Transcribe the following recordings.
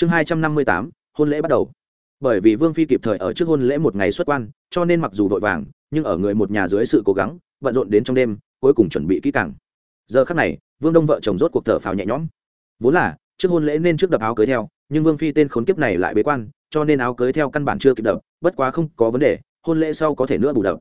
chương hai trăm năm mươi tám, hôn lễ bắt đầu. Bởi vì vương phi kịp thời ở trước hôn lễ một ngày xuất quan, cho nên mặc dù vội vàng, nhưng ở người một nhà dưới sự cố gắng, bận rộn đến trong đêm, cuối cùng chuẩn bị kỹ càng. Giờ khắc này, vương đông vợ chồng rốt cuộc thở phào nhẹ nhõm. Vốn là, trước hôn lễ nên trước đập áo cưới theo, nhưng vương phi tên khốn kiếp này lại bế quan, cho nên áo cưới theo căn bản chưa kịp đập, bất quá không có vấn đề, hôn lễ sau có thể nữa bù đập.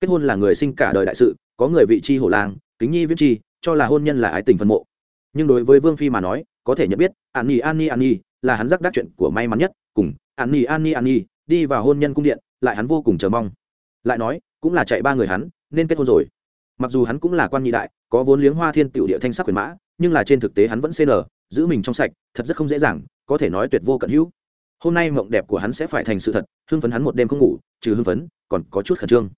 Kết hôn là người sinh cả đời đại sự, có người vị chi hổ làng, kính nhi viết chi, cho là hôn nhân là ái tình phân mộ. Nhưng đối với vương phi mà nói, có thể nhận biết, an nhi an nhi an nhi là hắn giác đắc chuyện của may mắn nhất, cùng an ni an ni an ni đi vào hôn nhân cung điện, lại hắn vô cùng chờ mong. Lại nói, cũng là chạy ba người hắn, nên kết hôn rồi. Mặc dù hắn cũng là quan nhị đại, có vốn liếng hoa thiên tiểu địa thanh sắc quyền mã, nhưng là trên thực tế hắn vẫn cn giữ mình trong sạch, thật rất không dễ dàng, có thể nói tuyệt vô cận hữu. Hôm nay mộng đẹp của hắn sẽ phải thành sự thật, hưng phấn hắn một đêm không ngủ, trừ hưng phấn, còn có chút khẩn trương.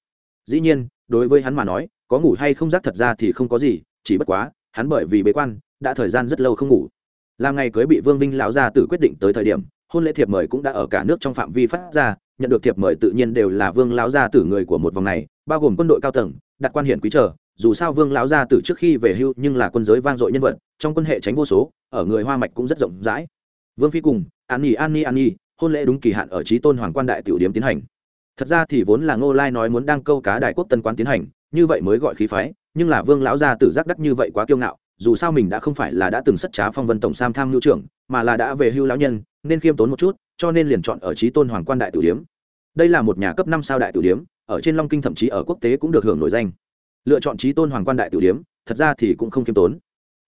Dĩ nhiên, đối với hắn mà nói, có ngủ hay không rác thật ra thì không có gì, chỉ bất quá, hắn bởi vì bế quan, đã thời gian rất lâu không ngủ làm ngày cưới bị vương vinh lão gia tử quyết định tới thời điểm, hôn lễ thiệp mời cũng đã ở cả nước trong phạm vi phát ra, nhận được thiệp mời tự nhiên đều là vương lão gia tử người của một vòng này, bao gồm quân đội cao tầng, đặt quan hiển quý trở, dù sao vương lão gia tử trước khi về hưu nhưng là quân giới vang dội nhân vật, trong quân hệ tránh vô số, ở người hoa mạch cũng rất rộng rãi. Vương phi cùng, an nhi an nhi an nhi, hôn lễ đúng kỳ hạn ở trí tôn hoàng quan đại tiểu điếm tiến hành. Thật ra thì vốn là ngô lai nói muốn đăng câu cá đại quốc tân quán tiến hành, như vậy mới gọi khí phái, nhưng là vương lão gia tử giác đắc như vậy quá kiêu ngạo dù sao mình đã không phải là đã từng sất trá phong vân tổng sam tham nhu trưởng, mà là đã về hưu lão nhân, nên khiêm tốn một chút, cho nên liền chọn ở trí tôn hoàng quan đại tử điếm. Đây là một nhà cấp năm sao đại tử điếm, ở trên long kinh thậm chí ở quốc tế cũng được hưởng nổi danh. Lựa chọn trí tôn hoàng quan đại tử điếm, thật ra thì cũng không khiêm tốn.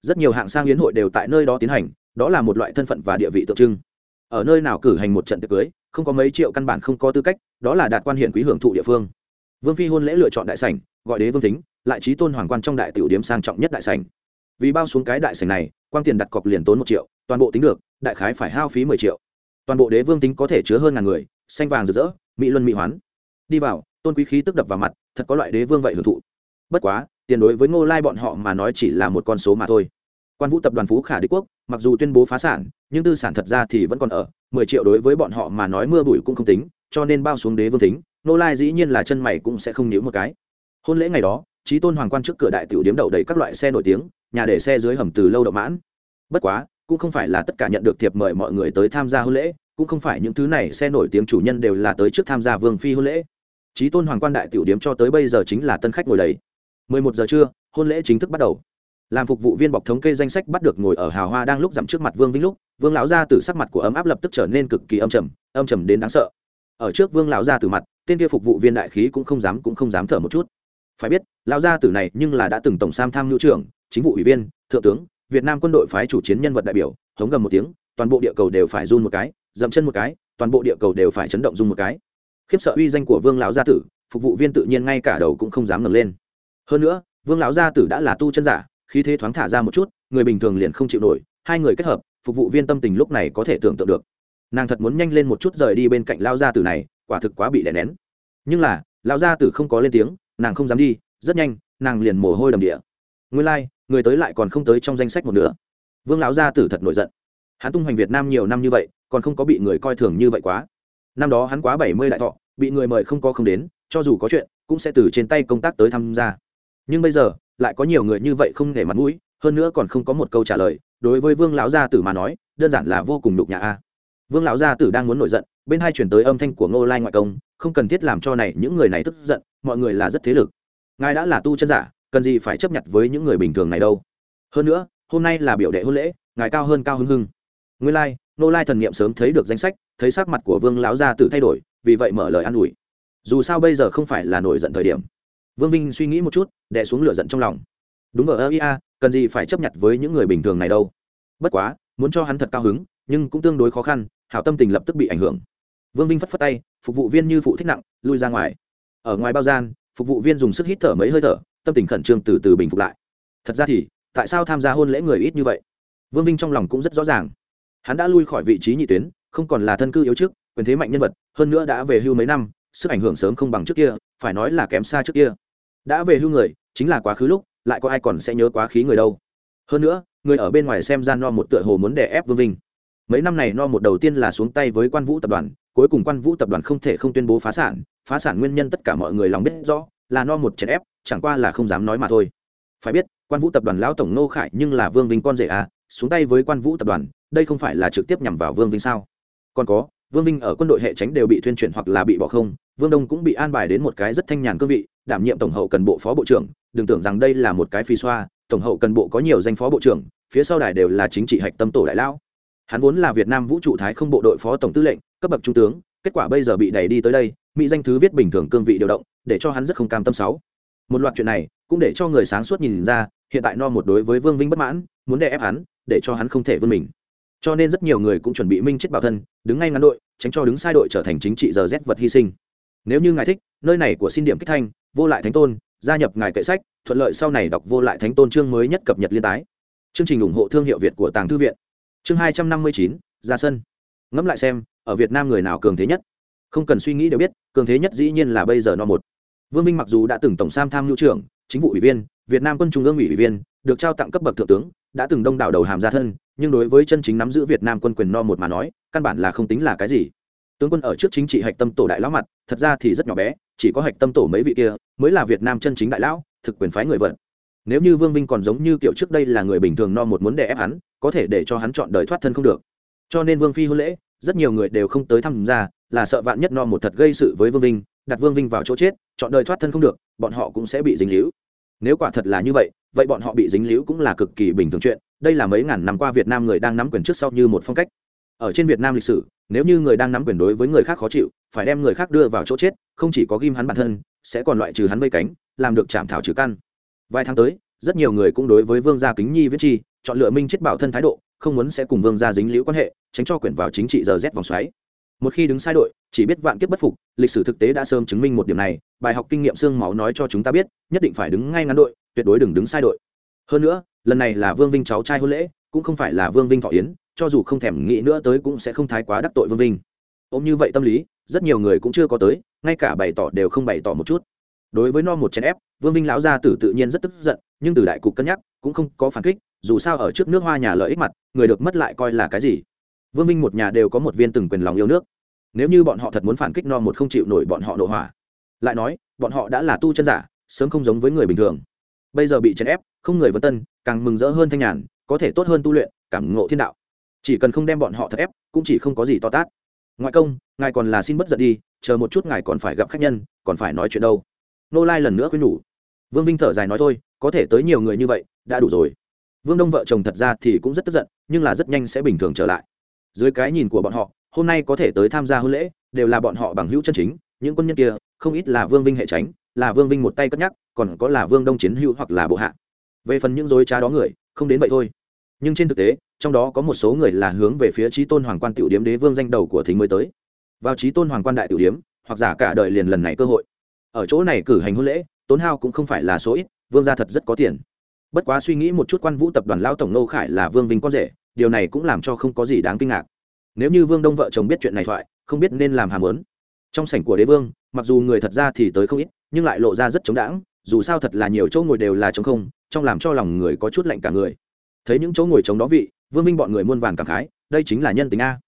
Rất nhiều hạng sang yến hội đều tại nơi đó tiến hành, đó là một loại thân phận và địa vị tượng trưng. Ở nơi nào cử hành một trận tiệc cưới, không có mấy triệu căn bản không có tư cách, đó là đạt quan hiện quý hưởng thụ địa phương. Vương phi hôn lễ lựa chọn đại sảnh, gọi đế vương tính lại trí tôn hoàng quan trong đại tiểu điếm sang trọng nhất đại sảnh vì bao xuống cái đại sảnh này, quang tiền đặt cọc liền tốn một triệu, toàn bộ tính được, đại khái phải hao phí mười triệu. Toàn bộ đế vương tính có thể chứa hơn ngàn người, xanh vàng rực rỡ, mỹ luân mỹ hoán. Đi vào, tôn quý khí tức đập vào mặt, thật có loại đế vương vậy hưởng thụ. Bất quá, tiền đối với ngô lai bọn họ mà nói chỉ là một con số mà thôi. Quan vũ tập đoàn phú khả đế quốc, mặc dù tuyên bố phá sản, nhưng tư sản thật ra thì vẫn còn ở, mười triệu đối với bọn họ mà nói mưa bụi cũng không tính, cho nên bao xuống đế vương tính, ngô lai dĩ nhiên là chân mày cũng sẽ không níu một cái. Hôn lễ ngày đó trí tôn hoàng quan trước cửa đại tiểu điếm đậu đầy các loại xe nổi tiếng nhà để xe dưới hầm từ lâu động mãn. Bất quá, cũng không phải là tất cả nhận được thiệp mời mọi người tới tham gia hôn lễ, cũng không phải những thứ này xe nổi tiếng chủ nhân đều là tới trước tham gia vương phi hôn lễ. Trí tôn hoàng quan đại tiểu điếm cho tới bây giờ chính là tân khách ngồi đầy. 11 giờ trưa, hôn lễ chính thức bắt đầu. Làm phục vụ viên bọc thống kê danh sách bắt được ngồi ở hào hoa đang lúc dặm trước mặt vương vĩnh lúc, vương lão gia từ sắc mặt của ấm áp lập tức trở nên cực kỳ âm trầm âm trầm đến đáng sợ. Ở trước vương lão gia từ mặt, tên kia phục vụ viên đại khí cũng không dám cũng không dám thở một chút. Phải biết, lão gia tử này nhưng là đã từng tổng sam tham nhu trưởng chính vụ ủy viên, thượng tướng, việt nam quân đội phái chủ chiến nhân vật đại biểu, hống gầm một tiếng, toàn bộ địa cầu đều phải run một cái, dậm chân một cái, toàn bộ địa cầu đều phải chấn động run một cái. Khiếp sợ uy danh của vương lão gia tử, phục vụ viên tự nhiên ngay cả đầu cũng không dám ngẩng lên. Hơn nữa, vương lão gia tử đã là tu chân giả, khí thế thoáng thả ra một chút, người bình thường liền không chịu nổi, hai người kết hợp, phục vụ viên tâm tình lúc này có thể tưởng tượng được. Nàng thật muốn nhanh lên một chút rời đi bên cạnh lao gia tử này, quả thực quá bị đè nén. Nhưng là, lão gia tử không có lên tiếng, nàng không dám đi, rất nhanh, nàng liền mồ hôi đầm địa. Nguyên lai người tới lại còn không tới trong danh sách một nữa. Vương lão gia tử thật nổi giận. Hắn tung hoành việt nam nhiều năm như vậy, còn không có bị người coi thường như vậy quá. Năm đó hắn quá bảy mươi đại thọ, bị người mời không có không đến, cho dù có chuyện, cũng sẽ từ trên tay công tác tới tham gia. Nhưng bây giờ, lại có nhiều người như vậy không để mặt mũi, hơn nữa còn không có một câu trả lời, đối với vương lão gia tử mà nói, đơn giản là vô cùng nhục nhã a. Vương lão gia tử đang muốn nổi giận, bên hai chuyển tới âm thanh của ngô lai ngoại công, không cần thiết làm cho này, những người này tức giận, mọi người là rất thế lực. Ngài đã là tu chân giả cần gì phải chấp nhận với những người bình thường này đâu. Hơn nữa, hôm nay là biểu đệ hôn lễ, ngài cao hơn cao hưng hưng. Nguyên lai, nô lai thần niệm sớm thấy được danh sách, thấy sắc mặt của vương lão gia tử thay đổi, vì vậy mở lời an ủi. Dù sao bây giờ không phải là nổi giận thời điểm. Vương vinh suy nghĩ một chút đẻ xuống lửa giận trong lòng. Đúng ở ơ ia cần gì phải chấp nhận với những người bình thường này đâu. Bất quá, muốn cho hắn thật cao hứng, nhưng cũng tương đối khó khăn, hảo tâm tình lập tức bị ảnh hưởng. Vương vinh phất phất tay, phục vụ viên như phụ thích nặng, lui ra ngoài. Ở ngoài bao gian, phục vụ viên dùng sức hít thở mấy hơi thở tâm tình khẩn trương từ từ bình phục lại. Thật ra thì, tại sao tham gia hôn lễ người ít như vậy? Vương vinh trong lòng cũng rất rõ ràng. Hắn đã lui khỏi vị trí nhị tuyến, không còn là thân cư yếu trước, quyền thế mạnh nhân vật, hơn nữa đã về hưu mấy năm, sức ảnh hưởng sớm không bằng trước kia, phải nói là kém xa trước kia. Đã về hưu người, chính là quá khứ lúc, lại có ai còn sẽ nhớ quá khí người đâu. Hơn nữa, người ở bên ngoài xem gian no một tựa hồ muốn đè ép vương vinh. Mấy năm này no một đầu tiên là xuống tay với quan vũ tập đoàn, cuối cùng quan vũ tập đoàn không thể không tuyên bố phá sản phá sản nguyên nhân tất cả mọi người lòng biết rõ là no một chèn ép, chẳng qua là không dám nói mà thôi. Phải biết, quan vũ tập đoàn lão tổng nô khải nhưng là vương vinh con rể à xuống tay với quan vũ tập đoàn, đây không phải là trực tiếp nhằm vào vương vinh sao? Còn có, vương vinh ở quân đội hệ tránh đều bị tuyên chuyển hoặc là bị bỏ không, vương đông cũng bị an bài đến một cái rất thanh nhàn cương vị, đảm nhiệm tổng hậu cần bộ phó bộ trưởng, đừng tưởng rằng đây là một cái phi xoa, tổng hậu cần bộ có nhiều danh phó bộ trưởng, phía sau đài đều là chính trị hạch tâm tổ đại lão. Hắn vốn là việt nam vũ trụ thái không bộ đội phó tổng tư lệnh, cấp bậc trung tướng, kết quả bây giờ bị đẩy đi tới đây mỹ danh thứ viết bình thường cương vị điều động, để cho hắn rất không cam tâm sáu. Một loạt chuyện này, cũng để cho người sáng suốt nhìn ra, hiện tại no một đối với vương vinh bất mãn, muốn đè ép hắn, để cho hắn không thể vươn mình. Cho nên rất nhiều người cũng chuẩn bị minh chết bảo thân, đứng ngay ngắn đội, tránh cho đứng sai đội trở thành chính trị giờ rét vật hy sinh. Nếu như ngài thích, nơi này của xin điểm kích thanh, vô lại thánh tôn, gia nhập ngài kệ sách, thuận lợi sau này đọc vô lại thánh tôn chương mới nhất cập nhật liên tái. Chương trình ủng hộ thương hiệu việt của tàng thư viện. Chương hai trăm năm mươi chín, ra sân. Ngẫm lại xem, ở việt nam người nào cường thế nhất? Không cần suy nghĩ đều biết, cường thế nhất dĩ nhiên là bây giờ no một. Vương minh mặc dù đã từng tổng sam tham nhu trưởng, chính vụ ủy viên, việt nam quân trung ương ủy viên, được trao tặng cấp bậc thượng tướng, đã từng đông đảo đầu hàm gia thân, nhưng đối với chân chính nắm giữ việt nam quân quyền no một mà nói, căn bản là không tính là cái gì. Tướng quân ở trước chính trị hạch tâm tổ đại lão mặt, thật ra thì rất nhỏ bé, chỉ có hạch tâm tổ mấy vị kia, mới là việt nam chân chính đại lão, thực quyền phái người vận nếu như vương vinh còn giống như kiểu trước đây là người bình thường no một muốn đè ép hắn, có thể để cho hắn chọn đời thoát thân không được. Cho nên vương phi hôn lễ rất nhiều người đều không tới tham gia là sợ vạn nhất no một thật gây sự với vương vinh, đặt vương vinh vào chỗ chết, chọn đời thoát thân không được, bọn họ cũng sẽ bị dính líu. Nếu quả thật là như vậy vậy bọn họ bị dính líu cũng là cực kỳ bình thường chuyện, đây là mấy ngàn năm qua việt nam người đang nắm quyền trước sau như một phong cách. Ở trên việt nam lịch sử, nếu như người đang nắm quyền đối với người khác khó chịu, phải đem người khác đưa vào chỗ chết, không chỉ có ghim hắn bản thân, sẽ còn loại trừ hắn vây cánh, làm được chạm thảo trừ căn. Vài tháng tới, rất nhiều người cũng đối với vương gia kính nhi viết chi, chọn lựa minh chết bảo thân thái độ không muốn sẽ cùng vương gia dính liễu quan hệ, tránh cho quyển vào chính trị giờ rét vòng xoáy. Một khi đứng sai đội, chỉ biết vạn kiếp bất phục, lịch sử thực tế đã sớm chứng minh một điểm này, bài học kinh nghiệm xương máu nói cho chúng ta biết, nhất định phải đứng ngay ngắn đội, tuyệt đối đừng đứng sai đội. Hơn nữa, lần này là vương vinh cháu trai hôn lễ, cũng không phải là vương vinh thọ yến, cho dù không thèm nghĩ nữa tới cũng sẽ không thái quá đắc tội vương vinh. Ôm như vậy tâm lý, rất nhiều người cũng chưa có tới, ngay cả bày tỏ đều không bày tỏ một chút. Đối với no một chèn ép, vương vinh lão gia tử tự nhiên rất tức giận, nhưng từ đại cục cân nhắc, cũng không có phản kích dù sao ở trước nước hoa nhà lợi ích mặt, người được mất lại coi là cái gì? Vương vinh một nhà đều có một viên từng quyền lòng yêu nước. Nếu như bọn họ thật muốn phản kích no một không chịu nổi bọn họ nội hỏa. Lại nói, bọn họ đã là tu chân giả, sớm không giống với người bình thường. Bây giờ bị chèn ép, không người vân tân, càng mừng rỡ hơn thanh nhàn, có thể tốt hơn tu luyện, cảm ngộ thiên đạo. Chỉ cần không đem bọn họ thật ép, cũng chỉ không có gì to tát. Ngoại công, ngài còn là xin bất giận đi, chờ một chút ngài còn phải gặp khách nhân, còn phải nói chuyện đâu. Nô lai lần nữa khuyên nhủ. Vương vinh thở dài nói thôi, có thể tới nhiều người như vậy, đã đủ rồi vương đông vợ chồng thật ra thì cũng rất tức giận, nhưng là rất nhanh sẽ bình thường trở lại. Dưới cái nhìn của bọn họ, hôm nay có thể tới tham gia hôn lễ, đều là bọn họ bằng hữu chân chính, những quân nhân kia, không ít là vương vinh hệ tránh, là vương vinh một tay cất nhắc, còn có là vương đông chiến hữu hoặc là bộ hạ. Về phần những dối trá đó người, không đến vậy thôi. Nhưng trên thực tế, trong đó có một số người là hướng về phía trí tôn hoàng quan tiểu điếm đế vương danh đầu của thính mới tới. Vào trí tôn hoàng quan đại tiểu điếm, hoặc giả cả đời liền lần này cơ hội. Ở chỗ này cử hành hôn lễ, tốn hao cũng không phải là số ít, vương gia thật rất có tiền bất quá suy nghĩ một chút quan vũ tập đoàn lao tổng nô khải là vương vinh con rể, điều này cũng làm cho không có gì đáng kinh ngạc. Nếu như vương đông vợ chồng biết chuyện này thoại, không biết nên làm hàm lớn trong sảnh của đế vương, mặc dù người thật ra thì tới không ít, nhưng lại lộ ra rất chống đãng dù sao thật là nhiều chỗ ngồi đều là chống không, trong làm cho lòng người có chút lạnh cả người. Thấy những chỗ ngồi chống đó vị, vương minh bọn người muôn vàn cảm khái, đây chính là nhân tính a.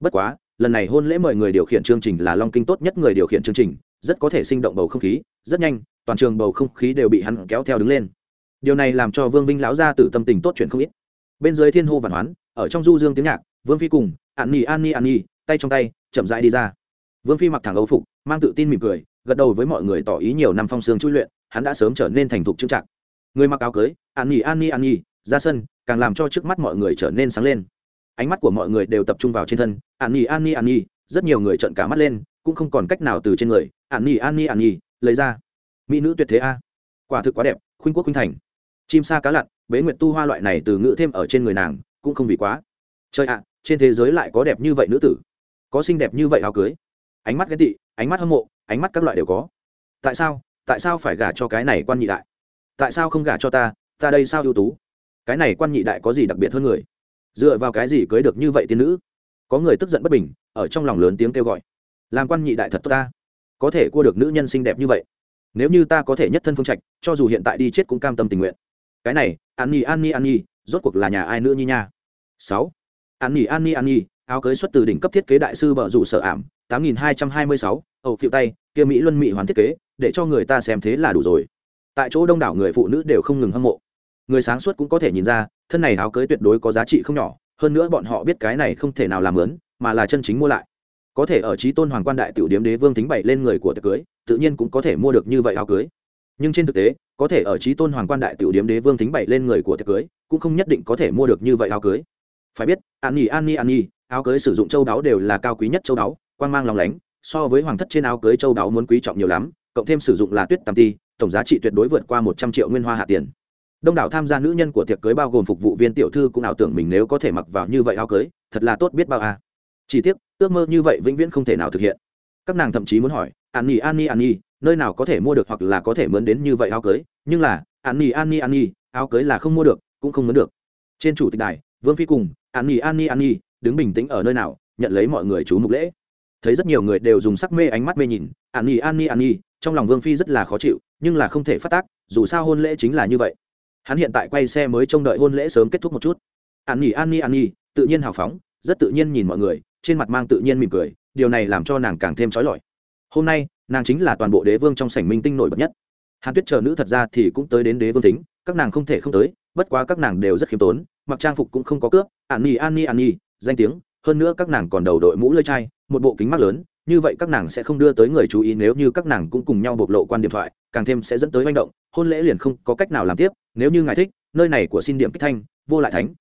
Bất quá, lần này hôn lễ mời người điều khiển chương trình là long kinh tốt nhất người điều khiển chương trình, rất có thể sinh động bầu không khí, rất nhanh, toàn trường bầu không khí đều bị hắn kéo theo đứng lên điều này làm cho vương vinh lão gia tử tâm tình tốt chuyện không ít bên dưới thiên hô vạn hoán ở trong du dương tiếng nhạc vương phi cùng an nhi an nhi an nhi tay trong tay chậm rãi đi ra vương phi mặc thẳng âu phục mang tự tin mỉm cười gật đầu với mọi người tỏ ý nhiều năm phong sương chui luyện hắn đã sớm trở nên thành thục trưng trạng người mặc áo cưới an nhi an nhi an nhi ra sân càng làm cho trước mắt mọi người trở nên sáng lên ánh mắt của mọi người đều tập trung vào trên thân an nhi an nhi an nhi rất nhiều người trợn cả mắt lên cũng không còn cách nào từ trên người an nhi an nhi an nhi lấy ra mỹ nữ tuyệt thế a quả thực quá đẹp khuynh quốc khuynh thành chim sa cá lặn, bế nguyệt tu hoa loại này từ ngữ thêm ở trên người nàng, cũng không vì quá. Trời ạ, trên thế giới lại có đẹp như vậy nữ tử. Có xinh đẹp như vậy áo cưới. Ánh mắt ghen tị, ánh mắt hâm mộ, ánh mắt các loại đều có. Tại sao tại sao phải gả cho cái này quan nhị đại? Tại sao không gả cho ta ta đây sao ưu tú? Cái này quan nhị đại có gì đặc biệt hơn người? Dựa vào cái gì cưới được như vậy tiên nữ? Có người tức giận bất bình, ở trong lòng lớn tiếng kêu gọi. Làm quan nhị đại thật tốt ta. Có thể cua được nữ nhân xinh đẹp như vậy. Nếu như ta có thể nhất thân phương trạch, cho dù hiện tại đi chết cũng cam tâm tình nguyện cái này an nhi an nhi an nhi, rốt cuộc là nhà ai nữa nhi nha? Sáu. An nhi an nhi an nhi, áo cưới xuất từ đỉnh cấp thiết kế đại sư bờ rủ sở ảm, tám nghìn hai trăm hai mươi sáu, ẩu phiệu tay, kia mỹ luân mỹ hoàn thiết kế, để cho người ta xem thế là đủ rồi. Tại chỗ đông đảo người phụ nữ đều không ngừng hâm mộ. Người sáng suốt cũng có thể nhìn ra, thân này áo cưới tuyệt đối có giá trị không nhỏ, hơn nữa bọn họ biết cái này không thể nào làm lớn, mà là chân chính mua lại. Có thể ở trí tôn hoàng quan đại tiểu điếm đế vương tính bảy lên người của tiệc cưới, tự nhiên cũng có thể mua được như vậy áo cưới. Nhưng trên thực tế có thể ở trí tôn hoàng quan đại tiểu điếm đế vương tính bậy lên người của tiệc cưới, cũng không nhất định có thể mua được như vậy áo cưới. Phải biết, an nhi an nhi an nhi, áo cưới sử dụng châu đáo đều là cao quý nhất châu đáo, quan mang lòng lánh, so với hoàng thất trên áo cưới châu đáo muốn quý trọng nhiều lắm, cộng thêm sử dụng là tuyết tam ti, tổng giá trị tuyệt đối vượt qua một trăm triệu nguyên hoa hạ tiền. Đông đảo tham gia nữ nhân của tiệc cưới bao gồm phục vụ viên tiểu thư cũng ảo tưởng mình nếu có thể mặc vào như vậy áo cưới, thật là tốt biết bao à. chỉ tiếc, ước mơ như vậy vĩnh viễn không thể nào thực hiện. Các nàng thậm chí muốn hỏi, an nhi an nhi an nhi nơi nào có thể mua được hoặc là có thể mướn đến như vậy áo cưới nhưng là an nhi an nhi an nhi áo cưới là không mua được cũng không mướn được trên chủ tịch đài vương phi cùng an nhi an nhi an nhi đứng bình tĩnh ở nơi nào nhận lấy mọi người chú mục lễ thấy rất nhiều người đều dùng sắc mê ánh mắt mê nhìn an nhi an nhi an nhi trong lòng vương phi rất là khó chịu nhưng là không thể phát tác dù sao hôn lễ chính là như vậy hắn hiện tại quay xe mới trông đợi hôn lễ sớm kết thúc một chút an nhi an nhi an nhi tự nhiên hào phóng rất tự nhiên nhìn mọi người trên mặt mang tự nhiên mỉm cười điều này làm cho nàng càng thêm trói lọi hôm nay nàng chính là toàn bộ đế vương trong sảnh minh tinh nổi bật nhất. Hàn tuyết chờ nữ thật ra thì cũng tới đến đế vương tính các nàng không thể không tới, bất quá các nàng đều rất khiêm tốn, mặc trang phục cũng không có cướp an nhi an nhi an nhi danh tiếng, hơn nữa các nàng còn đầu đội mũ lơi chai, một bộ kính mắt lớn, như vậy các nàng sẽ không đưa tới người chú ý nếu như các nàng cũng cùng nhau bộc lộ quan điện thoại, càng thêm sẽ dẫn tới manh động, hôn lễ liền không có cách nào làm tiếp, nếu như ngài thích, nơi này của xin điểm kích thanh, vô lại thánh.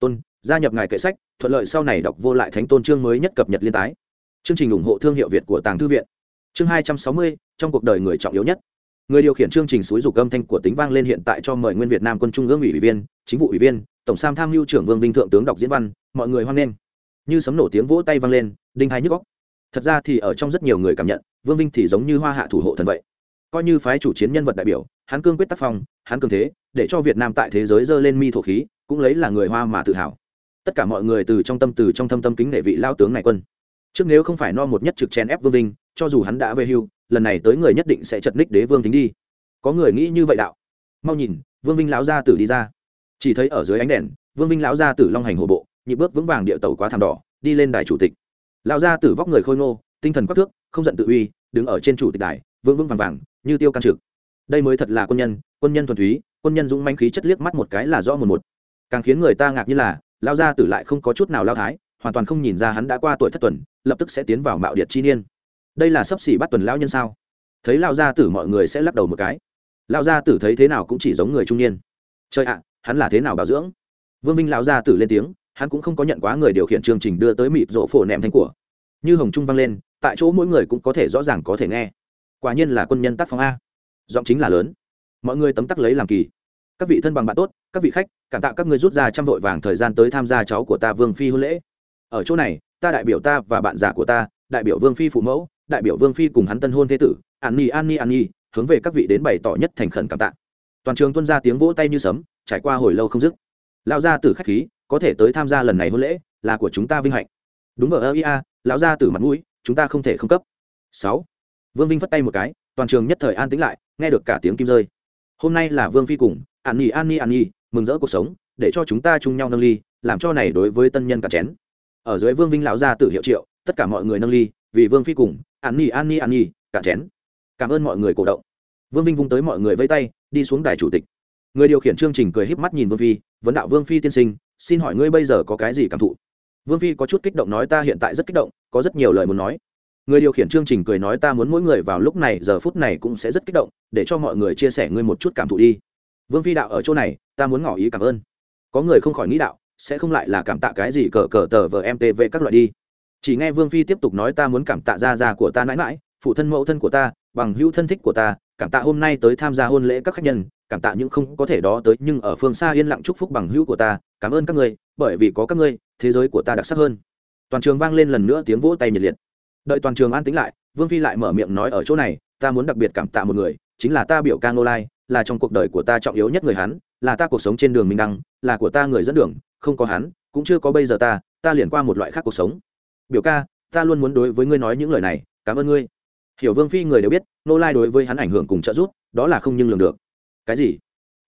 Tôn, gia nhập ngài kệ sách, thuận lợi sau này đọc vô lại thánh tôn chương mới nhất cập nhật liên tái. Chương trình ủng hộ thương hiệu việt của tàng thư viện chương hai trăm sáu mươi, trong cuộc đời người trọng yếu nhất. Người điều khiển chương trình suối dục âm thanh của tính vang lên hiện tại cho mời nguyên việt nam quân trung ương ủy viên, chính vụ ủy viên, tổng sam tham mưu trưởng vương vinh thượng tướng đọc diễn văn, mọi người hoan nghênh. Như sấm nổ tiếng vỗ tay vang lên, đinh hai nhức góc thật ra thì ở trong rất nhiều người cảm nhận, vương vinh thì giống như hoa hạ thủ hộ thần vậy. Coi như phái chủ chiến nhân vật đại biểu, hắn cương quyết tác phong, hắn cường thế, để cho việt nam tại thế giới dơ lên mi thổ khí, cũng lấy là người hoa mà tự hào. Tất cả mọi người từ trong tâm từ trong thâm tâm kính nể vị lao tướng này quân trước nếu không phải no một nhất trực chen ép vương vinh, cho dù hắn đã về hưu, lần này tới người nhất định sẽ chật ních đế vương tính đi. Có người nghĩ như vậy đạo. Mau nhìn, vương vinh lão gia tử đi ra. Chỉ thấy ở dưới ánh đèn, vương vinh lão gia tử long hành hồ bộ nhị bước vững vàng địa tàu quá thảm đỏ, đi lên đài chủ tịch. Lão gia tử vóc người khôi ngô, tinh thần quắc thước, không giận tự uy, đứng ở trên chủ tịch đài vương vững vàng vàng, như tiêu can trực. Đây mới thật là quân nhân quân nhân thuần túy, quân nhân dũng manh khí chất liếc mắt một cái là rõ một một. Càng khiến người ta ngạc như là, lão gia tử lại không có chút nào lao thái, hoàn toàn không nhìn ra hắn đã qua tuổi thất tuần lập tức sẽ tiến vào mạo điện chi niên. Đây là sấp xỉ bắt tuần lão nhân sao? Thấy lao gia tử mọi người sẽ lắc đầu một cái. Lao gia tử thấy thế nào cũng chỉ giống người trung niên. Trời ạ, hắn là thế nào bảo dưỡng? Vương minh lao gia tử lên tiếng, hắn cũng không có nhận quá người điều khiển chương trình đưa tới mịt rộ phổ nệm thanh của. Như hồng trung vang lên, tại chỗ mỗi người cũng có thể rõ ràng có thể nghe. Quả nhiên là quân nhân tác phong a. Giọng chính là lớn. Mọi người tấm tắc lấy làm kỳ. Các vị thân bằng bạn tốt, các vị khách, cảm tạ các người rút ra trăm vội vàng thời gian tới tham gia cháu của ta vương phi hôn lễ. Ở chỗ này ta đại biểu ta và bạn già của ta, đại biểu vương phi phụ mẫu, đại biểu vương phi cùng hắn tân hôn thế tử, an nhi an nhi an nhi hướng về các vị đến bày tỏ nhất thành khẩn cảm tạ. Toàn trường tuân ra tiếng vỗ tay như sấm, trải qua hồi lâu không dứt. Lão gia tử khách khí, có thể tới tham gia lần này hôn lễ, là của chúng ta vinh hạnh. Đúng ở ơ ia, lão gia tử mặt mũi, chúng ta không thể không cấp. Sáu. Vương vinh phất tay một cái, toàn trường nhất thời an tĩnh lại, nghe được cả tiếng kim rơi. Hôm nay là vương phi cùng, an nhi an nhi an nhi mừng rỡ cuộc sống, để cho chúng ta chung nhau nâng ly, làm cho này đối với tân nhân cả chén ở dưới vương vinh lão gia tử hiệu triệu, tất cả mọi người nâng ly, vì vương phi cùng an nhi an nhi an nhi, cả chén. Cảm ơn mọi người cổ động. Vương vinh vung tới mọi người vây tay, đi xuống đài chủ tịch. Người điều khiển chương trình cười híp mắt nhìn vương phi, vấn đạo vương phi tiên sinh, xin hỏi ngươi bây giờ có cái gì cảm thụ? Vương phi có chút kích động nói, ta hiện tại rất kích động, có rất nhiều lời muốn nói. Người điều khiển chương trình cười nói, ta muốn mỗi người vào lúc này, giờ phút này cũng sẽ rất kích động, để cho mọi người chia sẻ ngươi một chút cảm thụ đi. Vương phi đạo, ở chỗ này, ta muốn ngỏ ý cảm ơn. Có người không khỏi nghĩ đạo sẽ không lại là cảm tạ cái gì cờ cờ tờ vờ mtv các loại đi. Chỉ nghe vương phi tiếp tục nói ta muốn cảm tạ gia gia của ta mãi mãi, phụ thân mẫu thân của ta, bằng hữu thân thích của ta, cảm tạ hôm nay tới tham gia hôn lễ các khách nhân, cảm tạ những không có thể đó tới, nhưng ở phương xa yên lặng chúc phúc bằng hữu của ta, cảm ơn các ngươi bởi vì có các ngươi, thế giới của ta đặc sắc hơn. Toàn trường vang lên lần nữa tiếng vỗ tay nhiệt liệt. Đợi toàn trường an tĩnh lại, vương phi lại mở miệng nói ở chỗ này, ta muốn đặc biệt cảm tạ một người, chính là ta biểu ca nô lai, là trong cuộc đời của ta trọng yếu nhất người hắn là ta cuộc sống trên đường minh đăng, là của ta người dẫn đường không có hắn, cũng chưa có bây giờ ta ta liền qua một loại khác cuộc sống. Biểu ca, ta luôn muốn đối với ngươi nói những lời này, cảm ơn ngươi. Hiểu vương phi người đều biết, nô lai đối với hắn ảnh hưởng cùng trợ giúp, đó là không nhưng lường được. Cái gì?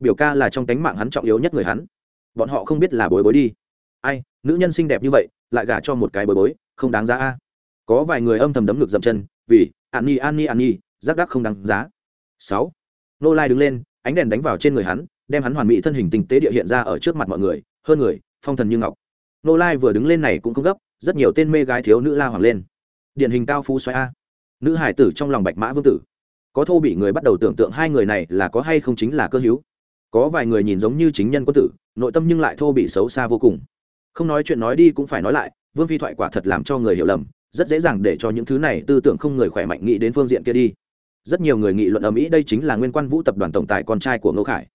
Biểu ca là trong tánh mạng hắn trọng yếu nhất người hắn. Bọn họ không biết là bối bối đi. Ai, nữ nhân xinh đẹp như vậy, lại gả cho một cái bối bối, không đáng giá a. Có vài người âm thầm đấm ngực dậm chân, vì, an nhi an nhi an nhi giác đắc không đáng giá. Sáu. Nô lai đứng lên, ánh đèn đánh vào trên người hắn, đem hắn hoàn mỹ thân hình tinh tế địa hiện ra ở trước mặt mọi người hơn người, phong thần như ngọc. Nô lai vừa đứng lên này cũng không gấp, rất nhiều tên mê gái thiếu nữ la hoàng lên. Điển hình cao phú xoay a. Nữ hải tử trong lòng bạch mã vương tử. Có thô bị người bắt đầu tưởng tượng hai người này là có hay không chính là cơ hữu. Có vài người nhìn giống như chính nhân quân tử, nội tâm nhưng lại thô bị xấu xa vô cùng. Không nói chuyện nói đi cũng phải nói lại, vương phi thoại quả thật làm cho người hiểu lầm, rất dễ dàng để cho những thứ này tư tưởng không người khỏe mạnh nghĩ đến phương diện kia đi. Rất nhiều người nghị luận ở mỹ đây chính là nguyên quan vũ tập đoàn tổng tài con trai của ngô khải.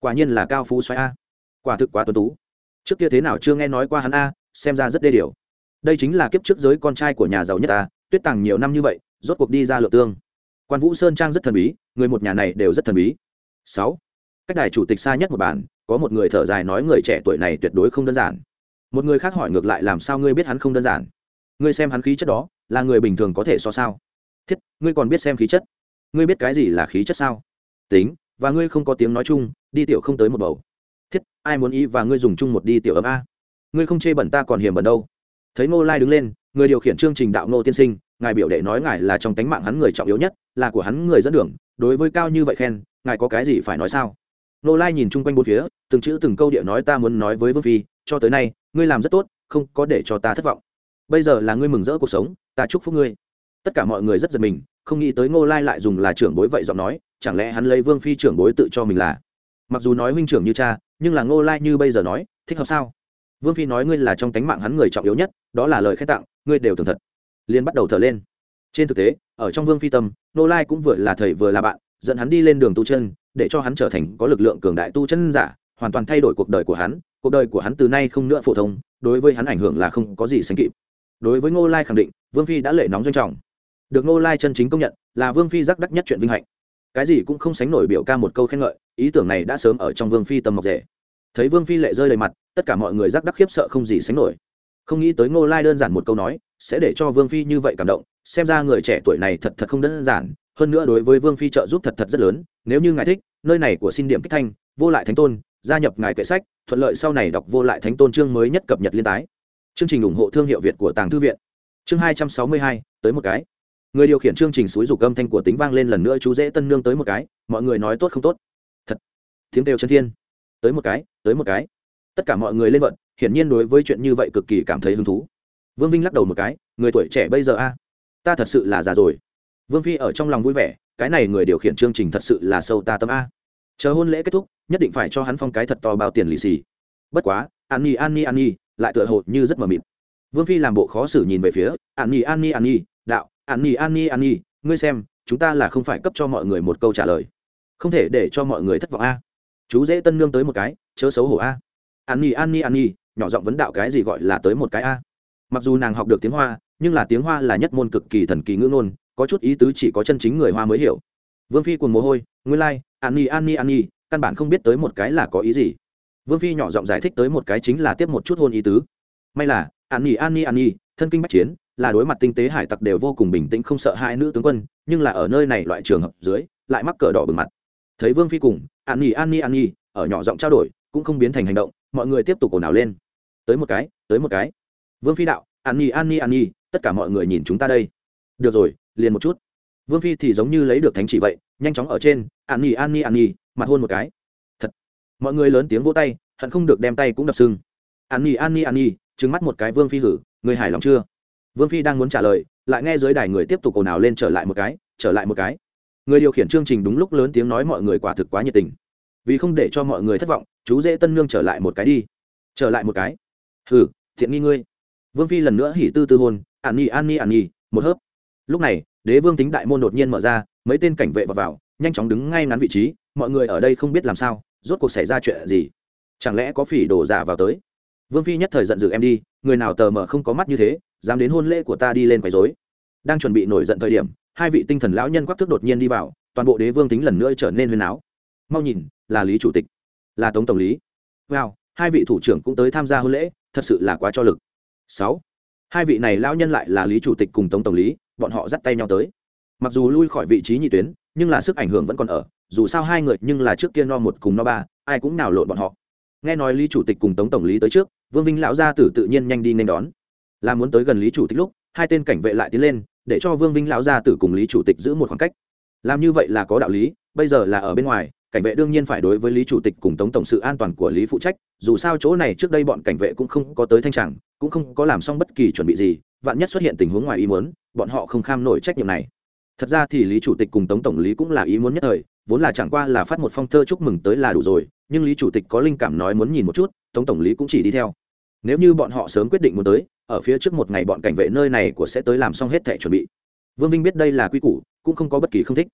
Quả nhiên là cao phú xoáy a. Quả thực quá tuân tú trước kia thế nào chưa nghe nói qua hắn a, xem ra rất đê điều. Đây chính là kiếp trước giới con trai của nhà giàu nhất ta, tuyết tàng nhiều năm như vậy, rốt cuộc đi ra lượng tương. Quan vũ sơn trang rất thần bí, người một nhà này đều rất thần bí. Sáu. Cách đài chủ tịch xa nhất một bàn có một người thở dài nói người trẻ tuổi này tuyệt đối không đơn giản. Một người khác hỏi ngược lại làm sao ngươi biết hắn không đơn giản? Ngươi xem hắn khí chất đó, là người bình thường có thể so sao? Thiết, ngươi còn biết xem khí chất? Ngươi biết cái gì là khí chất sao? Tính, và ngươi không có tiếng nói chung, đi tiểu không tới một bầu thiết, ai muốn ý và ngươi dùng chung một đi tiểu ấm a. Ngươi không chê bẩn ta còn hiểm bẩn đâu. Thấy ngô lai đứng lên, người điều khiển chương trình đạo ngô tiên sinh, ngài biểu đệ nói ngài là trong tánh mạng hắn người trọng yếu nhất, là của hắn người dẫn đường, đối với cao như vậy khen, ngài có cái gì phải nói sao? Ngô lai nhìn chung quanh bốn phía, từng chữ từng câu địa nói ta muốn nói với vương phi, cho tới nay, ngươi làm rất tốt, không có để cho ta thất vọng. Bây giờ là ngươi mừng rỡ cuộc sống, ta chúc phúc ngươi. Tất cả mọi người rất giật mình, không nghĩ tới ngô lai lại dùng là trưởng bối vậy giọng nói, chẳng lẽ hắn lấy vương phi trưởng bối tự cho mình là? Mặc dù nói huynh trưởng như cha nhưng là ngô lai như bây giờ nói, thích hợp sao? Vương phi nói, ngươi là trong tánh mạng hắn người trọng yếu nhất, đó là lời khen tặng, ngươi đều thường thật. Liên bắt đầu thở lên. Trên thực tế, ở trong vương phi tâm, ngô lai cũng vừa là thầy vừa là bạn, dẫn hắn đi lên đường tu chân, để cho hắn trở thành có lực lượng cường đại tu chân giả, hoàn toàn thay đổi cuộc đời của hắn, cuộc đời của hắn từ nay không nữa phổ thông, đối với hắn ảnh hưởng là không có gì sánh kịp. Đối với ngô lai khẳng định, vương phi đã lệ nóng doanh trọng. Được ngô lai chân chính công nhận, là vương phi giác đắc nhất chuyện vinh hạnh. Cái gì cũng không sánh nổi biểu ca một câu khen ngợi ý tưởng này đã sớm ở trong vương phi tâm mọc rể. Thấy vương phi lệ rơi đầy mặt, tất cả mọi người giác đắc khiếp sợ không gì sánh nổi. Không nghĩ tới ngô lai đơn giản một câu nói, sẽ để cho vương phi như vậy cảm động, xem ra người trẻ tuổi này thật thật không đơn giản, hơn nữa đối với vương phi trợ giúp thật thật rất lớn, nếu như ngài thích, nơi này của xin điểm kích thanh, vô lại thánh tôn, gia nhập ngài kệ sách, thuận lợi sau này đọc vô lại thánh tôn chương mới nhất cập nhật liên tái. Chương trình ủng hộ thương hiệu việt của tàng thư viện. Chương hai trăm sáu mươi hai, tới một cái. Người điều khiển chương trình suối dục âm thanh của tính vang lên lần nữa, chú dễ tân nương tới một cái, mọi người nói tốt không tốt? Tiếng đều chân thiên. Tới một cái, tới một cái. Tất cả mọi người lên vận, hiển nhiên đối với chuyện như vậy cực kỳ cảm thấy hứng thú. Vương vinh lắc đầu một cái, người tuổi trẻ bây giờ a, ta thật sự là già rồi. Vương phi ở trong lòng vui vẻ, cái này người điều khiển chương trình thật sự là sâu ta tâm a. Chờ hôn lễ kết thúc, nhất định phải cho hắn phong cái thật to bao tiền lì xì. Bất quá, an nhi an nhi an nhi lại tựa hồ như rất mờ mịt. Vương phi làm bộ khó xử nhìn về phía, an nhi an nhi an nhi đạo, an nhi an nhi an nhi ngươi xem, chúng ta là không phải cấp cho mọi người một câu trả lời. Không thể để cho mọi người thất vọng a chú dễ tân nương tới một cái chớ xấu hổ a. An nhi an nhi an nhi nhỏ giọng vấn đạo cái gì gọi là tới một cái a? Mặc dù nàng học được tiếng hoa nhưng là tiếng hoa là nhất môn cực kỳ thần kỳ ngữ ngôn có chút ý tứ chỉ có chân chính người hoa mới hiểu. Vương phi cùng mồ hôi nguyên lai、like, an nhi an nhi an nhi căn bản không biết tới một cái là có ý gì. Vương phi nhỏ giọng giải thích tới một cái chính là tiếp một chút hôn ý tứ. May là an nhi an nhi an nhi thân kinh bắc chiến là đối mặt tinh tế hải tặc đều vô cùng bình tĩnh không sợ hai nữ tướng quân nhưng là ở nơi này loại trường hợp dưới lại mắc cờ đỏ bừng mặt. Thấy vương phi cùng an nhi an nhi an nhi ở nhỏ giọng trao đổi cũng không biến thành hành động mọi người tiếp tục ồn ào lên tới một cái tới một cái vương phi đạo an nhi an nhi an nhi tất cả mọi người nhìn chúng ta đây được rồi liền một chút vương phi thì giống như lấy được thánh chỉ vậy nhanh chóng ở trên an nhi an nhi an nhi mặt hôn một cái thật mọi người lớn tiếng vỗ tay hận không được đem tay cũng đập sưng an nhi an nhi an nhi trứng mắt một cái vương phi hử người hài lòng chưa vương phi đang muốn trả lời lại nghe dưới đài người tiếp tục ồn ào lên trở lại một cái trở lại một cái người điều khiển chương trình đúng lúc lớn tiếng nói mọi người quả thực quá nhiệt tình. Vì không để cho mọi người thất vọng chú dễ tân nương trở lại một cái đi. Trở lại một cái. Hừ thiện nghi ngươi. Vương phi lần nữa hỉ tư tư hôn ạn nhi an nhi ạn nhi một hớp. Lúc này đế vương tính đại môn đột nhiên mở ra mấy tên cảnh vệ vào, vào nhanh chóng đứng ngay ngắn vị trí mọi người ở đây không biết làm sao rốt cuộc xảy ra chuyện gì? Chẳng lẽ có phỉ đổ giả vào tới? Vương phi nhất thời giận dữ em đi người nào tờ mờ không có mắt như thế dám đến hôn lễ của ta đi lên quấy rối. đang chuẩn bị nổi giận thời điểm hai vị tinh thần lão nhân quắc thước đột nhiên đi vào, toàn bộ đế vương tính lần nữa trở nên huyền áo. Mau nhìn, là lý chủ tịch, là tống tổng lý. Wow, hai vị thủ trưởng cũng tới tham gia hôn lễ, thật sự là quá cho lực. Sáu, hai vị này lão nhân lại là lý chủ tịch cùng tống tổng lý, bọn họ dắt tay nhau tới. Mặc dù lui khỏi vị trí nhị tuyến, nhưng là sức ảnh hưởng vẫn còn ở, dù sao hai người nhưng là trước kia no một cùng no ba, ai cũng nào lộn bọn họ. Nghe nói lý chủ tịch cùng tống tổng lý tới trước, vương vinh lão gia tử tự nhiên nhanh đi nên đón. Là muốn tới gần lý chủ tịch lúc, hai tên cảnh vệ lại tiến lên để cho vương vinh lão gia tử cùng lý chủ tịch giữ một khoảng cách. Làm như vậy là có đạo lý, bây giờ là ở bên ngoài, cảnh vệ đương nhiên phải đối với lý chủ tịch cùng tống tổng sự an toàn của lý phụ trách, dù sao chỗ này trước đây bọn cảnh vệ cũng không có tới thanh tràng, cũng không có làm xong bất kỳ chuẩn bị gì, vạn nhất xuất hiện tình huống ngoài ý muốn, bọn họ không kham nổi trách nhiệm này. Thật ra thì lý chủ tịch cùng tống tổng lý cũng là ý muốn nhất thời, vốn là chẳng qua là phát một phong thơ chúc mừng tới là đủ rồi, nhưng lý chủ tịch có linh cảm nói muốn nhìn một chút, tống tổng lý cũng chỉ đi theo nếu như bọn họ sớm quyết định muốn tới, ở phía trước một ngày bọn cảnh vệ nơi này của sẽ tới làm xong hết thẻ chuẩn bị. Vương vinh biết đây là quy củ, cũng không có bất kỳ không thích.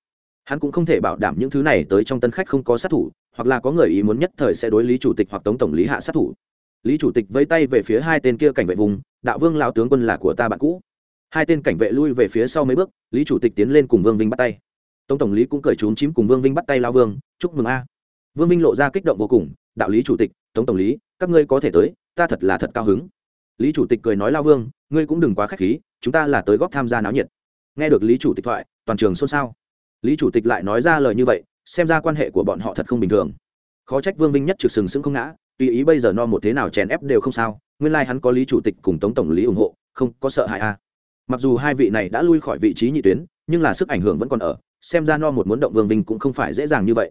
Hắn cũng không thể bảo đảm những thứ này tới trong tân khách không có sát thủ, hoặc là có người ý muốn nhất thời sẽ đối lý chủ tịch hoặc tống tổng lý hạ sát thủ. Lý chủ tịch vẫy tay về phía hai tên kia cảnh vệ vùng, đạo vương lao tướng quân là của ta bạn cũ. Hai tên cảnh vệ lui về phía sau mấy bước, lý chủ tịch tiến lên cùng vương vinh bắt tay. Tống tổng lý cũng cười trốn chím cùng vương vinh bắt tay lao vương, chúc mừng a. Vương vinh lộ ra kích động vô cùng, đạo lý chủ tịch, tống tổng lý, các ngươi có thể tới ta thật là thật cao hứng. Lý chủ tịch cười nói, lao vương, ngươi cũng đừng quá k h á c h khí, chúng ta là tới góp tham gia náo nhiệt. Nghe được lý chủ tịch thoại, toàn trường xôn xao. Lý chủ tịch lại nói ra lời như vậy, xem ra quan hệ của bọn họ thật không bình thường. Khó trách vương vinh nhất trực sừng sững không ngã, tùy ý bây giờ no một thế nào chèn ép đều không sao, nguyên lai、like、hắn có lý chủ tịch cùng tống tổng lý ủng hộ, không có sợ hãi a mặc dù hai vị này đã lui khỏi vị trí nhị tuyến, nhưng là sức ảnh hưởng vẫn còn ở, xem ra no một muốn động vương vinh cũng không phải dễ dàng như vậy.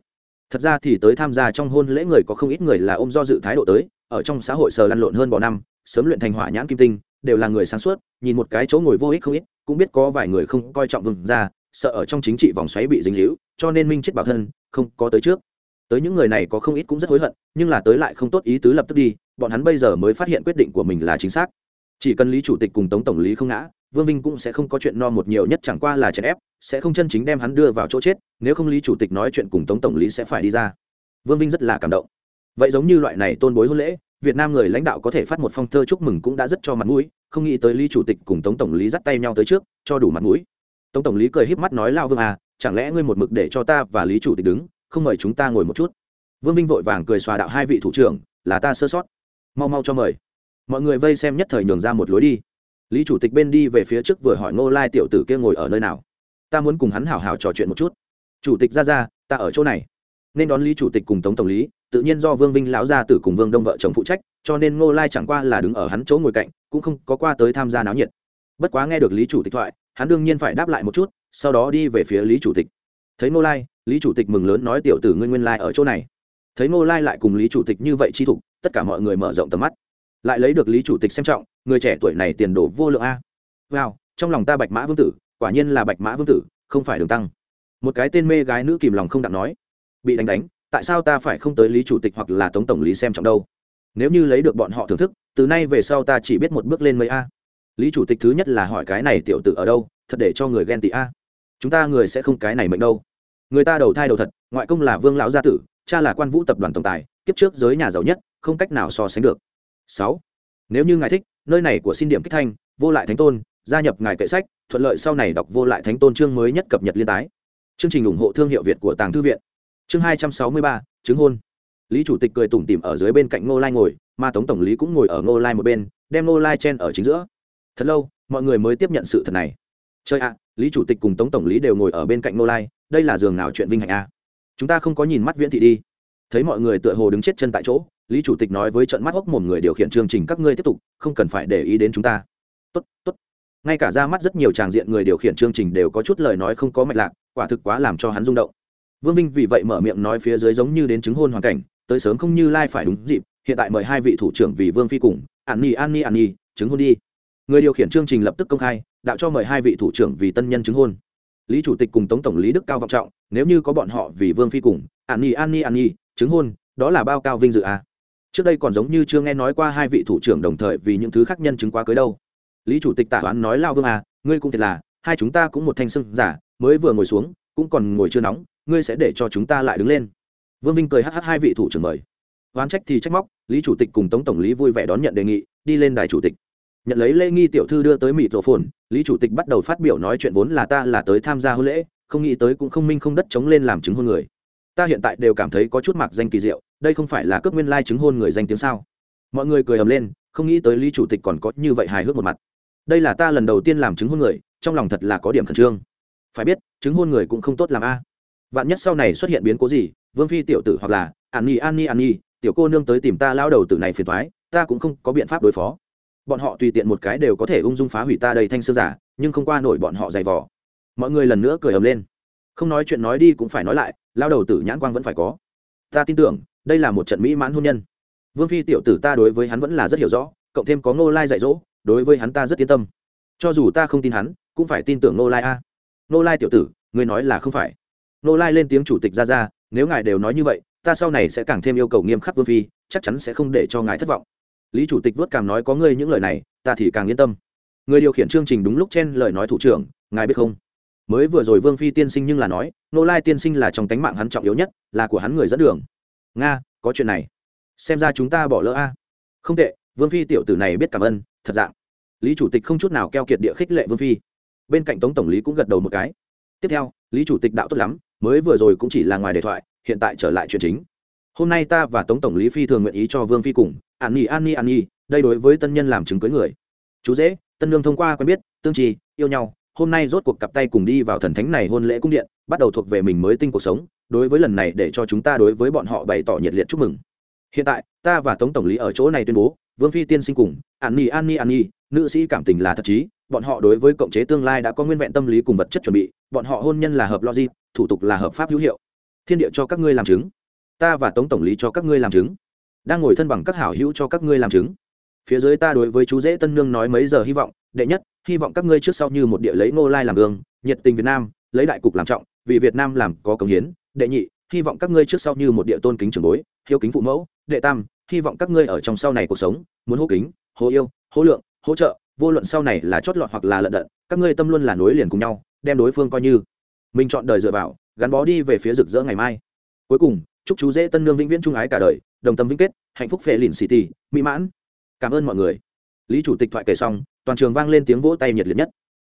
Thật ra thì tới tham gia trong hôn lễ người có không ít người là ôm do dự thái độ tới ở trong xã hội sờ lăn lộn hơn bỏ năm, sớm luyện thành hỏa nhãn kim tinh, đều là người sáng suốt, nhìn một cái chỗ ngồi vô ích không ít, cũng biết có vài người không coi trọng vương ra sợ ở trong chính trị vòng xoáy bị dính líu, cho nên minh chết bảo thân, không có tới trước. Tới những người này có không ít cũng rất hối hận, nhưng là tới lại không tốt ý tứ lập tức đi, bọn hắn bây giờ mới phát hiện quyết định của mình là chính xác. Chỉ cần lý chủ tịch cùng tống tổng lý không ngã, vương vinh cũng sẽ không có chuyện no một nhiều nhất chẳng qua là chèn ép, sẽ không chân chính đem hắn đưa vào chỗ chết, nếu không lý chủ tịch nói chuyện cùng tống tổng lý sẽ phải đi ra. Vương vinh rất là cảm động vậy giống như loại này tôn bối hôn lễ, việt nam người lãnh đạo có thể phát một phong thơ chúc mừng cũng đã rất cho mặt mũi, không nghĩ tới lý chủ tịch cùng tống tổng lý dắt tay nhau tới trước, cho đủ mặt mũi. Tống tổng lý cười híp mắt nói lao vương à chẳng lẽ ngươi một mực để cho ta và lý chủ tịch đứng, không mời chúng ta ngồi một chút? Vương vinh vội vàng cười xòa đạo hai vị thủ trưởng, là ta sơ sót. Mau mau cho mời. Mọi người vây xem nhất thời nhường ra một lối đi. Lý chủ tịch bên đi về phía trước vừa hỏi ngô lai tiểu tử kia ngồi ở nơi nào. Ta muốn cùng hắn hảo hảo trò chuyện một chút. Chủ tịch ra ra, ta ở chỗ này. Nên đón lý chủ tịch cùng tống tổng lý tự nhiên do vương vinh lão gia tử cùng vương đông vợ chồng phụ trách, cho nên ngô lai chẳng qua là đứng ở hắn chỗ ngồi cạnh, cũng không có qua tới tham gia náo nhiệt. Bất quá nghe được lý chủ tịch thoại, hắn đương nhiên phải đáp lại một chút, sau đó đi về phía lý chủ tịch. Thấy ngô lai, lý chủ tịch mừng lớn nói, tiểu tử ngươi nguyên lai ở chỗ này. Thấy ngô lai lại cùng lý chủ tịch như vậy chi thục tất cả mọi người mở rộng tầm mắt. Lại lấy được lý chủ tịch xem trọng, người trẻ tuổi này tiền đồ vô lượng a. Wow, trong lòng ta bạch mã vương tử, quả nhiên là bạch mã vương tử, không phải đường tăng. Một cái tên mê gái nữ kìm lòng không đặng nói, bị đánh đánh tại sao ta phải không tới lý chủ tịch hoặc là tống tổng lý xem trọng đâu? Nếu như lấy được bọn họ thưởng thức, từ nay về sau ta chỉ biết một bước lên mấy a. Lý chủ tịch thứ nhất là hỏi cái này tiểu tử ở đâu, thật để cho người ghen tị a. Chúng ta người sẽ không cái này mệnh đâu. Người ta đầu thai đầu thật, ngoại công là vương lão gia tử, cha là quan vũ tập đoàn tổng tài, kiếp trước giới nhà giàu nhất, không cách nào so sánh được. Sáu. Nếu như ngài thích, nơi này của xin điểm kích thanh, vô lại thánh tôn, gia nhập ngài kệ sách, thuận lợi sau này đọc vô lại thánh tôn chương mới nhất cập nhật liên tái. Chương trình ủng hộ thương hiệu việt của tàng thư viện chương hai trăm sáu mươi ba, chứng hôn. Lý chủ tịch cười tủm tỉm ở dưới bên cạnh ngô lai ngồi, mà tống tổng lý cũng ngồi ở ngô lai một bên, đem ngô lai chen ở chính giữa. Thật lâu, mọi người mới tiếp nhận sự thật này. Chơi ạ, lý chủ tịch cùng tống tổng lý đều ngồi ở bên cạnh ngô lai, đây là giường nào chuyện vinh hạnh a chúng ta không có nhìn mắt viễn thị đi. Thấy mọi người tựa hồ đứng chết chân tại chỗ, lý chủ tịch nói với trận mắt hốc mồm người điều khiển chương trình các ngươi tiếp tục, không cần phải để ý đến chúng ta. Tốt tốt. Ngay cả ra mắt rất nhiều tràng diện người điều khiển chương trình đều có chút lời nói không có mạch lạc, quả thực quá làm cho hắn rung động vương vinh vì vậy mở miệng nói phía dưới giống như đến chứng hôn hoàn cảnh, tới sớm không như lai phải đúng dịp, hiện tại mời hai vị thủ trưởng vì vương phi cùng, an nhi an nhi an nhi chứng hôn đi. Người điều khiển chương trình lập tức công khai, đạo cho mời hai vị thủ trưởng vì tân nhân chứng hôn. Lý chủ tịch cùng tống tổng lý đức cao vọng trọng, nếu như có bọn họ vì vương phi cùng, an nhi an nhi an nhi chứng hôn, đó là bao cao vinh dự à? Trước đây còn giống như chưa nghe nói qua hai vị thủ trưởng đồng thời vì những thứ khác nhân chứng quá cưới đâu. Lý chủ tịch tả toán nói lao vương à ngươi cũng thiệt là, hai chúng ta cũng một thanh sưng giả, mới vừa ngồi xuống, cũng còn ngồi chưa nóng ngươi sẽ để cho chúng ta lại đứng lên. Vương vinh cười hh hai vị thủ trưởng mời. Oán trách thì trách móc, lý chủ tịch cùng tống tổng lý vui vẻ đón nhận đề nghị, đi lên đài chủ tịch. Nhận lấy lễ nghi tiểu thư đưa tới mỹ tổ phồn, lý chủ tịch bắt đầu phát biểu nói chuyện vốn là ta là tới tham gia hôn lễ, không nghĩ tới cũng không minh không đất chống lên làm chứng hôn người. Ta hiện tại đều cảm thấy có chút mặc danh kỳ diệu, đây không phải là cướp nguyên lai chứng hôn người danh tiếng sao? Mọi người cười ầm lên, không nghĩ tới lý chủ tịch còn có như vậy hài hước một mặt. Đây là ta lần đầu tiên làm chứng hôn người, trong lòng thật là có điểm khẩn trương. Phải biết, chứng hôn người cũng không tốt làm a vạn nhất sau này xuất hiện biến cố gì, vương phi tiểu tử hoặc là, an nhi an nhi an nhi, tiểu cô nương tới tìm ta lao đầu tử này phiền thoái ta cũng không có biện pháp đối phó. Bọn họ tùy tiện một cái đều có thể ung dung phá hủy ta đầy thanh sơ giả, nhưng không qua nổi bọn họ dày vò. Mọi người lần nữa cười ầm lên. Không nói chuyện nói đi cũng phải nói lại lao đầu tử nhãn quang vẫn phải có. Ta tin tưởng, đây là một trận mỹ mãn hôn nhân. Vương phi tiểu tử ta đối với hắn vẫn là rất hiểu rõ, cộng thêm có ngô lai dạy dỗ, đối với hắn ta rất yên tâm. Cho dù ta không tin hắn, cũng phải tin tưởng ngô lai a. Ngô lai tiểu tử người nói là không phải. Nô lai lên tiếng chủ tịch ra ra, nếu ngài đều nói như vậy, ta sau này sẽ càng thêm yêu cầu nghiêm khắc vương phi, chắc chắn sẽ không để cho ngài thất vọng. Lý chủ tịch vớt cảm nói có ngươi những lời này, ta thì càng yên tâm. Người điều khiển chương trình đúng lúc chen lời nói thủ trưởng, ngài biết không? Mới vừa rồi vương phi tiên sinh nhưng là nói, nô lai tiên sinh là trong tánh mạng hắn trọng yếu nhất, là của hắn người dẫn đường. Nga, có chuyện này. Xem ra chúng ta bỏ lỡ a. Không tệ, vương phi tiểu tử này biết cảm ơn, thật dạng. Lý chủ tịch không chút nào keo kiệt địa khích lệ vương phi. Bên cạnh tống tổng lý cũng gật đầu một cái. Tiếp theo, lý chủ tịch đạo tốt lắm mới vừa rồi cũng chỉ là ngoài đề thoại, hiện tại trở lại chuyện chính. Hôm nay ta và tống tổng lý phi thường nguyện ý cho vương phi cùng. An nhi an nhi an nhi, đây đối với tân nhân làm chứng cưới người. Chú dễ, tân lương thông qua quen biết, tương trì yêu nhau, hôm nay rốt cuộc cặp tay cùng đi vào thần thánh này hôn lễ cung điện, bắt đầu thuộc về mình mới tinh cuộc sống, đối với lần này để cho chúng ta đối với bọn họ bày tỏ nhiệt liệt chúc mừng. Hiện tại, ta và tống tổng lý ở chỗ này tuyên bố, vương phi tiên sinh cùng, an nhi an nhi an nhi, nữ sĩ cảm tình là thật chí, bọn họ đối với cộng chế tương lai đã có nguyên vẹn tâm lý cùng vật chất chuẩn bị, bọn họ hôn nhân là hợp logic thủ tục là hợp pháp hữu hiệu. Thiên địa cho các ngươi làm chứng. Ta và tống tổng lý cho các ngươi làm chứng. Đang ngồi thân bằng các hảo hữu cho các ngươi làm chứng. Phía dưới ta đối với chú dễ tân nương nói mấy giờ hy vọng, đệ nhất, hy vọng các ngươi trước sau như một địa lấy ngô lai làm gương, nhiệt tình việt nam, lấy đại cục làm trọng, vì việt nam làm có công hiến. Đệ nhị, hy vọng các ngươi trước sau như một địa tôn kính trường bối, hiếu kính phụ mẫu. Đệ tam, hy vọng các ngươi ở trong sau này cuộc sống, muốn hô kính, hô yêu, hô lượng, hỗ trợ. Vô luận sau này là chót lọt hoặc là lận đận, các ngươi tâm luôn là nối liền cùng nhau, đem đối phương coi như mình chọn đời dựa vào, gắn bó đi về phía rực rỡ ngày mai. Cuối cùng, chúc chú dễ tân nương vĩnh viễn trung ái cả đời, đồng tâm vĩnh kết, hạnh phúc phê lìn city, mỹ mãn. Cảm ơn mọi người. Lý chủ tịch thoại kể xong, toàn trường vang lên tiếng vỗ tay nhiệt liệt nhất.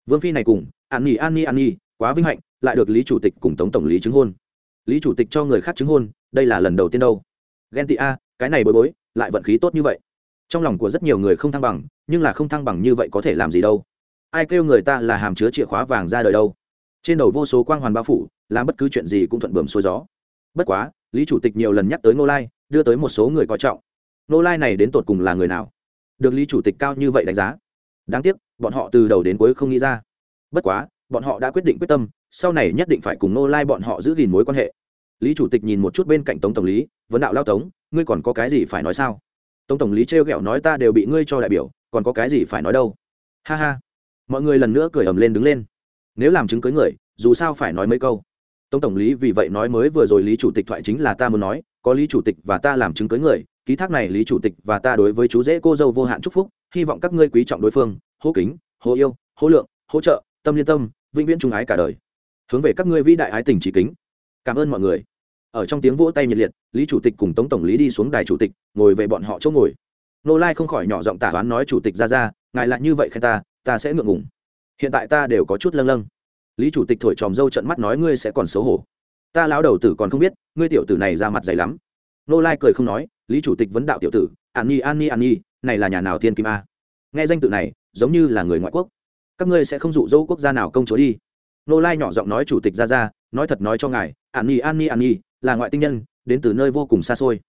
Vương phi này cùng, an nhi an nhi an nhi, quá vinh hạnh, lại được lý chủ tịch cùng tống tổng lý chứng hôn. Lý chủ tịch cho người khác chứng hôn, đây là lần đầu tiên đâu. Ghen tị a, cái này bối bối, lại vận khí tốt như vậy. Trong lòng của rất nhiều người không thăng bằng, nhưng là không thăng bằng như vậy có thể làm gì đâu. Ai kêu người ta là hàm chứa chìa khóa vàng ra đời đâu? Trên đầu vô số quang hoàn bao phủ, làm bất cứ chuyện gì cũng thuận bờm xuôi gió. Bất quá, lý chủ tịch nhiều lần nhắc tới ngô lai, đưa tới một số người coi trọng. Ngô lai này đến tột cùng là người nào? Được lý chủ tịch cao như vậy đánh giá? Đáng tiếc, bọn họ từ đầu đến cuối không nghĩ ra. Bất quá, bọn họ đã quyết định quyết tâm, sau này nhất định phải cùng ngô lai bọn họ giữ gìn mối quan hệ. Lý chủ tịch nhìn một chút bên cạnh tống tổng lý, vấn đạo lao tống, ngươi còn có cái gì phải nói sao? Tống tổng lý trêu ghẹo nói, ta đều bị ngươi cho đại biểu, còn có cái gì phải nói đâu? Ha ha. Mọi người lần nữa cười ầm lên đứng lên nếu làm chứng cưới người, dù sao phải nói mấy câu. Tổng tổng lý vì vậy nói mới vừa rồi lý chủ tịch thoại chính là ta muốn nói, có lý chủ tịch và ta làm chứng cưới người, ký thác này lý chủ tịch và ta đối với chú dễ cô dâu vô hạn chúc phúc, hy vọng các ngươi quý trọng đối phương, hô kính, hô yêu, hô lượng, hỗ trợ, tâm liên tâm, vĩnh viễn trung ái cả đời. Hướng về các ngươi vĩ đại ái tình chỉ kính. Cảm ơn mọi người. Ở trong tiếng vỗ tay nhiệt liệt, lý chủ tịch cùng tống tổng lý đi xuống đài chủ tịch, ngồi về bọn họ chỗ ngồi. Nô lai không khỏi nhỏ giọng tả đoán nói chủ tịch ra ra, ngài lại như vậy khen ta ta sẽ ngượng ngùng hiện tại ta đều có chút lâng lâng. Lý chủ tịch thổi tròm dâu trận mắt nói ngươi sẽ còn xấu hổ. Ta lão đầu tử còn không biết, ngươi tiểu tử này ra mặt dày lắm. Nô lai cười không nói, lý chủ tịch vấn đạo tiểu tử, an nhi an nhi an nhi, này là nhà nào thiên kim a? Nghe danh tự này, giống như là người ngoại quốc. Các ngươi sẽ không dụ dỗ quốc gia nào công chúa đi. Nô lai nhỏ giọng nói chủ tịch ra ra, nói thật nói cho ngài, an nhi an nhi an nhi, là ngoại tinh nhân, đến từ nơi vô cùng xa xôi.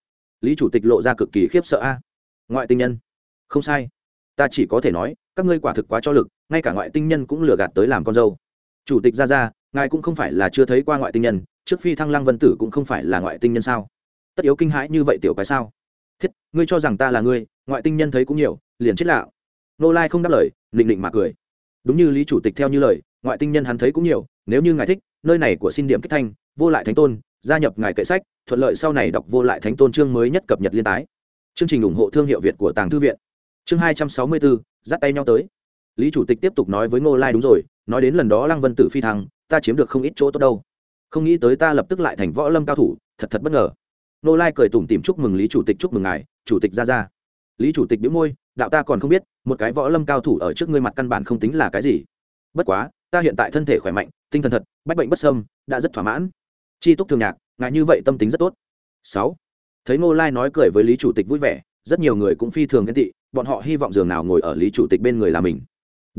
Lý chủ tịch lộ ra cực kỳ khiếp sợ a. Ngoại tinh nhân? Không sai. Ta chỉ có thể nói, các ngươi quả thực quá cho lực ngay cả ngoại tinh nhân cũng lừa gạt tới làm con dâu. Chủ tịch ra ra ngài cũng không phải là chưa thấy qua ngoại tinh nhân, trước phi thăng lăng vân tử cũng không phải là ngoại tinh nhân sao? Tất yếu kinh hãi như vậy tiểu cái sao? Thiết, ngươi cho rằng ta là ngươi, ngoại tinh nhân thấy cũng nhiều, liền chết lạ. Nô lai không đáp lời, nịnh nịnh mà cười. Đúng như lý chủ tịch theo như lời, ngoại tinh nhân hắn thấy cũng nhiều, nếu như ngài thích, nơi này của xin điểm kích thanh, vô lại thánh tôn, gia nhập ngài kệ sách, thuận lợi sau này đọc vô lại thánh tôn chương mới nhất cập nhật liên tái. Chương trình ủng hộ thương hiệu việt của tàng thư viện. Chương hai trăm sáu mươi bốn, dắt tay nhau tới lý chủ tịch tiếp tục nói với ngô lai đúng rồi, nói đến lần đó lăng vân tử phi thăng, ta chiếm được không ít chỗ tốt đâu. Không nghĩ tới ta lập tức lại thành võ lâm cao thủ, thật thật bất ngờ. Ngô lai cười tủm tìm chúc mừng lý chủ tịch, chúc mừng ngài, chủ tịch ra ra. Lý chủ tịch bĩu môi, đạo ta còn không biết, một cái võ lâm cao thủ ở trước ngươi mặt căn bản không tính là cái gì. Bất quá, ta hiện tại thân thể khỏe mạnh, tinh thần thật, bách bệnh bất sâm đã rất thỏa mãn. Chi túc thường nhạc, ngài như vậy tâm tính rất tốt. Sáu. Thấy ngô lai nói cười với lý chủ tịch vui vẻ, rất nhiều người cũng phi thường ghen tị, bọn họ hy vọng giường nào ngồi ở lý chủ tịch bên người là mình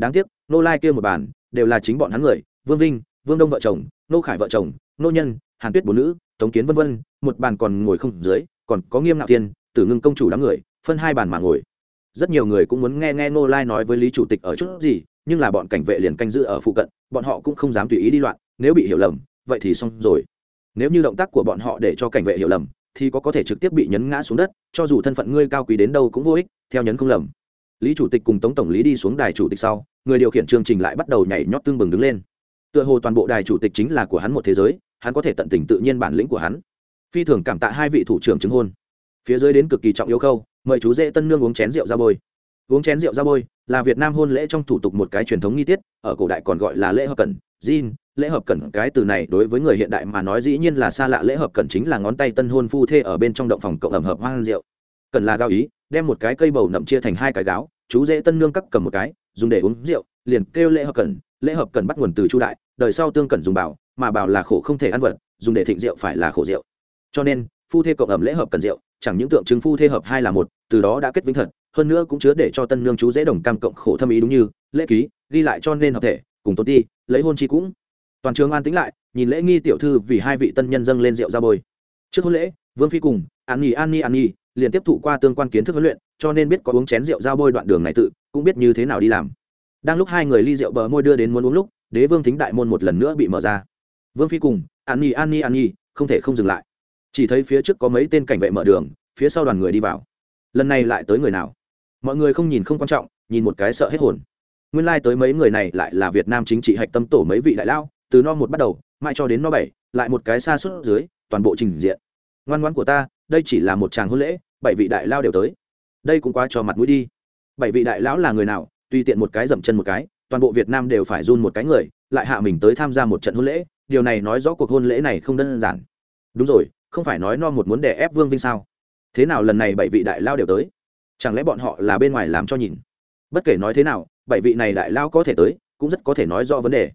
đáng tiếc, Nô lai kia một bàn đều là chính bọn hắn người, vương vinh, vương đông vợ chồng, nô khải vợ chồng, nô nhân, hàn tuyết bốn nữ, tống kiến vân vân, một bàn còn ngồi không dưới, còn có nghiêm ngạo tiên tử ngưng công chủ đám người, phân hai bàn mà ngồi. Rất nhiều người cũng muốn nghe nghe Nô lai nói với lý chủ tịch ở chút gì, nhưng là bọn cảnh vệ liền canh giữ ở phụ cận, bọn họ cũng không dám tùy ý đi loạn, nếu bị hiểu lầm, vậy thì xong rồi. Nếu như động tác của bọn họ để cho cảnh vệ hiểu lầm, thì có có thể trực tiếp bị nhấn ngã xuống đất, cho dù thân phận ngươi cao quý đến đâu cũng vô ích, theo nhấn không lầm lý chủ tịch cùng tống tổng lý đi xuống đài chủ tịch sau người điều khiển chương trình lại bắt đầu nhảy nhót tương bừng đứng lên. Tựa hồ toàn bộ đài chủ tịch chính là của hắn một thế giới hắn có thể tận tình tự nhiên bản lĩnh của hắn. Phi thường cảm tạ hai vị thủ trưởng chứng hôn. Phía dưới đến cực kỳ trọng yếu khâu mời chú dễ tân nương uống chén rượu ra bôi. Uống chén rượu ra bôi là việt nam hôn lễ trong thủ tục một cái truyền thống nghi tiết ở cổ đại còn gọi là lễ hợp cẩn Gin, lễ hợp cẩn cái từ này đối với người hiện đại mà nói dĩ nhiên là xa lạ lễ hợp cẩn chính là ngón tay tân hôn phu thê ở bên trong động phòng cộng ẩm hợp hoang rượu. Cần là gao ý đem một cái cây bầu nậm chia thành hai cái gáo, chú dễ tân nương cắt cầm một cái, dùng để uống rượu, liền kêu lễ hợp cẩn lễ hợp cẩn bắt nguồn từ chu đại, đời sau tương cẩn dùng bảo, mà bảo là khổ không thể ăn vật, dùng để thịnh rượu phải là khổ rượu. Cho nên, phu thê cộng ẩm lễ hợp cẩn rượu, chẳng những tượng trưng phu thê hợp hai là một, từ đó đã kết vĩnh thật, hơn nữa cũng chứa để cho tân nương chú dễ đồng cam cộng khổ thâm ý đúng như, lễ ký, ghi lại cho nên hợp thể, cùng tôn ti, lấy hôn chi cũng. Toàn trường an tĩnh lại, nhìn lễ nghi tiểu thư vì hai vị tân nhân dâng lên rượu ra bôi. Trước hôn lễ, vương phi cùng, an nhi an nhi an nhi liền tiếp thụ qua tương quan kiến thức huấn luyện, cho nên biết có uống chén rượu giao bôi đoạn đường này tự, cũng biết như thế nào đi làm. Đang lúc hai người ly rượu bờ môi đưa đến muốn uống lúc, đế vương thính đại môn một lần nữa bị mở ra. Vương phi cùng, an nhi an nhi an nhi, không thể không dừng lại. Chỉ thấy phía trước có mấy tên cảnh vệ mở đường, phía sau đoàn người đi vào. Lần này lại tới người nào? Mọi người không nhìn không quan trọng, nhìn một cái sợ hết hồn. Nguyên lai、like、tới mấy người này lại là việt nam chính trị hạch tâm tổ mấy vị đại lao, từ no một bắt đầu, mãi cho đến no bảy, lại một cái xa suốt dưới, toàn bộ trình diện. Ngoan ngoãn của ta đây chỉ là một tràng hôn lễ, bảy vị đại lao đều tới. Đây cũng quá cho mặt mũi đi. Bảy vị đại lão là người nào, tùy tiện một cái dậm chân một cái, toàn bộ việt nam đều phải run một cái người, lại hạ mình tới tham gia một trận hôn lễ, điều này nói rõ cuộc hôn lễ này không đơn giản. Đúng rồi, không phải nói no một muốn đè ép vương vinh sao? Thế nào lần này bảy vị đại lao đều tới? Chẳng lẽ bọn họ là bên ngoài làm cho nhìn? Bất kể nói thế nào, bảy vị này đại lao có thể tới, cũng rất có thể nói rõ vấn đề.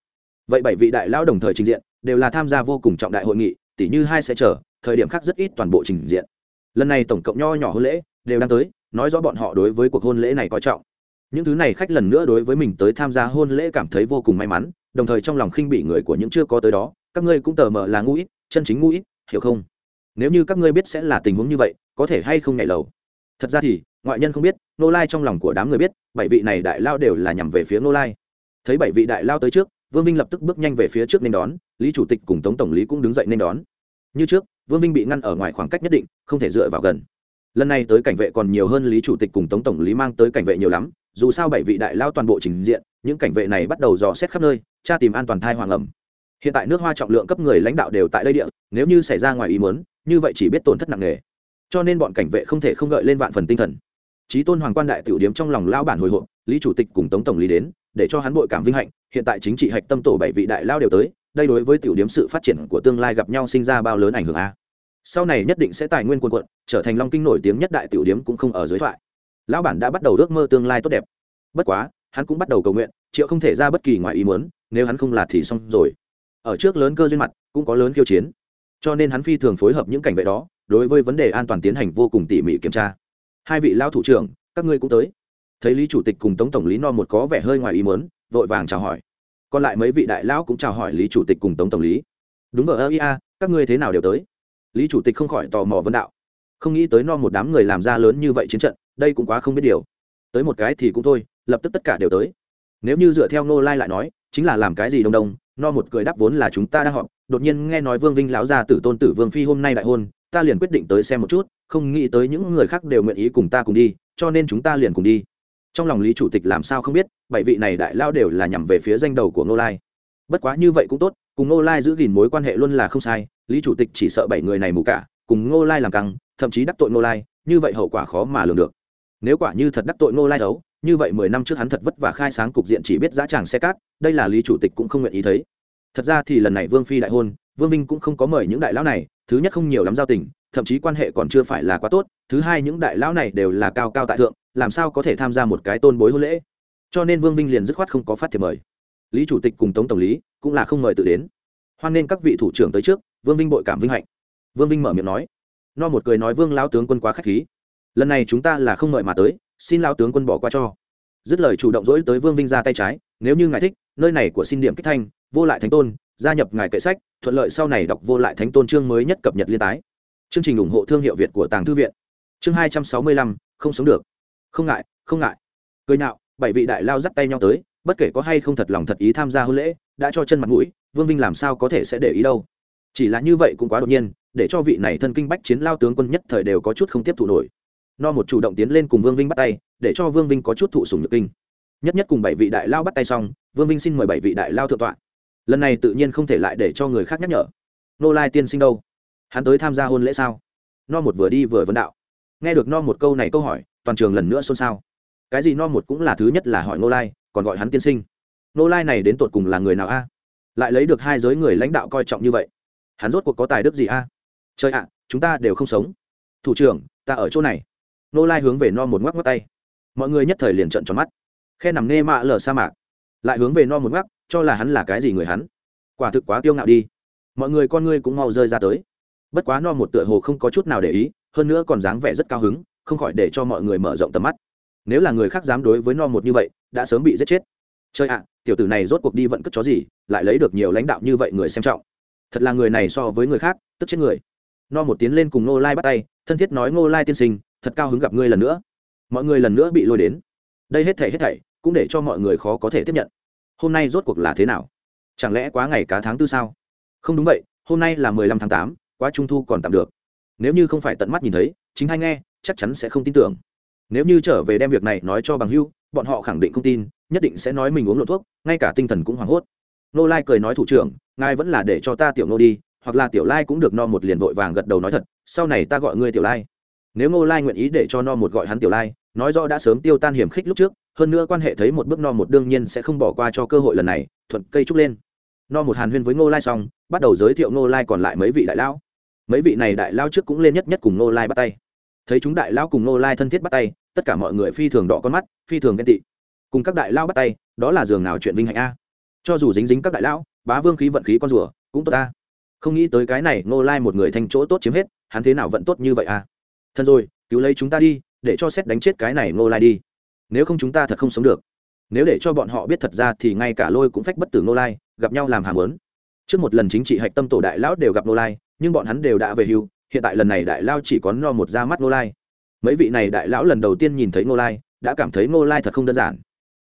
Vậy bảy vị đại lao đồng thời trình diện, đều là tham gia vô cùng trọng đại hội nghị tỷ như hai sẽ chờ thời điểm khác rất ít toàn bộ trình diện. Lần này tổng cộng nho nhỏ hôn lễ đều đang tới, nói rõ bọn họ đối với cuộc hôn lễ này coi trọng. Những thứ này khách lần nữa đối với mình tới tham gia hôn lễ cảm thấy vô cùng may mắn, đồng thời trong lòng khinh bị người của những chưa có tới đó, các ngươi cũng tờ mờ là ngu ít, chân chính ngu ít, hiểu không? Nếu như các ngươi biết sẽ là tình huống như vậy, có thể hay không nhảy lầu? Thật ra thì, ngoại nhân không biết, nô lai trong lòng của đám người biết, bảy vị này đại lao đều là nhằm về phía nô lai. Thấy bảy vị đại lao tới trước, vương vinh lập tức bước nhanh về phía trước nên đón, lý chủ tịch cùng tống tổng lý cũng đứng dậy nên đón. Như trước vương vinh bị ngăn ở ngoài khoảng cách nhất định, không thể dựa vào gần. Lần này tới cảnh vệ còn nhiều hơn lý chủ tịch cùng tống tổng lý mang tới cảnh vệ nhiều lắm, dù sao bảy vị đại lao toàn bộ trình diện, những cảnh vệ này bắt đầu dò xét khắp nơi, tra tìm an toàn thai hoàng ẩm. Hiện tại nước hoa trọng lượng cấp người lãnh đạo đều tại đây địa, nếu như xảy ra ngoài ý muốn, như vậy chỉ biết tổn thất nặng nề. Cho nên bọn cảnh vệ không thể không gợi lên vạn phần tinh thần. Trí tôn hoàng quan đại tiểu điếm trong lòng lao bản hồi hộp, lý chủ tịch cùng tống tổng lý đến, để cho hắn bội cảm vinh hạnh, hiện tại chính trị hạch tâm tổ bảy vị đại lao đều tới đây đối với tiểu điểm sự phát triển của tương lai gặp nhau sinh ra bao lớn ảnh hưởng a. Sau này nhất định sẽ tài nguyên cuồn quận trở thành long kinh nổi tiếng nhất đại tiểu điểm cũng không ở dưới thoại. Lão bản đã bắt đầu ước mơ tương lai tốt đẹp. Bất quá, hắn cũng bắt đầu cầu nguyện, triệu không thể ra bất kỳ ngoài ý muốn, nếu hắn không là thì xong rồi. Ở trước lớn cơ duyên mặt, cũng có lớn khiêu chiến. Cho nên hắn phi thường phối hợp những cảnh vệ đó, đối với vấn đề an toàn tiến hành vô cùng tỉ mỉ kiểm tra. Hai vị lao thủ trưởng, các ngươi cũng tới. Thấy lý chủ tịch cùng tống tổng lý no một có vẻ hơi ngoài ý muốn, vội vàng chào hỏi còn lại mấy vị đại lão cũng chào hỏi lý chủ tịch cùng tống tổng lý. Đúng ở ơ ia các ngươi thế nào đều tới. Lý chủ tịch không khỏi tò mò vấn đạo. Không nghĩ tới no một đám người làm ra lớn như vậy chiến trận, đây cũng quá không biết điều. Tới một cái thì cũng thôi, lập tức tất cả đều tới. Nếu như dựa theo nô lai lại nói, chính là làm cái gì đông đông, no một cười đáp vốn là chúng ta đang họp, đột nhiên nghe nói vương vinh lão gia tử tôn tử vương phi hôm nay đại hôn, ta liền quyết định tới xem một chút, không nghĩ tới những người khác đều nguyện ý cùng ta cùng đi, cho nên chúng ta liền cùng đi trong lòng lý chủ tịch làm sao không biết, bảy vị này đại lao đều là nhằm về phía danh đầu của ngô lai. Bất quá như vậy cũng tốt, cùng ngô lai giữ gìn mối quan hệ luôn là không sai, lý chủ tịch chỉ sợ bảy người này mù cả, cùng ngô lai làm căng, thậm chí đắc tội ngô lai, như vậy hậu quả khó mà lường được. Nếu quả như thật đắc tội ngô lai đấu, như vậy mười năm trước hắn thật vất vả khai sáng cục diện chỉ biết giá tràng xe cát, đây là lý chủ tịch cũng không nguyện ý thấy. Thật ra thì lần này vương phi đại hôn, vương vinh cũng không có mời những đại lão này, thứ nhất không nhiều lắm giao tình, thậm chí quan hệ còn chưa phải là quá tốt, thứ hai những đại lão này đều là cao cao tại thượng làm sao có thể tham gia một cái tôn bối hôn lễ? Cho nên vương vinh liền dứt khoát không có phát thiệp mời. Lý chủ tịch cùng tống tổng lý cũng là không mời tự đến. Hoan nên các vị thủ trưởng tới trước, vương vinh bội cảm vinh hạnh. Vương vinh mở miệng nói, no một cười nói vương lão tướng quân quá k h á c h khí. Lần này chúng ta là không mời mà tới, xin lão tướng quân bỏ qua cho. Dứt lời chủ động dỗi tới vương vinh ra tay trái, nếu như ngài thích, nơi này của xin điểm kích thanh, vô lại thánh tôn, gia nhập ngài kệ sách, thuận lợi sau này đọc vô lại thánh tôn chương mới nhất cập nhật liên tái. Chương trình ủng hộ thương hiệu việt của tàng thư viện. Chương hai trăm sáu mươi lăm, không sống được không ngại không ngại. Cười nhạo, bảy vị đại lao dắt tay nhau tới, bất kể có hay không thật lòng thật ý tham gia hôn lễ, đã cho chân mặt mũi, vương vinh làm sao có thể sẽ để ý đâu. Chỉ là như vậy cũng quá đột nhiên, để cho vị này thân kinh bách chiến lao tướng quân nhất thời đều có chút không tiếp thụ nổi. No một chủ động tiến lên cùng vương vinh bắt tay, để cho vương vinh có chút thụ sùng nhược kinh. Nhất nhất cùng bảy vị đại lao bắt tay xong, vương vinh xin mời bảy vị đại lao thượng tọa. Lần này tự nhiên không thể lại để cho người khác nhắc nhở. Nô lai tiên sinh đâu? Hắn tới tham gia hôn lễ sao? No một vừa đi vừa vấn đạo. Nghe được no một câu này câu hỏi toàn trường lần nữa xôn xao. Cái gì no một cũng là thứ nhất là hỏi nô lai, còn gọi hắn tiên sinh. Nô lai này đến tột cùng là người nào a? Lại lấy được hai giới người lãnh đạo coi trọng như vậy, hắn rốt cuộc có tài đức gì a? Trời ạ, chúng ta đều không sống. Thủ trưởng, ta ở chỗ này. Nô lai hướng về no một ngoắc ngoắc tay. Mọi người nhất thời liền trận tròn mắt. Khe nằm nê mạ lở sa mạc. Lại hướng về no một ngoắc, cho là hắn là cái gì người hắn? Quả thực quá kiêu ngạo đi. Mọi người con ngươi cũng mau rơi ra tới. Bất quá no một tựa hồ không có chút nào để ý, hơn nữa còn dáng vẻ rất cao hứng không khỏi để cho mọi người mở rộng tầm mắt. Nếu là người khác dám đối với no một như vậy, đã sớm bị giết chết. Chơi ạ, tiểu tử này rốt cuộc đi vận cất chó gì, lại lấy được nhiều lãnh đạo như vậy người xem trọng. Thật là người này so với người khác, tức chết người. No một tiến lên cùng nô lai bắt tay, thân thiết nói, ngô lai tiên sinh, thật cao hứng gặp ngươi lần nữa. Mọi người lần nữa bị lôi đến. Đây hết thảy hết thảy, cũng để cho mọi người khó có thể tiếp nhận. Hôm nay rốt cuộc là thế nào? Chẳng lẽ quá ngày cá tháng tư sao? Không đúng vậy, hôm nay là mười lăm tháng tám, quá trung thu còn tạm được. Nếu như không phải tận mắt nhìn thấy, chính hay nghe chắc chắn sẽ không tin tưởng. Nếu như trở về đem việc này nói cho bằng hưu bọn họ khẳng định không tin, nhất định sẽ nói mình uống lộ thuốc, ngay cả tinh thần cũng hoảng hốt. Nô lai cười nói thủ trưởng, ngài vẫn là để cho ta tiểu nô đi, hoặc là tiểu lai cũng được no một liền vội vàng gật đầu nói thật, sau này ta gọi ngươi tiểu lai. Nếu ngô lai nguyện ý để cho no một gọi hắn tiểu lai, nói rõ đã sớm tiêu tan hiểm khích lúc trước, hơn nữa quan hệ thấy một bước no một đương nhiên sẽ không bỏ qua cho cơ hội lần này, thuận cây trúc lên. No một hàn huyên với ngô lai xong, bắt đầu giới thiệu ngô lai còn lại mấy vị đại lão. Mấy vị này đại lao trước cũng lên nhất nhất cùng ngô lai bắt tay thấy chúng đại lao cùng Nô lai thân thiết bắt tay, tất cả mọi người phi thường đỏ con mắt, phi thường ghen tị. Cùng các đại lao bắt tay, đó là giường nào chuyện vinh hạnh a? Cho dù dính dính các đại lão, bá vương khí vận khí con rùa, cũng tốt ta không nghĩ tới cái này Nô lai một người thành chỗ tốt chiếm hết, hắn thế nào vẫn tốt như vậy à thân rồi, cứu lấy chúng ta đi, để cho xét đánh chết cái này Nô lai đi. Nếu không chúng ta thật không sống được. Nếu để cho bọn họ biết thật ra thì ngay cả lôi cũng phách bất tử Nô lai, gặp nhau làm hàm lớn trước một lần chính trị hạch tâm tổ đại lão đều gặp Nô lai, nhưng bọn hắn đều đã về hưu hiện tại lần này đại lao chỉ có no một ra mắt ngô lai. Mấy vị này đại lão lần đầu tiên nhìn thấy ngô lai, đã cảm thấy ngô lai thật không đơn giản.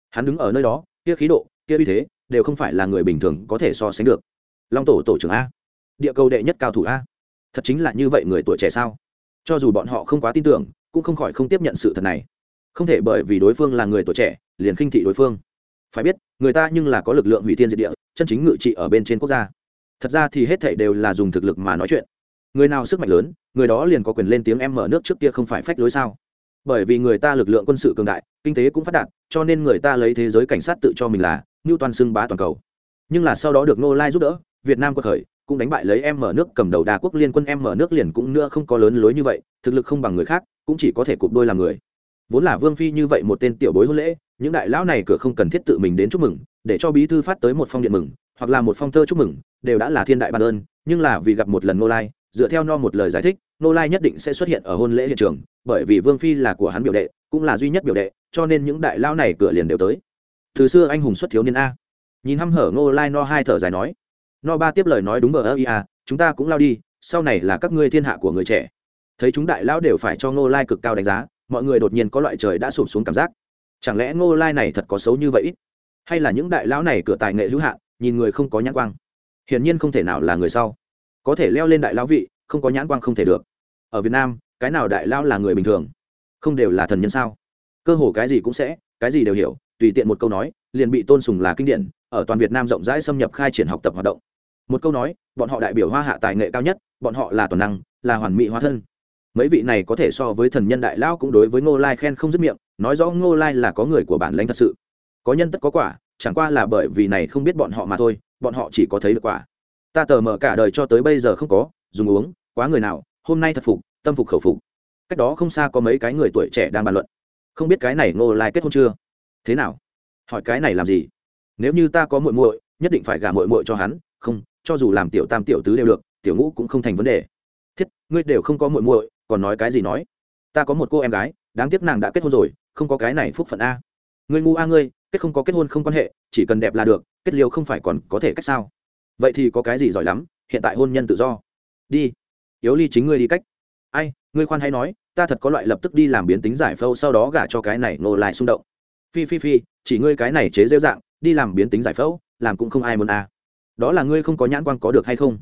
Hắn đứng ở nơi đó, kia khí độ, kia uy thế, đều không phải là người bình thường có thể so sánh được. Long tổ tổ trưởng a. Địa cầu đệ nhất cao thủ a. Thật chính là như vậy người tuổi trẻ sao? Cho dù bọn họ không quá tin tưởng, cũng không khỏi không tiếp nhận sự thật này. Không thể bởi vì đối phương là người tuổi trẻ, liền khinh thị đối phương. Phải biết, người ta nhưng là có lực lượng hủy thiên diệt địa, chân chính ngự trị ở bên trên quốc gia. Thật ra thì hết thảy đều là dùng thực lực mà nói chuyện người nào sức mạnh lớn người đó liền có quyền lên tiếng em mở nước trước kia không phải phách lối sao? Bởi vì người ta lực lượng quân sự cường đại kinh tế cũng phát đạt cho nên người ta lấy thế giới cảnh sát tự cho mình là như toàn xưng bá toàn cầu. Nhưng là sau đó được nô lai giúp đỡ việt nam có khởi, cũng đánh bại lấy em mở nước cầm đầu đa quốc liên quân em mở nước liền cũng nữa không có lớn lối như vậy thực lực không bằng người khác cũng chỉ có thể cụp đôi làm người. Vốn là vương phi như vậy một tên tiểu bối hôn lễ những đại lão này cửa không cần thiết tự mình đến chúc mừng để cho bí thư phát tới một phong điện mừng hoặc là một phong thơ chúc mừng đều đã là thiên đại ban ơn nhưng là vì gặp một lần nô lai dựa theo no một lời giải thích, nô lai nhất định sẽ xuất hiện ở hôn lễ hiện trường, bởi vì vương phi là của hắn biểu đệ, cũng là duy nhất biểu đệ, cho nên những đại lão này cửa liền đều tới. Từ xưa anh hùng xuất thiếu niên a. Nhìn hăm hở nô lai no hai thở dài nói. No ba tiếp lời nói đúng vờ ơ ia chúng ta cũng lao đi, sau này là các ngươi thiên hạ của người trẻ. Thấy chúng đại lão đều phải cho nô lai cực cao đánh giá, mọi người đột nhiên có loại trời đã sụp xuống cảm giác. Chẳng lẽ nô lai này thật có xấu như vậy? Hay là những đại lão này cửa tài nghệ hữu hạn, nhìn người không có nhãn quang? Hiển nhiên không thể nào là người sau có thể leo lên đại lão vị, không có nhãn quang không thể được. Ở việt nam, cái nào đại lão là người bình thường? Không đều là thần nhân sao? Cơ hồ cái gì cũng sẽ, cái gì đều hiểu, tùy tiện một câu nói, liền bị tôn sùng là kinh điển, ở toàn việt nam rộng rãi xâm nhập khai triển học tập hoạt động. Một câu nói, bọn họ đại biểu hoa hạ tài nghệ cao nhất, bọn họ là toàn năng, là hoàn mỹ hóa thân. Mấy vị này có thể so với thần nhân đại lao cũng đối với ngô lai khen không dứt miệng, nói rõ ngô lai là có người của bản lãnh thật sự. Có nhân tất có quả, chẳng qua là bởi vì này không biết bọn họ mà thôi, bọn họ chỉ có thấy được quả ta tờ mở cả đời cho tới bây giờ không có, dùng uống, quá người nào, hôm nay thật phục, tâm phục khẩu phục. Cách đó không xa có mấy cái người tuổi trẻ đang bàn luận. Không biết cái này ngô lai kết hôn chưa? Thế nào? Hỏi cái này làm gì? Nếu như ta có muội muội, nhất định phải gả muội muội cho hắn, không, cho dù làm tiểu tam tiểu tứ đều được, tiểu ngũ cũng không thành vấn đề. Thiết, ngươi đều không có muội muội, còn nói cái gì nói? Ta có một cô em gái, đáng tiếc nàng đã kết hôn rồi, không có cái này phúc phận a. Ngươi ngu a ngươi, kết không có kết hôn không quan hệ, chỉ cần đẹp là được, kết liêu không phải còn có thể cách sao? Vậy thì có cái gì giỏi lắm, hiện tại hôn nhân tự do. Đi. Yếu ly chính ngươi đi cách. Ai, ngươi khoan hay nói, ta thật có loại lập tức đi làm biến tính giải phẫu sau đó gả cho cái này nô lại xung động. Phi phi phi, chỉ ngươi cái này chế rêu dạng, đi làm biến tính giải phẫu làm cũng không ai muốn à. Đó là ngươi không có nhãn quan có được hay không?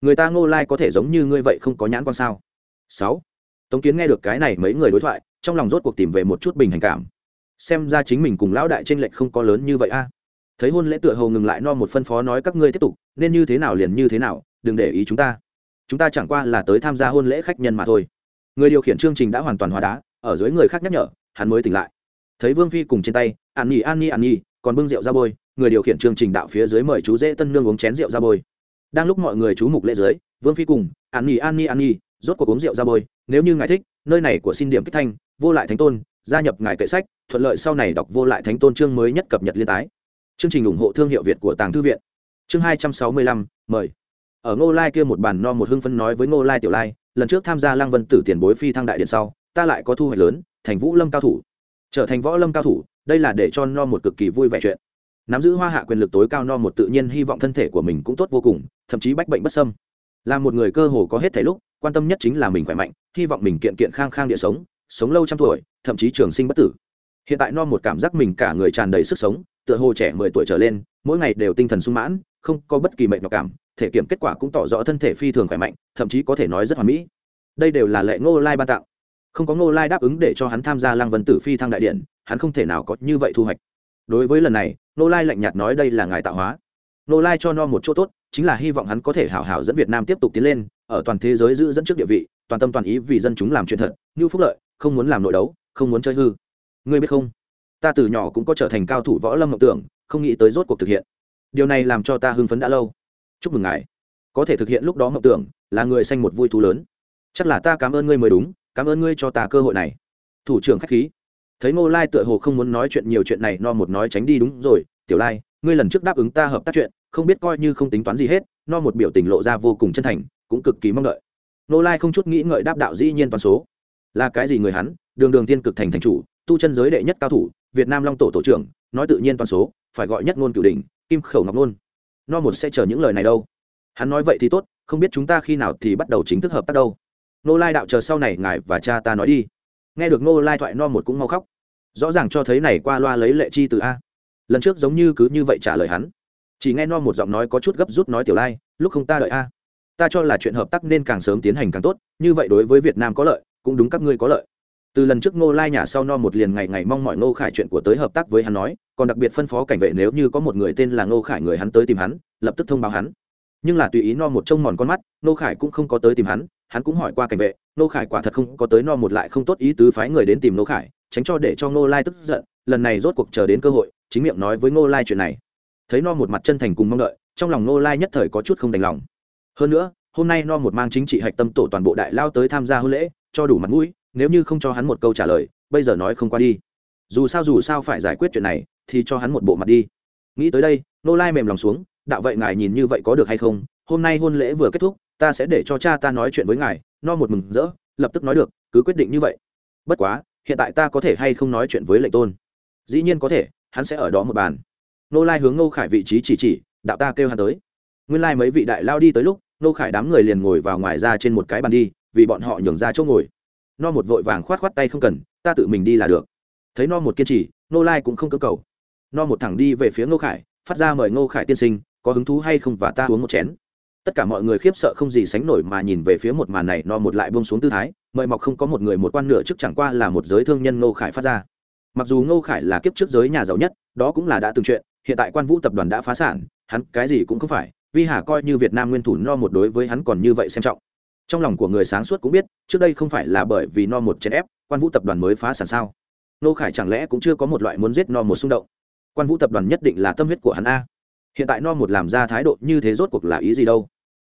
Người ta ngô lai có thể giống như ngươi vậy không có nhãn quan sao? Sáu. Tống kiến nghe được cái này mấy người đối thoại, trong lòng rốt cuộc tìm về một chút bình hành cảm. Xem ra chính mình cùng lão đại tranh lệch không có lớn như vậy a thấy hôn lễ tựa hầu ngừng lại no một phân phó nói các ngươi tiếp tục, nên như thế nào liền như thế nào, đừng để ý chúng ta. Chúng ta chẳng qua là tới tham gia hôn lễ khách nhân mà thôi. Người điều khiển chương trình đã hoàn toàn hóa đá, ở dưới người khác nhắc nhở, hắn mới tỉnh lại. Thấy vương phi cùng trên tay, an nhi an nhi an nhi, còn bưng rượu ra bôi. Người điều khiển chương trình đạo phía dưới mời chú dễ tân nương uống chén rượu ra bôi. Đang lúc mọi người chú mục lễ dưới, vương phi cùng, an nhi an nhi an nhi, rốt cuộc uống rượu ra bôi, nếu như ngài thích, nơi này của xin điểm kích thanh, vô lại thánh tôn, gia nhập ngài kệ sách, thuận lợi sau này đọc vô lại thánh tôn chương mới nhất cập nhật liên tái chương trình ủng hộ thương hiệu việt của tàng thư viện. Chương hai trăm sáu mươi lăm, mời. Ở ngô lai kia một bàn no một hưng phân nói với ngô lai tiểu lai, lần trước tham gia lăng vân tử tiền bối phi thăng đại điện sau, ta lại có thu hoạch lớn, thành vũ lâm cao thủ. Trở thành võ lâm cao thủ, đây là để cho no một cực kỳ vui vẻ chuyện. Nắm giữ hoa hạ quyền lực tối cao no một tự nhiên hy vọng thân thể của mình cũng tốt vô cùng, thậm chí bách bệnh bất sâm là một người cơ hồ có hết thể lúc, quan tâm nhất chính là mình khỏe mạnh, hy vọng mình kiện kiện khang khang địa sống sống lâu trăm tuổi, thậm chí trường sinh bất tử. Hiện tại no một cảm giác mình cả người tràn đầy sức sống tựa hồ trẻ mười tuổi trở lên, mỗi ngày đều tinh thần sung mãn, không có bất kỳ mệnh nhọc cảm, thể kiểm kết quả cũng tỏ rõ thân thể phi thường khỏe mạnh, thậm chí có thể nói rất hoàn mỹ. Đây đều là lệ ngô lai ban tặng không có ngô lai đáp ứng để cho hắn tham gia lăng vân tử phi thăng đại điện, hắn không thể nào có như vậy thu hoạch. Đối với lần này, ngô lai lạnh nhạt nói đây là ngài tạo hóa. Ngô lai cho no một chỗ tốt, chính là hy vọng hắn có thể hảo hảo dẫn việt nam tiếp tục tiến lên, ở toàn thế giới giữ dẫn trước địa vị, toàn tâm toàn ý vì dân chúng làm chuyện thật, như phúc lợi, không muốn làm nội đấu, không muốn chơi hư. Ngươi biết không? Ta từ nhỏ cũng có trở thành cao thủ võ lâm mộng tưởng, không nghĩ tới rốt cuộc thực hiện. Điều này làm cho ta hưng phấn đã lâu. Chúc mừng ngài. Có thể thực hiện lúc đó mộng tưởng, là người sanh một vui thú lớn. Chắc là ta cảm ơn ngươi mới đúng, cảm ơn ngươi cho ta cơ hội này. Thủ trưởng khách khí. Thấy ngô lai tựa hồ không muốn nói chuyện nhiều chuyện này, no một nói tránh đi đúng rồi. Tiểu lai, ngươi lần trước đáp ứng ta hợp tác chuyện, không biết coi như không tính toán gì hết, no một biểu tình lộ ra vô cùng chân thành, cũng cực kỳ mong đợi. Nô lai không chút nghĩ ngợi đáp đạo dĩ nhiên toàn số. Là cái gì người hắn? Đường đường tiên cực thành thành chủ tu chân giới đệ nhất cao thủ, việt nam long tổ tổ trưởng, nói tự nhiên toàn số, phải gọi nhất ngôn cửu đình kim khẩu ngọc ngôn. No một sẽ chờ những lời này đâu. Hắn nói vậy thì tốt, không biết chúng ta khi nào thì bắt đầu chính thức hợp tác đâu. Nô lai đạo chờ sau này, ngài và cha ta nói đi. Nghe được nô lai thoại, no một cũng mau khóc. Rõ ràng cho thấy này qua loa lấy lệ chi từ a. Lần trước giống như cứ như vậy trả lời hắn. Chỉ nghe no một giọng nói có chút gấp rút nói tiểu lai, lúc không ta đợi a. Ta cho là chuyện hợp tác nên càng sớm tiến hành càng tốt, như vậy đối với việt nam có lợi, cũng đúng các ngươi có lợi từ lần trước ngô lai nhà sau no một liền ngày ngày mong mọi ngô khải chuyện của tới hợp tác với hắn nói, còn đặc biệt phân phó cảnh vệ nếu như có một người tên là ngô khải người hắn tới tìm hắn, lập tức thông báo hắn. Nhưng là tùy ý no một trông mòn con mắt, ngô khải cũng không có tới tìm hắn hắn cũng hỏi qua cảnh vệ, ngô khải quả thật không có tới no một lại không tốt ý tứ phái người đến tìm ngô khải, tránh cho để cho ngô lai tức giận, lần này rốt cuộc chờ đến cơ hội, chính miệng nói với ngô lai chuyện này. Thấy no một mặt chân thành cùng mong đợi, trong lòng ngô lai nhất thời có chút không đành lòng. Hơn nữa, hôm nay no một mang chính trị hạch tâm tổ toàn bộ đại lao tới tham gia hôn lễ, cho đủ mặt mũi nếu như không cho hắn một câu trả lời, bây giờ nói không qua đi. Dù sao dù sao phải giải quyết chuyện này, thì cho hắn một bộ mặt đi. Nghĩ tới đây, nô lai mềm lòng xuống, đạo vậy ngài nhìn như vậy có được hay không? Hôm nay hôn lễ vừa kết thúc, ta sẽ để cho cha ta nói chuyện với ngài, no một mừng rỡ, lập tức nói được, cứ quyết định như vậy. Bất quá, hiện tại ta có thể hay không nói chuyện với lệnh tôn? Dĩ nhiên có thể, hắn sẽ ở đó một bàn. Nô lai hướng ngô khải vị trí chỉ chỉ, đạo ta kêu hắn tới. Nguyên lai mấy vị đại lao đi tới lúc nô khải đám người liền ngồi vào ngoài ra trên một cái bàn đi, vì bọn họ nhường ra chỗ ngồi no một vội vàng khoát khoát tay không cần, ta tự mình đi là được. Thấy no một kiên trì nô lai cũng không cơ cầu. No một thẳng đi về phía ngô khải, phát ra mời ngô khải tiên sinh, có hứng thú hay không và ta uống một chén. Tất cả mọi người khiếp sợ không gì sánh nổi mà nhìn về phía một màn này, no một lại bông xuống tư thái, mời mọc không có một người một quan nửa trước chẳng qua là một giới thương nhân ngô khải phát ra. Mặc dù ngô khải là kiếp trước giới nhà giàu nhất, đó cũng là đã từng chuyện, hiện tại quan vũ tập đoàn đã phá sản, hắn cái gì cũng không phải, vi hà coi như việt nam nguyên thủ no một đối với hắn còn như vậy xem trọng. Trong lòng của người sáng suốt cũng biết trước đây không phải là bởi vì no một chèn ép, quan vũ tập đoàn mới phá sản sao? Nô khải chẳng lẽ cũng chưa có một loại muốn giết no một xung động? Quan vũ tập đoàn nhất định là tâm huyết của hắn a. Hiện tại no một làm ra thái độ như thế rốt cuộc là ý gì đâu?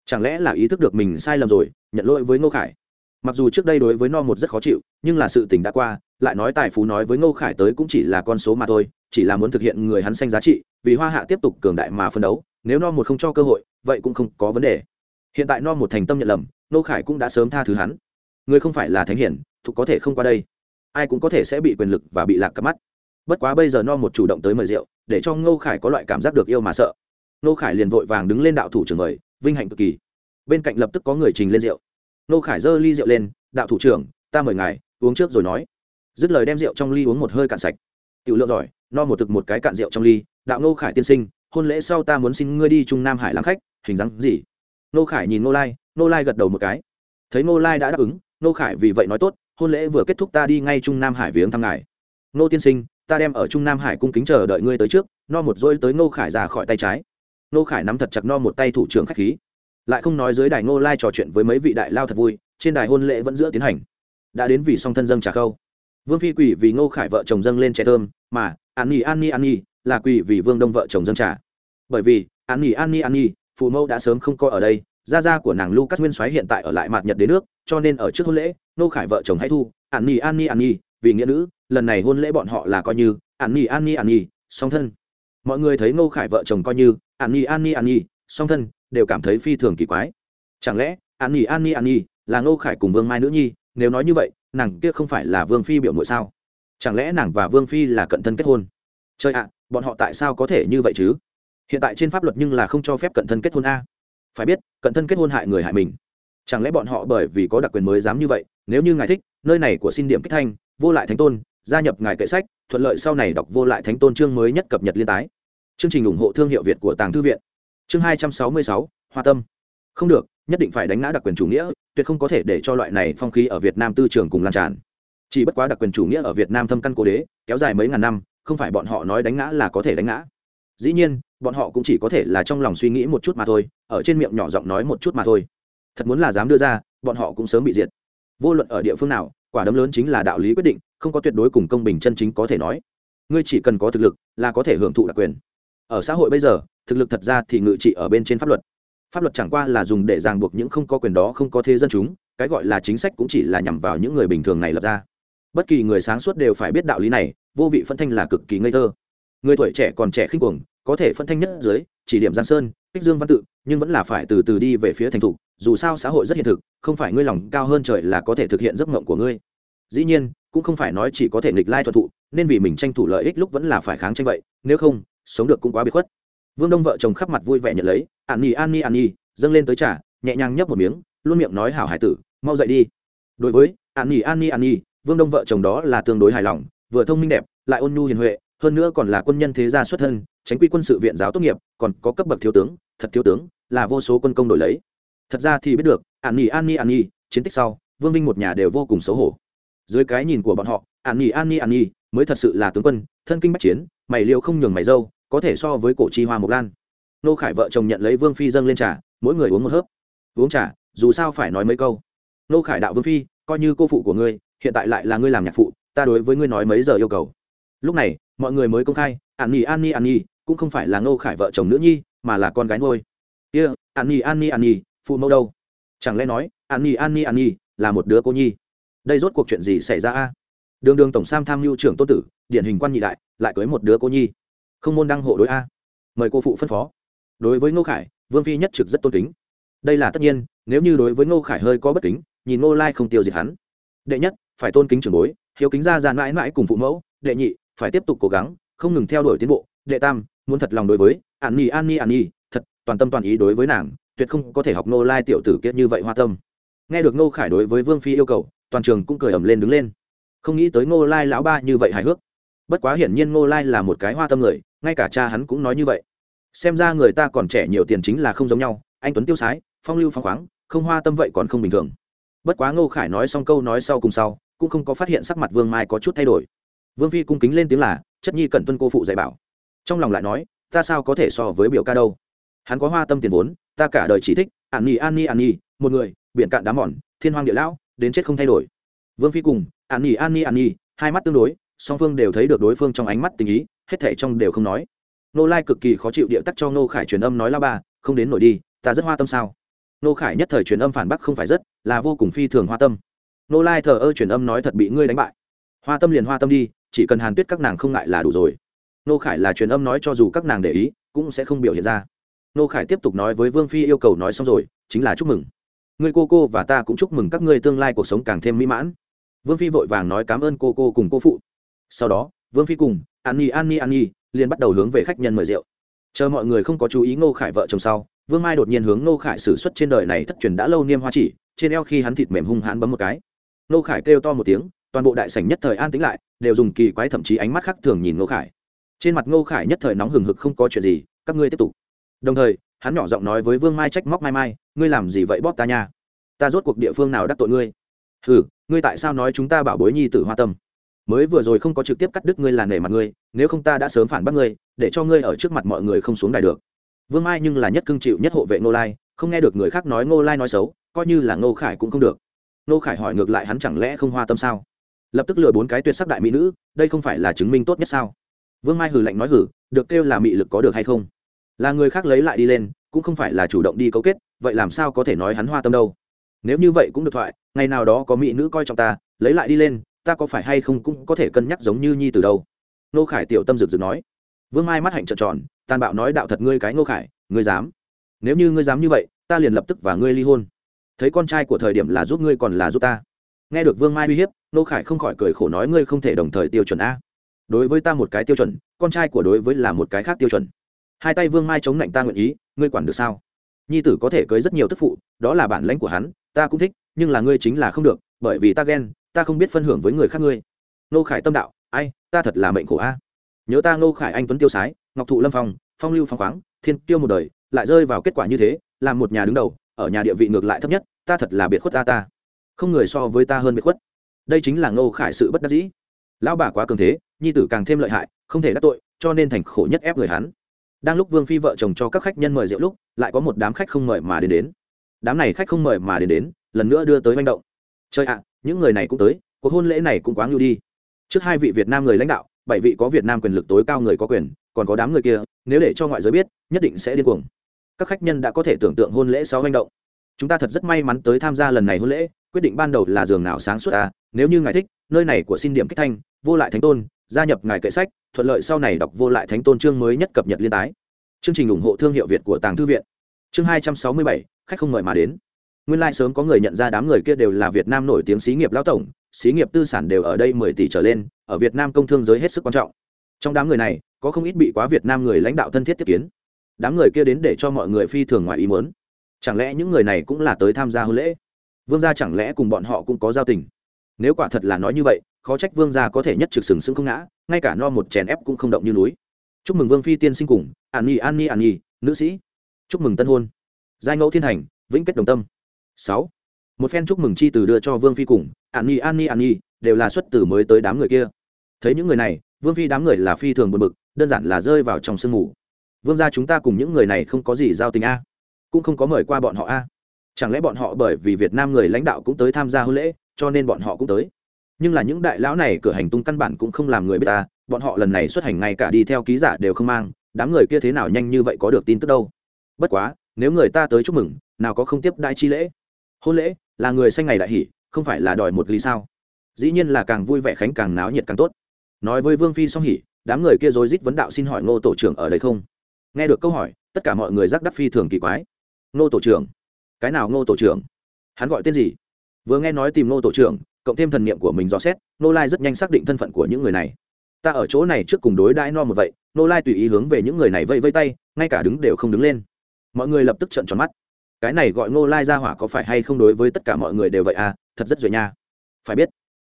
Chẳng lẽ là ý thức được mình sai lầm rồi, nhận lỗi với ngô khải? Mặc dù trước đây đối với no một rất khó chịu, nhưng là sự tình đã qua, lại nói tài phú nói với ngô khải tới cũng chỉ là con số mà thôi, chỉ là muốn thực hiện người hắn xanh giá trị, vì hoa hạ tiếp tục cường đại mà phân đấu, nếu no một không cho cơ hội, vậy cũng không có vấn đề. Hiện tại no một thành tâm nhận lầm, nô khải cũng đã sớm tha thứ hắn người không phải là thánh hiển, thuộc có thể không qua đây. Ai cũng có thể sẽ bị quyền lực và bị lạc cặp mắt. Bất quá bây giờ no một chủ động tới mời rượu, để cho ngô khải có loại cảm giác được yêu mà sợ. Ngô khải liền vội vàng đứng lên đạo thủ trưởng mời, vinh hạnh cực kỳ. Bên cạnh lập tức có người trình lên rượu. Ngô khải giơ ly rượu lên, đạo thủ trưởng, ta mời ngài, uống trước rồi nói. Dứt lời đem rượu trong ly uống một hơi cạn sạch. Tiểu lượng giỏi, no một thực một cái cạn rượu trong ly, đạo ngô khải tiên sinh, hôn lễ sau ta muốn xin ngươi đi trung nam hải làm khách, hình dáng gì? Nô khải nhìn nô lai nô lai gật đầu một cái. Thấy nô lai đã đáp ứng nô khải vì vậy nói tốt, hôn lễ vừa kết thúc ta đi ngay trung nam hải viếng thăm ngài. Nô tiên sinh, ta đem ở trung nam hải cung kính chờ đợi ngươi tới trước, no một dôi tới nô khải ra khỏi tay trái. Nô khải nắm thật chặt no một tay thủ trưởng khách khí. Lại không nói dưới đài nô lai trò chuyện với mấy vị đại lao thật vui, trên đài hôn lễ vẫn giữa tiến hành. Đã đến vì song thân dâng trà khâu. Vương phi quỷ vì ngô khải vợ chồng dâng lên trẻ thơm, mà, an nhi an nhi an nhi, là quỷ vì vương đông vợ chồng dâng trà. Bởi vì, an nhi an nhi an nhi, phụ mẫu đã sớm không coi ở đây gia gia của nàng lucas nguyên soái hiện tại ở lại mạt nhật đến nước, cho nên ở trước hôn lễ ngô khải vợ chồng hãy thu an nhi an nhi an nhi vì nghĩa nữ, lần này hôn lễ bọn họ là coi như an nhi an nhi an nhi song thân. Mọi người thấy ngô khải vợ chồng coi như an nhi an nhi an nhi song thân, đều cảm thấy phi thường kỳ quái. Chẳng lẽ an nhi an nhi an nhi là ngô khải cùng vương mai nữ nhi? Nếu nói như vậy, nàng kia không phải là vương phi biểu muội sao? Chẳng lẽ nàng và vương phi là cận thân kết hôn? Chơi ạ, bọn họ tại sao có thể như vậy chứ? Hiện tại trên pháp luật nhưng là không cho phép cận thân kết hôn a phải biết, cận thân kết hôn hại người hại mình. Chẳng lẽ bọn họ bởi vì có đặc quyền mới dám như vậy? Nếu như ngài thích, nơi này của xin điểm kích thanh, vô lại thánh tôn, gia nhập ngài kệ sách, thuận lợi sau này đọc vô lại thánh tôn chương mới nhất cập nhật liên tái. Chương trình ủng hộ thương hiệu việt của tàng thư viện. Chương hai trăm sáu mươi sáu, hoa tâm. Không được, nhất định phải đánh ngã đặc quyền chủ nghĩa, tuyệt không có thể để cho loại này phong khí ở việt nam tư trường cùng lan tràn. Chỉ bất quá đặc quyền chủ nghĩa ở việt nam thâm căn cố đế, kéo dài mấy ngàn năm, không phải bọn họ nói đánh ngã là có thể đánh ngã. Dĩ nhiên bọn họ cũng chỉ có thể là trong lòng suy nghĩ một chút mà thôi, ở trên miệng nhỏ giọng nói một chút mà thôi. Thật muốn là dám đưa ra, bọn họ cũng sớm bị diệt. Vô luận ở địa phương nào, quả đấm lớn chính là đạo lý quyết định, không có tuyệt đối cùng công bình chân chính có thể nói. Ngươi chỉ cần có thực lực, là có thể hưởng thụ đặc quyền. Ở xã hội bây giờ, thực lực thật ra thì ngự trị ở bên trên pháp luật. Pháp luật chẳng qua là dùng để ràng buộc những không có quyền đó không có thế dân chúng, cái gọi là chính sách cũng chỉ là nhằm vào những người bình thường này lập ra. Bất kỳ người sáng suốt đều phải biết đạo lý này, vô vị phân thanh là cực kỳ ngây thơ người tuổi trẻ còn trẻ khinh cuồng, có thể phân thanh nhất dưới chỉ điểm giang sơn kích dương văn tự, nhưng vẫn là phải từ từ đi về phía thành thục, dù sao xã hội rất hiện thực, không phải ngươi lòng cao hơn trời là có thể thực hiện giấc mộng của ngươi. Dĩ nhiên, cũng không phải nói chỉ có thể nghịch lai thuận thụ, nên vì mình tranh thủ lợi ích lúc vẫn là phải kháng tranh vậy, nếu không, sống được cũng quá bị khuất. Vương đông vợ chồng khắp mặt vui vẻ nhận lấy, an nhi an nhi an nhi, dâng lên tới trả nhẹ nhàng nhấp một miếng, luôn miệng nói, hảo hải tử, mau dậy đi. Đối với an nhi an nhi an nhi, vương đông vợ chồng đó là tương đối hài lòng, vừa thông minh đẹp, lại ôn nhu hiền huệ hơn nữa còn là quân nhân thế gia xuất thân, tránh quy quân sự viện giáo tốt nghiệp, còn có cấp bậc thiếu tướng, thật thiếu tướng, là vô số quân công đổi lấy. Thật ra thì biết được, an nhi an nhi an nhi, chiến tích sau, vương vinh một nhà đều vô cùng xấu hổ. Dưới cái nhìn của bọn họ, an nhi an nhi an nhi mới thật sự là tướng quân, thân kinh bách chiến, mày liêu không nhường mày dâu, có thể so với cổ chi hoa mộc lan. Nô khải vợ chồng nhận lấy vương phi dâng lên trà, mỗi người uống một hớp. Uống trà, dù sao phải nói mấy câu. Nô khải đạo vương phi, coi như cô phụ của ngươi, hiện tại lại là ngươi làm nhạc phụ, ta đối với ngươi nói mấy giờ yêu cầu. Lúc này mọi người mới công khai an nhi an nhi an nhi cũng không phải là Ngô khải vợ chồng nữ nhi mà là con gái nuôi. Kia、yeah, an nhi an nhi an nhi phụ mẫu đâu? Chẳng lẽ nói an nhi an nhi an nhi là một đứa cô nhi? Đây rốt cuộc chuyện gì xảy ra a? Đường đường tổng sam tham mưu trưởng tô tử điển hình quan nhị đại lại cưới một đứa cô nhi. Không môn đăng hộ đối a. Mời cô phụ phân phó. Đối với ngô khải vương phi nhất trực rất tôn kính. Đây là tất nhiên nếu như đối với ngô khải hơi có bất kính nhìn ngô lai không tiêu diệt hắn. Đệ nhất phải tôn kính trưởng bối hiếu kính ra ra mãi mãi cùng phụ mẫu đệ nhị phải tiếp tục cố gắng, không ngừng theo đuổi tiến bộ. Đệ tam, muốn thật lòng đối với, an nhi an nhi an nhi, thật, toàn tâm toàn ý đối với nàng, tuyệt không có thể học ngô lai tiểu tử kiệt như vậy hoa tâm. Nghe được ngô khải đối với vương phi yêu cầu, toàn trường cũng cười ẩm lên đứng lên. Không nghĩ tới ngô lai lão ba như vậy hài hước. Bất quá hiển nhiên ngô lai là một cái hoa tâm người, ngay cả cha hắn cũng nói như vậy. Xem ra người ta còn trẻ nhiều tiền chính là không giống nhau, anh tuấn tiêu sái, phong lưu phong khoáng, không hoa tâm vậy còn không bình thường. Bất quá ngô khải nói xong câu nói sau cùng sau, cũng không có phát hiện sắc mặt vương mai có chút thay đổi vương phi cung kính lên tiếng là, chất nhi cần tuân cô phụ dạy bảo. Trong lòng lại nói, ta sao có thể so với biểu ca đâu? Hắn có hoa tâm tiền vốn, ta cả đời chỉ thích, an nhi an nhi an nhi một người, biển cạn đá mòn, thiên hoang địa lão, đến chết không thay đổi. Vương phi cùng, an nhi an nhi an nhi hai mắt tương đối, song phương đều thấy được đối phương trong ánh mắt tình ý, hết thể trong đều không nói. Nô lai cực kỳ khó chịu địa tắc cho nô khải truyền âm nói la ba, không đến nổi đi, ta rất hoa tâm sao? Nô khải nhất thời truyền âm phản bác không phải rất, là vô cùng phi thường hoa tâm. Nô lai thờ ơ truyền âm nói, thật bị ngươi đánh bại. Hoa tâm liền hoa tâm đi chỉ cần hàn tuyết các nàng không ngại là đủ rồi. Nô khải là truyền âm nói cho dù các nàng để ý, cũng sẽ không biểu hiện ra. Nô khải tiếp tục nói với vương phi yêu cầu nói xong rồi, chính là chúc mừng. Người cô cô và ta cũng chúc mừng các ngươi tương lai cuộc sống càng thêm mỹ mãn. Vương phi vội vàng nói cảm ơn cô cô cùng cô phụ. Sau đó, vương phi cùng an nhi an nhi an nhi liền bắt đầu hướng về khách nhân mời rượu. Chờ mọi người không có chú ý ngô khải vợ chồng sau, vương mai đột nhiên hướng ngô khải xử suất trên đời này thất truyền đã lâu niêm hoa chỉ, trên eo khi hắn thịt mềm hung hãn bấm một cái. Ngô khải kêu to một tiếng toàn bộ đại sảnh nhất thời an tĩnh lại, đều dùng kỳ quái thậm chí ánh mắt khác thường nhìn ngô khải. Trên mặt ngô khải nhất thời nóng hừng hực không có chuyện gì, các ngươi tiếp tục. Đồng thời, hắn nhỏ giọng nói với vương mai trách móc mai mai, ngươi làm gì vậy bóp ta nha? Ta rốt cuộc địa phương nào đắc tội ngươi? Ừ ngươi tại sao nói chúng ta bảo bối nhi tử hoa tâm? Mới vừa rồi không có trực tiếp cắt đứt ngươi là nể mặt ngươi, nếu không ta đã sớm phản bác ngươi, để cho ngươi ở trước mặt mọi người không xuống đài được. Vương mai nhưng là nhất cương chịu nhất hộ vệ ngô lai, không nghe được người khác nói ngô lai nói xấu, coi như là ngô khải cũng không được. Ngô khải hỏi ngược lại hắn chẳng lẽ không hoa tâm sao? Lập tức lừa bốn cái tuyệt sắc đại mỹ nữ, đây không phải là chứng minh tốt nhất sao? Vương mai hử lạnh nói hử được kêu là mị lực có được hay không? Là người khác lấy lại đi lên, cũng không phải là chủ động đi cấu kết, vậy làm sao có thể nói hắn hoa tâm đâu? Nếu như vậy cũng được thoại, ngày nào đó có mỹ nữ coi trọng ta, lấy lại đi lên, ta có phải hay không cũng có thể cân nhắc giống như nhi từ đâu? Nô khải tiểu tâm rực rực nói. Vương mai mắt hạnh trợn tròn, tàn bạo nói đạo thật ngươi cái nô khải, ngươi dám. Nếu như ngươi dám như vậy, ta liền lập tức và ngươi ly hôn. Thấy con trai của thời điểm là giúp ngươi còn là giúp ta nghe được vương mai uy hiếp, nô khải không khỏi cười khổ nói, ngươi không thể đồng thời tiêu chuẩn a. Đối với ta một cái tiêu chuẩn, con trai của đối với là một cái khác tiêu chuẩn. Hai tay vương mai chống lạnh ta nguyện ý, ngươi quản được sao? Nhi tử có thể cưới rất nhiều tức phụ, đó là bản lãnh của hắn, ta cũng thích, nhưng là ngươi chính là không được, bởi vì ta ghen, ta không biết phân hưởng với người khác ngươi. Nô khải tâm đạo, ai, ta thật là mệnh khổ a. Nhớ ta nô khải anh tuấn tiêu sái, ngọc thụ lâm phong phong lưu phong khoáng, thiên tiêu một đời, lại rơi vào kết quả như thế, làm một nhà đứng đầu, ở nhà địa vị ngược lại thấp nhất, ta thật là biệt khuất ta ta không người so với ta hơn bị khuất. Đây chính là ngô khải sự bất đắc dĩ. Lão bà quá cường thế, nhi tử càng thêm lợi hại, không thể đắc tội, cho nên thành khổ nhất ép người hắn. Đang lúc vương phi vợ chồng cho các khách nhân mời rượu lúc, lại có một đám khách không mời mà đến đến. Đám này khách không mời mà đến đến, lần nữa đưa tới manh động. Chơi ạ, những người này cũng tới, cuộc hôn lễ này cũng quá ngưu đi. Trước hai vị việt nam người lãnh đạo, bảy vị có việt nam quyền lực tối cao người có quyền, còn có đám người kia, nếu để cho ngoại giới biết, nhất định sẽ điên cuồng. Các khách nhân đã có thể tưởng tượng hôn lễ sau manh động. Chúng ta thật rất may mắn tới tham gia lần này hôn lễ quyết định ban đầu là giường nào sáng suốt à? nếu như ngài thích, nơi này của xin điểm kích thanh, vô lại thánh tôn, gia nhập ngài kệ sách, thuận lợi sau này đọc vô lại thánh tôn chương mới nhất cập nhật liên tái. Chương trình ủng hộ thương hiệu việt của tàng thư viện. Chương hai trăm sáu mươi bảy, khách không mời mà đến. Nguyên lai、like、sớm có người nhận ra đám người kia đều là việt nam nổi tiếng xí nghiệp lão tổng, xí nghiệp tư sản đều ở đây mười tỷ trở lên, ở việt nam công thương giới hết sức quan trọng. Trong đám người này, có không ít bị quá việt nam người lãnh đạo thân thiết tiếp kiến. Đám người kia đến để cho mọi người phi thường ngoài ý muốn. Chẳng lẽ những người này cũng là tới tham gia hôn lễ? Vương gia chẳng lẽ cùng bọn họ cũng có giao tình? Nếu quả thật là nói như vậy, khó trách vương gia có thể nhất trực sừng sững không ngã, ngay cả no một chèn ép cũng không động như núi. Chúc mừng vương phi tiên sinh cùng, an nhi an nhi an nhi, nữ sĩ. Chúc mừng tân hôn. Giai ngẫu thiên hành, vĩnh kết đồng tâm. Sáu. Một phen chúc mừng chi từ đưa cho vương phi cùng, an nhi an nhi an nhi, đều là xuất từ mới tới đám người kia. Thấy những người này, vương phi đám người là phi thường buồn bực, đơn giản là rơi vào trong sương mù. Vương gia chúng ta cùng những người này không có gì giao tình a, cũng không có mời qua bọn họ a chẳng lẽ bọn họ bởi vì việt nam người lãnh đạo cũng tới tham gia hôn lễ, cho nên bọn họ cũng tới? Nhưng là những đại lão này cửa hành tung căn bản cũng không làm người biết ta, bọn họ lần này xuất hành ngay cả đi theo ký giả đều không mang, đám người kia thế nào nhanh như vậy có được tin tức đâu? Bất quá, nếu người ta tới chúc mừng, nào có không tiếp đại chi lễ? Hôn lễ, là người xanh ngày đại hỷ, không phải là đòi một ly sao? Dĩ nhiên là càng vui vẻ khánh càng náo nhiệt càng tốt. Nói với vương phi song hỉ, đám người kia rối rít vấn đạo xin hỏi ngô tổ trưởng ở đây không? Nghe được câu hỏi, tất cả mọi người giác đắc phi thường kỳ quái. Ngô tổ trưởng cái nào ngô tổ trưởng? Hắn gọi tên gì? Vừa nghe nói tìm ngô tổ trưởng, cộng thêm thần niệm của mình dò xét nô lai rất nhanh xác định thân phận của những người này. Ta ở chỗ này trước cùng đối đãi no một vậy nô lai tùy ý hướng về những người này vây vây tay, ngay cả đứng đều không đứng lên. Mọi người lập tức trợn tròn mắt. Cái này gọi nô lai ra hỏa có phải hay không đối với tất cả mọi người đều vậy à? Thật rất duy nha. Phải biết,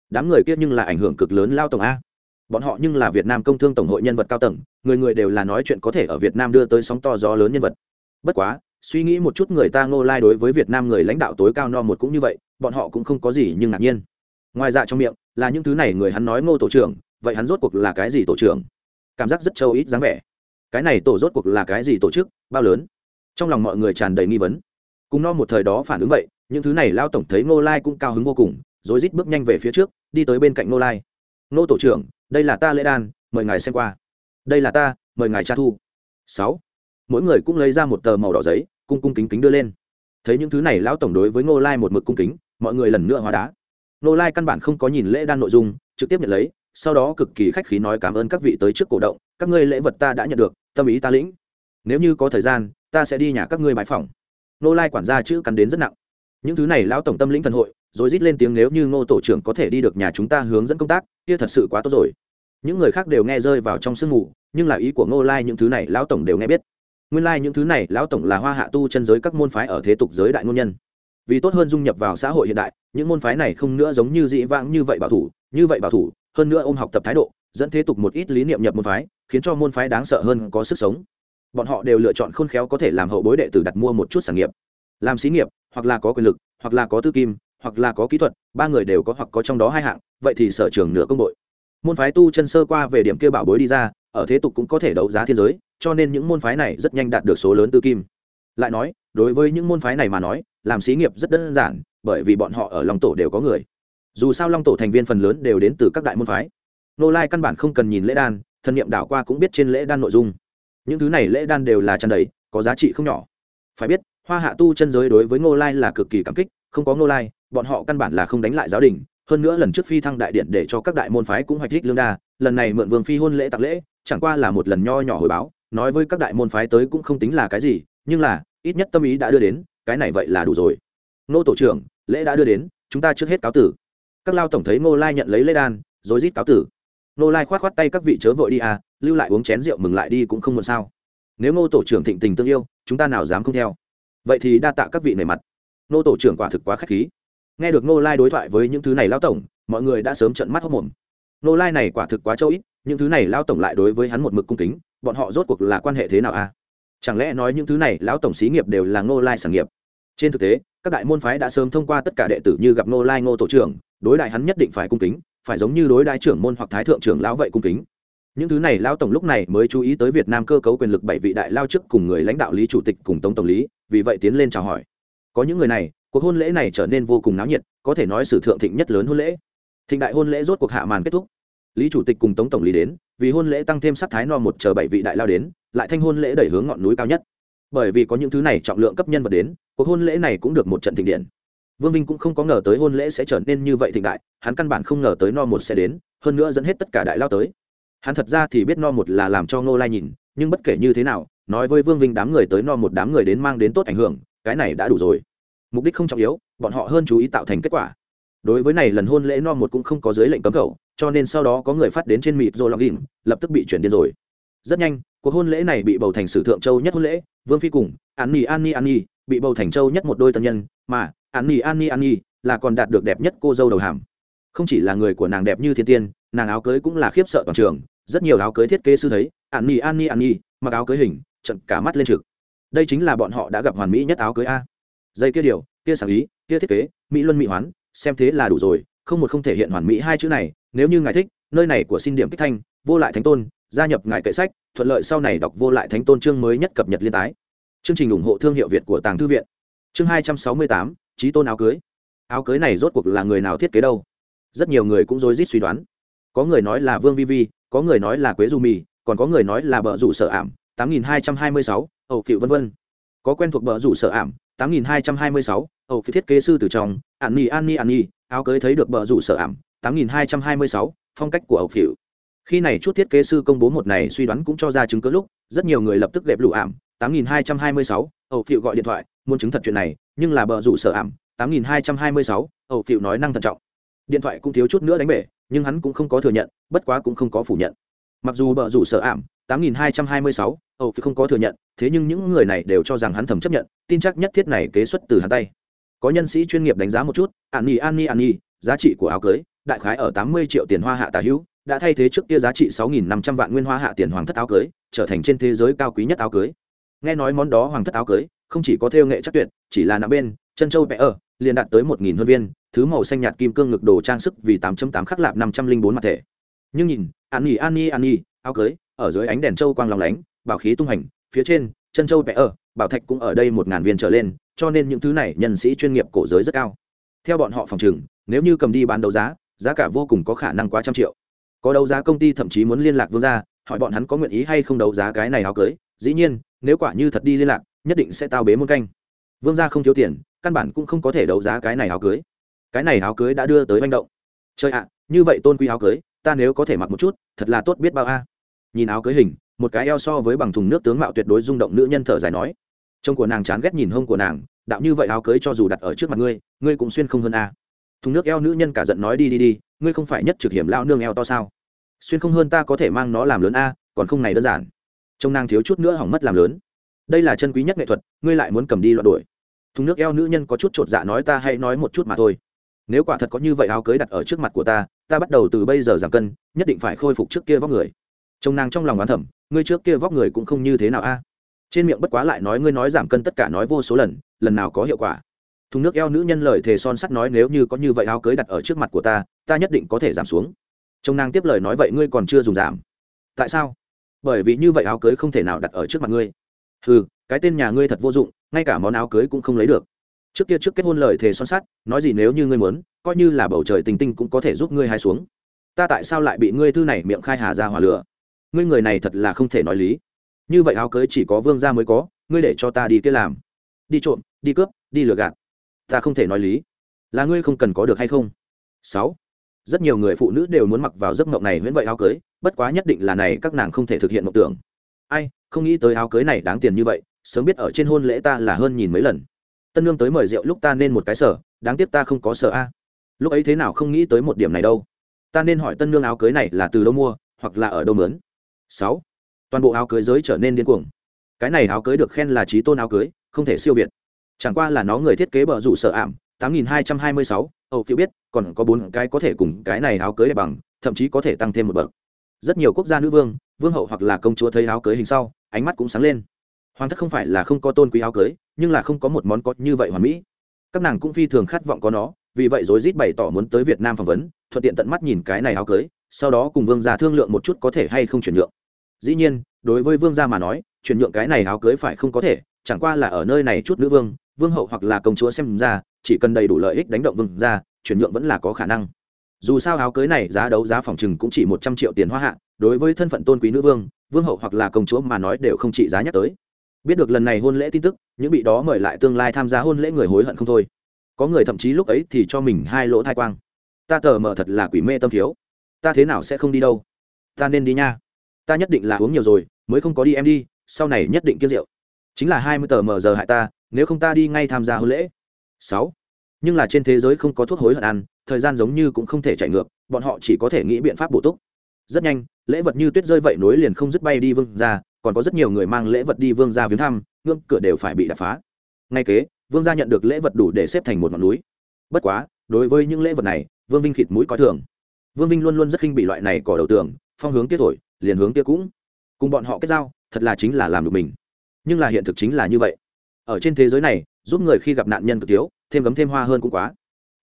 đám người kia nhưng là ảnh hưởng cực lớn lao tổng a. Bọn họ nhưng là việt nam công thương tổng hội nhân vật cao tầng, người người đều là nói chuyện có thể ở việt nam đưa tới sóng to gió lớn nhân vật. Bất quá suy nghĩ một chút người ta ngô lai đối với việt nam người lãnh đạo tối cao no một cũng như vậy, bọn họ cũng không có gì nhưng ngạc nhiên. Ngoài dạ trong miệng, là những thứ này người hắn nói ngô tổ trưởng, vậy hắn rốt cuộc là cái gì tổ trưởng? Cảm giác rất châu ít dáng vẻ. Cái này tổ rốt cuộc là cái gì tổ chức, bao lớn? Trong lòng mọi người tràn đầy nghi vấn. Cùng no một thời đó phản ứng vậy, những thứ này lao tổng thấy ngô lai cũng cao hứng vô cùng, rồi rít bước nhanh về phía trước, đi tới bên cạnh ngô lai. Ngô tổ trưởng, đây là ta lễ đan, mời ngài xem qua. Đây là ta, mời ngài tra thu. Sáu mỗi người cũng lấy ra một tờ màu đỏ giấy, cung cung kính kính đưa lên. Thấy những thứ này, lão tổng đối với ngô lai một mực cung kính, mọi người lần nữa hóa đá. Ngô lai căn bản không có nhìn lễ đan nội dung, trực tiếp nhận lấy, sau đó cực kỳ khách khí nói cảm ơn các vị tới trước cổ động, các ngươi lễ vật ta đã nhận được, tâm ý ta lĩnh. Nếu như có thời gian, ta sẽ đi nhà các ngươi bãi phòng ngô lai quản gia chữ cắn đến rất nặng. Những thứ này, lão tổng tâm lĩnh thần hội, rồi rít lên tiếng nếu như ngô tổ trưởng có thể đi được nhà chúng ta hướng dẫn công tác, kia thật sự quá tốt rồi. Những người khác đều nghe rơi vào trong sương mù, nhưng là ý của ngô lai những thứ này, lão tổng đều nghe biết nguyên lai、like、những thứ này, lão tổng là hoa hạ tu chân giới các môn phái ở thế tục giới đại ngôn nhân. Vì tốt hơn dung nhập vào xã hội hiện đại, những môn phái này không nữa giống như dĩ vãng như vậy bảo thủ, như vậy bảo thủ, hơn nữa ôm học tập thái độ, dẫn thế tục một ít lý niệm nhập môn phái, khiến cho môn phái đáng sợ hơn có sức sống. Bọn họ đều lựa chọn khôn khéo có thể làm hậu bối đệ tử đặt mua một chút sản nghiệp. Làm xí nghiệp, hoặc là có quyền lực, hoặc là có tư kim, hoặc là có kỹ thuật, ba người đều có hoặc có trong đó hai hạng, vậy thì sở trường nửa công đội môn phái tu chân sơ qua về điểm kia bảo bối đi ra, ở thế tục cũng có thể đấu giá thiên giới cho nên những môn phái này rất nhanh đạt được số lớn tư kim. Lại nói, đối với những môn phái này mà nói, làm xí nghiệp rất đơn giản, bởi vì bọn họ ở long tổ đều có người. Dù sao long tổ thành viên phần lớn đều đến từ các đại môn phái. Nô lai căn bản không cần nhìn lễ đan thân nhiệm đảo qua cũng biết trên lễ đan nội dung. Những thứ này lễ đan đều là tràn đầy, có giá trị không nhỏ. Phải biết, hoa hạ tu chân giới đối với ngô lai là cực kỳ cảm kích, không có ngô lai, bọn họ căn bản là không đánh lại giáo đình. Hơn nữa lần trước phi thăng đại điện để cho các đại môn phái cũng hoạch thích lương đa, lần này mượn vương phi hôn lễ tặng lễ, chẳng qua là một lần nho nhỏ hồi báo nói với các đại môn phái tới cũng không tính là cái gì, nhưng là, ít nhất tâm ý đã đưa đến, cái này vậy là đủ rồi. Nô tổ trưởng, lễ đã đưa đến, chúng ta trước hết cáo tử. Các lao tổng thấy ngô lai nhận lấy lễ đan, rồi rít cáo tử. Ngô lai khoát khoát tay các vị chớ vội đi à lưu lại uống chén rượu mừng lại đi cũng không muộn sao. Nếu ngô tổ trưởng thịnh tình tương yêu, chúng ta nào dám không theo? Vậy thì đa tạ các vị nề mặt. Ngô tổ trưởng quả thực quá k h á c h khí. Nghe được ngô lai đối thoại với những thứ này lao tổng, mọi người đã sớm trận mắt hốc mồm ngô lai này quả thực quá châu ít, những thứ này lao tổng lại đối với hắn một mực cung kính bọn họ rốt cuộc là quan hệ thế nào à? Chẳng lẽ nói những thứ này lão tổng xí nghiệp đều là ngô lai sản nghiệp? Trên thực tế, các đại môn phái đã sớm thông qua tất cả đệ tử như gặp ngô lai ngô tổ trưởng, đối đại hắn nhất định phải cung kính, phải giống như đối đại trưởng môn hoặc thái thượng trưởng lão vậy cung kính. Những thứ này lão tổng lúc này mới chú ý tới việt nam cơ cấu quyền lực bảy vị đại lao chức cùng người lãnh đạo lý chủ tịch cùng tống tổng lý, vì vậy tiến lên chào hỏi. Có những người này, cuộc hôn lễ này trở nên vô cùng náo nhiệt, có thể nói sử thượng thịnh nhất lớn hôn lễ. Thịnh đại hôn lễ rốt cuộc hạ màn kết thúc. Lý chủ tịch cùng tống tổng lý đến vì hôn lễ tăng thêm sắc thái no một chờ bảy vị đại lao đến, lại thanh hôn lễ đẩy hướng ngọn núi cao nhất. Bởi vì có những thứ này trọng lượng cấp nhân vật đến, cuộc hôn lễ này cũng được một trận thịnh điện. Vương vinh cũng không có ngờ tới hôn lễ sẽ trở nên như vậy thịnh đại, hắn căn bản không ngờ tới no một sẽ đến, hơn nữa dẫn hết tất cả đại lao tới. Hắn thật ra thì biết no một là làm cho ngô lai nhìn, nhưng bất kể như thế nào, nói với vương vinh đám người tới no một đám người đến mang đến tốt ảnh hưởng, cái này đã đủ rồi. Mục đích không trọng yếu, bọn họ hơn chú ý tạo thành kết quả đối với này lần hôn lễ no một cũng không có dưới lệnh cấm khẩu cho nên sau đó có người phát đến trên mịt rồi login lập tức bị chuyển điên rồi. Rất nhanh, cuộc hôn lễ này bị bầu thành sử thượng châu nhất hôn lễ, vương phi cùng an nhi an nhi an nhi bị bầu thành châu nhất một đôi tân nhân, mà an nhi an nhi an nhi là còn đạt được đẹp nhất cô dâu đầu hàm. Không chỉ là người của nàng đẹp như thiên tiên, nàng áo cưới cũng là khiếp sợ toàn trường, rất nhiều áo cưới thiết kế sư thấy an nhi an nhi an nhi mặc áo cưới hình, trận cả mắt lên trực. Đây chính là bọn họ đã gặp hoàn mỹ nhất áo cưới a. Dây kia điều, kia sáng ý, kia thiết kế, mỹ luân mỹ hoán xem thế là đủ rồi, không một không thể hiện hoàn mỹ hai chữ này, nếu như ngài thích, nơi này của xin điểm kích thanh, vô lại thánh tôn, gia nhập ngài kệ sách, thuận lợi sau này đọc vô lại thánh tôn chương mới nhất cập nhật liên tái. Chương trình ủng hộ thương hiệu việt của tàng thư viện. Chương hai trăm sáu mươi tám trí tôn áo cưới. Áo cưới này rốt cuộc là người nào thiết kế đâu? Rất nhiều người cũng rối rít suy đoán. Có người nói là vương vi vi, có người nói là quế du mì, còn có người nói là bờ rủ sợ ảm, tám nghìn hai trăm hai mươi sáu ẩu phịu vân vân. Có quen thuộc bờ rủ sợ ảm, tám nghìn hai trăm hai mươi sáu ẩu phịu thiết kế sư từ trong ạn nhi an nhi an nhi áo cưới thấy được bờ rủ sợ ảm, tám nghìn hai trăm hai mươi sáu, phong cách của ẩu phịu khi này chút thiết kế sư công bố một này suy đoán cũng cho ra chứng cứ lúc, rất nhiều người lập tức đẹp lụ ảm, tám nghìn hai trăm hai mươi sáu ẩu phịu gọi điện thoại, muốn chứng thật chuyện này, nhưng là bờ rủ sợ ảm, tám nghìn hai trăm hai mươi sáu ẩu phịu nói năng thận trọng. Điện thoại cũng thiếu chút nữa đánh bể, nhưng hắn cũng không có thừa nhận, bất quá cũng không có phủ nhận. Mặc dù bờ rủ sợ ảm, tám nghìn hai trăm hai mươi sáu ẩu không có thừa nhận, thế nhưng những người này đều cho rằng hắn thầm chấp nhận, tin chắc nhất thiết này kế xuất từ hắn tay có nhân sĩ chuyên nghiệp đánh giá một chút, an nhi an nhi an nhi, giá trị của áo cưới, đại khái ở tám mươi triệu tiền hoa hạ tà hữu, đã thay thế trước kia giá trị sáu nghìn năm trăm vạn nguyên hoa hạ tiền hoàng thất áo cưới, trở thành trên thế giới cao quý nhất áo cưới. Nghe nói món đó hoàng thất áo cưới, không chỉ có thêu nghệ chắc tuyệt, chỉ là nằm bên, chân châu vẽ ở, liền đạt tới một nghìn hơn viên, thứ màu xanh nhạt kim cương ngực đồ trang sức vì tám tám khắc lạp năm trăm linh bốn mặt thể. Nhưng nhìn, an nhi an nhi an nhi, áo cưới, ở dưới ánh đèn châu quang lòng lánh, bảo khí tung hành, phía trên, chân châu vẽ ở bảo thạch cũng ở đây một ngàn viên trở lên, cho nên những thứ này nhân sĩ chuyên nghiệp cổ giới rất cao. Theo bọn họ phòng trừng, nếu như cầm đi bán đấu giá giá cả vô cùng có khả năng quá trăm triệu. Có đấu giá công ty thậm chí muốn liên lạc vương gia, hỏi bọn hắn có nguyện ý hay không đấu giá cái này áo cưới, dĩ nhiên, nếu quả như thật đi liên lạc, nhất định sẽ tao bế muôn canh. Vương gia không thiếu tiền, căn bản cũng không có thể đấu giá cái này áo cưới. Cái này áo cưới đã đưa tới manh động. Chơi ạ, như vậy tôn quý áo cưới, ta nếu có thể mặc một chút, thật là tốt biết bao a. Nhìn áo cưới hình, một cái eo so với bằng thùng nước tướng mạo tuyệt đối rung động nữ nhân thở dài nói chồng của nàng chán ghét nhìn hông của nàng, đạo như vậy áo cưới cho dù đặt ở trước mặt ngươi ngươi cũng xuyên không hơn a. Thùng nước eo nữ nhân cả giận nói đi đi đi, ngươi không phải nhất trực hiểm lao nương eo to sao? Xuyên không hơn ta có thể mang nó làm lớn a, còn không này đơn giản. Trông nàng thiếu chút nữa hỏng mất làm lớn. Đây là chân quý nhất nghệ thuật, ngươi lại muốn cầm đi loạn đuổi. Thùng nước eo nữ nhân có chút chột dạ nói ta hay nói một chút mà thôi. Nếu quả thật có như vậy áo cưới đặt ở trước mặt của ta ta bắt đầu từ bây giờ giảm cân, nhất định phải khôi phục trước kia vóc người. Trông nàng trong lòng oán thẩm ngươi trước kia vóc người cũng không như thế nào a trên miệng bất quá lại nói ngươi nói giảm cân tất cả nói vô số lần lần nào có hiệu quả. Thùng nước eo nữ nhân lời thề son sắt nói nếu như có như vậy áo cưới đặt ở trước mặt của ta ta nhất định có thể giảm xuống. Trông nàng tiếp lời nói vậy ngươi còn chưa dùng giảm. Tại sao? Bởi vì như vậy áo cưới không thể nào đặt ở trước mặt ngươi. Ừ cái tên nhà ngươi thật vô dụng, ngay cả món áo cưới cũng không lấy được. Trước kia trước kết hôn lời thề son sắt, nói gì nếu như ngươi muốn, coi như là bầu trời tình tinh cũng có thể giúp ngươi hai xuống. Ta tại sao lại bị ngươi thư này miệng khai hà ra hỏa lửa? Ngươi người này thật là không thể nói lý như vậy áo cưới chỉ có vương gia mới có, ngươi để cho ta đi kia làm. Đi trộm, đi cướp, đi lừa gạt. Ta không thể nói lý. Là ngươi không cần có được hay không? Sáu. Rất nhiều người phụ nữ đều muốn mặc vào giấc mộng này miễn vậy áo cưới, bất quá nhất định là này các nàng không thể thực hiện mộng tưởng. Ai, không nghĩ tới áo cưới này đáng tiền như vậy, sớm biết ở trên hôn lễ ta là hơn nhìn mấy lần. Tân nương tới mời rượu lúc ta nên một cái sở, đáng tiếc ta không có sở a. Lúc ấy thế nào không nghĩ tới một điểm này đâu. Ta nên hỏi tân nương áo cưới này là từ đâu mua, hoặc là ở đâu mướn. Sáu toàn bộ áo cưới giới trở nên điên cuồng. Cái này áo cưới được khen là trí tôn áo cưới, không thể siêu việt. Chẳng qua là nó người thiết kế bờ rủ sợ ảm, tám nghìn hai trăm hai mươi sáu âu phiêu biết, còn có bốn cái có thể cùng cái này áo cưới đẹp bằng, thậm chí có thể tăng thêm một bậc. Rất nhiều quốc gia nữ vương vương hậu hoặc là công chúa thấy áo cưới hình sau, ánh mắt cũng sáng lên. Hoàng thất không phải là không có tôn quý áo cưới, nhưng là không có một món có như vậy hoàn mỹ. Các nàng cũng phi thường khát vọng có nó, vì vậy rối rít bày tỏ muốn tới việt nam phỏng vấn, thuận tiện tận mắt nhìn cái này áo cưới, sau đó cùng vương gia thương lượng một chút có thể hay không chuyển nhượng dĩ nhiên, đối với vương gia mà nói, chuyển nhượng cái này áo cưới phải không có thể, chẳng qua là ở nơi này chút nữ vương vương hậu hoặc là công chúa xem ra, chỉ cần đầy đủ lợi ích đánh động vương gia, chuyển nhượng vẫn là có khả năng. Dù sao áo cưới này giá đấu giá phòng trừng cũng chỉ một trăm triệu tiền hoa hạ, đối với thân phận tôn quý nữ vương vương hậu hoặc là công chúa mà nói đều không trị giá nhắc tới. Biết được lần này hôn lễ tin tức, những bị đó mời lại tương lai tham gia hôn lễ người hối hận không thôi. Có người thậm chí lúc ấy thì cho mình hai lỗ thai quang. Ta tờ mở thật là quỷ mê tâm thiếu. Ta thế nào sẽ không đi đâu? Ta nên đi nha ta nhất định là uống nhiều rồi, mới không có đi em đi, sau này nhất định kiêng rượu. Chính là hai mươi tờ mờ giờ hại ta, nếu không ta đi ngay tham gia hôn lễ. Sáu. Nhưng là trên thế giới không có thuốc hối hận ăn, thời gian giống như cũng không thể chạy ngược, bọn họ chỉ có thể nghĩ biện pháp bổ túc. Rất nhanh, lễ vật như tuyết rơi vậy nối liền không dứt bay đi vương ra còn có rất nhiều người mang lễ vật đi vương ra viếng thăm, ngưỡng cửa đều phải bị đập phá. Ngay kế, vương gia nhận được lễ vật đủ để xếp thành một ngọn núi. Bất quá, đối với những lễ vật này, vương vinh khịt mũi coi thường. Vương vinh luôn luôn rất khinh bị loại này cỏ đầu tường, phong hướng tiết thổi liền hướng kia cũng. Cùng bọn họ kết giao, thật là chính là làm được mình. Nhưng là hiện thực chính là như vậy. Ở trên thế giới này, giúp người khi gặp nạn nhân cực thiếu, thêm gấm thêm hoa hơn cũng quá.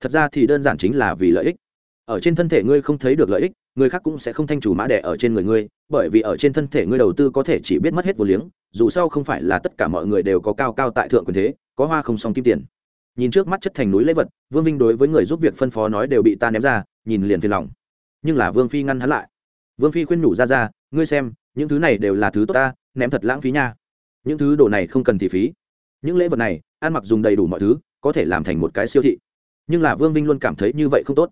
Thật ra thì đơn giản chính là vì lợi ích. Ở trên thân thể ngươi không thấy được lợi ích, người khác cũng sẽ không thanh chủ mã đẻ ở trên người ngươi, bởi vì ở trên thân thể ngươi đầu tư có thể chỉ biết mất hết vô liếng, dù sao không phải là tất cả mọi người đều có cao cao tại thượng quyền thế, có hoa không xong kim tiền. Nhìn trước mắt chất thành núi lễ vật, vương vinh đối với người giúp việc phân phó nói đều bị ta ném ra, nhìn liền phiền lòng. Nhưng là vương phi ngăn hắn lại vương phi khuyên nhủ ra ra ngươi xem, những thứ này đều là thứ tốt ta, ném thật lãng phí nha. Những thứ đồ này không cần thì phí. Những lễ vật này, ăn mặc dùng đầy đủ mọi thứ, có thể làm thành một cái siêu thị. Nhưng là vương vinh luôn cảm thấy như vậy không tốt.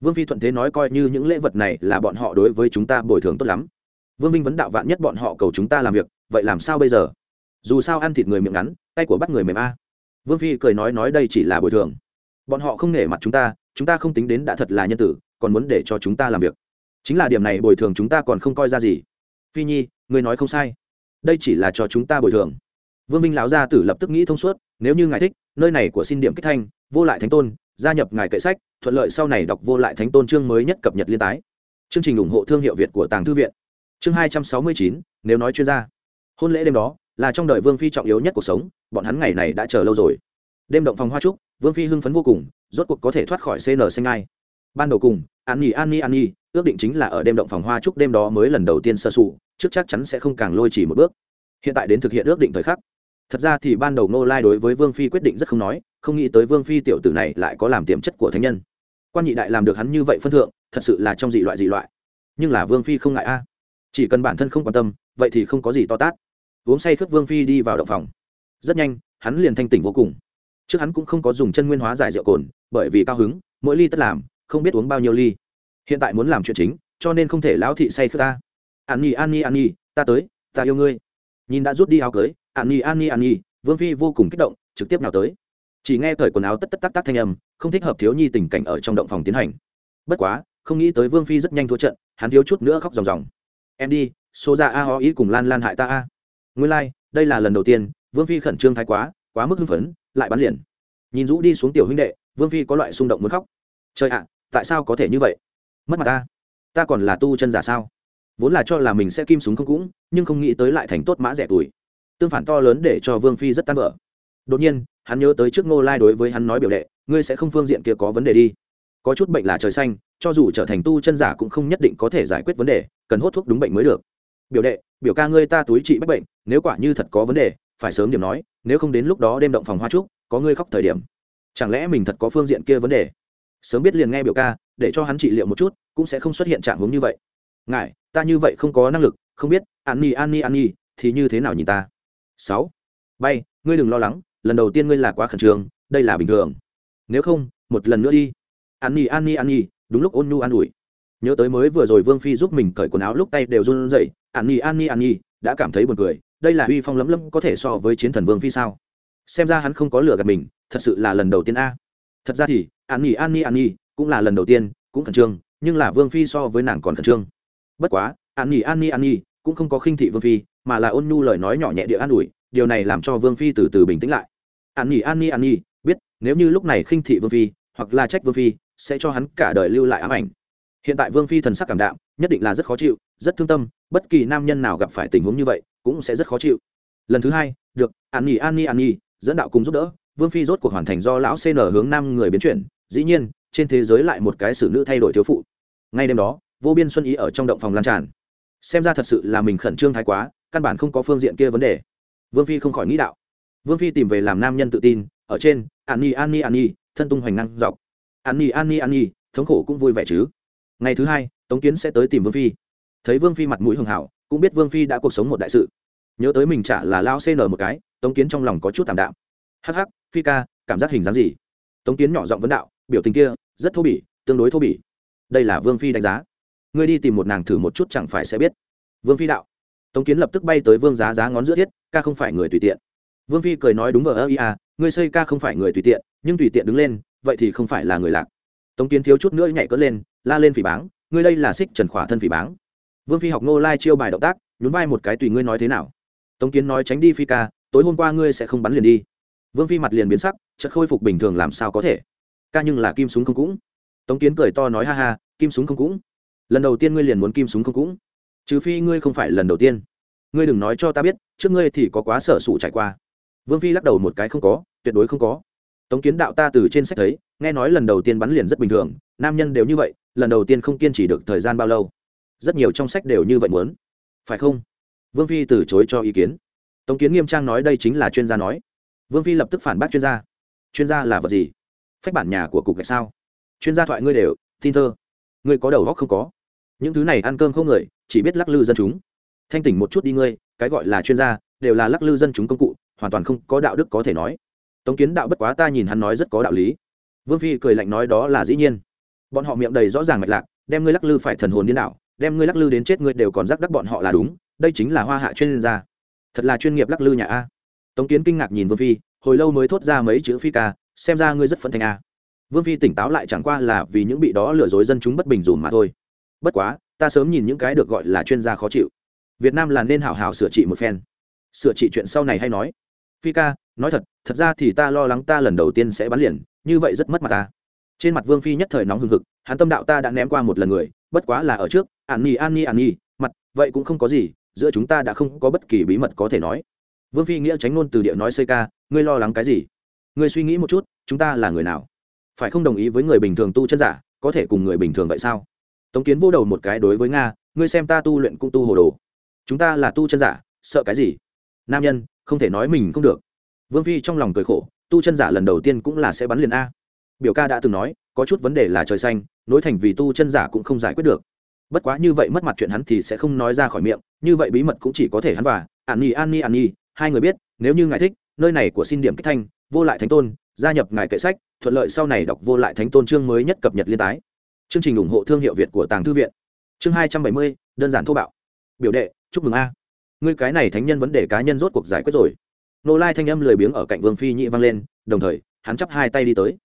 Vương phi thuận thế nói coi như những lễ vật này là bọn họ đối với chúng ta bồi thường tốt lắm. Vương vinh vấn đạo vạn nhất bọn họ cầu chúng ta làm việc, vậy làm sao bây giờ? Dù sao ăn thịt người miệng ngắn, tay của bắt người mềm a. Vương phi cười nói nói đây chỉ là bồi thường. Bọn họ không nể mặt chúng ta chúng ta không tính đến đã thật là nhân tử, còn muốn để cho chúng ta làm việc chính là điểm này bồi thường chúng ta còn không coi ra gì. Phi nhi người nói không sai. Đây chỉ là cho chúng ta bồi thường. Vương minh lão gia tử lập tức nghĩ thông suốt, nếu như ngài thích, nơi này của xin điểm kích thanh, vô lại thánh tôn, gia nhập ngài kệ sách, thuận lợi sau này đọc vô lại thánh tôn chương mới nhất cập nhật liên tái. Chương trình ủng hộ thương hiệu việt của tàng thư viện. Chương hai trăm sáu mươi chín, nếu nói chuyên gia. Hôn lễ đêm đó, là trong đời vương phi trọng yếu nhất cuộc sống, bọn hắn ngày này đã chờ lâu rồi. Đêm động phòng hoa trúc, vương phi hưng phấn vô cùng, rốt cuộc có thể thoát khỏi cn xanh ai. Ban đầu cùng, an nhi an nhi an nhi ước định chính là ở đêm động phòng hoa trúc đêm đó mới lần đầu tiên sơ sụ, trước chắc chắn sẽ không càng lôi chỉ một bước. Hiện tại đến thực hiện ước định thời khắc. Thật ra thì ban đầu nô lai đối với vương phi quyết định rất không nói, không nghĩ tới vương phi tiểu tử này lại có làm tiềm chất của thánh nhân. Quan nhị đại làm được hắn như vậy phân thượng, thật sự là trong dị loại dị loại. Nhưng là vương phi không ngại a. À. Chỉ cần bản thân không quan tâm, vậy thì không có gì to tát. Uống say khướt vương phi đi vào động phòng. Rất nhanh, hắn liền thanh tỉnh vô cùng. Trước hắn cũng không có dùng chân nguyên hóa giải rượu cồn, bởi vì cao hứng, mỗi ly tất làm, không biết uống bao nhiêu ly hiện tại muốn làm chuyện chính cho nên không thể lão thị say khướt ta. An nhi an nhi an nhi ta tới ta yêu ngươi. Nhìn đã rút đi áo cưới an nhi an nhi an nhi vương phi vô cùng kích động trực tiếp nào tới. Chỉ nghe cởi quần áo tất tất tắc tắc thanh âm không thích hợp thiếu nhi tình cảnh ở trong động phòng tiến hành. Bất quá không nghĩ tới vương phi rất nhanh thua trận hắn thiếu chút nữa khóc ròng ròng. Em đi số ra a ho ý cùng lan lan hại ta a. Nguyên lai、like, đây là lần đầu tiên vương phi khẩn trương thái quá quá mức hưng phấn lại bắn liền. Nhìn rũ đi xuống tiểu huynh đệ vương phi có loại xung động muốn khóc. Trời ạ tại sao có thể như vậy? Mất mặt ta. Ta còn là tu chân giả sao? Vốn là cho là mình sẽ kim súng không cũng, nhưng không nghĩ tới lại thành tốt mã rẻ tuổi. Tương phản to lớn để cho vương phi rất tan vỡ. Đột nhiên, hắn nhớ tới trước ngô lai đối với hắn nói biểu đệ, ngươi sẽ không phương diện kia có vấn đề đi. Có chút bệnh là trời xanh, cho dù trở thành tu chân giả cũng không nhất định có thể giải quyết vấn đề, cần hốt thuốc đúng bệnh mới được. Biểu đệ, biểu ca ngươi ta túi trị bách bệnh, nếu quả như thật có vấn đề, phải sớm điểm nói, nếu không đến lúc đó đêm động phòng hoa trúc, có ngươi khóc thời điểm. Chẳng lẽ mình thật có phương diện kia vấn đề? Sớm biết liền nghe biểu ca, để cho hắn trị liệu một chút, cũng sẽ không xuất hiện trạng hướng như vậy. Ngại ta như vậy không có năng lực, không biết, an ni an ni an ni, thì như thế nào nhìn ta? Sáu. Bay, ngươi đừng lo lắng, lần đầu tiên ngươi là quá khẩn trương, đây là bình thường. Nếu không, một lần nữa đi. An ni an ni an ni, đúng lúc ôn nhu an ủi. Nhớ tới mới vừa rồi vương phi giúp mình cởi quần áo lúc tay đều run rẩy, an ni an ni an ni, đã cảm thấy buồn cười, đây là uy phong lấm lấm có thể so với chiến thần vương phi sao? Xem ra hắn không có lửa gạt mình, thật sự là lần đầu tiên a. Thật ra thì an nhi an nhi an nhi cũng là lần đầu tiên, cũng khẩn trương, nhưng là vương phi so với nàng còn khẩn trương. Bất quá, an nhi an nhi an nhi cũng không có khinh thị vương phi, mà là ôn nhu lời nói nhỏ nhẹ địa an ủi, điều này làm cho vương phi từ từ bình tĩnh lại. An nhi an nhi an nhi, biết nếu như lúc này khinh thị vương phi hoặc là trách vương phi, sẽ cho hắn cả đời lưu lại ám ảnh. Hiện tại vương phi thần sắc cảm đạm, nhất định là rất khó chịu, rất thương tâm, bất kỳ nam nhân nào gặp phải tình huống như vậy cũng sẽ rất khó chịu. Lần thứ hai, được, an nghỉ an nhi an nhi dẫn đạo cùng giúp đỡ vương phi rốt cuộc hoàn thành do lão cn hướng nam người biến chuyển dĩ nhiên trên thế giới lại một cái xử nữ thay đổi thiếu phụ. Ngay đêm đó vô biên xuân ý ở trong động phòng lan tràn. Xem ra thật sự là mình khẩn trương thái quá căn bản không có phương diện kia vấn đề. Vương phi không khỏi nghĩ đạo. Vương phi tìm về làm nam nhân tự tin ở trên an ni an ni an ni, thân tung hoành năng dọc. An ni an ni an ni, thống khổ cũng vui vẻ chứ. Ngày thứ hai tống kiến sẽ tới tìm vương phi. Thấy vương phi mặt mũi hường hảo cũng biết vương phi đã cuộc sống một đại sự. Nhớ tới mình trả là lao cn một cái tống kiến trong lòng có chút tạm đạm hh phi ca, cảm giác hình dáng gì? Tống kiến nhỏ giọng vấn đạo, biểu tình kia, rất thô bỉ, tương đối thô bỉ. Đây là vương phi đánh giá. Ngươi đi tìm một nàng thử một chút chẳng phải sẽ biết. Vương phi đạo. Tống kiến lập tức bay tới vương giá giá ngón giữa thiết, ca không phải người tùy tiện. Vương phi cười nói đúng vờ ơ ia à, ngươi xây ca không phải người tùy tiện, nhưng tùy tiện đứng lên, vậy thì không phải là người lạc. Tống kiến thiếu chút nữa nhảy cất lên, la lên phỉ báng, ngươi đây là xích trần khỏa thân phỉ báng. Vương phi học ngô lai chiêu bài động tác, nhún vai một cái tùy ngươi nói thế nào. Tống kiến nói tránh đi phi ca, tối hôm qua ngươi sẽ không bắn liền đi vương phi mặt liền biến sắc, chợt khôi phục bình thường làm sao có thể? Ca nhưng là kim súng không cũng. Tống kiến cười to nói ha ha, kim súng không cũng. Lần đầu tiên ngươi liền muốn kim súng không cũng. Trừ phi ngươi không phải lần đầu tiên. Ngươi đừng nói cho ta biết, trước ngươi thì có quá sở sụ trải qua. Vương phi lắc đầu một cái không có, tuyệt đối không có. Tống kiến đạo ta từ trên sách thấy, nghe nói lần đầu tiên bắn liền rất bình thường, nam nhân đều như vậy, lần đầu tiên không kiên trì được thời gian bao lâu. Rất nhiều trong sách đều như vậy muốn. Phải không? Vương phi từ chối cho ý kiến. Tống kiến nghiêm trang nói đây chính là chuyên gia nói vương phi lập tức phản bác chuyên gia. Chuyên gia là vật gì? Phách bản nhà của cục gạch sao? Chuyên gia thoại ngươi đều, tin thơ. Ngươi có đầu góc không có? Những thứ này ăn cơm không người, chỉ biết lắc lư dân chúng. Thanh tỉnh một chút đi ngươi, cái gọi là chuyên gia, đều là lắc lư dân chúng công cụ, hoàn toàn không có đạo đức có thể nói. Tống kiến đạo bất quá ta nhìn hắn nói rất có đạo lý. Vương phi cười lạnh nói đó là dĩ nhiên. Bọn họ miệng đầy rõ ràng mạch lạc, đem ngươi lắc lư phải thần hồn điên đạo đem ngươi lắc lư đến chết ngươi đều còn rắc đắc bọn họ là đúng, đây chính là hoa hạ chuyên gia. Thật là chuyên nghiệp lắc lư nhà a tống kiến kinh ngạc nhìn vương phi, hồi lâu mới thốt ra mấy chữ phi ca, xem ra ngươi rất phấn thành a. Vương phi tỉnh táo lại chẳng qua là vì những bị đó lừa dối dân chúng bất bình dùm mà thôi. Bất quá, ta sớm nhìn những cái được gọi là chuyên gia khó chịu. Việt nam là nên hào hào sửa trị một phen. Sửa trị chuyện sau này hay nói. Phi ca, nói thật thật ra thì ta lo lắng ta lần đầu tiên sẽ bắn liền, như vậy rất mất mặt ta. Trên mặt vương phi nhất thời nóng hừng hực, hắn tâm đạo ta đã ném qua một lần người, bất quá là ở trước, an nhi an nhi an nhi mặt, vậy cũng không có gì, giữa chúng ta đã không có bất kỳ bí mật có thể nói vương phi nghĩa tránh ngôn từ địa nói xây ca, ngươi lo lắng cái gì? Ngươi suy nghĩ một chút, chúng ta là người nào? Phải không đồng ý với người bình thường tu chân giả, có thể cùng người bình thường vậy sao? Tống kiến vô đầu một cái đối với nga, ngươi xem ta tu luyện cũng tu hồ đồ. Chúng ta là tu chân giả, sợ cái gì? Nam nhân, không thể nói mình không được. Vương phi trong lòng cười khổ, tu chân giả lần đầu tiên cũng là sẽ bắn liền a. Biểu ca đã từng nói, có chút vấn đề là trời xanh, nối thành vì tu chân giả cũng không giải quyết được. Bất quá như vậy mất mặt chuyện hắn thì sẽ không nói ra khỏi miệng, như vậy bí mật cũng chỉ có thể hắn và an ni an ni an ni hai người biết, nếu như ngài thích, nơi này của xin điểm kích thanh, vô lại thánh tôn, gia nhập ngài kệ sách, thuận lợi sau này đọc vô lại thánh tôn chương mới nhất cập nhật liên tái. Chương trình ủng hộ thương hiệu việt của tàng thư viện. Chương hai trăm bảy mươi, đơn giản thô bạo. Biểu đệ, chúc mừng a. Ngươi cái này thánh nhân vấn đề cá nhân rốt cuộc giải quyết rồi. Nô lai thanh âm lười biếng ở cạnh vương phi nhị vang lên, đồng thời, hắn chắp hai tay đi tới.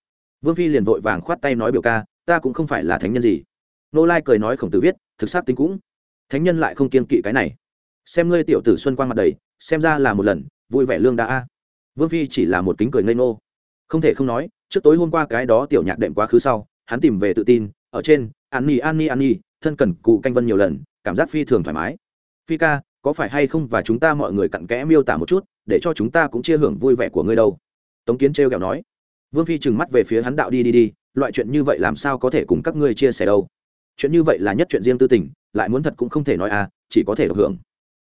Vương phi liền vội vàng khoát tay nói biểu ca, ta cũng không phải là thánh nhân gì. Nô lai cười nói khổng tử viết, thực xác tính cũng. Thánh nhân lại không kiên kỵ cái này xem ngươi tiểu tử xuân quang mặt đầy, xem ra là một lần, vui vẻ lương đã a. Vương phi chỉ là một kính cười ngây nô không thể không nói, trước tối hôm qua cái đó tiểu nhạc đệm quá khứ sau, hắn tìm về tự tin, ở trên, an nhi an nhi an nhi, thân cần cụ canh vân nhiều lần, cảm giác phi thường thoải mái. Phi ca, có phải hay không và chúng ta mọi người cặn kẽ miêu tả một chút, để cho chúng ta cũng chia hưởng vui vẻ của ngươi đâu? Tống kiến trêu kẹo nói. Vương phi trừng mắt về phía hắn đạo đi đi đi, loại chuyện như vậy làm sao có thể cùng các ngươi chia sẻ đâu? Chuyện như vậy là nhất chuyện riêng tư tình, lại muốn thật cũng không thể nói à chỉ có thể được hưởng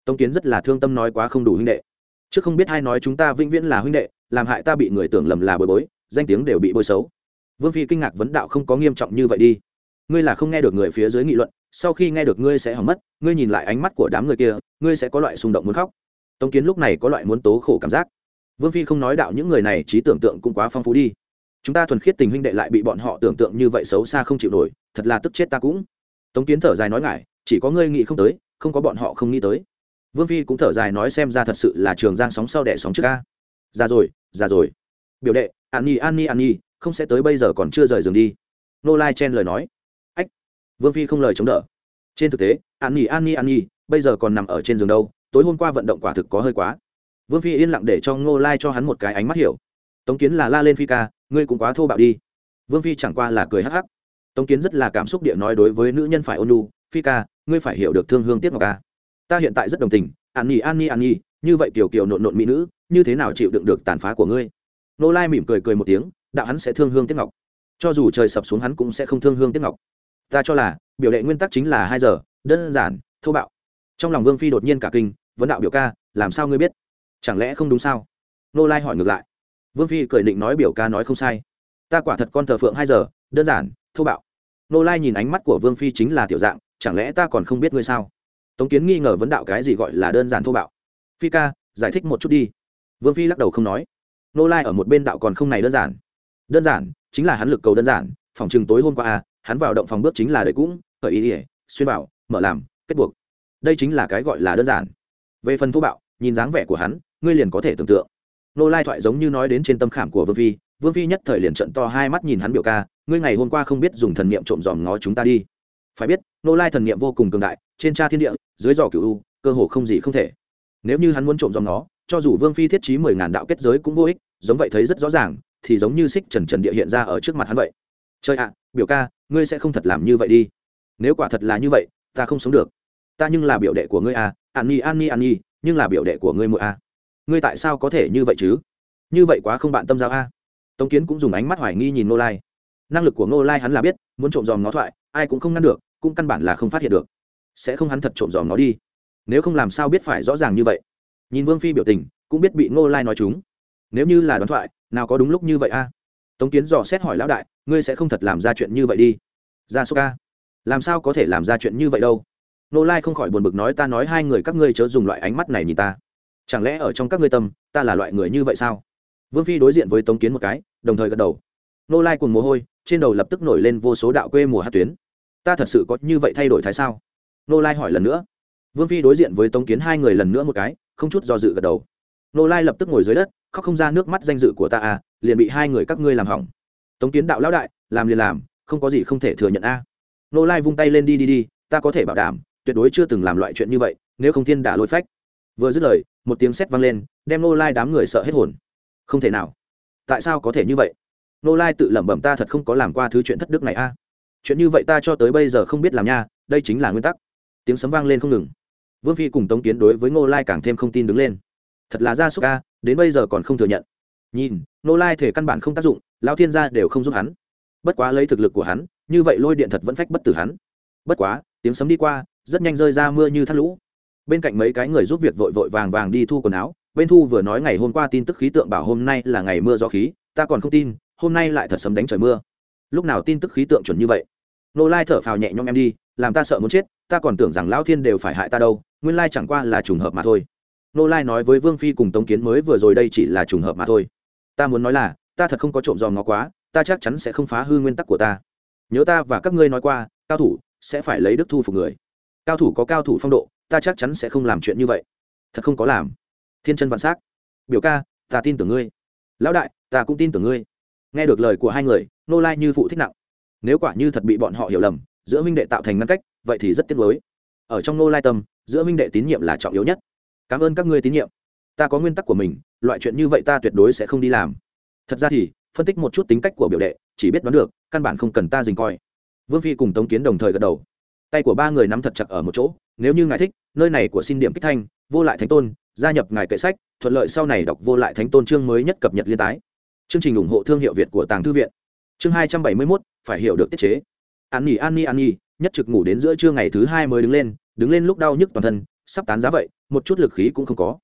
tống kiến rất là thương tâm nói quá không đủ huynh đệ. Chứ không biết ai nói chúng ta vĩnh viễn là huynh đệ, làm hại ta bị người tưởng lầm là bồi bối, danh tiếng đều bị bôi xấu. Vương phi kinh ngạc vấn đạo không có nghiêm trọng như vậy đi. Ngươi là không nghe được người phía dưới nghị luận, sau khi nghe được ngươi sẽ hỏng mất, ngươi nhìn lại ánh mắt của đám người kia, ngươi sẽ có loại xung động muốn khóc. Tống kiến lúc này có loại muốn tố khổ cảm giác. Vương phi không nói đạo những người này trí tưởng tượng cũng quá phong phú đi. Chúng ta thuần khiết tình huynh đệ lại bị bọn họ tưởng tượng như vậy xấu xa không chịu nổi, thật là tức chết ta cũng. Tống kiến thở dài nói ngại, chỉ có ngươi nghĩ không tới, không có bọn họ không nghĩ tới vương phi cũng thở dài nói xem ra thật sự là trường giang sóng sau đẻ sóng trước ca ra rồi ra rồi. Biểu đệ, an nhi an nhi an nhi, không sẽ tới bây giờ còn chưa rời giường đi. Nô lai chen lời nói. Ách. Vương phi không lời chống đỡ. Trên thực tế, an nhi an nhi an nhi, bây giờ còn nằm ở trên giường đâu, tối hôm qua vận động quả thực có hơi quá. Vương phi yên lặng để cho ngô lai cho hắn một cái ánh mắt hiểu. Tống kiến là la lên phi ca, ngươi cũng quá thô bạo đi. Vương phi chẳng qua là cười hắc hắc. Tống kiến rất là cảm xúc địa nói đối với nữ nhân phải ôn lu phi ca, ngươi phải hiểu được thương hương tiếc ngọc ca ta hiện tại rất đồng tình, an nhi an nhi an nhi, như vậy kiểu kiểu nộn nộn mỹ nữ, như thế nào chịu đựng được tàn phá của ngươi? Nô lai mỉm cười cười một tiếng, đạo hắn sẽ thương hương tiếc ngọc. Cho dù trời sập xuống hắn cũng sẽ không thương hương tiếc ngọc. Ta cho là, biểu đệ nguyên tắc chính là hai giờ, đơn giản, thô bạo. Trong lòng vương phi đột nhiên cả kinh, vấn đạo biểu ca, làm sao ngươi biết? Chẳng lẽ không đúng sao? Nô lai hỏi ngược lại. Vương phi cười định nói biểu ca nói không sai. Ta quả thật con thờ phượng hai giờ, đơn giản, thô bạo. Nô lai nhìn ánh mắt của vương phi chính là tiểu dạng, chẳng lẽ ta còn không biết ngươi sao? Tống kiến nghi ngờ vấn đạo cái gì gọi là đơn giản thô bạo. Phi ca giải thích một chút đi. Vương phi lắc đầu không nói. Nô lai ở một bên đạo còn không này đơn giản. Đơn giản chính là hắn lực cầu đơn giản phòng chừng tối hôm qua à, hắn vào động phòng bước chính là đời cũng khởi ý ỉa xuyên bảo mở làm kết buộc. Đây chính là cái gọi là đơn giản. Về phần thô bạo nhìn dáng vẻ của hắn ngươi liền có thể tưởng tượng. Nô lai thoại giống như nói đến trên tâm khảm của vương phi vương phi nhất thời liền trận to hai mắt nhìn hắn biểu ca ngươi ngày hôm qua không biết dùng thần niệm trộm dòm ngó chúng ta đi phải biết nô lai thần niệm vô cùng cường đại, trên tra thiên địa, dưới giò cửu u, cơ hồ không gì không thể. Nếu như hắn muốn trộm dòng nó, cho dù vương phi thiết trí mười ngàn đạo kết giới cũng vô ích, giống vậy thấy rất rõ ràng, thì giống như xích trần trần địa hiện ra ở trước mặt hắn vậy. Chơi ạ, biểu ca, ngươi sẽ không thật làm như vậy đi. Nếu quả thật là như vậy, ta không sống được. Ta nhưng là biểu đệ của ngươi à an nhi an nhi an nhi nhưng là biểu đệ của ngươi mỗi à. Ngươi tại sao có thể như vậy chứ? Như vậy quá không bạn tâm giao a. À. tống kiến cũng dùng ánh mắt hoài nghi nhìn nô lai. Năng lực của nô lai hắn là biết, muốn trộm dòm nó thoại, ai cũng không ngăn được cũng căn bản là không phát hiện được. Sẽ không hắn thật trộm dòm nó đi. Nếu không làm sao biết phải rõ ràng như vậy? Nhìn vương phi biểu tình, cũng biết bị ngô lai nói chúng. Nếu như là đoán thoại, nào có đúng lúc như vậy a? Tống kiến dò xét hỏi lão đại, ngươi sẽ không thật làm ra chuyện như vậy đi. Ra số ca làm sao có thể làm ra chuyện như vậy đâu? Nô lai không khỏi buồn bực nói ta nói hai người các ngươi chớ dùng loại ánh mắt này nhìn ta. Chẳng lẽ ở trong các ngươi tâm, ta là loại người như vậy sao? Vương phi đối diện với tống kiến một cái, đồng thời gật đầu. Nô lai cùng mồ hôi, trên đầu lập tức nổi lên vô số đạo quê mùa hát tuyến ta thật sự có như vậy thay đổi thái sao? Nô lai hỏi lần nữa. Vương phi đối diện với tống kiến hai người lần nữa một cái, không chút do dự gật đầu. Nô lai lập tức ngồi dưới đất, khóc không ra nước mắt danh dự của ta à liền bị hai người các ngươi làm hỏng. Tống kiến đạo lão đại, làm liền làm, không có gì không thể thừa nhận a. Nô lai vung tay lên đi đi đi, ta có thể bảo đảm, tuyệt đối chưa từng làm loại chuyện như vậy, nếu không thiên đả lôi phách. Vừa dứt lời, một tiếng sét vang lên, đem nô lai đám người sợ hết hồn. Không thể nào. Tại sao có thể như vậy? Nô lai tự lẩm bẩm ta thật không có làm qua thứ chuyện thất đức này a chuyện như vậy ta cho tới bây giờ không biết làm nha, đây chính là nguyên tắc. Tiếng sấm vang lên không ngừng. Vương phi cùng tống kiến đối với ngô lai càng thêm không tin đứng lên. Thật là gia súc ca đến bây giờ còn không thừa nhận. Nhìn, ngô lai thể căn bản không tác dụng lao thiên gia đều không giúp hắn. Bất quá lấy thực lực của hắn, như vậy lôi điện thật vẫn phách bất tử hắn. Bất quá, tiếng sấm đi qua, rất nhanh rơi ra mưa như thác lũ. Bên cạnh mấy cái người giúp việc vội vội vàng vàng đi thu quần áo, bên thu vừa nói ngày hôm qua tin tức khí tượng bảo hôm nay là ngày mưa gió khí, ta còn không tin, hôm nay lại thật sấm đánh trời mưa. Lúc nào tin tức khí tượng chuẩn như vậy? Nô lai thở phào nhẹ nhõm em đi, làm ta sợ muốn chết, ta còn tưởng rằng lão thiên đều phải hại ta đâu, nguyên lai chẳng qua là trùng hợp mà thôi. Nô lai nói với vương phi cùng tống kiến mới vừa rồi đây chỉ là trùng hợp mà thôi. Ta muốn nói là, ta thật không có trộm dòm nó quá, ta chắc chắn sẽ không phá hư nguyên tắc của ta. Nhớ ta và các ngươi nói qua, cao thủ sẽ phải lấy đức thu phục người. Cao thủ có cao thủ phong độ, ta chắc chắn sẽ không làm chuyện như vậy. Thật không có làm. Thiên chân vạn s á c biểu ca, ta tin tưởng ngươi. Lão đại, ta cũng tin tưởng ngươi. Nghe được lời của hai người, nô lai như phụ thích nặng nếu quả như thật bị bọn họ hiểu lầm, giữa minh đệ tạo thành ngăn cách, vậy thì rất tiếc nuối. Ở trong nô lai tâm, giữa minh đệ tín nhiệm là trọng yếu nhất. Cảm ơn các ngươi tín nhiệm. Ta có nguyên tắc của mình, loại chuyện như vậy ta tuyệt đối sẽ không đi làm. Thật ra thì, phân tích một chút tính cách của biểu đệ, chỉ biết đoán được, căn bản không cần ta dình coi. Vương phi cùng tống kiến đồng thời gật đầu. Tay của ba người nắm thật chặt ở một chỗ, nếu như ngài thích, nơi này của xin điểm kích thanh, vô lại thánh tôn, gia nhập ngài kệ sách, thuận lợi sau này đọc vô lại thánh tôn chương mới nhất cập nhật liên tái. Chương trình ủng hộ thương hiệu việt của tàng thư viện chương hai trăm bảy mươi mốt, phải hiểu được tiết chế. An nhi an nhi an nhi, nhất trực ngủ đến giữa trưa ngày thứ hai mới đứng lên đứng lên lúc đau nhức toàn thân, sắp tán giá vậy, một chút lực khí cũng không có.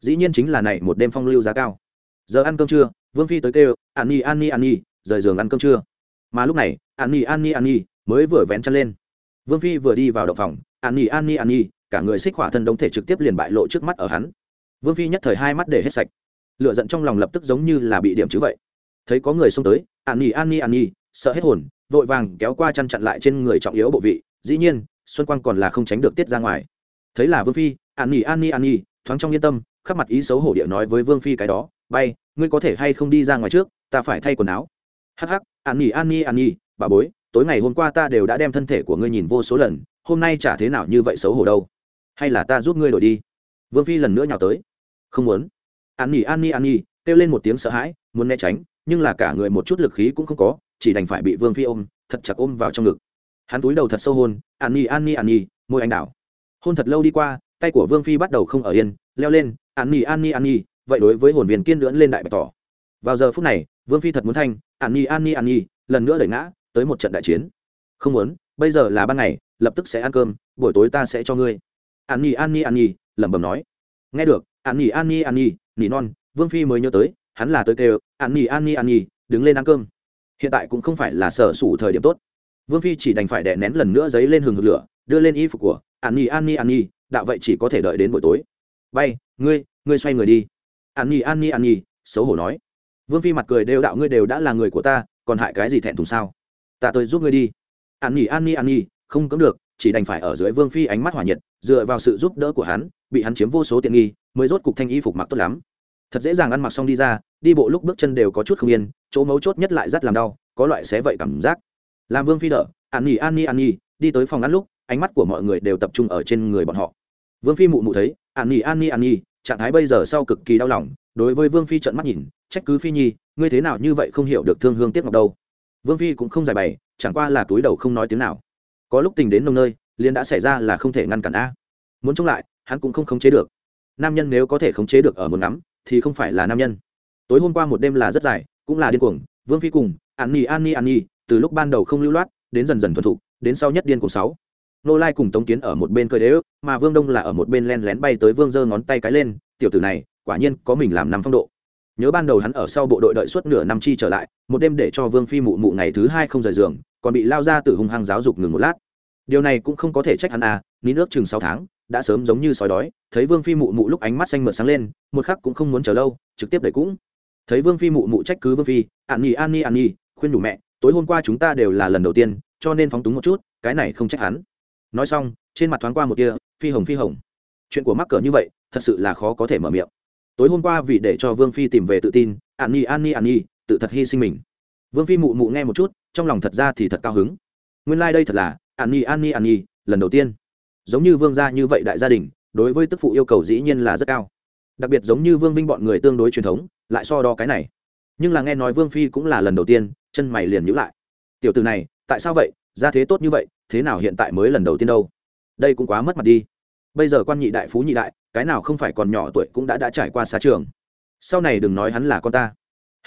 Dĩ nhiên chính là này một đêm phong lưu giá cao. Giờ ăn cơm trưa, vương phi tới kêu, an nhi an nhi an nhi, rời giường ăn cơm trưa. Mà lúc này, an nhi an nhi an nhi mới vừa vén chân lên. Vương phi vừa đi vào động phòng, an nhi an nhi an nhi cả người xích hỏa thân đống thể trực tiếp liền bại lộ trước mắt ở hắn. Vương phi nhất thời hai mắt để hết sạch. Lựa giận trong lòng lập tức giống như là bị điểm chứ vậy thấy có người xông tới an nhi an nhi an nhi sợ hết hồn vội vàng kéo qua chăn chặn lại trên người trọng yếu bộ vị dĩ nhiên xuân quang còn là không tránh được tiết ra ngoài thấy là vương phi an nhi an nhi an nhi thoáng trong yên tâm khắp mặt ý xấu hổ địa nói với vương phi cái đó bay ngươi có thể hay không đi ra ngoài trước ta phải thay quần áo hắc hắc an nhi an nhi an nhi bà bối tối ngày hôm qua ta đều đã đem thân thể của ngươi nhìn vô số lần hôm nay chả thế nào như vậy xấu hổ đâu hay là ta giúp ngươi đổi đi vương phi lần nữa nhào tới không muốn an nhi an nhi an nhi kêu lên một tiếng sợ hãi muốn né tránh nhưng là cả người một chút lực khí cũng không có chỉ đành phải bị vương phi ôm thật chặt ôm vào trong ngực hắn túi đầu thật sâu hôn an nhi an nhi an nhi môi anh đảo hôn thật lâu đi qua tay của vương phi bắt đầu không ở yên leo lên an nhi an nhi an nhi vậy đối với hồn viên kiên lưỡn lên đại bạch tỏ vào giờ phút này vương phi thật muốn thanh an nhi an nhi an nhi lần nữa đẩy ngã tới một trận đại chiến không muốn bây giờ là ban ngày lập tức sẽ ăn cơm buổi tối ta sẽ cho ngươi an nhi an nhi an nhi lẩm bẩm nói nghe được an nhi an nhi an nhi nỉ non vương phi mới nhớ tới hắn là tới kêu, an nhi an nhi an nhi, đứng lên ăn cơm. Hiện tại cũng không phải là sở sủ thời điểm tốt. Vương phi chỉ đành phải đè nén lần nữa giấy lên hừng hực lửa, đưa lên y phục của, an nhi an nhi an nhi, đạo vậy chỉ có thể đợi đến buổi tối. Bay, ngươi ngươi xoay người đi. An nhi an nhi an nhi, xấu hổ nói. Vương phi mặt cười đều đạo, ngươi đều đã là người của ta, còn hại cái gì thẹn thùng sao? Ta tới giúp ngươi đi. An nhi an nhi an nhi, không cấm được, chỉ đành phải ở dưới vương phi ánh mắt hỏa nhiệt, dựa vào sự giúp đỡ của hắn, bị hắn chiếm vô số tiện nghi, mới rốt cục thanh y phục mặc tốt lắm thật dễ dàng ăn mặc xong đi ra đi bộ lúc bước chân đều có chút không yên chỗ mấu chốt nhất lại rất làm đau có loại xé vậy cảm giác. Làm vương phi đỡ an nghỉ an nghỉ, an nhi đi tới phòng ăn lúc ánh mắt của mọi người đều tập trung ở trên người bọn họ. Vương phi mụ mụ thấy an nghỉ an nghỉ, an nhi trạng thái bây giờ sau cực kỳ đau lòng đối với vương phi trợn mắt nhìn trách cứ phi nhi ngươi thế nào như vậy không hiểu được thương hương tiếc ngọc đâu. Vương phi cũng không giải bày chẳng qua là túi đầu không nói tiếng nào. Có lúc tình đến nông nơi liền đã xảy ra là không thể ngăn cản a. Muốn chống lại hắn cũng không khống chế được. Nam nhân nếu có thể khống chế được ở một ngắm thì không phải là nam nhân. Tối hôm qua một đêm là rất dài cũng là điên cuồng vương phi cùng an nhi an nhi an nhi từ lúc ban đầu không lưu loát đến dần dần thuần thục đến sau nhất điên cùng sáu. Nô lai cùng tống kiến ở một bên cơi đế ước, mà vương đông là ở một bên len lén bay tới vương giơ ngón tay cái lên tiểu tử này quả nhiên có mình làm năm phong độ. Nhớ ban đầu hắn ở sau bộ đội đợi suốt nửa năm chi trở lại một đêm để cho vương phi mụ mụ ngày thứ hai không rời giường còn bị lao ra từ hung hăng giáo dục ngừng một lát. Điều này cũng không có thể trách hắn à ní nước chừng sáu tháng đã sớm giống như sói đói, thấy vương phi mụ mụ lúc ánh mắt xanh mượt sáng lên, một khắc cũng không muốn chờ lâu, trực tiếp đẩy cũng. Thấy vương phi mụ mụ trách cứ vương phi, an nhi an nhi an nhi, khuyên đủ mẹ, tối hôm qua chúng ta đều là lần đầu tiên, cho nên phóng túng một chút, cái này không trách hắn. Nói xong, trên mặt thoáng qua một kia phi hồng phi hồng. Chuyện của mắc cỡ như vậy, thật sự là khó có thể mở miệng. Tối hôm qua vì để cho vương phi tìm về tự tin, an nhi an nhi an nhi, tự thật hy sinh mình. Vương phi mụ mụ nghe một chút, trong lòng thật ra thì thật cao hứng. Nguyên lai、like、đây thật là, an nhi an nhi an nhi, lần đầu tiên giống như vương gia như vậy đại gia đình, đối với tức phụ yêu cầu dĩ nhiên là rất cao. Đặc biệt giống như vương vinh bọn người tương đối truyền thống, lại so đo cái này. Nhưng là nghe nói vương phi cũng là lần đầu tiên, chân mày liền nhữ lại. Tiểu từ này, tại sao vậy? Ra thế tốt như vậy, thế nào hiện tại mới lần đầu tiên đâu? Đây cũng quá mất mặt đi. Bây giờ quan nhị đại phú nhị đại, cái nào không phải còn nhỏ tuổi cũng đã đã trải qua xá trường. Sau này đừng nói hắn là con ta.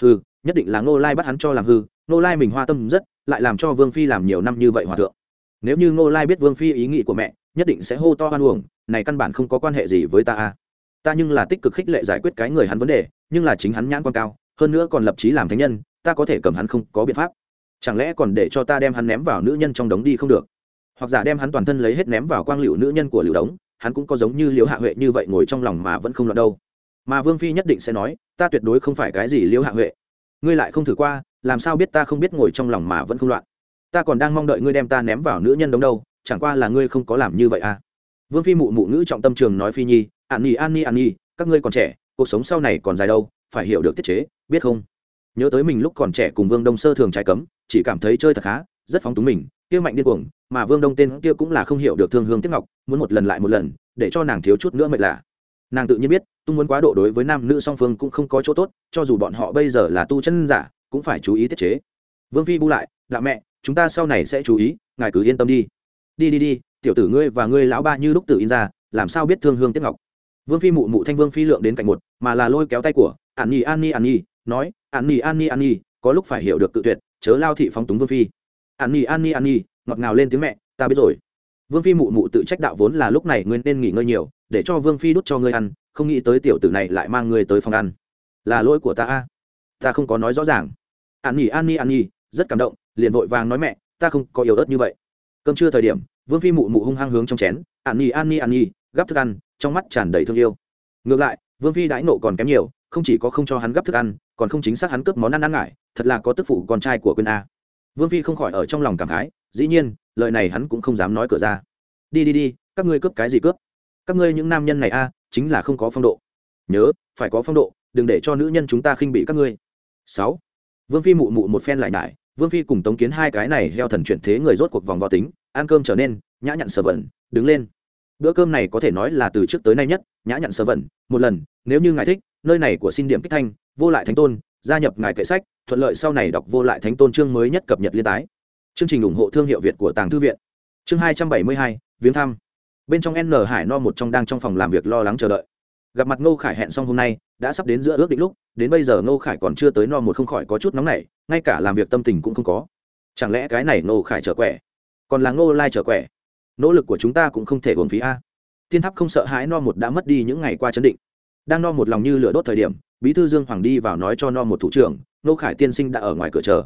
Hư nhất định là ngô lai bắt hắn cho làm hư, ngô lai mình hoa tâm rất, lại làm cho vương phi làm nhiều năm như vậy hòa thượng. Nếu như ngô lai biết vương phi ý nghĩ của mẹ nhất định sẽ hô to hoan uổng, này căn bản không có quan hệ gì với ta a ta nhưng là tích cực khích lệ giải quyết cái người hắn vấn đề, nhưng là chính hắn nhãn quan cao, hơn nữa còn lập trí làm thánh nhân, ta có thể cầm hắn không có biện pháp. Chẳng lẽ còn để cho ta đem hắn ném vào nữ nhân trong đống đi không được? Hoặc giả đem hắn toàn thân lấy hết ném vào quang liệu nữ nhân của liệu đống, hắn cũng có giống như liễu hạ huệ như vậy ngồi trong lòng mà vẫn không loạn đâu. Mà vương phi nhất định sẽ nói, ta tuyệt đối không phải cái gì liễu hạ huệ. Ngươi lại không thử qua, làm sao biết ta không biết ngồi trong lòng mà vẫn không loạn? Ta còn đang mong đợi ngươi đem ta ném vào nữ nhân đống đâu chẳng qua là ngươi không có làm như vậy à. Vương phi mụ mụ ngữ trọng tâm trường nói phi nhi, an nhi an nhi an nhi, các ngươi còn trẻ, cuộc sống sau này còn dài đâu, phải hiểu được tiết chế, biết không? Nhớ tới mình lúc còn trẻ cùng vương đông sơ thường trái cấm, chỉ cảm thấy chơi thật khá, rất phóng túng mình, kia mạnh điên cuồng, mà vương đông tên kia cũng là không hiểu được thương hương tiếc ngọc, muốn một lần lại một lần, để cho nàng thiếu chút nữa mệt lạ. Nàng tự nhiên biết, tung muốn quá độ đối với nam nữ song phương cũng không có chỗ tốt, cho dù bọn họ bây giờ là tu chân giả, cũng phải chú ý tiết chế. Vương phi bu lại, lạ mẹ, chúng ta sau này sẽ chú ý, ngài cứ yên tâm đi đi đi đi tiểu tử ngươi và ngươi lão ba như lúc tự in ra làm sao biết thương hương tiếp ngọc vương phi mụ mụ thanh vương phi lượng đến cạnh một mà là lôi kéo tay của an nhi an nhi an nhi nói an nhi an nhi an nhi có lúc phải hiểu được tự tuyệt chớ lao thị phóng túng vương phi an nhi an nhi an nhi ngọt ngào lên tiếng mẹ ta biết rồi vương phi mụ mụ tự trách đạo vốn là lúc này ngươi nên nghỉ ngơi nhiều để cho vương phi đút cho ngươi ăn không nghĩ tới tiểu tử này lại mang ngươi tới phòng ăn là lỗi của ta a ta không có nói rõ ràng an nhi an nhi an nhi rất cảm động liền vội vàng nói mẹ ta không có yếu ớt như vậy cơm trưa thời điểm, vương phi mụ mụ hung hăng hướng trong chén, an nhi an nhi an nhi, gắp thức ăn. Trong mắt tràn đầy thương yêu. Ngược lại, vương phi đãi nộ còn kém nhiều, không chỉ có không cho hắn gắp thức ăn, còn không chính xác hắn cướp món ăn ăn ngại thật là có tức phụ con trai của quên a. Vương phi không khỏi ở trong lòng cảm khái, dĩ nhiên, lời này hắn cũng không dám nói cửa ra. Đi đi đi, các ngươi cướp cái gì cướp? Các ngươi những nam nhân này a, chính là không có phong độ. Nhớ, phải có phong độ, đừng để cho nữ nhân chúng ta khinh bị các ngươi. Sáu. Vương phi mụ mụ một phen lại nải vương phi cùng tống kiến hai cái này heo thần chuyển thế người rốt cuộc vòng vào tính, ăn cơm trở nên nhã nhặn sờ vẩn, đứng lên. Bữa cơm này có thể nói là từ trước tới nay nhất, nhã nhặn sờ vẩn. Một lần, nếu như ngài thích, nơi này của xin điểm kích thanh, vô lại thánh tôn, gia nhập ngài kệ sách, thuận lợi sau này đọc vô lại thánh tôn chương mới nhất cập nhật liên tái. Chương trình ủng hộ thương hiệu việt của tàng thư viện. Chương hai trăm bảy mươi hai, viếng thăm. Bên trong n hải no một trong đang trong phòng làm việc lo lắng chờ đợi gặp mặt ngô khải hẹn xong hôm nay, đã sắp đến giữa ước định lúc, đến bây giờ ngô khải còn chưa tới no một không khỏi có chút nóng nảy, ngay cả làm việc tâm tình cũng không có. Chẳng lẽ cái này ngô khải trở quẻ? Còn là ngô lai trở quẻ? Nỗ lực của chúng ta cũng không thể hưởng phí a. Thiên tháp không sợ hãi no một đã mất đi những ngày qua chấn định. Đang no một lòng như lửa đốt thời điểm, bí thư dương hoàng đi vào nói cho no một thủ trưởng, ngô khải tiên sinh đã ở ngoài cửa chờ.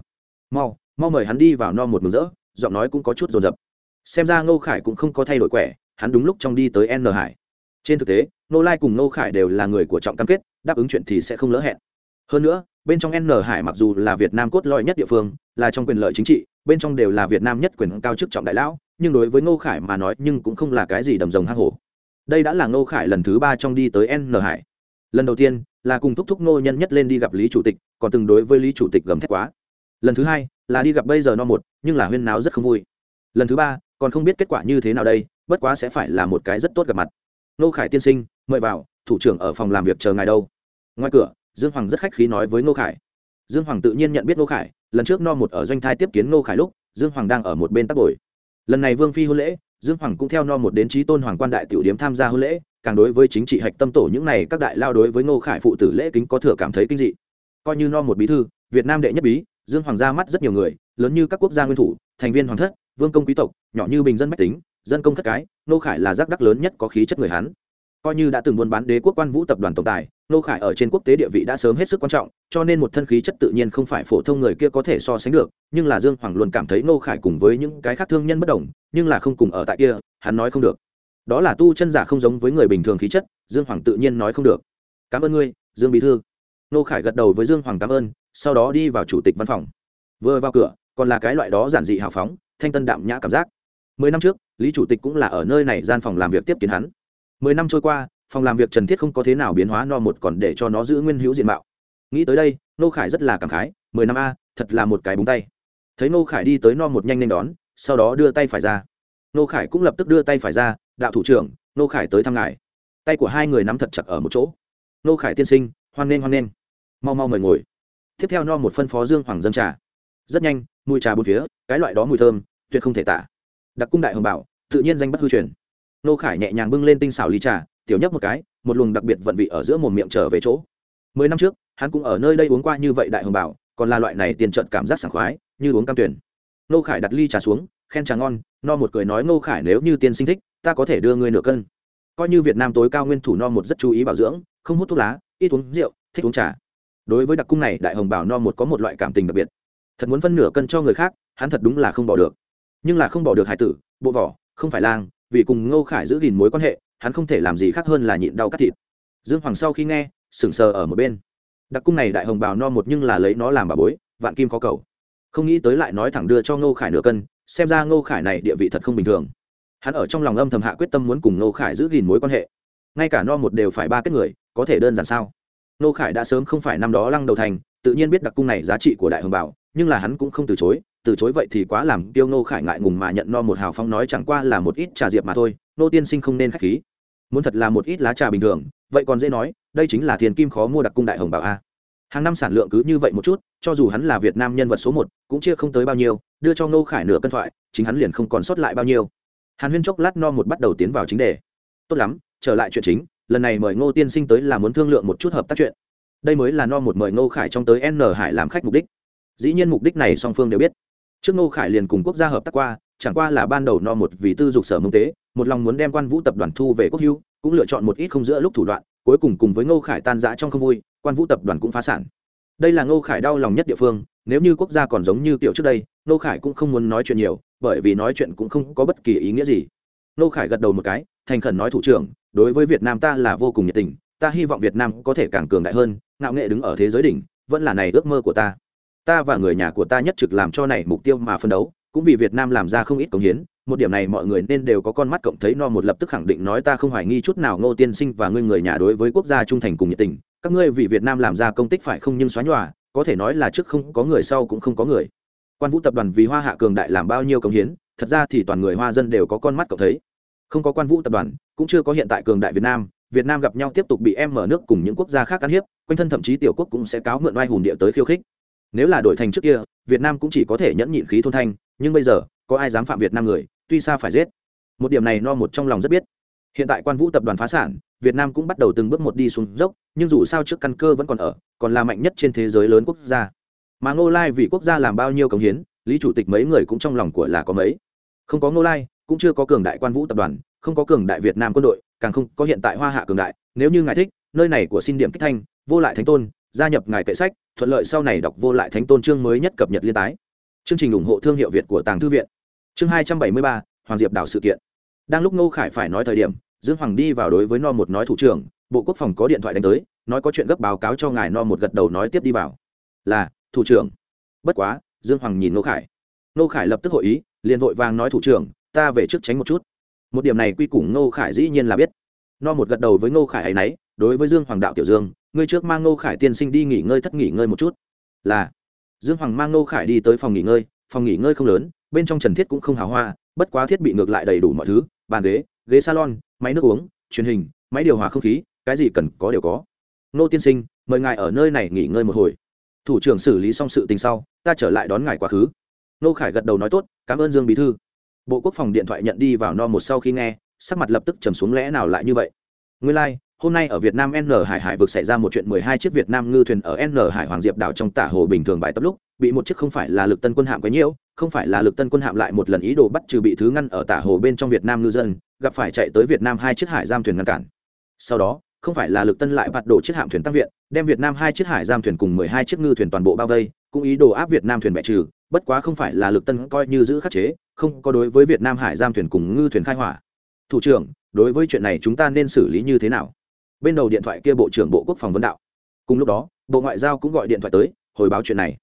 Mau mau mời hắn đi vào no một mừng rỡ. Giọng nói cũng có chút rồn rập xem ra ngô khải cũng không có thay đổi quẻ, hắn đúng lúc trong đi tới n hải. Trên thực tế nô lai cùng nô khải đều là người của trọng cam kết, đáp ứng chuyện thì sẽ không lỡ hẹn. Hơn nữa, bên trong n hải mặc dù là việt nam cốt lõi nhất địa phương, là trong quyền lợi chính trị, bên trong đều là việt nam nhất quyền cao chức trọng đại lão, nhưng đối với ngô khải mà nói nhưng cũng không là cái gì đầm rồng hang hổ. Đây đã là ngô khải lần thứ ba trong đi tới n hải. Lần đầu tiên, là cùng thúc thúc ngô nhân nhất lên đi gặp lý chủ tịch, còn từng đối với lý chủ tịch gầm thét quá. Lần thứ hai, là đi gặp bây giờ no một, nhưng là huyên náo rất không vui. Lần thứ ba, còn không biết kết quả như thế nào đây, bất quá sẽ phải là một cái rất tốt gặp mặt. Nô khải tiên sinh mời vào, thủ trưởng ở phòng làm việc chờ ngài đâu. Ngoài cửa, dương hoàng rất khách khí nói với Ngô khải. Dương hoàng tự nhiên nhận biết Ngô khải, lần trước no một ở doanh thai tiếp kiến Ngô khải lúc, dương hoàng đang ở một bên tắc bồi. Lần này vương phi hôn lễ, dương hoàng cũng theo no một đến trí tôn hoàng quan đại tiểu điếm tham gia hôn lễ, càng đối với chính trị hạch tâm tổ những này các đại lao đối với ngô khải phụ tử lễ kính có thừa cảm thấy kinh dị. Coi như no một bí thư, việt nam đệ nhất bí, dương hoàng ra mắt rất nhiều người, lớn như các quốc gia nguyên thủ, thành viên hoàng thất, vương công quý tộc, nhỏ như bình dân bách tính, dân công thất cái nô khải là giác đắc lớn nhất có khí chất người hán coi như đã từng buôn bán đế quốc quan vũ tập đoàn tổng tài nô khải ở trên quốc tế địa vị đã sớm hết sức quan trọng, cho nên một thân khí chất tự nhiên không phải phổ thông người kia có thể so sánh được, nhưng là dương hoàng luôn cảm thấy nô khải cùng với những cái khác thương nhân bất đồng, nhưng là không cùng ở tại kia, hắn nói không được. Đó là tu chân giả không giống với người bình thường khí chất, dương hoàng tự nhiên nói không được. Cảm ơn ngươi, dương bí thư. Nô khải gật đầu với dương hoàng cảm ơn, sau đó đi vào chủ tịch văn phòng. Vừa vào cửa, còn là cái loại đó giản dị hào phóng, thanh tân đạm nhã cảm giác. Mười năm trước, lý chủ tịch cũng là ở nơi này gian phòng làm việc tiếp kiến hắn mười năm trôi qua, phòng làm việc trần thiết không có thế nào biến hóa, no một còn để cho nó giữ nguyên hữu diện mạo. Nghĩ tới đây, nô khải rất là cảm khái, mười năm a, thật là một cái búng tay. Thấy nô khải đi tới no một nhanh nên đón, sau đó đưa tay phải ra. Nô khải cũng lập tức đưa tay phải ra, đạo thủ trưởng, nô khải tới thăm ngài. Tay của hai người nắm thật chặt ở một chỗ. Nô khải tiên sinh, hoan nghênh hoan nghênh. Mau mau mời ngồi. Tiếp theo no một phân phó dương hoàng dân trà. Rất nhanh, mùi trà bốn phía, cái loại đó mùi thơm, tuyệt không thể tả. Đặc cung đại hồng bảo, tự nhiên danh bất hư truyền nô khải nhẹ nhàng bưng lên tinh xảo ly trà, tiểu nhấp một cái, một luồng đặc biệt vận vị ở giữa mồm miệng trở về chỗ. Mười năm trước, hắn cũng ở nơi đây uống qua như vậy đại hồng bảo, còn là loại này tiền trận cảm giác sảng khoái, như uống cam tuyển. Nô khải đặt ly trà xuống, khen trà ngon, no một cười nói, nô khải, nếu như tiên sinh thích, ta có thể đưa ngươi nửa cân. Coi như việt nam tối cao nguyên thủ no một rất chú ý bảo dưỡng, không hút thuốc lá, ít uống rượu, thích uống trà. Đối với đặc cung này, đại hồng bảo no một có một loại cảm tình đặc biệt. Thật muốn phân nửa cân cho người khác, hắn thật đúng là không bỏ được. Nhưng là không bỏ được hải tử, bộ vỏ, không phải lang vì cùng ngô khải giữ gìn mối quan hệ, hắn không thể làm gì khác hơn là nhịn đau cắt thịt. Dương hoàng sau khi nghe, sững sờ ở một bên. Đặc cung này đại hồng bào no một nhưng là lấy nó làm bà bối, vạn kim khó cầu. Không nghĩ tới lại nói thẳng đưa cho ngô khải nửa cân, xem ra ngô khải này địa vị thật không bình thường. Hắn ở trong lòng âm thầm hạ quyết tâm muốn cùng ngô khải giữ gìn mối quan hệ. Ngay cả no một đều phải ba kết người, có thể đơn giản sao? Ngô khải đã sớm không phải năm đó lăng đầu thành, tự nhiên biết đặc cung này giá trị của đại hồng bảo nhưng là hắn cũng không từ chối từ chối vậy thì quá làm tiêu nô khải ngại ngùng mà nhận no một hào phong nói chẳng qua là một ít trà diệp mà thôi, nô tiên sinh không nên k h á c h khí. Muốn thật là một ít lá trà bình thường, vậy còn dễ nói, đây chính là thiền kim khó mua đặc cung đại hồng bảo a. Hàng năm sản lượng cứ như vậy một chút, cho dù hắn là việt nam nhân vật số một, cũng chia không tới bao nhiêu, đưa cho nô khải nửa cân thoại, chính hắn liền không còn sót lại bao nhiêu. Hàn huyên chốc lát no một bắt đầu tiến vào chính đề. Tốt lắm, trở lại chuyện chính, lần này mời ngô tiên sinh tới là muốn thương lượng một chút hợp tác chuyện. Đây mới là no một mời ngô khải trong tới n hải làm khách mục đích. Dĩ nhiên mục đích này song phương đều biết trước ngô khải liền cùng quốc gia hợp tác qua, chẳng qua là ban đầu no một vì tư dục sở mông tế, một lòng muốn đem quan vũ tập đoàn thu về quốc hưu cũng lựa chọn một ít không giữa lúc thủ đoạn, cuối cùng cùng với ngô khải tan giã trong không vui, quan vũ tập đoàn cũng phá sản. Đây là ngô khải đau lòng nhất địa phương, nếu như quốc gia còn giống như kiểu trước đây, ngô khải cũng không muốn nói chuyện nhiều, bởi vì nói chuyện cũng không có bất kỳ ý nghĩa gì. Ngô khải gật đầu một cái, thành khẩn nói thủ trưởng, đối với việt nam ta là vô cùng nhiệt tình, ta hy vọng việt nam có thể càng cường đại hơn, ngạo nghệ đứng ở thế giới đỉnh, vẫn là này ước mơ của ta ta và người nhà của ta nhất trực làm cho này mục tiêu mà phân đấu, cũng vì việt nam làm ra không ít công hiến, một điểm này mọi người nên đều có con mắt cộng thấy no một lập tức khẳng định nói ta không hoài nghi chút nào ngô tiên sinh và ngươi người nhà đối với quốc gia trung thành cùng nhiệt tình. Các ngươi vì việt nam làm ra công tích phải không nhưng xóa nhòa, có thể nói là trước không có người sau cũng không có người. Quan vũ tập đoàn vì hoa hạ cường đại làm bao nhiêu công hiến, thật ra thì toàn người hoa dân đều có con mắt cộng thấy. Không có quan vũ tập đoàn, cũng chưa có hiện tại cường đại việt nam việt nam gặp nhau tiếp tục bị em mở nước cùng những quốc gia khác ăn hiếp quanh thân thậm chí tiểu quốc cũng sẽ cáo mượn oai hùng địa tới khiêu khích nếu là đổi thành trước kia, việt nam cũng chỉ có thể nhẫn nhịn khí thôn thanh, nhưng bây giờ, có ai dám phạm việt nam người, tuy sao phải giết. Một điểm này no một trong lòng rất biết. Hiện tại quan vũ tập đoàn phá sản, việt nam cũng bắt đầu từng bước một đi xuống dốc, nhưng dù sao trước căn cơ vẫn còn ở, còn là mạnh nhất trên thế giới lớn quốc gia. Mà ngô lai vì quốc gia làm bao nhiêu cống hiến, lý chủ tịch mấy người cũng trong lòng của là có mấy. Không có ngô lai, cũng chưa có cường đại quan vũ tập đoàn, không có cường đại việt nam quân đội, càng không có hiện tại hoa hạ cường đại. Nếu như ngài thích, nơi này của xin điểm kích thanh, vô lại thánh tôn gia nhập ngài kệ sách, thuận lợi sau này đọc vô lại thánh tôn chương mới nhất cập nhật liên tái. Chương trình ủng hộ thương hiệu việt của tàng thư viện. Chương hai trăm bảy mươi ba, hoàng diệp đảo sự kiện. Đang lúc ngô khải phải nói thời điểm, dương hoàng đi vào đối với no một nói thủ trưởng, bộ quốc phòng có điện thoại đánh tới, nói có chuyện gấp báo cáo cho ngài no một gật đầu nói tiếp đi vào. Là, thủ trưởng. Bất quá, dương hoàng nhìn ngô khải. Ngô khải lập tức hội ý, liền vội vàng nói thủ trưởng, ta về trước tránh một chút. Một điểm này quy củ ngô khải dĩ nhiên là biết. No một gật đầu với ngô khải ấy nấy, đối với dương hoàng đạo tiểu dương ngươi trước mang ngô khải tiên sinh đi nghỉ ngơi thất nghỉ ngơi một chút. Là. Dương hoàng mang ngô khải đi tới phòng nghỉ ngơi phòng nghỉ ngơi không lớn bên trong trần thiết cũng không hào hoa bất quá thiết bị ngược lại đầy đủ mọi thứ bàn ghế ghế salon máy nước uống truyền hình máy điều hòa không khí cái gì cần có đều có. Nô tiên sinh mời ngài ở nơi này nghỉ ngơi một hồi. Thủ trưởng xử lý xong sự tình sau ta trở lại đón ngài quá khứ. Nô khải gật đầu nói tốt cảm ơn dương bí thư. Bộ quốc phòng điện thoại nhận đi vào no một sau khi nghe sắc mặt lập tức trầm xuống lẽ nào lại như vậy? Nguyên lai、like, hôm nay ở việt nam n hải hải vực xảy ra một chuyện mười hai chiếc việt nam ngư thuyền ở n hải hoàng diệp đảo trong tả hồ bình thường bài tập lúc, bị một chiếc không phải là lực tân quân hạm quấy nhiễu, không phải là lực tân quân hạm lại một lần ý đồ bắt trừ bị thứ ngăn ở tả hồ bên trong việt nam ngư dân, gặp phải chạy tới việt nam hai chiếc hải giam thuyền ngăn cản. Sau đó, không phải là lực tân lại bắt đổ chiếc hạm thuyền tăng viện, đem việt nam hai chiếc hải giam thuyền cùng mười hai chiếc ngư thuyền toàn bộ bao vây, cũng ý đồ áp việt nam thuyền bẻ trừ, bất quá không phải là lực tân coi như giữ khắc chế, không có đối với việt nam hải giam thuyền cùng ngư thuyền khai hỏa. Thủ trưởng, đối với chuyện này chúng ta nên xử lý như thế nào? Bên đầu điện thoại kia bộ trưởng bộ quốc phòng vấn đạo. Cùng lúc đó, bộ ngoại giao cũng gọi điện thoại tới, hồi báo chuyện này.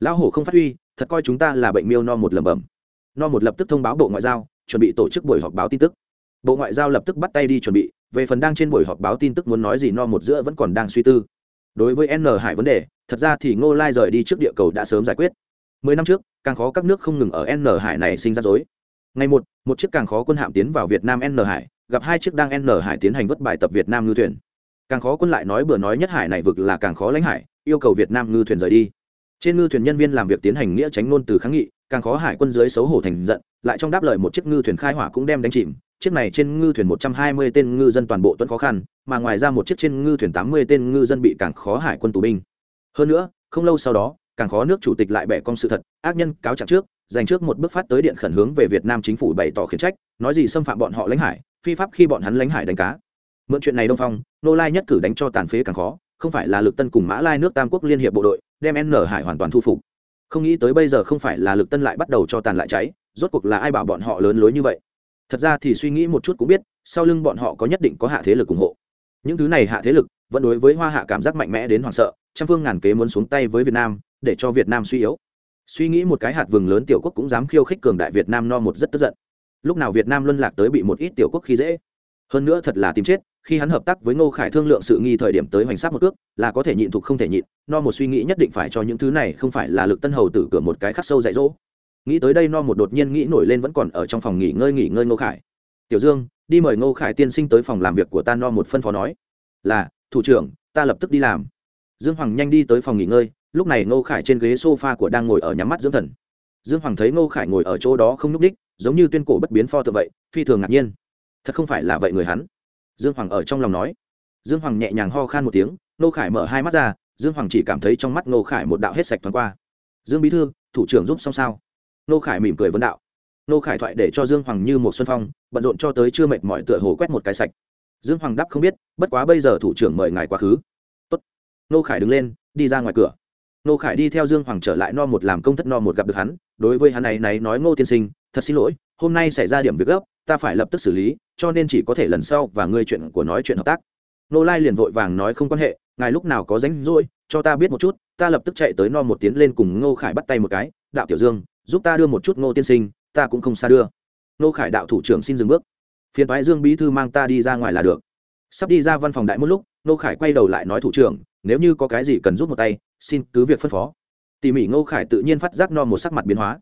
Lão hổ không phát huy, thật coi chúng ta là bệnh miêu no một lẩm bẩm. No một lập tức thông báo bộ ngoại giao, chuẩn bị tổ chức buổi họp báo tin tức. Bộ ngoại giao lập tức bắt tay đi chuẩn bị, về phần đang trên buổi họp báo tin tức muốn nói gì no một giữa vẫn còn đang suy tư. Đối với n hải vấn đề, thật ra thì ngô lai rời đi trước địa cầu đã sớm giải quyết. Mười năm trước, càng khó các nước không ngừng ở n hải này sinh ra dối ngày một một chiếc càng khó quân hạm tiến vào việt nam n hải, gặp hai chiếc đang n hải tiến hành vất bài tập việt nam ngư thuyền càng khó quân lại nói bừa nói nhất hải này vực là càng khó lãnh hải, yêu cầu việt nam ngư thuyền rời đi. Trên ngư thuyền nhân viên làm việc tiến hành nghĩa tránh ngôn từ kháng nghị, càng khó hải quân dưới xấu hổ thành giận, lại trong đáp lời một chiếc ngư thuyền khai hỏa cũng đem đánh chìm. Chiếc này trên ngư thuyền một trăm hai mươi tên ngư dân toàn bộ tuấn khó khăn, mà ngoài ra một chiếc trên ngư thuyền tám mươi tên ngư dân bị càng khó hải quân tù binh. Hơn nữa, không lâu sau đó, càng khó nước chủ tịch lại bẻ cong sự thật, ác nhân cáo trạng trước, dành trước một bước phát tới điện khẩn hướng về việt nam chính phủ bày tỏ khiển trách, nói gì xâm phạm bọn họ lãnh hải, phi pháp khi bọn hắn lãnh hải đánh cá mượn chuyện này đông phong, nô lai nhất cử đánh cho tàn phế càng khó, không phải là lực tân cùng mã lai nước tam quốc liên hiệp bộ đội, đem n hải hoàn toàn thu phục. Không nghĩ tới bây giờ không phải là lực tân lại bắt đầu cho tàn lại cháy, rốt cuộc là ai bảo bọn họ lớn lối như vậy? Thật ra thì suy nghĩ một chút cũng biết, sau lưng bọn họ có nhất định có hạ thế lực ủng hộ. Những thứ này hạ thế lực, vẫn đối với hoa hạ cảm giác mạnh mẽ đến hoảng sợ, trăm phương ngàn kế muốn xuống tay với việt nam, để cho việt nam suy yếu. Suy nghĩ một cái hạt vừng lớn tiểu quốc cũng dám khiêu khích cường đại việt nam no một rất tức giận. Lúc nào việt nam luân lạc tới bị một ít tiểu quốc khi dễ hơn nữa thật là tìm chết, khi hắn hợp tác với ngô khải thương lượng sự nghi thời điểm tới hoành sát một cước, là có thể nhịn thục không thể nhịn, no một suy nghĩ nhất định phải cho những thứ này không phải là lực tân hầu tử cửa một cái khắc sâu dạy dỗ. Nghĩ tới đây no một đột nhiên nghĩ nổi lên vẫn còn ở trong phòng nghỉ ngơi nghỉ ngơi ngô khải. Tiểu dương, đi mời ngô khải tiên sinh tới phòng làm việc của ta, no một phân phó nói. Là, thủ trưởng, ta lập tức đi làm. Dương hoàng nhanh đi tới phòng nghỉ ngơi, lúc này ngô khải trên ghế sofa của đang ngồi ở nhắm mắt dưỡng thần. Dương hoàng thấy ngô khải ngồi ở chỗ đó không nhúc đích giống như tuyên cổ bất biến pho tự vậy, phi thường ngạc nhiên thật không phải là vậy người hắn. Dương hoàng ở trong lòng nói. Dương hoàng nhẹ nhàng ho khan một tiếng nô khải mở hai mắt ra, dương hoàng chỉ cảm thấy trong mắt nô khải một đạo hết sạch thoáng qua. Dương bí thư, thủ trưởng giúp xong sao? Nô khải mỉm cười vấn đạo. Nô khải thoại để cho dương hoàng như một xuân phong, bận rộn cho tới chưa mệt mỏi tựa hồ quét một cái sạch. Dương hoàng đáp không biết, bất quá bây giờ thủ trưởng mời ngài quá khứ. Tốt. nô khải đứng lên, đi ra ngoài cửa. Nô khải đi theo dương hoàng trở lại no một làm công thất no một gặp được hắn. Đối với hắn này này nói ngô tiên sinh, thật xin lỗi, hôm nay xảy ra điểm việc gấp, ta phải lập tức xử lý cho nên chỉ có thể lần sau và ngươi chuyện của nói chuyện hợp tác. Nô lai liền vội vàng nói không quan hệ, ngài lúc nào có rảnh rỗi, cho ta biết một chút, ta lập tức chạy tới no một tiếng lên cùng ngô khải bắt tay một cái, đạo tiểu dương, giúp ta đưa một chút ngô tiên sinh, ta cũng không xa đưa. Ngô khải đạo thủ trưởng xin dừng bước. Phiền thoái dương bí thư mang ta đi ra ngoài là được. Sắp đi ra văn phòng đại một lúc, ngô khải quay đầu lại nói thủ trưởng, nếu như có cái gì cần giúp một tay, xin cứ việc phân phó. Tỉ mỉ ngô khải tự nhiên phát giác no một sắc mặt biến hóa.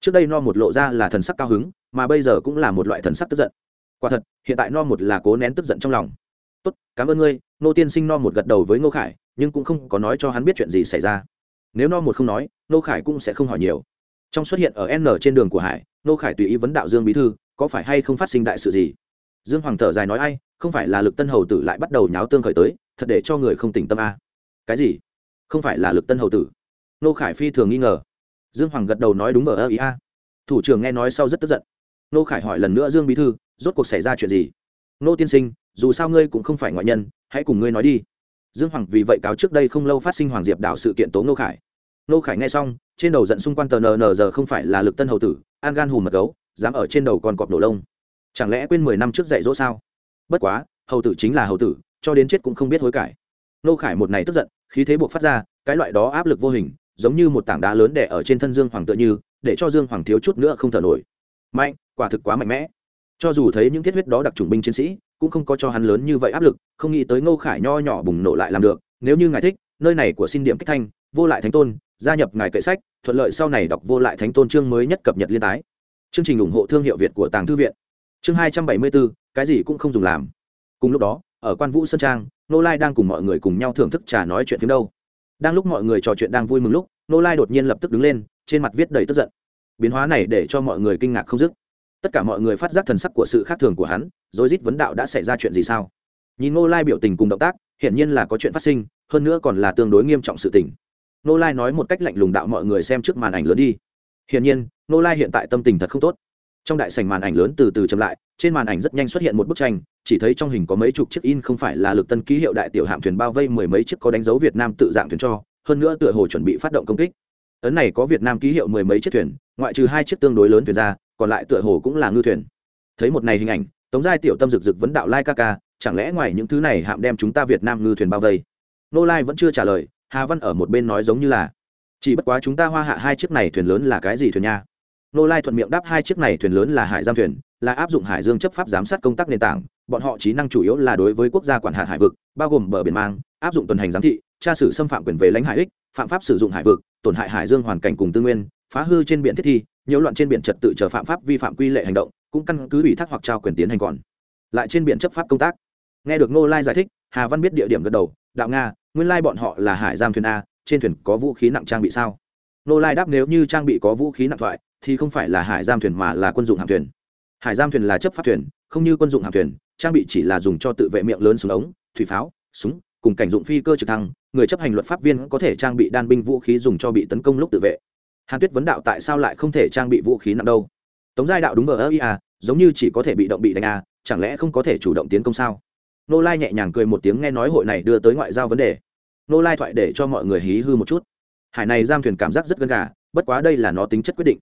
Trước đây no một lộ ra là thần sắc cao hứng, mà bây giờ cũng là một loại thần sắc tức giận quả thật, hiện tại no một là cố nén tức giận trong lòng. Tốt, cảm ơn ngươi, nô tiên sinh no một gật đầu với ngô khải, nhưng cũng không có nói cho hắn biết chuyện gì xảy ra. Nếu no một không nói nô khải cũng sẽ không hỏi nhiều. Trong xuất hiện ở n trên đường của hải nô khải tùy ý vấn đạo dương bí thư, có phải hay không phát sinh đại sự gì? Dương hoàng thở dài nói, ai, không phải là lực tân hầu tử lại bắt đầu nháo tương khởi tới, thật để cho người không tỉnh tâm a. Cái gì? Không phải là lực tân hầu tử? Nô khải phi thường nghi ngờ. Dương hoàng gật đầu nói, đúng ở ơ ý a. Thủ trưởng nghe nói sau rất tức giận. Nô khải hỏi lần nữa dương bí thư rốt cuộc xảy ra chuyện gì? Nô tiên sinh, dù sao ngươi cũng không phải ngoại nhân, hãy cùng ngươi nói đi. Dương hoàng vì vậy cáo trước đây không lâu phát sinh hoàng diệp đảo sự kiện tố nô khải. Nô khải nghe xong, trên đầu giận xung quanh tờ nờ giờ không phải là lực tân hầu tử, an gan hùm mật gấu, dám ở trên đầu còn cọp nổ lông. Chẳng lẽ quên mười năm trước dạy dỗ sao? Bất quá, hầu tử chính là hầu tử, cho đến chết cũng không biết hối cải. Nô khải một này tức giận, khí thế buộc phát ra, cái loại đó áp lực vô hình, giống như một tảng đá lớn đè ở trên thân dương hoàng tựa như, để cho dương hoàng thiếu chút nữa không thở nổi. Mạnh, quả thực quá mạnh mẽ cho dù thấy những thiết huyết đó đặc trùng binh chiến sĩ, cũng không có cho hắn lớn như vậy áp lực, không nghĩ tới ngô khải nho nhỏ bùng nổ lại làm được. Nếu như ngài thích, nơi này của xin điểm kích thanh, vô lại thánh tôn, gia nhập ngài kệ sách, thuận lợi sau này đọc vô lại thánh tôn chương mới nhất cập nhật liên tái. Chương trình ủng hộ thương hiệu việt của tàng thư viện. Chương hai trăm bảy mươi bốn, cái gì cũng không dùng làm. Cùng lúc đó, ở quan vũ sơn trang nô lai đang cùng mọi người cùng nhau thưởng thức trà nói chuyện phiếm đâu. Đang lúc mọi người trò chuyện đang vui mừng lúc nô lai đột nhiên lập tức đứng lên, trên mặt viết đầy tức giận. Biến hóa này để cho mọi người kinh ngạc không dứt tất cả mọi người phát giác thần sắc của sự khác thường của hắn, rồi rít vấn đạo đã xảy ra chuyện gì sao? Nhìn Ngô lai biểu tình cùng động tác, hiển nhiên là có chuyện phát sinh, hơn nữa còn là tương đối nghiêm trọng sự tình. Ngô lai nói một cách lạnh lùng đạo mọi người xem trước màn ảnh lớn đi. Hiển nhiên, Ngô lai hiện tại tâm tình thật không tốt. Trong đại sảnh màn ảnh lớn từ từ chậm lại, trên màn ảnh rất nhanh xuất hiện một bức tranh, chỉ thấy trong hình có mấy chục chiếc in không phải là lực tân ký hiệu đại tiểu hạm thuyền bao vây mười mấy chiếc có đánh dấu việt nam tự dạng thuyền cho, hơn nữa tựa hồ chuẩn bị phát động công kích. Ấn này có việt nam ký hiệu mười mấy chiếc thuyền, ngoại trừ hai chiếc tương đối lớn thuyền ra còn lại tựa hồ cũng là ngư thuyền. Thấy một này hình ảnh, tống giai tiểu tâm rực rực vấn đạo lai ca ca, chẳng lẽ ngoài những thứ này hạm đem chúng ta việt nam ngư thuyền bao vây? Nô lai vẫn chưa trả lời, hà văn ở một bên nói giống như là, chỉ bất quá chúng ta hoa hạ hai chiếc này thuyền lớn là cái gì thuyền nha? Nô lai thuận miệng đáp hai chiếc này thuyền lớn là hải giam thuyền, là áp dụng hải dương chấp pháp giám sát công tác nền tảng, bọn họ trí năng chủ yếu là đối với quốc gia quản hạt hải vực, bao gồm bờ biển mang, áp dụng tuần hành giám thị, tra xử xâm phạm quyền về lãnh hải ích, phạm pháp sử dụng hải vực, tổn hại hải dương hoàn cảnh cùng tư nguyên, phá hư trên biển thiết thi nhiều loạn trên biển trật tự chờ phạm pháp vi phạm quy lệ hành động, cũng căn cứ ủy thác hoặc trao quyền tiến hành còn. Lại trên biển chấp pháp công tác. Nghe được ngô lai giải thích, hà văn biết địa điểm gật đầu, đạo nga, nguyên lai bọn họ là hải giam thuyền a, trên thuyền có vũ khí nặng trang bị sao? Ngô lai đáp, nếu như trang bị có vũ khí nặng thoại, thì không phải là hải giam thuyền mà là quân dụng hạm thuyền. Hải giam thuyền là chấp pháp thuyền, không như quân dụng hạm thuyền, trang bị chỉ là dùng cho tự vệ miệng lớn súng ống, thủy pháo, súng, cùng cảnh dụng phi cơ trực thăng, người chấp hành luật pháp viên có thể trang bị đan binh vũ khí dùng cho bị tấn công lúc tự vệ hàn tuyết vấn đạo tại sao lại không thể trang bị vũ khí nặng đâu? Tống giai đạo đúng vờ ơ ia à, giống như chỉ có thể bị động bị đánh a chẳng lẽ không có thể chủ động tiến công sao? Nô lai nhẹ nhàng cười một tiếng nghe nói hội này đưa tới ngoại giao vấn đề. Nô lai thoại để cho mọi người hí hư một chút. Hải này giam thuyền cảm giác rất gân gà, bất quá đây là nó tính chất quyết định.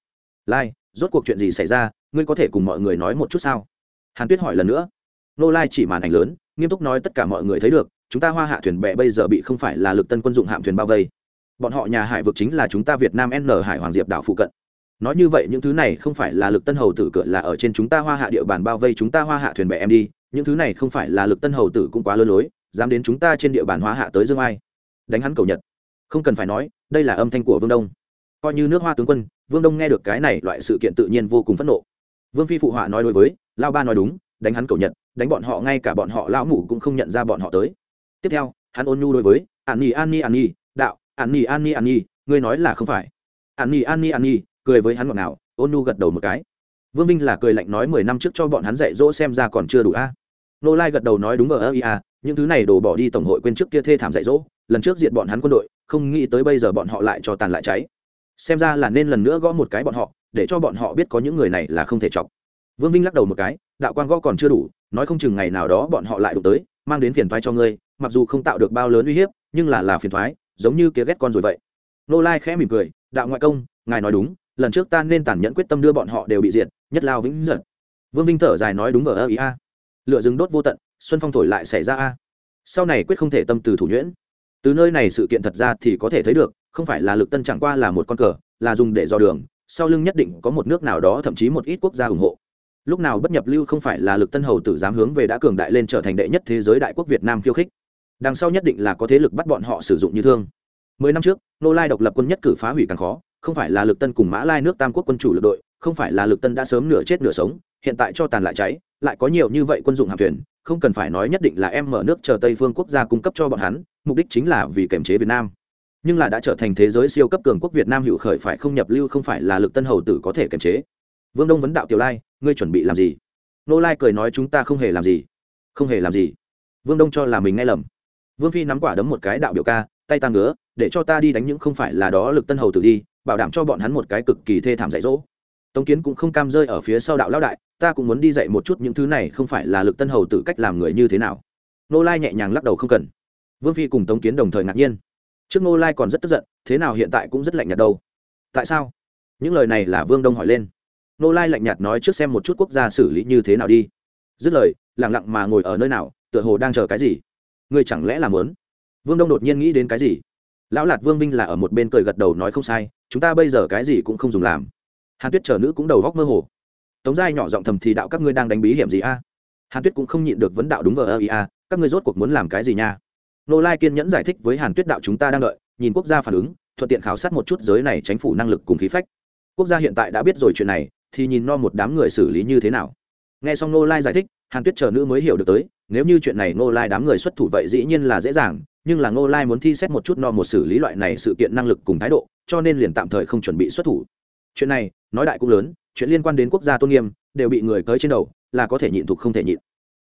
Lai, rốt cuộc chuyện gì xảy ra, ngươi có thể cùng mọi người nói một chút sao? Hàn tuyết hỏi lần nữa. Nô lai chỉ màn ảnh lớn, nghiêm túc nói tất cả mọi người thấy được, chúng ta hoa hạ thuyền bè bây giờ bị không phải là lực tân quân dụng hạm thuyền bao vây bọn họ nhà hải vực chính là chúng ta việt nam n hải hoàng diệp đảo phụ cận. Nói như vậy, những thứ này không phải là lực tân hầu tử cửa là ở trên chúng ta hoa hạ địa bàn bao vây chúng ta hoa hạ thuyền bè em đi, những thứ này không phải là lực tân hầu tử cũng quá lơ lối, dám đến chúng ta trên địa bàn hoa hạ tới dương ai. Đánh hắn cầu nhật. Không cần phải nói, đây là âm thanh của vương đông. Coi như nước hoa tướng quân, vương đông nghe được cái này loại sự kiện tự nhiên vô cùng phẫn nộ. Vương phi phụ họa nói đối với, lao ba nói đúng, đánh hắn cầu nhật, đánh bọn họ, ngay cả bọn họ lão mủ cũng không nhận ra bọn họ tới. Tiếp theo, hắn ôn nhu đối với, an nhi an nhi an nhi, đạo an nhi an nhi an nhi, ngươi nói là không phải. An nhi an nhi an nhi, cười với hắn ngọt ngào. ôn Nu gật đầu một cái. Vương vinh là cười lạnh nói mười năm trước cho bọn hắn dạy dỗ xem ra còn chưa đủ a. Nô lai gật đầu nói đúng ở ơ ia những thứ này đổ bỏ đi tổng hội quên trước kia thê thảm dạy dỗ, lần trước diệt bọn hắn quân đội, không nghĩ tới bây giờ bọn họ lại cho tàn lại cháy. Xem ra là nên lần nữa gõ một cái bọn họ, để cho bọn họ biết có những người này là không thể chọc. Vương vinh lắc đầu một cái, đạo quan gõ còn chưa đủ, nói không chừng ngày nào đó bọn họ lại đụng tới, mang đến phiền thoái cho ngươi, mặc dù không tạo được bao lớn uy hiếp, nhưng là là phiền thoái giống như kia ghét con rồi vậy. Nô lai khẽ mỉm cười, đạo ngoại công, ngài nói đúng, lần trước ta nên tàn nhẫn quyết tâm đưa bọn họ đều bị diệt, nhất lao vĩnh giật. Vương vinh thở dài nói đúng ở ơ ý a. Lựa rừng đốt vô tận, xuân phong thổi lại xảy ra a. Sau này quyết không thể tâm từ thủ nhuyễn. Từ nơi này sự kiện thật ra thì có thể thấy được, không phải là lực tân chẳng qua là một con cờ, là dùng để dò đường, sau lưng nhất định có một nước nào đó thậm chí một ít quốc gia ủng hộ. Lúc nào bất nhập lưu không phải là lực tân hầu tử dám hướng về đã cường đại lên trở thành đệ nhất thế giới đại quốc việt nam khiêu khích đằng sau nhất định là có thế lực bắt bọn họ sử dụng như thương. Mười năm trước, nô lai độc lập quân nhất cử phá hủy càng khó, không phải là lực tân cùng mã lai nước tam quốc quân chủ lực đội, không phải là lực tân đã sớm nửa chết nửa sống, hiện tại cho tàn lại cháy, lại có nhiều như vậy quân dụng hạm thuyền, không cần phải nói nhất định là em mở nước chờ tây phương quốc gia cung cấp cho bọn hắn, mục đích chính là vì kiềm chế việt nam. Nhưng là đã trở thành thế giới siêu cấp cường quốc việt nam hữu khởi phải không nhập lưu không phải là lực tân hầu tử có thể kiềm chế. Vương đông vấn đạo tiểu lai, ngươi chuẩn bị làm gì? Nô lai cười nói chúng ta không hề làm gì. Không hề làm gì. Vương đông cho là mình nghe lầm vương phi nắm quả đấm một cái đạo biểu ca, tay ta ngứa, để cho ta đi đánh những không phải là đó lực tân hầu tử đi, bảo đảm cho bọn hắn một cái cực kỳ thê thảm dạy dỗ. Tống kiến cũng không cam rơi ở phía sau đạo lão đại, ta cũng muốn đi dạy một chút những thứ này không phải là lực tân hầu tử cách làm người như thế nào. Nô lai nhẹ nhàng lắc đầu không cần. Vương phi cùng tống kiến đồng thời ngạc nhiên. Trước nô lai còn rất tức giận, thế nào hiện tại cũng rất lạnh nhạt đâu. Tại sao? Những lời này là vương đông hỏi lên. Nô lai lạnh nhạt nói trước xem một chút quốc gia xử lý như thế nào đi. Dứt lời lẳng lặng mà ngồi ở nơi nào, tựa hồ đang chờ cái gì ngươi chẳng lẽ làm lớn? Vương đông đột nhiên nghĩ đến cái gì? Lão lạt vương vinh là ở một bên cười gật đầu nói không sai, chúng ta bây giờ cái gì cũng không dùng làm. Hàn tuyết chờ nữ cũng đầu góc mơ hồ. Tống giai nhỏ giọng thầm thì đạo các ngươi đang đánh bí hiểm gì a? Hàn tuyết cũng không nhịn được vấn đạo đúng vờ ơ ý a, các ngươi rốt cuộc muốn làm cái gì nha? Nô lai kiên nhẫn giải thích với hàn tuyết đạo chúng ta đang đợi, nhìn quốc gia phản ứng, thuận tiện khảo sát một chút giới này tránh phủ năng lực cùng khí phách. Quốc gia hiện tại đã biết rồi chuyện này, thì nhìn no một đám người xử lý như thế nào. Nghe xong nô lai giải thích, hàn tuyết chờ nữ mới hiểu được tới nếu như chuyện này Ngô lai đám người xuất thủ vậy dĩ nhiên là dễ dàng, nhưng là Ngô lai muốn thi xét một chút no một xử lý loại này sự kiện năng lực cùng thái độ, cho nên liền tạm thời không chuẩn bị xuất thủ. Chuyện này, nói đại cũng lớn, chuyện liên quan đến quốc gia tôn nghiêm, đều bị người cới trên đầu, là có thể nhịn thục không thể nhịn.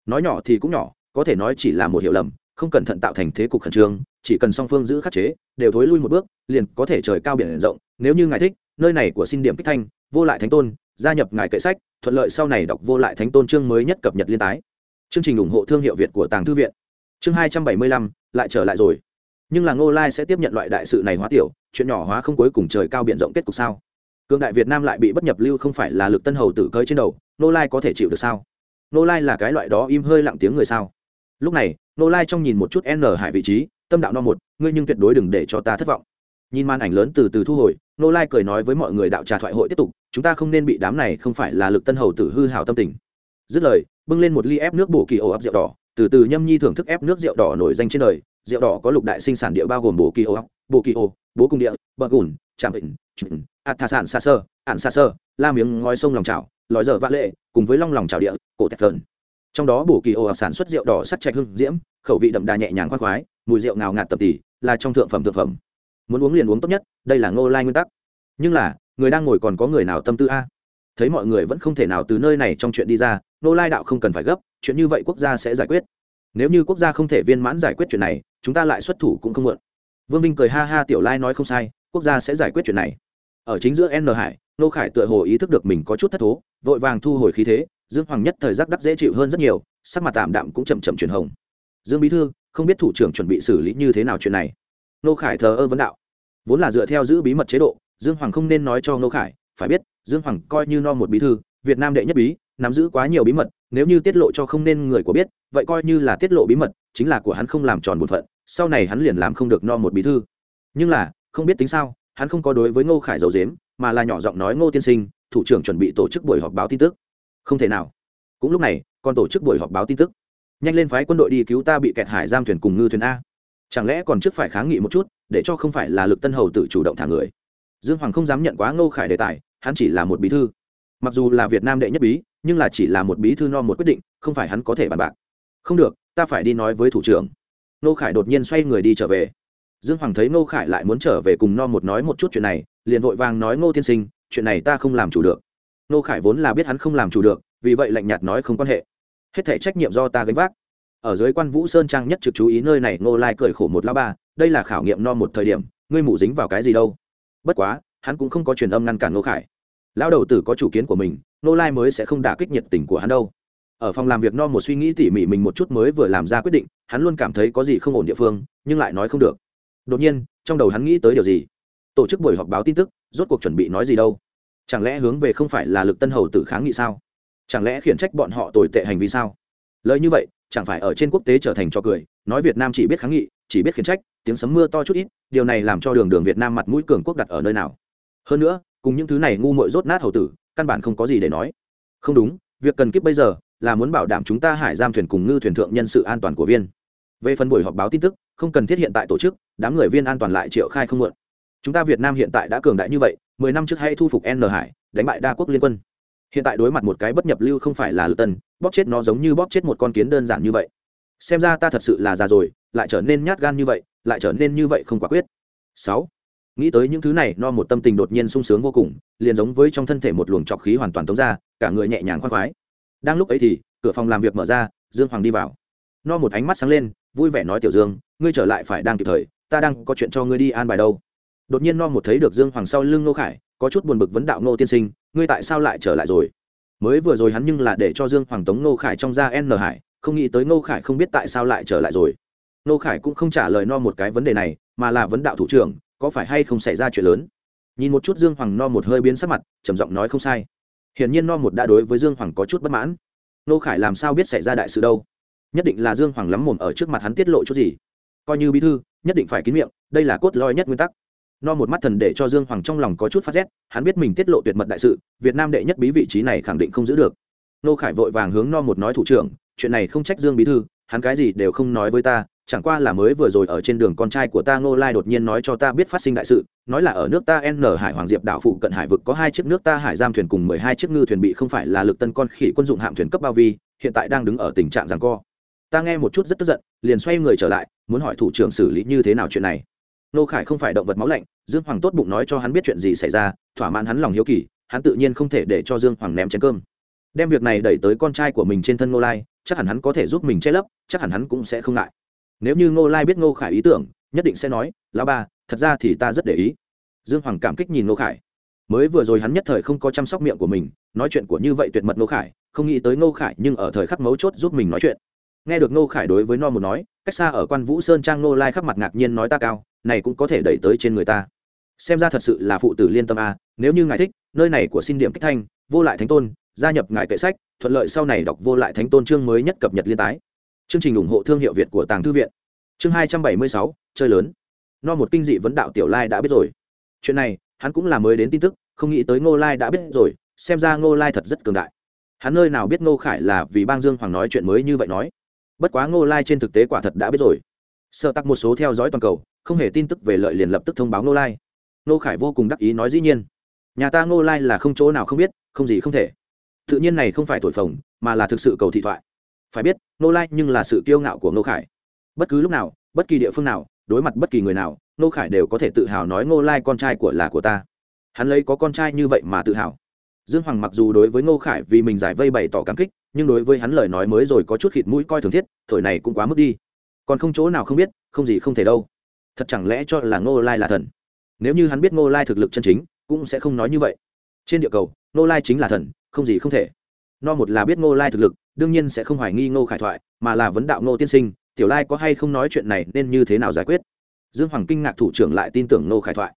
Nói nhỏ thì cũng nhỏ, có thể nói chỉ là một hiểu lầm, không cẩn thận tạo thành thế cục khẩn trương, chỉ cần song phương giữ khắc chế, đều thối lui một bước, liền có thể trời cao biển rộng, nếu như ngài thích, nơi này của xin điểm kích thanh, vô lại thánh tôn, gia nhập ngài kệ sách, thuận lợi sau này đọc vô lại thánh tôn chương mới nhất cập nhật liên tái chương trình ủng hộ thương hiệu việt của tàng thư viện. Chương hai trăm bảy mươi lăm, lại trở lại rồi. Nhưng là ngô lai sẽ tiếp nhận loại đại sự này hóa tiểu, chuyện nhỏ hóa không cuối cùng trời cao biển rộng kết cục sao? Cường đại việt nam lại bị bất nhập lưu không phải là lực tân hầu tử cơi trên đầu, Ngô lai có thể chịu được sao? Ngô lai là cái loại đó im hơi lặng tiếng người sao? Lúc này, Ngô lai trong nhìn một chút n hải vị trí, tâm đạo no một, ngươi nhưng tuyệt đối đừng để cho ta thất vọng. Nhìn màn ảnh lớn từ từ thu hồi nô lai cười nói với mọi người đạo trà thoại hội tiếp tục, chúng ta không nên bị đám này không phải là lực tân hầu tử hư hảo tâm tình. Dứt lời bưng lên một ly ép nước bổ kỳ ổ ấp rượu đỏ, từ từ nhâm nhi thưởng thức ép nước rượu đỏ nổi danh trên đời. Rượu đỏ có lục đại sinh sản địa bao gồm bổ kỳ ổ ấp, bổ kỳ ổ bố cung địa, bờ gùn, trạm bệnh trịnh, ạt thà sản xa sơ, ạn xa sơ, la miếng ngói sông lòng trào lói dở vã lệ, cùng với long lòng trào địa, cổ tẹp phơn trong đó bổ kỳ ổ ạt sản xuất rượu đỏ sắc trạch hương diễm, khẩu vị đậm đà nhẹ nhàng khoan khoái, mùi rượu ngào ngạt tập tỉ là trong thượng phẩm thực phẩm. Muốn uống liền uống tốt nhất, đây là ngô lai nguyên tắc. Nhưng là, người đang ngồi còn có người nào tâm tư a? Thấy mọi người vẫn không thể nào từ nơi này trong chuyện đi ra Nô lai đạo không cần phải gấp, chuyện như vậy quốc gia sẽ giải quyết. Nếu như quốc gia không thể viên mãn giải quyết chuyện này, chúng ta lại xuất thủ cũng không muộn vương vinh cười ha ha tiểu lai nói không sai, quốc gia sẽ giải quyết chuyện này. Ở chính giữa n hải, nô khải tựa hồ ý thức được mình có chút thất thố, vội vàng thu hồi khí thế, dương hoàng nhất thời giác đắc dễ chịu hơn rất nhiều, sắc mặt tạm đạm cũng chậm chậm chuyển hồng. Dương bí thư, không biết thủ trưởng chuẩn bị xử lý như thế nào chuyện này. Nô khải thờ ơ vấn đạo. Vốn là dựa theo giữ bí mật chế độ, dương hoàng không nên nói cho nô khải, phải biết, dương hoàng coi như no một bí thư, việt nam đệ nhất bí nắm giữ quá nhiều bí mật, nếu như tiết lộ cho không nên người của biết, vậy coi như là tiết lộ bí mật, chính là của hắn không làm tròn bổn phận, sau này hắn liền làm không được no một bí thư. Nhưng là, không biết tính sao, hắn không có đối với ngô khải dầu dếm mà là nhỏ giọng nói ngô tiên sinh, thủ trưởng chuẩn bị tổ chức buổi họp báo tin tức. Không thể nào. Cũng lúc này, còn tổ chức buổi họp báo tin tức. Nhanh lên phái quân đội đi cứu ta bị kẹt hải giam thuyền cùng ngư thuyền a. Chẳng lẽ còn trước phải kháng nghị một chút, để cho không phải là lực tân hầu tự chủ động thả người? Dương hoàng không dám nhận quá ngô khải đề tài, hắn chỉ là một bí thư mặc dù là việt nam đệ nhất bí, nhưng là chỉ là một bí thư no một quyết định, không phải hắn có thể bàn bạc. Không được, ta phải đi nói với thủ trưởng. Ngô khải đột nhiên xoay người đi trở về. Dương hoàng thấy ngô khải lại muốn trở về cùng no một nói một chút chuyện này, liền vội vàng nói, ngô tiên sinh, chuyện này ta không làm chủ được. Ngô khải vốn là biết hắn không làm chủ được, vì vậy lạnh nhạt nói, không quan hệ. Hết thể trách nhiệm do ta gánh vác. Ở dưới quan vũ sơn trang nhất trực chú ý nơi này, ngô lai cười khổ một la ba, đây là khảo nghiệm no một thời điểm, ngươi mủ dính vào cái gì đâu? Bất quá, hắn cũng không có truyền âm ngăn cản ngô khải lão đầu tử có chủ kiến của mình, Nô lai mới sẽ không đả kích nhiệt tình của hắn đâu. Ở phòng làm việc no một suy nghĩ tỉ mỉ mình một chút mới vừa làm ra quyết định, hắn luôn cảm thấy có gì không ổn địa phương, nhưng lại nói không được. Đột nhiên, trong đầu hắn nghĩ tới điều gì? Tổ chức buổi họp báo tin tức, rốt cuộc chuẩn bị nói gì đâu? Chẳng lẽ hướng về không phải là lực tân hầu tử kháng nghị sao? Chẳng lẽ khiển trách bọn họ tồi tệ hành vi sao? Lời như vậy, chẳng phải ở trên quốc tế trở thành cho cười, nói việt nam chỉ biết kháng nghị, chỉ biết khiển trách, tiếng sấm mưa to chút ít, điều này làm cho đường đường việt nam mặt mũi cường quốc đặt ở nơi nào? Hơn nữa cùng những thứ này ngu muội rốt nát hầu tử, căn bản không có gì để nói. Không đúng, việc cần kiếp bây giờ là muốn bảo đảm chúng ta hải giam thuyền cùng ngư thuyền thượng nhân sự an toàn của viên. Về phần buổi họp báo tin tức, không cần thiết hiện tại tổ chức, đám người viên an toàn lại triệu khai không muộn. Chúng ta việt nam hiện tại đã cường đại như vậy, mười năm trước hay thu phục n hải, đánh bại đa quốc liên quân. Hiện tại đối mặt một cái bất nhập lưu không phải là lư tân, bóp chết nó giống như bóp chết một con kiến đơn giản như vậy. Xem ra ta thật sự là già rồi, lại trở nên nhát gan như vậy, lại trở nên như vậy không quả quyết. Sáu nghĩ tới những thứ này, no một tâm tình đột nhiên sung sướng vô cùng, liền giống với trong thân thể một luồng trọc khí hoàn toàn tống ra, cả người nhẹ nhàng khoan khoái. Đang lúc ấy thì, cửa phòng làm việc mở ra, dương hoàng đi vào. No một ánh mắt sáng lên, vui vẻ nói, tiểu dương, ngươi trở lại phải đang kịp thời, ta đang có chuyện cho ngươi đi an bài đâu. Đột nhiên no một thấy được dương hoàng sau lưng ngô khải, có chút buồn bực vấn đạo, ngô tiên sinh, ngươi tại sao lại trở lại rồi? Mới vừa rồi hắn nhưng là để cho dương hoàng tống ngô khải trong ra n hải, không nghĩ tới ngô khải không biết tại sao lại trở lại rồi. Ngô khải cũng không trả lời no một cái vấn đề này, mà là vấn đạo thủ trưởng có phải hay không xảy ra chuyện lớn? Nhìn một chút dương hoàng no một hơi biến sắc mặt, trầm giọng nói không sai. Hiển nhiên no một đã đối với dương hoàng có chút bất mãn. Nô khải làm sao biết xảy ra đại sự đâu? Nhất định là dương hoàng lắm mồm ở trước mặt hắn tiết lộ chút gì. Coi như bí thư, nhất định phải kín miệng, đây là cốt lõi nhất nguyên tắc. No một mắt thần để cho dương hoàng trong lòng có chút phát rét, hắn biết mình tiết lộ tuyệt mật đại sự, việt nam đệ nhất bí vị trí này khẳng định không giữ được. Nô khải vội vàng hướng no một nói thủ trưởng, chuyện này không trách dương bí thư, hắn cái gì đều không nói với ta chẳng qua là mới vừa rồi ở trên đường con trai của ta ngô lai đột nhiên nói cho ta biết phát sinh đại sự, nói là ở nước ta n hải hoàng diệp đảo phụ cận hải vực có hai chiếc nước ta hải giam thuyền cùng mười hai chiếc ngư thuyền bị không phải là lực tân con khỉ quân dụng hạm thuyền cấp bao vi hiện tại đang đứng ở tình trạng giằng co. Ta nghe một chút rất tức giận, liền xoay người trở lại, muốn hỏi thủ trưởng xử lý như thế nào chuyện này. Nô khải không phải động vật máu lạnh, dương hoàng tốt bụng nói cho hắn biết chuyện gì xảy ra, thỏa mãn hắn lòng hiếu kỳ, hắn tự nhiên không thể để cho dương hoàng ném chén cơm. Đem việc này đẩy tới con trai của mình trên thân ngô lai, chắc hẳn hắn có thể giúp mình che lấp, chắc hẳn hắn cũng sẽ không ngại nếu như ngô lai biết ngô khải ý tưởng, nhất định sẽ nói, lão ba, thật ra thì ta rất để ý. Dương hoàng cảm kích nhìn ngô khải. Mới vừa rồi hắn nhất thời không có chăm sóc miệng của mình, nói chuyện của như vậy tuyệt mật ngô khải, không nghĩ tới ngô khải nhưng ở thời khắc mấu chốt giúp mình nói chuyện. Nghe được ngô khải đối với no một nói, cách xa ở quan vũ sơn trang ngô lai khắp mặt ngạc nhiên nói ta cao, này cũng có thể đẩy tới trên người ta. Xem ra thật sự là phụ tử liên tâm a, nếu như ngài thích, nơi này của xin điểm kích thanh, vô lại thánh tôn, gia nhập ngài kệ sách, thuận lợi sau này đọc vô lại thánh tôn chương mới nhất cập nhật liên tái chương trình ủng hộ thương hiệu việt của tàng thư viện. Chương hai trăm bảy mươi sáu, chơi lớn. No một kinh dị vấn đạo tiểu lai đã biết rồi. Chuyện này, hắn cũng là mới đến tin tức, không nghĩ tới ngô lai đã biết rồi, xem ra ngô lai thật rất cường đại. Hắn nơi nào biết ngô khải là vì bang dương hoàng nói chuyện mới như vậy nói. Bất quá ngô lai trên thực tế quả thật đã biết rồi. Sợ tặc một số theo dõi toàn cầu, không hề tin tức về lợi liền lập tức thông báo ngô lai. Ngô khải vô cùng đắc ý nói dĩ nhiên. Nhà ta ngô lai là không chỗ nào không biết, không gì không thể. Tự nhiên này không phải thổi phồng, mà là thực sự cầu thị thoại phải biết, ngô lai nhưng là sự kiêu ngạo của ngô khải. Bất cứ lúc nào, bất kỳ địa phương nào, đối mặt bất kỳ người nào, ngô khải đều có thể tự hào nói ngô lai con trai của là của ta. Hắn lấy có con trai như vậy mà tự hào. Dương hoàng mặc dù đối với ngô khải vì mình giải vây bày tỏ cảm kích, nhưng đối với hắn lời nói mới rồi có chút khịt mũi coi thường thiết, thổi này cũng quá mức đi. Còn không chỗ nào không biết, không gì không thể đâu. Thật chẳng lẽ cho là ngô lai là thần? Nếu như hắn biết ngô lai thực lực chân chính, cũng sẽ không nói như vậy. Trên địa cầu, ngô lai chính là thần, không gì không thể. No một là biết ngô lai thực lực đương nhiên sẽ không hoài nghi ngô khải thoại, mà là vấn đạo ngô tiên sinh, tiểu lai có hay không nói chuyện này nên như thế nào giải quyết? Dương hoàng kinh ngạc thủ trưởng lại tin tưởng ngô khải thoại.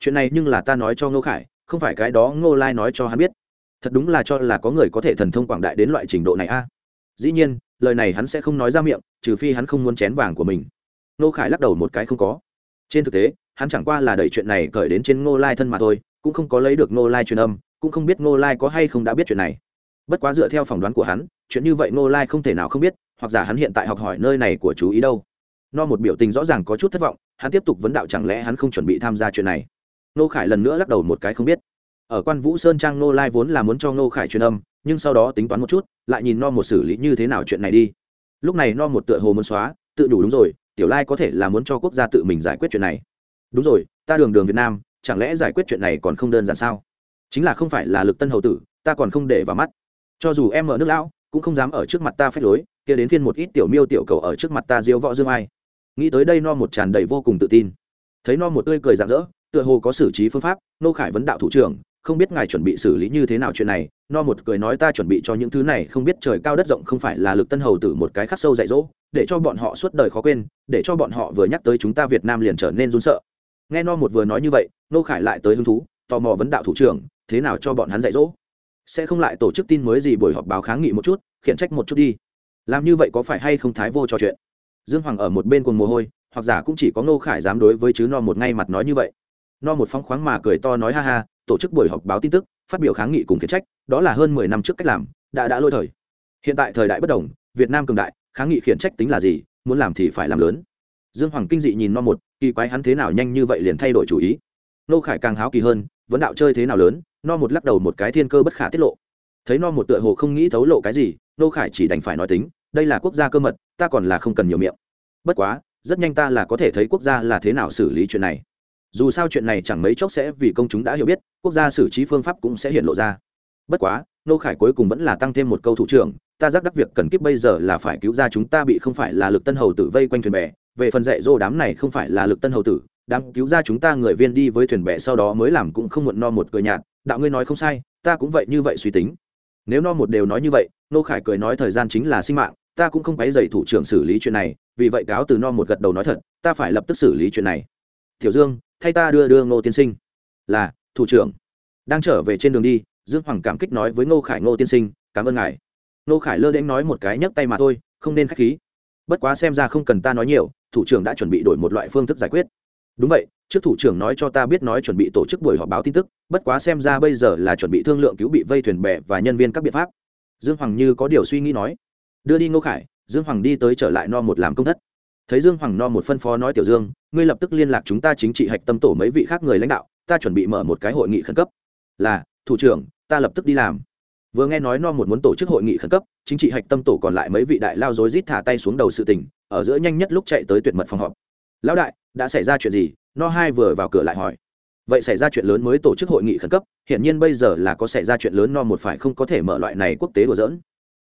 Chuyện này nhưng là ta nói cho ngô khải, không phải cái đó ngô lai nói cho hắn biết. Thật đúng là cho là có người có thể thần thông quảng đại đến loại trình độ này a. Dĩ nhiên, lời này hắn sẽ không nói ra miệng, trừ phi hắn không muốn chén vàng của mình. Ngô khải lắc đầu một cái không có. Trên thực tế, hắn chẳng qua là đẩy chuyện này cởi đến trên ngô lai thân mà thôi, cũng không có lấy được ngô lai truyền âm, cũng không biết ngô lai có hay không đã biết chuyện này. Bất quá dựa theo phỏng đoán của hắn chuyện như vậy ngô lai không thể nào không biết, hoặc giả hắn hiện tại học hỏi nơi này của chú ý đâu. No một biểu tình rõ ràng có chút thất vọng, hắn tiếp tục vấn đạo chẳng lẽ hắn không chuẩn bị tham gia chuyện này. Nô khải lần nữa lắc đầu một cái không biết. Ở quan vũ sơn trang nô lai vốn là muốn cho nô khải truyền âm, nhưng sau đó tính toán một chút, lại nhìn no một xử lý như thế nào chuyện này đi. Lúc này no một tựa hồ muốn xóa, tự đủ đúng rồi, tiểu lai có thể là muốn cho quốc gia tự mình giải quyết chuyện này. Đúng rồi, ta đường đường việt nam, chẳng lẽ giải quyết chuyện này còn không đơn giản sao? Chính là không phải là lực tân hầu tử, ta còn không để vào mắt. Cho dù em ở nước lão cũng không dám ở trước mặt ta phép lối, kia đến phiên một ít tiểu miêu tiểu cầu ở trước mặt ta diêu võ dương ai. Nghĩ tới đây no một tràn đầy vô cùng tự tin. Thấy no một tươi cười rạng rỡ, tựa hồ có xử trí phương pháp, nô khải vấn đạo thủ trưởng, không biết ngài chuẩn bị xử lý như thế nào chuyện này, no một cười nói ta chuẩn bị cho những thứ này, không biết trời cao đất rộng không phải là lực tân hầu tử một cái khắc sâu dạy dỗ, để cho bọn họ suốt đời khó quên, để cho bọn họ vừa nhắc tới chúng ta việt nam liền trở nên run sợ. Nghe no một vừa nói như vậy, nô khải lại tới hứng thú, tò mò vấn đạo thủ trưởng, thế nào cho bọn hắn dạy dỗ? Sẽ không lại tổ chức tin mới gì buổi họp báo kháng nghị một chút, khiển trách một chút đi. Làm như vậy có phải hay không thái vô trò chuyện? Dương hoàng ở một bên cùng mồ hôi, hoặc giả cũng chỉ có ngô khải dám đối với chứ no một ngay mặt nói như vậy. No một phong khoáng mà cười to nói ha ha, tổ chức buổi họp báo tin tức, phát biểu kháng nghị cùng khiển trách, đó là hơn mười năm trước cách làm, đã đã lôi thời. Hiện tại thời đại bất đồng, việt nam cường đại, kháng nghị khiển trách tính là gì, muốn làm thì phải làm lớn. Dương hoàng kinh dị nhìn no một, kỳ quái hắn thế nào nhanh như vậy liền thay đổi chủ ý. Nô khải càng háo kỳ hơn, vấn đạo chơi thế nào lớn no một lắc đầu một cái thiên cơ bất khả tiết lộ. Thấy no một tựa hồ không nghĩ thấu lộ cái gì, nô khải chỉ đành phải nói tính, đây là quốc gia cơ mật, ta còn là không cần nhiều miệng. Bất quá, rất nhanh ta là có thể thấy quốc gia là thế nào xử lý chuyện này. Dù sao chuyện này chẳng mấy chốc sẽ vì công chúng đã hiểu biết, quốc gia xử trí phương pháp cũng sẽ hiện lộ ra. Bất quá, nô khải cuối cùng vẫn là tăng thêm một câu thủ trưởng, ta giác đắc việc cần kiếp bây giờ là phải cứu ra chúng ta bị không phải là lực tân hầu tử vây quanh thuyền bè, về phần dạy dỗ đám này không phải là lực tân hầu tử đang cứu ra chúng ta người viên đi với thuyền bè sau đó mới làm cũng không muộn no một cười nhạt đạo ngươi nói không sai, ta cũng vậy như vậy suy tính. Nếu no một đều nói như vậy nô khải cười nói thời gian chính là sinh mạng, ta cũng không quấy dày thủ trưởng xử lý chuyện này, vì vậy cáo từ no một gật đầu nói thật, ta phải lập tức xử lý chuyện này. Tiểu dương, thay ta đưa đưa ngô tiên sinh. Là, thủ trưởng. Đang trở về trên đường đi, dương hoàng cảm kích nói với ngô khải, ngô tiên sinh, cảm ơn ngài. Ngô khải lơ đễnh nói một cái nhấc tay mà thôi, không nên k h á c h khí. Bất quá xem ra không cần ta nói nhiều, thủ trưởng đã chuẩn bị đổi một loại phương thức giải quyết. Đúng vậy trước thủ trưởng nói cho ta biết nói chuẩn bị tổ chức buổi họp báo tin tức, bất quá xem ra bây giờ là chuẩn bị thương lượng cứu bị vây thuyền bè và nhân viên các biện pháp. Dương hoàng như có điều suy nghĩ nói. Đưa đi ngô khải, dương hoàng đi tới trở lại no một làm công thất. Thấy dương hoàng no một phân phó nói tiểu dương, ngươi lập tức liên lạc chúng ta chính trị hạch tâm tổ mấy vị khác người lãnh đạo, ta chuẩn bị mở một cái hội nghị khẩn cấp. Là, thủ trưởng, ta lập tức đi làm. Vừa nghe nói no một muốn tổ chức hội nghị khẩn cấp, chính trị hạch tâm tổ còn lại mấy vị đại lao dối rít thả tay xuống đầu sự tình, ở giữa nhanh nhất lúc chạy tới tuyệt mật phòng họp lão đại, đã xảy ra chuyện gì? No hai vừa vào cửa lại hỏi. Vậy xảy ra chuyện lớn mới tổ chức hội nghị khẩn cấp hiện nhiên bây giờ là có xảy ra chuyện lớn no một phải không có thể mở loại này quốc tế đùa dỡn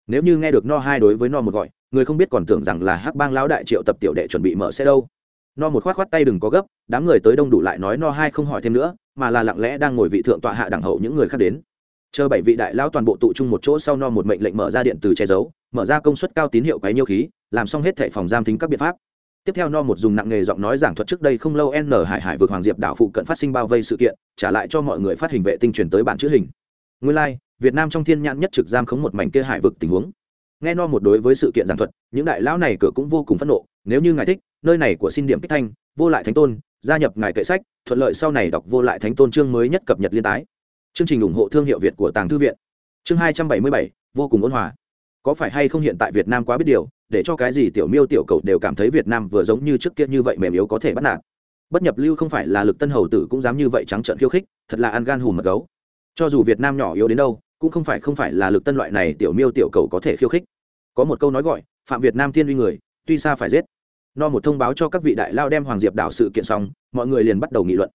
nếu như nghe được no hai đối với no một gọi, người không biết còn tưởng rằng là hắc bang lão đại triệu tập tiểu đệ chuẩn bị mở xe đâu. No một khoát khoát tay đừng có gấp, đám người tới đông đủ lại nói no hai không hỏi thêm nữa, mà là lặng lẽ đang ngồi vị thượng tọa hạ đẳng hậu những người khác đến. Chờ bảy vị đại lão toàn bộ tụ chung một chỗ sau no một mệnh lệnh mở ra điện từ che giấu, mở ra công suất cao tín hiệu quấy nhiêu khí, làm xong hết thệ phòng giam tính các biện pháp tiếp theo no một dùng nặng nghề giọng nói giảng thuật trước đây không lâu n hải hải vượt hoàng diệp đảo phụ cận phát sinh bao vây sự kiện trả lại cho mọi người phát hình vệ tinh truyền tới bản chữ hình. Nguyên lai、like, việt nam trong thiên nhãn nhất trực giam khống một mảnh kia hải vực tình huống. Nghe no một đối với sự kiện giảng thuật những đại lão này cửa cũng vô cùng phẫn nộ nếu như ngài thích nơi này của xin điểm kích thanh vô lại thánh tôn gia nhập ngài kệ sách thuận lợi sau này đọc vô lại thánh tôn chương mới nhất cập nhật liên tái. Chương trình ủng hộ thương hiệu việt của tàng thư viện. Chương hai trăm bảy mươi bảy vô cùng ôn hòa. Có phải hay không hiện tại việt nam quá biết điều để cho cái gì tiểu miêu tiểu cầu đều cảm thấy việt nam vừa giống như trước kia như vậy mềm yếu có thể bắt nạt. Bất nhập lưu không phải là lực tân hầu tử cũng dám như vậy trắng trợn khiêu khích, thật là ăn gan hùm mật gấu. Cho dù việt nam nhỏ yếu đến đâu, cũng không phải không phải là lực tân loại này tiểu miêu tiểu cầu có thể khiêu khích. Có một câu nói gọi, phạm việt nam thiên uy người, tuy xa phải giết. No một thông báo cho các vị đại lao đem hoàng diệp đảo sự kiện xong, mọi người liền bắt đầu nghị luận.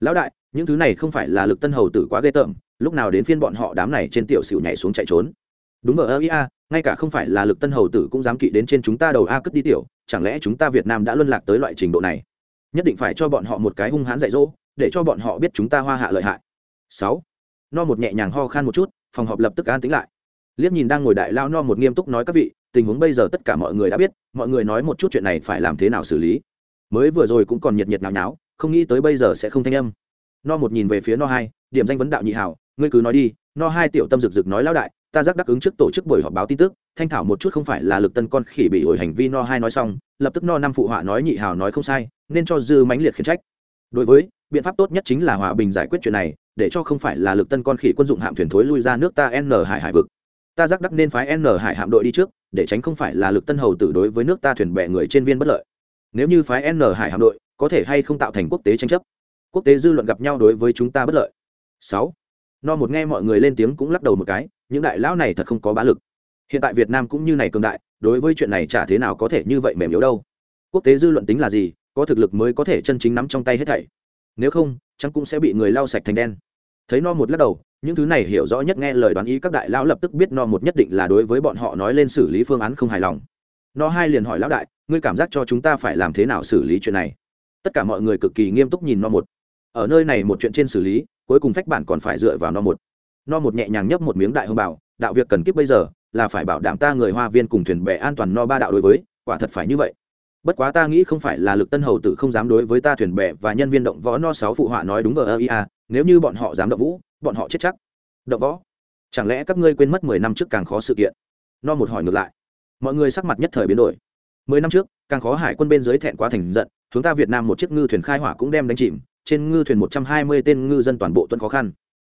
Lão đại, những thứ này không phải là lực tân hầu tử quá ghê tởm, lúc nào đến phiên bọn họ đám này trên tiểu xỉu nhảy xuống chạy trốn? Đúng ở ơ ia ngay cả không phải là lực tân hầu tử cũng dám kỵ đến trên chúng ta đầu a cất đi tiểu, chẳng lẽ chúng ta việt nam đã luân lạc tới loại trình độ này? Nhất định phải cho bọn họ một cái hung hãn dạy dỗ, để cho bọn họ biết chúng ta hoa hạ lợi hại. Sáu. No một nhẹ nhàng ho khan một chút, phòng họp lập tức an tính lại. Liếc nhìn đang ngồi đại lao no một nghiêm túc nói các vị, tình huống bây giờ tất cả mọi người đã biết, mọi người nói một chút chuyện này phải làm thế nào xử lý. Mới vừa rồi cũng còn nhiệt nhiệt nào nháo, không nghĩ tới bây giờ sẽ không thanh âm. No một nhìn về phía no hai, điểm danh vấn đạo nhị hảo, ngươi cứ nói đi, no hai tiểu tâm rực rực nói lão đại ta giác đắc ứng trước tổ chức buổi họp báo tin tức, thanh thảo một chút không phải là lực tân con khỉ bị ổi hành vi no hai nói xong, lập tức no năm phụ họa nói nhị hào nói không sai, nên cho dư mãnh liệt khiển trách. Đối với, biện pháp tốt nhất chính là hòa bình giải quyết chuyện này, để cho không phải là lực tân con khỉ quân dụng hạm thuyền thối lui ra nước ta n hải hải vực. Ta giác đắc nên phái n hải hạm đội đi trước, để tránh không phải là lực tân hầu tử đối với nước ta thuyền bè người trên viên bất lợi. Nếu như phái n hải hạm đội, có thể hay không tạo thành quốc tế tranh chấp? Quốc tế dư luận gặp nhau đối với chúng ta bất lợi. Sáu. No một nghe mọi người lên tiếng cũng lắc đầu một cái những đại lão này thật không có bá lực. Hiện tại việt nam cũng như này cường đại, đối với chuyện này chả thế nào có thể như vậy mềm yếu đâu. Quốc tế dư luận tính là gì, có thực lực mới có thể chân chính nắm trong tay hết thảy. Nếu không, chẳng cũng sẽ bị người lau sạch thành đen. Thấy no một lắc đầu, những thứ này hiểu rõ nhất nghe lời đoán ý các đại lão lập tức biết no một nhất định là đối với bọn họ nói lên xử lý phương án không hài lòng. No hai liền hỏi lão đại, ngươi cảm giác cho chúng ta phải làm thế nào xử lý chuyện này? Tất cả mọi người cực kỳ nghiêm túc nhìn no một. Ở nơi này một chuyện trên xử lý, cuối cùng phách bản còn phải dựa vào no một no một nhẹ nhàng nhấp một miếng đại hồng bảo, đạo việc cần kiếp bây giờ, là phải bảo đảm ta người hoa viên cùng thuyền bè an toàn no ba đạo đối với, quả thật phải như vậy. Bất quá ta nghĩ không phải là lực tân hầu tử không dám đối với ta thuyền bè và nhân viên động võ no sáu phụ họa nói đúng vờ ơ ia nếu như bọn họ dám động vũ, bọn họ chết chắc. Động võ? Chẳng lẽ các ngươi quên mất mười năm trước càng khó sự kiện? No một hỏi ngược lại. Mọi người sắc mặt nhất thời biến đổi. Mười năm trước, càng khó hải quân bên dưới thẹn quá thành giận, hướng ta việt nam một chiếc ngư thuyền khai hỏa cũng đem đánh chìm, trên ngư thuyền một trăm hai mươi tên ngư dân toàn bộ tuân khó khăn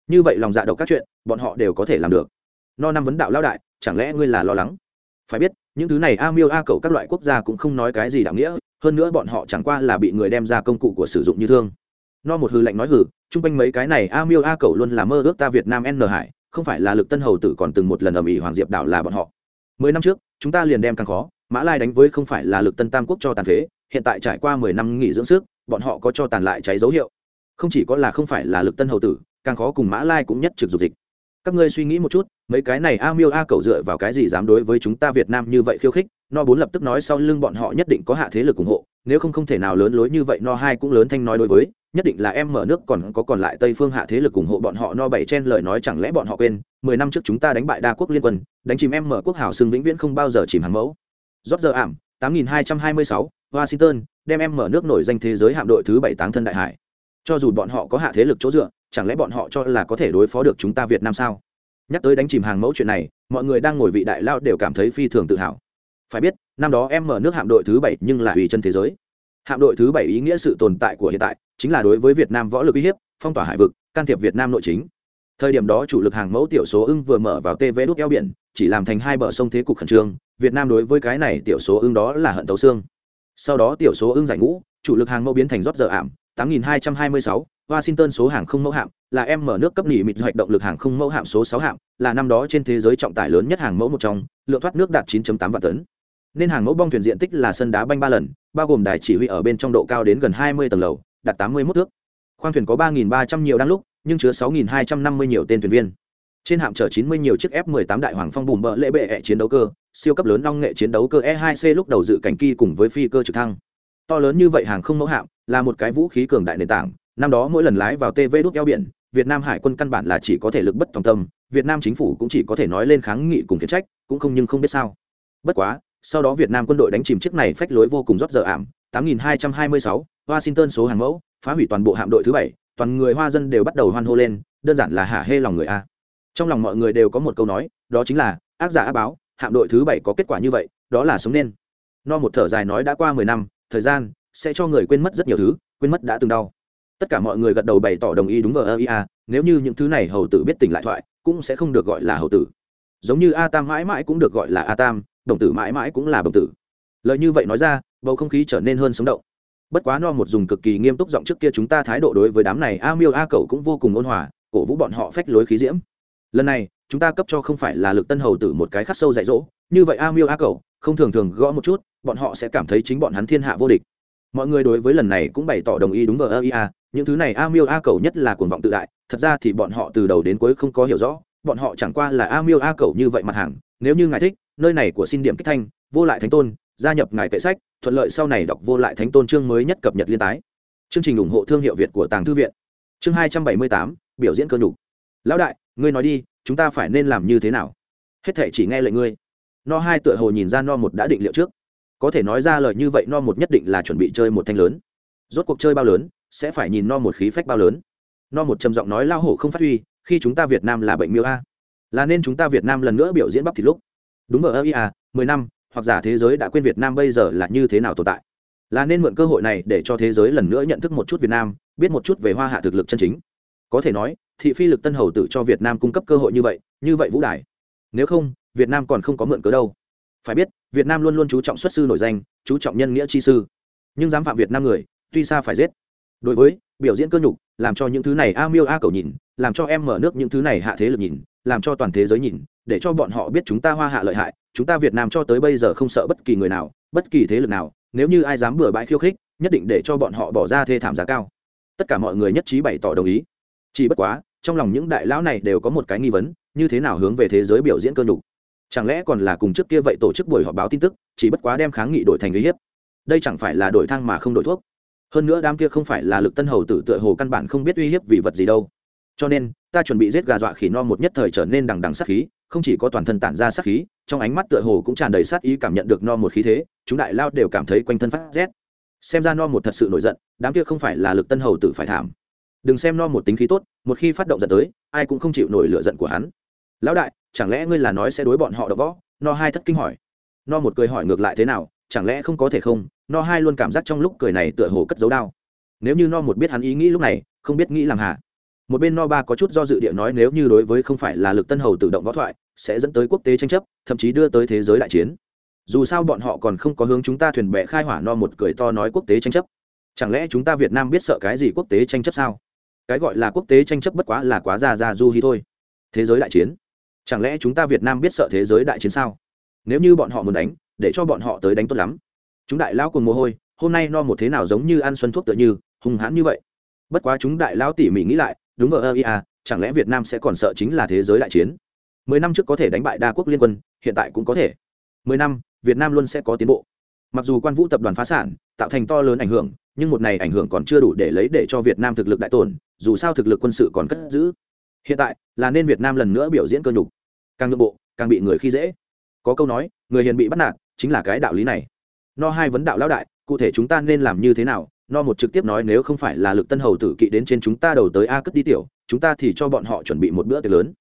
như vậy lòng dạ độc các chuyện, bọn họ đều có thể làm được. No năm vấn đạo lao đại, chẳng lẽ ngươi là lo lắng? Phải biết, những thứ này a miêu a cầu các loại quốc gia cũng không nói cái gì đạo nghĩa, hơn nữa bọn họ chẳng qua là bị người đem ra công cụ của sử dụng như thương. No một hư lệnh nói hử chung quanh mấy cái này a miêu a cầu luôn là mơ ước ta việt nam n hải, không phải là lực tân hầu tử còn từng một lần ầm ĩ hoàng diệp đảo là bọn họ. Mười năm trước, chúng ta liền đem càng khó, mã lai đánh với không phải là lực tân tam quốc cho tàn phế, hiện tại trải qua mười năm nghỉ dưỡng sức, bọn họ có cho tàn lại cháy dấu hiệu. Không chỉ có là không phải là lực tân hầu tử càng khó cùng mã lai cũng nhất trực dục dịch. Các ngươi suy nghĩ một chút, mấy cái này a miêu a cầu dựa vào cái gì dám đối với chúng ta việt nam như vậy khiêu khích? No bốn lập tức nói sau lưng bọn họ nhất định có hạ thế lực ủng hộ, nếu không không thể nào lớn lối như vậy no hai cũng lớn thanh nói đối với, nhất định là em mở nước còn có còn lại tây phương hạ thế lực ủng hộ bọn họ no bảy chen lời nói chẳng lẽ bọn họ quên, mười năm trước chúng ta đánh bại đa quốc liên quân, đánh chìm em mở quốc hảo xưng vĩnh viễn không bao giờ chìm hàng mẫu. Rót giờ ảm, tám nghìn hai trăm hai mươi sáu, washington, đem em mở nước nổi danh thế giới hạm đội thứ bảy táng thân đại hải. Cho dù bọn họ có hạ thế lực chỗ dựa chẳng lẽ bọn họ cho là có thể đối phó được chúng ta việt nam sao? Nhắc tới đánh chìm hàng mẫu chuyện này mọi người đang ngồi vị đại lao đều cảm thấy phi thường tự hào. Phải biết năm đó em mở nước hạm đội thứ bảy nhưng là ủy chân thế giới. Hạm đội thứ bảy ý nghĩa sự tồn tại của hiện tại chính là đối với việt nam võ lực uy hiếp phong tỏa hải vực can thiệp việt nam nội chính. Thời điểm đó chủ lực hàng mẫu tiểu số ưng vừa mở vào tv đúc eo biển chỉ làm thành hai bờ sông thế cục khẩn trương việt nam đối với cái này tiểu số ưng đó là hận tấu xương. Sau đó tiểu số ưng giải ngũ chủ lực hàng mẫu biến thành rót giờ ảm 8226, Washington số hàng không mẫu hạm, là em mở nước cấp nhị mịt hoạch động lực hàng không mẫu hạm số 6 hạm, là năm đó trên thế giới trọng tải lớn nhất hàng mẫu một trong, lượng thoát nước đạt 9.8 vạn tấn. Nên hàng mẫu bong thuyền diện tích là sân đá banh 3 lần, bao gồm đài chỉ huy ở bên trong độ cao đến gần 20 tầng lầu, đạt 81 thước. Khoang thuyền có 3300 nhiều đang lúc, nhưng chứa 6250 nhiều tên thuyền viên. Trên hạm chở 90 nhiều chiếc F18 đại hoàng phong bùm bỡ lễ bệ chiến đấu cơ, siêu cấp lớn long nghệ chiến đấu cơ E2C lúc đầu dự cảnh kỳ cùng với phi cơ trực thăng. To lớn như vậy hàng không mẫu hạm, là một cái vũ khí cường đại nền tảng năm đó mỗi lần lái vào tv đốt eo biển việt nam hải quân căn bản là chỉ có thể lực bất tòng tâm việt nam chính phủ cũng chỉ có thể nói lên kháng nghị cùng khiển trách cũng không nhưng không biết sao. Bất quá sau đó việt nam quân đội đánh chìm chiếc này phách lối vô cùng rót giờ ảm 8226, washington số hàng mẫu phá hủy toàn bộ hạm đội thứ bảy toàn người hoa dân đều bắt đầu hoan hô lên đơn giản là hả hê lòng người a. Trong lòng mọi người đều có một câu nói đó chính là ác giả ác báo hạm đội thứ bảy có kết quả như vậy đó là sống nên. No một thở dài nói đã qua mười năm thời gian sẽ cho người quên mất rất nhiều thứ quên mất đã từng đau tất cả mọi người gật đầu bày tỏ đồng ý đúng vờ ơ ia à, nếu như những thứ này hầu tử biết tỉnh lại thoại, cũng sẽ không được gọi là hầu tử. Giống như a tam mãi mãi cũng được gọi là a tam, đồng tử mãi mãi cũng là đồng tử. Lời như vậy nói ra, bầu không khí trở nên hơn sống động. Bất quá no một dùng cực kỳ nghiêm túc giọng trước kia chúng ta thái độ đối với đám này, a miêu, a cậu cũng vô cùng ôn hòa, cổ vũ bọn họ phách lối khí diễm. Lần này, chúng ta cấp cho không phải là lực tân hầu tử một cái khắc sâu dạy dỗ, như vậy a miêu, a cậu không thường thường gõ một chút, bọn họ sẽ cảm thấy chính bọn hắn thiên hạ vô địch mọi người đối với lần này cũng bày tỏ đồng ý đúng vờ ơ ia những thứ này a miêu a cầu nhất là cuồng vọng tự đại. Thật ra thì bọn họ từ đầu đến cuối không có hiểu rõ. Bọn họ chẳng qua là a miêu a cầu như vậy mặt hàng. Nếu như ngài thích, nơi này của xin điểm kích thanh, vô lại thánh tôn, gia nhập ngài kệ sách, thuận lợi sau này đọc vô lại thánh tôn chương mới nhất cập nhật liên tái. Chương trình ủng hộ thương hiệu việt của tàng thư viện. Chương hai trăm bảy mươi tám, biểu diễn cơ nhục. Lão đại, ngươi nói đi, chúng ta phải nên làm như thế nào? Hết thể chỉ nghe lệnh ngươi. No hai tựa hồ nhìn ra no một đã định liệu trước có thể nói ra lời như vậy no một nhất định là chuẩn bị chơi một thanh lớn. Rốt cuộc chơi bao lớn, sẽ phải nhìn no một khí phách bao lớn. No một trầm giọng nói lao hổ không phát huy, khi chúng ta việt nam là bệnh miêu a. Là nên chúng ta việt nam lần nữa biểu diễn bắp thịt lúc. Đúng ở ia mười năm, hoặc giả thế giới đã quên việt nam bây giờ là như thế nào tồn tại. Là nên mượn cơ hội này để cho thế giới lần nữa nhận thức một chút việt nam, biết một chút về hoa hạ thực lực chân chính. Có thể nói, thị phi lực tân hầu tự cho việt nam cung cấp cơ hội như vậy như vậy vũ đài. Nếu không, việt nam còn không có mượn cớ đâu phải biết, việt nam luôn luôn chú trọng xuất sư nổi danh, chú trọng nhân nghĩa chi sư. Nhưng dám phạm việt nam người, tuy xa phải giết. Đối với biểu diễn cơ nhục, làm cho những thứ này a miêu a cầu nhìn, làm cho em mở nước những thứ này hạ thế lực nhìn, làm cho toàn thế giới nhìn, để cho bọn họ biết chúng ta hoa hạ lợi hại, chúng ta việt nam cho tới bây giờ không sợ bất kỳ người nào, bất kỳ thế lực nào, nếu như ai dám bừa bãi khiêu khích, nhất định để cho bọn họ bỏ ra thê thảm giá cao. Tất cả mọi người nhất trí bày tỏ đồng ý. Chỉ bất quá, trong lòng những đại lão này đều có một cái nghi vấn, như thế nào hướng về thế giới biểu diễn cơ nhục? Chẳng lẽ còn là cùng trước kia vậy tổ chức buổi họp báo tin tức, chỉ bất quá đem kháng nghị đổi thành uy hiếp? Đây chẳng phải là đổi thang mà không đổi thuốc. Hơn nữa đám kia không phải là lực tân hầu tử tựa hồ căn bản không biết uy hiếp vì vật gì đâu. Cho nên, ta chuẩn bị giết gà dọa khỉ no một nhất thời trở nên đằng đằng sát khí, không chỉ có toàn thân tản ra sát khí, trong ánh mắt tựa hồ cũng tràn đầy sát ý cảm nhận được no một khí thế, chúng đại lao đều cảm thấy quanh thân phát rét. Xem ra no một thật sự nổi giận, đám kia không phải là lực tân hầu tử phải thảm. Đừng xem no một tính khí tốt, một khi phát động giận tới, ai cũng không chịu nổi lửa giận của hắn. Lão đại chẳng lẽ ngươi là nói sẽ đối bọn họ đỡ võ? No hai thất kinh hỏi. No một cười hỏi ngược lại thế nào, chẳng lẽ không có thể không? No hai luôn cảm giác trong lúc cười này tựa hồ cất dấu đao nếu như no một biết hắn ý nghĩ lúc này, không biết nghĩ làm hà một bên no ba có chút do dự địa nói nếu như đối với không phải là lực tân hầu tự động võ thoại, sẽ dẫn tới quốc tế tranh chấp, thậm chí đưa tới thế giới đại chiến. Dù sao bọn họ còn không có hướng chúng ta thuyền bè khai hỏa no một cười to nói quốc tế tranh chấp. Chẳng lẽ chúng ta việt nam biết sợ cái gì quốc tế tranh chấp sao? Cái gọi là quốc tế tranh chấp bất quá là quá già già du hi thôi. Thế giới đại chiến chẳng lẽ chúng ta việt nam biết sợ thế giới đại chiến sao? Nếu như bọn họ muốn đánh, để cho bọn họ tới đánh tốt lắm. Chúng đại lão cùng mồ hôi, hôm nay no một thế nào giống như ăn xuân thuốc tựa như, hung hãn như vậy. Bất quá chúng đại lão tỉ mỉ nghĩ lại, đúng vờ ơ ia à, chẳng lẽ việt nam sẽ còn sợ chính là thế giới đại chiến? Mười năm trước có thể đánh bại đa quốc liên quân, hiện tại cũng có thể. Mười năm, việt nam luôn sẽ có tiến bộ. Mặc dù quan vũ tập đoàn phá sản, tạo thành to lớn ảnh hưởng, nhưng một này ảnh hưởng còn chưa đủ để lấy để cho việt nam thực lực đại tổn, dù sao thực lực quân sự còn cất giữ hiện tại, là nên việt nam lần nữa biểu diễn cơ nhục. Càng nội bộ, càng bị người khi dễ. Có câu nói, người hiền bị bắt nạt, chính là cái đạo lý này. No hai vấn đạo lão đại, cụ thể chúng ta nên làm như thế nào? No một trực tiếp nói nếu không phải là lực tân hầu tử kỵ đến trên chúng ta đầu tới a cất đi tiểu, chúng ta thì cho bọn họ chuẩn bị một bữa tiệc lớn.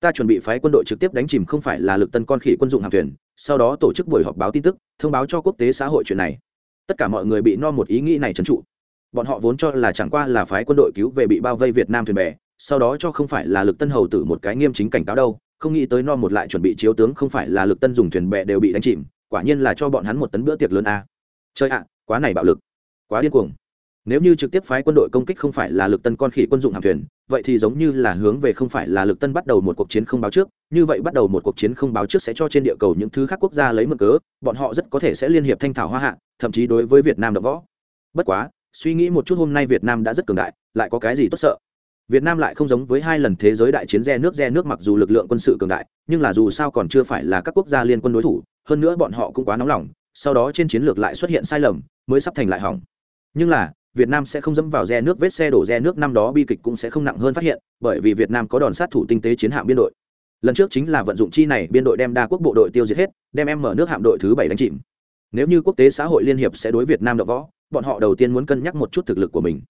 Ta chuẩn bị phái quân đội trực tiếp đánh chìm không phải là lực tân con khỉ quân dụng hàng thuyền, sau đó tổ chức buổi họp báo tin tức, thông báo cho quốc tế xã hội chuyện này. Tất cả mọi người bị no một ý nghĩ này trấn trụ. Bọn họ vốn cho là chẳng qua là phái quân đội cứu về bị bao vây việt nam thuyền bè sau đó cho không phải là lực tân hầu tử một cái nghiêm chính cảnh cáo đâu, không nghĩ tới no một lại chuẩn bị chiếu tướng không phải là lực tân dùng thuyền bè đều bị đánh chìm, quả nhiên là cho bọn hắn một tấn bữa tiệc lớn a. Chơi ạ, quá này bạo lực, quá điên cuồng. Nếu như trực tiếp phái quân đội công kích không phải là lực tân con khỉ quân dụng hạm thuyền, vậy thì giống như là hướng về không phải là lực tân bắt đầu một cuộc chiến không báo trước, như vậy bắt đầu một cuộc chiến không báo trước sẽ cho trên địa cầu những thứ khác quốc gia lấy mực cớ, bọn họ rất có thể sẽ liên hiệp thanh thảo hoa hạ, thậm chí đối với việt nam đập võ. Bất quá, suy nghĩ một chút hôm nay việt nam đã rất cường đại, lại có cái gì tốt sợ? Việt nam lại không giống với hai lần thế giới đại chiến re nước re nước mặc dù lực lượng quân sự cường đại nhưng là dù sao còn chưa phải là các quốc gia liên quân đối thủ hơn nữa bọn họ cũng quá nóng lòng sau đó trên chiến lược lại xuất hiện sai lầm mới sắp thành lại hỏng nhưng là Việt Nam sẽ không dẫm vào re nước vết xe đổ re nước năm đó bi kịch cũng sẽ không nặng hơn phát hiện, bởi vì Việt Nam có đòn sát thủ tinh tế chiến hạm biên đội. Lần trước chính là vận dụng chi này biên đội đem đa quốc bộ đội tiêu diệt hết, đem em mở nước hạm đội thứ bảy đánh chìm. Nếu như quốc tế xã hội liên hiệp sẽ đối Việt Nam đọ võ, bọn họ đầu tiên muốn cân nhắc một chút thực lực của mình.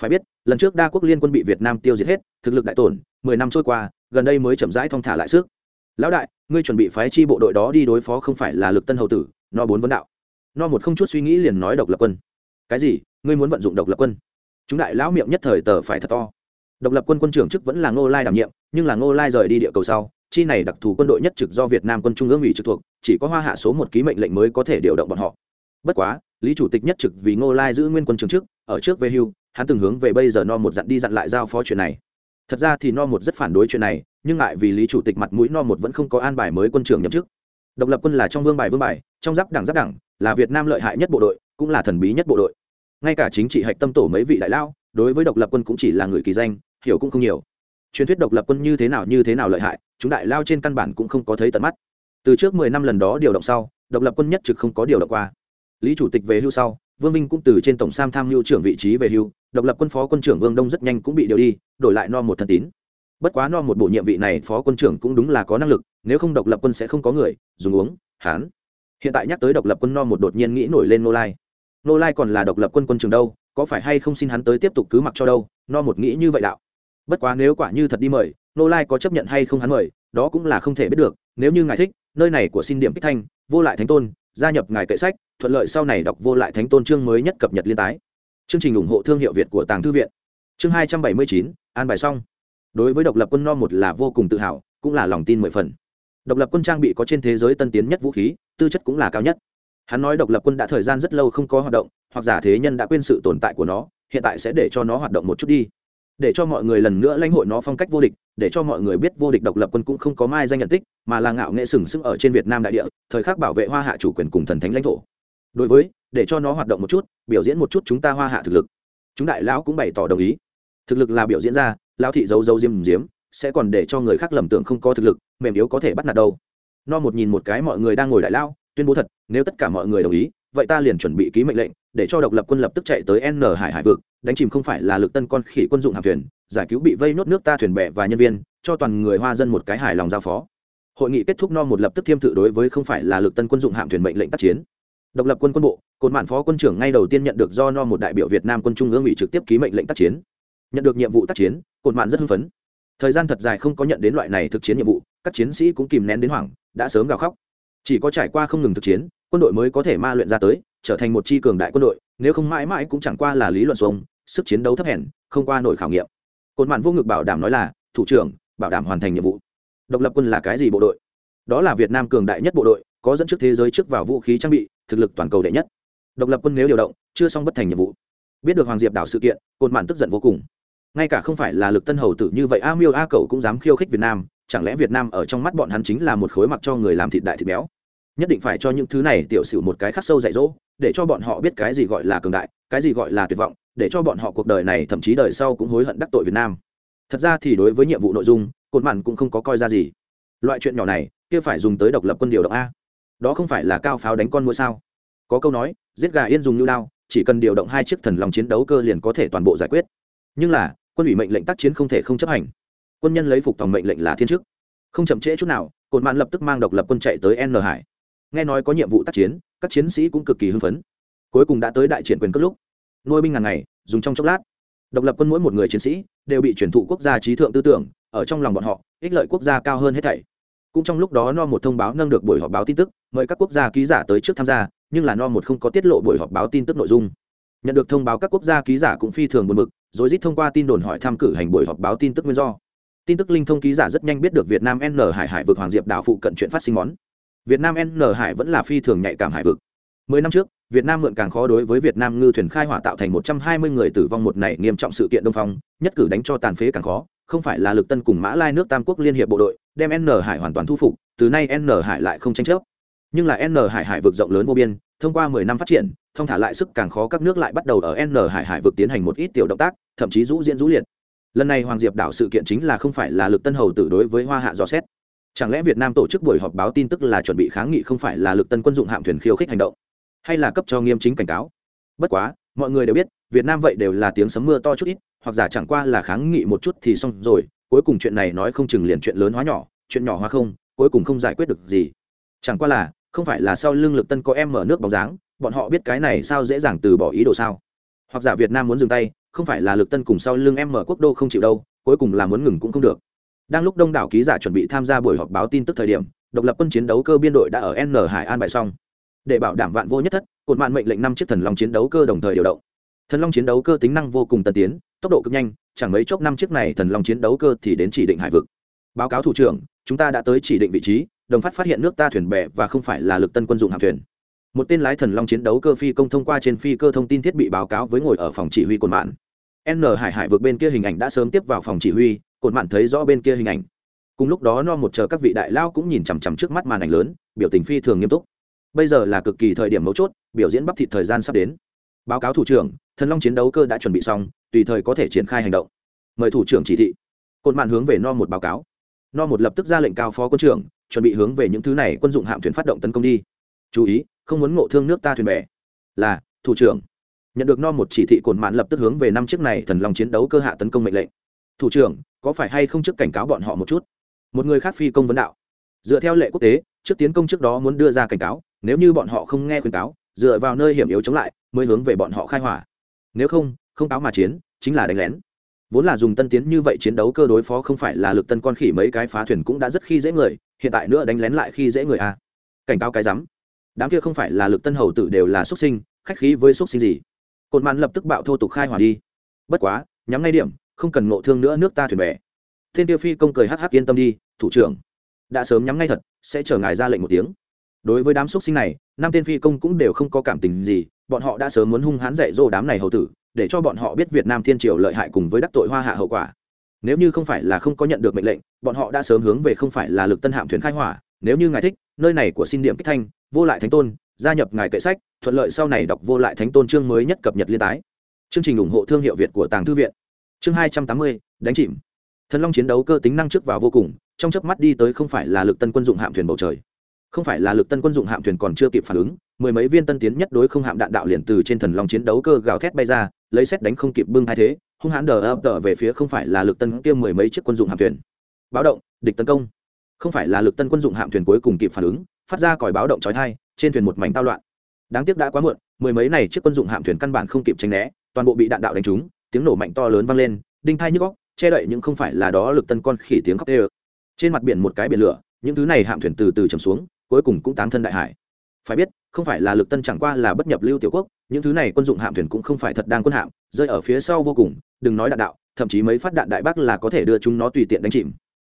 Phải biết, lần trước đa quốc liên quân bị Việt Nam tiêu diệt hết, thực lực đại tổn, mười năm trôi qua, gần đây mới chậm rãi thong thả lại sức. Lão đại, ngươi chuẩn bị phái chi bộ đội đó đi đối phó không phải là lực tân hậu tử, no bốn vấn đạo. No một không chút suy nghĩ liền nói độc lập quân. Cái gì? ngươi muốn vận dụng độc lập quân chúng đại lão miệng nhất thời tờ phải thật to độc lập quân quân trưởng chức vẫn là ngô lai đảm nhiệm nhưng là ngô lai rời đi địa cầu sau chi này đặc thù quân đội nhất trực do việt nam quân trung ương ủy trực thuộc chỉ có hoa hạ số một ký mệnh lệnh mới có thể điều động bọn họ bất quá lý chủ tịch nhất trực vì ngô lai giữ nguyên quân trưởng chức ở trước về hưu hắn từng hướng về bây giờ no một dặn đi dặn lại giao phó chuyện này. Thật ra thì no một rất phản đối chuyện này, nhưng ngại vì lý chủ tịch mặt mũi no một vẫn không có an bài mới quân trưởng nhậm chức. Độc lập quân là trong vương bài vương bài, trong giáp đảng giáp đảng là việt nam lợi hại nhất bộ đội, cũng là thần bí nhất bộ đội. Ngay cả chính trị hạch tâm tổ mấy vị đại lao đối với độc lập quân cũng chỉ là người kỳ danh, hiểu cũng không nhiều. Truyền thuyết độc lập quân như thế nào như thế nào lợi hại, chúng đại lao trên căn bản cũng không có thấy tận mắt. Từ trước mười năm lần đó điều động sau, độc lập quân nhất trực không có điều động qua. Lý chủ tịch về hưu sau, vương minh cũng từ trên tổng sam tham mưu trưởng vị trí về hưu độc lập quân phó quân trưởng vương đông rất nhanh cũng bị điều đi, đổi lại no một thần tín. Bất quá no một bộ nhiệm vị này phó quân trưởng cũng đúng là có năng lực, nếu không độc lập quân sẽ không có người, dùng uống, hán. Hiện tại nhắc tới độc lập quân no một đột nhiên nghĩ nổi lên nô lai. Nô lai còn là độc lập quân quân trường đâu, có phải hay không xin hắn tới tiếp tục cứ mặc cho đâu, no một nghĩ như vậy đạo. Bất quá nếu quả như thật đi mời nô lai có chấp nhận hay không hắn mời, đó cũng là không thể biết được, nếu như ngài thích, nơi này của xin điểm kích thanh, vô lại thánh tôn, gia nhập ngài kệ sách, thuận lợi sau này đọc vô lại thánh tôn chương mới nhất cập nhật liên tái chương trình ủng hộ thương hiệu việt của tàng thư viện. Chương hai trăm bảy mươi chín, an bài xong. Đối với độc lập quân no một là vô cùng tự hào, cũng là lòng tin mười phần. Độc lập quân trang bị có trên thế giới tân tiến nhất vũ khí, tư chất cũng là cao nhất. Hắn nói độc lập quân đã thời gian rất lâu không có hoạt động, hoặc giả thế nhân đã quên sự tồn tại của nó, hiện tại sẽ để cho nó hoạt động một chút đi. Để cho mọi người lần nữa lãnh hội nó phong cách vô địch, để cho mọi người biết vô địch độc lập quân cũng không có mai danh nhận tích, mà là ngạo nghệ sừng sững ở trên việt nam đại địa, thời khắc bảo vệ hoa hạ chủ quyền cùng thần thánh lãnh thổ đối với, để cho nó hoạt động một chút, biểu diễn một chút chúng ta hoa hạ thực lực. Chúng đại lão cũng bày tỏ đồng ý. Thực lực là biểu diễn ra, lão thị giấu giấu diêm diếm, sẽ còn để cho người khác lầm tưởng không có thực lực, mềm yếu có thể bắt nạt đâu. No một nhìn một cái mọi người đang ngồi đại lao tuyên bố thật, nếu tất cả mọi người đồng ý, vậy ta liền chuẩn bị ký mệnh lệnh, để cho độc lập quân lập tức chạy tới n hải hải vực, đánh chìm không phải là lực tân con khỉ quân dụng hạm thuyền, giải cứu bị vây nốt nước ta thuyền bè và nhân viên, cho toàn người hoa dân một cái hài lòng giao phó. Hội nghị kết thúc no một lập tức thiêm tự đối với không phải là lực tân quân dụng hạm thuyền mệnh lệnh tác chiến độc lập quân quân bộ, cột mạn phó quân trưởng ngay đầu tiên nhận được do no một đại biểu việt nam quân trung ương ủy trực tiếp ký mệnh lệnh tác chiến. Nhận được nhiệm vụ tác chiến, cột mạn rất hưng phấn. Thời gian thật dài không có nhận đến loại này thực chiến nhiệm vụ, các chiến sĩ cũng kìm nén đến hoảng, đã sớm gào khóc. Chỉ có trải qua không ngừng thực chiến, quân đội mới có thể ma luyện ra tới, trở thành một chi cường đại quân đội, nếu không mãi mãi cũng chẳng qua là lý luận xuông, sức chiến đấu thấp hèn, không qua nổi khảo nghiệm. Cột mạn vô ngực bảo đảm nói là, thủ trưởng, bảo đảm hoàn thành nhiệm vụ. Độc lập quân là cái gì bộ đội? Đó là việt nam cường đại nhất bộ đội có dẫn trước thế giới trước vào vũ khí trang bị, thực lực toàn cầu đệ nhất. Độc lập quân nếu điều động, chưa xong bất thành nhiệm vụ. Biết được hoàng diệp đảo sự kiện, cột mạn tức giận vô cùng. Ngay cả không phải là lực tân hầu tử như vậy, a miêu a cậu cũng dám khiêu khích việt nam, chẳng lẽ việt nam ở trong mắt bọn hắn chính là một khối mặc cho người làm thịt đại thịt béo? Nhất định phải cho những thứ này tiểu sử một cái khắc sâu dạy dỗ, để cho bọn họ biết cái gì gọi là cường đại, cái gì gọi là tuyệt vọng, để cho bọn họ cuộc đời này thậm chí đời sau cũng hối hận đắc tội việt nam. Thật ra thì đối với nhiệm vụ nội dung, cột mặn cũng không có coi ra gì. Loại chuyện nhỏ này, kia phải dùng tới độc lập quân điều động a đó không phải là cao pháo đánh con mũi sao? Có câu nói, giết gà yên dùng như lao chỉ cần điều động hai chiếc thần lòng chiến đấu cơ liền có thể toàn bộ giải quyết. Nhưng là, quân ủy mệnh lệnh tác chiến không thể không chấp hành. Quân nhân lấy phục tòng mệnh lệnh là thiên chức. Không chậm trễ chút nào cột mạn lập tức mang độc lập quân chạy tới n hải. Nghe nói có nhiệm vụ tác chiến, các chiến sĩ cũng cực kỳ hưng phấn. Cuối cùng đã tới đại triển quyền cất lúc. Nuôi binh ngàn ngày, dùng trong chốc lát. Độc lập quân mỗi một người chiến sĩ đều bị chuyển thụ quốc gia trí thượng tư tưởng, ở trong lòng bọn họ, ích lợi quốc gia cao hơn hết thảy. Cũng trong lúc đó no một thông báo nâng được buổi họp báo tin tức mời các quốc gia ký giả tới trước tham gia, nhưng là no một không có tiết lộ buổi họp báo tin tức nội dung. Nhận được thông báo các quốc gia ký giả cũng phi thường buồn bực, rồi rít thông qua tin đồn hỏi tham cử hành buổi họp báo tin tức nguyên do. Tin tức linh thông ký giả rất nhanh biết được việt nam n hải hải vực hoàng diệp đảo phụ cận chuyện phát sinh món. Việt nam n hải vẫn là phi thường nhạy cảm hải vực. Mười năm trước, việt nam mượn càng khó đối với việt nam ngư thuyền khai hỏa tạo thành một trăm hai mươi người tử vong một này nghiêm trọng sự kiện đông phong, nhất cử đánh cho tàn phế càng khó, không phải là lực tân cùng mã lai nước tam quốc liên hiệp bộ đội, đem n hải hoàn toàn thu phục, từ nay n hải lại không tranh chấp nhưng là n hải hải vực rộng lớn vô biên, thông qua mười năm phát triển, thông thả lại sức càng khó các nước lại bắt đầu ở n hải hải vực tiến hành một ít tiểu động tác, thậm chí rũ diễn rũ liệt. Lần này hoàng diệp đảo sự kiện chính là không phải là lực tân hầu tử đối với hoa hạ dò xét. Chẳng lẽ việt nam tổ chức buổi họp báo tin tức là chuẩn bị kháng nghị không phải là lực tân quân dụng hạm thuyền khiêu khích hành động, hay là cấp cho nghiêm chính cảnh cáo? Bất quá, mọi người đều biết, việt nam vậy đều là tiếng sấm mưa to chút ít, hoặc giả chẳng qua là kháng nghị một chút thì xong rồi, cuối cùng chuyện này nói không chừng liền chuyện lớn hóa nhỏ, chuyện nhỏ hóa không, cuối cùng không giải quyết được gì. Chẳng qua là không phải là sau lưng lực tân có em mở nước bóng dáng, bọn họ biết cái này sao dễ dàng từ bỏ ý đồ sao? Hoặc giả việt nam muốn dừng tay, không phải là lực tân cùng sau lưng em mở quốc đô không chịu đâu, cuối cùng là muốn ngừng cũng không được. Đang lúc đông đảo ký giả chuẩn bị tham gia buổi họp báo tin tức thời điểm, độc lập quân chiến đấu cơ biên đội đã ở n hải an bài xong. Để bảo đảm vạn vô nhất thất, cột mạn mệnh lệnh năm chiếc thần long chiến đấu cơ đồng thời điều động. Thần long chiến đấu cơ tính năng vô cùng tân tiến, tốc độ cực nhanh, chẳng mấy chốc năm chiếc này thần long chiến đấu cơ thì đến chỉ định hải vực. Báo cáo thủ trưởng, chúng ta đã tới chỉ định vị trí đồng phát phát hiện nước ta thuyền bè và không phải là lực tân quân dụng hạm thuyền. Một tên lái thần long chiến đấu cơ phi công thông qua trên phi cơ thông tin thiết bị báo cáo với ngồi ở phòng chỉ huy cột mạn. N hải hải vượt bên kia hình ảnh đã sớm tiếp vào phòng chỉ huy cột mạn thấy rõ bên kia hình ảnh. Cùng lúc đó no một chờ các vị đại lao cũng nhìn chằm chằm trước mắt màn ảnh lớn, biểu tình phi thường nghiêm túc. Bây giờ là cực kỳ thời điểm mấu chốt, biểu diễn bắp thịt thời gian sắp đến. Báo cáo thủ trưởng, thần long chiến đấu cơ đã chuẩn bị xong, tùy thời có thể triển khai hành động. Mời thủ trưởng chỉ thị. Cột mạn hướng về no một báo cáo no một lập tức ra lệnh cao phó quân trưởng, chuẩn bị hướng về những thứ này quân dụng hạm thuyền phát động tấn công đi. Chú ý, không muốn ngộ thương nước ta thuyền bè. Là, thủ trưởng. Nhận được no một chỉ thị cồn mạn lập tức hướng về năm chiếc này thần lòng chiến đấu cơ hạ tấn công mệnh lệnh. Thủ trưởng, có phải hay không trước cảnh cáo bọn họ một chút? Một người khác phi công vấn đạo. Dựa theo lệ quốc tế, trước tiến công trước đó muốn đưa ra cảnh cáo, nếu như bọn họ không nghe khuyên cáo, dựa vào nơi hiểm yếu chống lại, mới hướng về bọn họ khai hỏa. Nếu không không cáo mà chiến, chính là đánh lén vốn là dùng tân tiến như vậy chiến đấu cơ đối phó không phải là lực tân con khỉ mấy cái phá thuyền cũng đã rất khi dễ người, hiện tại nữa đánh lén lại khi dễ người à. cảnh cáo cái rắm. Đám kia không phải là lực tân hầu tử đều là xuất sinh, khách khí với xuất sinh gì. Cột mạn lập tức bạo thô tục khai hỏa đi. Bất quá, nhắm ngay điểm, không cần ngộ thương nữa nước ta thuyền bè. Thiên tiêu phi công cười hh yên tâm đi, thủ trưởng. Đã sớm nhắm ngay thật, sẽ chờ ngài ra lệnh một tiếng. Đối với đám xuất sinh này, năm tên phi công cũng đều không có cảm tình gì, bọn họ đã sớm muốn hung hãn dạy dỗ đám này hầu tử để cho bọn họ biết việt nam thiên triều lợi hại cùng với đắc tội hoa hạ hậu quả. Nếu như không phải là không có nhận được mệnh lệnh, bọn họ đã sớm hướng về không phải là lực tân hạm thuyền khai hỏa. Nếu như ngài thích, nơi này của xin điểm kích thanh, vô lại thánh tôn, gia nhập ngài kệ sách, thuận lợi sau này đọc vô lại thánh tôn chương mới nhất cập nhật liên tái. Chương trình ủng hộ thương hiệu việt của tàng thư viện. Chương hai trăm tám mươi, đánh chìm. Thần long chiến đấu cơ tính năng trước vào vô cùng, trong chớp mắt đi tới không phải là lực tân quân dụng hạm thuyền bầu trời. Không phải là lực tân quân dụng hạm thuyền còn chưa kịp phản ứng, mười mấy viên tân tiến nhất đối không hạm đạn đạo liền từ trên thần long chiến đấu cơ gào thét bay ra lấy xét đánh không kịp bưng hai thế, hung hãn đờ ập tờ về phía không phải là lực tân kia mười mấy chiếc quân dụng hạm thuyền. Báo động, địch tấn công. Không phải là lực tân quân dụng hạm thuyền cuối cùng kịp phản ứng, phát ra còi báo động trói thai trên thuyền một mảnh tao loạn. Đáng tiếc đã quá muộn, mười mấy này chiếc quân dụng hạm thuyền căn bản không kịp tránh né, toàn bộ bị đạn đạo đánh trúng, tiếng nổ mạnh to lớn vang lên, đinh thai nhức góc che đậy nhưng không phải là đó lực tân con khỉ tiếng khóc tê ơ. Trên mặt biển một cái biển lửa, những thứ này hạm thuyền từ từ chầm xuống, cuối cùng cũng tán thân đại hải. Phải biết, không phải là lực tân chẳng qua là bất nhập lưu tiểu quốc những thứ này quân dụng hạm thuyền cũng không phải thật đang quân hạm, rơi ở phía sau vô cùng, đừng nói đạn đạo, thậm chí mấy phát đạn đại bác là có thể đưa chúng nó tùy tiện đánh chìm.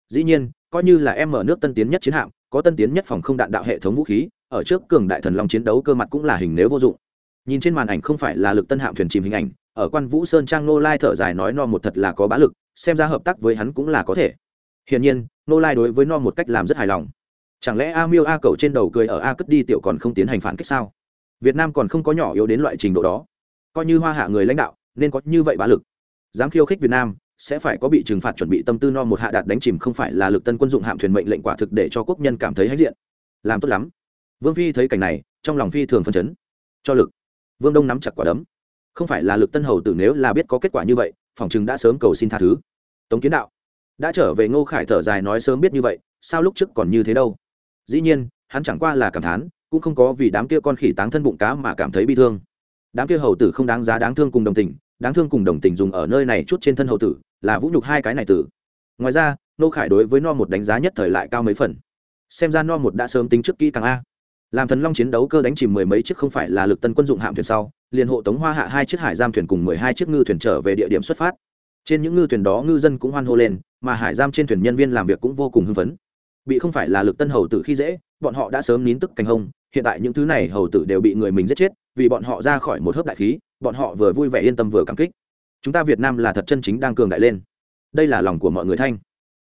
Dĩ nhiên, coi như là em mở nước tân tiến nhất chiến hạm, có tân tiến nhất phòng không đạn đạo hệ thống vũ khí, ở trước cường đại thần long chiến đấu cơ mặt cũng là hình nếu vô dụng. Nhìn trên màn ảnh không phải là lực tân hạm thuyền chìm hình ảnh, ở quan vũ sơn trang nô lai thở dài nói no một thật là có bá lực, xem ra hợp tác với hắn cũng là có thể. Hiển nhiên, nô lai đối với no một cách làm rất hài lòng. Chẳng lẽ a miêu a cầu trên đầu cười ở a cất đi tiểu còn không tiến hành phản kích sao? Việt nam còn không có nhỏ yếu đến loại trình độ đó. Coi như hoa hạ người lãnh đạo, nên có như vậy bá lực. Dám khiêu khích việt nam, sẽ phải có bị trừng phạt chuẩn bị tâm tư no một hạ đạt đánh chìm không phải là lực tân quân dụng hạm thuyền mệnh lệnh quả thực để cho quốc nhân cảm thấy hãnh diện. Làm tốt lắm. Vương phi thấy cảnh này, trong lòng phi thường phân chấn. Cho lực. Vương đông nắm chặt quả đấm. Không phải là lực tân hầu tử nếu là biết có kết quả như vậy, phòng chừng đã sớm cầu xin tha thứ. Tống kiến đạo. Đã trở về ngô khải thở dài nói sớm biết như vậy, sao lúc trước còn như thế đâu? Dĩ nhiên hắn chẳng qua là cảm thán, cũng không có vì đám kia con khỉ táng thân bụng cá mà cảm thấy bi thương. Đám kia hầu tử không đáng giá đáng thương cùng đồng tình, đáng thương cùng đồng tình dùng ở nơi này chút trên thân hầu tử, là vũ nhục hai cái này tử. Ngoài ra, nô khải đối với no một đánh giá nhất thời lại cao mấy phần. Xem ra no một đã sớm tính trước kỹ càng a. Làm thần long chiến đấu cơ đánh chìm mười mấy chiếc không phải là lực tân quân dụng hạm thuyền sau, liền hộ tống hoa hạ hai chiếc hải giam thuyền cùng mười hai chiếc ngư thuyền trở về địa điểm xuất phát. Trên những ngư thuyền đó ngư dân cũng hoan hô lên, mà hải giam trên thuyền nhân viên làm việc cũng vô cùng hưng phấn. Bị không phải là lực tân hầu tử khi dễ bọn họ đã sớm nín tức cành hông, hiện tại những thứ này hầu tử đều bị người mình giết chết, vì bọn họ ra khỏi một hớp đại khí, bọn họ vừa vui vẻ yên tâm vừa cảm kích. Chúng ta việt nam là thật chân chính đang cường đại lên. Đây là lòng của mọi người thanh.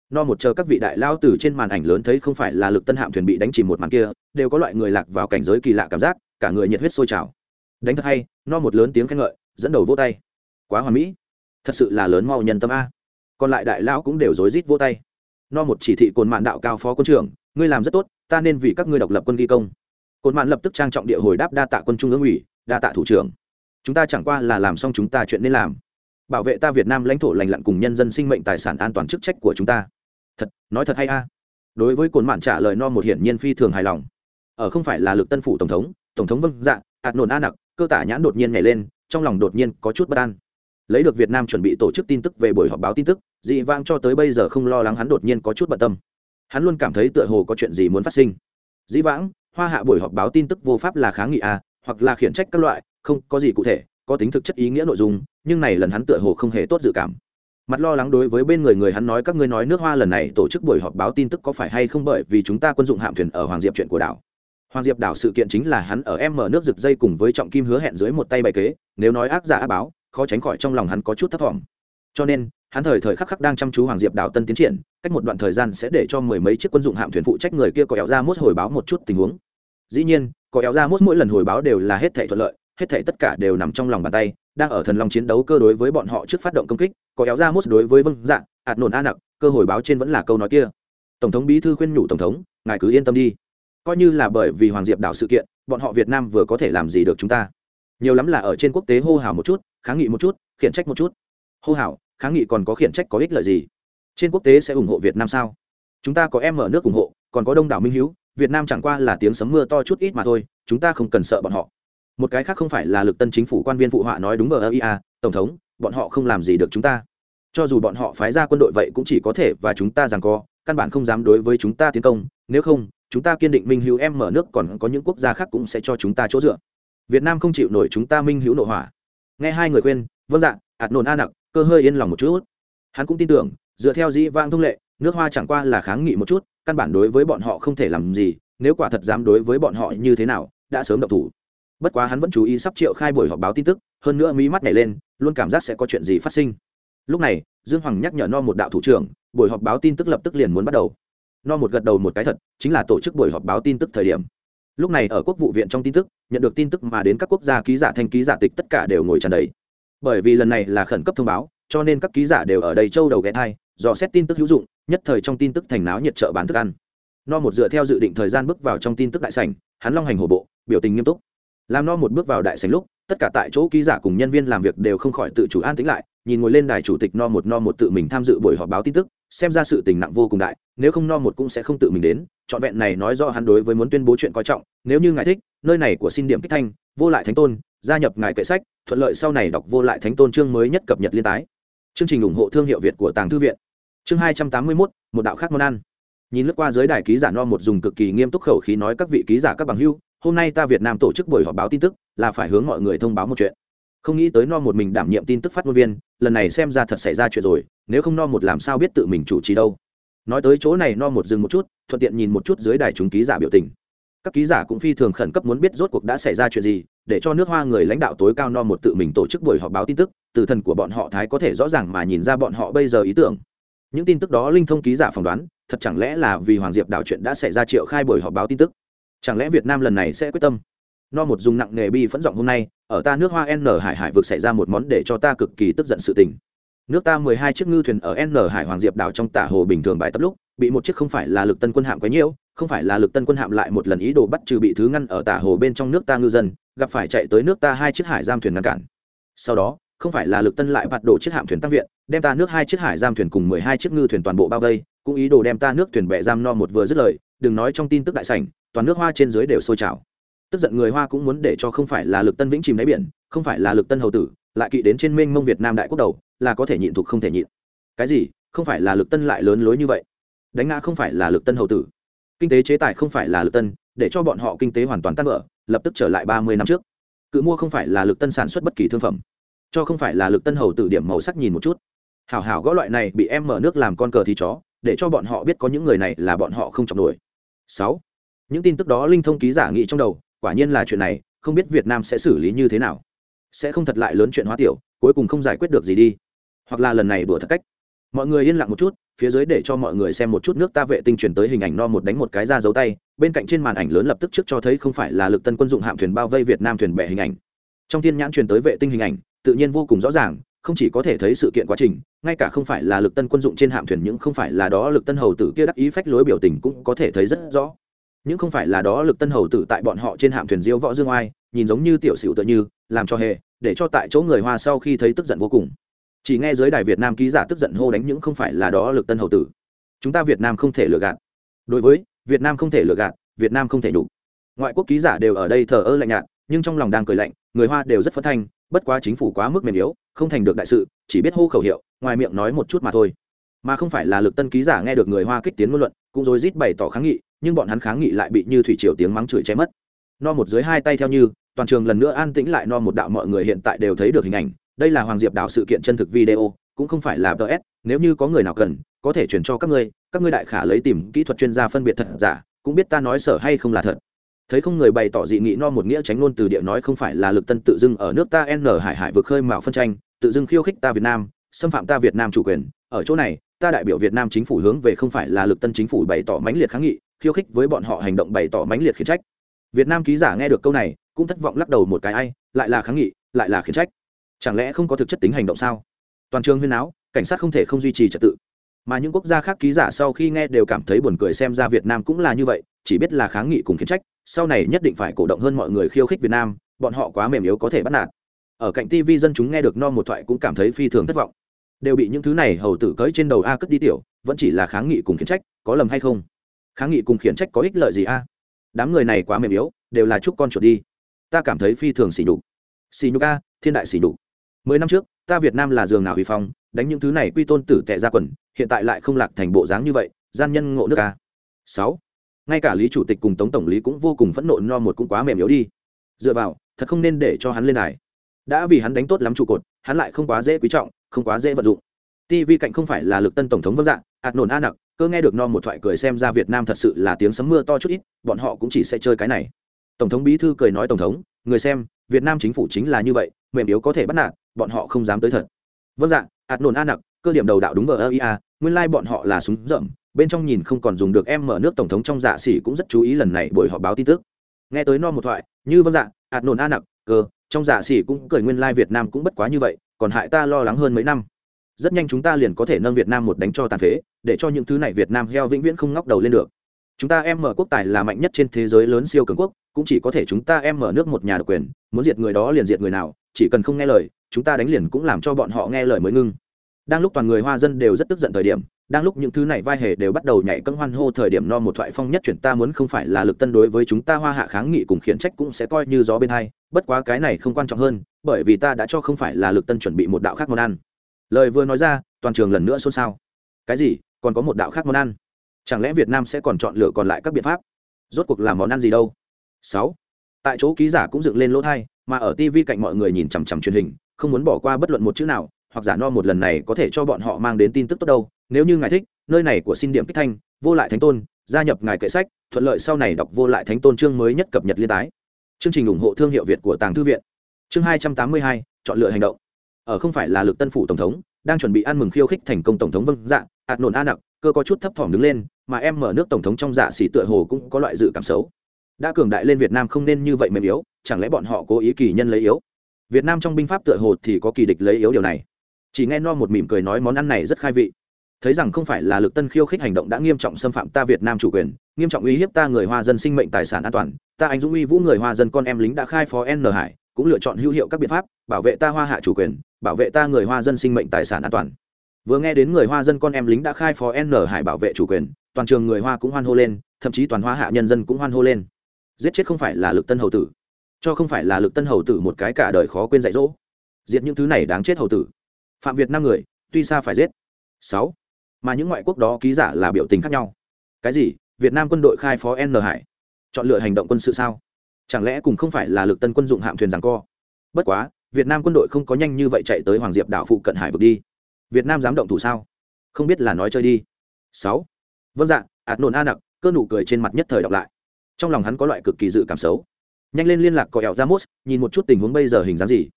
No một chờ các vị đại lao từ trên màn ảnh lớn thấy không phải là lực tân hạm thuyền bị đánh chìm một màn kia, đều có loại người lạc vào cảnh giới kỳ lạ cảm giác, cả người nhiệt huyết sôi trào. Đánh thật hay, no một lớn tiếng khen ngợi, dẫn đầu vô tay. Quá hoàn mỹ. Thật sự là lớn mau nhân tâm a. Còn lại đại lão cũng đều rối rít vô tay. No một chỉ thị cồn mạn đạo cao phó quân trưởng ngươi làm rất tốt, ta nên vì các ngươi độc lập quân ghi công. Cột mạn lập tức trang trọng địa hồi đáp đa tạ quân trung ương ủy, đa tạ thủ trưởng. Chúng ta chẳng qua là làm xong chúng ta chuyện nên làm. Bảo vệ ta việt nam lãnh thổ lành lặn cùng nhân dân sinh mệnh tài sản an toàn chức trách của chúng ta. Thật, nói thật hay a? Đối với cồn mạn trả lời no một hiển nhiên phi thường hài lòng. Ở không phải là lực tân phủ tổng thống tổng thống vâng dạ ạt nổn a nặc, cơ tả nhãn đột nhiên nhảy lên, trong lòng đột nhiên có chút bất an. Lấy được việt nam chuẩn bị tổ chức tin tức về buổi họp báo tin tức, dị vang cho tới bây giờ không lo lắng hắn đột nhiên có chút bận tâm hắn luôn cảm thấy tựa hồ có chuyện gì muốn phát sinh. Dĩ vãng, hoa hạ buổi họp báo tin tức vô pháp là kháng nghị a hoặc là khiển trách các loại, không có gì cụ thể, có tính thực chất ý nghĩa nội dung, nhưng này lần hắn tựa hồ không hề tốt dự cảm. Mặt lo lắng đối với bên người người hắn nói, các ngươi nói nước hoa lần này tổ chức buổi họp báo tin tức có phải hay không bởi vì chúng ta quân dụng hạm thuyền ở hoàng diệp chuyện của đảo? Hoàng diệp đảo sự kiện chính là hắn ở em mở nước rực dây cùng với trọng kim hứa hẹn dưới một tay bày kế, nếu nói ác giả ác báo, khó tránh khỏi trong lòng hắn có chút thất vọng cho nên hắn thời thời khắc khắc đang chăm chú hoàng diệp đảo tân tiến triển, cách một đoạn thời gian sẽ để cho mười mấy chiếc quân dụng hạm thuyền phụ trách người kia có éo ra mốt hồi báo một chút tình huống. Dĩ nhiên, có éo ra mốt mỗi lần hồi báo đều là hết thể thuận lợi, hết thể tất cả đều nằm trong lòng bàn tay, đang ở thần long chiến đấu cơ đối với bọn họ trước phát động công kích, có éo ra mốt đối với vâng dạng ạt nổn a nặc, cơ hồi báo trên vẫn là câu nói kia. Tổng thống bí thư khuyên nhủ tổng thống, ngài cứ yên tâm đi. Coi như là bởi vì hoàng diệp đảo sự kiện, bọn họ việt nam vừa có thể làm gì được chúng ta. Nhiều lắm là ở trên quốc tế hô hào một chút, kháng nghị một chút, khiển trách một chút. Hô hào kháng nghị còn có khiển trách có ích lợi gì? Trên quốc tế sẽ ủng hộ việt nam sao? Chúng ta có em ở nước ủng hộ, còn có đông đảo minh hữu việt nam chẳng qua là tiếng sấm mưa to chút ít mà thôi, chúng ta không cần sợ bọn họ. Một cái khác không phải là lực tân chính phủ quan viên phụ họa nói đúng vờ ia tổng thống, bọn họ không làm gì được chúng ta. Cho dù bọn họ phái ra quân đội vậy cũng chỉ có thể và chúng ta rằng co, căn bản không dám đối với chúng ta tiến công, nếu không, chúng ta kiên định minh hữu em mở nước còn có những quốc gia khác cũng sẽ cho chúng ta chỗ dựa. Việt nam không chịu nổi chúng ta minh hữu nội hỏa nghe hai người khuyên vâng dạ ạt nồn a nặc cơ hơi yên lòng một chút. Hắn cũng tin tưởng, dựa theo dĩ vang thông lệ, nước hoa chẳng qua là kháng nghị một chút, căn bản đối với bọn họ không thể làm gì, nếu quả thật dám đối với bọn họ như thế nào, đã sớm động thủ. Bất quá hắn vẫn chú ý sắp triệu khai buổi họp báo tin tức, hơn nữa mí mắt nhảy lên, luôn cảm giác sẽ có chuyện gì phát sinh. Lúc này, dương hoàng nhắc nhở no một đạo thủ trưởng, buổi họp báo tin tức lập tức liền muốn bắt đầu. No một gật đầu một cái thật, chính là tổ chức buổi họp báo tin tức thời điểm. Lúc này ở quốc vụ viện trong tin tức, nhận được tin tức mà đến các quốc gia ký giả thanh ký giả tịch tất cả đều ngồi tràn đầy bởi vì lần này là khẩn cấp thông báo, cho nên các ký giả đều ở đây châu đầu ghé thai, dò xét tin tức hữu dụng, nhất thời trong tin tức thành náo nhiệt chợ bán thức ăn. No một dựa theo dự định thời gian bước vào trong tin tức đại sảnh, hắn long hành hổ bộ, biểu tình nghiêm túc. Làm no một bước vào đại sảnh lúc, tất cả tại chỗ ký giả cùng nhân viên làm việc đều không khỏi tự chủ an tĩnh lại, nhìn ngồi lên đài chủ tịch no một no một tự mình tham dự buổi họp báo tin tức, xem ra sự tình nặng vô cùng đại, nếu không no một cũng sẽ không tự mình đến, trọn vẹn này nói do hắn đối với muốn tuyên bố chuyện coi trọng, nếu như ngài thích, nơi này của xin điểm kích thanh, vô lại thánh tôn gia nhập ngài kệ sách, thuận lợi sau này đọc vô lại thánh tôn chương mới nhất cập nhật liên tái. Chương trình ủng hộ thương hiệu việt của tàng thư viện. Chương hai trăm tám mươi mốt, một đạo khác món ăn. Nhìn lướt qua dưới đài ký giả no một dùng cực kỳ nghiêm túc khẩu khí nói các vị ký giả các bằng hưu, hôm nay ta việt nam tổ chức buổi họp báo tin tức, là phải hướng mọi người thông báo một chuyện. Không nghĩ tới no một mình đảm nhiệm tin tức phát ngôn viên, lần này xem ra thật xảy ra chuyện rồi, nếu không no một làm sao biết tự mình chủ trì đâu. Nói tới chỗ này no một dừng một chút, thuận tiện nhìn một chút dưới đài chúng ký giả biểu tình. Các ký giả cũng phi thường khẩn cấp muốn biết rốt cuộc đã xảy ra chuyện gì để cho nước hoa người lãnh đạo tối cao no một tự mình tổ chức buổi họp báo tin tức, từ thần của bọn họ thái có thể rõ ràng mà nhìn ra bọn họ bây giờ ý tưởng. Những tin tức đó linh thông ký giả phỏng đoán, thật chẳng lẽ là vì hoàng diệp đảo chuyện đã xảy ra triệu khai buổi họp báo tin tức? Chẳng lẽ việt nam lần này sẽ quyết tâm? No một dùng nặng nghề bi phẫn giọng hôm nay, ở ta nước hoa n hải hải vực xảy ra một món để cho ta cực kỳ tức giận sự tình. Nước ta mười hai chiếc ngư thuyền ở n hải hoàng diệp đảo trong tả hồ bình thường bài tập lúc, bị một chiếc không phải là lực tân quân hạm quấy nhiễu không phải là lực tân quân hạm lại một lần ý đồ bắt trừ bị thứ ngăn ở tả hồ bên trong nước ta ngư dân, gặp phải chạy tới nước ta hai chiếc hải giam thuyền ngăn cản. Sau đó, không phải là lực tân lại bắt đổ chiếc hạm thuyền tăng viện, đem ta nước hai chiếc hải giam thuyền cùng mười hai chiếc ngư thuyền toàn bộ bao vây, cũng ý đồ đem ta nước thuyền bẻ giam no một vừa dứt lời, đừng nói trong tin tức đại sảnh, toàn nước hoa trên dưới đều sôi trào. Tức giận người hoa cũng muốn để cho không phải là lực tân vĩnh chìm đáy biển, không phải là lực tân hầu tử, lại kỵ đến trên mênh mông việt nam đại quốc đầu, là có thể nhịn thuộc không thể nhịn. Cái gì? Không phải là lực tân lại lớn lối như vậy. Đánh ngã không phải là lực tân hầu tử kinh tế chế tài không phải là lực tân, để cho bọn họ kinh tế hoàn toàn tan vỡ, lập tức trở lại ba mươi năm trước. Cự mua không phải là lực tân sản xuất bất kỳ thương phẩm, cho không phải là lực tân hầu từ điểm màu sắc nhìn một chút. Hảo hảo gõ loại này bị em mở nước làm con cờ thì chó, để cho bọn họ biết có những người này là bọn họ không chọc nổi. Sáu, những tin tức đó linh thông ký giả nghĩ trong đầu, quả nhiên là chuyện này, không biết việt nam sẽ xử lý như thế nào. Sẽ không thật lại lớn chuyện hóa tiểu, cuối cùng không giải quyết được gì đi. Hoặc là lần này đùa thật cách. Mọi người yên lặng một chút phía dưới để cho mọi người xem một chút nước ta vệ tinh chuyển tới hình ảnh no một đánh một cái ra dấu tay, bên cạnh trên màn ảnh lớn lập tức trước cho thấy không phải là lực tân quân dụng hạm thuyền bao vây việt nam thuyền bè hình ảnh. Trong thiên nhãn truyền tới vệ tinh hình ảnh, tự nhiên vô cùng rõ ràng, không chỉ có thể thấy sự kiện quá trình, ngay cả không phải là lực tân quân dụng trên hạm thuyền những không phải là đó lực tân hầu tử kia đắc ý phách lối biểu tình cũng có thể thấy rất rõ. Những không phải là đó lực tân hầu tử tại bọn họ trên hạm thuyền diêu võ dương oai, nhìn giống như tiểu sửu tựa như, làm cho hề, để cho tại chỗ người hoa sau khi thấy tức giận vô cùng chỉ nghe giới đài việt nam ký giả tức giận hô đánh những không phải là đó lực tân hầu tử. Chúng ta việt nam không thể lừa gạt. Đối với, việt nam không thể lừa gạt, việt nam không thể đủ ngoại quốc ký giả đều ở đây thờ ơ lạnh nhạt, nhưng trong lòng đang cười lạnh, người hoa đều rất phấn thanh, bất quá chính phủ quá mức mềm yếu, không thành được đại sự, chỉ biết hô khẩu hiệu, ngoài miệng nói một chút mà thôi. Mà không phải là lực tân ký giả nghe được người hoa kích tiến ngôn luận, cũng rồi rít bày tỏ kháng nghị, nhưng bọn hắn kháng nghị lại bị như thủy triều tiếng mắng chửi cháy mất. No một dưới hai tay theo như, toàn trường lần nữa an tĩnh lại no một đạo mọi người hiện tại đều thấy được hình ảnh đây là hoàng diệp đảo sự kiện chân thực video, cũng không phải là ts nếu như có người nào cần, có thể chuyển cho các ngươi các ngươi đại khả lấy tìm kỹ thuật chuyên gia phân biệt thật giả, cũng biết ta nói sở hay không là thật. Thấy không người bày tỏ dị nghị no một nghĩa tránh luôn từ địa nói không phải là lực tân tự dưng ở nước ta n hải hải vực khơi mạo phân tranh, tự dưng khiêu khích ta việt nam, xâm phạm ta việt nam chủ quyền. Ở chỗ này, ta đại biểu việt nam chính phủ hướng về không phải là lực tân chính phủ bày tỏ mãnh liệt kháng nghị, khiêu khích với bọn họ hành động bày tỏ mãnh liệt khiển trách. Việt nam ký giả nghe được câu này, cũng thất vọng lắc đầu một cái ai, lại là kháng nghị, lại là khiển trách chẳng lẽ không có thực chất tính hành động sao? Toàn trường huyên áo cảnh sát không thể không duy trì trật tự. Mà những quốc gia khác ký giả sau khi nghe đều cảm thấy buồn cười xem ra việt nam cũng là như vậy, chỉ biết là kháng nghị cùng khiến trách, sau này nhất định phải cổ động hơn mọi người khiêu khích việt nam, bọn họ quá mềm yếu có thể bắt nạt. Ở cạnh tv dân chúng nghe được no một thoại cũng cảm thấy phi thường thất vọng. Đều bị những thứ này hầu tử cưỡi trên đầu a cất đi tiểu, vẫn chỉ là kháng nghị cùng khiển trách, có lầm hay không? Kháng nghị cùng khiển trách có ích lợi gì a? Đám người này quá mềm yếu, đều là chúc con chuột đi. Ta cảm thấy phi thường xỉ nhục. Xỉ nhục a, thiên đại xỉ nhục mười năm trước, ta việt nam là giường nào huy phong đánh những thứ này quy tôn tử tệ ra quần, hiện tại lại không lạc thành bộ dáng như vậy, gian nhân ngộ nước ta sáu. Ngay cả lý chủ tịch cùng tống tổng lý cũng vô cùng phẫn nộ, no một cũng quá mềm yếu đi. Dựa vào, thật không nên để cho hắn lên này đã vì hắn đánh tốt lắm trụ cột, hắn lại không quá dễ quý trọng, không quá dễ vận dụng. Tv cạnh không phải là lực tân tổng thống vâng dạng ạt nổn a nặc, cơ nghe được no một thoại cười xem ra việt nam thật sự là tiếng sấm mưa to chút ít, bọn họ cũng chỉ sẽ chơi cái này. Tổng thống bí thư cười nói tổng thống, người xem việt nam chính phủ chính là như vậy, mềm yếu có thể bắt nạt, bọn họ không dám tới thật. Vâng dạng ạt nổn a nặc, cơ điểm đầu đạo đúng vờ ơ ia nguyên lai bọn họ là súng rậm, bên trong nhìn không còn dùng được em mở nước tổng thống trong dạ xỉ cũng rất chú ý lần này buổi họp báo tin tức. Nghe tới no một thoại, như vâng dạ ạt nổn a nặc, cơ, trong dạ xỉ cũng cười nguyên lai việt nam cũng bất quá như vậy, còn hại ta lo lắng hơn mấy năm. Rất nhanh chúng ta liền có thể nâng việt nam một đánh cho tàn phế, để cho những thứ này việt nam heo vĩnh viễn không ngóc đầu lên được. Chúng ta em mở quốc tài là mạnh nhất trên thế giới lớn siêu cường quốc cũng chỉ có thể chúng ta em mở nước một nhà độc quyền, muốn diệt người đó liền diệt người nào, chỉ cần không nghe lời, chúng ta đánh liền cũng làm cho bọn họ nghe lời mới ngưng. Đang lúc toàn người hoa dân đều rất tức giận thời điểm, đang lúc những thứ này vai hề đều bắt đầu nhảy cân hoan hô thời điểm no một thoại phong nhất chuyển ta muốn không phải là lực tân đối với chúng ta hoa hạ kháng nghị cùng khiển trách cũng sẽ coi như gió bên hai, bất quá cái này không quan trọng hơn, bởi vì ta đã cho không phải là lực tân chuẩn bị một đạo khác món ăn. Lời vừa nói ra, toàn trường lần nữa xôn xao. Cái gì? Còn có một đạo khác món ăn? Chẳng lẽ việt nam sẽ còn chọn lựa còn lại các biện pháp? Rốt cuộc làm món ăn gì đâu? Sáu. Tại chỗ ký giả cũng dựng lên lỗ thai, mà ở tv cạnh mọi người nhìn chằm chằm truyền hình, không muốn bỏ qua bất luận một chữ nào, hoặc giả no một lần này có thể cho bọn họ mang đến tin tức tốt đâu. Nếu như ngài thích, nơi này của xin điểm kích thanh, vô lại thánh tôn, gia nhập ngài kệ sách, thuận lợi sau này đọc vô lại thánh tôn chương mới nhất cập nhật liên tái. Chương trình ủng hộ thương hiệu việt của tàng thư viện. Chương hai trăm tám mươi hai, chọn lựa hành động. Ở không phải là lực tân phủ tổng thống, đang chuẩn bị ăn mừng khiêu khích thành công tổng thống vâng dạ ạt nổn a nặc, cơ có chút thấp thỏm đứng lên, mà em mở nước tổng thống trong dạ xỉ tựa hồ cũng có loại dự cảm xấu đã cường đại lên việt nam không nên như vậy mềm yếu, chẳng lẽ bọn họ cố ý kỳ nhân lấy yếu? Việt nam trong binh pháp tựa hồ thì có kỳ địch lấy yếu điều này. Chỉ nghe no một mỉm cười nói món ăn này rất khai vị. Thấy rằng không phải là lực tân khiêu khích hành động đã nghiêm trọng xâm phạm ta việt nam chủ quyền, nghiêm trọng uy hiếp ta người hoa dân sinh mệnh tài sản an toàn, ta anh dũng uy vũ người hoa dân con em lính đã khai phó n hải, cũng lựa chọn hữu hiệu các biện pháp, bảo vệ ta hoa hạ chủ quyền, bảo vệ ta người hoa dân sinh mệnh tài sản an toàn. Vừa nghe đến người hoa dân con em lính đã khai phó n hải bảo vệ chủ quyền, toàn trường người hoa cũng hoan hô lên, thậm chí toàn hoa hạ nhân dân cũng hoan hô lên giết chết không phải là lực tân hầu tử, cho không phải là lực tân hầu tử một cái cả đời khó quên dạy dỗ. Diệt những thứ này đáng chết hầu tử. Phạm việt nam người, tuy xa phải giết. Sáu. Mà những ngoại quốc đó ký giả là biểu tình khác nhau. Cái gì? Việt nam quân đội khai phó n hải. Chọn lựa hành động quân sự sao? Chẳng lẽ cùng không phải là lực tân quân dụng hạm thuyền rằng co? Bất quá, việt nam quân đội không có nhanh như vậy chạy tới hoàng diệp đảo phụ cận hải vực đi. Việt nam dám động thủ sao? Không biết là nói chơi đi. Sáu. Vâng dạ ạt nồn a nặc, cơ nụ cười trên mặt nhất thời đọc lại trong lòng hắn có loại cực kỳ dự cảm xấu. Nhanh lên liên lạc có ẻo ra mốt nhìn một chút tình huống bây giờ hình dáng gì.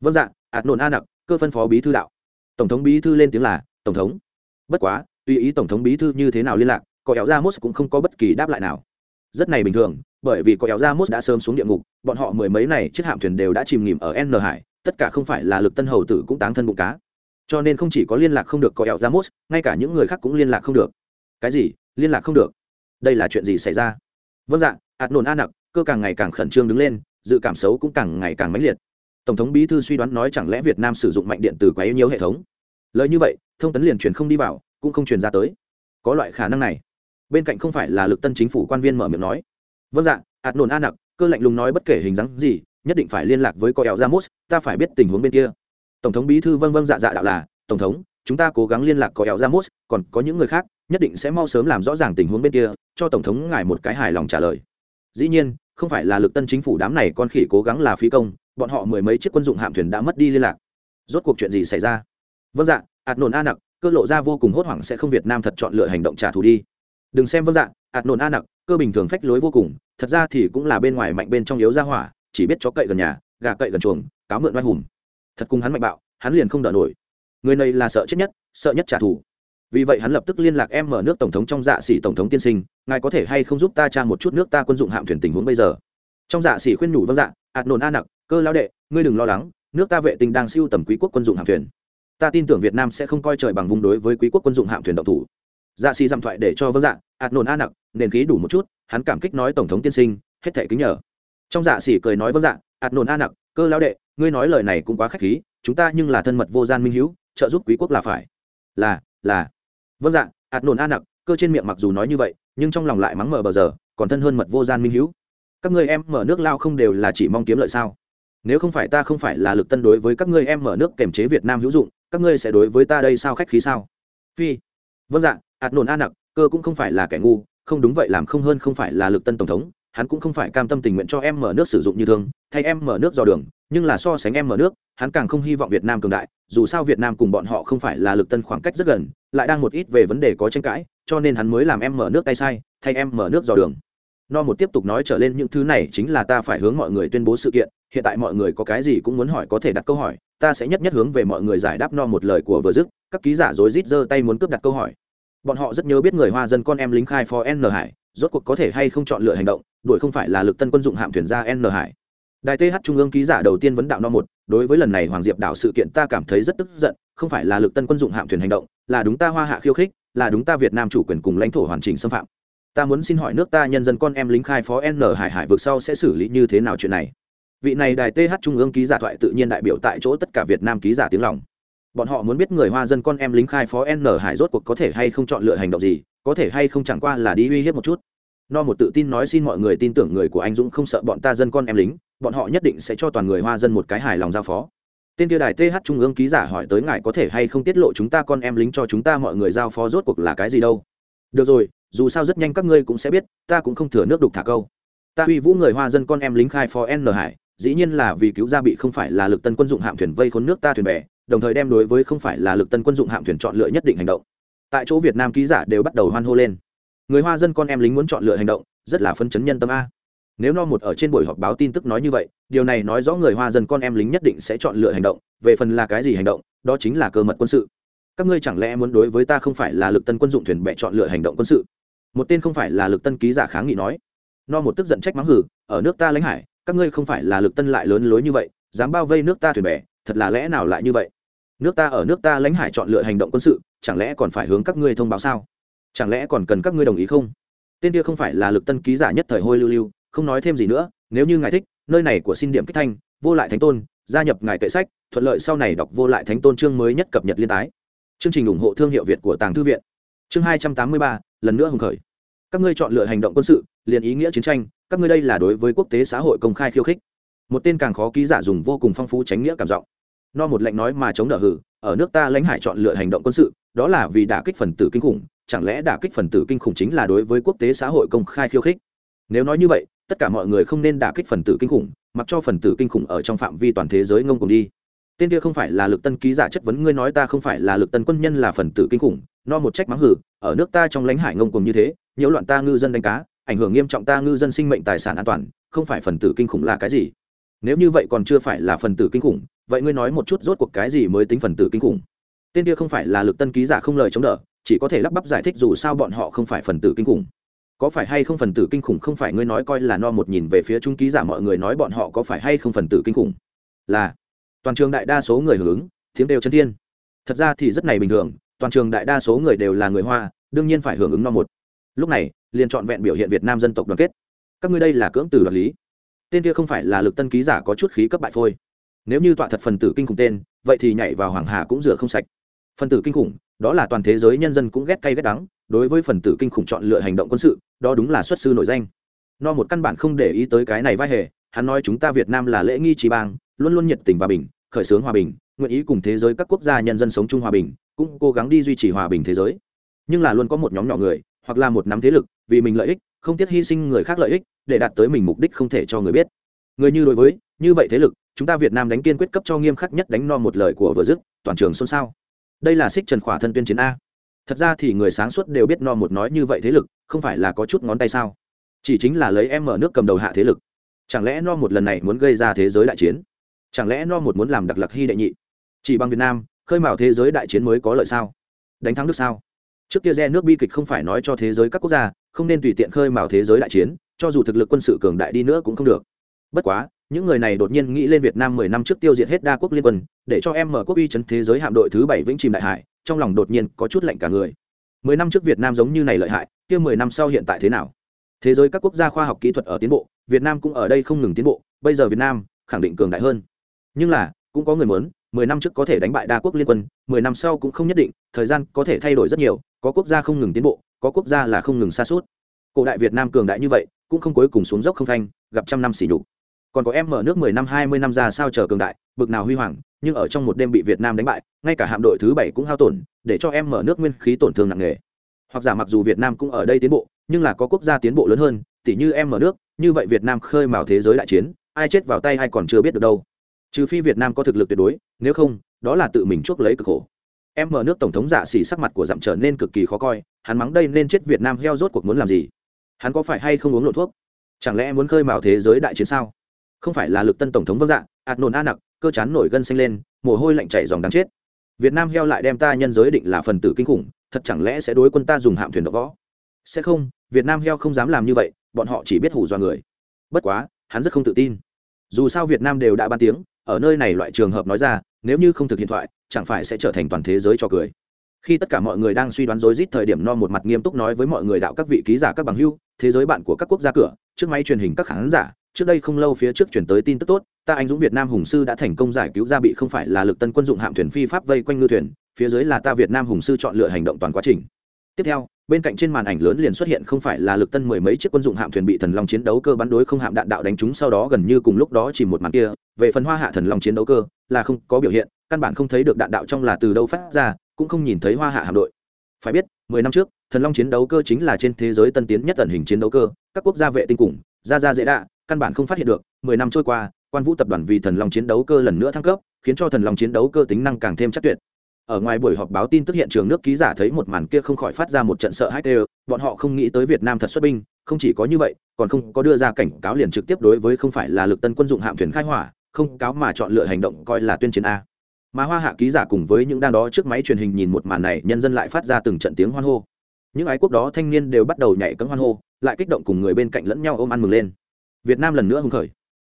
Vâng dạ ạt nồn a nặc, cơ phân phó bí thư đạo. Tổng thống bí thư lên tiếng là, tổng thống. Bất quá, tùy ý tổng thống bí thư như thế nào liên lạc có ẻo ra mốt cũng không có bất kỳ đáp lại nào. Rất này bình thường, bởi vì có ẻo ra mốt đã sớm xuống địa ngục, bọn họ mười mấy này chiếc hạm thuyền đều đã chìm nghỉm ở n hải, tất cả không phải là lực tân hầu tử cũng táng thân bụng cá. Cho nên không chỉ có liên lạc không được có ẻo ra mốt ngay cả những người khác cũng liên lạc không được. Cái gì? Liên lạc không được? Đây là chuyện gì xảy ra? Vâng dạ ạt nồn a nặc, cơ càng ngày càng khẩn trương đứng lên, dự cảm xấu cũng càng ngày càng mãnh liệt. Tổng thống bí thư suy đoán nói chẳng lẽ việt nam sử dụng mạnh điện từ quá yếu nhiều hệ thống? Lời như vậy, thông tấn liền truyền không đi vào, cũng không truyền ra tới. Có loại khả năng này. Bên cạnh không phải là lực tân chính phủ quan viên mở miệng nói. Vâng dạ ạt nồn a nặc, cơ lạnh lùng nói bất kể hình dáng gì, nhất định phải liên lạc với coi eo ramos ta phải biết tình huống bên kia. Tổng thống bí thư vâng vâng dạ dạ đạo là, tổng thống, chúng ta cố gắng liên lạc coi eo ramos còn có những người khác nhất định sẽ mau sớm làm rõ ràng tình huống bên kia, cho tổng thống ngài một cái hài lòng trả lời. Dĩ nhiên, không phải là lực tân chính phủ đám này con khỉ cố gắng là phi công, bọn họ mười mấy chiếc quân dụng hạm thuyền đã mất đi liên lạc. Rốt cuộc chuyện gì xảy ra? Vâng dạ ạt nồn a nặc, cơ lộ ra vô cùng hốt hoảng sẽ không việt nam thật chọn lựa hành động trả thù đi. Đừng xem vâng dạ ạt nồn a nặc, cơ bình thường phách lối vô cùng, thật ra thì cũng là bên ngoài mạnh bên trong yếu ra hỏa, chỉ biết chó cậy gần nhà, gà cậy gần chuồng, cáo mượn oai hùng. Thật cùng hắn mạnh bạo, hắn liền không đỡ nổi. Người này là sợ chết nhất, sợ nhất trả thù vì vậy hắn lập tức liên lạc em mở nước tổng thống trong dạ xỉ tổng thống tiên sinh, ngài có thể hay không giúp ta tra một chút nước ta quân dụng hạm thuyền tình huống bây giờ? Trong dạ xỉ khuyên nhủ vâng dạ ạt nồn a nặc, cơ lao đệ, ngươi đừng lo lắng, nước ta vệ tinh đang siêu tầm quý quốc quân dụng hạm thuyền. Ta tin tưởng việt nam sẽ không coi trời bằng vùng đối với quý quốc quân dụng hạm thuyền độc thủ. Dạ xỉ dặm thoại để cho vâng dạ ạt nồn a nặc, nền khí đủ một chút, hắn cảm kích nói tổng thống tiên sinh, hết thể kính nhờ. Trong dạ xỉ cười nói vâng dạ ạt nồn a nặc, cơ lao đệ, ngươi nói lời này cũng quá khách khí, chúng ta nhưng là thân mật vô gian minh hữu, trợ giúp quý quốc là phải. Là là vâng dạ ạt nồn a nặc, cơ trên miệng mặc dù nói như vậy, nhưng trong lòng lại mắng mờ bờ giờ, còn thân hơn mật vô gian minh hữu. Các ngươi em mở nước lao không đều là chỉ mong kiếm lợi sao? Nếu không phải ta không phải là lực tân đối với các ngươi em mở nước kềm chế việt nam hữu dụng, các ngươi sẽ đối với ta đây sao khách khí sao? Phi. Vâng dạ ạt nồn a nặc, cơ cũng không phải là kẻ ngu, không đúng vậy làm không hơn không phải là lực tân tổng thống, hắn cũng không phải cam tâm tình nguyện cho em mở nước sử dụng như thường, thay em mở nước dò đường, nhưng là so sánh em mở nước, hắn càng không hy vọng việt nam cường đại dù sao việt nam cùng bọn họ không phải là lực tân khoảng cách rất gần, lại đang một ít về vấn đề có tranh cãi, cho nên hắn mới làm em mở nước tay sai, thay em mở nước dò đường. No một tiếp tục nói trở lên những thứ này chính là ta phải hướng mọi người tuyên bố sự kiện, hiện tại mọi người có cái gì cũng muốn hỏi có thể đặt câu hỏi, ta sẽ nhất nhất hướng về mọi người giải đáp no một lời của vừa dứt, các ký giả rối rít giơ tay muốn cướp đặt câu hỏi. Bọn họ rất nhớ biết người hoa dân con em lính khai phó n hải, rốt cuộc có thể hay không chọn lựa hành động, đuổi không phải là lực tân quân dụng hạm thuyền ra n hải đài th trung ương ký giả đầu tiên vấn đạo no một, đối với lần này hoàng diệp đảo sự kiện ta cảm thấy rất tức giận, không phải là lực tân quân dụng hạm thuyền hành động, là đúng ta hoa hạ khiêu khích, là đúng ta việt nam chủ quyền cùng lãnh thổ hoàn chỉnh xâm phạm. Ta muốn xin hỏi nước ta nhân dân con em lính khai phó n hải hải vực sau sẽ xử lý như thế nào chuyện này? Vị này đài th trung ương ký giả thoại tự nhiên đại biểu tại chỗ tất cả việt nam ký giả tiếng lòng. Bọn họ muốn biết người hoa dân con em lính khai phó n hải rốt cuộc có thể hay không chọn lựa hành động gì, có thể hay không chẳng qua là đi uy hiếp một chút. No một tự tin nói xin mọi người tin tưởng người của anh dũng không sợ bọn ta dân con em lính bọn họ nhất định sẽ cho toàn người hoa dân một cái hài lòng giao phó. Tên kia đài th trung ương ký giả hỏi tới ngài có thể hay không tiết lộ chúng ta con em lính cho chúng ta mọi người giao phó rốt cuộc là cái gì đâu? Được rồi, dù sao rất nhanh các ngươi cũng sẽ biết, ta cũng không thừa nước đục thả câu. Ta uy vũ người hoa dân con em lính khai phó n hải, dĩ nhiên là vì cứu gia bị không phải là lực tân quân dụng hạm thuyền vây khốn nước ta thuyền bè, đồng thời đem đối với không phải là lực tân quân dụng hạm thuyền chọn lựa nhất định hành động. Tại chỗ việt nam ký giả đều bắt đầu hoan hô lên. Người hoa dân con em lính muốn chọn lựa hành động, rất là phân chấn nhân tâm a nếu no một ở trên buổi họp báo tin tức nói như vậy, điều này nói rõ người hoa dân con em lính nhất định sẽ chọn lựa hành động, về phần là cái gì hành động, đó chính là cơ mật quân sự. Các ngươi chẳng lẽ muốn đối với ta không phải là lực tân quân dụng thuyền bè chọn lựa hành động quân sự? Một tên không phải là lực tân ký giả kháng nghị nói. No một tức giận trách mắng hử ở nước ta lãnh hải, các ngươi không phải là lực tân lại lớn lối như vậy, dám bao vây nước ta thuyền bè, thật là lẽ nào lại như vậy? Nước ta ở nước ta lãnh hải chọn lựa hành động quân sự, chẳng lẽ còn phải hướng các ngươi thông báo sao? Chẳng lẽ còn cần các ngươi đồng ý không? Tên kia không phải là lực tân ký giả nhất thời hôi lưu lưu không nói thêm gì nữa, nếu như ngài thích, nơi này của xin điểm kích thanh, vô lại thánh tôn, gia nhập ngài kệ sách, thuận lợi sau này đọc vô lại thánh tôn chương mới nhất cập nhật liên tái. Chương trình ủng hộ thương hiệu việt của tàng thư viện. Chương hai trăm tám mươi ba, lần nữa hùng khởi. Các ngươi chọn lựa hành động quân sự, liền ý nghĩa chiến tranh, các ngươi đây là đối với quốc tế xã hội công khai khiêu khích. Một tên càng khó ký giả dùng vô cùng phong phú tránh nghĩa cảm giọng. No một lệnh nói mà chống đỡ hử, ở nước ta lãnh hải chọn lựa hành động quân sự, đó là vì đả kích phần tử kinh khủng, chẳng lẽ đả kích phần tử kinh khủng chính là đối với quốc tế xã hội công khai khiêu khích? Nếu nói như vậy tất cả mọi người không nên đả kích phần tử kinh khủng, mặc cho phần tử kinh khủng ở trong phạm vi toàn thế giới ngông cùng đi. Tên kia không phải là lực tân ký giả chất vấn, ngươi nói ta không phải là lực tân quân nhân là phần tử kinh khủng, no một trách mắng hử, ở nước ta trong lãnh hải ngông cùng như thế, nhiễu loạn ta ngư dân đánh cá, ảnh hưởng nghiêm trọng ta ngư dân sinh mệnh tài sản an toàn, không phải phần tử kinh khủng là cái gì? Nếu như vậy còn chưa phải là phần tử kinh khủng, vậy ngươi nói một chút rốt cuộc cái gì mới tính phần tử kinh khủng? Tên kia không phải là lực tân ký giả không lời chống đỡ, chỉ có thể lắp bắp giải thích dù sao bọn họ không phải phần tử kinh khủng có phải hay không phần tử kinh khủng không phải ngươi nói coi là no một nhìn về phía trung ký giả mọi người nói bọn họ có phải hay không phần tử kinh khủng? Là, toàn trường đại đa số người hưởng ứng, tiếng đều chân thiên. Thật ra thì rất này bình thường, toàn trường đại đa số người đều là người hoa, đương nhiên phải hưởng ứng no một. Lúc này, liền trọn vẹn biểu hiện việt nam dân tộc đoàn kết. Các ngươi đây là cưỡng từ đoạt lý. Tên kia không phải là lực tân ký giả có chút khí cấp bại phôi. Nếu như tọa thật phần tử kinh khủng tên, vậy thì nhảy vào hoàng hà cũng rửa không sạch. Phần tử kinh khủng, đó là toàn thế giới nhân dân cũng ghét cay ghét đắng đối với phần tử kinh khủng chọn lựa hành động quân sự, đó đúng là xuất sư nổi danh. No một căn bản không để ý tới cái này vai hề, hắn nói chúng ta việt nam là lễ nghi trí bang, luôn luôn nhiệt tình và bình, khởi xướng hòa bình, nguyện ý cùng thế giới các quốc gia nhân dân sống chung hòa bình, cũng cố gắng đi duy trì hòa bình thế giới. Nhưng là luôn có một nhóm nhỏ người, hoặc là một nắm thế lực, vì mình lợi ích, không tiếc hy sinh người khác lợi ích, để đạt tới mình mục đích không thể cho người biết. Người như đối với, như vậy thế lực, chúng ta việt nam đánh kiên quyết cấp cho nghiêm khắc nhất đánh no một lời của vừa dứt, toàn trường xôn xao. Đây là xích trần khỏa thân tuyên chiến a thật ra thì người sáng suốt đều biết no một nói như vậy thế lực, không phải là có chút ngón tay sao? Chỉ chính là lấy em mở nước cầm đầu hạ thế lực. Chẳng lẽ no một lần này muốn gây ra thế giới đại chiến? Chẳng lẽ no một muốn làm đặc lặc hy đệ nhị? Chỉ bằng việt nam, khơi mào thế giới đại chiến mới có lợi sao? Đánh thắng được sao? Trước kia re nước bi kịch không phải nói cho thế giới các quốc gia, không nên tùy tiện khơi mào thế giới đại chiến, cho dù thực lực quân sự cường đại đi nữa cũng không được. Bất quá những người này đột nhiên nghĩ lên việt nam mười năm trước tiêu diệt hết đa quốc liên quân, để cho em mở quốc uy chấn thế giới hạm đội thứ bảy vĩnh chìm đại hải, trong lòng đột nhiên có chút lạnh cả người. Mười năm trước việt nam giống như này lợi hại, kia mười năm sau hiện tại thế nào? Thế giới các quốc gia khoa học kỹ thuật ở tiến bộ, việt nam cũng ở đây không ngừng tiến bộ, bây giờ việt nam khẳng định cường đại hơn. Nhưng là, cũng có người muốn, mười năm trước có thể đánh bại đa quốc liên quân, mười năm sau cũng không nhất định, thời gian có thể thay đổi rất nhiều, có quốc gia không ngừng tiến bộ, có quốc gia là không ngừng xa suốt cổ đại việt nam cường đại như vậy, cũng không cuối cùng xuống dốc không phanh, gặp trăm năm xỉ nhục còn có em mở nước mười năm, hai mươi năm ra sao chờ cường đại, bực nào huy hoàng, nhưng ở trong một đêm bị việt nam đánh bại, ngay cả hạm đội thứ bảy cũng hao tổn, để cho em mở nước nguyên khí tổn thương nặng nề. Hoặc giả mặc dù việt nam cũng ở đây tiến bộ, nhưng là có quốc gia tiến bộ lớn hơn tỷ như em mở nước, như vậy việt nam khơi mào thế giới đại chiến, ai chết vào tay ai còn chưa biết được đâu. Trừ phi việt nam có thực lực tuyệt đối, nếu không, đó là tự mình chuốc lấy cực khổ. Em mở nước tổng thống giả sĩ sắc mặt của dặm trở nên cực kỳ khó coi, hắn mắng đây nên chết việt nam heo rốt cuộc muốn làm gì? Hắn có phải hay không uống lộ thuốc? Chẳng lẽ muốn khơi mào thế giới đại chiến sao? Không phải là lực tân tổng thống vâng dạ ạt nồn a nặc, cơ chán nổi gân xanh lên, mồ hôi lạnh chảy dòng đáng chết. Việt nam heo lại đem ta nhân giới định là phần tử kinh khủng, thật chẳng lẽ sẽ đối quân ta dùng hạm thuyền đ võ? Sẽ không, việt nam heo không dám làm như vậy, bọn họ chỉ biết hủ dọa người. Bất quá, hắn rất không tự tin. Dù sao việt nam đều đã ban tiếng, ở nơi này loại trường hợp nói ra, nếu như không thực hiện thoại, chẳng phải sẽ trở thành toàn thế giới cho cười. Khi tất cả mọi người đang suy đoán rối rít thời điểm no một mặt nghiêm túc nói với mọi người đạo các vị ký giả các bằng hưu, thế giới bạn của các quốc gia cửa, trước máy truyền hình các khán giả trước đây không lâu phía trước chuyển tới tin tức tốt, ta anh dũng việt nam hùng sư đã thành công giải cứu ra bị không phải là lực tân quân dụng hạm thuyền phi pháp vây quanh ngư thuyền, phía dưới là ta việt nam hùng sư chọn lựa hành động toàn quá trình. Tiếp theo, bên cạnh trên màn ảnh lớn liền xuất hiện không phải là lực tân mười mấy chiếc quân dụng hạm thuyền bị thần long chiến đấu cơ bắn đối không hạm đạn đạo đánh trúng sau đó gần như cùng lúc đó chỉ một màn kia, về phần hoa hạ thần long chiến đấu cơ, là không có biểu hiện, căn bản không thấy được đạn đạo trong là từ đâu phát ra, cũng không nhìn thấy hoa hạ hạm đội. Phải biết, mười năm trước, thần long chiến đấu cơ chính là trên thế giới tân tiến nhất tần hình chiến đấu cơ, các quốc gia vệ tinh cùng ra ra dễ đạ căn bản không phát hiện được, mười năm trôi qua, quan vũ tập đoàn vì thần long chiến đấu cơ lần nữa thăng cấp, khiến cho thần long chiến đấu cơ tính năng càng thêm chắc tuyệt. Ở ngoài buổi họp báo tin tức hiện trường nước ký giả thấy một màn kia không khỏi phát ra một trận sợ hãi đều bọn họ không nghĩ tới việt nam thật xuất binh, không chỉ có như vậy, còn không có đưa ra cảnh cáo liền trực tiếp đối với không phải là lực tân quân dụng hạm thuyền khai hỏa, không cáo mà chọn lựa hành động coi là tuyên chiến a. Mà hoa hạ ký giả cùng với những đang đó trước máy truyền hình nhìn một màn này, nhân dân lại phát ra từng trận tiếng hoan hô. Những ái quốc đó thanh niên đều bắt đầu nhảy cấm hoan hô, lại kích động cùng người bên cạnh lẫn nhau ôm ăn mừng lên việt nam lần nữa hưng khởi.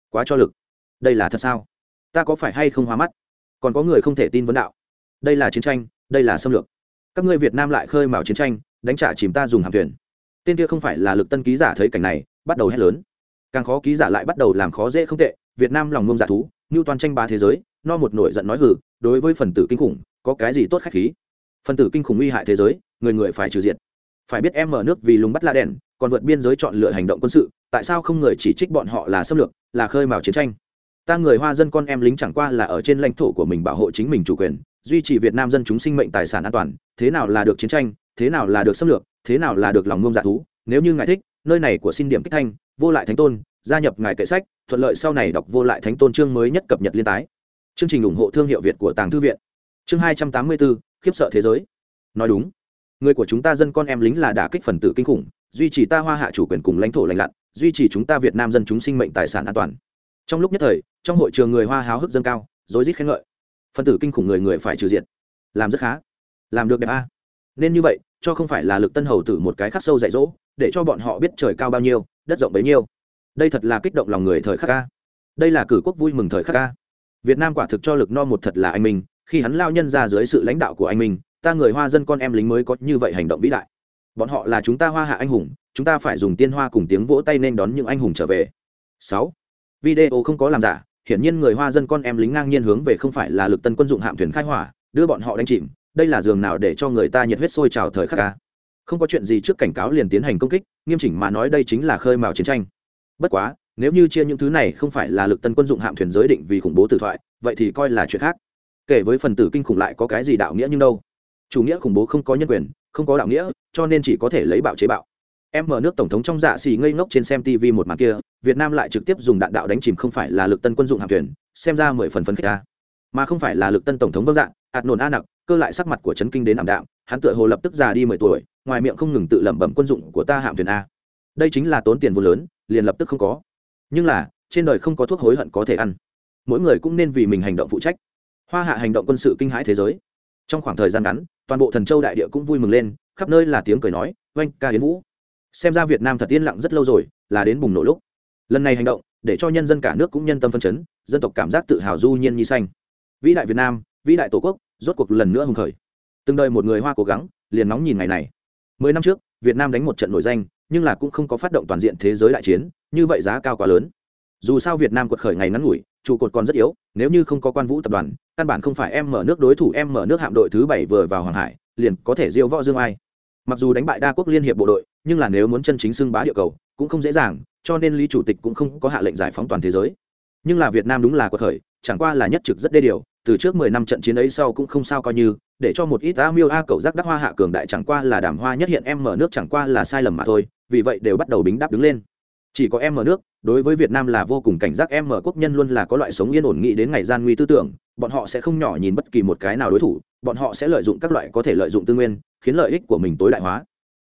Quá cho lực. Đây là thật sao? Ta có phải hay không hóa mắt? Còn có người không thể tin vấn đạo. Đây là chiến tranh, đây là xâm lược. Các ngươi việt nam lại khơi mào chiến tranh, đánh trả chìm ta dùng hạm thuyền. Tên kia không phải là lực tân ký giả thấy cảnh này, bắt đầu hét lớn. Càng khó ký giả lại bắt đầu làm khó dễ không tệ, việt nam lòng ngông giả thú như toàn tranh ba thế giới, no một nổi giận nói hử đối với phần tử kinh khủng, có cái gì tốt khách khí? Phần tử kinh khủng nguy hại thế giới, người người phải trừ diệt. Phải biết em mở nước vì lùng bắt la đèn, còn vượt biên giới chọn lựa hành động quân sự tại sao không người chỉ trích bọn họ là xâm lược, là khơi mào chiến tranh? Ta người hoa dân con em lính chẳng qua là ở trên lãnh thổ của mình bảo hộ chính mình chủ quyền, duy trì việt nam dân chúng sinh mệnh tài sản an toàn, thế nào là được chiến tranh, thế nào là được xâm lược, thế nào là được lòng ngông dạ thú, nếu như ngài thích, nơi này của xin điểm kích thanh, vô lại thánh tôn, gia nhập ngài kệ sách, thuận lợi sau này đọc vô lại thánh tôn chương mới nhất cập nhật liên tái. Chương trình ủng hộ thương hiệu việt của tàng thư viện. Chương hai trăm tám mươi bốn, khiếp sợ thế giới. Nói đúng, người của chúng ta dân con em lính là đả kích phần tử kinh khủng, duy trì ta hoa hạ chủ quyền cùng lãnh thổ lành lặn duy trì chúng ta việt nam dân chúng sinh mệnh tài sản an toàn. Trong lúc nhất thời, trong hội trường người hoa háo hức dâng cao, rối rít khen ngợi. Phân tử kinh khủng người người phải trừ diện làm rất khá. Làm được đẹp a. Nên như vậy, cho không phải là lực tân hầu tử một cái khắc sâu dạy dỗ, để cho bọn họ biết trời cao bao nhiêu, đất rộng bấy nhiêu. Đây thật là kích động lòng người thời khắc ca đây là cử quốc vui mừng thời khắc ca việt nam quả thực cho lực no một thật là anh minh, khi hắn lao nhân ra dưới sự lãnh đạo của anh minh, ta người hoa dân con em lính mới có như vậy hành động vĩ đại bọn họ là chúng ta hoa hạ anh hùng, chúng ta phải dùng tiên hoa cùng tiếng vỗ tay nên đón những anh hùng trở về. Sáu. Video không có làm giả, hiển nhiên người hoa dân con em lính ngang nhiên hướng về không phải là lực tân quân dụng hạm thuyền khai hỏa, đưa bọn họ đánh chìm, đây là giường nào để cho người ta nhiệt huyết sôi trào thời khắc ca? Không có chuyện gì trước cảnh cáo liền tiến hành công kích, nghiêm chỉnh mà nói đây chính là khơi mào chiến tranh. Bất quá, nếu như chia những thứ này không phải là lực tân quân dụng hạm thuyền giới định vì khủng bố tử thoại, vậy thì coi là chuyện khác. Kể với phần tử kinh khủng lại có cái gì đạo nghĩa nhưng đâu? Chủ nghĩa khủng bố không có nhân quyền không có đạo nghĩa, cho nên chỉ có thể lấy bạo chế bạo. Em mở nước tổng thống trong dạ xì ngây ngốc trên xem tv một màn kia, việt nam lại trực tiếp dùng đạn đạo đánh chìm không phải là lực tân quân dụng hạm thuyền, xem ra mười phần phấn khích ta mà không phải là lực tân tổng thống vâng dạng ạt nổn a nặc, cơ lại sắc mặt của trấn kinh đến ảm đạm, hắn tựa hồ lập tức già đi mười tuổi, ngoài miệng không ngừng tự lẩm bẩm quân dụng của ta hạm thuyền a. Đây chính là tốn tiền vô lớn, liền lập tức không có. Nhưng là, trên đời không có thuốc hối hận có thể ăn. Mỗi người cũng nên vì mình hành động phụ trách. Hoa hạ hành động quân sự kinh hãi thế giới. Trong khoảng thời gian ngắn toàn bộ thần châu đại địa cũng vui mừng lên, khắp nơi là tiếng cười nói, oanh, ca hiến vũ. Xem ra việt nam thật yên lặng rất lâu rồi, là đến bùng nổ lúc. Lần này hành động, để cho nhân dân cả nước cũng nhân tâm phân chấn, dân tộc cảm giác tự hào du nhiên như xanh. Vĩ đại việt nam, vĩ đại tổ quốc, rốt cuộc lần nữa hùng khởi. Từng đời một người hoa cố gắng, liền nóng nhìn ngày này. Mười năm trước, việt nam đánh một trận nổi danh, nhưng là cũng không có phát động toàn diện thế giới đại chiến, như vậy giá cao quá lớn dù sao việt nam quật khởi ngày ngắn ngủi, trụ cột còn rất yếu, nếu như không có quan vũ tập đoàn, căn bản không phải em mở nước đối thủ, em mở nước hạm đội thứ bảy vừa vào hoàng hải, liền có thể diêu võ dương ai. Mặc dù đánh bại đa quốc liên hiệp bộ đội, nhưng là nếu muốn chân chính xưng bá địa cầu, cũng không dễ dàng, cho nên lý chủ tịch cũng không có hạ lệnh giải phóng toàn thế giới. Nhưng là việt nam đúng là quật thời chẳng qua là nhất trực rất đê điều, từ trước mười năm trận chiến ấy sau cũng không sao coi như, để cho một ít a miêu a cầu giác đắc hoa hạ cường đại chẳng qua là đàm hoa nhất hiện em mở nước chẳng qua là sai lầm mà thôi, vì vậy đều bắt đầu bính đáp đứng lên chỉ có em ở nước, đối với việt nam là vô cùng cảnh giác, em ở quốc nhân luôn là có loại sống yên ổn nghĩ đến ngày gian nguy tư tưởng, bọn họ sẽ không nhỏ nhìn bất kỳ một cái nào đối thủ, bọn họ sẽ lợi dụng các loại có thể lợi dụng tư nguyên, khiến lợi ích của mình tối đại hóa.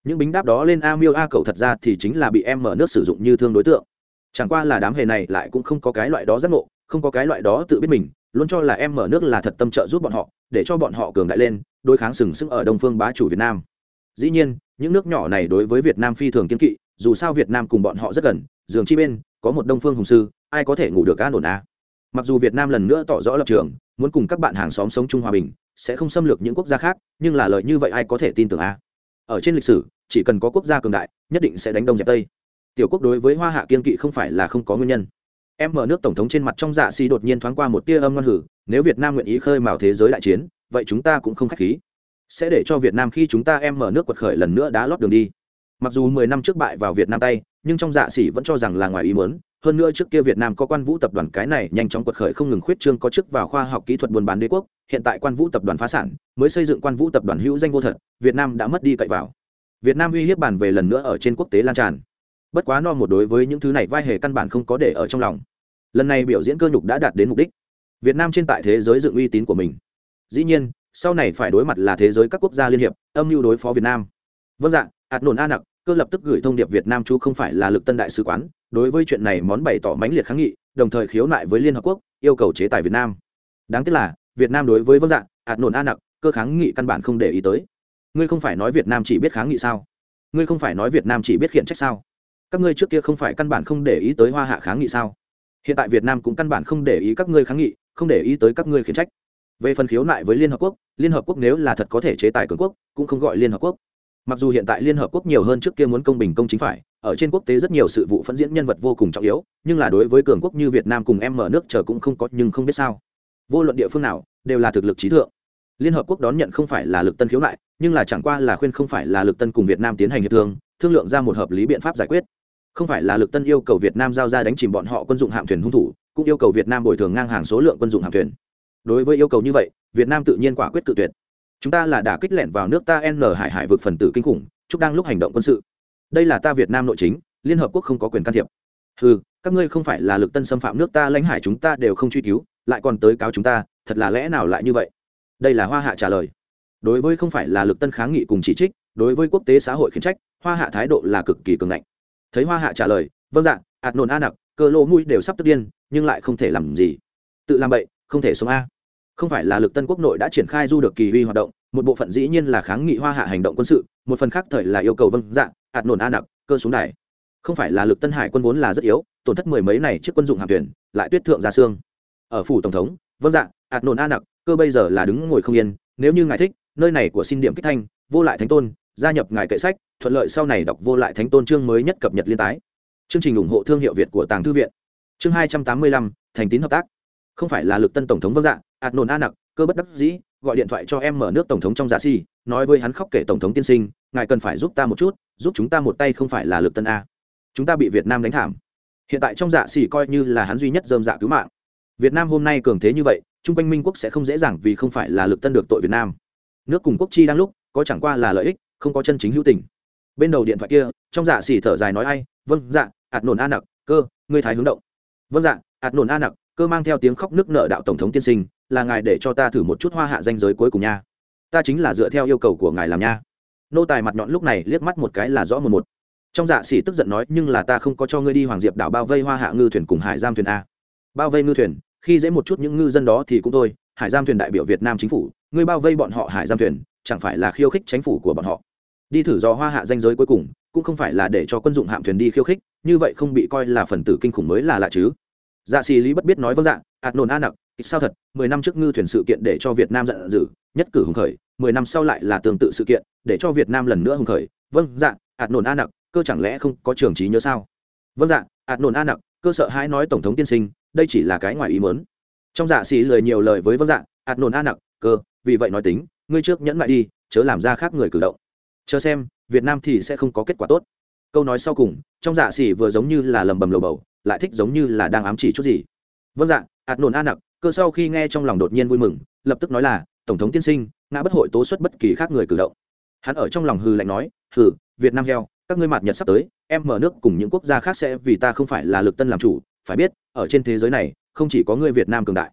Những bính đáp đó lên a miêu a cầu thật ra thì chính là bị em mở nước sử dụng như thương đối tượng. Chẳng qua là đám hề này lại cũng không có cái loại đó giác ngộ, không có cái loại đó tự biết mình, luôn cho là em mở nước là thật tâm trợ giúp bọn họ, để cho bọn họ cường đại lên, đối kháng sừng sững ở đông phương bá chủ việt nam. Dĩ nhiên, những nước nhỏ này đối với việt nam phi thường kiên kỵ dù sao việt nam cùng bọn họ rất gần, giường chi bên, có một đông phương hùng sư, ai có thể ngủ được an ổn a mặc dù việt nam lần nữa tỏ rõ lập trường, muốn cùng các bạn hàng xóm sống chung hòa bình, sẽ không xâm lược những quốc gia khác, nhưng là lời như vậy ai có thể tin tưởng a ở trên lịch sử, chỉ cần có quốc gia cường đại, nhất định sẽ đánh đông dẹp tây. Tiểu quốc đối với hoa hạ kiên kỵ không phải là không có nguyên nhân. Em mở nước tổng thống trên mặt trong dạ xì đột nhiên thoáng qua một tia âm ngân hử, nếu việt nam nguyện ý khơi mào thế giới đại chiến, vậy chúng ta cũng không khách khí. Sẽ để cho việt nam khi chúng ta em mở nước quật khởi lần nữa đã lót đường đi mặc dù mười năm trước bại vào việt nam tay, nhưng trong dạ xỉ vẫn cho rằng là ngoài ý muốn. hơn nữa trước kia việt nam có quan vũ tập đoàn cái này nhanh chóng quật khởi không ngừng khuyết trương có chức vào khoa học kỹ thuật buôn bán đế quốc, hiện tại quan vũ tập đoàn phá sản, mới xây dựng quan vũ tập đoàn hữu danh vô thật, việt nam đã mất đi cậy vào. Việt nam uy hiếp bàn về lần nữa ở trên quốc tế lan tràn. Bất quá no một đối với những thứ này vai hề căn bản không có để ở trong lòng. Lần này biểu diễn cơ nhục đã đạt đến mục đích. Việt nam trên tại thế giới dựng uy tín của mình. Dĩ nhiên, sau này phải đối mặt là thế giới các quốc gia liên hiệp, âm mưu đối phó việt nam. Vâng dạ hạt nổn a nặc cơ lập tức gửi thông điệp việt nam chú không phải là lực tân đại sứ quán, đối với chuyện này món bày tỏ mãnh liệt kháng nghị, đồng thời khiếu nại với liên hợp quốc, yêu cầu chế tài việt nam. Đáng tiếc là, việt nam đối với vâng dạng hạt nổn a nặc, cơ kháng nghị căn bản không để ý tới. Ngươi không phải nói việt nam chỉ biết kháng nghị sao? Ngươi không phải nói việt nam chỉ biết khiển trách sao? Các ngươi trước kia không phải căn bản không để ý tới hoa hạ kháng nghị sao? Hiện tại việt nam cũng căn bản không để ý các ngươi kháng nghị, không để ý tới các ngươi khiển trách. Về phần khiếu nại với liên hợp quốc, liên hợp quốc nếu là thật có thể chế tài cường quốc, cũng không gọi liên hợp quốc mặc dù hiện tại liên hợp quốc nhiều hơn trước kia muốn công bình công chính phải, ở trên quốc tế rất nhiều sự vụ phẫn diễn nhân vật vô cùng trọng yếu, nhưng là đối với cường quốc như việt nam cùng em mở nước chờ cũng không có, nhưng không biết sao. Vô luận địa phương nào, đều là thực lực trí thượng. Liên hợp quốc đón nhận không phải là lực tân khiếu nại, nhưng là chẳng qua là khuyên không phải là lực tân cùng việt nam tiến hành hiệp thương thương lượng ra một hợp lý biện pháp giải quyết. Không phải là lực tân yêu cầu việt nam giao ra đánh chìm bọn họ quân dụng hạm thuyền hung thủ, cũng yêu cầu việt nam bồi thường ngang hàng số lượng quân dụng hạm thuyền. Đối với yêu cầu như vậy, việt nam tự nhiên quả quyết tự tuyệt chúng ta là đả kích lẹn vào nước ta n hải hải vực phần tử kinh khủng, chúc đang lúc hành động quân sự. Đây là ta việt nam nội chính, liên hợp quốc không có quyền can thiệp. Ừ các ngươi không phải là lực tân xâm phạm nước ta lãnh hải chúng ta đều không truy cứu, lại còn tới cáo chúng ta, thật là lẽ nào lại như vậy? Đây là hoa hạ trả lời. Đối với không phải là lực tân kháng nghị cùng chỉ trích, đối với quốc tế xã hội khiển trách, hoa hạ thái độ là cực kỳ cường ngạnh. Thấy hoa hạ trả lời vâng dạ ạt nồn a nặc cơ lô mũi đều sắp tức điên, nhưng lại không thể làm gì. Tự làm vậy không thể sống a không phải là lực tân quốc nội đã triển khai du được kỳ huy hoạt động một bộ phận dĩ nhiên là kháng nghị hoa hạ hành động quân sự một phần khác thời là yêu cầu vâng dạng, ạt nổn a nặc cơ xuống đài. Không phải là lực tân hải quân vốn là rất yếu tổn thất mười mấy này trước quân dụng hạm thuyền lại tuyết thượng ra xương. Ở phủ tổng thống vâng dạng, ạt nổn a nặc cơ bây giờ là đứng ngồi không yên nếu như ngài thích nơi này của xin điểm kích thanh vô lại thánh tôn gia nhập ngài kệ sách thuận lợi sau này đọc vô lại thánh tôn chương mới nhất cập nhật liên tái. Chương trình ủng hộ thương hiệu việt của tàng thư viện. Chương hai trăm tám mươi lăm thành tín hợp tác. Không phải là lực tân tổng thống vâng dạ ạt nồn a nặc, cơ bất đắc dĩ, gọi điện thoại cho em mở nước tổng thống trong dạ giả si nói với hắn khóc kể tổng thống tiên sinh, ngài cần phải giúp ta một chút, giúp chúng ta một tay không phải là lực tân a. Chúng ta bị việt nam đánh thảm. Hiện tại trong dạ xỉ coi như là hắn duy nhất dơm dạ cứu mạng. Việt nam hôm nay cường thế như vậy, chung quanh minh quốc sẽ không dễ dàng vì không phải là lực tân được tội việt nam. Nước cùng quốc chi đang lúc, có chẳng qua là lợi ích, không có chân chính hữu tình. Bên đầu điện thoại kia, trong dạ xỉ thở dài nói ai vâng dạ ạt nổn a nặc, cơ, ngươi thái hướng động. Vâng dạ ạt nổn a nặc, cơ mang theo tiếng khóc nước nợ đạo tổng thống tiên sinh là ngài để cho ta thử một chút hoa hạ danh giới cuối cùng nha. Ta chính là dựa theo yêu cầu của ngài làm nha. Nô tài mặt nhọn lúc này liếc mắt một cái là rõ một một. Trong dạ xỉ tức giận nói, nhưng là ta không có cho ngươi đi hoàng diệp đảo bao vây hoa hạ ngư thuyền cùng hải giam thuyền a. Bao vây ngư thuyền? Khi dễ một chút những ngư dân đó thì cũng thôi. Hải giam thuyền đại biểu việt nam chính phủ, ngươi bao vây bọn họ hải giam thuyền, chẳng phải là khiêu khích chính phủ của bọn họ? Đi thử do hoa hạ danh giới cuối cùng, cũng không phải là để cho quân dụng hạm thuyền đi khiêu khích, như vậy không bị coi là phần tử kinh khủng mới là lạ chứ? Dạ xì lý bất biết nói vâng dạ ạt nồn a nặc sao thật, mười năm trước ngư thuyền sự kiện để cho việt nam giận dữ, nhất cử hùng khởi, mười năm sau lại là tương tự sự kiện, để cho việt nam lần nữa hùng khởi. Vâng dạ ạt nổn a nặc, cơ chẳng lẽ không có trường trí nhớ sao? Vâng dạ ạt nổn a nặc, cơ sợ hãi nói tổng thống tiên sinh, đây chỉ là cái ngoài ý mớn trong dạ xì lời nhiều lời với vâng dạ ạt nổn a nặc, cơ, vì vậy nói tính, ngươi trước nhẫn lại đi, chớ làm ra khác người cử động. Chờ xem, việt nam thì sẽ không có kết quả tốt. Câu nói sau cùng, trong dạ xỉ vừa giống như là lầm bầm lầu bầu, lại thích giống như là đang ám chỉ chút gì. Vâng dạ ạt nổn a nặc cơ sau khi nghe trong lòng đột nhiên vui mừng, lập tức nói là, tổng thống tiên sinh, ngã bất hội tố xuất bất kỳ khác người cử động. Hắn ở trong lòng hư lạnh nói, hừ, việt nam heo, các ngươi mạt nhật sắp tới, em mở nước cùng những quốc gia khác sẽ vì ta không phải là lực tân làm chủ, phải biết, ở trên thế giới này, không chỉ có người việt nam cường đại.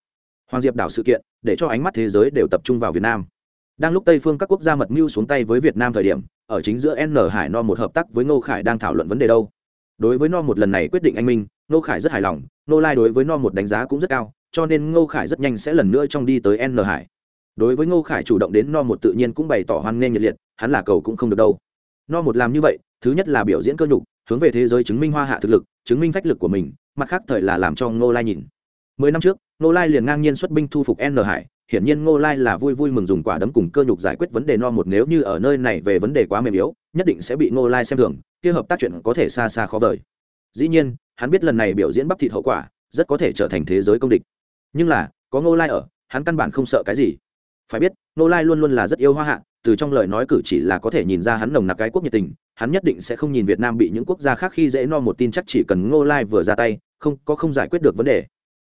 Hoàng diệp đảo sự kiện, để cho ánh mắt thế giới đều tập trung vào việt nam. Đang lúc tây phương các quốc gia mật mưu xuống tay với việt nam thời điểm, ở chính giữa n hải no một hợp tác với ngô khải đang thảo luận vấn đề đâu. Đối với no một lần này quyết định anh minh, ngô khải rất hài lòng nô lai đối với no một đánh giá cũng rất cao cho nên ngô khải rất nhanh sẽ lần nữa trong đi tới n hải. Đối với ngô khải chủ động đến no một tự nhiên cũng bày tỏ hoan nghênh nhiệt liệt, hắn là cầu cũng không được đâu. No một làm như vậy, thứ nhất là biểu diễn cơ nhục, hướng về thế giới chứng minh hoa hạ thực lực, chứng minh phách lực của mình, mặt khác thời là làm cho ngô lai nhìn. Mười năm trước, ngô lai liền ngang nhiên xuất binh thu phục n hải, hiển nhiên ngô lai là vui vui mừng dùng quả đấm cùng cơ nhục giải quyết vấn đề no một nếu như ở nơi này về vấn đề quá mềm yếu, nhất định sẽ bị ngô lai xem thường, kia hợp tác chuyện có thể xa xa khó vời. Dĩ nhiên, hắn biết lần này biểu diễn bắp thịt hậu quả, rất có thể trở thành thế giới công địch nhưng là, có ngô lai ở, hắn căn bản không sợ cái gì. Phải biết, ngô lai luôn luôn là rất yêu hoa hạ, từ trong lời nói cử chỉ là có thể nhìn ra hắn nồng nặc cái quốc nhiệt tình, hắn nhất định sẽ không nhìn việt nam bị những quốc gia khác khi dễ no một tin chắc chỉ cần ngô lai vừa ra tay, không, có không giải quyết được vấn đề.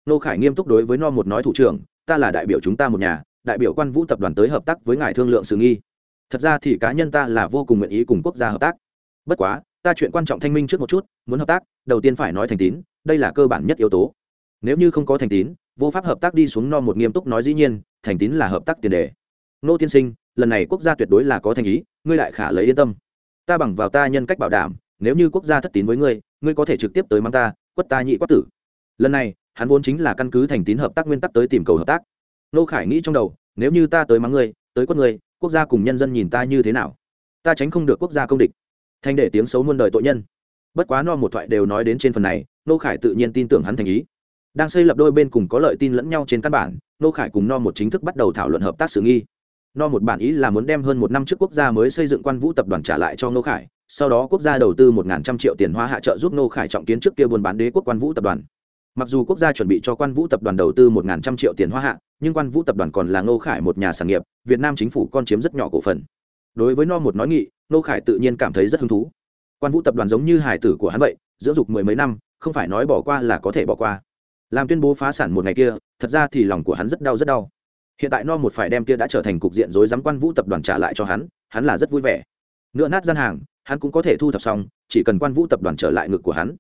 Nô khải nghiêm túc đối với no một nói thủ trưởng, ta là đại biểu chúng ta một nhà, đại biểu quan vũ tập đoàn tới hợp tác với ngài thương lượng sự nghi. Thật ra thì cá nhân ta là vô cùng nguyện ý cùng quốc gia hợp tác. Bất quá, ta chuyện quan trọng thanh minh trước một chút, muốn hợp tác, đầu tiên phải nói thành tín, đây là cơ bản nhất yếu tố. Nếu như không có thành tín vô pháp hợp tác đi xuống no một nghiêm túc nói dĩ nhiên, thành tín là hợp tác tiền đề. Nô tiên sinh, lần này quốc gia tuyệt đối là có thành ý, ngươi lại khả lấy yên tâm. Ta bằng vào ta nhân cách bảo đảm, nếu như quốc gia thất tín với ngươi ngươi có thể trực tiếp tới mang ta, quất ta nhị quát tử. Lần này, hắn vốn chính là căn cứ thành tín hợp tác nguyên tắc tới tìm cầu hợp tác. Nô khải nghĩ trong đầu, nếu như ta tới mắng ngươi, tới quất ngươi, quốc gia cùng nhân dân nhìn ta như thế nào? Ta tránh không được quốc gia công địch. Thành để tiếng xấu muôn đời tội nhân. Bất quá no một thoại đều nói đến trên phần này, nô khải tự nhiên tin tưởng hắn thành ý đang xây lập đôi bên cùng có lợi tin lẫn nhau trên căn bản nô khải cùng no một chính thức bắt đầu thảo luận hợp tác sự nghi. No một bản ý là muốn đem hơn một năm trước quốc gia mới xây dựng quan vũ tập đoàn trả lại cho nô khải, sau đó quốc gia đầu tư một trăm triệu tiền hoa hạ trợ giúp nô khải trọng kiến trước kia buôn bán đế quốc quan vũ tập đoàn. Mặc dù quốc gia chuẩn bị cho quan vũ tập đoàn đầu tư một trăm triệu tiền hoa hạ, nhưng quan vũ tập đoàn còn là nô khải một nhà sản nghiệp, việt nam chính phủ còn chiếm rất nhỏ cổ phần. Đối với no một nói nghị nô khải tự nhiên cảm thấy rất hứng thú. Quan vũ tập đoàn giống như hải tử của hắn vậy, dưỡng dục mười mấy năm, không phải nói bỏ qua là có thể bỏ qua làm tuyên bố phá sản một ngày kia, thật ra thì lòng của hắn rất đau rất đau. Hiện tại no một phải đem kia đã trở thành cục diện rối rắm quan vũ tập đoàn trả lại cho hắn hắn là rất vui vẻ. Nửa nát gian hàng, hắn cũng có thể thu thập xong, chỉ cần quan vũ tập đoàn trở lại ngực của hắn.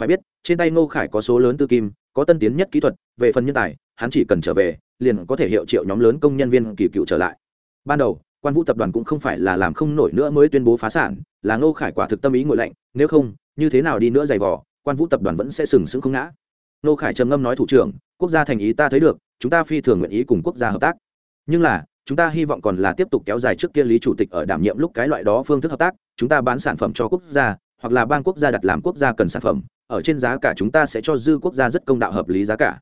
Phải biết, trên tay ngô khải có số lớn tư kim, có tân tiến nhất kỹ thuật, về phần nhân tài, hắn chỉ cần trở về, liền có thể hiệu triệu nhóm lớn công nhân viên kỳ cựu trở lại. Ban đầu, quan vũ tập đoàn cũng không phải là làm không nổi nữa mới tuyên bố phá sản, là ngô khải quả thực tâm ý ngội lạnh, nếu không, như thế nào đi nữa giày vò, quan vũ tập đoàn vẫn sẽ sừng sững không ngã. Nô khải trầm ngâm nói, thủ trưởng, quốc gia thành ý ta thấy được, chúng ta phi thường nguyện ý cùng quốc gia hợp tác. Nhưng là, chúng ta hy vọng còn là tiếp tục kéo dài trước kia lý chủ tịch ở đảm nhiệm lúc cái loại đó phương thức hợp tác. Chúng ta bán sản phẩm cho quốc gia, hoặc là bang quốc gia đặt làm quốc gia cần sản phẩm, ở trên giá cả chúng ta sẽ cho dư quốc gia rất công đạo hợp lý giá cả.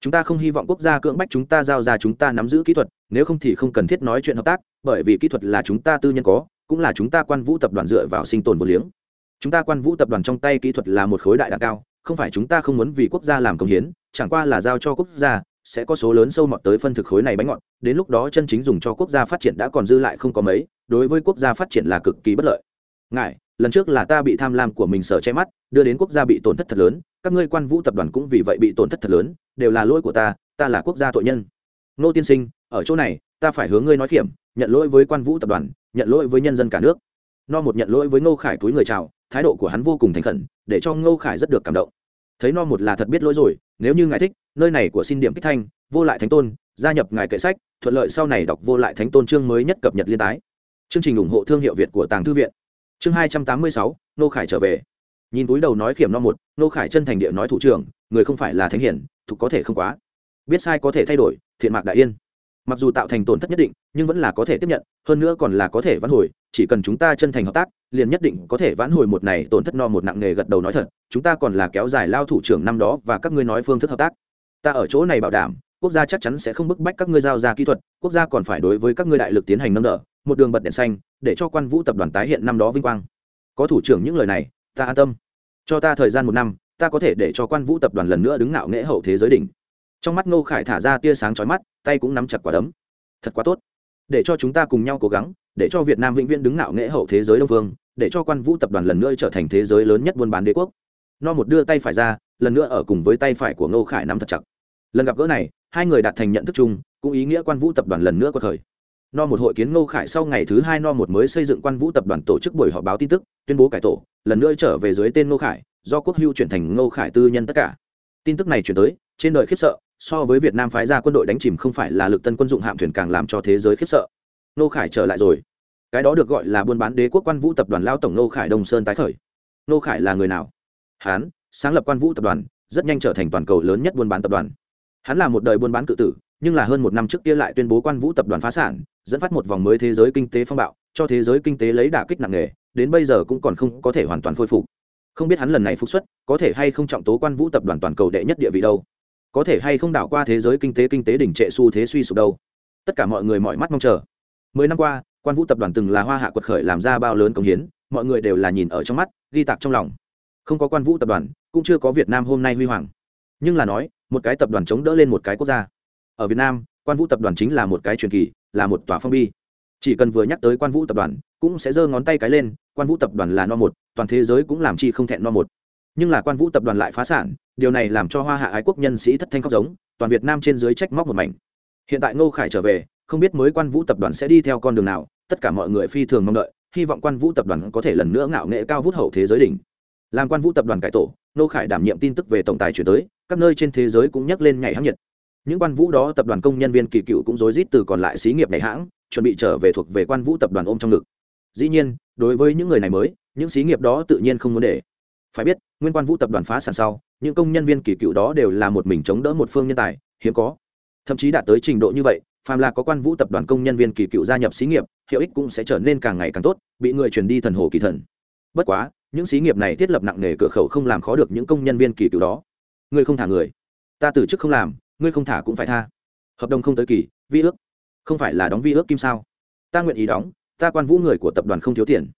Chúng ta không hy vọng quốc gia cưỡng bách chúng ta giao ra chúng ta nắm giữ kỹ thuật, nếu không thì không cần thiết nói chuyện hợp tác, bởi vì kỹ thuật là chúng ta tư nhân có, cũng là chúng ta quan vũ tập đoàn dựa vào sinh tồn vô liếng. Chúng ta quan vũ tập đoàn trong tay kỹ thuật là một khối đại đạn cao không phải chúng ta không muốn vì quốc gia làm công hiến, chẳng qua là giao cho quốc gia, sẽ có số lớn sâu mọt tới phân thực khối này bánh ngọt, đến lúc đó chân chính dùng cho quốc gia phát triển đã còn dư lại không có mấy, đối với quốc gia phát triển là cực kỳ bất lợi. Ngại lần trước là ta bị tham lam của mình sợ che mắt, đưa đến quốc gia bị tổn thất thật lớn, các ngươi quan vũ tập đoàn cũng vì vậy bị tổn thất thật lớn, đều là lỗi của ta ta là quốc gia tội nhân. Nô tiên sinh, ở chỗ này, ta phải hướng ngươi nói kiểm, nhận lỗi với quan vũ tập đoàn, nhận lỗi với nhân dân cả nước. No một nhận lỗi với ngô khải túi người chào thái độ của hắn vô cùng thành khẩn, để cho ngô khải rất được cảm động. Thấy no một là thật biết lỗi rồi, nếu như ngài thích, nơi này của xin điểm kích thanh, vô lại thánh tôn, gia nhập ngài kệ sách, thuận lợi sau này đọc vô lại thánh tôn chương mới nhất cập nhật liên tái. Chương trình ủng hộ thương hiệu việt của tàng thư viện. Chương hai trăm tám mươi sáu nô khải trở về. Nhìn túi đầu nói kiểm no một nô khải chân thành địa nói thủ trưởng, người không phải là thánh hiển, thục có thể không quá. Biết sai có thể thay đổi, thiện mạc đại yên. Mặc dù tạo thành tổn thất nhất định, nhưng vẫn là có thể tiếp nhận, hơn nữa còn là có thể vãn hồi chỉ cần chúng ta chân thành hợp tác, liền nhất định có thể vãn hồi một này tổn thất no một nặng nghề gật đầu nói thật, chúng ta còn là kéo dài lao thủ trưởng năm đó và các ngươi nói phương thức hợp tác. Ta ở chỗ này bảo đảm, quốc gia chắc chắn sẽ không bức bách các ngươi giao ra kỹ thuật, quốc gia còn phải đối với các ngươi đại lực tiến hành nâng đỡ, một đường bật đèn xanh, để cho quan vũ tập đoàn tái hiện năm đó vinh quang. Có thủ trưởng những lời này, ta an tâm. Cho ta thời gian một năm, ta có thể để cho quan vũ tập đoàn lần nữa đứng ngạo nghễ hậu thế giới đỉnh. Trong mắt ngô khải thả ra tia sáng chói mắt, tay cũng nắm chặt quả đấm. Thật quá tốt. Để cho chúng ta cùng nhau cố gắng để cho việt nam vĩnh viễn đứng ngạo nghễ hậu thế giới đông phương để cho quan vũ tập đoàn lần nữa trở thành thế giới lớn nhất buôn bán đế quốc. No một đưa tay phải ra, lần nữa ở cùng với tay phải của ngô khải nắm thật chặt. Lần gặp gỡ này, hai người đạt thành nhận thức chung, cũng ý nghĩa quan vũ tập đoàn lần nữa có thời. No một hội kiến ngô khải sau ngày thứ hai no một mới xây dựng quan vũ tập đoàn tổ chức buổi họp báo tin tức, tuyên bố cải tổ, lần nữa trở về dưới tên ngô khải, do quốc hưu chuyển thành ngô khải tư nhân tất cả. Tin tức này truyền tới, trên đời khiếp sợ, so với việt nam phái ra quân đội đánh chìm không phải là lực tân quân dụng hạm thuyền càng làm cho thế giới khiếp sợ. Nô khải trở lại rồi. Cái đó được gọi là buôn bán đế quốc quan vũ tập đoàn lao tổng Nô khải đông sơn tái khởi. Nô khải là người nào? Hán, sáng lập quan vũ tập đoàn, rất nhanh trở thành toàn cầu lớn nhất buôn bán tập đoàn. Hắn là một đời buôn bán cự tử, nhưng là hơn một năm trước kia lại tuyên bố quan vũ tập đoàn phá sản, dẫn phát một vòng mới thế giới kinh tế phong bạo, cho thế giới kinh tế lấy đả kích nặng nề, đến bây giờ cũng còn không có thể hoàn toàn khôi phục. Không biết hắn lần này phục xuất, có thể hay không trọng tố quan vũ tập đoàn toàn cầu đệ nhất địa vị đâu? Có thể hay không đảo qua thế giới kinh tế kinh tế đỉnh trệ xu thế suy sụp đâu? Tất cả mọi người mọi mắt mong chờ mười năm qua, quan vũ tập đoàn từng là hoa hạ quật khởi làm ra bao lớn công hiến, mọi người đều là nhìn ở trong mắt, ghi tạc trong lòng. Không có quan vũ tập đoàn, cũng chưa có việt nam hôm nay huy hoàng. Nhưng là nói, một cái tập đoàn chống đỡ lên một cái quốc gia. Ở việt nam, quan vũ tập đoàn chính là một cái truyền kỳ, là một tòa phong bi. Chỉ cần vừa nhắc tới quan vũ tập đoàn, cũng sẽ giơ ngón tay cái lên, quan vũ tập đoàn là no một, toàn thế giới cũng làm chi không thẹn no một. Nhưng là quan vũ tập đoàn lại phá sản, điều này làm cho hoa hạ ái quốc nhân sĩ thất thanh khóc giống, toàn việt nam trên dưới trách móc một mảnh. Hiện tại ngô khải trở về không biết mới quan vũ tập đoàn sẽ đi theo con đường nào, tất cả mọi người phi thường mong đợi, hy vọng quan vũ tập đoàn có thể lần nữa ngạo nghệ cao vút hậu thế giới đỉnh. Làm quan vũ tập đoàn cải tổ, nô khải đảm nhiệm tin tức về tổng tài chuyển tới, các nơi trên thế giới cũng nhắc lên ngày hãng nhiệt. Những quan vũ đó tập đoàn công nhân viên kỳ cựu cũng rối rít từ còn lại xí nghiệp này hãng, chuẩn bị trở về thuộc về quan vũ tập đoàn ôm trong ngực. Dĩ nhiên, đối với những người này mới, những xí nghiệp đó tự nhiên không muốn để. Phải biết, nguyên quan vũ tập đoàn phá sản sau, những công nhân viên kỳ cựu đó đều là một mình chống đỡ một phương nhân tài, hiếm có. Thậm chí đạt tới trình độ như vậy phàm là có quan vũ tập đoàn công nhân viên kỳ cựu gia nhập xí nghiệp, hiệu ích cũng sẽ trở nên càng ngày càng tốt, bị người truyền đi thần hồ kỳ thần. Bất quá, những xí nghiệp này thiết lập nặng nề cửa khẩu không làm khó được những công nhân viên kỳ cựu đó. Ngươi không thả người. Ta từ chức không làm, ngươi không thả cũng phải tha. Hợp đồng không tới kỳ, vi ước. Không phải là đóng vi ước kim sao? Ta nguyện ý đóng, ta quan vũ người của tập đoàn không thiếu tiền.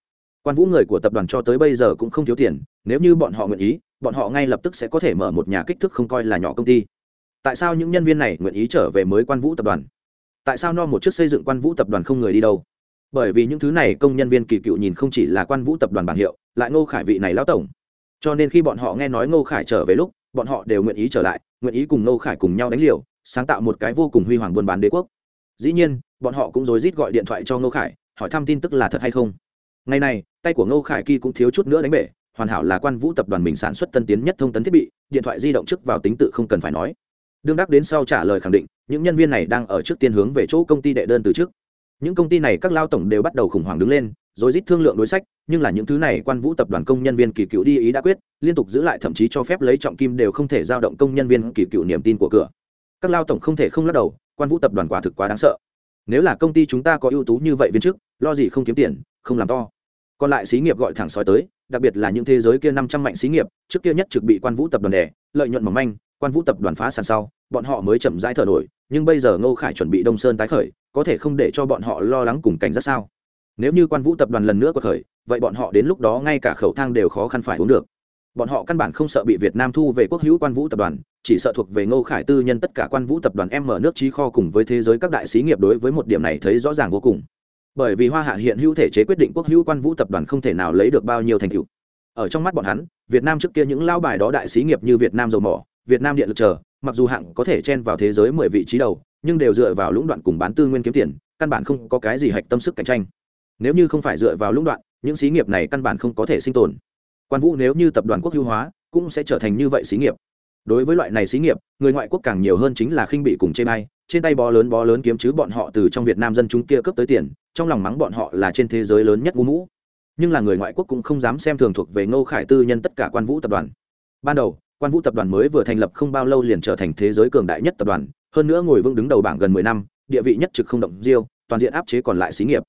Quan vũ người của tập đoàn cho tới bây giờ cũng không thiếu tiền, nếu như bọn họ nguyện ý, bọn họ ngay lập tức sẽ có thể mở một nhà kích thước không coi là nhỏ công ty. Tại sao những nhân viên này nguyện ý trở về mới quan vũ tập đoàn? Tại sao no một chiếc xây dựng quan vũ tập đoàn không người đi đâu? Bởi vì những thứ này công nhân viên kỳ cựu nhìn không chỉ là quan vũ tập đoàn bảng hiệu, lại ngô khải vị này lão tổng. Cho nên khi bọn họ nghe nói ngô khải trở về lúc, bọn họ đều nguyện ý trở lại, nguyện ý cùng ngô khải cùng nhau đánh liều, sáng tạo một cái vô cùng huy hoàng buôn bán đế quốc. Dĩ nhiên, bọn họ cũng rối rít gọi điện thoại cho ngô khải, hỏi thăm tin tức là thật hay không. Ngày này, tay của ngô khải kỳ cũng thiếu chút nữa đánh bể, hoàn hảo là quan vũ tập đoàn mình sản xuất tân tiến nhất thông tấn thiết bị, điện thoại di động trước vào tính tự không cần phải nói. Đương đắc đến sau trả lời khẳng định những nhân viên này đang ở trước tiên hướng về chỗ công ty đệ đơn từ trước. Những công ty này các lao tổng đều bắt đầu khủng hoảng đứng lên, rồi rít thương lượng đối sách, nhưng là những thứ này quan vũ tập đoàn công nhân viên kỳ cựu đi ý đã quyết, liên tục giữ lại thậm chí cho phép lấy trọng kim đều không thể giao động công nhân viên kỳ cựu niềm tin của cửa. Các lao tổng không thể không lắc đầu, quan vũ tập đoàn quả thực quá đáng sợ. Nếu là công ty chúng ta có ưu tú như vậy viên chức, lo gì không kiếm tiền, không làm to. Còn lại xí nghiệp gọi thẳng sói tới, đặc biệt là những thế giới kia năm trăm mạnh xí nghiệp, trước kia nhất trực bị quan vũ tập đoàn đẻ lợi nhuận mỏng manh, quan vũ tập đoàn phá sản sau, bọn họ mới chậm rãi thở nổi nhưng bây giờ ngô khải chuẩn bị đông sơn tái khởi, có thể không để cho bọn họ lo lắng cùng cảnh rất sao? Nếu như quan vũ tập đoàn lần nữa quật khởi, vậy bọn họ đến lúc đó ngay cả khẩu thang đều khó khăn phải uống được. Bọn họ căn bản không sợ bị việt nam thu về quốc hữu quan vũ tập đoàn, chỉ sợ thuộc về ngô khải tư nhân tất cả quan vũ tập đoàn em mở nước trí kho cùng với thế giới các đại sĩ nghiệp đối với một điểm này thấy rõ ràng vô cùng. Bởi vì hoa hạ hiện hữu thể chế quyết định quốc hữu quan vũ tập đoàn không thể nào lấy được bao nhiêu thành tựu. Ở trong mắt bọn hắn, việt nam trước kia những lao bài đó đại sĩ nghiệp như việt nam dầu mỏ việt nam điện lực chờ, mặc dù hạng có thể chen vào thế giới mười vị trí đầu, nhưng đều dựa vào lũng đoạn cùng bán tư nguyên kiếm tiền, căn bản không có cái gì hạch tâm sức cạnh tranh. Nếu như không phải dựa vào lũng đoạn, những xí nghiệp này căn bản không có thể sinh tồn. Quan vũ nếu như tập đoàn quốc hữu hóa, cũng sẽ trở thành như vậy xí nghiệp. Đối với loại này xí nghiệp, người ngoại quốc càng nhiều hơn chính là khinh bị cùng chê bay trên tay bó lớn bó lớn kiếm chứ bọn họ từ trong việt nam dân chúng kia cấp tới tiền, trong lòng mắng bọn họ là trên thế giới lớn nhất ngu mũ nhưng là người ngoại quốc cũng không dám xem thường thuộc về ngô khải tư nhân tất cả quan vũ tập đoàn. Ban đầu quan vũ tập đoàn mới vừa thành lập không bao lâu liền trở thành thế giới cường đại nhất tập đoàn, hơn nữa ngồi vững đứng đầu bảng gần mười năm, địa vị nhất trực không động riêu toàn diện áp chế còn lại xí nghiệp.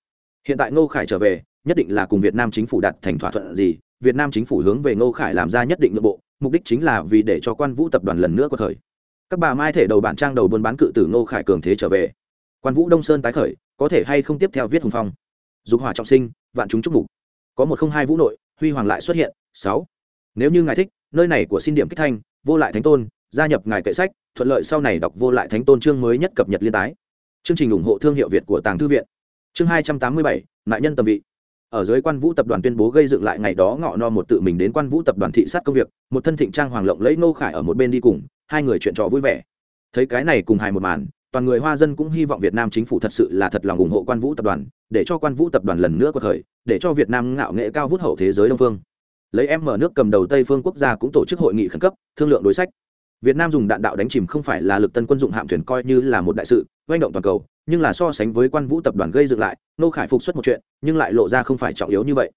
Hiện tại ngô khải trở về, nhất định là cùng việt nam chính phủ đặt thành thỏa thuận gì, việt nam chính phủ hướng về ngô khải làm ra nhất định nội bộ, mục đích chính là vì để cho quan vũ tập đoàn lần nữa có thời. Các bà mai thể đầu bản trang đầu buôn bán cự tử ngô khải cường thế trở về. Quan vũ đông sơn tái khởi, có thể hay không tiếp theo viết hùng phong. Dục hỏa trọng sinh, vạn chúng chúc mục. Có một không hai vũ nội, huy hoàng lại xuất hiện, sáu. Nếu như ngài thích nơi này của xin điểm kích thanh, vô lại thánh tôn, gia nhập ngài kệ sách, thuận lợi sau này đọc vô lại thánh tôn chương mới nhất cập nhật liên tái. Chương trình ủng hộ thương hiệu việt của tàng thư viện. Chương hai trăm tám mươi bảy nạn nhân tầm vị. Ở dưới quan vũ tập đoàn tuyên bố gây dựng lại ngày đó ngọ no một tự mình đến quan vũ tập đoàn thị sát công việc, một thân thịnh trang hoàng lộng lấy nô khải ở một bên đi cùng, hai người chuyện trò vui vẻ. Thấy cái này cùng hài một màn, toàn người hoa dân cũng hy vọng việt nam chính phủ thật sự là thật lòng ủng hộ quan vũ tập đoàn, để cho quan vũ tập đoàn lần nữa có thời, để cho việt nam ngạo nghệ cao vút hậu thế giới đông phương lấy em mở nước cầm đầu tây phương quốc gia cũng tổ chức hội nghị khẩn cấp, thương lượng đối sách. Việt nam dùng đạn đạo đánh chìm không phải là lực tân quân dụng hạm thuyền coi như là một đại sự doanh động toàn cầu, nhưng là so sánh với quan vũ tập đoàn gây dựng lại, nô khải phục xuất một chuyện, nhưng lại lộ ra không phải trọng yếu như vậy.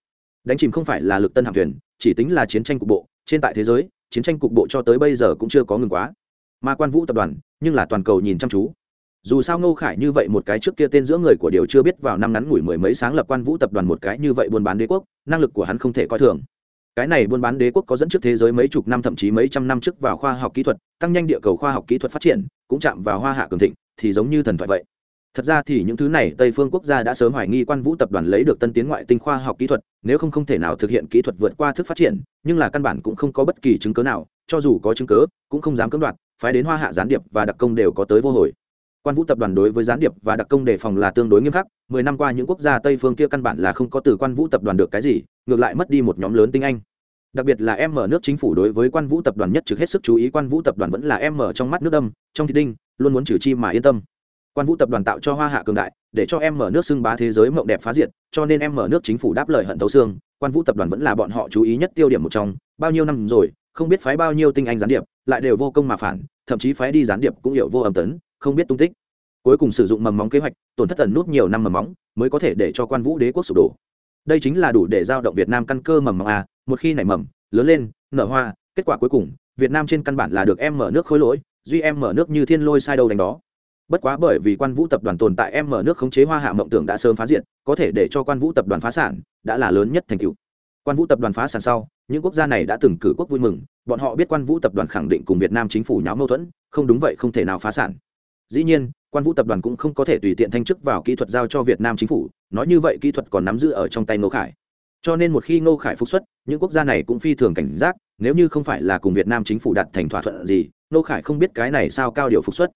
Đánh chìm không phải là lực tân hạm thuyền, chỉ tính là chiến tranh cục bộ, trên tại thế giới, chiến tranh cục bộ cho tới bây giờ cũng chưa có ngừng quá. Mà quan vũ tập đoàn, nhưng là toàn cầu nhìn chăm chú. Dù sao ngô khải như vậy một cái trước kia tên giữa người của điều chưa biết vào năm ngắn ngủi mười mấy sáng lập quan vũ tập đoàn một cái như vậy buôn bán đế quốc, năng lực của hắn không thể coi thường cái này buôn bán đế quốc có dẫn trước thế giới mấy chục năm, thậm chí mấy trăm năm trước vào khoa học kỹ thuật, tăng nhanh địa cầu khoa học kỹ thuật phát triển, cũng chạm vào hoa hạ cường thịnh, thì giống như thần thoại vậy. Thật ra thì những thứ này tây phương quốc gia đã sớm hoài nghi quan vũ tập đoàn lấy được tân tiến ngoại tinh khoa học kỹ thuật, nếu không không thể nào thực hiện kỹ thuật vượt qua thức phát triển, nhưng là căn bản cũng không có bất kỳ chứng cớ nào, cho dù có chứng cớ cũng không dám cưỡng đoạt, phái đến hoa hạ gián điệp và đặc công đều có tới vô hồi. Quan vũ tập đoàn đối với gián điệp và đặc công đề phòng là tương đối nghiêm khắc, mười năm qua những quốc gia tây phương kia căn bản là không có từ quan vũ tập đoàn được cái gì ngược lại mất đi một nhóm lớn tinh anh. Đặc biệt là em mở nước chính phủ đối với quan vũ tập đoàn nhất trực hết sức chú ý, quan vũ tập đoàn vẫn là em mở trong mắt nước đâm, trong thị đinh, luôn muốn trừ chi mà yên tâm. Quan vũ tập đoàn tạo cho hoa hạ cường đại, để cho em mở nước xưng bá thế giới mộng đẹp phá diệt, cho nên em mở nước chính phủ đáp lời hận thấu xương, quan vũ tập đoàn vẫn là bọn họ chú ý nhất tiêu điểm một trong, bao nhiêu năm rồi, không biết phái bao nhiêu tinh anh gián điệp, lại đều vô công mà phản, thậm chí phái đi gián điệp cũng hiểu vô âm tấn, không biết tung tích. Cuối cùng sử dụng mầm móng kế hoạch, tổn thất tần nút nhiều năm mầm móng, mới có thể để cho quan vũ đế quốc sụp đổ đây chính là đủ để giao động việt nam căn cơ mầm móng à, một khi nảy mầm, lớn lên, nở hoa, kết quả cuối cùng, việt nam trên căn bản là được em mở nước khối lỗi, duy em mở nước như thiên lôi sai đầu đánh đó. Bất quá bởi vì quan vũ tập đoàn tồn tại em mở nước khống chế hoa hạ mộng tưởng đã sớm phá diện có thể để cho quan vũ tập đoàn phá sản đã là lớn nhất thành tựu. Quan vũ tập đoàn phá sản sau, những quốc gia này đã từng cử quốc vui mừng, bọn họ biết quan vũ tập đoàn khẳng định cùng việt nam chính phủ nháo mâu thuẫn, không đúng vậy không thể nào phá sản. Dĩ nhiên, quan vũ tập đoàn cũng không có thể tùy tiện thanh chức vào kỹ thuật giao cho việt nam chính phủ nói như vậy kỹ thuật còn nắm giữ ở trong tay ngô khải. Cho nên một khi ngô khải phục xuất, những quốc gia này cũng phi thường cảnh giác, nếu như không phải là cùng việt nam chính phủ đặt thành thỏa thuận gì, ngô khải không biết cái này sao cao điều phục xuất.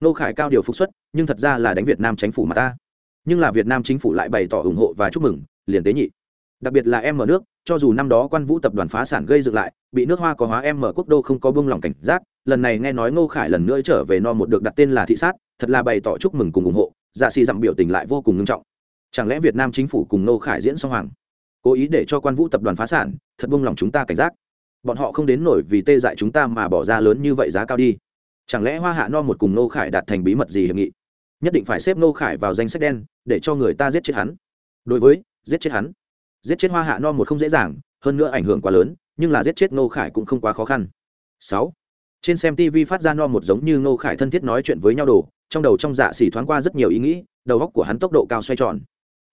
Ngô khải cao điều phục xuất, nhưng thật ra là đánh việt nam chính phủ mà ta. Nhưng là việt nam chính phủ lại bày tỏ ủng hộ và chúc mừng, liền tế nhị. Đặc biệt là em mở nước, cho dù năm đó quan vũ tập đoàn phá sản gây dựng lại, bị nước hoa có hóa em mở quốc đô không có bông lòng cảnh giác, lần này nghe nói ngô khải lần nữa trở về no một được đặt tên là thị sát, thật là bày tỏ chúc mừng cùng ủng hộ dạ xì dặm biểu tình lại vô cùng nghiêm trọng chẳng lẽ việt nam chính phủ cùng Nô khải diễn song hoàng? Cố ý để cho quan vũ tập đoàn phá sản, thật buông lòng chúng ta cảnh giác. Bọn họ không đến nổi vì tê dại chúng ta mà bỏ ra lớn như vậy giá cao đi. Chẳng lẽ hoa hạ no một cùng Nô khải đạt thành bí mật gì hiệp nghị? Nhất định phải xếp Nô khải vào danh sách đen, để cho người ta giết chết hắn. Đối với, giết chết hắn. Giết chết hoa hạ no một không dễ dàng, hơn nữa ảnh hưởng quá lớn, nhưng là giết chết Nô khải cũng không quá khó khăn. Sáu. Trên xem tv phát ra no một giống như Nô khải thân thiết nói chuyện với nhau đồ, trong đầu trong dạ xỉ thoáng qua rất nhiều ý nghĩ, đầu góc của hắn tốc độ cao xoay tròn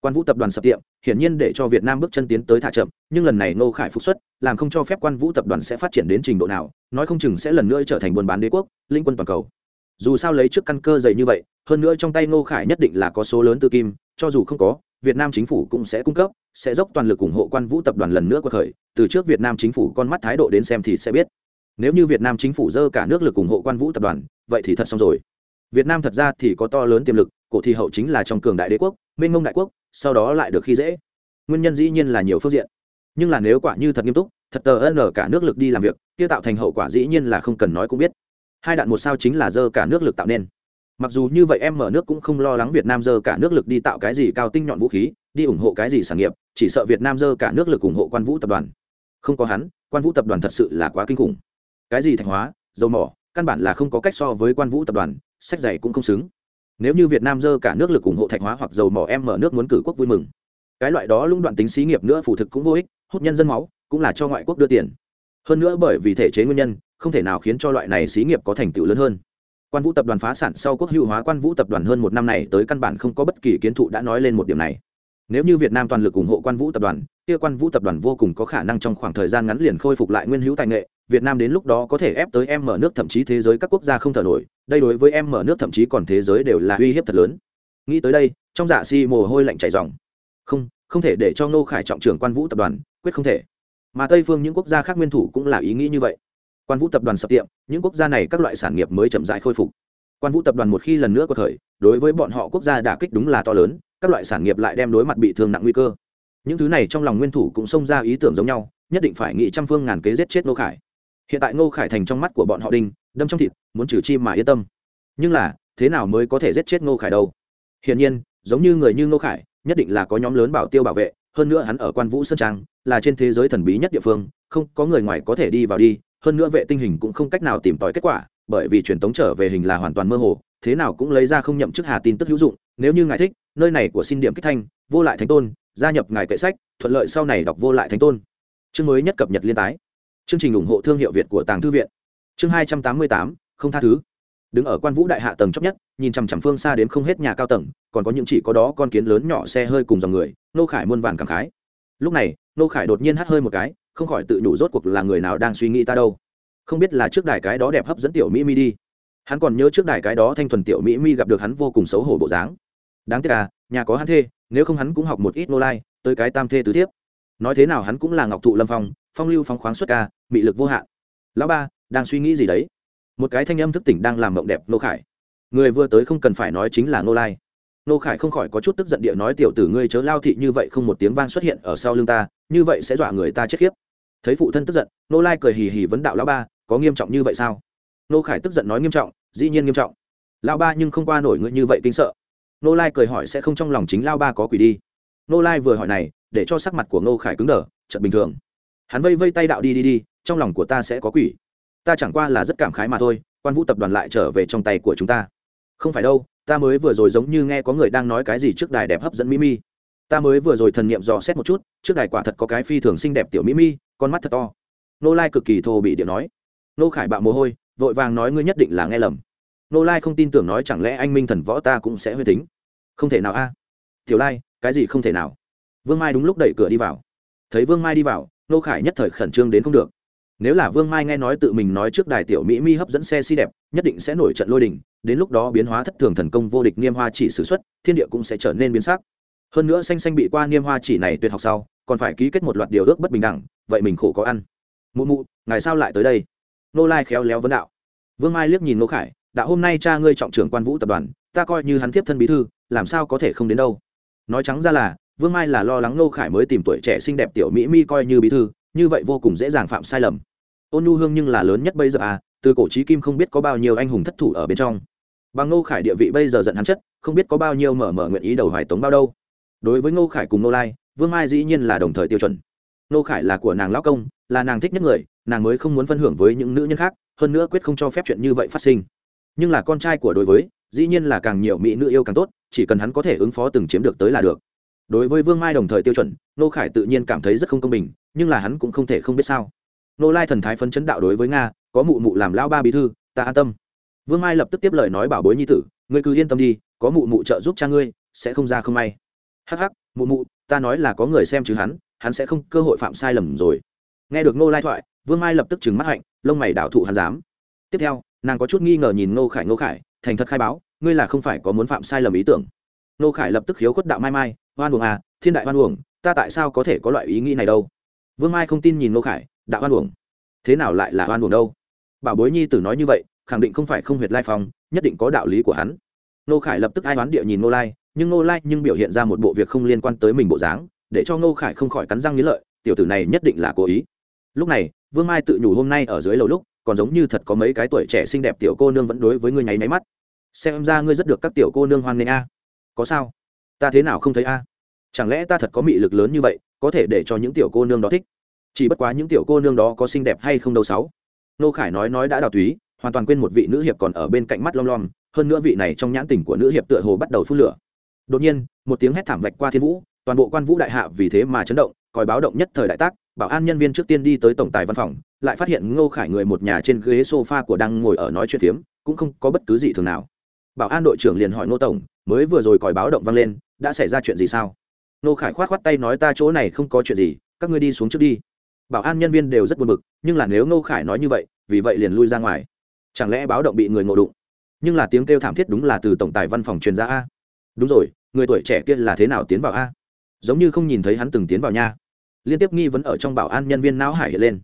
quan vũ tập đoàn sập tiệm, hiển nhiên để cho việt nam bước chân tiến tới thả chậm, nhưng lần này ngô khải phục xuất, làm không cho phép quan vũ tập đoàn sẽ phát triển đến trình độ nào, nói không chừng sẽ lần nữa trở thành buôn bán đế quốc, linh quân toàn cầu. Dù sao lấy trước căn cơ dày như vậy, hơn nữa trong tay ngô khải nhất định là có số lớn tư kim, cho dù không có, việt nam chính phủ cũng sẽ cung cấp, sẽ dốc toàn lực ủng hộ quan vũ tập đoàn lần nữa qua thời từ trước việt nam chính phủ con mắt thái độ đến xem thì sẽ biết. Nếu như việt nam chính phủ dơ cả nước lực ủng hộ quan vũ tập đoàn, vậy thì thật xong rồi. Việt nam thật ra thì có to lớn tiềm lực, cổ thì hậu chính là trong cường đại đế quốc minh ngông đại quốc sau đó lại được khi dễ. Nguyên nhân dĩ nhiên là nhiều phương diện. Nhưng là nếu quả như thật nghiêm túc, thật tờ ân cả nước lực đi làm việc, kia tạo thành hậu quả dĩ nhiên là không cần nói cũng biết. Hai đạn một sao chính là dơ cả nước lực tạo nên. Mặc dù như vậy em mở nước cũng không lo lắng việt nam dơ cả nước lực đi tạo cái gì cao tinh nhọn vũ khí, đi ủng hộ cái gì sản nghiệp, chỉ sợ việt nam dơ cả nước lực ủng hộ quan vũ tập đoàn. Không có hắn, quan vũ tập đoàn thật sự là quá kinh khủng. Cái gì thành hóa, dầu mỏ, căn bản là không có cách so với quan vũ tập đoàn, sách giày cũng không xứng nếu như việt nam dơ cả nước lực ủng hộ thạch hóa hoặc dầu mỏ em mở nước muốn cử quốc vui mừng. Cái loại đó lũng đoạn tính xí nghiệp nữa phụ thực cũng vô ích, hút nhân dân máu, cũng là cho ngoại quốc đưa tiền. Hơn nữa bởi vì thể chế nguyên nhân, không thể nào khiến cho loại này xí nghiệp có thành tựu lớn hơn. Quan vũ tập đoàn phá sản sau quốc hữu hóa quan vũ tập đoàn hơn một năm này tới căn bản không có bất kỳ kiến thụ đã nói lên một điểm này. Nếu như việt nam toàn lực ủng hộ quan vũ tập đoàn, kia quan vũ tập đoàn vô cùng có khả năng trong khoảng thời gian ngắn liền khôi phục lại nguyên hữu tài nghệ việt nam đến lúc đó có thể ép tới em mở nước thậm chí thế giới các quốc gia không thở nổi, đây đối với em mở nước thậm chí còn thế giới đều là uy hiếp thật lớn. Nghĩ tới đây, trong dạ si mồ hôi lạnh chảy ròng. không không thể để cho ngô khải trọng trưởng quan vũ tập đoàn, quyết không thể. Mà tây phương những quốc gia khác nguyên thủ cũng là ý nghĩ như vậy. Quan vũ tập đoàn sập tiệm, những quốc gia này các loại sản nghiệp mới chậm rãi khôi phục. Quan vũ tập đoàn một khi lần nữa có thời, đối với bọn họ quốc gia đả kích đúng là to lớn, các loại sản nghiệp lại đem đối mặt bị thương nặng nguy cơ. Những thứ này trong lòng nguyên thủ cũng xông ra ý tưởng giống nhau, nhất định phải nghĩ trăm phương ngàn kế giết chết ngô khải hiện tại ngô khải thành trong mắt của bọn họ đinh, đâm trong thịt, muốn trừ chi mà yên tâm. Nhưng là, thế nào mới có thể giết chết ngô khải đâu? Hiển nhiên, giống như người như ngô khải, nhất định là có nhóm lớn bảo tiêu bảo vệ, hơn nữa hắn ở quan vũ sơn trang, là trên thế giới thần bí nhất địa phương, không có người ngoài có thể đi vào đi, hơn nữa vệ tinh hình cũng không cách nào tìm tòi kết quả, bởi vì truyền tống trở về hình là hoàn toàn mơ hồ, thế nào cũng lấy ra không nhậm chức hà tin tức hữu dụng, nếu như ngài thích, nơi này của xin điểm kích thanh, vô lại thánh tôn, gia nhập ngài kệ sách, thuận lợi sau này đọc vô lại thánh tôn. Chương mới nhất cập nhật liên tái chương trình ủng hộ thương hiệu việt của tàng thư viện. Chương hai trăm tám mươi tám, không tha thứ. Đứng ở quan vũ đại hạ tầng chót nhất, nhìn chằm chằm phương xa đến không hết nhà cao tầng, còn có những chỉ có đó con kiến lớn nhỏ xe hơi cùng dòng người, nô khải muôn vàn cảm khái. Lúc này, nô khải đột nhiên hắt hơi một cái, không khỏi tự đủ rốt cuộc là người nào đang suy nghĩ ta đâu. Không biết là trước đài cái đó đẹp hấp dẫn tiểu mỹ mi đi. Hắn còn nhớ trước đài cái đó thanh thuần tiểu mỹ mi gặp được hắn vô cùng xấu hổ bộ dáng. Đáng tiếc à nhà có hắn thê, nếu không hắn cũng học một ít nô lai, tới cái tam thê tứ thiếp. Nói thế nào hắn cũng là ngọc thụ lâm phong phong lưu phóng khoáng xuất ca, mị lực vô hạn. Lão ba, đang suy nghĩ gì đấy? Một cái thanh âm thức tỉnh đang làm mộng đẹp nô khải. Người vừa tới không cần phải nói chính là nô lai. Nô khải không khỏi có chút tức giận địa nói, tiểu tử ngươi chớ lao thị như vậy không một tiếng vang xuất hiện ở sau lưng ta, như vậy sẽ dọa người ta chết khiếp. Thấy phụ thân tức giận nô lai cười hì hì vấn đạo lão ba, có nghiêm trọng như vậy sao? Nô khải tức giận nói, nghiêm trọng, dĩ nhiên nghiêm trọng. Lão ba, nhưng không qua nổi ngươi như vậy kinh sợ. Nô lai cười hỏi, sẽ không trong lòng chính lao ba có quỷ đi? Nô lai vừa hỏi này, để cho sắc mặt của nô khải cứng đờ chật bình thường hắn vây vây tay đạo đi đi đi, trong lòng của ta sẽ có quỷ. Ta chẳng qua là rất cảm khái mà thôi, quan vũ tập đoàn lại trở về trong tay của chúng ta. Không phải đâu, ta mới vừa rồi giống như nghe có người đang nói cái gì trước đài đẹp hấp dẫn mỹ mi ta mới vừa rồi thần niệm dò xét một chút, trước đài quả thật có cái phi thường xinh đẹp tiểu mỹ mi con mắt thật to. Nô lai cực kỳ thô bị điệu nói. Nô khải bạo mồ hôi, vội vàng nói ngươi nhất định là nghe lầm. Nô lai không tin tưởng nói chẳng lẽ anh minh thần võ ta cũng sẽ huyết tính không thể nào a. Tiểu lai, cái gì không thể nào? Vương mai đúng lúc đẩy cửa đi vào. Thấy vương mai đi vào nô khải nhất thời khẩn trương đến không được. Nếu là vương mai nghe nói tự mình nói trước đài tiểu mỹ mi hấp dẫn xe si đẹp, nhất định sẽ nổi trận lôi đình, đến lúc đó biến hóa thất thường thần công vô địch niêm hoa chỉ s ử x u ấ t thiên địa cũng sẽ trở nên biến sắc. Hơn nữa xanh xanh bị qua niêm hoa chỉ này tuyệt học sau, còn phải ký kết một loạt điều ước bất bình đẳng, vậy mình khổ có ăn. Mụ mụ ngày sao lại tới đây? Nô lai khéo léo vấn đạo. Vương mai liếc nhìn nô khải đã hôm nay cha ngươi trọng trưởng quan vũ tập đoàn, ta coi như hắn tiếp thân bí thư, làm sao có thể không đến đâu? Nói trắng ra là vương mai là lo lắng nô khải mới tìm tuổi trẻ xinh đẹp tiểu mỹ mi coi như bí thư, như vậy vô cùng dễ dàng phạm sai lầm. Ôn nu hương nhưng là lớn nhất bây giờ à từ cổ trí kim không biết có bao nhiêu anh hùng thất thủ ở bên trong. Bằng ngô khải địa vị bây giờ giận hắn chất, không biết có bao nhiêu mở mở nguyện ý đầu hoài tống bao đâu. Đối với ngô khải cùng nô lai, vương mai dĩ nhiên là đồng thời tiêu chuẩn. Ngô khải là của nàng lão công, là nàng thích nhất người, nàng mới không muốn phân hưởng với những nữ nhân khác, hơn nữa quyết không cho phép chuyện như vậy phát sinh. Nhưng là con trai của đối với, dĩ nhiên là càng nhiều mỹ nữ yêu càng tốt, chỉ cần hắn có thể ứng phó từng chiếm được tới là được đối với vương mai đồng thời tiêu chuẩn nô khải tự nhiên cảm thấy rất không công bình, nhưng là hắn cũng không thể không biết sao. Nô lai thần thái phấn chấn đạo đối với nga, có mụ mụ làm lao ba bí thư, ta an tâm. Vương mai lập tức tiếp lời nói bảo bối nhi tử, ngươi cứ yên tâm đi, có mụ mụ trợ giúp cha ngươi, sẽ không ra không may. Hắc hắc, mụ mụ, ta nói là có người xem chứ hắn hắn sẽ không cơ hội phạm sai lầm rồi. Nghe được nô lai thoại, vương mai lập tức trừng mắt hạnh, lông mày đảo thụ hắn dám. Tiếp theo, nàng có chút nghi ngờ nhìn nô khải nô khải, thành thật khai báo, ngươi là không phải có muốn phạm sai lầm ý tưởng. Nô khải lập tức khiếu khuất đạo mai mai hoan uổng à thiên đại hoan uổng, ta tại sao có thể có loại ý nghĩ này đâu? Vương mai không tin nhìn nô khải, đạo hoan uổng. Thế nào lại là hoan uổng đâu? Bảo bối nhi tử nói như vậy, khẳng định không phải không huyệt lai phong, nhất định có đạo lý của hắn. Nô khải lập tức ai đoán địa nhìn nô lai, nhưng nô lai nhưng biểu hiện ra một bộ việc không liên quan tới mình bộ dáng, để cho nô khải không khỏi cắn răng nghĩ lợi, tiểu tử này nhất định là cố ý. Lúc này, vương mai tự nhủ hôm nay ở dưới lầu lúc, còn giống như thật có mấy cái tuổi trẻ xinh đẹp tiểu cô nương vẫn đối với ngươi nháy máy mắt. Xem ra ngươi rất được các tiểu cô nương hoan nghênh a. Có sao? Ta thế nào không thấy a? À? Chẳng lẽ ta thật có mị lực lớn như vậy, có thể để cho những tiểu cô nương đó thích? Chỉ bất quá những tiểu cô nương đó có xinh đẹp hay không đâu sáu. Nô khải nói nói đã đào túy, hoàn toàn quên một vị nữ hiệp còn ở bên cạnh mắt lom lom, hơn nữa vị này trong nhãn tình của nữ hiệp tựa hồ bắt đầu phun lửa. Đột nhiên, một tiếng hét thảm vạch qua thiên vũ, toàn bộ quan vũ đại hạ vì thế mà chấn động, còi báo động nhất thời đại tác, bảo an nhân viên trước tiên đi tới tổng tài văn phòng, lại phát hiện ngô khải người một nhà trên ghế sofa của đang ngồi ở nói chuyện phiếm, cũng không có bất cứ gì thường nào. Bảo an đội trưởng liền hỏi ngô tổng, mới vừa rồi còi báo động vang lên đã xảy ra chuyện gì sao? Nô khải khoát khoát tay nói ta chỗ này không có chuyện gì, các ngươi đi xuống trước đi. Bảo an nhân viên đều rất buồn bực, nhưng là nếu Nô khải nói như vậy, vì vậy liền lui ra ngoài. Chẳng lẽ báo động bị người ngộ đụng? Nhưng là tiếng kêu thảm thiết đúng là từ tổng tài văn phòng truyền ra a. Đúng rồi, người tuổi trẻ kia là thế nào tiến vào a? Giống như không nhìn thấy hắn từng tiến vào nha. Liên tiếp nghi vấn ở trong bảo an nhân viên não hải hiện lên.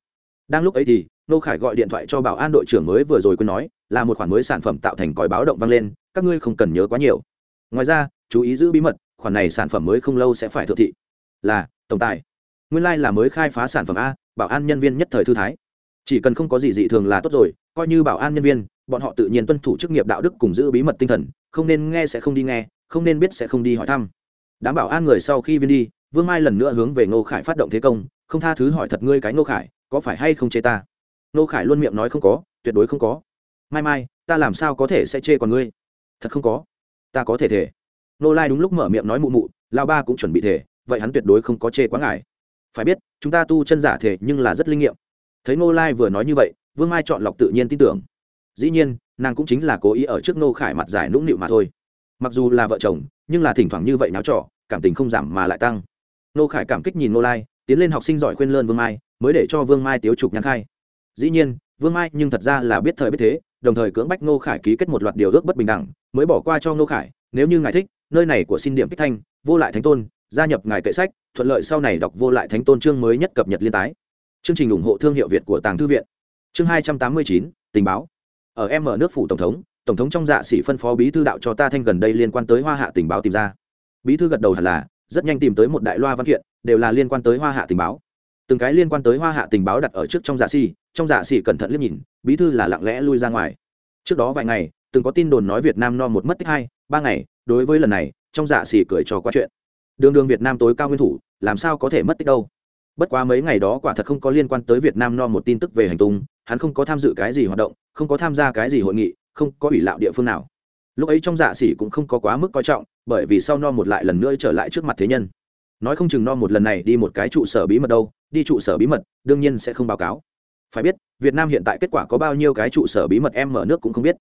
Đang lúc ấy thì, nô khải gọi điện thoại cho bảo an đội trưởng mới vừa rồi quên nói, là một khoản mới sản phẩm tạo thành còi báo động vang lên, các ngươi không cần nhớ quá nhiều. Ngoài ra chú ý giữ bí mật, khoản này sản phẩm mới không lâu sẽ phải thượng thị. Là, tổng tài. Nguyên lai、like、là mới khai phá sản phẩm a, bảo an nhân viên nhất thời thư thái. Chỉ cần không có gì dị thường là tốt rồi, coi như bảo an nhân viên, bọn họ tự nhiên tuân thủ chức nghiệp đạo đức cùng giữ bí mật tinh thần, không nên nghe sẽ không đi nghe, không nên biết sẽ không đi hỏi thăm. Đám bảo an người sau khi viên đi, vương mai lần nữa hướng về ngô khải phát động thế công, không tha thứ hỏi thật ngươi cái ngô khải, có phải hay không chê ta? Ngô khải luôn miệng nói không có, tuyệt đối không có. Mai mai, ta làm sao có thể sẽ chê còn ngươi? Thật không có. Ta có thể thể nô lai đúng lúc mở miệng nói mụ mụ lao ba cũng chuẩn bị thể, vậy hắn tuyệt đối không có chê quá ngại. Phải biết, chúng ta tu chân giả thể nhưng là rất linh nghiệm. Thấy nô lai vừa nói như vậy, vương mai chọn lọc tự nhiên tin tưởng. Dĩ nhiên, nàng cũng chính là cố ý ở trước nô khải mặt giải nũng nịu mà thôi. Mặc dù là vợ chồng, nhưng là thỉnh thoảng như vậy náo trọ cảm tình không giảm mà lại tăng. Nô khải cảm kích nhìn nô lai, tiến lên học sinh giỏi khuyên lơn vương mai, mới để cho vương mai tiếu trục nhắn khai. Dĩ nhiên, vương mai nhưng thật ra là biết thời biết thế, đồng thời cưỡng bách nô khải ký kết một loạt điều ước bất bình đẳng, mới bỏ qua cho nô khải, nếu như ngài thích nơi này của xin điểm kích thanh, vô lại thánh tôn, gia nhập ngài kệ sách, thuận lợi sau này đọc vô lại thánh tôn chương mới nhất cập nhật liên tái. Chương trình ủng hộ thương hiệu việt của tàng thư viện. Chương hai trăm tám mươi chín, tình báo. Ở m nước phủ tổng thống tổng thống trong dạ sĩ phân phó bí thư đạo cho ta thanh gần đây liên quan tới hoa hạ tình báo tìm ra. Bí thư gật đầu hẳn là, rất nhanh tìm tới một đại loa văn kiện, đều là liên quan tới hoa hạ tình báo. Từng cái liên quan tới hoa hạ tình báo đặt ở trước trong dạ sĩ, trong dạ sĩ cẩn thận liếc nhìn, bí thư là lặng lẽ lui ra ngoài. Trước đó vài ngày từng có tin đồn nói việt nam no một mất tích hai, ba ngày, đối với lần này, trong dạ xỉ cười trò qua chuyện. Đường đường việt nam tối cao nguyên thủ, làm sao có thể mất tích đâu? Bất quá mấy ngày đó quả thật không có liên quan tới việt nam no một tin tức về hành tung, hắn không có tham dự cái gì hoạt động, không có tham gia cái gì hội nghị, không có ủy lạo địa phương nào. Lúc ấy trong dạ xỉ cũng không có quá mức coi trọng, bởi vì sau no một lại lần nữa trở lại trước mặt thế nhân. Nói không chừng no một lần này đi một cái trụ sở bí mật đâu, đi trụ sở bí mật, đương nhiên sẽ không báo cáo. Phải biết, việt nam hiện tại kết quả có bao nhiêu cái trụ sở bí mật em mở nước cũng không biết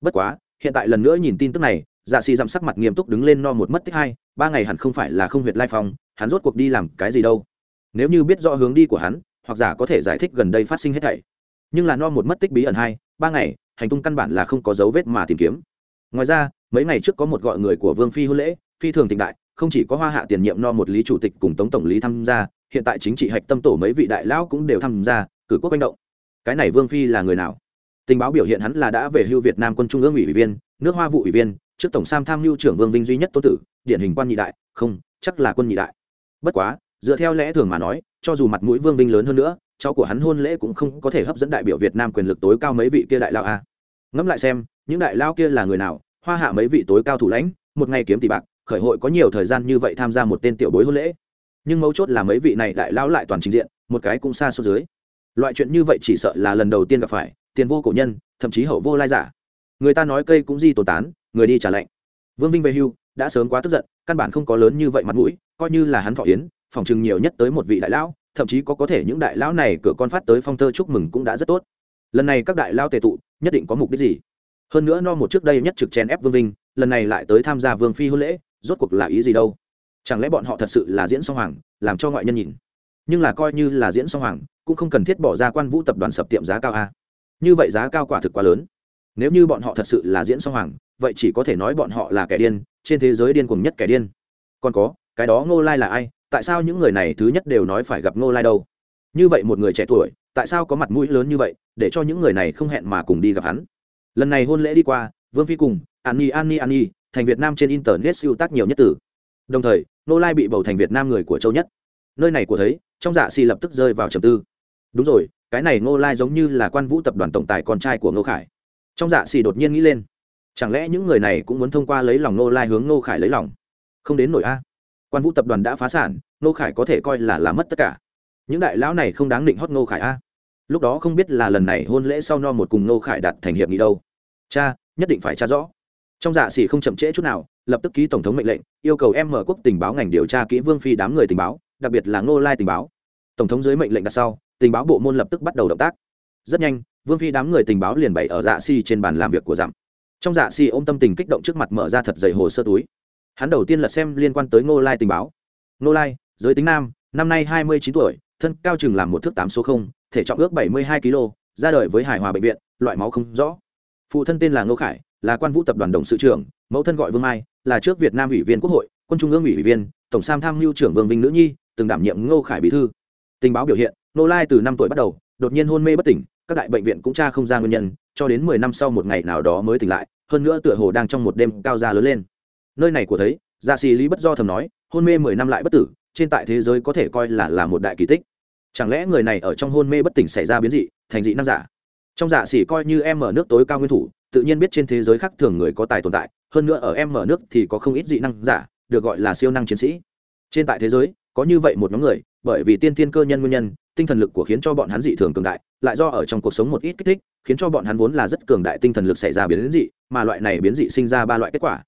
bất quá, hiện tại lần nữa nhìn tin tức này dạ xì dặm sắc mặt nghiêm túc đứng lên no một mất tích hai, ba ngày hẳn không phải là không huyệt lai phong, hắn rốt cuộc đi làm cái gì đâu. Nếu như biết rõ hướng đi của hắn, hoặc giả có thể giải thích gần đây phát sinh hết thảy. Nhưng là no một mất tích bí ẩn hai, ba ngày, hành tung căn bản là không có dấu vết mà tìm kiếm. Ngoài ra, mấy ngày trước có một gọi người của vương phi hôn lễ, phi thường thịnh đại, không chỉ có hoa hạ tiền nhiệm no một lý chủ tịch cùng tống tổng lý tham gia, hiện tại chính trị hạch tâm tổ mấy vị đại lão cũng đều tham gia, cử quốc manh động. Cái này vương phi là người nào? Tình báo biểu hiện hắn là đã về hưu việt nam quân trung ương ủy viên, nước hoa vụ ủy viên, trước tổng sam tham mưu trưởng vương vinh duy nhất tô tử, điển hình quan nhị đại, không, chắc là quân nhị đại. Bất quá, dựa theo lẽ thường mà nói, cho dù mặt mũi vương vinh lớn hơn nữa, cháu của hắn hôn lễ cũng không có thể hấp dẫn đại biểu việt nam quyền lực tối cao mấy vị kia đại lao a. Ngẫm lại xem, những đại lao kia là người nào, hoa hạ mấy vị tối cao thủ lãnh, một ngày kiếm tỷ bạc, khởi hội có nhiều thời gian như vậy tham gia một tên tiểu bối hôn lễ. Nhưng mấu chốt là mấy vị này đại lao lại toàn trình diện, một cái cũng xa số dưới. Loại chuyện như vậy chỉ sợ là lần đầu tiên gặp phải tiền vô cổ nhân, thậm chí hậu vô lai giả. Người ta nói cây cũng di tồn tán, người đi trả lệnh. Vương vinh về hưu, đã sớm quá tức giận, căn bản không có lớn như vậy mặt mũi, coi như là hắn thọ yến, phòng chừng nhiều nhất tới một vị đại lão, thậm chí có có thể những đại lão này cửa con phát tới phong thơ chúc mừng cũng đã rất tốt. Lần này các đại lao tề tụ, nhất định có mục đích gì? Hơn nữa no một trước đây nhất trực chèn ép vương vinh, lần này lại tới tham gia vương phi hôn lễ, rốt cuộc là ý gì đâu? Chẳng lẽ bọn họ thật sự là diễn song hoàng, làm cho ngoại nhân nhìn? Nhưng là coi như là diễn song hoàng, cũng không cần thiết bỏ ra quan vũ tập đoàn sập tiệm giá cao a như vậy giá cao quả thực quá lớn. Nếu như bọn họ thật sự là diễn song hoàng, vậy chỉ có thể nói bọn họ là kẻ điên, trên thế giới điên cuồng nhất kẻ điên. Còn có, cái đó ngô lai là ai? Tại sao những người này thứ nhất đều nói phải gặp ngô lai đâu? Như vậy một người trẻ tuổi, tại sao có mặt mũi lớn như vậy, để cho những người này không hẹn mà cùng đi gặp hắn? Lần này hôn lễ đi qua, vương phi cùng an ni an ni an ni thành việt nam trên internet siêu tác nhiều nhất tử. Đồng thời, Ngô lai bị bầu thành việt nam người của châu nhất. Nơi này của thấy, trong dạ xì lập tức rơi vào trầm tư. Đúng rồi cái này ngô lai giống như là quan vũ tập đoàn tổng tài con trai của ngô khải. Trong dạ xì đột nhiên nghĩ lên, chẳng lẽ những người này cũng muốn thông qua lấy lòng ngô lai hướng ngô khải lấy lòng? Không đến nổi a. Quan vũ tập đoàn đã phá sản, ngô khải có thể coi là làm mất tất cả. Những đại lão này không đáng định hót ngô khải a. Lúc đó không biết là lần này hôn lễ sau no một cùng ngô khải đạt thành hiệp nghị đâu. Cha, nhất định phải tra rõ. Trong dạ xỉ không chậm trễ chút nào, lập tức ký tổng thống mệnh lệnh, yêu cầu em mở quốc tình báo ngành điều tra kỹ vương phi đám người tình báo, đặc biệt là ngô lai tình báo. Tổng thống dưới mệnh lệnh đặt sau tình báo bộ môn lập tức bắt đầu động tác. Rất nhanh, vương phi đám người tình báo liền bày ở dạ xi trên bàn làm việc của dặm. Trong dạ xi ôm tâm tình kích động trước mặt mở ra thật dày hồ sơ túi. Hắn đầu tiên lật xem liên quan tới ngô lai tình báo. Ngô lai, giới tính nam, năm nay hai mươi chín tuổi, thân cao chừng làm một thước tám số không, thể trọng ước bảy mươi hai kg, ra đời với hải hòa bệnh viện, loại máu không rõ. Phụ thân tên là ngô khải, là quan vũ tập đoàn đồng sự trưởng, mẫu thân gọi vương mai, là trước việt nam ủy viên quốc hội, quân trung ương ủy viên, tổng sam tham mưu trưởng vương vinh nữ nhi, từng đảm nhiệm ngô khải bí thư. Tình báo biểu hiện nô lai từ năm tuổi bắt đầu, đột nhiên hôn mê bất tỉnh, các đại bệnh viện cũng tra không ra nguyên nhân, cho đến mười năm sau một ngày nào đó mới tỉnh lại, hơn nữa tựa hồ đang trong một đêm cao ra lớn lên. Nơi này của thấy gia sĩ lý bất do thầm nói, hôn mê mười năm lại bất tử, trên tại thế giới có thể coi là là một đại kỳ tích. Chẳng lẽ người này ở trong hôn mê bất tỉnh xảy ra biến dị, thành dị năng giả? Trong giả sĩ coi như em ở nước tối cao nguyên thủ, tự nhiên biết trên thế giới khác thường người có tài tồn tại, hơn nữa ở em mở nước thì có không ít dị năng giả, được gọi là siêu năng chiến sĩ. Trên tại thế giới, có như vậy một nhóm người, bởi vì tiên thiên cơ nhân nguyên nhân tinh thần lực của khiến cho bọn hắn dị thường cường đại, lại do ở trong cuộc sống một ít kích thích, khiến cho bọn hắn vốn là rất cường đại tinh thần lực xảy ra biến dị, mà loại này biến dị sinh ra ba loại kết quả.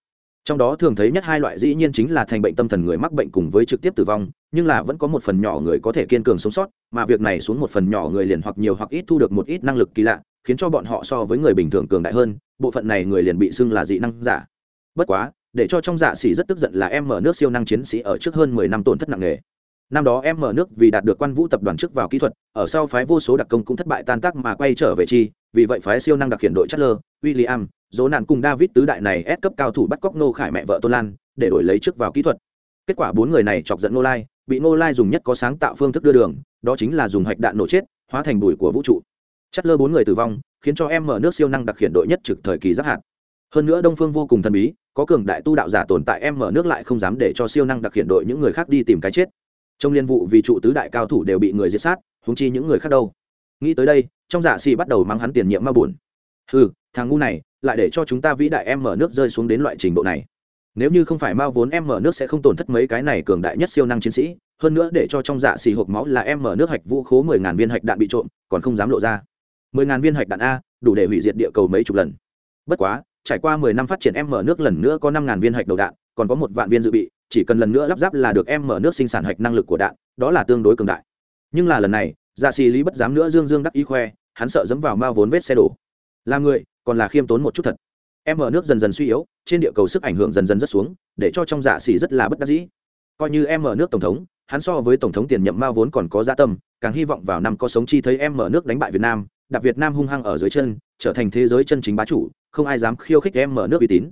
Trong đó thường thấy nhất hai loại dĩ nhiên chính là thành bệnh tâm thần người mắc bệnh cùng với trực tiếp tử vong, nhưng là vẫn có một phần nhỏ người có thể kiên cường sống sót, mà việc này xuống một phần nhỏ người liền hoặc nhiều hoặc ít thu được một ít năng lực kỳ lạ, khiến cho bọn họ so với người bình thường cường đại hơn, bộ phận này người liền bị xưng là dị năng giả. Bất quá, để cho trong dạ xỉ rất tức giận là em mở nước siêu năng chiến sĩ ở trước hơn mười năm tổn thất nặng nề năm đó em mở nước vì đạt được quan vũ tập đoàn trước vào kỹ thuật, ở sau phái vô số đặc công cũng thất bại tan tác mà quay trở về chi, vì vậy phái siêu năng đặc hiện đội chất lơ william, dỗ nạn cùng david tứ đại này ép cấp cao thủ bắt cóc nô khải mẹ vợ tôn lan, để đổi lấy trước vào kỹ thuật. Kết quả bốn người này chọc giận nô lai, bị nô lai dùng nhất có sáng tạo phương thức đưa đường, đó chính là dùng hạch đạn nổ chết, hóa thành bụi của vũ trụ. Chất lơ bốn người tử vong, khiến cho em mở nước siêu năng đặc hiện đội nhất trực thời kỳ giáp hạn. hơn nữa đông phương vô cùng thần bí, có cường đại tu đạo giả tồn tại em mở nước lại không dám để cho siêu năng đặc hiện đội những người khác đi tìm cái chết trong liên vụ vì trụ tứ đại cao thủ đều bị người giết sát húng chi những người khác đâu. Nghĩ tới đây, trong dạ xì bắt đầu mắng hắn tiền nhiệm ma buồn. Ừ thằng ngu này, lại để cho chúng ta vĩ đại em mở nước rơi xuống đến loại trình độ này. Nếu như không phải mao vốn em mở nước sẽ không tổn thất mấy cái này cường đại nhất siêu năng chiến sĩ, hơn nữa để cho trong dạ xì hộp máu là em mở nước hạch vũ khố mười ngàn viên hạch đạn bị trộm, còn không dám lộ ra. Mười ngàn viên hạch đạn a, đủ để hủy diệt địa cầu mấy chục lần. Bất quá, trải qua mười năm phát triển em mở nước lần nữa có năm ngàn viên hạch đầu đạn, còn có một vạn viên dự bị chỉ cần lần nữa lắp ráp là được em mở nước sinh sản hạch năng lực của đạn, đó là tương đối cường đại. Nhưng là lần này dạ xì lý bất dám nữa dương dương đắc ý khoe, hắn sợ dẫm vào mao vốn vết xe đổ. Là người, còn là khiêm tốn một chút thật. Em mở nước dần dần suy yếu, trên địa cầu sức ảnh hưởng dần dần rất xuống, để cho trong dạ xì rất là bất đắc dĩ. Coi như em mở nước tổng thống, hắn so với tổng thống tiền nhậm mao vốn còn có gia tâm, càng hy vọng vào năm có sống chi thấy em mở nước đánh bại việt nam, đặt việt nam hung hăng ở dưới chân, trở thành thế giới chân chính bá chủ, không ai dám khiêu khích em mở nước uy tín.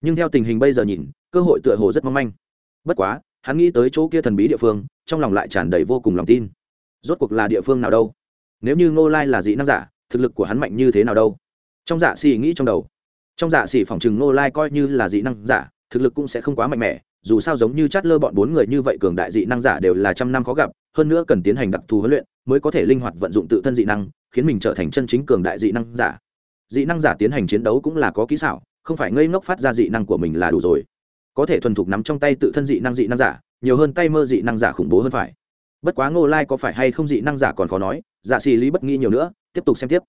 Nhưng theo tình hình bây giờ nhìn, cơ hội tựa hồ rất mong manh bất quá, hắn nghĩ tới chỗ kia thần bí địa phương, trong lòng lại tràn đầy vô cùng lòng tin. Rốt cuộc là địa phương nào đâu? Nếu như ngô lai là dị năng giả, thực lực của hắn mạnh như thế nào đâu? Trong dạ xì nghĩ trong đầu. Trong dạ xì phỏng chừng ngô lai coi như là dị năng giả, thực lực cũng sẽ không quá mạnh mẽ, dù sao giống như chát lơ bọn bốn người như vậy cường đại dị năng giả đều là trăm năm khó gặp, hơn nữa cần tiến hành đặc thù huấn luyện mới có thể linh hoạt vận dụng tự thân dị năng, khiến mình trở thành chân chính cường đại dị năng giả. Dị năng giả tiến hành chiến đấu cũng là có kỹ xảo, không phải ngây ngốc phát ra dị năng của mình là đủ rồi có thể thuần thục nắm trong tay tự thân dị năng dị năng giả, nhiều hơn tay mơ dị năng giả khủng bố hơn phải. Bất quá ngô lai có phải hay không dị năng giả còn khó nói dạ xì lý bất nghĩ nhiều nữa, tiếp tục xem tiếp.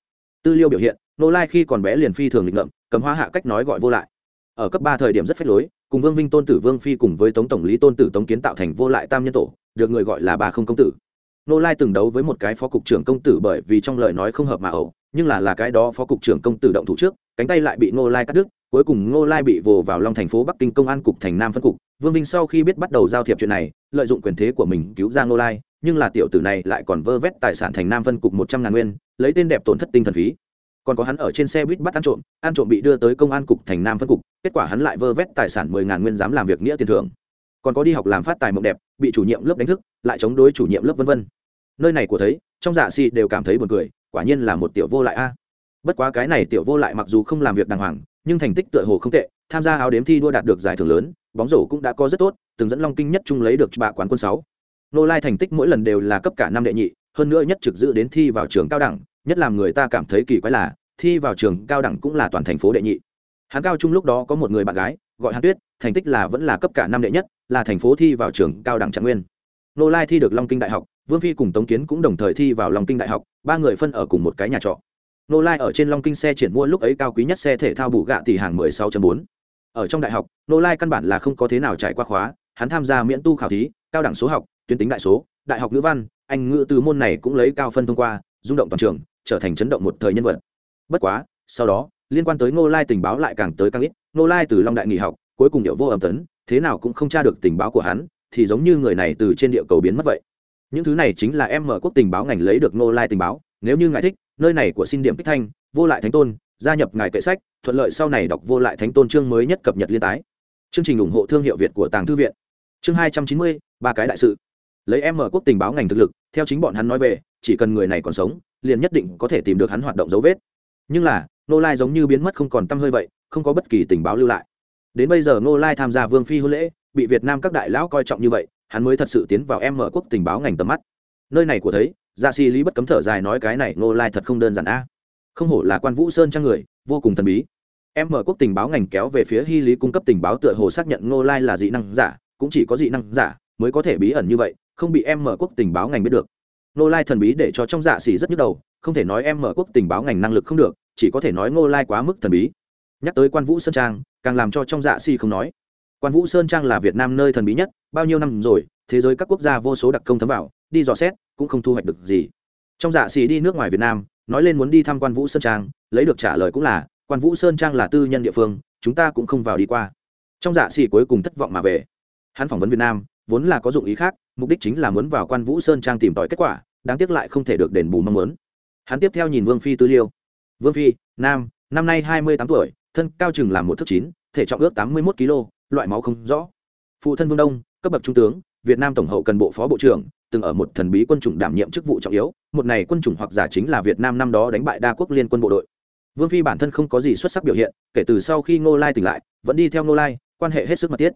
Tư liêu biểu hiện, ngô lai khi còn bé liền phi thường định ngợm, cầm hoa hạ cách nói gọi vô lại. Ở cấp ba thời điểm rất phép lối, cùng vương vinh tôn tử vương phi cùng với tống tổng lý tôn tử tống kiến tạo thành vô lại tam nhân tổ, được người gọi là bà không công tử. Nô lai từng đấu với một cái phó cục trưởng công tử bởi vì trong lời nói không hợp mà ẩu, nhưng là là cái đó phó cục trưởng công tử động thủ trước, cánh tay lại bị nô lai cắt đứt cuối cùng Ngô lai bị vồ vào long thành phố bắc kinh công an cục thành nam phân cục. Vương vinh sau khi biết bắt đầu giao thiệp chuyện này, lợi dụng quyền thế của mình cứu ra Ngô lai, nhưng là tiểu tử này lại còn vơ vét tài sản thành nam phân cục một trăm ngàn nguyên, lấy tên đẹp tổn thất tinh thần phí. Còn có hắn ở trên xe buýt bắt ăn trộm ăn trộm bị đưa tới công an cục thành nam phân cục, kết quả hắn lại vơ vét tài sản mười ngàn nguyên dám làm việc nghĩa tiền thưởng. Còn có đi học làm phát tài mộng đẹp, bị chủ nhiệm lớp đánh thức, lại chống đối chủ nhiệm lớp vân vân. Nơi này của thấy, trong dạ si đều cảm thấy buồn cười, quả nhiên là một tiểu vô lại a. Bất quá cái này tiểu vô lại mặc dù không làm việc đàng hoàng nhưng thành tích tựa hồ không tệ, tham gia áo đếm thi đua đạt được giải thưởng lớn, bóng rổ cũng đã có rất tốt, từng dẫn long kinh nhất trung lấy được bạ quán quân sáu. Nô lai thành tích mỗi lần đều là cấp cả năm đệ nhị, hơn nữa nhất trực giữ đến thi vào trường cao đẳng, nhất làm người ta cảm thấy kỳ quái là, thi vào trường cao đẳng cũng là toàn thành phố đệ nhị. Hắn cao trung lúc đó có một người bạn gái, gọi hắn tuyết, thành tích là vẫn là cấp cả năm đệ nhất, là thành phố thi vào trường cao đẳng trạng nguyên. Nô lai thi được long kinh đại học, vương phi cùng tống kiến cũng đồng thời thi vào long kinh đại học, ba người phân ở cùng một cái nhà trọ nô lai ở trên long kinh xe triển mua lúc ấy cao quý nhất xe thể thao bù gạ tỷ hàng 16.4. ở trong đại học, nô lai căn bản là không có thế nào trải qua khóa, hắn tham gia miễn tu khảo thí, cao đẳng số học, tuyến tính đại số, đại học ngữ văn, anh ngữ từ môn này cũng lấy cao phân thông qua, rung động toàn trường, trở thành chấn động một thời nhân vật bất quá, sau đó, liên quan tới ngô lai tình báo lại càng tới càng ít ngô lai từ long đại nghỉ học, cuối cùng điệu vô âm tấn, thế nào cũng không tra được tình báo của hắn, thì giống như người này từ trên địa cầu biến mất vậy những thứ này chính là em mở quốc tình báo ngành lấy được ngô lai tình báo, nếu như ngài thích nơi này của xin điểm kích thanh, vô lại thánh tôn, gia nhập ngài kệ sách, thuận lợi sau này đọc vô lại thánh tôn chương mới nhất cập nhật liên tái. Chương trình ủng hộ thương hiệu việt của tàng thư viện. Chương hai trăm chín mươi, ba cái đại sự. Lấy em mở quốc tình báo ngành thực lực, theo chính bọn hắn nói về, chỉ cần người này còn sống, liền nhất định có thể tìm được hắn hoạt động dấu vết. Nhưng là nô lai giống như biến mất không còn t hơi vậy, không có bất kỳ tình báo lưu lại. Đến bây giờ nô lai tham gia vương phi hôn lễ, bị việt nam các đại lão coi trọng như vậy, hắn mới thật sự tiến vào em mở quốc tình báo ngành tầm mắt. Nơi này của thấy Dạ si lý bất cấm thở dài nói cái này Ngô lai thật không đơn giản a. Không hổ là quan vũ sơn trang người, vô cùng thần bí. Em mở quốc tình báo ngành kéo về phía hy lý cung cấp tình báo tựa hồ xác nhận Ngô lai là dị năng giả, cũng chỉ có dị năng giả mới có thể bí ẩn như vậy, không bị em mở quốc tình báo ngành biết được. Ngô lai thần bí để cho trong dạ xỉ rất nhức đầu, không thể nói em mở quốc tình báo ngành năng lực không được, chỉ có thể nói ngô lai quá mức thần bí. Nhắc tới quan vũ sơn trang, càng làm cho trong dạ xỉ không nói. Quan vũ sơn trang là việt nam nơi thần bí nhất, bao nhiêu năm rồi, thế giới các quốc gia vô số đặc công thấm vào đi dò xét, cũng không thu hoạch được gì. Trong dạ xì đi nước ngoài việt nam, nói lên muốn đi thăm quan vũ sơn trang, lấy được trả lời cũng là, quan vũ sơn trang là tư nhân địa phương, chúng ta cũng không vào đi qua. Trong dạ xì cuối cùng thất vọng mà về. Hắn phỏng vấn việt nam, vốn là có dụng ý khác, mục đích chính là muốn vào quan vũ sơn trang tìm tòi kết quả, đáng tiếc lại không thể được đền bù mong muốn. Hắn tiếp theo nhìn vương phi tư liêu. Vương phi, nam, năm nay hai mươi tám tuổi, thân cao chừng làm một thước chín, thể trọng ước tám mươi một kg, loại máu không rõ. Phụ thân vương đông, cấp bậc trung tướng, việt nam tổng hậu cần bộ phó bộ trưởng từng ở một thần bí quân chủng đảm nhiệm chức vụ trọng yếu, một này quân chủng hoặc giả chính là việt nam năm đó đánh bại đa quốc liên quân bộ đội. Vương phi bản thân không có gì xuất sắc biểu hiện, kể từ sau khi ngô lai tỉnh lại, vẫn đi theo ngô lai, quan hệ hết sức mật thiết.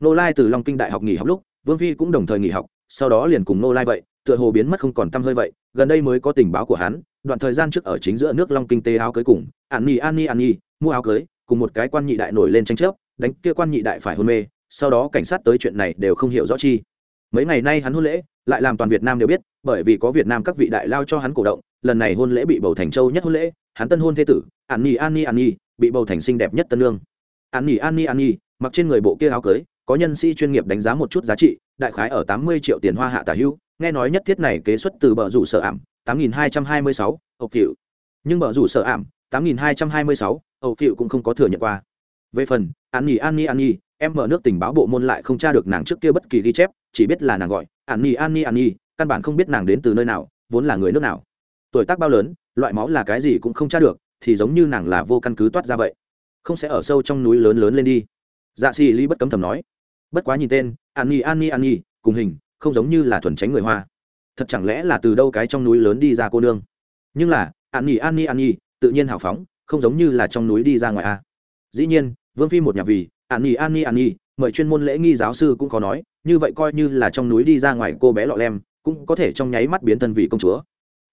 Ngô lai từ long kinh đại học nghỉ học lúc, vương phi cũng đồng thời nghỉ học, sau đó liền cùng ngô lai vậy, tựa hồ biến mất không còn t hơi vậy, gần đây mới có tình báo của hắn, đoạn thời gian trước ở chính giữa nước long kinh tế áo cưới cùng, an nhi an nhi an nhi, mua áo cưới, cùng một cái quan nhị đại nổi lên tranh chấp, đánh kia quan nhị đại phải hôn mê, sau đó cảnh sát tới chuyện này đều không hiểu rõ chi mấy ngày nay hắn hôn lễ, lại làm toàn việt nam đều biết, bởi vì có việt nam các vị đại lao cho hắn cổ động, lần này hôn lễ bị bầu thành châu nhất hôn lễ, hắn tân hôn thế tử, an nhi an nhi an nhi, bị bầu thành xinh đẹp nhất tân lương an nhi an nhi an nhi, mặc trên người bộ kia áo cưới, có nhân sĩ chuyên nghiệp đánh giá một chút giá trị, đại khái ở tám mươi triệu tiền hoa hạ tả hữu nghe nói nhất thiết này kế xuất từ bờ rủ sở ảm, tám nghìn hai trăm hai mươi sáu ộc phiệu. Nhưng bờ rủ sở ảm, tám nghìn hai trăm hai mươi sáu ộc phiệu cũng không có thừa nhận qua. Về phần, an nhi an nhi an nhi em mở nước tình báo bộ môn lại không tra được nàng trước kia bất kỳ ghi chép, chỉ biết là nàng gọi, an ni an ni an ni căn bản không biết nàng đến từ nơi nào, vốn là người nước nào. Tuổi tác bao lớn, loại máu là cái gì cũng không tra được, thì giống như nàng là vô căn cứ toát ra vậy. Không sẽ ở sâu trong núi lớn lớn lên đi. Dạ xì ly bất cấm thầm nói. Bất quá nhìn tên, an ni an ni an ni cùng hình, không giống như là thuần tránh người hoa. Thật chẳng lẽ là từ đâu cái trong núi lớn đi ra cô nương? Nhưng là, an ni an ni an ni tự nhiên hào phóng, không giống như là trong núi đi ra ngoài a dĩ nhiên, vương phi một nhà vì an nhi an nhi an nhi, mời chuyên môn lễ nghi giáo sư cũng có nói, như vậy coi như là trong núi đi ra ngoài cô bé lọ lem, cũng có thể trong nháy mắt biến thân vị công chúa.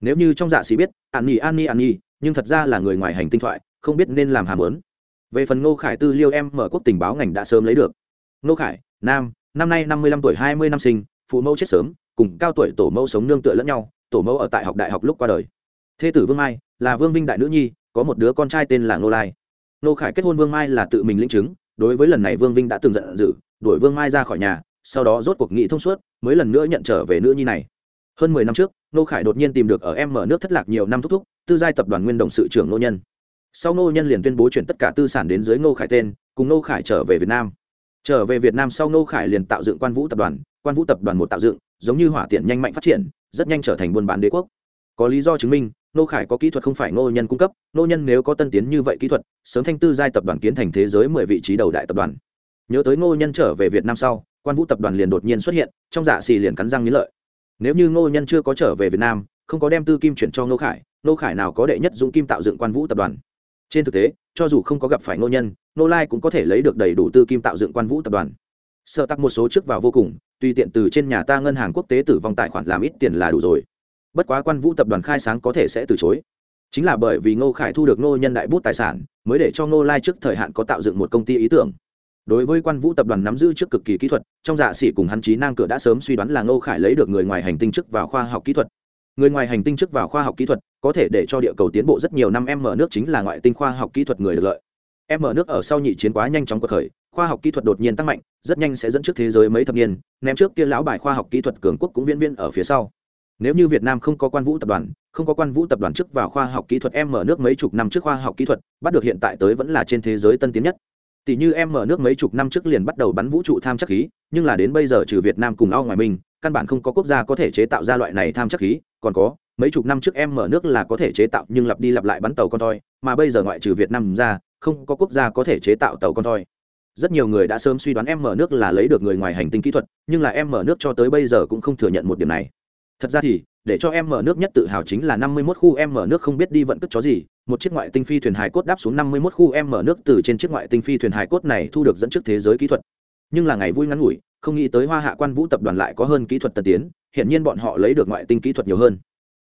Nếu như trong dạ sĩ biết, an nhi an nhi an nhi, nhưng thật ra là người ngoài hành tinh thoại, không biết nên làm hàm lớn về phần ngô khải tư liêu em mở quốc tình báo ngành đã sớm lấy được. Ngô khải, nam, năm nay năm mươi lăm tuổi, hai mươi năm sinh, phụ mẫu chết sớm, cùng cao tuổi tổ mẫu sống nương tựa lẫn nhau, tổ mẫu ở tại học đại học lúc qua đời. Thê tử vương mai là vương vinh đại nữ nhi, có một đứa con trai tên là ngô lai. Ngô khải kết hôn vương mai là tự mình lĩnh chứng đối với lần này vương vinh đã từng giận dữ, đuổi vương mai ra khỏi nhà, sau đó rốt cuộc nghị thông suốt, mới lần nữa nhận trở về nữ nhi này. Hơn mười năm trước ngô khải đột nhiên tìm được ở em mở nước thất lạc nhiều năm thúc thúc, tư giai tập đoàn nguyên đồng sự trưởng Nô nhân. Sau Nô nhân liền tuyên bố chuyển tất cả tư sản đến dưới ngô khải tên, cùng ngô khải trở về việt nam. Trở về việt nam sau ngô khải liền tạo dựng quan vũ tập đoàn, quan vũ tập đoàn một tạo dựng, giống như hỏa tiện nhanh mạnh phát triển, rất nhanh trở thành buôn bán đế quốc. Có lý do chứng minh Nô khải có kỹ thuật không phải Nô nhân cung cấp Nô nhân nếu có tân tiến như vậy kỹ thuật, sớm thanh tư giai tập đoàn kiến thành thế giới mười vị trí đầu đại tập đoàn. Nhớ tới ngô nhân trở về việt nam sau, quan vũ tập đoàn liền đột nhiên xuất hiện, trong dạ xì liền cắn răng nghĩ lợi. Nếu như ngô nhân chưa có trở về việt nam, không có đem tư kim chuyển cho ngô khải ngô khải nào có đệ nhất dũng kim tạo dựng quan vũ tập đoàn. Trên thực tế, cho dù không có gặp phải ngô nhân ngô lai cũng có thể lấy được đầy đủ tư kim tạo dựng quan vũ tập đoàn. Sợ tắc một số trước vào vô cùng, tùy tiện từ trên nhà ta ngân hàng quốc tế tử vong tài khoản làm ít tiền là đủ rồi bất quá quan vũ tập đoàn khai sáng có thể sẽ từ chối. Chính là bởi vì ngô khải thu được ngô nhân đại bút tài sản, mới để cho ngô lai trước thời hạn có tạo dựng một công ty ý tưởng. Đối với quan vũ tập đoàn nắm giữ trước cực kỳ kỹ thuật, trong dạ sĩ cùng hắn trí năng cửa đã sớm suy đoán là ngô khải lấy được người ngoài hành tinh trước vào khoa học kỹ thuật. Người ngoài hành tinh trước vào khoa học kỹ thuật, có thể để cho địa cầu tiến bộ rất nhiều năm em mở nước chính là ngoại tinh khoa học kỹ thuật người được lợi. Em mở nước ở sau nhị chiến quá nhanh chóng cuộc khởi, khoa học kỹ thuật đột nhiên tăng mạnh, rất nhanh sẽ dẫn trước thế giới mấy thập niên, ném trước kia lão bài khoa học kỹ thuật cường quốc cũng viễn viễn ở phía sau nếu như việt nam không có quan vũ tập đoàn, không có quan vũ tập đoàn trước vào khoa học kỹ thuật em mở nước mấy chục năm trước khoa học kỹ thuật, bắt được hiện tại tới vẫn là trên thế giới tân tiến nhất. Tỷ như em mở nước mấy chục năm trước liền bắt đầu bắn vũ trụ tham chắc khí, nhưng là đến bây giờ trừ việt nam cùng ao ngoài mình, căn bản không có quốc gia có thể chế tạo ra loại này tham chắc khí, còn có, mấy chục năm trước em mở nước là có thể chế tạo nhưng lặp đi lặp lại bắn tàu con thoi mà bây giờ ngoại trừ việt nam ra, không có quốc gia có thể chế tạo tàu con thoi rất nhiều người đã sớm suy đoán em mở nước là lấy được người ngoài hành tinh kỹ thuật, nhưng là em mở nước cho tới bây giờ cũng không thừa nhận một điểm này thật ra thì, để cho em mở nước nhất tự hào chính là năm mươi 51 khu em mở nước không biết đi vận cất chó gì. Một chiếc ngoại tinh phi thuyền hải cốt đáp xuống năm mươi 51 khu em mở nước từ trên chiếc ngoại tinh phi thuyền hải cốt này thu được dẫn trước thế giới kỹ thuật. Nhưng là ngày vui ngắn ngủi, không nghĩ tới hoa hạ quan vũ tập đoàn lại có hơn kỹ thuật tân tiến hiện nhiên bọn họ lấy được ngoại tinh kỹ thuật nhiều hơn.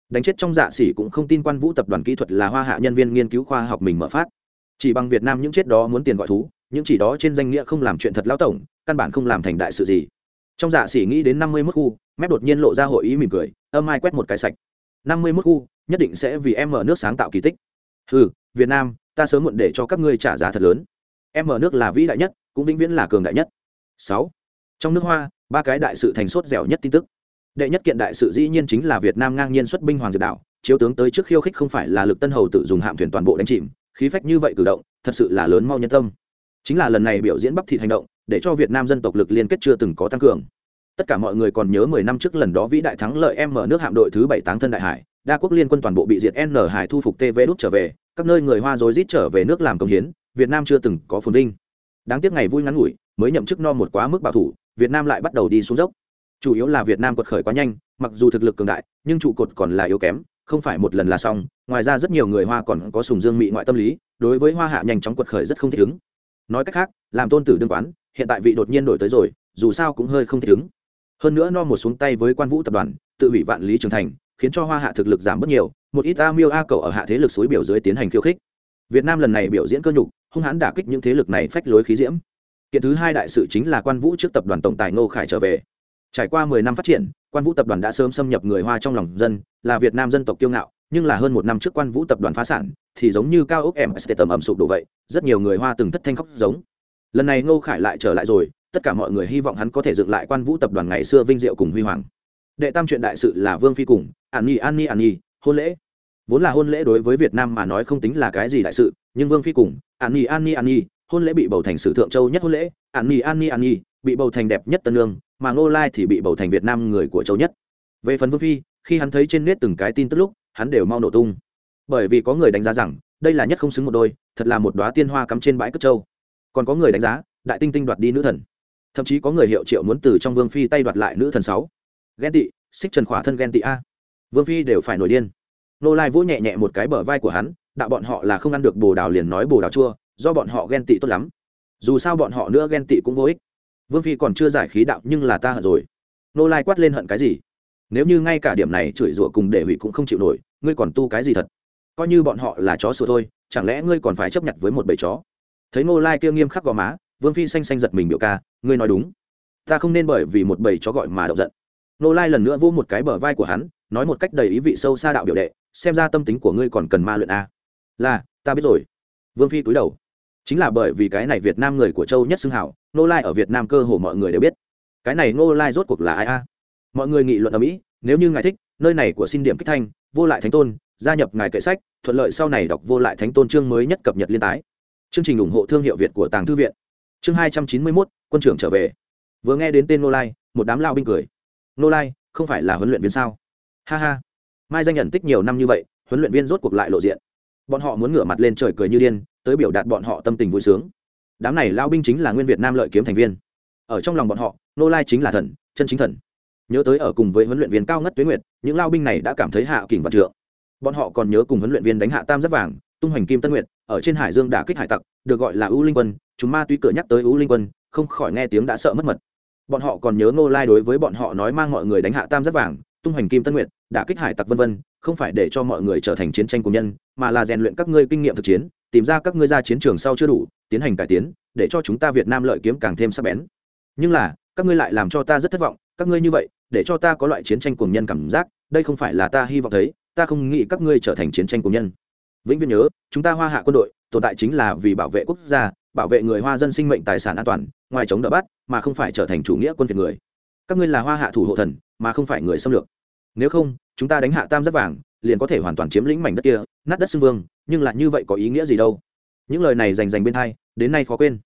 Đánh chết trong dạ sĩ cũng không tin quan vũ tập đoàn kỹ thuật là hoa hạ nhân viên nghiên cứu khoa học mình mở phát. Chỉ bằng việt nam những chết đó muốn tiền gọi thú, những chỉ đó trên danh nghĩa không làm chuyện thật lão tổng, căn bản không làm thành đại sự gì trong dạ xỉ nghĩ đến năm mươi mức khu, mép đột nhiên lộ ra hội ý mỉm cười, âm ai quét một cái sạch. năm mươi mức khu, nhất định sẽ vì em mở nước sáng tạo kỳ tích. Ừ việt nam, ta sớm muộn để cho các ngươi trả giá thật lớn. Em mở nước là vĩ đại nhất, cũng vĩnh viễn là cường đại nhất. Sáu. Trong nước hoa, ba cái đại sự thành sốt dẻo nhất tin tức. Đệ nhất kiện đại sự dĩ nhiên chính là việt nam ngang nhiên xuất binh hoàng diệt đảo chiếu tướng tới trước khiêu khích không phải là lực tân hầu tự dùng hạm thuyền toàn bộ đánh chìm, khí phách như vậy cử động, thật sự là lớn mau nhân tâm. Chính là lần này biểu diễn bắp thịt hành động để cho việt nam dân tộc lực liên kết chưa từng có tăng cường. Tất cả mọi người còn nhớ mười năm trước lần đó vĩ đại thắng lợi em mở nước hạm đội thứ bảy táng thân đại hải. Đa quốc liên quân toàn bộ bị diệt, n hải thu phục tv đút trở về. Các nơi người hoa rối rít trở về nước làm công hiến, việt nam chưa từng có phồn vinh. Đáng tiếc ngày vui ngắn ngủi, mới nhậm chức no một quá mức bảo thủ, việt nam lại bắt đầu đi xuống dốc. Chủ yếu là việt nam quật khởi quá nhanh, mặc dù thực lực cường đại, nhưng trụ cột còn là yếu kém, không phải một lần là xong. Ngoài ra rất nhiều người hoa còn có sùng dương mị ngoại tâm lý, đối với hoa hạ nhanh chóng quật khởi rất không thích ứng nói cách khác, làm tôn tử đương quán, hiện tại vị đột nhiên đổi tới rồi, dù sao cũng hơi không thích ứng. Hơn nữa no một xuống tay với quan vũ tập đoàn, tự hủy vạn lý trường thành, khiến cho hoa hạ thực lực giảm bớt nhiều, một ít a miêu a cầu ở hạ thế lực suối biểu dưới tiến hành khiêu khích. Việt nam lần này biểu diễn cơ nhục, hung hãn đả kích những thế lực này phách lối khí diễm. Kiện thứ hai đại sự chính là quan vũ trước tập đoàn tổng tài ngô khải trở về. Trải qua mười năm phát triển quan vũ tập đoàn đã sớm xâm nhập người hoa trong lòng dân, là việt nam dân tộc kiêu ngạo, nhưng là hơn một năm trước quan vũ tập đoàn phá sản, thì giống như cao ốc mst tầm ẩm sụp đổ vậy, rất nhiều người hoa từng thất thanh khóc giống. Lần này ngô khải lại trở lại rồi, tất cả mọi người hy vọng hắn có thể dựng lại quan vũ tập đoàn ngày xưa vinh diệu cùng huy hoàng. Đệ tam chuyện đại sự là vương phi cùng, an nhi an nhi an nhi, hôn lễ. Vốn là hôn lễ đối với việt nam mà nói không tính là cái gì đại sự, nhưng vương phi cùng, an nhi an nhi an nhi, hôn lễ bị bầu thành sử thượng châu nhất hôn lễ, an nhi an nhi an nhi, bị bầu thành đẹp nhất tân lương mà ngô lai thì bị bầu thành việt nam người của châu nhất. Về phần vương phi, khi hắn thấy trên nét từng cái tin tức lúc, hắn đều mau nổ tung. Bởi vì có người đánh giá rằng, đây là nhất không xứng một đôi, thật là một đoá tiên hoa cắm trên bãi cất châu còn có người đánh giá, đại tinh tinh đoạt đi nữ thần. Thậm chí có người hiệu triệu muốn từ trong vương phi tay đoạt lại nữ thần sáu. Ghen tị, xích trần khỏa thân ghen tị a. Vương phi đều phải nổi điên. Nô lai vỗ nhẹ nhẹ một cái bờ vai của hắn, đạo bọn họ là không ăn được bồ đào liền nói bồ đào chua, do bọn họ ghen tị tốt lắm. Dù sao bọn họ nữa ghen tị cũng vô ích vương phi còn chưa giải khí đạo nhưng là ta hận rồi. Nô lai quát lên hận cái gì? Nếu như ngay cả điểm này chửi rủa cùng để hủy cũng không chịu nổi, ngươi còn tu cái gì thật? Coi như bọn họ là chó sửa thôi, chẳng lẽ ngươi còn phải chấp nhận với một bầy chó? Thấy nô lai kia nghiêm khắc gò má, vương phi xanh xanh giật mình biểu ca, ngươi nói đúng. Ta không nên bởi vì một bầy chó gọi mà động giận. Nô lai lần nữa vô một cái bờ vai của hắn, nói một cách đầy ý vị sâu xa đạo biểu đệ, xem ra tâm tính của ngươi còn cần ma luyện a. Là, ta biết rồi. Vương phi cúi đầu. Chính là bởi vì cái này việt nam người của châu nhất xưng hảo nô lai ở việt nam cơ hồ mọi người đều biết. Cái này nô lai rốt cuộc là ai a? Mọi người nghị luận ở mỹ, nếu như ngài thích, nơi này của xin điểm kích thanh, vô lại thánh tôn, gia nhập ngài kệ sách, thuận lợi sau này đọc vô lại thánh tôn chương mới nhất cập nhật liên tái. Chương trình ủng hộ thương hiệu việt của tàng thư viện. Chương hai trăm chín mươi mốt, quân trưởng trở về. Vừa nghe đến tên nô lai, một đám lao binh cười. Nô lai, không phải là huấn luyện viên sao? Ha ha. Mai danh nhận tích nhiều năm như vậy, huấn luyện viên rốt cuộc lại lộ diện. Bọn họ muốn ngửa mặt lên trời cười như điên, tới biểu đạt bọn họ tâm tình vui sướng đám này lao binh chính là nguyên việt nam lợi kiếm thành viên. Ở trong lòng bọn họ, nô lai chính là thần, chân chính thần. Nhớ tới ở cùng với huấn luyện viên cao ngất tuyến nguyệt, những lao binh này đã cảm thấy hạ kình vạn trượng. Bọn họ còn nhớ cùng huấn luyện viên đánh hạ tam giáp vàng, tung hoành kim tân nguyệt, ở trên hải dương đả kích hải tặc, được gọi là ưu linh quân, chúng ma túy cửa nhắc tới ưu linh quân, không khỏi nghe tiếng đã sợ mất mật. Bọn họ còn nhớ Nô lai đối với bọn họ nói mang mọi người đánh hạ tam giáp vàng, tung hoành kim tân nguyệt, đả kích hải tặc vân vân, không phải để cho mọi người trở thành chiến tranh của nhân, mà là rèn luyện các ngươi kinh nghiệm thực chiến, tìm ra các ngươi ra chiến trường sau chưa đủ tiến hành cải tiến, để cho chúng ta việt nam lợi kiếm càng thêm sắc bén. Nhưng là, các ngươi lại làm cho ta rất thất vọng, các ngươi như vậy, để cho ta có loại chiến tranh cuồng nhân cảm giác, đây không phải là ta hy vọng thấy, ta không nghĩ các ngươi trở thành chiến tranh cuồng nhân. Vĩnh viễn nhớ, chúng ta hoa hạ quân đội, tồn tại chính là vì bảo vệ quốc gia, bảo vệ người hoa dân sinh mệnh tài sản an toàn, ngoài chống đỡ bắt, mà không phải trở thành chủ nghĩa quân việt người. Các ngươi là hoa hạ thủ hộ thần, mà không phải người xâm lược. Nếu không, chúng ta đánh hạ tam giác vàng, liền có thể hoàn toàn chiếm lĩnh mảnh đất kia, nát đất xưng vương, nhưng lại như vậy có ý nghĩa gì đâu? Những lời này dành dành bên hai, đến nay khó quên.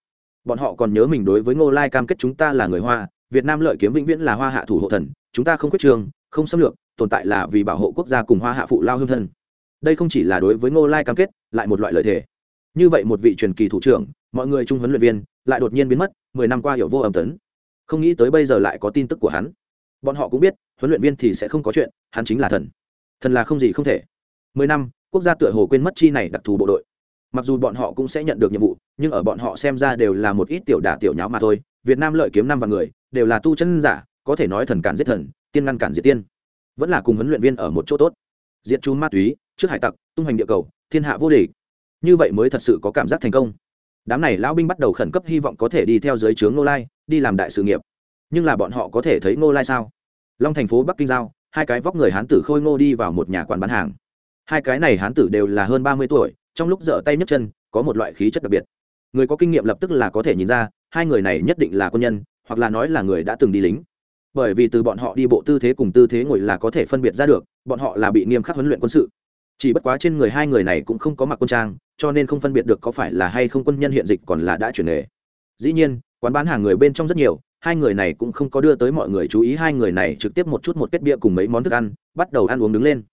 Bọn họ còn nhớ mình đối với ngô lai cam kết chúng ta là người hoa, việt nam lợi kiếm vĩnh viễn là hoa hạ thủ hộ thần, chúng ta không quyết trường, không xâm lược, tồn tại là vì bảo hộ quốc gia cùng hoa hạ phụ lao hương thân. Đây không chỉ là đối với ngô lai cam kết, lại một loại lợi thế. Như vậy một vị truyền kỳ thủ trưởng, mọi người trung huấn luyện viên, lại đột nhiên biến mất, mười năm qua hiểu vô âm tấn. Không nghĩ tới bây giờ lại có tin tức của hắn. Bọn họ cũng biết, huấn luyện viên thì sẽ không có chuyện, hắn chính là thần. Thần là không gì không thể. Mười năm, quốc gia tựa hồ quên mất chi này đặc thù bộ đội mặc dù bọn họ cũng sẽ nhận được nhiệm vụ, nhưng ở bọn họ xem ra đều là một ít tiểu đả tiểu nháo mà thôi. Việt nam lợi kiếm năm và người, đều là tu chân giả, có thể nói thần cản giết thần, tiên ngăn cản diệt tiên. Vẫn là cùng huấn luyện viên ở một chỗ tốt. Diệt chú ma túy, trước hải tặc, tung hành địa cầu, thiên hạ vô địch. Như vậy mới thật sự có cảm giác thành công. Đám này lão binh bắt đầu khẩn cấp hy vọng có thể đi theo dưới trướng nô lai, đi làm đại sự nghiệp. Nhưng là bọn họ có thể thấy nô lai sao? Long thành phố bắc kinh giao, hai cái vóc người hán tử khôi ngô đi vào một nhà quán bán hàng. Hai cái này hán tử đều là hơn ba mươi tuổi trong lúc dở tay nhấc chân, có một loại khí chất đặc biệt. Người có kinh nghiệm lập tức là có thể nhìn ra, hai người này nhất định là quân nhân, hoặc là nói là người đã từng đi lính. Bởi vì từ bọn họ đi bộ tư thế cùng tư thế ngồi là có thể phân biệt ra được, bọn họ là bị nghiêm khắc huấn luyện quân sự. Chỉ bất quá trên người hai người này cũng không có mặc quân trang, cho nên không phân biệt được có phải là hay không quân nhân hiện dịch còn là đã chuyển nghề. Dĩ nhiên, quán bán hàng người bên trong rất nhiều, hai người này cũng không có đưa tới mọi người chú ý, hai người này trực tiếp một chút một kết bia cùng mấy món thức ăn, bắt đầu ăn uống đứng lên.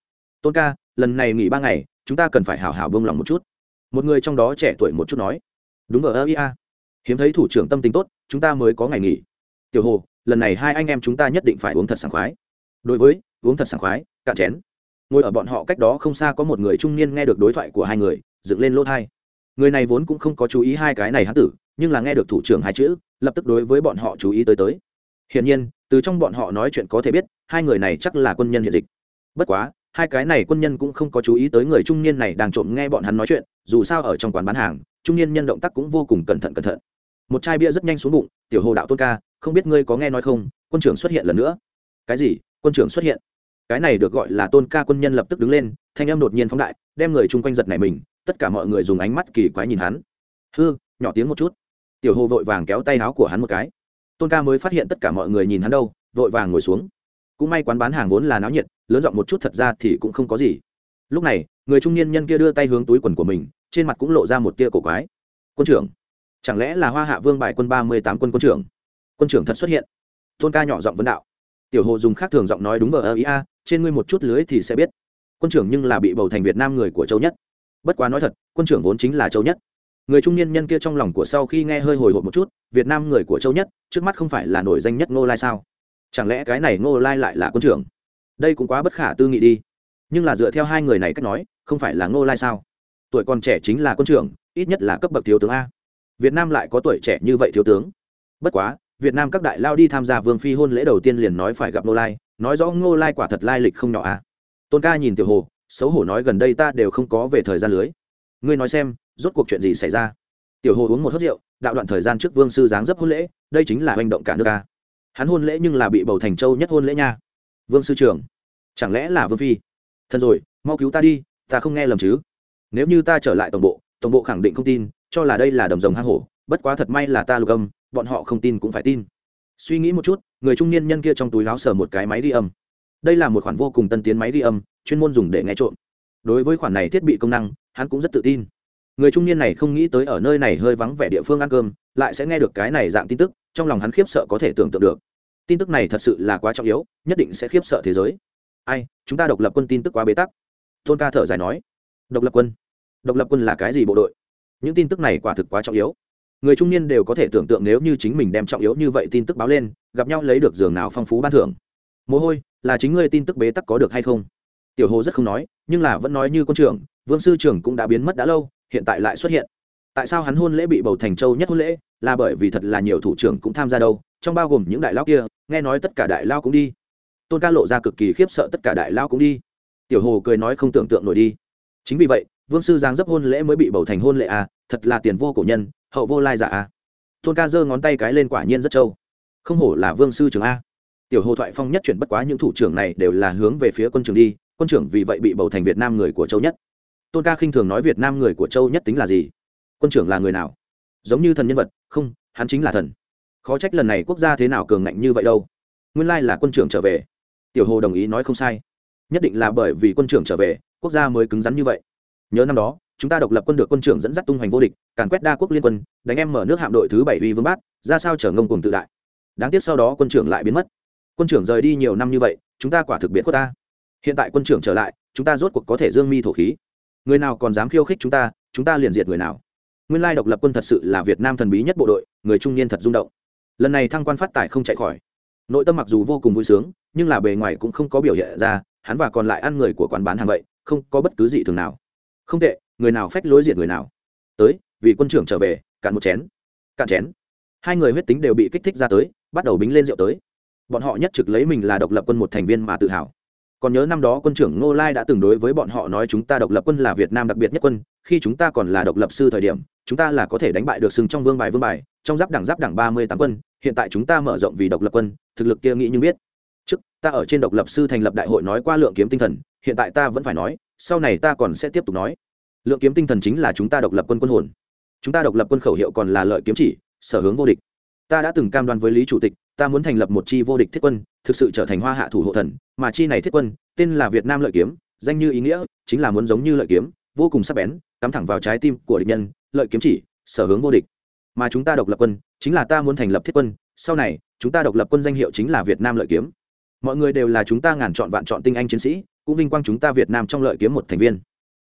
Tôn ca, lần này nghỉ ba ngày chúng ta cần phải hào hào bông lòng một chút. Một người trong đó trẻ tuổi một chút nói, đúng ở ơ ia hiếm thấy thủ trưởng tâm tính tốt, chúng ta mới có ngày nghỉ. Tiểu hồ, lần này hai anh em chúng ta nhất định phải uống thật sảng khoái. Đối với, uống thật sảng khoái, cạn chén. Ngồi ở bọn họ cách đó không xa có một người trung niên nghe được đối thoại của hai người, dựng lên lỗ thai. Người này vốn cũng không có chú ý hai cái này hán tử, nhưng là nghe được thủ trưởng hai chữ, lập tức đối với bọn họ chú ý tới tới. Hiển nhiên, từ trong bọn họ nói chuyện có thể biết, hai người này chắc là quân nhân hiện dịch. Bất quá hai cái này quân nhân cũng không có chú ý tới người trung niên này đang trộm nghe bọn hắn nói chuyện, dù sao ở trong quán bán hàng, trung niên nhân động tác cũng vô cùng cẩn thận cẩn thận. Một chai bia rất nhanh xuống bụng, tiểu hồ đạo tôn ca, không biết ngươi có nghe nói không? Quân trưởng xuất hiện lần nữa. Cái gì? Quân trưởng xuất hiện? Cái này được gọi là tôn ca quân nhân lập tức đứng lên, thanh em đột nhiên phóng đại, đem người chung quanh giật này mình, tất cả mọi người dùng ánh mắt kỳ quái nhìn hắn. Hư, nhỏ tiếng một chút. Tiểu hồ vội vàng kéo tay áo của hắn một cái. Tôn ca mới phát hiện tất cả mọi người nhìn hắn đâu, vội vàng ngồi xuống cũng may quán bán hàng vốn là náo nhiệt, lớn giọng một chút thật ra thì cũng không có gì. Lúc này, người trung niên nhân kia đưa tay hướng túi quần của mình, trên mặt cũng lộ ra một tia cổ quái. Quân trưởng, chẳng lẽ là hoa hạ vương bài quân ba mươi tám quân quân trưởng? Quân trưởng thật xuất hiện. Tôn ca nhỏ giọng vấn đạo. Tiểu hồ dùng khác thường giọng nói đúng vờ ơ ý a, trên ngươi một chút lưới thì sẽ biết. Quân trưởng nhưng là bị bầu thành việt nam người của châu nhất. Bất quá nói thật, quân trưởng vốn chính là châu nhất. Người trung niên nhân kia trong lòng của sau khi nghe hơi hồi hộp một chút, việt nam người của châu nhất, trước mắt không phải là nổi danh nhất ngô lai sao? Chẳng lẽ cái này ngô lai lại là quân trưởng? Đây cũng quá bất khả tư nghị đi. Nhưng là dựa theo hai người này cách nói, không phải là ngô lai sao? Tuổi còn trẻ chính là quân trưởng, ít nhất là cấp bậc thiếu tướng a. Việt nam lại có tuổi trẻ như vậy thiếu tướng? Bất quá, việt nam các đại lao đi tham gia vương phi hôn lễ đầu tiên liền nói phải gặp ngô lai, nói rõ ngô lai quả thật lai lịch không nhỏ a. Tôn ca nhìn tiểu hồ, xấu hổ nói gần đây ta đều không có về thời gian lưới. Ngươi nói xem, rốt cuộc chuyện gì xảy ra? Tiểu hồ uống một hớt rượu, đạo đoạn thời gian trước vương sư giáng dấp hôn lễ, đây chính là hành động cả nước ta hắn hôn lễ nhưng là bị bầu thành châu nhất hôn lễ nha. Vương sư trưởng, chẳng lẽ là vương phi? Thân rồi, mau cứu ta đi, ta không nghe lầm chứ. Nếu như ta trở lại tổng bộ tổng bộ khẳng định không tin, cho là đây là đầm rồng hang hổ, bất quá thật may là ta lục âm, bọn họ không tin cũng phải tin. Suy nghĩ một chút, người trung niên nhân kia trong túi láo sờ một cái máy ghi âm. Đây là một khoản vô cùng tân tiến máy ghi âm, chuyên môn dùng để nghe trộm. Đối với khoản này thiết bị công năng, hắn cũng rất tự tin. Người trung niên này không nghĩ tới ở nơi này hơi vắng vẻ địa phương ăn cơm, lại sẽ nghe được cái này dạng tin tức trong lòng hắn khiếp sợ có thể tưởng tượng được. Tin tức này thật sự là quá trọng yếu, nhất định sẽ khiếp sợ thế giới. Ai, chúng ta độc lập quân tin tức quá bế tắc. Tôn ca thở dài nói. Độc lập quân? Độc lập quân là cái gì bộ đội? Những tin tức này quả thực quá trọng yếu. Người trung niên đều có thể tưởng tượng nếu như chính mình đem trọng yếu như vậy tin tức báo lên, gặp nhau lấy được giường nào phong phú ban thưởng. Mồ hôi, là chính ngươi tin tức bế tắc có được hay không? Tiểu hồ rất không nói, nhưng là vẫn nói như quân trưởng, vương sư trưởng cũng đã biến mất đã lâu, hiện tại lại xuất hiện tại sao hắn hôn lễ bị bầu thành châu nhất hôn lễ, là bởi vì thật là nhiều thủ trưởng cũng tham gia đâu, trong bao gồm những đại lao kia, nghe nói tất cả đại lao cũng đi. Tôn ca lộ ra cực kỳ khiếp sợ tất cả đại lao cũng đi. Tiểu hồ cười nói không tưởng tượng nổi đi. Chính vì vậy, vương sư giang dấp hôn lễ mới bị bầu thành hôn lễ à thật là tiền vô cổ nhân, hậu vô lai giả à. Tôn ca giơ ngón tay cái lên quả nhiên rất trâu. Không hổ là vương sư trưởng a. Tiểu hồ thoại phong nhất chuyển bất quá những thủ trưởng này đều là hướng về phía quân trưởng đi, quân trưởng vì vậy bị bầu thành việt nam người của châu nhất. Tôn ca khinh thường nói việt nam người của châu nhất tính là gì? Quân trưởng là người nào? Giống như thần nhân vật, không, hắn chính là thần. Khó trách lần này quốc gia thế nào cường ngạnh như vậy đâu. Nguyên lai là quân trưởng trở về. Tiểu hồ đồng ý nói không sai. Nhất định là bởi vì quân trưởng trở về, quốc gia mới cứng rắn như vậy. Nhớ năm đó, chúng ta độc lập quân được quân trưởng dẫn dắt tung hoành vô địch, càn quét đa quốc liên quân, đánh em mở nước hạm đội thứ bảy uy vương bát, ra sao trở ngông cùng tự đại. Đáng tiếc sau đó quân trưởng lại biến mất. Quân trưởng rời đi nhiều năm như vậy, chúng ta quả thực biệt quốc ta. Hiện tại quân trưởng trở lại, chúng ta rốt cuộc có thể dương mi thổ khí. Người nào còn dám khiêu khích chúng ta chúng ta liền diệt người nào nguyên lai độc lập quân thật sự là việt nam thần bí nhất bộ đội, người trung niên thật rung động. Lần này thăng quan phát tài không chạy khỏi. Nội tâm mặc dù vô cùng vui sướng, nhưng là bề ngoài cũng không có biểu hiện ra, hắn và còn lại ăn người của quán bán hàng vậy, không có bất cứ gì thường nào. Không tệ, người nào phách lối diệt người nào. Tới, vì quân trưởng trở về, cạn một chén. Cạn chén. Hai người huyết tính đều bị kích thích ra tới, bắt đầu bính lên rượu tới. Bọn họ nhất trực lấy mình là độc lập quân một thành viên mà tự hào. Còn nhớ năm đó quân trưởng ngô lai đã từng đối với bọn họ nói chúng ta độc lập quân là việt nam đặc biệt nhất quân, khi chúng ta còn là độc lập sư thời điểm chúng ta là có thể đánh bại được sừng trong vương bài vương bài, trong giáp đảng giáp đảng ba mươi tám quân, hiện tại chúng ta mở rộng vì độc lập quân, thực lực kia nghĩ nhưng biết. Trước, ta ở trên độc lập sư thành lập đại hội nói qua lượng kiếm tinh thần, hiện tại ta vẫn phải nói, sau này ta còn sẽ tiếp tục nói. Lượng kiếm tinh thần chính là chúng ta độc lập quân quân hồn. Chúng ta độc lập quân khẩu hiệu còn là lợi kiếm chỉ, sở hướng vô địch. Ta đã từng cam đoan với lý chủ tịch, ta muốn thành lập một chi vô địch thiết quân, thực sự trở thành hoa hạ thủ hộ thần, mà chi này thiết quân, tên là việt nam lợi kiếm, danh như ý nghĩa, chính là muốn giống như lợi kiếm, vô cùng sắc bén, cắm thẳng vào trái tim của địch nhân lợi kiếm chỉ, sở hướng vô địch. Mà chúng ta độc lập quân, chính là ta muốn thành lập thiết quân, sau này, chúng ta độc lập quân danh hiệu chính là việt nam lợi kiếm. Mọi người đều là chúng ta ngàn chọn vạn chọn tinh anh chiến sĩ, cũng vinh quang chúng ta việt nam trong lợi kiếm một thành viên.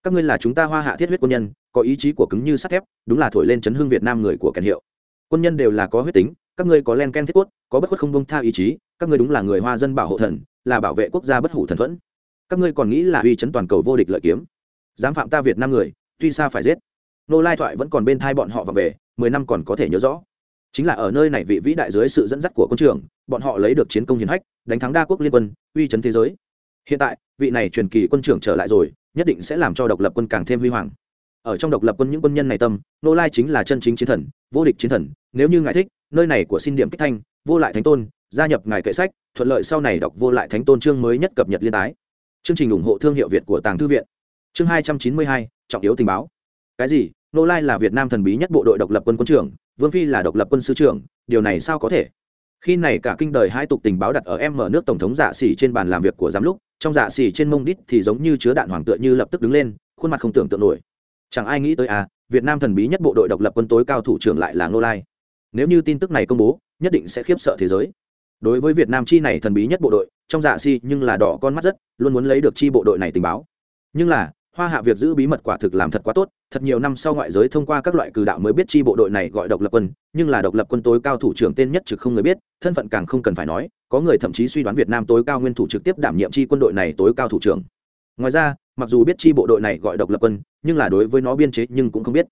Các ngươi là chúng ta hoa hạ thiết huyết quân nhân, có ý chí của cứng như sắt thép, đúng là thổi lên chấn hương việt nam người của kèn hiệu. Quân nhân đều là có huyết tính, các ngươi có len ken thiết quất có bất khuất không bông tha ý chí, các ngươi đúng là người hoa dân bảo hộ thần, là bảo vệ quốc gia bất hủ thần thuẫn. Các ngươi còn nghĩ là uy chấn toàn cầu vô địch lợi kiếm. Dám phạm ta việt nam người, tuy xa phải giết nô lai thoại vẫn còn bên thai bọn họ và về, mười năm còn có thể nhớ rõ. Chính là ở nơi này vị vĩ đại dưới sự dẫn dắt của quân trường bọn họ lấy được chiến công hiển hách, đánh thắng đa quốc liên quân, uy chấn thế giới. Hiện tại, vị này truyền kỳ quân trưởng trở lại rồi, nhất định sẽ làm cho độc lập quân càng thêm huy hoàng. Ở trong độc lập quân những quân nhân này tâm, nô lai chính là chân chính chiến thần, vô địch chiến thần. Nếu như ngài thích, nơi này của xin điểm kích thanh, vô lại thánh tôn, gia nhập ngài kệ sách, thuận lợi sau này đọc vô lại thánh tôn chương mới nhất cập nhật liên tái. Chương trình ủng hộ thương hiệu việt của tàng thư viện. Chương hai trăm chín mươi hai, trọng yếu tình báo cái gì? Nô lai là việt nam thần bí nhất bộ đội độc lập quân quân trưởng, vương phi là độc lập quân sư trưởng, điều này sao có thể? Khi này cả kinh đời hai tục tình báo đặt ở em mở nước tổng thống dạ xỉ trên bàn làm việc của giám lúc, trong dạ xỉ trên mông đít thì giống như chứa đạn hoàng tựa như lập tức đứng lên, khuôn mặt không tưởng tượng nổi. Chẳng ai nghĩ tới à việt nam thần bí nhất bộ đội độc lập quân tối cao thủ trưởng lại là ngô lai. Nếu như tin tức này công bố, nhất định sẽ khiếp sợ thế giới. Đối với việt nam chi này thần bí nhất bộ đội, trong dạ xỉ nhưng là đỏ con mắt rất, luôn muốn lấy được chi bộ đội này tình báo. Nhưng là hoa hạ việc giữ bí mật quả thực làm thật quá tốt, thật nhiều năm sau ngoại giới thông qua các loại cử đạo mới biết chi bộ đội này gọi độc lập quân, nhưng là độc lập quân tối cao thủ trưởng tên nhất trực không người biết, thân phận càng không cần phải nói, có người thậm chí suy đoán việt nam tối cao nguyên thủ trực tiếp đảm nhiệm chi quân đội này tối cao thủ trưởng. Ngoài ra, mặc dù biết chi bộ đội này gọi độc lập quân, nhưng là đối với nó biên chế nhưng cũng không biết.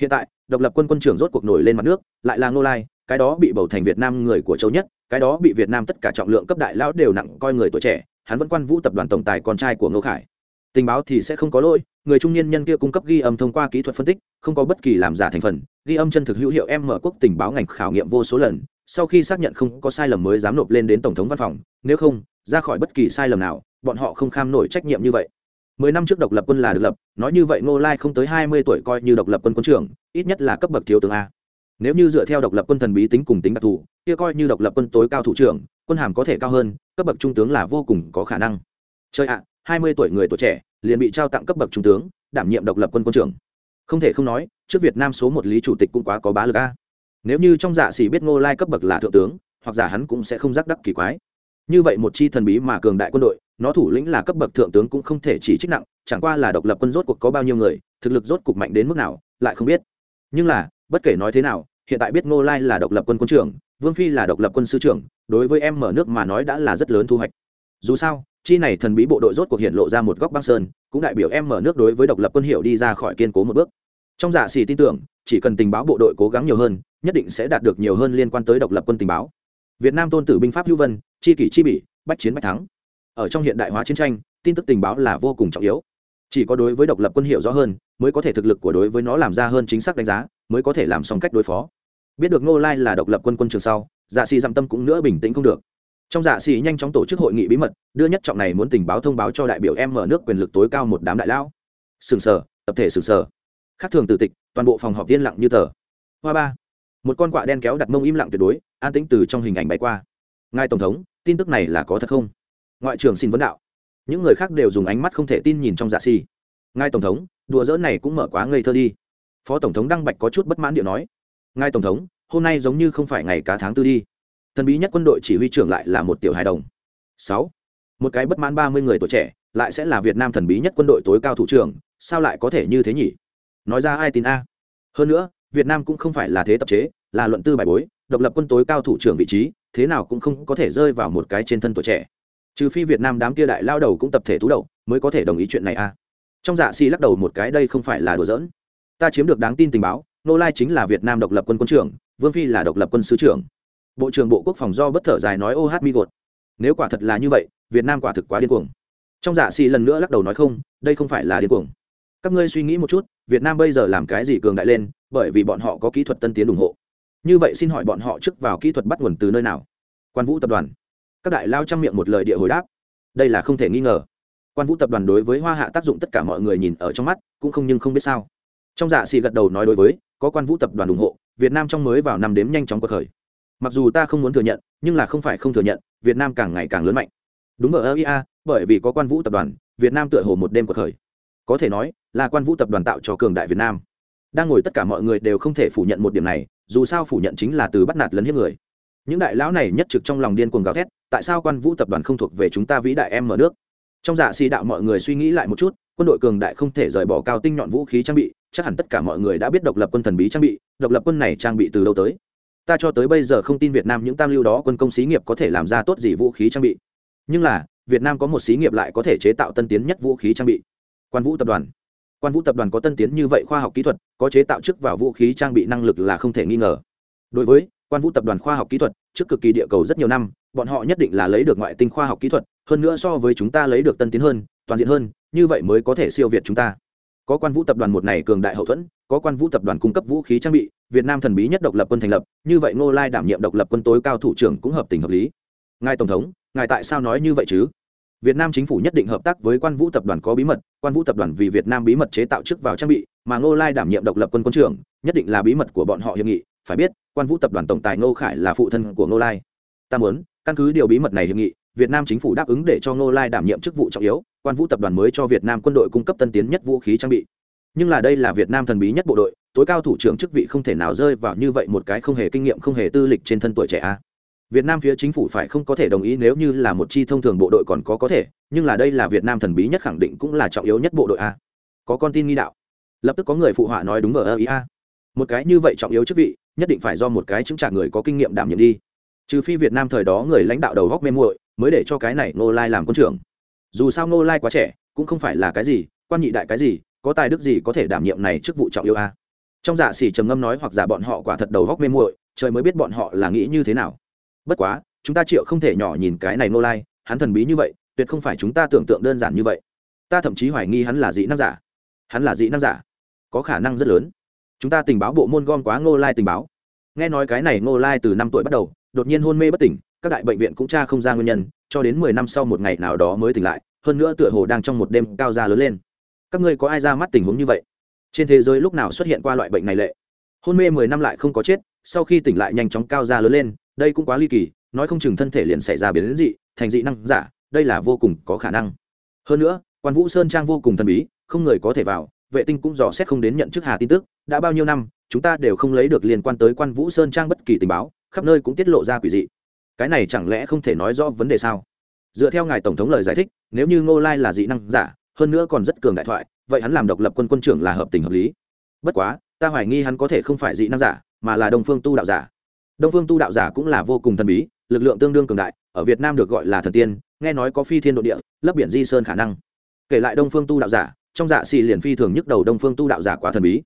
Hiện tại, độc lập quân quân trưởng rốt cuộc nổi lên mặt nước, lại là ngô lai, cái đó bị bầu thành việt nam người của châu nhất, cái đó bị việt nam tất cả trọng lượng cấp đại lão đều nặng coi người tuổi trẻ, hắn vẫn quan vũ tập đoàn tổng tài con trai của ngô khải tình báo thì sẽ không có lỗi, người trung niên nhân kia cung cấp ghi âm thông qua kỹ thuật phân tích, không có bất kỳ làm giả thành phần, ghi âm chân thực hữu hiệu em mở quốc tình báo ngành khảo nghiệm vô số lần, sau khi xác nhận không có sai lầm mới dám nộp lên đến tổng thống văn phòng, nếu không, ra khỏi bất kỳ sai lầm nào, bọn họ không kham nổi trách nhiệm như vậy. Mười năm trước độc lập quân là được lập, nói như vậy ngô lai không tới hai mươi tuổi coi như độc lập quân quân trưởng, ít nhất là cấp bậc thiếu tướng a. Nếu như dựa theo độc lập quân thần bí tính cùng tính đặc thù, kia coi như độc lập quân tối cao thủ trưởng, quân hàm có thể cao hơn, cấp bậc trung tướng là vô cùng có khả năng. Chơi ạ hai mươi tuổi người tuổi trẻ, liền bị trao tặng cấp bậc trung tướng, đảm nhiệm độc lập quân quân trưởng. Không thể không nói, trước việt nam số một lý chủ tịch cũng quá có bá lực a. Nếu như trong dạ xỉ biết ngô lai cấp bậc là thượng tướng, hoặc giả hắn cũng sẽ không giác đắc kỳ quái. Như vậy một chi thần bí mà cường đại quân đội, nó thủ lĩnh là cấp bậc thượng tướng cũng không thể chỉ trích nặng, chẳng qua là độc lập quân rốt cuộc có bao nhiêu người, thực lực rốt cuộc mạnh đến mức nào, lại không biết. Nhưng là, bất kể nói thế nào, hiện tại biết ngô lai là độc lập quân quân trưởng, vương phi là độc lập quân sư trưởng, đối với em mở nước mà nói đã là rất lớn thu hoạch. Dù sao chi này thần bí bộ đội rốt cuộc hiện lộ ra một góc băng sơn, cũng đại biểu em mở nước đối với độc lập quân hiệu đi ra khỏi kiên cố một bước. Trong dạ giả xì tin tưởng, chỉ cần tình báo bộ đội cố gắng nhiều hơn, nhất định sẽ đạt được nhiều hơn liên quan tới độc lập quân tình báo. Việt nam tôn tử binh pháp hữu vân, chi kỷ chi bỉ, bách chiến bách thắng. Ở trong hiện đại hóa chiến tranh, tin tức tình báo là vô cùng trọng yếu. Chỉ có đối với độc lập quân hiệu rõ hơn, mới có thể thực lực của đối với nó làm ra hơn chính xác đánh giá, mới có thể làm xong cách đối phó. Biết được ngô lai là độc lập quân quân trường sau dạ xì dặm tâm cũng nữa bình tĩnh không được trong dạ xì nhanh chóng tổ chức hội nghị bí mật, đưa nhất trọng này muốn tình báo thông báo cho đại biểu em mở nước quyền lực tối cao một đám đại lão. Sừng sờ, tập thể sừng sờ. Khác thường từ tịch, toàn bộ phòng họp yên lặng như tờ. Hoa ba. Một con quạ đen kéo đặt mông im lặng tuyệt đối, an tĩnh từ trong hình ảnh bay qua. Ngài tổng thống, tin tức này là có thật không? Ngoại trưởng xin vấn đạo. Những người khác đều dùng ánh mắt không thể tin nhìn trong dạ xì ngài tổng thống, đùa dỡ này cũng mở quá ngây thơ đi. Phó tổng thống đăng bạch có chút bất mãn điệu nói. Ngài tổng thống, hôm nay giống như không phải ngày cá tháng tư đi thần bí nhất quân đội chỉ huy trưởng lại là một tiểu hài đồng. Sáu. Một cái bất mãn ba mươi người tuổi trẻ, lại sẽ là việt nam thần bí nhất quân đội tối cao thủ trưởng, sao lại có thể như thế nhỉ? Nói ra ai tin a? Hơn nữa, việt nam cũng không phải là thế tập chế, là luận tư bài bối, độc lập quân tối cao thủ trưởng vị trí, thế nào cũng không có thể rơi vào một cái trên thân tuổi trẻ. Trừ phi việt nam đám kia đại lao đầu cũng tập thể tú đầu, mới có thể đồng ý chuyện này a. Trong dạ si lắc đầu một cái, đây không phải là đùa giỡn. Ta chiếm được đáng tin tình báo, nô lai chính là việt nam độc lập quân quân trưởng, vương phi là độc lập quân sứ trưởng bộ trưởng bộ quốc phòng do bất thở dài nói, ô hát mi gột, nếu quả thật là như vậy, việt nam quả thực quá điên cuồng. Trong dạ xì lần nữa lắc đầu nói, không, đây không phải là điên cuồng. Các ngươi suy nghĩ một chút, việt nam bây giờ làm cái gì cường đại lên, bởi vì bọn họ có kỹ thuật tân tiến ủng hộ. Như vậy xin hỏi bọn họ trước vào kỹ thuật bắt nguồn từ nơi nào? Quan vũ tập đoàn. Các đại lao trang miệng một lời địa hồi đáp, đây là không thể nghi ngờ. Quan vũ tập đoàn đối với hoa hạ tác dụng tất cả mọi người nhìn ở trong mắt, cũng không nhưng không biết sao. Trong dạ xì gật đầu nói đối với, có quan vũ tập đoàn ủng hộ, việt nam trong mới vào năm đếm nhanh chóng cuộc khởi mặc dù ta không muốn thừa nhận, nhưng là không phải không thừa nhận, việt nam càng ngày càng lớn mạnh. Đúng ở eia bởi vì có quan vũ tập đoàn, việt nam tựa hồ một đêm cuộc khởi. Có thể nói, là quan vũ tập đoàn tạo cho cường đại việt nam. Đang ngồi tất cả mọi người đều không thể phủ nhận một điểm này, dù sao phủ nhận chính là từ bắt nạt lấn hiếp người. Những đại lão này nhất trực trong lòng điên cuồng gào thét, tại sao quan vũ tập đoàn không thuộc về chúng ta vĩ đại em mở nước? Trong dạ xì đạo mọi người suy nghĩ lại một chút, quân đội cường đại không thể rời bỏ cao tinh nhọn vũ khí trang bị, chắc hẳn tất cả mọi người đã biết độc lập quân thần bí trang bị, độc lập quân này trang bị từ đâu tới? Ta cho tới bây giờ không tin việt nam những tam lưu đó quân công xí nghiệp có thể làm ra tốt gì vũ khí trang bị. Nhưng là, việt nam có một xí nghiệp lại có thể chế tạo tân tiến nhất vũ khí trang bị. Quan vũ tập đoàn. Quan vũ tập đoàn có tân tiến như vậy khoa học kỹ thuật, có chế tạo trước vào vũ khí trang bị năng lực là không thể nghi ngờ. Đối với quan vũ tập đoàn khoa học kỹ thuật, trước cực kỳ địa cầu rất nhiều năm, bọn họ nhất định là lấy được ngoại tinh khoa học kỹ thuật, hơn nữa so với chúng ta lấy được tân tiến hơn, toàn diện hơn, như vậy mới có thể siêu việt chúng ta. Có quan vũ tập đoàn một này cường đại hậu thuẫn có quan vũ tập đoàn cung cấp vũ khí trang bị, việt nam thần bí nhất độc lập quân thành lập, như vậy ngô lai đảm nhiệm độc lập quân tối cao thủ trưởng cũng hợp tình hợp lý. Ngài tổng thống, ngài tại sao nói như vậy chứ? Việt nam chính phủ nhất định hợp tác với quan vũ tập đoàn có bí mật, quan vũ tập đoàn vì việt nam bí mật chế tạo trước vào trang bị, mà ngô lai đảm nhiệm độc lập quân quân trưởng, nhất định là bí mật của bọn họ hiệp nghị. Phải biết, quan vũ tập đoàn tổng tài ngô khải là phụ thân của ngô lai. Ta muốn, căn cứ điều bí mật này hiệp nghị, việt nam chính phủ đáp ứng để cho ngô lai đảm nhiệm chức vụ trọng yếu, quan vũ tập đoàn mới cho việt nam quân đội cung cấp tân tiến nhất vũ khí trang bị nhưng là đây là việt nam thần bí nhất bộ đội, tối cao thủ trưởng chức vị không thể nào rơi vào như vậy một cái không hề kinh nghiệm, không hề tư lịch trên thân tuổi trẻ a. Việt nam phía chính phủ phải không có thể đồng ý nếu như là một chi thông thường bộ đội còn có có thể, nhưng là đây là việt nam thần bí nhất khẳng định cũng là trọng yếu nhất bộ đội a. Có con tin nghi đạo. Lập tức có người phụ họa nói đúng vờ ơ ý a. Một cái như vậy trọng yếu chức vị, nhất định phải do một cái chứng trả người có kinh nghiệm đảm nhiệm đi. Trừ phi việt nam thời đó người lãnh đạo đầu góc mê muội, mới để cho cái này ngô lai làm quân trưởng. Dù sao ngô lai quá trẻ, cũng không phải là cái gì, quan nhị đại cái gì có tài đức gì có thể đảm nhiệm này chức vụ trọng yêu a? Trong dạ xỉ trầm ngâm nói hoặc giả bọn họ quả thật đầu góc mê muội, trời mới biết bọn họ là nghĩ như thế nào. Bất quá, chúng ta triệu không thể nhỏ nhìn cái này ngô lai, hắn thần bí như vậy, tuyệt không phải chúng ta tưởng tượng đơn giản như vậy. Ta thậm chí hoài nghi hắn là dị năng giả. Hắn là dị năng giả. Có khả năng rất lớn. Chúng ta tình báo bộ môn gom quá ngô lai tình báo. Nghe nói cái này ngô lai từ năm tuổi bắt đầu, đột nhiên hôn mê bất tỉnh, các đại bệnh viện cũng tra không ra nguyên nhân, cho đến mười năm sau một ngày nào đó mới tỉnh lại, hơn nữa tựa hồ đang trong một đêm cao ra lớn lên các ngươi có ai ra mắt tình huống như vậy? Trên thế giới lúc nào xuất hiện qua loại bệnh này lệ? Hôn mê mười năm lại không có chết, sau khi tỉnh lại nhanh chóng cao ra lớn lên, đây cũng quá ly kỳ, nói không chừng thân thể liền xảy ra biến dị, thành dị năng giả, đây là vô cùng có khả năng. Hơn nữa, quan vũ sơn trang vô cùng thần bí, không người có thể vào, vệ tinh cũng dò xét không đến nhận chức hà tin tức, đã bao nhiêu năm, chúng ta đều không lấy được liên quan tới quan vũ sơn trang bất kỳ tình báo, khắp nơi cũng tiết lộ ra quỷ dị. Cái này chẳng lẽ không thể nói rõ vấn đề sao? Dựa theo ngài tổng thống lời giải thích, nếu như ngô lai là dị năng giả hơn nữa còn rất cường đại thoại, vậy hắn làm độc lập quân quân trưởng là hợp tình hợp lý. Bất quá, ta hoài nghi hắn có thể không phải dị năng giả, mà là đông phương tu đạo giả. Đông phương tu đạo giả cũng là vô cùng thần bí, lực lượng tương đương cường đại, ở việt nam được gọi là thần tiên, nghe nói có phi thiên độ địa, lấp biển di sơn khả năng. Kể lại đông phương tu đạo giả, trong dạ xì liền phi thường nhức đầu đông phương tu đạo giả quá thần bí.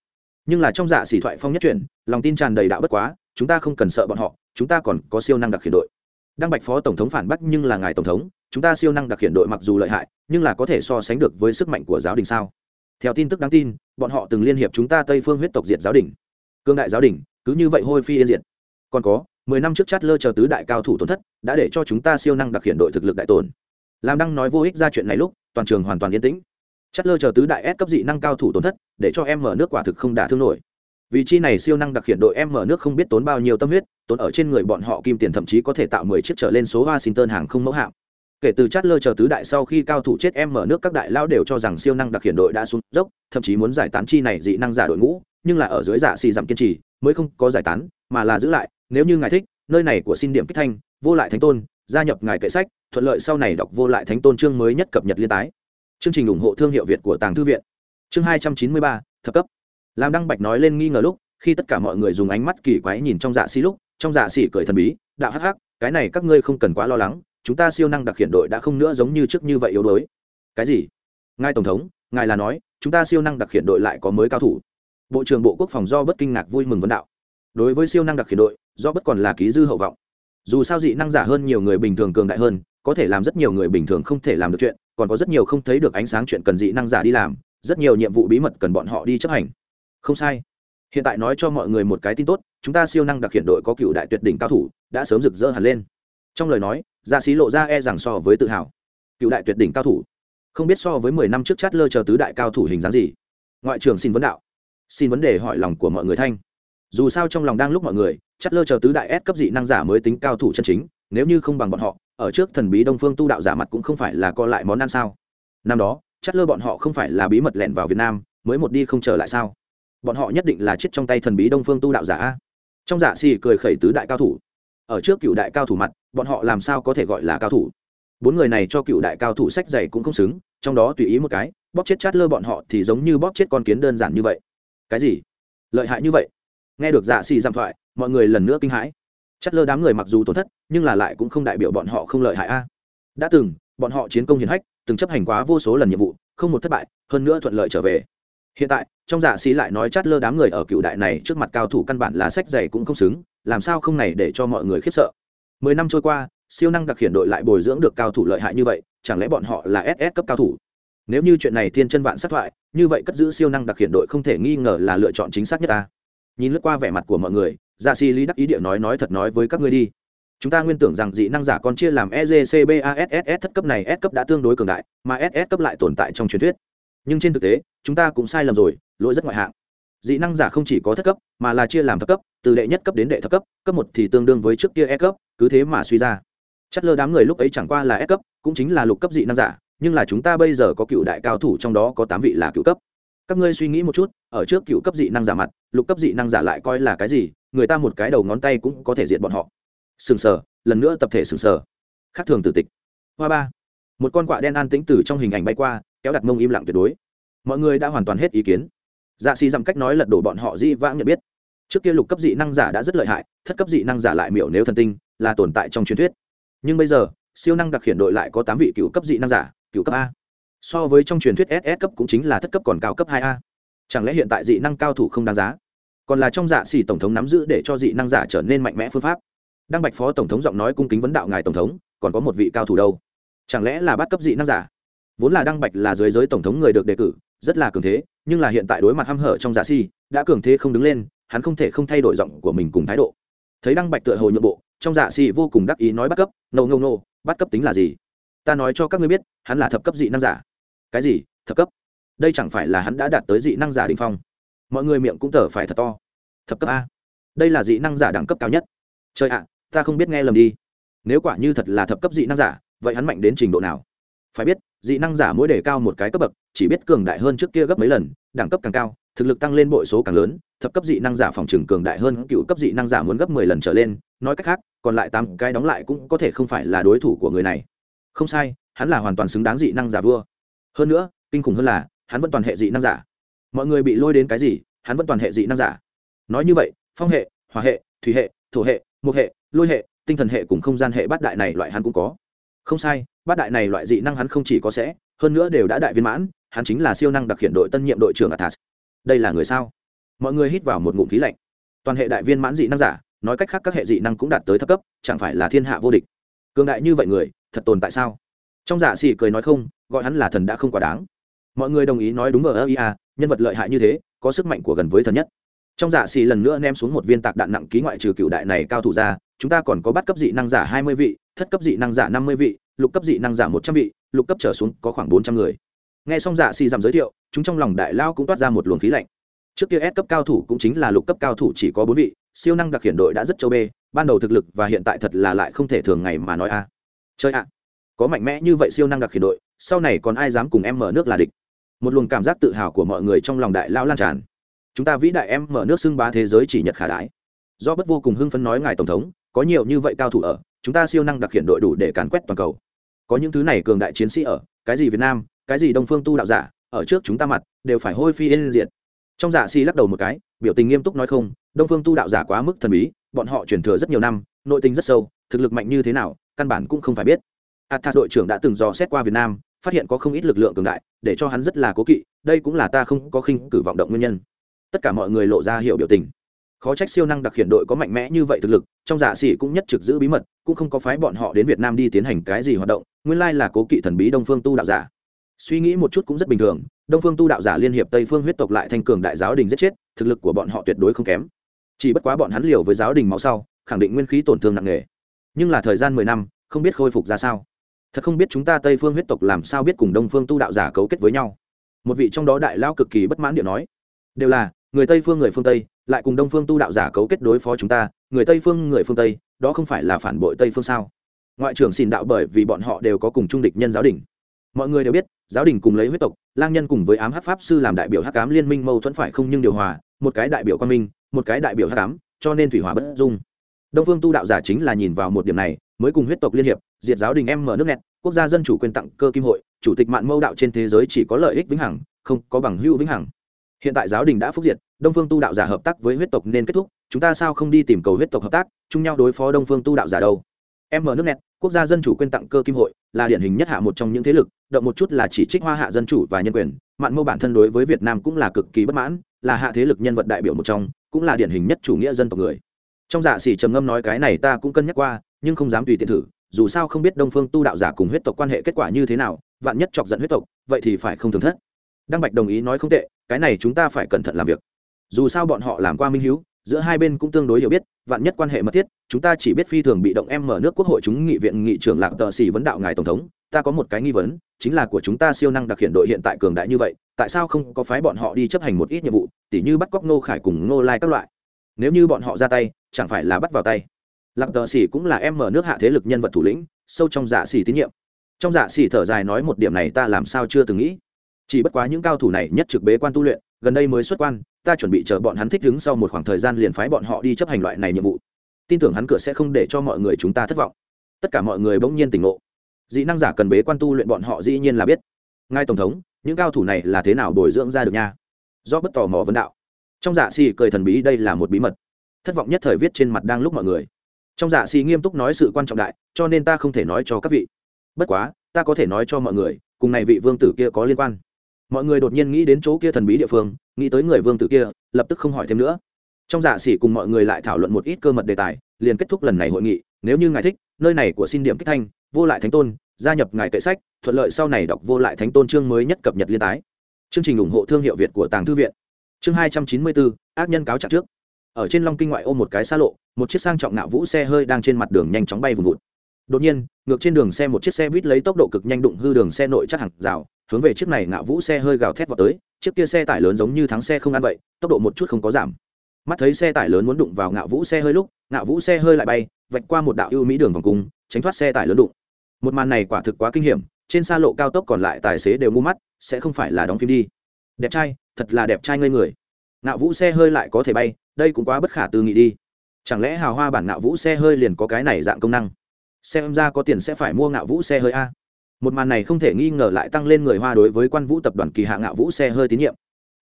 Nhưng là trong dạ xì thoại phong nhất chuyển lòng tin tràn đầy đạo bất quá, chúng ta không cần sợ bọn họ, chúng ta còn có siêu năng đặc khiển đội đăng bạch phó tổng thống phản bác nhưng là ngài tổng thống, chúng ta siêu năng đặc hiện đội mặc dù lợi hại, nhưng là có thể so sánh được với sức mạnh của giáo đình sao? Theo tin tức đáng tin, bọn họ từng liên hiệp chúng ta tây phương huyết tộc diệt giáo đình. Cương đại giáo đình, cứ như vậy hôi phi yên diệt. Còn có, mười năm trước chát lơ chờ tứ đại cao thủ tổn thất, đã để cho chúng ta siêu năng đặc hiện đội thực lực đại tổn. Làm đăng nói vô ích ra chuyện này lúc, toàn trường hoàn toàn yên tĩnh. Chát lơ chờ tứ đại S cấp dị năng cao thủ tổn thất, để cho em mở nước quả thực không đả thương nổi vì chi này siêu năng đặc hiện đội em mở nước không biết tốn bao nhiêu tâm huyết, tốn ở trên người bọn họ kim tiền thậm chí có thể tạo mười chiếc trở lên số washington hàng không mẫu hạm kể từ chát lơ chờ tứ đại sau khi cao thủ chết em mở nước các đại lao đều cho rằng siêu năng đặc hiện đội đã xuống dốc, thậm chí muốn giải tán chi này dị năng giả đội ngũ, nhưng là ở dưới giả xì giảm kiên trì, mới không có giải tán, mà là giữ lại. Nếu như ngài thích, nơi này của xin điểm kích thanh, vô lại thánh tôn, gia nhập ngài kệ sách, thuận lợi sau này đọc vô lại thánh tôn chương mới nhất cập nhật liên tái. Chương trình ủng hộ thương hiệu việt của tàng thư viện. Chương hai trăm chín mươi ba, thập cấp làm đăng bạch nói lên nghi ngờ lúc, khi tất cả mọi người dùng ánh mắt kỳ quái nhìn trong dạ xỉ lúc, trong dạ xỉ cười thần bí, đạo hắc hắc, cái này các ngươi không cần quá lo lắng, chúng ta siêu năng đặc hiện đội đã không nữa giống như trước như vậy yếu đuối. Cái gì? Ngài tổng thống, ngài là nói, chúng ta siêu năng đặc hiện đội lại có mới cao thủ. Bộ trưởng bộ quốc phòng do bất kinh ngạc vui mừng vấn đạo. Đối với siêu năng đặc hiện đội, do bất còn là ký dư hậu vọng. Dù sao dị năng giả hơn nhiều người bình thường cường đại hơn, có thể làm rất nhiều người bình thường không thể làm được chuyện, còn có rất nhiều không thấy được ánh sáng chuyện cần dị năng giả đi làm, rất nhiều nhiệm vụ bí mật cần bọn họ đi chấp hành không sai. Hiện tại nói cho mọi người một cái tin tốt, chúng ta siêu năng đặc hiện đội có cựu đại tuyệt đỉnh cao thủ, đã sớm rực rỡ hẳn lên. Trong lời nói gia sĩ lộ ra e rằng so với tự hào. Cựu đại tuyệt đỉnh cao thủ. Không biết so với mười năm trước chát lơ chờ tứ đại cao thủ hình dáng gì. Ngoại trưởng xin vấn đạo. Xin vấn đề hỏi lòng của mọi người thanh. Dù sao trong lòng đang lúc mọi người chát lơ chờ tứ đại S cấp dị năng giả mới tính cao thủ chân chính, nếu như không bằng bọn họ, ở trước thần bí đông phương tu đạo giả mặt cũng không phải là co lại món ăn sao? Năm đó chát lơ bọn họ không phải là bí mật lẻn vào việt nam, mới một đi không trở lại sao? Bọn họ nhất định là chết trong tay thần bí đông phương tu đạo giả trong giả dạ xì cười khẩy tứ đại cao thủ. Ở trước cựu đại cao thủ mặt, bọn họ làm sao có thể gọi là cao thủ? Bốn người này cho cựu đại cao thủ sách dày cũng không xứng, trong đó tùy ý một cái, bóp chết chát lơ bọn họ thì giống như bóp chết con kiến đơn giản như vậy. Cái gì? Lợi hại như vậy? Nghe được dạ xì giảm thoại, mọi người lần nữa kinh hãi. Chát lơ đám người mặc dù tổn thất, nhưng là lại cũng không đại biểu bọn họ không lợi hại a. Đã từng, bọn họ chiến công hiển hách, từng chấp hành quá vô số lần nhiệm vụ, không một thất bại, hơn nữa thuận lợi trở về hiện tại, trong dạ sĩ lại nói chát lơ đám người ở cựu đại này trước mặt cao thủ căn bản là sách dày cũng không xứng, làm sao không này để cho mọi người khiếp sợ. Mười năm trôi qua, siêu năng đặc hiện đội lại bồi dưỡng được cao thủ lợi hại như vậy, chẳng lẽ bọn họ là ss cấp cao thủ? Nếu như chuyện này thiên chân vạn sát thoại, như vậy cất giữ siêu năng đặc hiện đội không thể nghi ngờ là lựa chọn chính xác nhất ta. Nhìn lướt qua vẻ mặt của mọi người dạ sĩ lý đắc ý địa nói nói thật nói với các ngươi đi. Chúng ta nguyên tưởng rằng dị năng giả còn chia làm egcbass thất cấp này s cấp đã tương đối cường đại, mà ss cấp lại tồn tại trong truyền thuyết nhưng trên thực tế, chúng ta cũng sai lầm rồi, lỗi rất ngoại hạng. Dị năng giả không chỉ có thất cấp, mà là chia làm thấp cấp, từ đệ nhất cấp đến đệ thấp cấp cấp một thì tương đương với trước kia e cấp, cứ thế mà suy ra. Chất lơ đám người lúc ấy chẳng qua là e cấp, cũng chính là lục cấp dị năng giả, nhưng là chúng ta bây giờ có cựu đại cao thủ trong đó có tám vị là cựu cấp. Các ngươi suy nghĩ một chút, ở trước cựu cấp dị năng giả mặt, lục cấp dị năng giả lại coi là cái gì, người ta một cái đầu ngón tay cũng có thể diệt bọn họ. Sừng sờ, lần nữa tập thể sừng sờ. Khác thường tử tịch. Hoa ba. Một con quạ đen an tĩnh từ trong hình ảnh bay qua kéo đặt mông im lặng tuyệt đối. Mọi người đã hoàn toàn hết ý kiến. Dạ xì dặm cách nói lật đổ bọn họ di vãng nhận biết. Trước kia lục cấp dị năng giả đã rất lợi hại, thất cấp dị năng giả lại miểu nếu thần tinh, là tồn tại trong truyền thuyết. Nhưng bây giờ, siêu năng đặc hiện đội lại có tám vị cựu cấp dị năng giả, cựu cấp a. So với trong truyền thuyết ss cấp cũng chính là thất cấp còn cao cấp hai a. Chẳng lẽ hiện tại dị năng cao thủ không đáng giá? Còn là trong dạ xì tổng thống nắm giữ để cho dị năng giả trở nên mạnh mẽ phương pháp. Đăng bạch phó tổng thống giọng nói cung kính vấn đạo ngài tổng thống, còn có một vị cao thủ đâu? Chẳng lẽ là bắt cấp dị năng giả? Vốn là đăng bạch là dưới giới tổng thống người được đề cử, rất là cường thế, nhưng là hiện tại đối mặt h hở trong giả si, đã cường thế không đứng lên, hắn không thể không thay đổi giọng của mình cùng thái độ. Thấy đăng bạch tựa hồ nhượng bộ, trong giả si vô cùng đắc ý nói bắt cấp nâu nâu nâu bắt cấp tính là gì? Ta nói cho các ngươi biết, hắn là thập cấp dị năng giả. Cái gì? Thập cấp? Đây chẳng phải là hắn đã đạt tới dị năng giả đình phong? Mọi người miệng cũng tở phải thật to. Thập cấp a? Đây là dị năng giả đẳng cấp cao nhất. Trời ạ, ta không biết nghe lầm đi. Nếu quả như thật là thập cấp dị năng giả, vậy hắn mạnh đến trình độ nào? Phải biết dị năng giả mỗi đề cao một cái cấp bậc, chỉ biết cường đại hơn trước kia gấp mấy lần, đẳng cấp càng cao, thực lực tăng lên bội số càng lớn, thập cấp dị năng giả phòng trừng cường đại hơn, cựu cấp dị năng giả muốn gấp mười lần trở lên, nói cách khác, còn lại tám cái đóng lại cũng có thể không phải là đối thủ của người này. Không sai, hắn là hoàn toàn xứng đáng dị năng giả vua. Hơn nữa, kinh khủng hơn là, hắn vẫn toàn hệ dị năng giả. Mọi người bị lôi đến cái gì, hắn vẫn toàn hệ dị năng giả. Nói như vậy, phong hệ, hỏa hệ, thủy hệ, thổ hệ, mục hệ, lôi hệ, tinh thần hệ cùng không gian hệ bát đại này loại hắn cũng có không sai, bát đại này loại dị năng hắn không chỉ có sẽ, hơn nữa đều đã đại viên mãn, hắn chính là siêu năng đặc hiện đội tân nhiệm đội trưởng athas. Đây là người sao? Mọi người hít vào một ngụm khí lạnh. Toàn hệ đại viên mãn dị năng giả, nói cách khác các hệ dị năng cũng đạt tới thấp cấp, chẳng phải là thiên hạ vô địch. Cường đại như vậy người, thật tồn tại sao? Trong dạ giả xì cười nói không, gọi hắn là thần đã không quá đáng. Mọi người đồng ý nói đúng vờ ơ ia nhân vật lợi hại như thế, có sức mạnh của gần với thần nhất. Trong dạ giả xì lần nữa ném xuống một viên tạc đạn nặng ký ngoại trừ cựu đại này cao thủ ra, chúng ta còn có bắt cấp dị năng giả hai mươi vị thất cấp dị năng giả năm mươi vị, lục cấp dị năng giả một trăm vị, lục cấp trở xuống có khoảng bốn trăm người. Nghe xong dạ xì giảm giới thiệu, chúng trong lòng đại lao cũng toát ra một luồng khí lạnh. Trước kia S cấp cao thủ cũng chính là lục cấp cao thủ chỉ có bốn vị, siêu năng đặc hiện đội đã rất châu bê ban đầu thực lực và hiện tại thật là lại không thể thường ngày mà nói a. Chơi ạ. Có mạnh mẽ như vậy siêu năng đặc hiện đội, sau này còn ai dám cùng em mở nước là địch? Một luồng cảm giác tự hào của mọi người trong lòng đại lao lan tràn. Chúng ta vĩ đại em mở nước xưng bá thế giới chỉ nhật khả đái. Do bất vô cùng hưng phấn nói ngài tổng thống có nhiều như vậy cao thủ ở, chúng ta siêu năng đặc hiện đội đủ để càn quét toàn cầu. Có những thứ này cường đại chiến sĩ ở, cái gì việt nam, cái gì đông phương tu đạo giả, ở trước chúng ta mặt, đều phải hôi phi yên diệt. Trong giả si lắc đầu một cái, biểu tình nghiêm túc nói không, đông phương tu đạo giả quá mức thần bí, bọn họ truyền thừa rất nhiều năm, nội tình rất sâu, thực lực mạnh như thế nào, căn bản cũng không phải biết. Athas đội trưởng đã từng dò xét qua việt nam, phát hiện có không ít lực lượng cường đại, để cho hắn rất là cố kỵ, đây cũng là ta không có khinh cử vọng động nguyên nhân. Tất cả mọi người lộ ra hiểu biểu tình. Khó trách siêu năng đặc hiện đội có mạnh mẽ như vậy thực lực trong giả sĩ cũng nhất trực giữ bí mật, cũng không có phái bọn họ đến việt nam đi tiến hành cái gì hoạt động, nguyên lai là cố kỵ thần bí đông phương tu đạo giả. Suy nghĩ một chút cũng rất bình thường, đông phương tu đạo giả liên hiệp tây phương huyết tộc lại thanh cường đại giáo đình giết chết, thực lực của bọn họ tuyệt đối không kém. Chỉ bất quá bọn hắn liều với giáo đình máu sau, khẳng định nguyên khí tổn thương nặng nề. Nhưng là thời gian mười năm, không biết khôi phục ra sao. Thật không biết chúng ta tây phương huyết tộc làm sao biết cùng đông phương tu đạo giả cấu kết với nhau. Một vị trong đó đại lao cực kỳ bất mãn điện nói, đều là người tây phương người phương tây lại cùng đông phương tu đạo giả cấu kết đối phó chúng ta người tây phương người phương tây đó không phải là phản bội tây phương sao ngoại trưởng xin đạo bởi vì bọn họ đều có cùng trung địch nhân giáo đình mọi người đều biết giáo đình cùng lấy huyết tộc lang nhân cùng với ám hát pháp sư làm đại biểu hắc cám liên minh mâu thuẫn phải không nhưng điều hòa một cái đại biểu quan minh một cái đại biểu hắc cám cho nên thủy hòa bất dung đông phương tu đạo giả chính là nhìn vào một điểm này mới cùng huyết tộc liên hiệp diệt giáo đình em mở nước nẹt quốc gia dân chủ quyền tặng cơ kim hội chủ tịch mạng mâu đạo trên thế giới chỉ có lợi ích vĩnh hằng không có bằng hữu vĩnh hằng hiện tại giáo đình đã phúc diệt đông phương tu đạo giả hợp tác với huyết tộc nên kết thúc, chúng ta sao không đi tìm cầu huyết tộc hợp tác, chung nhau đối phó đông phương tu đạo giả đâu? Em mở nước nét, quốc gia dân chủ quên tặng cơ kim hội, là điển hình nhất hạ một trong những thế lực, động một chút là chỉ trích hoa hạ dân chủ và nhân quyền, mạn mô bản thân đối với việt nam cũng là cực kỳ bất mãn, là hạ thế lực nhân vật đại biểu một trong, cũng là điển hình nhất chủ nghĩa dân tộc người. Trong dạ xỉ trầm ngâm nói cái này ta cũng cân nhắc qua, nhưng không dám tùy tiện thử, dù sao không biết đông phương tu đạo giả cùng huyết tộc quan hệ kết quả như thế nào, vạn nhất chọc giận huyết tộc, vậy thì phải không thường thất. Đăng bạch đồng ý nói không tệ, cái này chúng ta phải cẩn thận làm việc dù sao bọn họ làm qua minh hiếu, giữa hai bên cũng tương đối hiểu biết, vạn nhất quan hệ mật thiết, chúng ta chỉ biết phi thường bị động em mở nước quốc hội chúng nghị viện nghị trưởng lạc tờ xỉ vấn đạo ngài tổng thống, ta có một cái nghi vấn, chính là của chúng ta siêu năng đặc hiện đội hiện tại cường đại như vậy, tại sao không có phái bọn họ đi chấp hành một ít nhiệm vụ, tỉ như bắt cóc ngô khải cùng ngô lai các loại? Nếu như bọn họ ra tay, chẳng phải là bắt vào tay? Lạc tờ xỉ cũng là em mở nước hạ thế lực nhân vật thủ lĩnh, sâu trong dạ xỉ tín nhiệm. Trong dạ xỉ thở dài nói một điểm này ta làm sao chưa từng nghĩ. Chỉ bất quá những cao thủ này nhất trực bế quan tu luyện, gần đây mới xuất quan ta chuẩn bị chờ bọn hắn thích ứng sau một khoảng thời gian liền phái bọn họ đi chấp hành loại này nhiệm vụ. Tin tưởng hắn cửa sẽ không để cho mọi người chúng ta thất vọng. Tất cả mọi người bỗng nhiên tỉnh ngộ. Dị năng giả cần bế quan tu luyện bọn họ dĩ nhiên là biết. Ngay tổng thống, những cao thủ này là thế nào bồi dưỡng ra được nha? Do bất tò mò vấn đạo. Trong dạ xì cười thần bí, đây là một bí mật. Thất vọng nhất thời viết trên mặt đang lúc mọi người. Trong dạ xì nghiêm túc nói sự quan trọng đại, cho nên ta không thể nói cho các vị. Bất quá, ta có thể nói cho mọi người, cùng này vị vương tử kia có liên quan mọi người đột nhiên nghĩ đến chỗ kia thần bí địa phương, nghĩ tới người vương tử kia, lập tức không hỏi thêm nữa. Trong dạ xỉ cùng mọi người lại thảo luận một ít cơ mật đề tài, liền kết thúc lần này hội nghị. Nếu như ngài thích, nơi này của xin điểm kích thanh, vô lại thánh tôn, gia nhập ngài kệ sách, thuận lợi sau này đọc vô lại thánh tôn chương mới nhất cập nhật liên tái. Chương trình ủng hộ thương hiệu việt của tàng thư viện. Chương hai trăm chín mươi bốn, ác nhân cáo trạng trước. Ở trên long kinh ngoại ôm một cái xa lộ, một chiếc sang trọng nạo vũ xe hơi đang trên mặt đường nhanh chóng bay vùng vụt. Đột nhiên, ngược trên đường xe một chiếc xe buýt lấy tốc độ cực nhanh đụng hư đường xe nội chắc hàng rào hướng về chiếc này ngạo vũ xe hơi gào thét vào tới, chiếc kia xe tải lớn giống như thắng xe không ăn vậy, tốc độ một chút không có giảm. Mắt thấy xe tải lớn muốn đụng vào ngạo vũ xe hơi lúc, ngạo vũ xe hơi lại bay, vạch qua một đạo ưu mỹ đường vòng cung, tránh thoát xe tải lớn đụng. Một màn này quả thực quá kinh hiểm, trên xa lộ cao tốc còn lại tài xế đều ngu mắt, sẽ không phải là đóng phim đi. Đẹp trai, thật là đẹp trai ngây người. Ngạo vũ xe hơi lại có thể bay, đây cũng quá bất khả tư nghị đi. Chẳng lẽ hào hoa bản ngạo vũ xe hơi liền có cái này dạng công năng? Xem ra có tiền sẽ phải mua ngạo vũ xe hơi a một màn này không thể nghi ngờ lại tăng lên người hoa đối với quan vũ tập đoàn kỳ hạ ngạo vũ xe hơi tín nhiệm.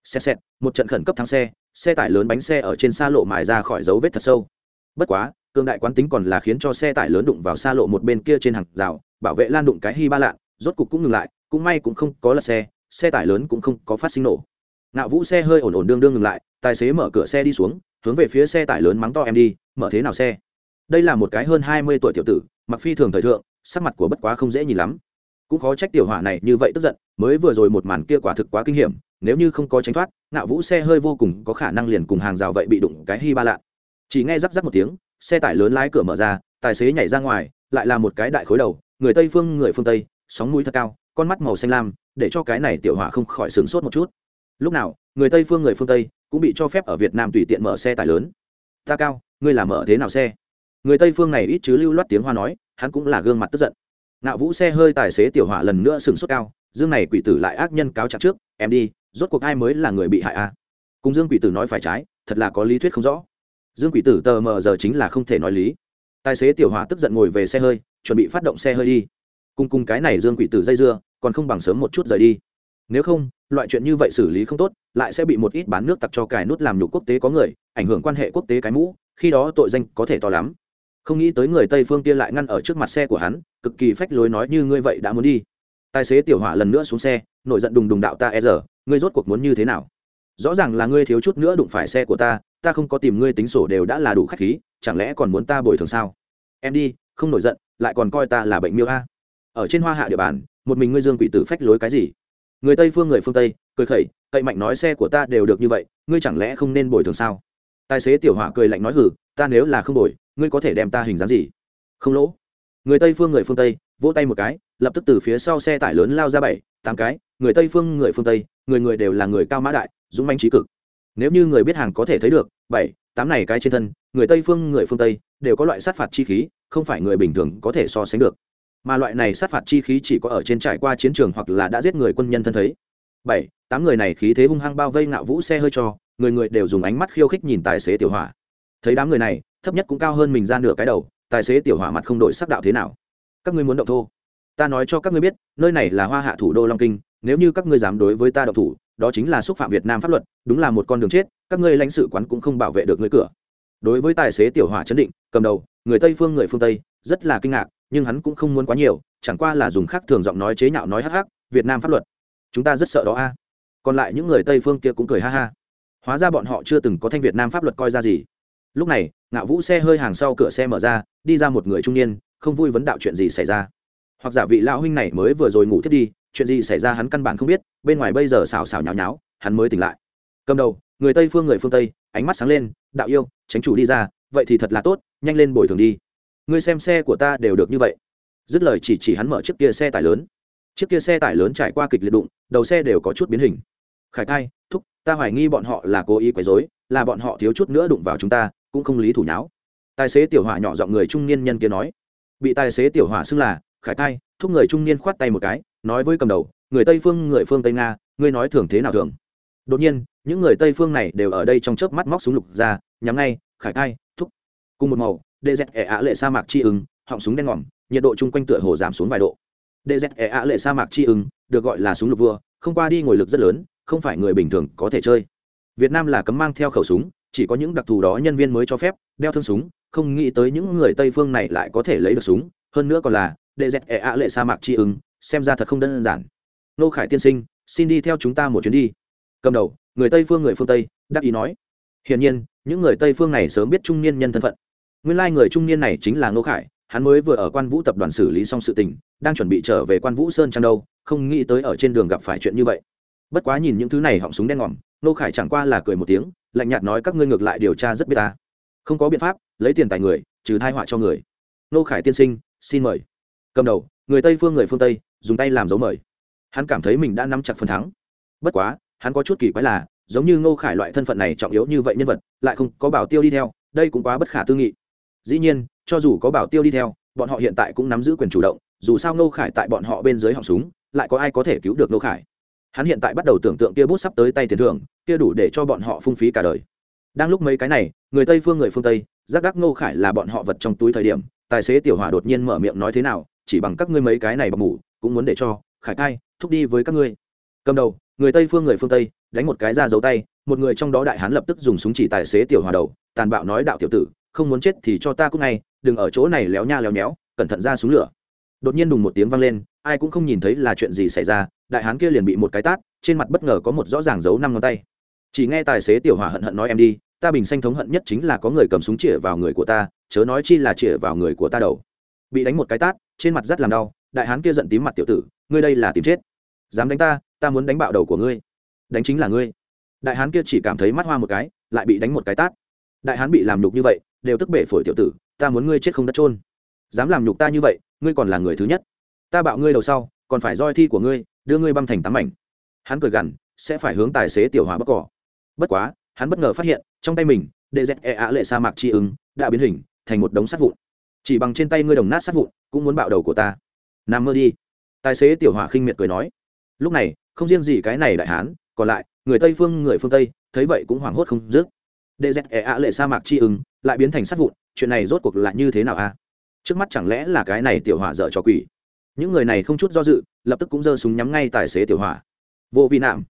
Xe xẹt, một trận khẩn cấp thắng xe xe tải lớn bánh xe ở trên xa lộ mài ra khỏi dấu vết thật sâu. Bất quá cương đại quán tính còn là khiến cho xe tải lớn đụng vào xa lộ một bên kia trên hàng rào, bảo vệ lan đụng cái hy ba lạ, rốt cục cũng ngừng lại, cũng may cũng không có lật xe xe tải lớn cũng không có phát sinh nổ. Ngạo vũ xe hơi ổn ổn đương đương ngừng lại, tài xế mở cửa xe đi xuống, hướng về phía xe tải lớn mắng to em đi, mở thế nào xe? Đây là một cái hơn hai mươi tuổi tiểu tử, mặc phi thường thời thượng, sắc mặt của bất quá không dễ nhìn lắm cũng khó trách tiểu hỏa này như vậy tức giận, mới vừa rồi một màn kia quả thực quá kinh hiểm, nếu như không có tránh thoát, ngạo vũ xe hơi vô cùng có khả năng liền cùng hàng rào vậy bị đụng cái hy ba lạ. Chỉ nghe rắc rắc một tiếng, xe tải lớn lái cửa mở ra, tài xế nhảy ra ngoài, lại là một cái đại khối đầu, người tây phương người phương tây, sóng mũi thật cao, con mắt màu xanh lam, để cho cái này tiểu hỏa không khỏi sửng sốt một chút. Lúc nào, người tây phương người phương tây cũng bị cho phép ở việt nam tùy tiện mở xe tải lớn. Ta cao, ngươi làm mở thế nào xe? Người tây phương này ít chứ lưu loát tiếng hoa nói, hắn cũng là gương mặt tức giận nạo vũ xe hơi tài xế tiểu hỏa lần nữa sừng sốt cao, dương này quỷ tử lại ác nhân cáo trạng trước, em đi, rốt cuộc ai mới là người bị hại a cùng dương quỷ tử nói phải trái, thật là có lý thuyết không rõ. Dương quỷ tử tờ mờ giờ chính là không thể nói lý. Tài xế tiểu hỏa tức giận ngồi về xe hơi, chuẩn bị phát động xe hơi đi. Cùng cùng cái này dương quỷ tử dây dưa, còn không bằng sớm một chút rời đi. Nếu không, loại chuyện như vậy xử lý không tốt, lại sẽ bị một ít bán nước tặc cho cài nút làm nhục quốc tế có người, ảnh hưởng quan hệ quốc tế cái mũ, khi đó tội danh có thể to lắm. Không nghĩ tới người tây phương kia lại ngăn ở trước mặt xe của hắn cực kỳ phách lối nói như ngươi vậy đã muốn đi. Tài xế tiểu hỏa lần nữa xuống xe, nổi giận đùng đùng đạo ta e rờ ngươi rốt cuộc muốn như thế nào? Rõ ràng là ngươi thiếu chút nữa đụng phải xe của ta ta không có tìm ngươi tính sổ đều đã là đủ khách khí, chẳng lẽ còn muốn ta bồi thường sao? Em đi, không nổi giận, lại còn coi ta là bệnh miêu a. Ở trên hoa hạ địa bàn, một mình ngươi dương quỷ tử phách lối cái gì? Người tây phương người phương tây, cười khẩy, cậy mạnh nói xe của ta đều được như vậy, ngươi chẳng lẽ không nên bồi thường sao? Tài xế tiểu hỏa cười lạnh nói hử ta nếu là không bồi, ngươi có thể đem ta hình dáng gì? Không lỗ người tây phương người phương tây, vỗ tay một cái, lập tức từ phía sau xe tải lớn lao ra bảy, tám cái, người tây phương người phương tây, người người đều là người cao mã đại, dũng manh trí cực. Nếu như người biết hàng có thể thấy được, bảy, tám này cái trên thân, người tây phương người phương tây đều có loại sát phạt chi khí, không phải người bình thường có thể so sánh được. Mà loại này sát phạt chi khí chỉ có ở trên trải qua chiến trường hoặc là đã giết người quân nhân thân thấy. Bảy, tám người này khí thế hung hăng bao vây ngạo vũ xe hơi cho, người người đều dùng ánh mắt khiêu khích nhìn tài xế tiểu hỏa. Thấy đám người này, thấp nhất cũng cao hơn mình ra nửa cái đầu tài xế tiểu hỏa mặt không đổi sắc đạo thế nào? Các ngươi muốn động thô? Ta nói cho các ngươi biết, nơi này là hoa hạ thủ đô long kinh, nếu như các ngươi dám đối với ta động thủ, đó chính là xúc phạm việt nam pháp luật, đúng là một con đường chết, các ngươi lãnh sự quán cũng không bảo vệ được ngươi cửa. Đối với tài xế tiểu hỏa chấn định, cầm đầu, người tây phương người phương tây, rất là kinh ngạc, nhưng hắn cũng không muốn quá nhiều, chẳng qua là dùng khác thường giọng nói chế nhạo nói hắc hắc, việt nam pháp luật. Chúng ta rất sợ đó a. Còn lại những người tây phương kia cũng cười ha ha. Hóa ra bọn họ chưa từng có thanh việt nam pháp luật coi ra gì lúc này, ngạo vũ xe hơi hàng sau cửa xe mở ra, đi ra một người trung niên, không vui vấn đạo chuyện gì xảy ra. Hoặc giả vị lão huynh này mới vừa rồi ngủ thiết đi, chuyện gì xảy ra hắn căn bản không biết, bên ngoài bây giờ xào xào nháo nháo, hắn mới tỉnh lại. Cầm đầu, người tây phương người phương tây, ánh mắt sáng lên, đạo yêu, tránh chủ đi ra, vậy thì thật là tốt, nhanh lên bồi thường đi. Ngươi xem xe của ta đều được như vậy. Dứt lời chỉ chỉ hắn mở chiếc kia xe tải lớn. Chiếc kia xe tải lớn trải qua kịch liệt đụng, đầu xe đều có chút biến hình. Khải thai ta hoài nghi bọn họ là cố ý quấy rối, là bọn họ thiếu chút nữa đụng vào chúng ta cũng không lý thủ nháo. Tài xế tiểu hỏa nhỏ giọng người trung niên nhân kia nói. Bị tài xế tiểu hỏa xưng là khải thai thúc người trung niên khoát tay một cái nói với cầm đầu người tây phương người phương tây nga ngươi nói thường thế nào thường? Đột nhiên những người tây phương này đều ở đây trong chớp mắt móc súng lục ra nhắm ngay khải thai thúc. Cùng một màu đê dẹt ẻ ạ lệ sa mạc chi ứng họng súng đen ngòm nhiệt độ chung quanh tựa hồ giảm xuống vài độ. Đê dẹt ẻ ạ lệ sa mạc chi ứng được gọi là súng lục vua không qua đi ngồi lực rất lớn không phải người bình thường có thể chơi. Việt nam là cấm mang theo khẩu súng, chỉ có những đặc thù đó nhân viên mới cho phép, đeo thương súng, không nghĩ tới những người tây phương này lại có thể lấy được súng. Hơn nữa còn là đệ dẹt ẻ ạ lệ sa mạc chi ứng xem ra thật không đơn giản. Nô khải tiên sinh, xin đi theo chúng ta một chuyến đi. Cầm đầu, người tây phương người phương tây, đắc ý nói. Hiển nhiên, những người tây phương này sớm biết trung niên nhân thân phận. Nguyên lai、like、người trung niên này chính là Nô khải, hắn mới vừa ở quan vũ tập đoàn xử lý xong sự tình, đang chuẩn bị trở về quan vũ sơn trang đâu, không nghĩ tới ở trên đường gặp phải chuyện như vậy bất quá nhìn những thứ này họng súng đen ngòm, ngô khải chẳng qua là cười một tiếng, lạnh nhạt nói các ngươi ngược lại điều tra rất biết ta. Không có biện pháp, lấy tiền tài người, trừ thai họa cho người. Ngô khải tiên sinh, xin mời. Cầm đầu, người tây phương người phương tây, dùng tay làm dấu mời. Hắn cảm thấy mình đã nắm chặt phần thắng. Bất quá, hắn có chút kỳ quái là, giống như ngô khải loại thân phận này trọng yếu như vậy nhân vật, lại không có bảo tiêu đi theo, đây cũng quá bất khả tư nghị. Dĩ nhiên, cho dù có bảo tiêu đi theo, bọn họ hiện tại cũng nắm giữ quyền chủ động, dù sao ngô khải tại bọn họ bên dưới họng súng, lại có ai có thể cứu được ngô khải? Hắn hiện tại bắt đầu tưởng tượng kia bút sắp tới tay tiền thưởng, kia đủ để cho bọn họ phung phí cả đời. Đang lúc mấy cái này, người tây phương người phương tây, giác đắc ngô khải là bọn họ vật trong túi thời điểm, tài xế tiểu hỏa đột nhiên mở miệng nói thế nào, chỉ bằng các ngươi mấy cái này bằng mủ cũng muốn để cho khải cai thúc đi với các ngươi. Cầm đầu, người tây phương người phương tây, đánh một cái ra dấu tay, một người trong đó đại hán lập tức dùng súng chỉ tài xế tiểu hòa đầu, tàn bạo nói đạo tiểu tử, không muốn chết thì cho ta cũng ngay, đừng ở chỗ này léo nha léo nhéo, cẩn thận ra súng lửa. Đột nhiên đùng một tiếng vang lên, ai cũng không nhìn thấy là chuyện gì xảy ra đại hán kia liền bị một cái tát, trên mặt bất ngờ có một rõ ràng dấu năm ngón tay. Chỉ nghe tài xế tiểu hòa hận hận nói em đi, ta bình xanh thống hận nhất chính là có người cầm súng chĩa vào người của ta, chớ nói chi là chĩa vào người của ta đầu. Bị đánh một cái tát, trên mặt rất làm đau, đại hán kia giận tím mặt tiểu tử, ngươi đây là tìm chết. Dám đánh ta ta muốn đánh bạo đầu của ngươi. Đánh chính là ngươi. Đại hán kia chỉ cảm thấy mắt hoa một cái, lại bị đánh một cái tát. Đại hán bị làm nhục như vậy, đều tức bể phổi tiểu tử, ta muốn ngươi chết không đất trôn dám làm nhục ta như vậy, ngươi còn là người thứ nhất. Ta bạo ngươi đầu sau, còn phải roi thi của ngươi đưa ngươi băm thành tám mảnh. Hắn cười gằn, sẽ phải hướng tài xế tiểu hòa bóc cỏ. Bất quá, hắn bất ngờ phát hiện, trong tay mình đệ dẹt e ạ lệ sa mạc chi ứng, đã biến hình, thành một đống sắt vụn. Chỉ bằng trên tay ngươi đồng nát sắt vụn, cũng muốn bạo đầu của ta. Nằm mơ đi. Tài xế tiểu hỏa khinh miệt cười nói. Lúc này, không riêng gì cái này đại hán, còn lại, người tây phương, người phương tây, thấy vậy cũng hoảng hốt không dứt. Đệ dẹt e ạ lệ sa mạc chi ứng, lại biến thành sắt vụn, chuyện này rốt cuộc là như thế nào a? Trước mắt chẳng lẽ là cái này tiểu hỏa dở cho quỷ? Những người này không chút do dự lập tức cũng giơ súng nhắm ngay tài xế tiểu hỏa. Vô vi nạm.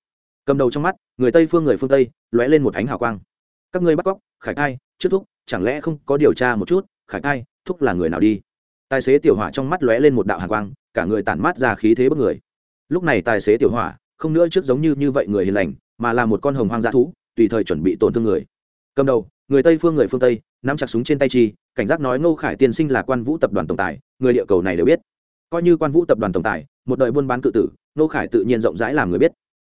Cầm đầu trong mắt, người tây phương người phương tây, lóe lên một ánh hào quang. Các ngươi bắt cóc, khải cai trước thúc, chẳng lẽ không có điều tra một chút, khải cai thúc là người nào đi? Tài xế tiểu hỏa trong mắt lóe lên một đạo hàn quang, cả người tản mát ra khí thế bất người. Lúc này tài xế tiểu hỏa, không nữa trước giống như như vậy người hiền lành, mà là một con hồng hoang dã thú, tùy thời chuẩn bị tổn thương người. Cầm đầu, người tây phương người phương tây, nắm chặt súng trên tay chi, cảnh giác nói ngô khải tiên sinh là quan vũ tập đoàn tổng tài, người địa cầu này đều biết. Coi như quan vũ tập đoàn tổng tài một đời buôn bán cự tử, nô khải tự nhiên rộng rãi làm người biết.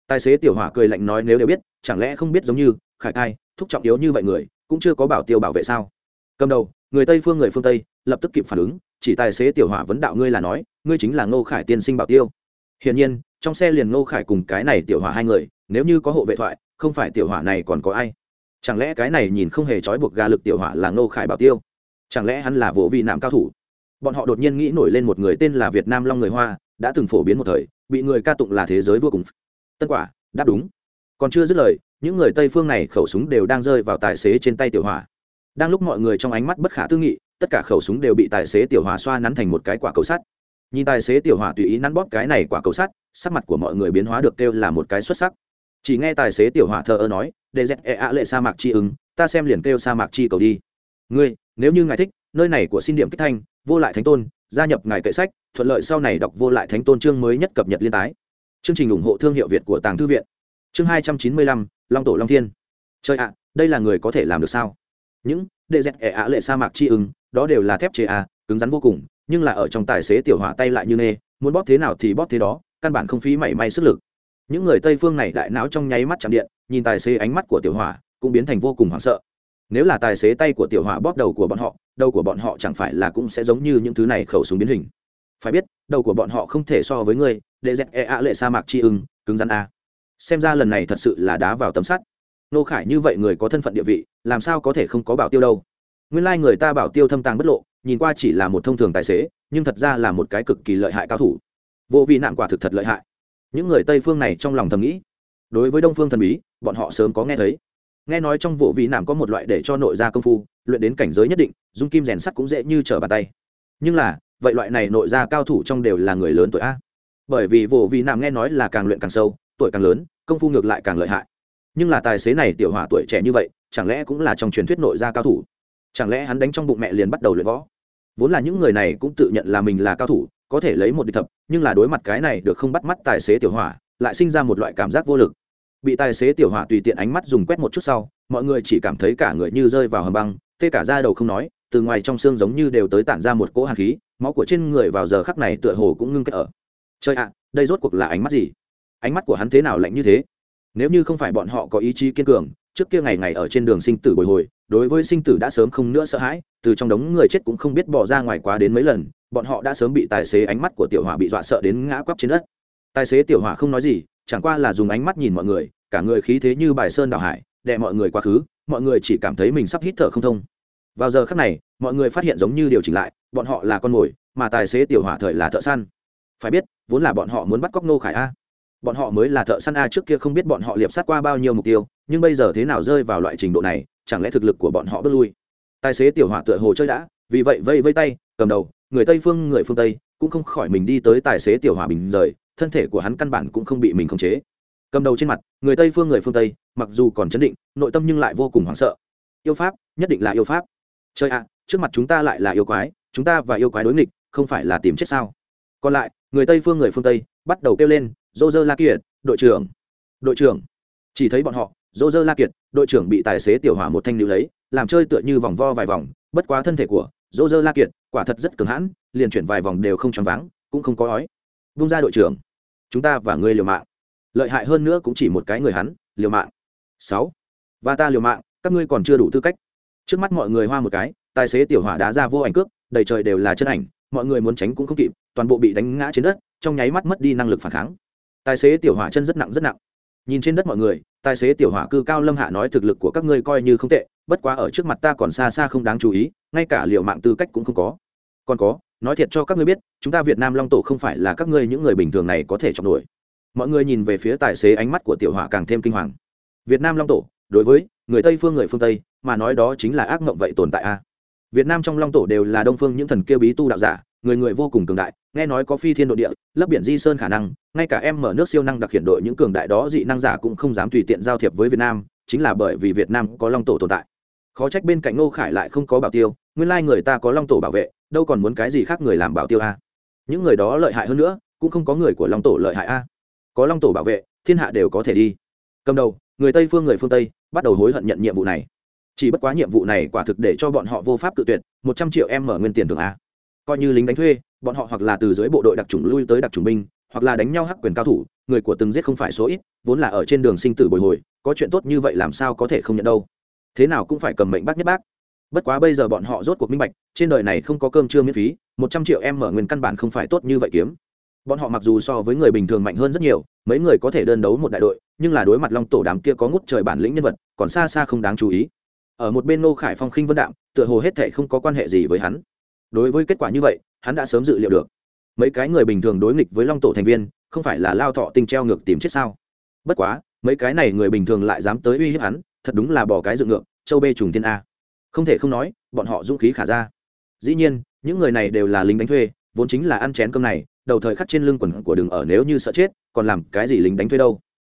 Tài xế tiểu hỏa cười lạnh nói nếu đều biết, chẳng lẽ không biết giống như khải thai, thúc trọng yếu như vậy người, cũng chưa có bảo tiêu bảo vệ sao? Cầm đầu, người tây phương người phương tây, lập tức kịp phản ứng, chỉ tài xế tiểu hỏa vấn đạo ngươi là nói, ngươi chính là ngô khải tiên sinh bảo tiêu. Hiển nhiên, trong xe liền ngô khải cùng cái này tiểu hỏa hai người, nếu như có hộ vệ thoại, không phải tiểu hỏa này còn có ai? Chẳng lẽ cái này nhìn không hề trói buộc gà lực tiểu hỏa là ngô khải bảo tiêu? Chẳng lẽ hắn là vỗ vị nạm cao thủ? Bọn họ đột nhiên nghĩ nổi lên một người tên là việt nam long người hoa, đã từng phổ biến một thời, bị người ca tụng là thế giới vô cùng tân quả, đáp đúng. Còn chưa dứt lời, những người tây phương này khẩu súng đều đang rơi vào tài xế trên tay tiểu hỏa. Đang lúc mọi người trong ánh mắt bất khả tư nghị, tất cả khẩu súng đều bị tài xế tiểu hỏa xoa nắn thành một cái quả cầu sắt. Nhìn tài xế tiểu hỏa tùy ý nắn bóp cái này quả cầu sắt, sắc mặt của mọi người biến hóa được kêu là một cái xuất sắc. Chỉ nghe tài xế tiểu hỏa thờ ơ nói, để dẹt e ạ lệ sa mạc chi ứng, ta xem liền kêu sa mạc chi cầu đi. Ngươi, nếu như ngài thích, nơi này của xin điểm kích thanh vô lại thánh tôn, gia nhập ngài kệ sách, thuận lợi sau này đọc vô lại thánh tôn chương mới nhất cập nhật liên tái. Chương trình ủng hộ thương hiệu việt của tàng thư viện. Chương hai trăm chín mươi lăm, long tổ long thiên. Chơi ạ, đây là người có thể làm được sao? Những đệ dẹt ẻ ạ lệ sa mạc chi ứng, đó đều là thép chế a cứng rắn vô cùng, nhưng là ở trong tài xế tiểu hỏa tay lại như nê, muốn bóp thế nào thì bóp thế đó, căn bản không phí mảy may sức lực. Những người tây phương này đại não trong nháy mắt chạm điện, nhìn tài xế ánh mắt của tiểu hỏa, cũng biến thành vô cùng hoảng sợ. Nếu là tài xế tay của tiểu hỏa bóp đầu của bọn họ đầu của bọn họ chẳng phải là cũng sẽ giống như những thứ này khẩu súng biến hình. Phải biết, đầu của bọn họ không thể so với ngươi để dẹt e ạ lệ sa mạc chi ưng, cứng rắn a. Xem ra lần này thật sự là đá vào tấm sắt. Nô khải như vậy người có thân phận địa vị, làm sao có thể không có bảo tiêu đâu? Nguyên lai、like、người ta bảo tiêu thâm tàng bất lộ, nhìn qua chỉ là một thông thường tài xế, nhưng thật ra là một cái cực kỳ lợi hại cao thủ. Vô vị nạn quả thực thật lợi hại. Những người tây phương này trong lòng thầm nghĩ. Đối với đông phương thần bí, bọn họ sớm có nghe thấy nghe nói trong vụ vị nạm có một loại để cho nội gia công phu, luyện đến cảnh giới nhất định, dung kim rèn sắt cũng dễ như trở bàn tay. Nhưng là, vậy loại này nội gia cao thủ trong đều là người lớn tuổi a. Bởi vì vụ vị nạm nghe nói là càng luyện càng sâu, tuổi càng lớn, công phu ngược lại càng lợi hại. Nhưng là tài xế này tiểu hỏa tuổi trẻ như vậy, chẳng lẽ cũng là trong truyền thuyết nội gia cao thủ? Chẳng lẽ hắn đánh trong bụng mẹ liền bắt đầu luyện võ? Vốn là những người này cũng tự nhận là mình là cao thủ, có thể lấy một địch thập, nhưng là đối mặt cái này được không bắt mắt tài xế tiểu hỏa, lại sinh ra một loại cảm giác vô lực bị tài xế tiểu hỏa tùy tiện ánh mắt dùng quét một chút sau, mọi người chỉ cảm thấy cả người như rơi vào hầm băng, tê cả da đầu không nói, từ ngoài trong xương giống như đều tới tản ra một cỗ hạt khí, máu của trên người vào giờ khắc này tựa hồ cũng ngưng kết ở. Chơi ạ, đây rốt cuộc là ánh mắt gì? Ánh mắt của hắn thế nào lạnh như thế? Nếu như không phải bọn họ có ý chí kiên cường, trước kia ngày ngày ở trên đường sinh tử bồi hồi, đối với sinh tử đã sớm không nữa sợ hãi, từ trong đống người chết cũng không biết bỏ ra ngoài quá đến mấy lần, bọn họ đã sớm bị tài xế ánh mắt của tiểu hỏa bị dọa sợ đến ngã quắp trên đất. Tài xế tiểu hỏa không nói gì chẳng qua là dùng ánh mắt nhìn mọi người, cả người khí thế như bài sơn đảo hải, đè mọi người quá khứ, mọi người chỉ cảm thấy mình sắp hít thở không thông. Vào giờ khắc này, mọi người phát hiện giống như điều chỉnh lại, bọn họ là con mồi, mà tài xế tiểu hỏa thời là thợ săn. Phải biết, vốn là bọn họ muốn bắt cóc nô khải a. Bọn họ mới là thợ săn a trước kia không biết bọn họ liệp sát qua bao nhiêu mục tiêu, nhưng bây giờ thế nào rơi vào loại trình độ này, chẳng lẽ thực lực của bọn họ bước lui? Tài xế tiểu hỏa tựa hồ chơi đã, vì vậy vây vây tay, cầm đầu, người tây phương, người phương tây, cũng không khỏi mình đi tới tài xế tiểu hỏa bình rời thân thể của hắn căn bản cũng không bị mình khống chế. Cầm đầu trên mặt, người tây phương người phương tây, mặc dù còn chấn định, nội tâm nhưng lại vô cùng hoảng sợ. Yêu pháp, nhất định là yêu pháp. Chơi ạ, trước mặt chúng ta lại là yêu quái, chúng ta và yêu quái đối nghịch, không phải là tìm chết sao? Còn lại, người tây phương người phương tây, bắt đầu kêu lên dô dơ la kiệt đội trưởng. Đội trưởng. Chỉ thấy bọn họ dô dơ la kiệt đội trưởng bị tài xế tiểu hỏa một thanh níu lấy, làm chơi tựa như vòng vo vài vòng. Bất quá thân thể của dô dơ la kiệt quả thật rất cứng hãn, liền chuyển vài vòng đều không choáng váng, cũng không có ói vung ra đội trưởng. Chúng ta và ngươi liều mạng. Lợi hại hơn nữa cũng chỉ một cái người hắn, liều mạng. Sáu. Và ta liều mạng, các ngươi còn chưa đủ tư cách. Trước mắt mọi người hoa một cái, tài xế tiểu hỏa đá ra vô ảnh cước, đầy trời đều là chân ảnh, mọi người muốn tránh cũng không kịp, toàn bộ bị đánh ngã trên đất, trong nháy mắt mất đi năng lực phản kháng. Tài xế tiểu hỏa chân rất nặng rất nặng. Nhìn trên đất mọi người, tài xế tiểu hỏa cư cao lâm hạ nói thực lực của các ngươi coi như không tệ, bất quá ở trước mặt ta còn xa xa không đáng chú ý, ngay cả liệu mạng tư cách cũng không có. Còn có nói thiệt cho các ngươi biết, chúng ta việt nam long tổ không phải là các ngươi những người bình thường này có thể chọn đuổi mọi người nhìn về phía tài xế ánh mắt của tiểu hỏa càng thêm kinh hoàng. Việt nam long tổ, đối với người tây phương người phương tây, mà nói đó chính là ác mộng vậy tồn tại a. Việt nam trong long tổ đều là đông phương những thần kia bí tu đạo giả, người người vô cùng cường đại, nghe nói có phi thiên nội địa, lấp biển di sơn khả năng, ngay cả em mở nước siêu năng đặc hiện đội những cường đại đó dị năng giả cũng không dám tùy tiện giao thiệp với việt nam, chính là bởi vì việt nam có long tổ tồn tại. Khó trách bên cạnh ngô khải lại không có bảo tiêu, nguyên lai người ta có long tổ bảo vệ đâu còn muốn cái gì khác người làm bảo tiêu a? Những người đó lợi hại hơn nữa, cũng không có người của long tổ lợi hại a. Có long tổ bảo vệ, thiên hạ đều có thể đi. Cầm đầu, người tây phương người phương tây, bắt đầu hối hận nhận nhiệm vụ này. Chỉ bất quá nhiệm vụ này quả thực để cho bọn họ vô pháp tự tuyệt, một trăm triệu em mở nguyên tiền thường a. Coi như lính đánh thuê, bọn họ hoặc là từ dưới bộ đội đặc trùng lui tới đặc trùng binh, hoặc là đánh nhau hắc quyền cao thủ, người của từng giết không phải số ít, vốn là ở trên đường sinh tử bồi hồi, có chuyện tốt như vậy làm sao có thể không nhận đâu. Thế nào cũng phải cầm mệnh bác nhất bác bất quá bây giờ bọn họ rốt cuộc minh bạch, trên đời này không có cơm trưa miễn phí, một trăm triệu em mở nguyên căn bản không phải tốt như vậy kiếm. Bọn họ mặc dù so với người bình thường mạnh hơn rất nhiều, mấy người có thể đơn đấu một đại đội, nhưng là đối mặt long tổ đám kia có ngút trời bản lĩnh nhân vật, còn xa xa không đáng chú ý. Ở một bên ngô khải phong khinh vân đạm, tựa hồ hết thệ không có quan hệ gì với hắn. Đối với kết quả như vậy, hắn đã sớm dự liệu được. Mấy cái người bình thường đối nghịch với long tổ thành viên, không phải là lao thọ tinh treo ngược tìm chết sao? Bất quá, mấy cái này người bình thường lại dám tới uy hiếp hắn, thật đúng là bỏ cái dựng ngược, châu bê trùng thiên a không thể không nói, bọn họ dũng khí khả ra. Dĩ nhiên, những người này đều là lính đánh thuê, vốn chính là ăn chén cơm này, đầu thời khắc trên lưng quần của đường ở nếu như sợ chết, còn làm cái gì lính đánh thuê đâu.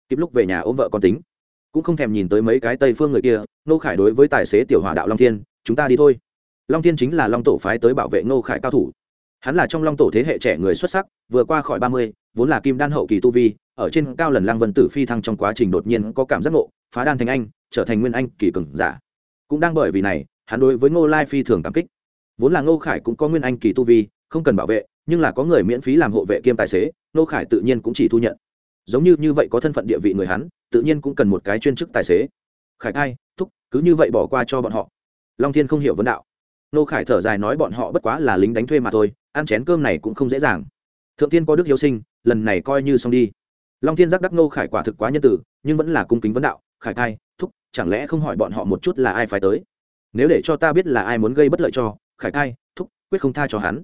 Kịp lúc về nhà ôm vợ con tính. Cũng không thèm nhìn tới mấy cái tây phương người kia nô khải đối với tài xế tiểu hòa đạo long thiên, chúng ta đi thôi. Long thiên chính là long tổ phái tới bảo vệ nô khải cao thủ. Hắn là trong long tổ thế hệ trẻ người xuất sắc, vừa qua khỏi ba mươi, vốn là kim đan hậu kỳ tu vi, ở trên cao lần lang vân tử phi thăng trong quá trình đột nhiên có cảm giác ngộ, phá đan thành anh, trở thành nguyên anh kỳ cường giả cũng đang bởi vì này, hắn đối với ngô lai phi thường cảm kích. Vốn là ngô khải cũng có nguyên anh kỳ tu vi, không cần bảo vệ, nhưng là có người miễn phí làm hộ vệ kiêm tài xế, ngô khải tự nhiên cũng chỉ thu nhận. Giống như như vậy có thân phận địa vị người hắn, tự nhiên cũng cần một cái chuyên chức tài xế. Khải thai, thúc, cứ như vậy bỏ qua cho bọn họ. Long thiên không hiểu vấn đạo. Nô khải thở dài nói bọn họ bất quá là lính đánh thuê mà thôi, ăn chén cơm này cũng không dễ dàng. Thượng tiên có đức hiếu sinh, lần này coi như xong đi. Long thiên giác đắc nô khải quả thực quá nhân tử nhưng vẫn là cung kính vấn đạo, khải thai chẳng lẽ không hỏi bọn họ một chút là ai phải tới? Nếu để cho ta biết là ai muốn gây bất lợi cho, khải thai thúc, quyết không tha cho hắn.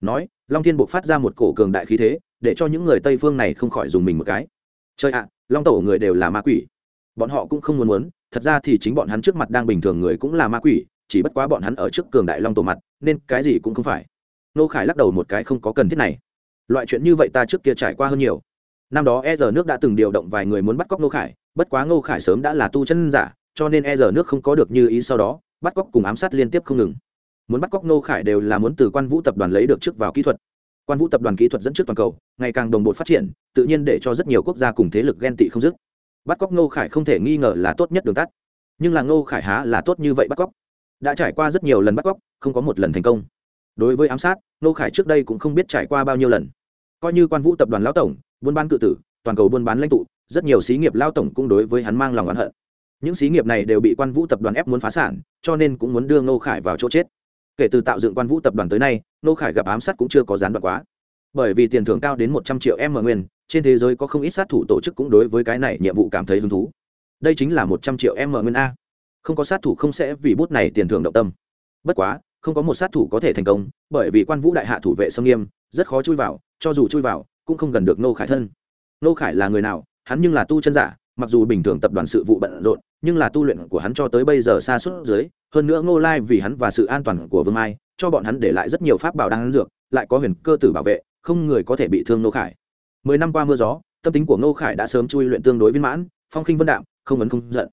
Nói, long thiên buộc phát ra một cổ cường đại khí thế, để cho những người tây phương này không khỏi dùng mình một cái. Chơi ạ, long tổ người đều là ma quỷ. Bọn họ cũng không muốn muốn, thật ra thì chính bọn hắn trước mặt đang bình thường người cũng là ma quỷ, chỉ bất quá bọn hắn ở trước cường đại long tổ mặt, nên cái gì cũng không phải. Nô khải lắc đầu một cái không có cần thiết này. Loại chuyện như vậy ta trước kia trải qua hơn nhiều năm đó e giờ nước đã từng điều động vài người muốn bắt cóc Ngô khải, bất quá Ngô khải sớm đã là tu chân giả, cho nên e giờ nước không có được như ý sau đó, bắt cóc cùng ám sát liên tiếp không ngừng. Muốn bắt cóc Ngô khải đều là muốn từ quan vũ tập đoàn lấy được trước vào kỹ thuật. Quan vũ tập đoàn kỹ thuật dẫn trước toàn cầu, ngày càng đồng bộ phát triển, tự nhiên để cho rất nhiều quốc gia cùng thế lực ghen tị không dứt. Bắt cóc Ngô khải không thể nghi ngờ là tốt nhất đường tắt. Nhưng là Ngô khải há là tốt như vậy bắt cóc? Đã trải qua rất nhiều lần bắt cóc, không có một lần thành công. Đối với ám sát, Ngô khải trước đây cũng không biết trải qua bao nhiêu lần. Coi như quan vũ tập đoàn lão tổng buôn bán cự tử, toàn cầu buôn bán lãnh tụ, rất nhiều xí nghiệp lao tổng cũng đối với hắn mang lòng oán hận. Những xí nghiệp này đều bị quan vũ tập đoàn ép muốn phá sản, cho nên cũng muốn đưa nô khải vào chỗ chết. Kể từ tạo dựng quan vũ tập đoàn tới nay nô khải gặp ám sát cũng chưa có gián đoạn quá. Bởi vì tiền thưởng cao đến một trăm triệu m nguyên, trên thế giới có không ít sát thủ tổ chức cũng đối với cái này nhiệm vụ cảm thấy hứng thú. Đây chính là một trăm triệu m nguyên a. Không có sát thủ không sẽ vì bút này tiền thưởng động tâm. Bất quá, không có một sát thủ có thể thành công, bởi vì quan vũ đại hạ thủ vệ sông nghiêm, rất khó chui vào, cho dù chui vào cũng không gần được nô khải thân. Nô khải là người nào, hắn nhưng là tu chân giả, mặc dù bình thường tập đoàn sự vụ bận rộn, nhưng là tu luyện của hắn cho tới bây giờ xa suốt dưới, hơn nữa ngô lai vì hắn và sự an toàn của vương mai, cho bọn hắn để lại rất nhiều pháp bảo đang dược, lại có huyền cơ tử bảo vệ, không người có thể bị thương nô khải. Mười năm qua mưa gió, tâm tính của nô khải đã sớm chui luyện tương đối viên mãn, phong khinh vân đạm, không ấn không giận.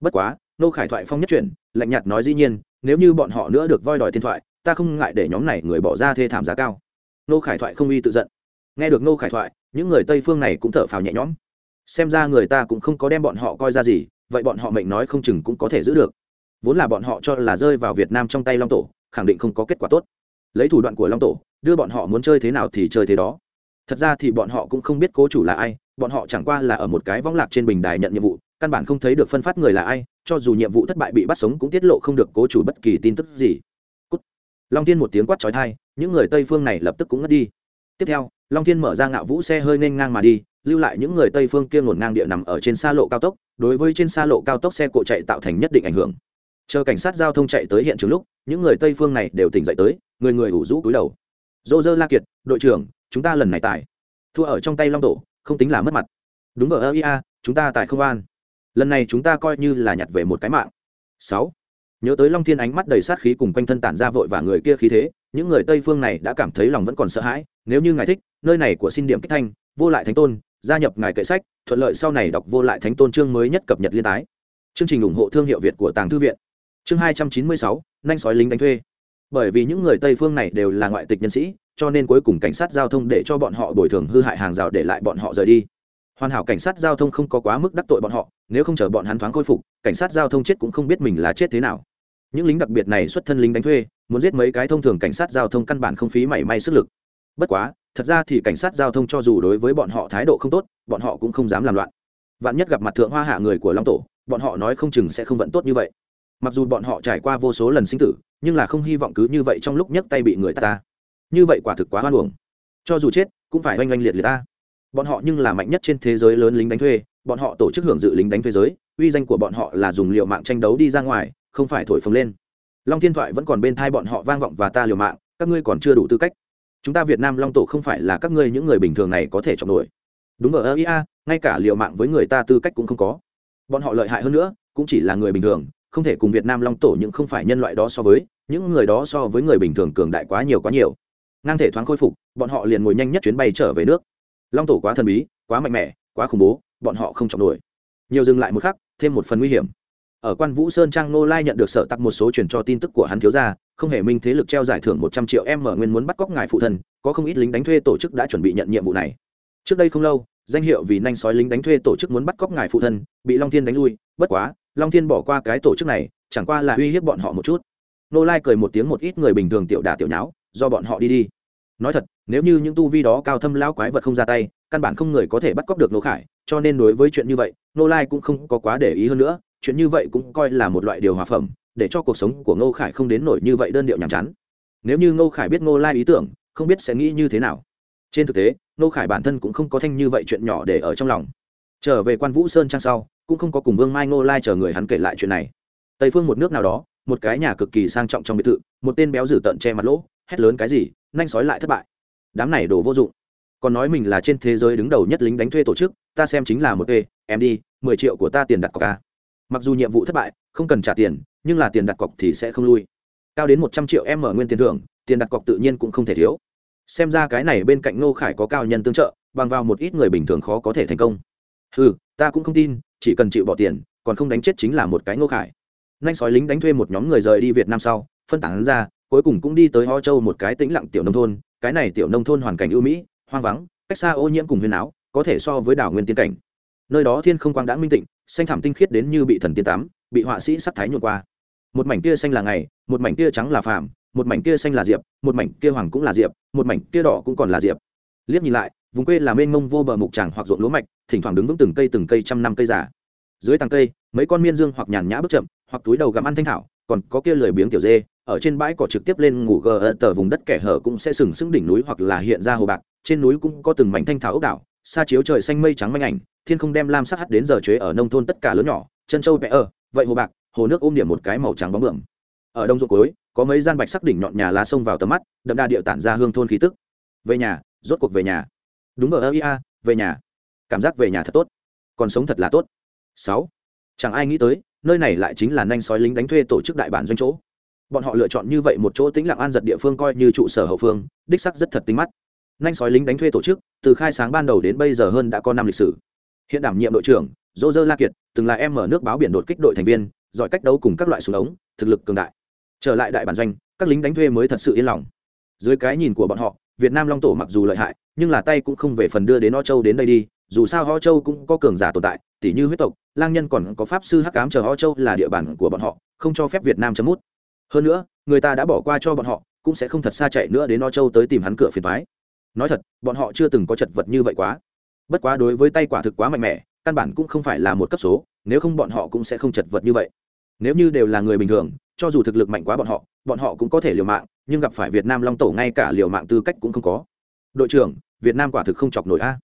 Bất quá nô khải thoại phong nhất chuyển, lạnh nhạt nói dĩ nhiên, nếu như bọn họ nữa được voi đòi thiên thoại, ta không ngại để nhóm này người bỏ ra thê thảm giá cao. Nô khải thoại không uy tự giận nghe được nô khải thoại, những người tây phương này cũng thở phào nhẹ nhõm. Xem ra người ta cũng không có đem bọn họ coi ra gì, vậy bọn họ mệnh nói không chừng cũng có thể giữ được. Vốn là bọn họ cho là rơi vào việt nam trong tay long tổ, khẳng định không có kết quả tốt. Lấy thủ đoạn của long tổ, đưa bọn họ muốn chơi thế nào thì chơi thế đó. Thật ra thì bọn họ cũng không biết cố chủ là ai, bọn họ chẳng qua là ở một cái võng lạc trên bình đài nhận nhiệm vụ, căn bản không thấy được phân phát người là ai, cho dù nhiệm vụ thất bại bị bắt sống cũng tiết lộ không được cố chủ bất kỳ tin tức gì. Cút. long thiên một tiếng quát trói thai những người tây phương này lập tức cũng ngất đi tiếp theo, long thiên mở ra ngạo vũ xe hơi nên ngang mà đi, lưu lại những người tây phương kia ngổn ngang địa nằm ở trên xa lộ cao tốc, đối với trên xa lộ cao tốc xe cộ chạy tạo thành nhất định ảnh hưởng. Chờ cảnh sát giao thông chạy tới hiện trường lúc, những người tây phương này đều tỉnh dậy tới, người người ủ rũ cúi đầu. Dô dơ la kiệt, đội trưởng, chúng ta lần này tài thua ở trong tay long tổ, không tính là mất mặt. Đúng ở ơ ia chúng ta tại không an. Lần này chúng ta coi như là nhặt về một cái mạng. Sáu, nhớ tới long thiên ánh mắt đầy sát khí cùng quanh thân tản ra vội và người kia khí thế những người tây phương này đã cảm thấy lòng vẫn còn sợ hãi, nếu như ngài thích, nơi này của xin điểm kích thanh, vô lại thánh tôn, gia nhập ngài kệ sách, thuận lợi sau này đọc vô lại thánh tôn chương mới nhất cập nhật liên tái. Chương trình ủng hộ thương hiệu việt của tàng thư viện. Chương hai trăm chín mươi sáu, nanh sói lính đánh thuê. Bởi vì những người tây phương này đều là ngoại tịch nhân sĩ, cho nên cuối cùng cảnh sát giao thông để cho bọn họ bồi thường hư hại hàng rào để lại bọn họ rời đi. Hoàn hảo cảnh sát giao thông không có quá mức đắc tội bọn họ, nếu không chờ bọn hắn thoáng khôi phục, cảnh sát giao thông chết cũng không biết mình là chết thế nào những lính đặc biệt này xuất thân lính đánh thuê muốn giết mấy cái thông thường cảnh sát giao thông căn bản không phí mảy may sức lực. Bất quá thật ra thì cảnh sát giao thông cho dù đối với bọn họ thái độ không tốt bọn họ cũng không dám làm loạn. Vạn nhất gặp mặt thượng hoa hạ người của long tổ bọn họ nói không chừng sẽ không vận tốt như vậy. Mặc dù bọn họ trải qua vô số lần sinh tử nhưng là không hy vọng cứ như vậy trong lúc nhấc tay bị người ta, ta. như vậy quả thực quá hoan hồng cho dù chết cũng phải oanh oanh liệt liệt ta. Bọn họ nhưng là mạnh nhất trên thế giới lớn lính đánh thuê bọn họ tổ chức hưởng dự lính đánh thuê giới uy danh của bọn họ là dùng liệu mạng tranh đấu đi ra ngoài không phải thổi phồng lên. Long thiên thoại vẫn còn bên thai bọn họ vang vọng và ta liều mạng, các ngươi còn chưa đủ tư cách. Chúng ta việt nam long tổ không phải là các ngươi những người bình thường này có thể chọn nổi. Đúng ở ơ ia ngay cả liều mạng với người ta tư cách cũng không có. Bọn họ lợi hại hơn nữa, cũng chỉ là người bình thường, không thể cùng việt nam long tổ nhưng không phải nhân loại đó so với, những người đó so với người bình thường cường đại quá nhiều quá nhiều. Ngang thể thoáng khôi phục, bọn họ liền ngồi nhanh nhất chuyến bay trở về nước. Long tổ quá thần bí, quá mạnh mẽ, quá khủng bố, bọn họ không chọn nổi. Nhiều dừng lại một khắc, thêm một phần nguy hiểm ở quan vũ sơn trang nô lai nhận được sở tặc một số truyền cho tin tức của hắn thiếu gia, không hề minh thế lực treo giải thưởng một trăm triệu em mở nguyên muốn bắt cóc ngài phụ thân, có không ít lính đánh thuê tổ chức đã chuẩn bị nhận nhiệm vụ này. Trước đây không lâu, danh hiệu vì nanh sói lính đánh thuê tổ chức muốn bắt cóc ngài phụ thân, bị long thiên đánh lui, bất quá, long thiên bỏ qua cái tổ chức này, chẳng qua là uy hiếp bọn họ một chút. Nô lai cười một tiếng một ít người bình thường tiểu đả tiểu nháo, do bọn họ đi đi. Nói thật, nếu như những tu vi đó cao thâm lao quái vật không ra tay, căn bản không người có thể bắt cóc được nô khải, cho nên đối với chuyện như vậy, nô lai cũng không có quá để ý hơn nữa chuyện như vậy cũng coi là một loại điều hòa phẩm, để cho cuộc sống của ngô khải không đến nổi như vậy đơn điệu nhàm chán. Nếu như ngô khải biết ngô lai ý tưởng, không biết sẽ nghĩ như thế nào. Trên thực tế, ngô khải bản thân cũng không có thanh như vậy chuyện nhỏ để ở trong lòng. Trở về quan vũ sơn trang sau, cũng không có cùng vương mai ngô lai chờ người hắn kể lại chuyện này. Tây phương một nước nào đó, một cái nhà cực kỳ sang trọng trong biệt thự, một tên béo dử tận che mặt lỗ, hét lớn cái gì, nhanh sói lại thất bại. Đám này đổ vô dụng. Còn nói mình là trên thế giới đứng đầu nhất lính đánh thuê tổ chức, ta xem chính là một ê em đi mười triệu của ta tiền đặt cọc ca mặc dù nhiệm vụ thất bại, không cần trả tiền, nhưng là tiền đặt cọc thì sẽ không lui. Cao đến một trăm triệu em mở nguyên tiền thưởng, tiền đặt cọc tự nhiên cũng không thể thiếu. Xem ra cái này bên cạnh ngô khải có cao nhân tương trợ, bằng vào một ít người bình thường khó có thể thành công. Ừ ta cũng không tin, chỉ cần chịu bỏ tiền, còn không đánh chết chính là một cái ngô khải. Nhanh sói lính đánh thuê một nhóm người rời đi việt nam sau, phân tán ra, cuối cùng cũng đi tới ho châu một cái tĩnh lặng tiểu nông thôn. Cái này tiểu nông thôn hoàn cảnh ưu mỹ, hoang vắng, cách xa ô nhiễm cùng huyền áo, có thể so với đảo nguyên tiên cảnh nơi đó thiên không quang đã minh tịnh, xanh thảm tinh khiết đến như bị thần tiên tắm, bị họa sĩ sắc thái nhuộn qua. Một mảnh kia xanh là ngày, một mảnh kia trắng là phàm, một mảnh kia xanh là diệp, một mảnh kia hoàng cũng là diệp, một mảnh kia đỏ cũng còn là diệp. Liếc nhìn lại, vùng quê là mênh mông vô bờ mục tràng hoặc ruộng lúa mạch, thỉnh thoảng đứng vững từng cây từng cây trăm năm cây giả dưới tàng cây, mấy con miên dương hoặc nhàn nhã bước chậm, hoặc túi đầu gặm ăn thanh thảo, còn có kia lười biếng tiểu dê, ở trên bãi cỏ trực tiếp lên ngủ gờ tờ vùng đất kẻ hở cũng sẽ sừng sững đỉnh núi hoặc là hiện ra hồ bạc, trên núi cũng có từng mảnh thanh thảo ốc đảo xa chiếu trời xanh mây trắng manh ảnh, thiên không đem lam sắc hắt đến giờ chế ở nông thôn tất cả lớn nhỏ, chân châu vẽ ở vậy hồ bạc, hồ nước ôm điểm một cái màu trắng bóng bượm. Ở đông ruộng cuối, có mấy gian bạch sắc đỉnh nhọn nhà lá sông vào tầm mắt, đậm đà địa tản ra hương thôn khí tức. Về nhà, rốt cuộc về nhà. Đúng ở ia về nhà. Cảm giác về nhà thật tốt. Còn sống thật là tốt. Sáu. Chẳng ai nghĩ tới, nơi này lại chính là nanh sói lính đánh thuê tổ chức đại bản doanh chỗ. Bọn họ lựa chọn như vậy một chỗ tĩnh lặng an giật địa phương coi như trụ sở hậu phương, đích sắc rất thật tính mắt nanh sói lính đánh thuê tổ chức, từ khai sáng ban đầu đến bây giờ hơn đã có năm lịch sử. Hiện đảm nhiệm đội trưởng dô dơ la kiệt từng là em mở nước báo biển đột kích đội thành viên, giỏi cách đấu cùng các loại súng ống, thực lực cường đại. Trở lại đại bản doanh, các lính đánh thuê mới thật sự yên lòng. Dưới cái nhìn của bọn họ, việt nam long tổ mặc dù lợi hại, nhưng là tay cũng không về phần đưa đến o châu đến đây đi, dù sao ho châu cũng có cường giả tồn tại tỷ như huyết tộc, lang nhân còn có pháp sư hắc cám chờ ho châu là địa bàn của bọn họ, không cho phép việt nam chấm mút. Hơn nữa, người ta đã bỏ qua cho bọn họ, cũng sẽ không thật xa chạy nữa đến o châu tới tìm hắn cửa phiền thoái nói thật, bọn họ chưa từng có chật vật như vậy quá. Bất quá đối với tay quả thực quá mạnh mẽ, căn bản cũng không phải là một cấp số, nếu không bọn họ cũng sẽ không chật vật như vậy. Nếu như đều là người bình thường, cho dù thực lực mạnh quá bọn họ bọn họ cũng có thể liều mạng, nhưng gặp phải việt nam long tổ ngay cả liều mạng tư cách cũng không có. Đội trưởng, việt nam quả thực không chọc nổi a.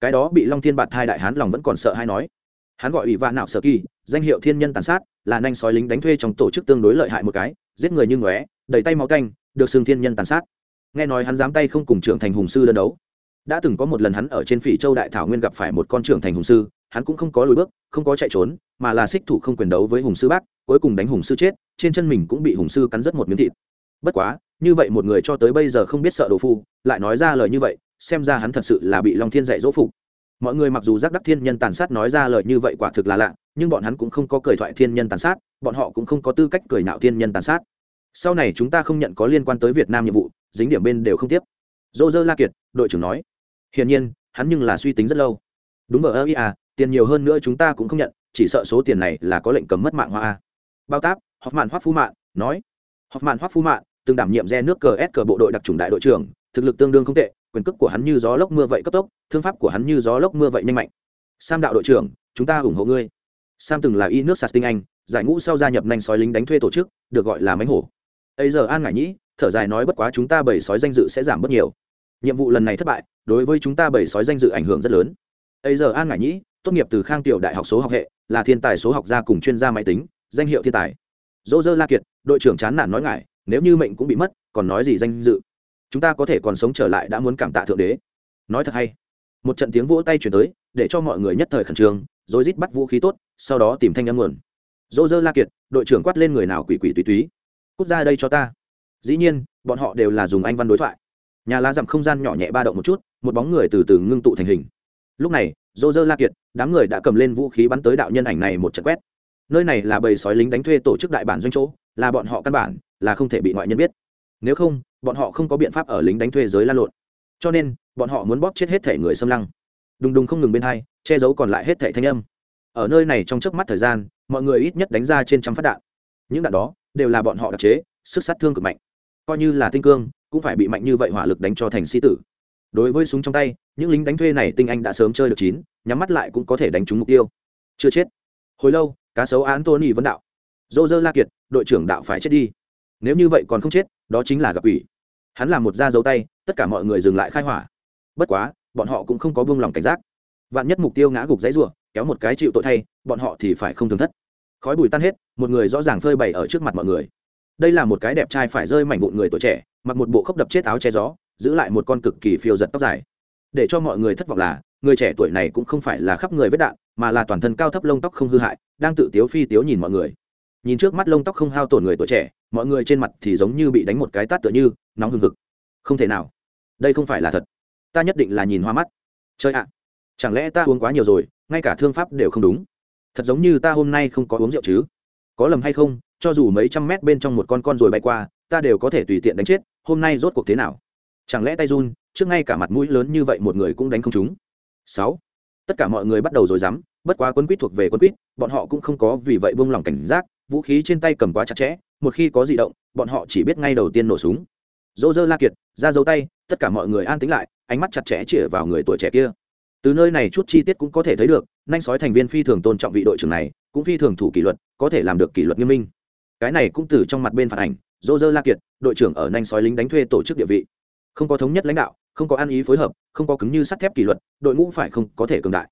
Cái đó bị long thiên bạt thai đại hán lòng vẫn còn sợ hay nói. Hắn gọi ủy vạn nạo sở kỳ, danh hiệu thiên nhân tàn sát, là nanh sói lính đánh thuê trong tổ chức tương đối lợi hại một cái, giết người như ngóe, đầy tay máu canh được xưng thiên nhân tàn sát nghe nói hắn dám tay không cùng trưởng thành hùng sư đơn đấu. Đã từng có một lần hắn ở trên phỉ châu đại thảo nguyên gặp phải một con trưởng thành hùng sư, hắn cũng không có lùi bước, không có chạy trốn, mà là xích thủ không quyền đấu với hùng sư bác, cuối cùng đánh hùng sư chết, trên chân mình cũng bị hùng sư cắn rất một miếng thịt. Bất quá, như vậy một người cho tới bây giờ không biết sợ đồ phu, lại nói ra lời như vậy, xem ra hắn thật sự là bị long thiên dạy dỗ phục. Mọi người mặc dù giác đắc thiên nhân tàn sát nói ra lời như vậy quả thực là lạ, nhưng bọn hắn cũng không có cười thoại thiên nhân tàn sát, bọn họ cũng không có tư cách cười nạo thiên nhân tàn sát. Sau này chúng ta không nhận có liên quan tới việt nam nhiệm vụ dính điểm bên đều không tiếp. Dô dơ la kiệt, đội trưởng nói. Hiển nhiên, hắn nhưng là suy tính rất lâu. Đúng ở ơ ia tiền nhiều hơn nữa chúng ta cũng không nhận, chỉ sợ số tiền này là có lệnh cấm mất mạng hoa a. Bao táp họp mạn hoác phu mạn, nói. Họp mạn hoác phu mạn, từng đảm nhiệm re nước cờ s cờ bộ đội đặc trùng đại đội trưởng, thực lực tương đương không tệ, quyền cước của hắn như gió lốc mưa vậy cấp tốc, thương pháp của hắn như gió lốc mưa vậy nhanh mạnh. Sam đạo đội trưởng, chúng ta ủng hộ ngươi. Sam từng là y nước sạt tinh anh, giải ngũ sau gia nhập nhanh sói lính đánh thuê tổ chức, được gọi là mánh hổ ấy giờ an ngại nhĩ, thở dài nói bất quá chúng ta bảy sói danh dự sẽ giảm bớt nhiều. Nhiệm vụ lần này thất bại, đối với chúng ta bảy sói danh dự ảnh hưởng rất lớn. Ấy giờ an ngại nhĩ, tốt nghiệp từ khang tiểu đại học số học hệ, là thiên tài số học gia cùng chuyên gia máy tính, danh hiệu thiên tài. Dỗ dơ la kiệt, đội trưởng chán nản nói ngại, nếu như mệnh cũng bị mất, còn nói gì danh dự? Chúng ta có thể còn sống trở lại đã muốn cảm tạ thượng đế. Nói thật hay. Một trận tiếng vỗ tay chuyển tới, để cho mọi người nhất thời khẩn trương, rồi rít bắt vũ khí tốt, sau đó tìm thanh âm nguồn. Dỗ dơ la kiệt, đội trưởng quát lên người nào quỷ quỷ túy túy cút ra đây cho ta. Dĩ nhiên, bọn họ đều là dùng anh văn đối thoại. Nhà lá dặm không gian nhỏ nhẹ ba động một chút, một bóng người từ từ ngưng tụ thành hình. Lúc này dô dơ la kiệt, đám người đã cầm lên vũ khí bắn tới đạo nhân ảnh này một trận quét. Nơi này là bầy sói lính đánh thuê tổ chức đại bản doanh chỗ, là bọn họ căn bản là không thể bị ngoại nhân biết. Nếu không, bọn họ không có biện pháp ở lính đánh thuê giới lan lộn. Cho nên, bọn họ muốn bóp chết hết thể người xâm lăng. Đùng đùng không ngừng bên hai, che giấu còn lại hết thể thanh âm. Ở nơi này trong chớp mắt thời gian, mọi người ít nhất đánh ra trên trăm phát đạn. Những đạn đó đều là bọn họ đặc chế, sức sát thương cực mạnh. Coi như là tinh cương, cũng phải bị mạnh như vậy hỏa lực đánh cho thành sĩ tử. Đối với súng trong tay, những lính đánh thuê này tinh anh đã sớm chơi được chín, nhắm mắt lại cũng có thể đánh trúng mục tiêu. Chưa chết. Hồi lâu, cá sấu án tony vấn đạo. Dô dơ la kiệt, đội trưởng đạo phải chết đi. Nếu như vậy còn không chết, đó chính là gặp ủy. Hắn làm một da dấu tay, tất cả mọi người dừng lại khai hỏa. Bất quá, bọn họ cũng không có buông lòng cảnh giác. Vạn nhất mục tiêu ngã gục giấy rùa kéo một cái chịu tội thay, bọn họ thì phải không thường thất. Khói bùi tan hết một người rõ ràng phơi bày ở trước mặt mọi người. Đây là một cái đẹp trai phải rơi mảnh vụn người tuổi trẻ, mặc một bộ khốc đập chết áo che gió, giữ lại một con cực kỳ phiêu giật tóc dài. Để cho mọi người thất vọng là, người trẻ tuổi này cũng không phải là khắp người vết đạn, mà là toàn thân cao thấp lông tóc không hư hại, đang tự tiếu phi tiếu nhìn mọi người. Nhìn trước mắt lông tóc không hao tổn người tuổi trẻ, mọi người trên mặt thì giống như bị đánh một cái tát tựa như, nóng hừng hực. Không thể nào. Đây không phải là thật. Ta nhất định là nhìn hoa mắt. Chơi ạ. Chẳng lẽ ta uống quá nhiều rồi, ngay cả thương pháp đều không đúng? Thật giống như ta hôm nay không có uống rượu chứ? Có lầm hay không, cho dù mấy trăm mét bên trong một con con rồi bay qua, ta đều có thể tùy tiện đánh chết, hôm nay rốt cuộc thế nào? Chẳng lẽ tay run, trước ngay cả mặt mũi lớn như vậy một người cũng đánh không chúng sáu. Tất cả mọi người bắt đầu rồi dám, bất quá quân quýt thuộc về quân quýt, bọn họ cũng không có vì vậy buông lỏng cảnh giác, vũ khí trên tay cầm quá chặt chẽ, một khi có di động, bọn họ chỉ biết ngay đầu tiên nổ súng. Dỗ dơ la kiệt, ra dấu tay, tất cả mọi người an tính lại, ánh mắt chặt chẽ chĩa vào người tuổi trẻ kia. Từ nơi này chút chi tiết cũng có thể thấy được, nhanh sói thành viên phi thường tôn trọng vị đội trưởng này, cũng phi thường thủ kỷ luật có thể làm được kỷ luật nghiêm minh. Cái này cũng từ trong mặt bên phản ảnh, dô dơ la kiệt, đội trưởng ở nanh sói lính đánh thuê tổ chức địa vị. Không có thống nhất lãnh đạo, không có ăn ý phối hợp, không có cứng như sắt thép kỷ luật, đội ngũ phải không có thể cường đại.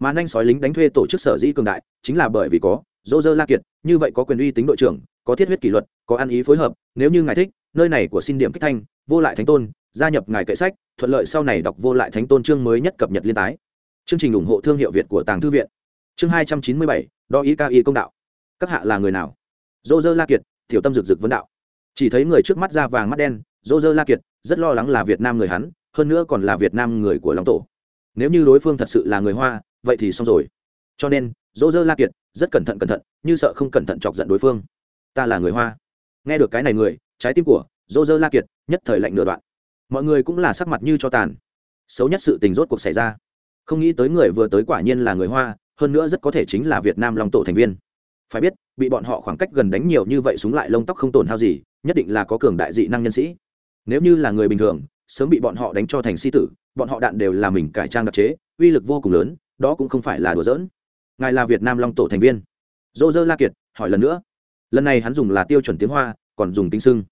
Mà nanh sói lính đánh thuê tổ chức sở dĩ cường đại, chính là bởi vì có dô dơ la kiệt, như vậy có quyền uy tính đội trưởng, có thiết huyết kỷ luật, có ăn ý phối hợp, nếu như ngài thích, nơi này của xin điểm kích thanh, vô lại thánh tôn, gia nhập ngài kệ sách, thuận lợi sau này đọc vô lại thánh tôn chương mới nhất cập nhật liên tái. Chương trình ủng hộ thương hiệu việt của tàng thư viện. Chương hai trăm chín mươi bảy đo ý ca y công đạo các hạ là người nào? Dô dơ la kiệt thiểu tâm rực rực vấn đạo. Chỉ thấy người trước mắt da vàng mắt đen, dô dơ la kiệt, rất lo lắng là việt nam người hắn, hơn nữa còn là việt nam người của long tổ. Nếu như đối phương thật sự là người hoa, vậy thì xong rồi. Cho nên, dô dơ la kiệt, rất cẩn thận cẩn thận, như sợ không cẩn thận chọc giận đối phương. Ta là người hoa. Nghe được cái này người, trái tim của dô dơ la kiệt nhất thời lạnh nửa đoạn. Mọi người cũng là sắc mặt như cho tàn. Xấu nhất sự tình rốt cuộc xảy ra. Không nghĩ tới người vừa tới quả nhiên là người hoa, hơn nữa rất có thể chính là việt nam long tổ thành viên phải biết, bị bọn họ khoảng cách gần đánh nhiều như vậy súng lại lông tóc không tổn hao gì, nhất định là có cường đại dị năng nhân sĩ. Nếu như là người bình thường, sớm bị bọn họ đánh cho thành si tử, bọn họ đạn đều là mình cải trang đặc chế, uy lực vô cùng lớn, đó cũng không phải là đùa giỡn. Ngài là việt nam long tổ thành viên. Dô dơ la kiệt, hỏi lần nữa. Lần này hắn dùng là tiêu chuẩn tiếng hoa, còn dùng tính sưng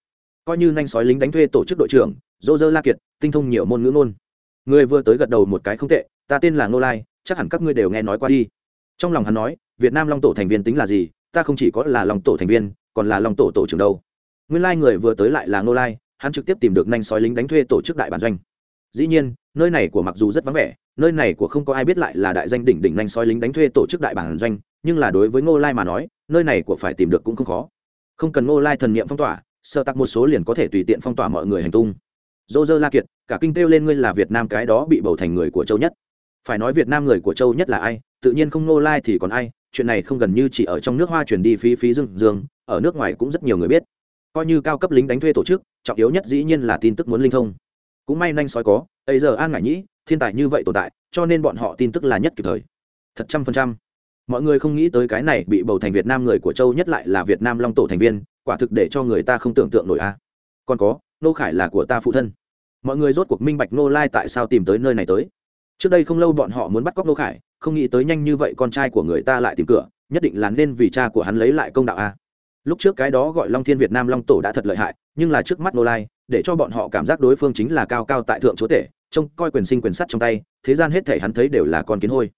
coi như nhanh sói lính đánh thuê tổ chức đội trưởng, dô dơ la kiệt, tinh thông nhiều môn ngữ ngôn. Người vừa tới gật đầu một cái không tệ, ta tên là ngô lai, chắc hẳn các ngươi đều nghe nói qua đi trong lòng hắn nói, việt nam long tổ thành viên tính là gì, ta không chỉ có là long tổ thành viên, còn là long tổ tổ trưởng đâu. Nguyên lai người vừa tới lại là ngô lai, hắn trực tiếp tìm được nhanh sói lính đánh thuê tổ chức đại bản doanh. Dĩ nhiên, nơi này của mặc dù rất vắng vẻ, nơi này của không có ai biết lại là đại danh đỉnh đỉnh nhanh sói lính đánh thuê tổ chức đại bản doanh, nhưng là đối với ngô lai mà nói, nơi này của phải tìm được cũng không khó. Không cần ngô lai thần niệm phong tỏa, sơ tắc một số liền có thể tùy tiện phong tỏa mọi người hành tung. Dô dơ la kiệt, cả kinh kêu lên ngươi là việt nam cái đó bị bầu thành người của châu nhất. Phải nói việt nam người của châu nhất là ai tự nhiên không ngô lai thì còn ai, chuyện này không gần như chỉ ở trong nước hoa chuyển đi phí phí dương dương, ở nước ngoài cũng rất nhiều người biết. Coi như cao cấp lính đánh thuê tổ chức, trọng yếu nhất dĩ nhiên là tin tức muốn linh thông. Cũng may nhanh sói có, ấy giờ an ngại nhĩ, thiên tài như vậy tồn tại, cho nên bọn họ tin tức là nhất kịp thời. Thật trăm phần trăm. Mọi người không nghĩ tới cái này bị bầu thành việt nam người của châu nhất lại là việt nam long tổ thành viên, quả thực để cho người ta không tưởng tượng nổi a. Còn có, nô khải là của ta phụ thân. Mọi người rốt cuộc minh bạch nô lai tại sao tìm tới nơi này tới. Trước đây không lâu bọn họ muốn bắt cóc nô khải không nghĩ tới nhanh như vậy con trai của người ta lại tìm cửa, nhất định là nên vì cha của hắn lấy lại công đạo a. Lúc trước cái đó gọi long thiên việt nam long tổ đã thật lợi hại, nhưng là trước mắt nô lai, để cho bọn họ cảm giác đối phương chính là cao cao tại thượng chúa tể, trông coi quyền sinh quyền sắt trong tay, thế gian hết thể hắn thấy đều là con kiến hôi.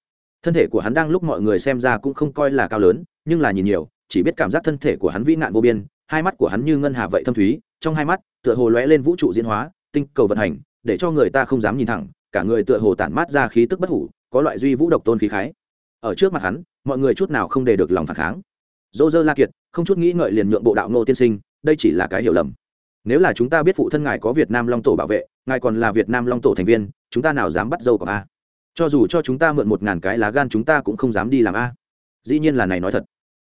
Thân thể của hắn đang lúc mọi người xem ra cũng không coi là cao lớn, nhưng là nhìn nhiều, chỉ biết cảm giác thân thể của hắn vĩ nạn vô biên, hai mắt của hắn như ngân hà vậy thâm thúy, trong hai mắt, tựa hồ lóe lên vũ trụ diễn hóa, tinh cầu vận hành, để cho người ta không dám nhìn thẳng, cả người tựa hồ tản mát ra khí tức bất hủ có loại duy vũ độc tôn khí khái. Ở trước mặt hắn, mọi người chút nào không để được lòng phản kháng. Dô dơ la kiệt, không chút nghĩ ngợi liền nhượng bộ đạo nô tiên sinh, đây chỉ là cái hiểu lầm. Nếu là chúng ta biết phụ thân ngài có việt nam long tổ bảo vệ, ngài còn là việt nam long tổ thành viên, chúng ta nào dám bắt dâu của a? Cho dù cho chúng ta mượn một ngàn cái lá gan chúng ta cũng không dám đi làm a. Dĩ nhiên là này nói thật.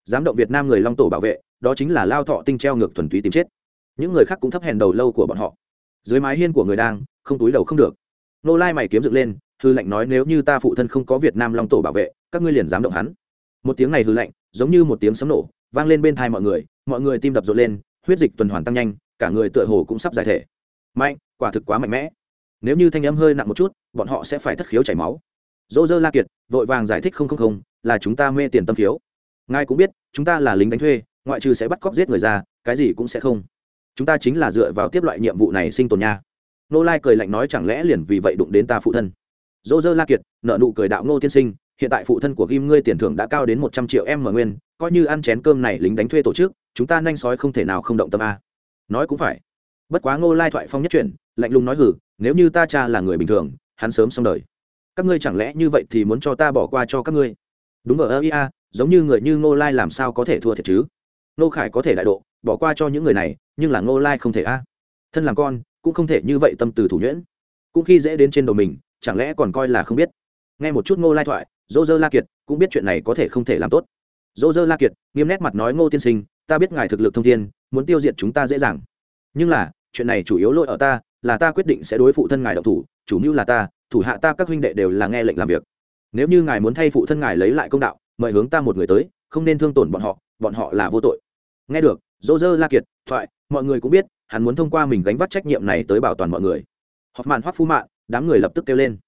Dám động việt nam người long tổ bảo vệ, đó chính là lao thọ tinh treo ngược thuần túy tìm chết. Những người khác cũng thấp hèn đầu lâu của bọn họ. Dưới mái hiên của người đang, không túi đầu không được. Nô lai mày kiếm dựng lên hư lệnh nói nếu như ta phụ thân không có việt nam long tổ bảo vệ, các ngươi liền dám động hắn. Một tiếng này hư lệnh, giống như một tiếng sấm nổ, vang lên bên thai mọi người mọi người tim đập rộn lên, huyết dịch tuần hoàn tăng nhanh, cả người tựa hồ cũng sắp giải thể. Mạnh, quả thực quá mạnh mẽ. Nếu như thanh âm hơi nặng một chút, bọn họ sẽ phải thất khiếu chảy máu. Dỗ dơ la kiệt, vội vàng giải thích không không không, là chúng ta mê tiền tâm khiếu. Ngài cũng biết, chúng ta là lính đánh thuê, ngoại trừ sẽ bắt cóc giết người ra, cái gì cũng sẽ không. Chúng ta chính là dựa vào tiếp loại nhiệm vụ này sinh tồn nha. Nô lai cười lạnh nói chẳng lẽ liền vì vậy đụng đến ta phụ thân? Dỗ dơ la kiệt, nợ nụ cười đạo ngô tiên sinh, hiện tại phụ thân của Kim ngươi tiền thưởng đã cao đến một trăm triệu em mở nguyên, coi như ăn chén cơm này lính đánh thuê tổ chức, chúng ta nhanh sói không thể nào không động tâm a. Nói cũng phải. Bất quá ngô lai thoại phong nhất chuyển, lạnh lùng nói hử, nếu như ta cha là người bình thường, hắn sớm xong đời. Các ngươi chẳng lẽ như vậy thì muốn cho ta bỏ qua cho các ngươi? Đúng ở ơ ia giống như người như ngô lai làm sao có thể thua thiệt chứ? Ngô khải có thể đại độ, bỏ qua cho những người này, nhưng là ngô lai không thể, a. Thân làm con, cũng không thể như vậy tâm từ thủ nhuyễn. Cũng khi dễ đến trên đầu mình chẳng lẽ còn coi là không biết? Nghe một chút ngô lai thoại dô dơ la kiệt cũng biết chuyện này có thể không thể làm tốt. Dô dơ la kiệt, nghiêm nét mặt nói, ngô tiên sinh, ta biết ngài thực lực thông thiên, muốn tiêu diệt chúng ta dễ dàng. Nhưng là, chuyện này chủ yếu lỗi ở ta, là ta quyết định sẽ đối phụ thân ngài độc thủ, chủ mưu là ta, thủ hạ ta các huynh đệ đều là nghe lệnh làm việc. Nếu như ngài muốn thay phụ thân ngài lấy lại công đạo, mời hướng ta một người tới, không nên thương tổn bọn họ bọn họ là vô tội. Nghe được dô dơ la kiệt thoại, mọi người cũng biết, hắn muốn thông qua mình gánh vác trách nhiệm này tới bảo toàn mọi người. Họp mạn hoắc phu mạn đám người lập tức kêu lên.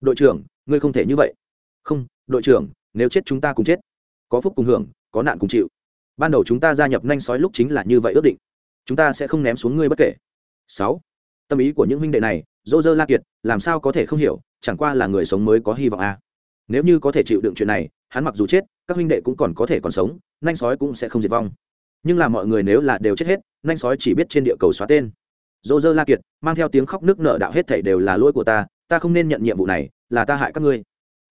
Đội trưởng, ngươi không thể như vậy. Không, đội trưởng, nếu chết chúng ta cùng chết. Có phúc cùng hưởng, có nạn cùng chịu. Ban đầu chúng ta gia nhập nhanh sói lúc chính là như vậy ước định. Chúng ta sẽ không ném xuống ngươi bất kể. Sáu. Tâm ý của những huynh đệ này, dô dơ la kiệt, làm sao có thể không hiểu, chẳng qua là người sống mới có hy vọng à. nếu như có thể chịu đựng chuyện này, hắn mặc dù chết, các huynh đệ cũng còn có thể còn sống, nhanh sói cũng sẽ không diệt vong. Nhưng là mọi người nếu là đều chết hết, nhanh sói chỉ biết trên địa cầu xóa tên dô dơ la kiệt, mang theo tiếng khóc nước nợ đạo hết thảy đều là lỗi của ta ta không nên nhận nhiệm vụ này, là ta hại các ngươi.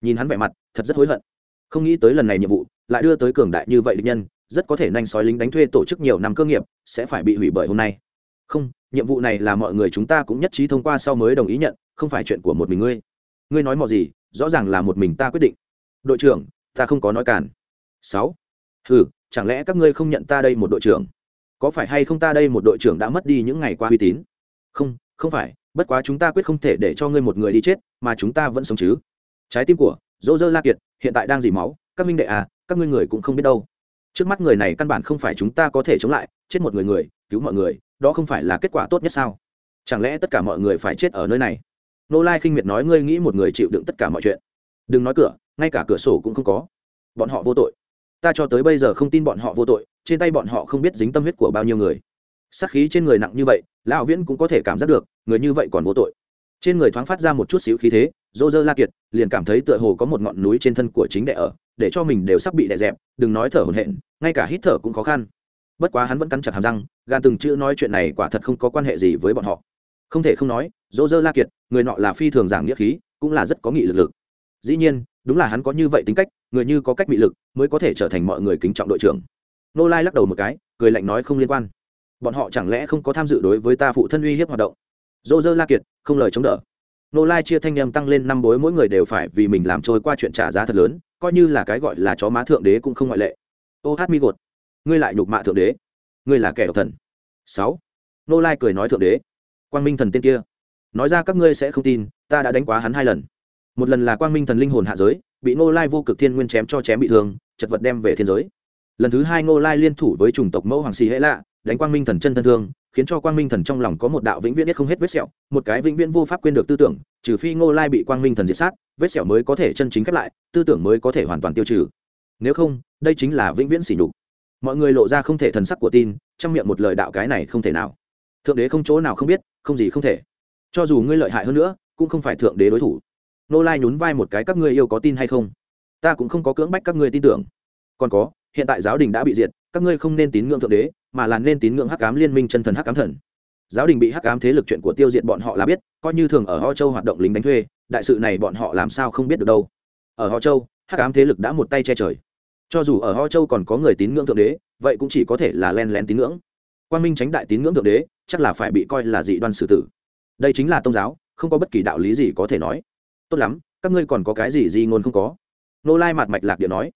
Nhìn hắn vẻ mặt, thật rất hối hận. Không nghĩ tới lần này nhiệm vụ, lại đưa tới cường đại như vậy địch nhân, rất có thể nhanh sói lính đánh thuê tổ chức nhiều năm cơ nghiệp, sẽ phải bị hủy bởi hôm nay. Không, nhiệm vụ này là mọi người chúng ta cũng nhất trí thông qua sau mới đồng ý nhận, không phải chuyện của một mình ngươi. Ngươi nói mọi gì, rõ ràng là một mình ta quyết định. Đội trưởng, ta không có nói cản sáu. Ừ chẳng lẽ các ngươi không nhận ta đây một đội trưởng? Có phải hay không ta đây một đội trưởng đã mất đi những ngày qua uy tín? Không không phải, bất quá chúng ta quyết không thể để cho ngươi một người đi chết, mà chúng ta vẫn sống chứ. Trái tim của dỗ dơ la kiệt hiện tại đang dỉ máu, các minh đệ à các ngươi người cũng không biết đâu. Trước mắt người này căn bản không phải chúng ta có thể chống lại, chết một người người, cứu mọi người, đó không phải là kết quả tốt nhất sao? Chẳng lẽ tất cả mọi người phải chết ở nơi này? Nô lai khinh miệt nói ngươi nghĩ một người chịu đựng tất cả mọi chuyện. Đừng nói cửa, ngay cả cửa sổ cũng không có. Bọn họ vô tội. Ta cho tới bây giờ không tin bọn họ vô tội trên tay bọn họ không biết dính tâm huyết của bao nhiêu người. Sát khí trên người nặng như vậy, lão viễn cũng có thể cảm giác được, người như vậy còn vô tội. Trên người thoáng phát ra một chút xíu khí thế dô dơ la kiệt, liền cảm thấy tựa hồ có một ngọn núi trên thân của chính đệ ở, để cho mình đều sắp bị đè dẹp, đừng nói thở hổn hển, ngay cả hít thở cũng khó khăn. Bất quá hắn vẫn cắn chặt hàm răng gan từng chữ nói chuyện này quả thật không có quan hệ gì với bọn họ. Không thể không nói dô dơ la kiệt, người nọ là phi thường giảng nghĩa khí, cũng là rất có nghị lực lực. Dĩ nhiên, đúng là hắn có như vậy tính cách, người như có cách bị lực, mới có thể trở thành mọi người kính trọng đội trưởng nô lai lắc đầu một cái, cười lạnh nói không liên quan. Bọn họ chẳng lẽ không có tham dự đối với ta phụ thân uy hiếp hoạt động? Dô dơ la kiệt, không lời chống đỡ. Nô lai chia thanh em tăng lên năm bối mỗi người đều phải vì mình làm trôi qua chuyện trả giá thật lớn, coi như là cái gọi là chó má thượng đế cũng không ngoại lệ. Ô hát mi gột, ngươi lại nhục mạ thượng đế. Ngươi là kẻ độc thần. Sáu. Nô lai cười nói thượng đế. Quang minh thần tiên kia. Nói ra các ngươi sẽ không tin, ta đã đánh quá hắn hai lần. Một lần là quang minh thần linh hồn hạ giới, bị nô lai vô cực thiên nguyên chém cho chém bị thương, chật vật đem về thiên giới lần thứ hai Ngô lai liên thủ với chủng tộc mẫu hoàng xì hễ lạ, đánh quang minh thần chân thân thương, khiến cho quang minh thần trong lòng có một đạo vĩnh viễn biết không hết vết sẹo, một cái vĩnh viễn vô pháp quên được tư tưởng, trừ phi ngô lai bị quang minh thần diệt sát, vết sẹo mới có thể chân chính khép lại, tư tưởng mới có thể hoàn toàn tiêu trừ. Nếu không, đây chính là vĩnh viễn sỉ nhục. Mọi người lộ ra không thể thần sắc của tin, trong miệng một lời đạo cái này không thể nào. Thượng đế không chỗ nào không biết, không gì không thể. Cho dù ngươi lợi hại hơn nữa, cũng không phải thượng đế đối thủ. Nô lai nhún vai một cái, các ngươi yêu có tin hay không? Ta cũng không có cưỡng bách các ngươi tin tưởng. Còn có hiện tại giáo đình đã bị diệt, các ngươi không nên tín ngưỡng thượng đế, mà là nên tín ngưỡng hắc ám liên minh chân thần hắc ám thần. Giáo đình bị hắc ám thế lực chuyện của tiêu diệt bọn họ là biết, coi như thường ở ho châu hoạt động lính đánh thuê, đại sự này bọn họ làm sao không biết được đâu. Ở ho châu, hắc ám thế lực đã một tay che trời. Cho dù ở ho châu còn có người tín ngưỡng thượng đế, vậy cũng chỉ có thể là len lén tín ngưỡng. Quan minh tránh đại tín ngưỡng thượng đế, chắc là phải bị coi là dị đoan xử tử. Đây chính là tôn giáo, không có bất kỳ đạo lý gì có thể nói. Tốt lắm, các ngươi còn có cái gì di ngôn không có? Nô lai mặt mạch lạc điện nói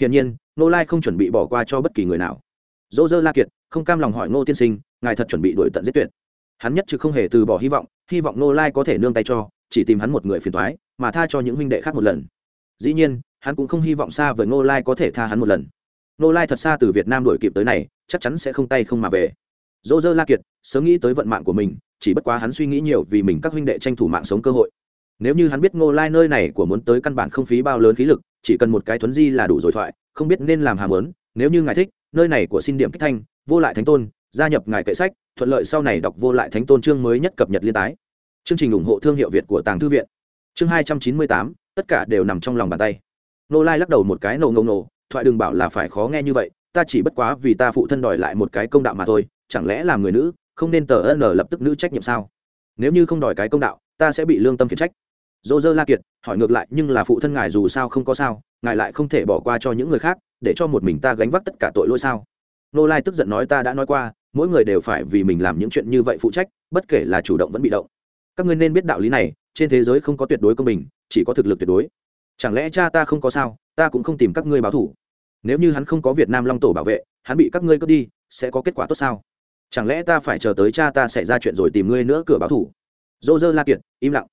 hiển nhiên nô lai không chuẩn bị bỏ qua cho bất kỳ người nào. Dỗ dơ la kiệt, không cam lòng hỏi ngô tiên sinh, ngài thật chuẩn bị đuổi tận giết tuyệt. Hắn nhất chứ không hề từ bỏ hy vọng hy vọng nô lai có thể nương tay cho, chỉ tìm hắn một người phiền thoái mà tha cho những huynh đệ khác một lần. Dĩ nhiên, hắn cũng không hy vọng xa với nô lai có thể tha hắn một lần. Nô lai thật xa từ việt nam đuổi kịp tới này, chắc chắn sẽ không tay không mà về. Dỗ dơ la kiệt, sớm nghĩ tới vận mạng của mình, chỉ bất quá hắn suy nghĩ nhiều vì mình các huynh đệ tranh thủ mạng sống cơ hội nếu như hắn biết ngô lai nơi này của muốn tới căn bản không phí bao lớn khí lực, chỉ cần một cái thuấn di là đủ rồi thoại, không biết nên làm hàm lớn nếu như ngài thích, nơi này của xin điểm kích thanh, vô lại thánh tôn, gia nhập ngài kệ sách, thuận lợi sau này đọc vô lại thánh tôn chương mới nhất cập nhật liên tái. Chương trình ủng hộ thương hiệu việt của tàng thư viện. Chương hai trăm chín mươi tám, tất cả đều nằm trong lòng bàn tay. Nô lai lắc đầu một cái nổ ngông nổ thoại đừng bảo là phải khó nghe như vậy, ta chỉ bất quá vì ta phụ thân đòi lại một cái công đạo mà thôi, chẳng lẽ làm người nữ, không nên tờ ân lập tức nữ trách nhiệm sao? Nếu như không đòi cái công đạo, ta sẽ bị lương tâm khiển trách dô dơ la kiệt, hỏi ngược lại, nhưng là phụ thân ngài dù sao không có sao, ngài lại không thể bỏ qua cho những người khác, để cho một mình ta gánh vác tất cả tội lỗi sao? Nô lai tức giận nói, ta đã nói qua, mỗi người đều phải vì mình làm những chuyện như vậy phụ trách, bất kể là chủ động vẫn bị động. Các ngươi nên biết đạo lý này, trên thế giới không có tuyệt đối công bình, chỉ có thực lực tuyệt đối. Chẳng lẽ cha ta không có sao, ta cũng không tìm các ngươi báo thủ nếu như hắn không có việt nam long tổ bảo vệ, hắn bị các ngươi cướp đi, sẽ có kết quả tốt sao? Chẳng lẽ ta phải chờ tới cha ta xảy ra chuyện rồi tìm ngươi nữa cửa báo thủ dô dơ la kiệt, im lặng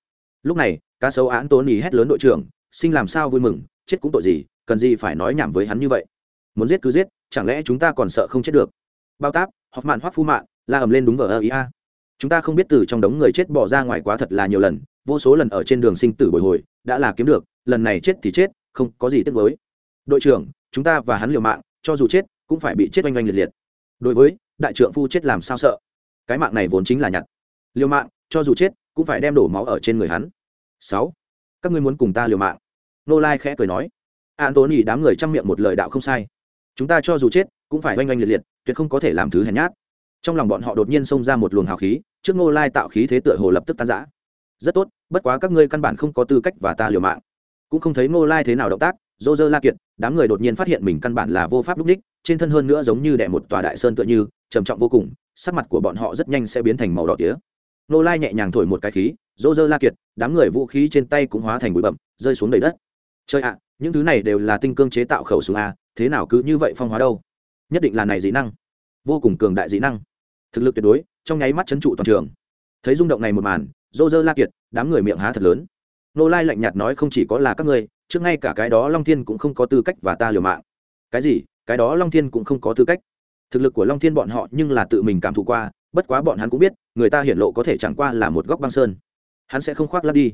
lúc này, cá sấu án tốn ý hét lớn đội trưởng, sinh làm sao vui mừng, chết cũng tội gì, cần gì phải nói nhảm với hắn như vậy? Muốn giết cứ giết, chẳng lẽ chúng ta còn sợ không chết được? Bao táp họp mạn hoắc phu mạn la ầm lên đúng vờ ơ ý a. Chúng ta không biết từ trong đống người chết bỏ ra ngoài quá thật là nhiều lần, vô số lần ở trên đường sinh tử bồi hồi, đã là kiếm được, lần này chết thì chết, không có gì tiếc với đội trưởng, chúng ta và hắn liều mạng, cho dù chết, cũng phải bị chết oanh oanh liệt liệt. Đối với, đại trượng phu chết làm sao sợ? Cái mạng này vốn chính là nhặt. Liều mạng, cho dù chết cũng phải đem đổ máu ở trên người hắn. Sáu, các ngươi muốn cùng ta liều mạng? Nô lai khẽ cười nói. An tốn nhỉ đám người chăm miệng một lời đạo không sai. Chúng ta cho dù chết, cũng phải oanh oanh liệt liệt, tuyệt không có thể làm thứ hèn nhát. Trong lòng bọn họ đột nhiên xông ra một luồng hào khí, trước nô lai tạo khí thế tựa hồ lập tức tan giã rất tốt, bất quá các ngươi căn bản không có tư cách và ta liều mạng. Cũng không thấy nô lai thế nào động tác dô dơ la kiệt, đám người đột nhiên phát hiện mình căn bản là vô pháp lúc ních trên thân hơn nữa giống như đẻ một tòa đại sơn tựa như, trầm trọng vô cùng, sắc mặt của bọn họ rất nhanh sẽ biến thành màu đỏ tía nô lai nhẹ nhàng thổi một cái khí dô dơ la kiệt, đám người vũ khí trên tay cũng hóa thành bụi bậm rơi xuống đầy đất. Chơi ạ, những thứ này đều là tinh cương chế tạo khẩu súng a, thế nào cứ như vậy phong hóa đâu? Nhất định là này dị năng. Vô cùng cường đại dị năng. Thực lực tuyệt đối, trong nháy mắt c h ấ n trụ toàn trường. Thấy rung động này một màn dô dơ la kiệt, đám người miệng há thật lớn. Nô lai lạnh nhạt nói không chỉ có là các ngươi, trước ngay cả cái đó long thiên cũng không có tư cách và ta liều mạng. Cái gì? Cái đó long thiên cũng không có tư cách. Thực lực của long thiên bọn họ nhưng là tự mình cảm thụ qua bất quá bọn hắn cũng biết, người ta hiển lộ có thể chẳng qua là một góc băng sơn. Hắn sẽ không khoác lắp đi.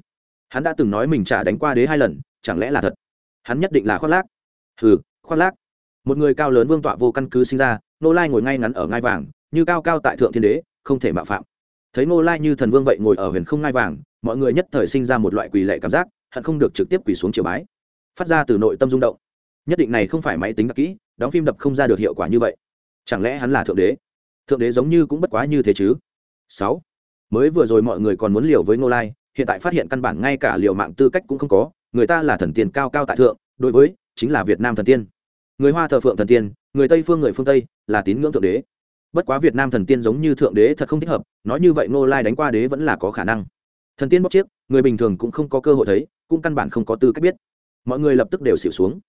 Hắn đã từng nói mình trả đánh qua đế hai lần, chẳng lẽ là thật? Hắn nhất định là khoác lác. Hừ, khoác lác. Một người cao lớn vương tọa vô căn cứ sinh ra nô lai ngồi ngay ngắn ở ngai vàng, như cao cao tại thượng thiên đế, không thể mạo phạm. Thấy nô lai như thần vương vậy ngồi ở huyền không ngai vàng, mọi người nhất thời sinh ra một loại quỳ lệ cảm giác, hận không được trực tiếp quỳ xuống chiều bái. Phát ra từ nội tâm rung động. Nhất định này không phải máy tính đặc kỹ, đóng phim đập không ra được hiệu quả như vậy. Chẳng lẽ hắn là thượng đế? Thượng đế giống như cũng bất quá như thế chứ. Sáu. Mới vừa rồi mọi người còn muốn liều với ngô lai, hiện tại phát hiện căn bản ngay cả liều mạng tư cách cũng không có, người ta là thần tiên cao cao tại thượng, đối với, chính là việt nam thần tiên. Người hoa thờ phượng thần tiên, người tây phương người phương tây, là tín ngưỡng thượng đế. Bất quá việt nam thần tiên giống như thượng đế thật không thích hợp, nói như vậy ngô lai đánh qua đế vẫn là có khả năng. Thần tiên bóc chiếc, người bình thường cũng không có cơ hội thấy, cũng căn bản không có tư cách biết. Mọi người lập tức đều xỉu xuống.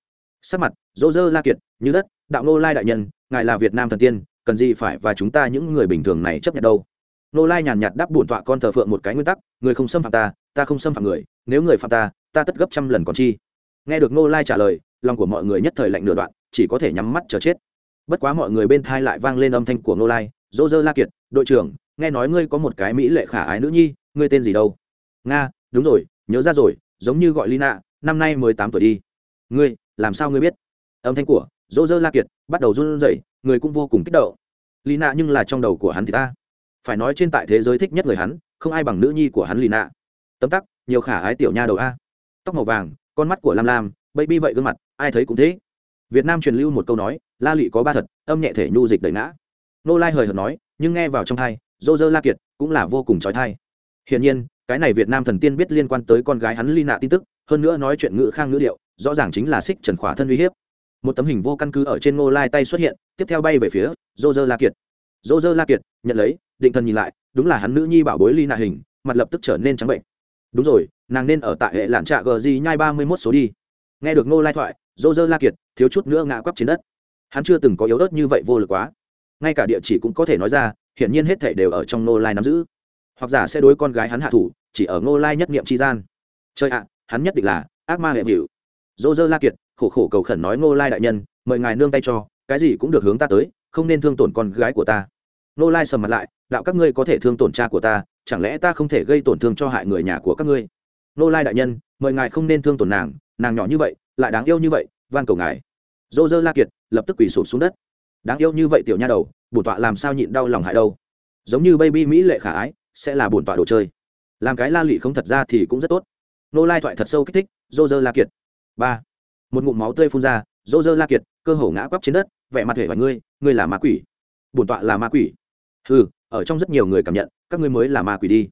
Sắc mặt dỗ dơ la kiệt, như đất, đạo ngô lai đại nhân, ngài là việt nam thần tiên cần gì phải và chúng ta những người bình thường này chấp nhận đâu. Nô lai nhàn nhạt đáp bổn tọa con thờ phượng một cái nguyên tắc, người không xâm phạm ta ta không xâm phạm người, nếu người phạm ta ta tất gấp trăm lần còn chi. Nghe được nô lai trả lời, lòng của mọi người nhất thời lạnh nửa đoạn, chỉ có thể nhắm mắt chờ chết. Bất quá mọi người bên thai lại vang lên âm thanh của nô lai dỗ dơ la kiệt, đội trưởng, nghe nói ngươi có một cái mỹ lệ khả ái nữ nhi, ngươi tên gì đâu? Nga, đúng rồi, nhớ ra rồi, giống như gọi lina, năm nay mười tám tuổi đi. Ngươi, làm sao ngươi biết? Âm thanh của dỗ dơ la kiệt bắt đầu run rẩy người cũng vô cùng kích động. Lina nhưng là trong đầu của hắn thì ta. Phải nói trên tại thế giới thích nhất người hắn, không ai bằng nữ nhi của hắn lina tấm tắc, nhiều khả ái tiểu nha đầu a. Tóc màu vàng, con mắt của lam lam, baby vậy gương mặt, ai thấy cũng thế. Việt nam truyền lưu một câu nói, la lị có ba thật, âm nhẹ thể nhu dịch đầy ngã. Nô lai hời hợt nói, nhưng nghe vào trong thai dô dơ la kiệt cũng là vô cùng trói thai. Hiển nhiên, cái này việt nam thần tiên biết liên quan tới con gái hắn ly nạ tin tức, hơn nữa nói chuyện ngữ khang ngữ điệu, rõ ràng chính là xích trần khỏa thân uy hiếp một tấm hình vô căn cứ ở trên ngô lai tay xuất hiện, tiếp theo bay về phía dô dơ la kiệt dô dơ la kiệt nhận lấy, định thần nhìn lại, đúng là hắn nữ nhi bảo bối ly nạ hình, mặt lập tức trở nên trắng bệnh. Đúng rồi, nàng nên ở tại hệ lạn trạ gờ di nhai ba mươi mốt số đi. Nghe được ngô lai thoại dô dơ la kiệt thiếu chút nữa ngã quắp trên đất. Hắn chưa từng có yếu ớt như vậy vô lực quá. Ngay cả địa chỉ cũng có thể nói ra, hiển nhiên hết thể đều ở trong ngô lai nắm giữ. Hoặc giả sẽ đối con gái hắn hạ thủ, chỉ ở ngô lai nhất niệm tri gian. Chơi ạ, hắn nhất định là ác ma hệ vịu. Dô dơ la kiệt khổ khổ cầu khẩn nói, ngô lai đại nhân, mời ngài nương tay cho, cái gì cũng được hướng ta tới, không nên thương tổn con gái của ta. Ngô lai sầm mặt lại, đạo các ngươi có thể thương tổn cha của ta, chẳng lẽ ta không thể gây tổn thương cho hại người nhà của các ngươi? Ngô lai đại nhân, mời ngài không nên thương tổn nàng nàng nhỏ như vậy, lại đáng yêu như vậy, van cầu ngài. Dô dơ la kiệt lập tức quỳ sụp xuống đất. Đáng yêu như vậy tiểu nha đầu, bổn tọa làm sao nhịn đau lòng hại đâu? Giống như baby mỹ lệ khả ái, sẽ là bổn tọa đồ chơi. Làm cái la lị không thật ra thì cũng rất tốt. Nô lai thoại thật sâu kích thích dô dơ la kiệt, ba một ngụm máu tươi phun ra dỗ dơ la kiệt, cơ hồ ngã quắp trên đất, vẻ mặt hể và ngươi ngươi là ma quỷ. Bổn tọa là ma quỷ. Ừ ở trong rất nhiều người cảm nhận, các ngươi mới là ma quỷ đi.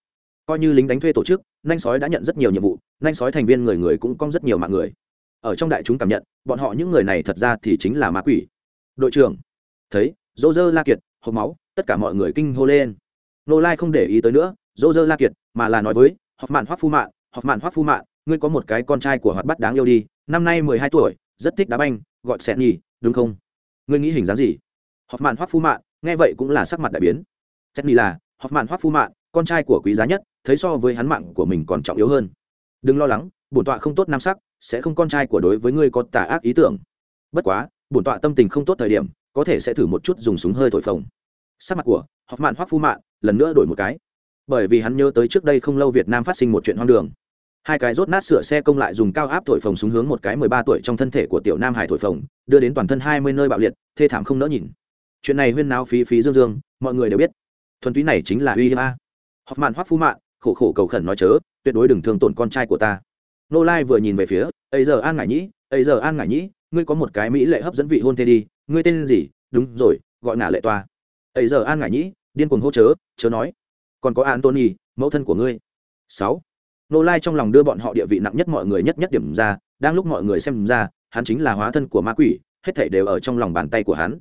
Coi như lính đánh thuê tổ chức nanh sói đã nhận rất nhiều nhiệm vụ nanh sói thành viên người người cũng cong rất nhiều mạng người. Ở trong đại chúng cảm nhận, bọn họ những người này thật ra thì chính là ma quỷ. Đội trưởng, thấy dỗ dơ la kiệt hộp máu, tất cả mọi người kinh hô lên. Nô lai không để ý tới nữa dỗ dơ la kiệt, mà là nói với họp mạn hoắc phu mạn họp mạn hoắc phu mạn ngươi có một cái con trai của hoạt bắt đáng yêu đi năm nay mười hai tuổi, rất thích đá banh, gọi xẹn nhì, đúng không? Ngươi nghĩ hình dáng gì? Học mạn hoắc phu mạn, nghe vậy cũng là sắc mặt đại biến. Xẹn nhì là học mạn hoắc phu mạn, con trai của quý giá nhất, thấy so với hắn mạng của mình còn trọng yếu hơn. Đừng lo lắng, bổn tọa không tốt nam sắc, sẽ không con trai của đối với ngươi có tà ác ý tưởng. Bất quá, bổn tọa tâm tình không tốt thời điểm, có thể sẽ thử một chút dùng súng hơi thổi phồng. Sắc mặt của học mạn hoắc phu mạn lần nữa đổi một cái. Bởi vì hắn nhớ tới trước đây không lâu việt nam phát sinh một chuyện hoang đường hai cái rốt nát sửa xe công lại dùng cao áp thổi phồng xuống hướng một cái mười ba tuổi trong thân thể của tiểu nam hải thổi phồng, đưa đến toàn thân hai mươi nơi bạo liệt, thê thảm không nỡ nhìn. Chuyện này huyên náo phí phí dương dương, mọi người đều biết. Thuần túy này chính là uy hiếp a. Họp mạn hoắc phu mạn khổ khổ cầu khẩn nói chớ, tuyệt đối đừng thương tổn con trai của ta. Nô lai vừa nhìn về phía ấy giờ an ngải nhĩ ấy giờ an ngải nhĩ, ngươi có một cái mỹ lệ hấp dẫn vị hôn thê đi, ngươi tên gì? Đúng rồi, gọi ngả lệ toa. Ấy giờ an ngải nhĩ, điên cuồng hô chớ chớ nói. Còn có antony mẫu thân của ngươi. Sáu nô lai trong lòng đưa bọn họ địa vị nặng nhất mọi người nhất nhất điểm ra, đang lúc mọi người xem ra, hắn chính là hóa thân của ma quỷ, hết thảy đều ở trong lòng bàn tay của hắn.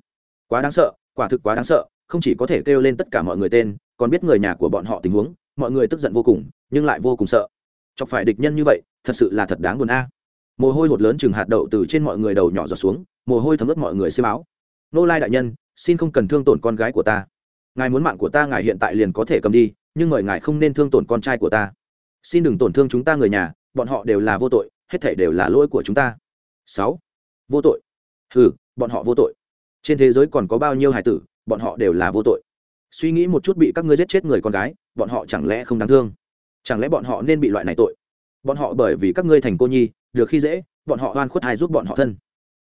Quá đáng sợ, quả thực quá đáng sợ, không chỉ có thể kêu lên tất cả mọi người tên, còn biết người nhà của bọn họ tình huống, mọi người tức giận vô cùng, nhưng lại vô cùng sợ. Chọc phải địch nhân như vậy, thật sự là thật đáng buồn a. Mồ hôi hột lớn chừng hạt đậu từ trên mọi người đầu nhỏ giọt xuống, mồ hôi thấm ướt mọi người xem áo. Nô lai đại nhân, xin không cần thương tổn con gái của ta. Ngài muốn mạng của ta, ngài hiện tại liền có thể cầm đi, nhưng mời ngài không nên thương tổn con trai của ta xin đừng tổn thương chúng ta người nhà, bọn họ đều là vô tội, hết thể đều là lỗi của chúng ta. Sáu, vô tội. Ừ bọn họ vô tội. Trên thế giới còn có bao nhiêu hải tử, bọn họ đều là vô tội. Suy nghĩ một chút bị các ngươi giết chết người con gái, bọn họ chẳng lẽ không đáng thương? Chẳng lẽ bọn họ nên bị loại này tội? Bọn họ bởi vì các ngươi thành cô nhi, được khi dễ, bọn họ oan khuất hay giúp bọn họ thân?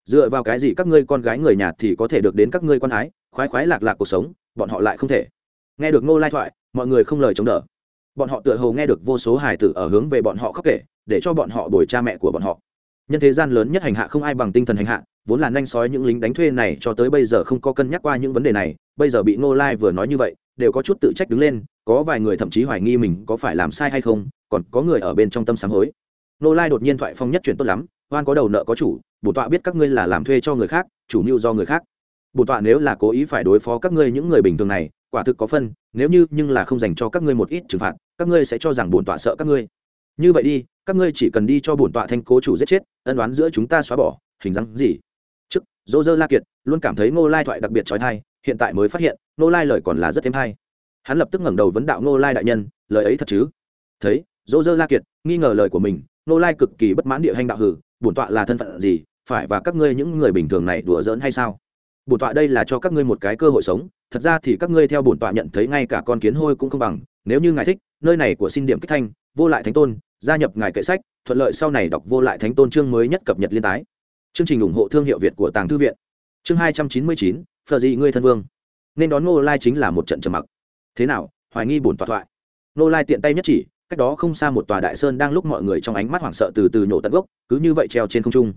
Dựa vào cái gì các ngươi con gái người nhà thì có thể được đến các ngươi con ái, khoái khoái lạc lạc cuộc sống, bọn họ lại không thể. Nghe được ngô lai thoại, mọi người không lời chống đỡ bọn họ tựa hồ nghe được vô số hài tử ở hướng về bọn họ khóc kể, để cho bọn họ bồi cha mẹ của bọn họ. Nhân thế gian lớn nhất hành hạ không ai bằng tinh thần hành hạ, vốn là nhanh sói những lính đánh thuê này cho tới bây giờ không có cân nhắc qua những vấn đề này, bây giờ bị ngô lai vừa nói như vậy, đều có chút tự trách đứng lên, có vài người thậm chí hoài nghi mình có phải làm sai hay không, còn có người ở bên trong tâm sáng hối. Ngô lai đột nhiên thoại phong nhất chuyển tốt lắm, oan có đầu nợ có chủ, bổn tọa biết các ngươi là làm thuê cho người khác, chủ mưu do người khác. Bổn tọa nếu là cố ý phải đối phó các ngươi những người bình thường này quả thực có phân, nếu như nhưng là không dành cho các ngươi một ít trừng phạt, các ngươi sẽ cho rằng bổn tọa sợ các ngươi. Như vậy đi, các ngươi chỉ cần đi cho bổn tọa thanh cố chủ giết chết, ân đoán giữa chúng ta xóa bỏ, hình dáng gì? Trước dô dơ la kiệt luôn cảm thấy ngô lai thoại đặc biệt trói thai, hiện tại mới phát hiện, ngô lai lời còn là rất thêm hay. Hắn lập tức ngẩng đầu vấn đạo ngô lai đại nhân, lời ấy thật chứ? Thấy dô dơ la kiệt nghi ngờ lời của mình, ngô lai cực kỳ bất mãn địa hành đạo hử, bổn tọa là thân phận gì, phải và các ngươi những người bình thường này đùa giỡn hay sao? Bổn tọa đây là cho các ngươi một cái cơ hội sống, thật ra thì các ngươi theo bổn tọa nhận thấy ngay cả con kiến hôi cũng không bằng, nếu như ngài thích, nơi này của xin điểm kích thanh, vô lại thánh tôn, gia nhập ngài kệ sách, thuận lợi sau này đọc vô lại thánh tôn chương mới nhất cập nhật liên tái. Chương trình ủng hộ thương hiệu việt của tàng thư viện. Chương hai trăm chín mươi chín phờ dị ngươi thân vương. Nên đón ngô lai chính là một trận trầm mặc. Thế nào, hoài nghi bổn tọa thoại? Ngô lai tiện tay nhất chỉ, cách đó không xa một tòa đại sơn đang lúc mọi người trong ánh mắt hoảng sợ từ từ nhổ tận gốc, cứ như vậy treo trên không trung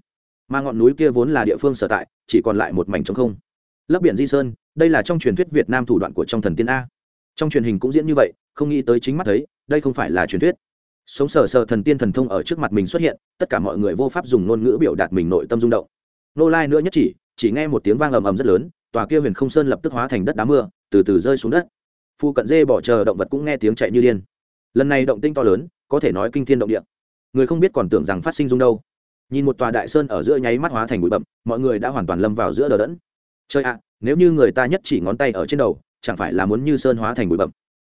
mà ngọn núi kia vốn là địa phương sở tại, chỉ còn lại một mảnh trống không. Lấp biển di sơn, đây là trong truyền thuyết việt nam thủ đoạn của trong thần tiên a. Trong truyền hình cũng diễn như vậy, không nghĩ tới chính mắt thấy, đây không phải là truyền thuyết. Sống sờ sờ thần tiên thần thông ở trước mặt mình xuất hiện, tất cả mọi người vô pháp dùng ngôn ngữ biểu đạt mình nội tâm rung động. Nô lai nữa nhất chỉ chỉ nghe một tiếng vang ầm ầm rất lớn, tòa kia huyền không sơn lập tức hóa thành đất đá mưa, từ từ rơi xuống đất. Phu cận dê bỏ chờ động vật cũng nghe tiếng chạy như điên. Lần này động tinh to lớn, có thể nói kinh thiên động địa. Người không biết còn tưởng rằng phát sinh dung đâu nhìn một tòa đại sơn ở giữa nháy mắt hóa thành bụi bậm mọi người đã hoàn toàn lâm vào giữa đờ đẫn. Chơi ạ, nếu như người ta nhất chỉ ngón tay ở trên đầu, chẳng phải là muốn như sơn hóa thành bụi bậm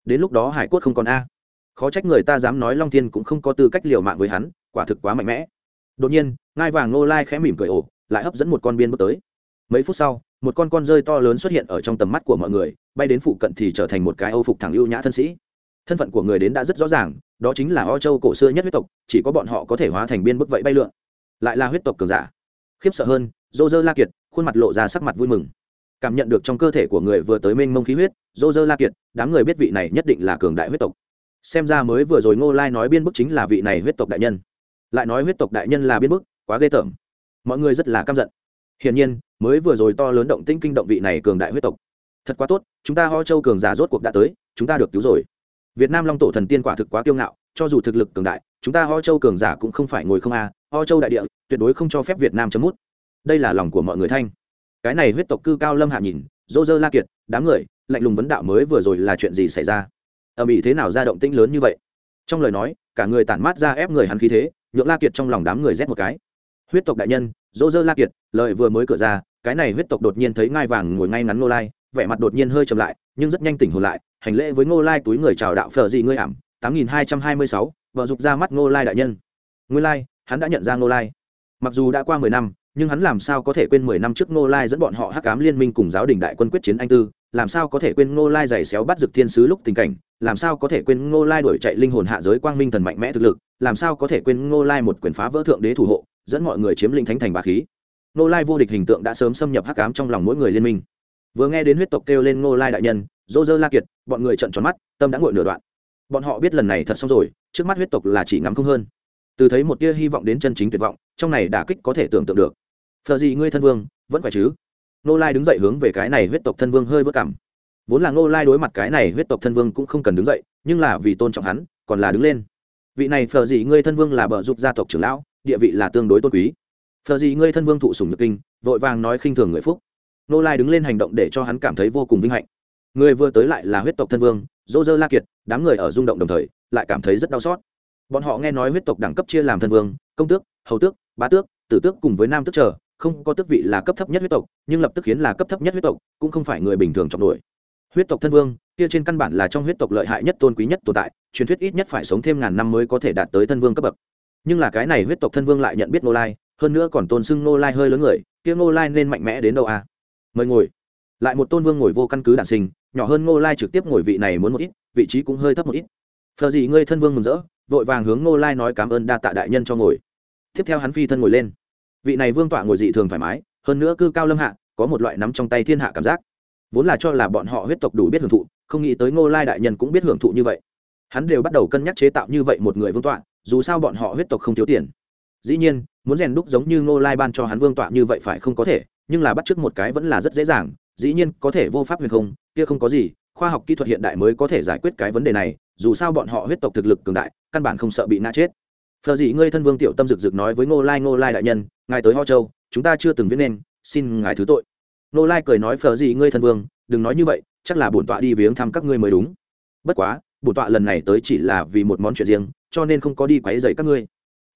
đến lúc đó hải cốt không còn a. Khó trách người ta dám nói long thiên cũng không có tư cách liều mạng với hắn, quả thực quá mạnh mẽ. Đột nhiên, ngai vàng ngô lai khẽ mỉm cười ổ lại hấp dẫn một con biên bước tới. Mấy phút sau, một con con rơi to lớn xuất hiện ở trong tầm mắt của mọi người, bay đến phụ cận thì trở thành một cái âu phục thẳng ưu nhã thân sĩ. Thân phận của người đến đã rất rõ ràng, đó chính là o châu cổ xưa nhất huyết tộc, chỉ có bọn họ có thể hóa thành biên bức vậy bay lượn lại là huyết tộc cường giả. Khiếp sợ hơn dô dơ la kiệt khuôn mặt lộ ra sắc mặt vui mừng. Cảm nhận được trong cơ thể của người vừa tới mênh mông khí huyết dô dơ la kiệt đám người biết vị này nhất định là cường đại huyết tộc. Xem ra mới vừa rồi ngô lai nói biên bức chính là vị này huyết tộc đại nhân. Lại nói huyết tộc đại nhân là biên bức, quá ghê tởm. Mọi người rất là căm giận. Hiển nhiên, mới vừa rồi to lớn động tĩnh kinh động vị này cường đại huyết tộc. Thật quá tốt, chúng ta ho châu cường giả rốt cuộc đã tới, chúng ta được cứu rồi. Việt nam long tổ thần tiên quả thực quá kiêu ngạo, cho dù thực lực cường đại, chúng ta ho châu cường giả cũng không phải ngồi không a O châu đại địa, tuyệt đối không cho phép việt nam chấm mút. Đây là lòng của mọi người thanh. Cái này huyết tộc cư cao lâm hạ nhìn dô dơ la kiệt, đám người, lạnh lùng vấn đạo mới vừa rồi là chuyện gì xảy ra? Ầm ĩ thế nào ra động tĩnh lớn như vậy? Trong lời nói, cả người tản mát ra ép người hắn khí thế, nhượng la kiệt trong lòng đám người rét một cái. Huyết tộc đại nhân dô dơ la kiệt, lời vừa mới cửa ra, cái này huyết tộc đột nhiên thấy ngai vàng ngồi ngay ngắn ngô lai, vẻ mặt đột nhiên hơi chậm lại, nhưng rất nhanh tỉnh hồn lại, hành lễ với ngô lai túi người chào đạo phở gì ngươi ảm, tám nghìn hai trăm hai mươi sáu, vợ dục ra mắt ngô lai đại nhân. Ngô lai hắn đã nhận ra ngô lai. Mặc dù đã qua mười năm, nhưng hắn làm sao có thể quên mười năm trước ngô lai dẫn bọn họ hắc cám liên minh cùng giáo đình đại quân quyết chiến anh tư? Làm sao có thể quên ngô lai giày xéo bắt dực thiên sứ lúc tình cảnh? Làm sao có thể quên ngô lai đổi chạy linh hồn hạ giới quang minh thần mạnh mẽ thực lực? Làm sao có thể quên ngô lai một quyền phá vỡ thượng đế thủ hộ, dẫn mọi người chiếm lĩnh thánh thành bà khí? Ngô lai vô địch hình tượng đã sớm xâm nhập hắc ám trong lòng mỗi người liên minh. Vừa nghe đến huyết tộc kêu lên ngô lai đại nhân, dô dơ la kiệt, bọn người trận tròn mắt, tâm đã ngội nửa đoạn. Bọn họ biết lần này thật xong rồi, trước mắt huyết tộc là chỉ ngắm không hơn từ thấy một tia hy vọng đến chân chính tuyệt vọng, trong này đả kích có thể tưởng tượng được. Phờ gì ngươi thân vương, vẫn khỏe chứ? Nô lai đứng dậy hướng về cái này huyết tộc thân vương hơi vất cảm. Vốn là nô lai đối mặt cái này huyết tộc thân vương cũng không cần đứng dậy, nhưng là vì tôn trọng hắn, còn là đứng lên. Vị này phờ gì ngươi thân vương là bờ giúp gia tộc trưởng lão, địa vị là tương đối tôn quý. Phờ gì ngươi thân vương thụ sùng nhược kinh, vội vàng nói khinh thường người phúc. Nô lai đứng lên hành động để cho hắn cảm thấy vô cùng vinh hạnh. Người vừa tới lại là huyết tộc thân vương dô dơ la kiệt, đám người ở rung động đồng thời, lại cảm thấy rất đau xót bọn họ nghe nói huyết tộc đẳng cấp chia làm thân vương, công tước, hầu tước, bá tước, tử tước cùng với nam tước trở không có tước vị là cấp thấp nhất huyết tộc, nhưng lập tức khiến là cấp thấp nhất huyết tộc, cũng không phải người bình thường trọng đuổi. Huyết tộc thân vương, kia trên căn bản là trong huyết tộc lợi hại nhất tôn quý nhất tồn tại, truyền thuyết ít nhất phải sống thêm ngàn năm mới có thể đạt tới thân vương cấp bậc. Nhưng là cái này huyết tộc thân vương lại nhận biết nô lai, hơn nữa còn tôn xưng nô lai hơi lớn người, kia nô lai nên mạnh mẽ đến đâu à? Mời ngồi. Lại một tôn vương ngồi vô căn cứ đản sinh, nhỏ hơn Nô lai trực tiếp ngồi vị này muốn một ít, vị trí cũng hơi thấp một ít. Phờ gì ngươi thân vương mừng rỡ vội vàng hướng ngô lai nói cảm ơn đa tạ đại nhân cho ngồi. Tiếp theo hắn phi thân ngồi lên. Vị này vương tọa ngồi dị thường thoải mái, hơn nữa cư cao lâm hạ, có một loại nắm trong tay thiên hạ cảm giác. Vốn là cho là bọn họ huyết tộc đủ biết hưởng thụ, không nghĩ tới ngô lai đại nhân cũng biết hưởng thụ như vậy. Hắn đều bắt đầu cân nhắc chế tạo như vậy một người vương tọa, dù sao bọn họ huyết tộc không thiếu tiền. Dĩ nhiên, muốn rèn đúc giống như ngô lai ban cho hắn vương tọa như vậy phải không có thể, nhưng là bắt chước một cái vẫn là rất dễ dàng, dĩ nhiên có thể vô pháp huyền không, kia không có gì, khoa học kỹ thuật hiện đại mới có thể giải quyết cái vấn đề này, dù sao bọn họ huyết tộc thực lực cường đại căn bản không sợ bị ngã chết. Phờ dị, ngươi thân vương tiểu tâm rực rực nói với ngô lai ngô lai đại nhân, ngài tới ho châu, chúng ta chưa từng viết nên, xin ngài thứ tội. Ngô lai cười nói phờ dị, ngươi thân vương, đừng nói như vậy, chắc là bổn tọa đi viếng thăm các ngươi mới đúng. Bất quá, bổn tọa lần này tới chỉ là vì một món chuyện riêng, cho nên không có đi quấy rầy các ngươi.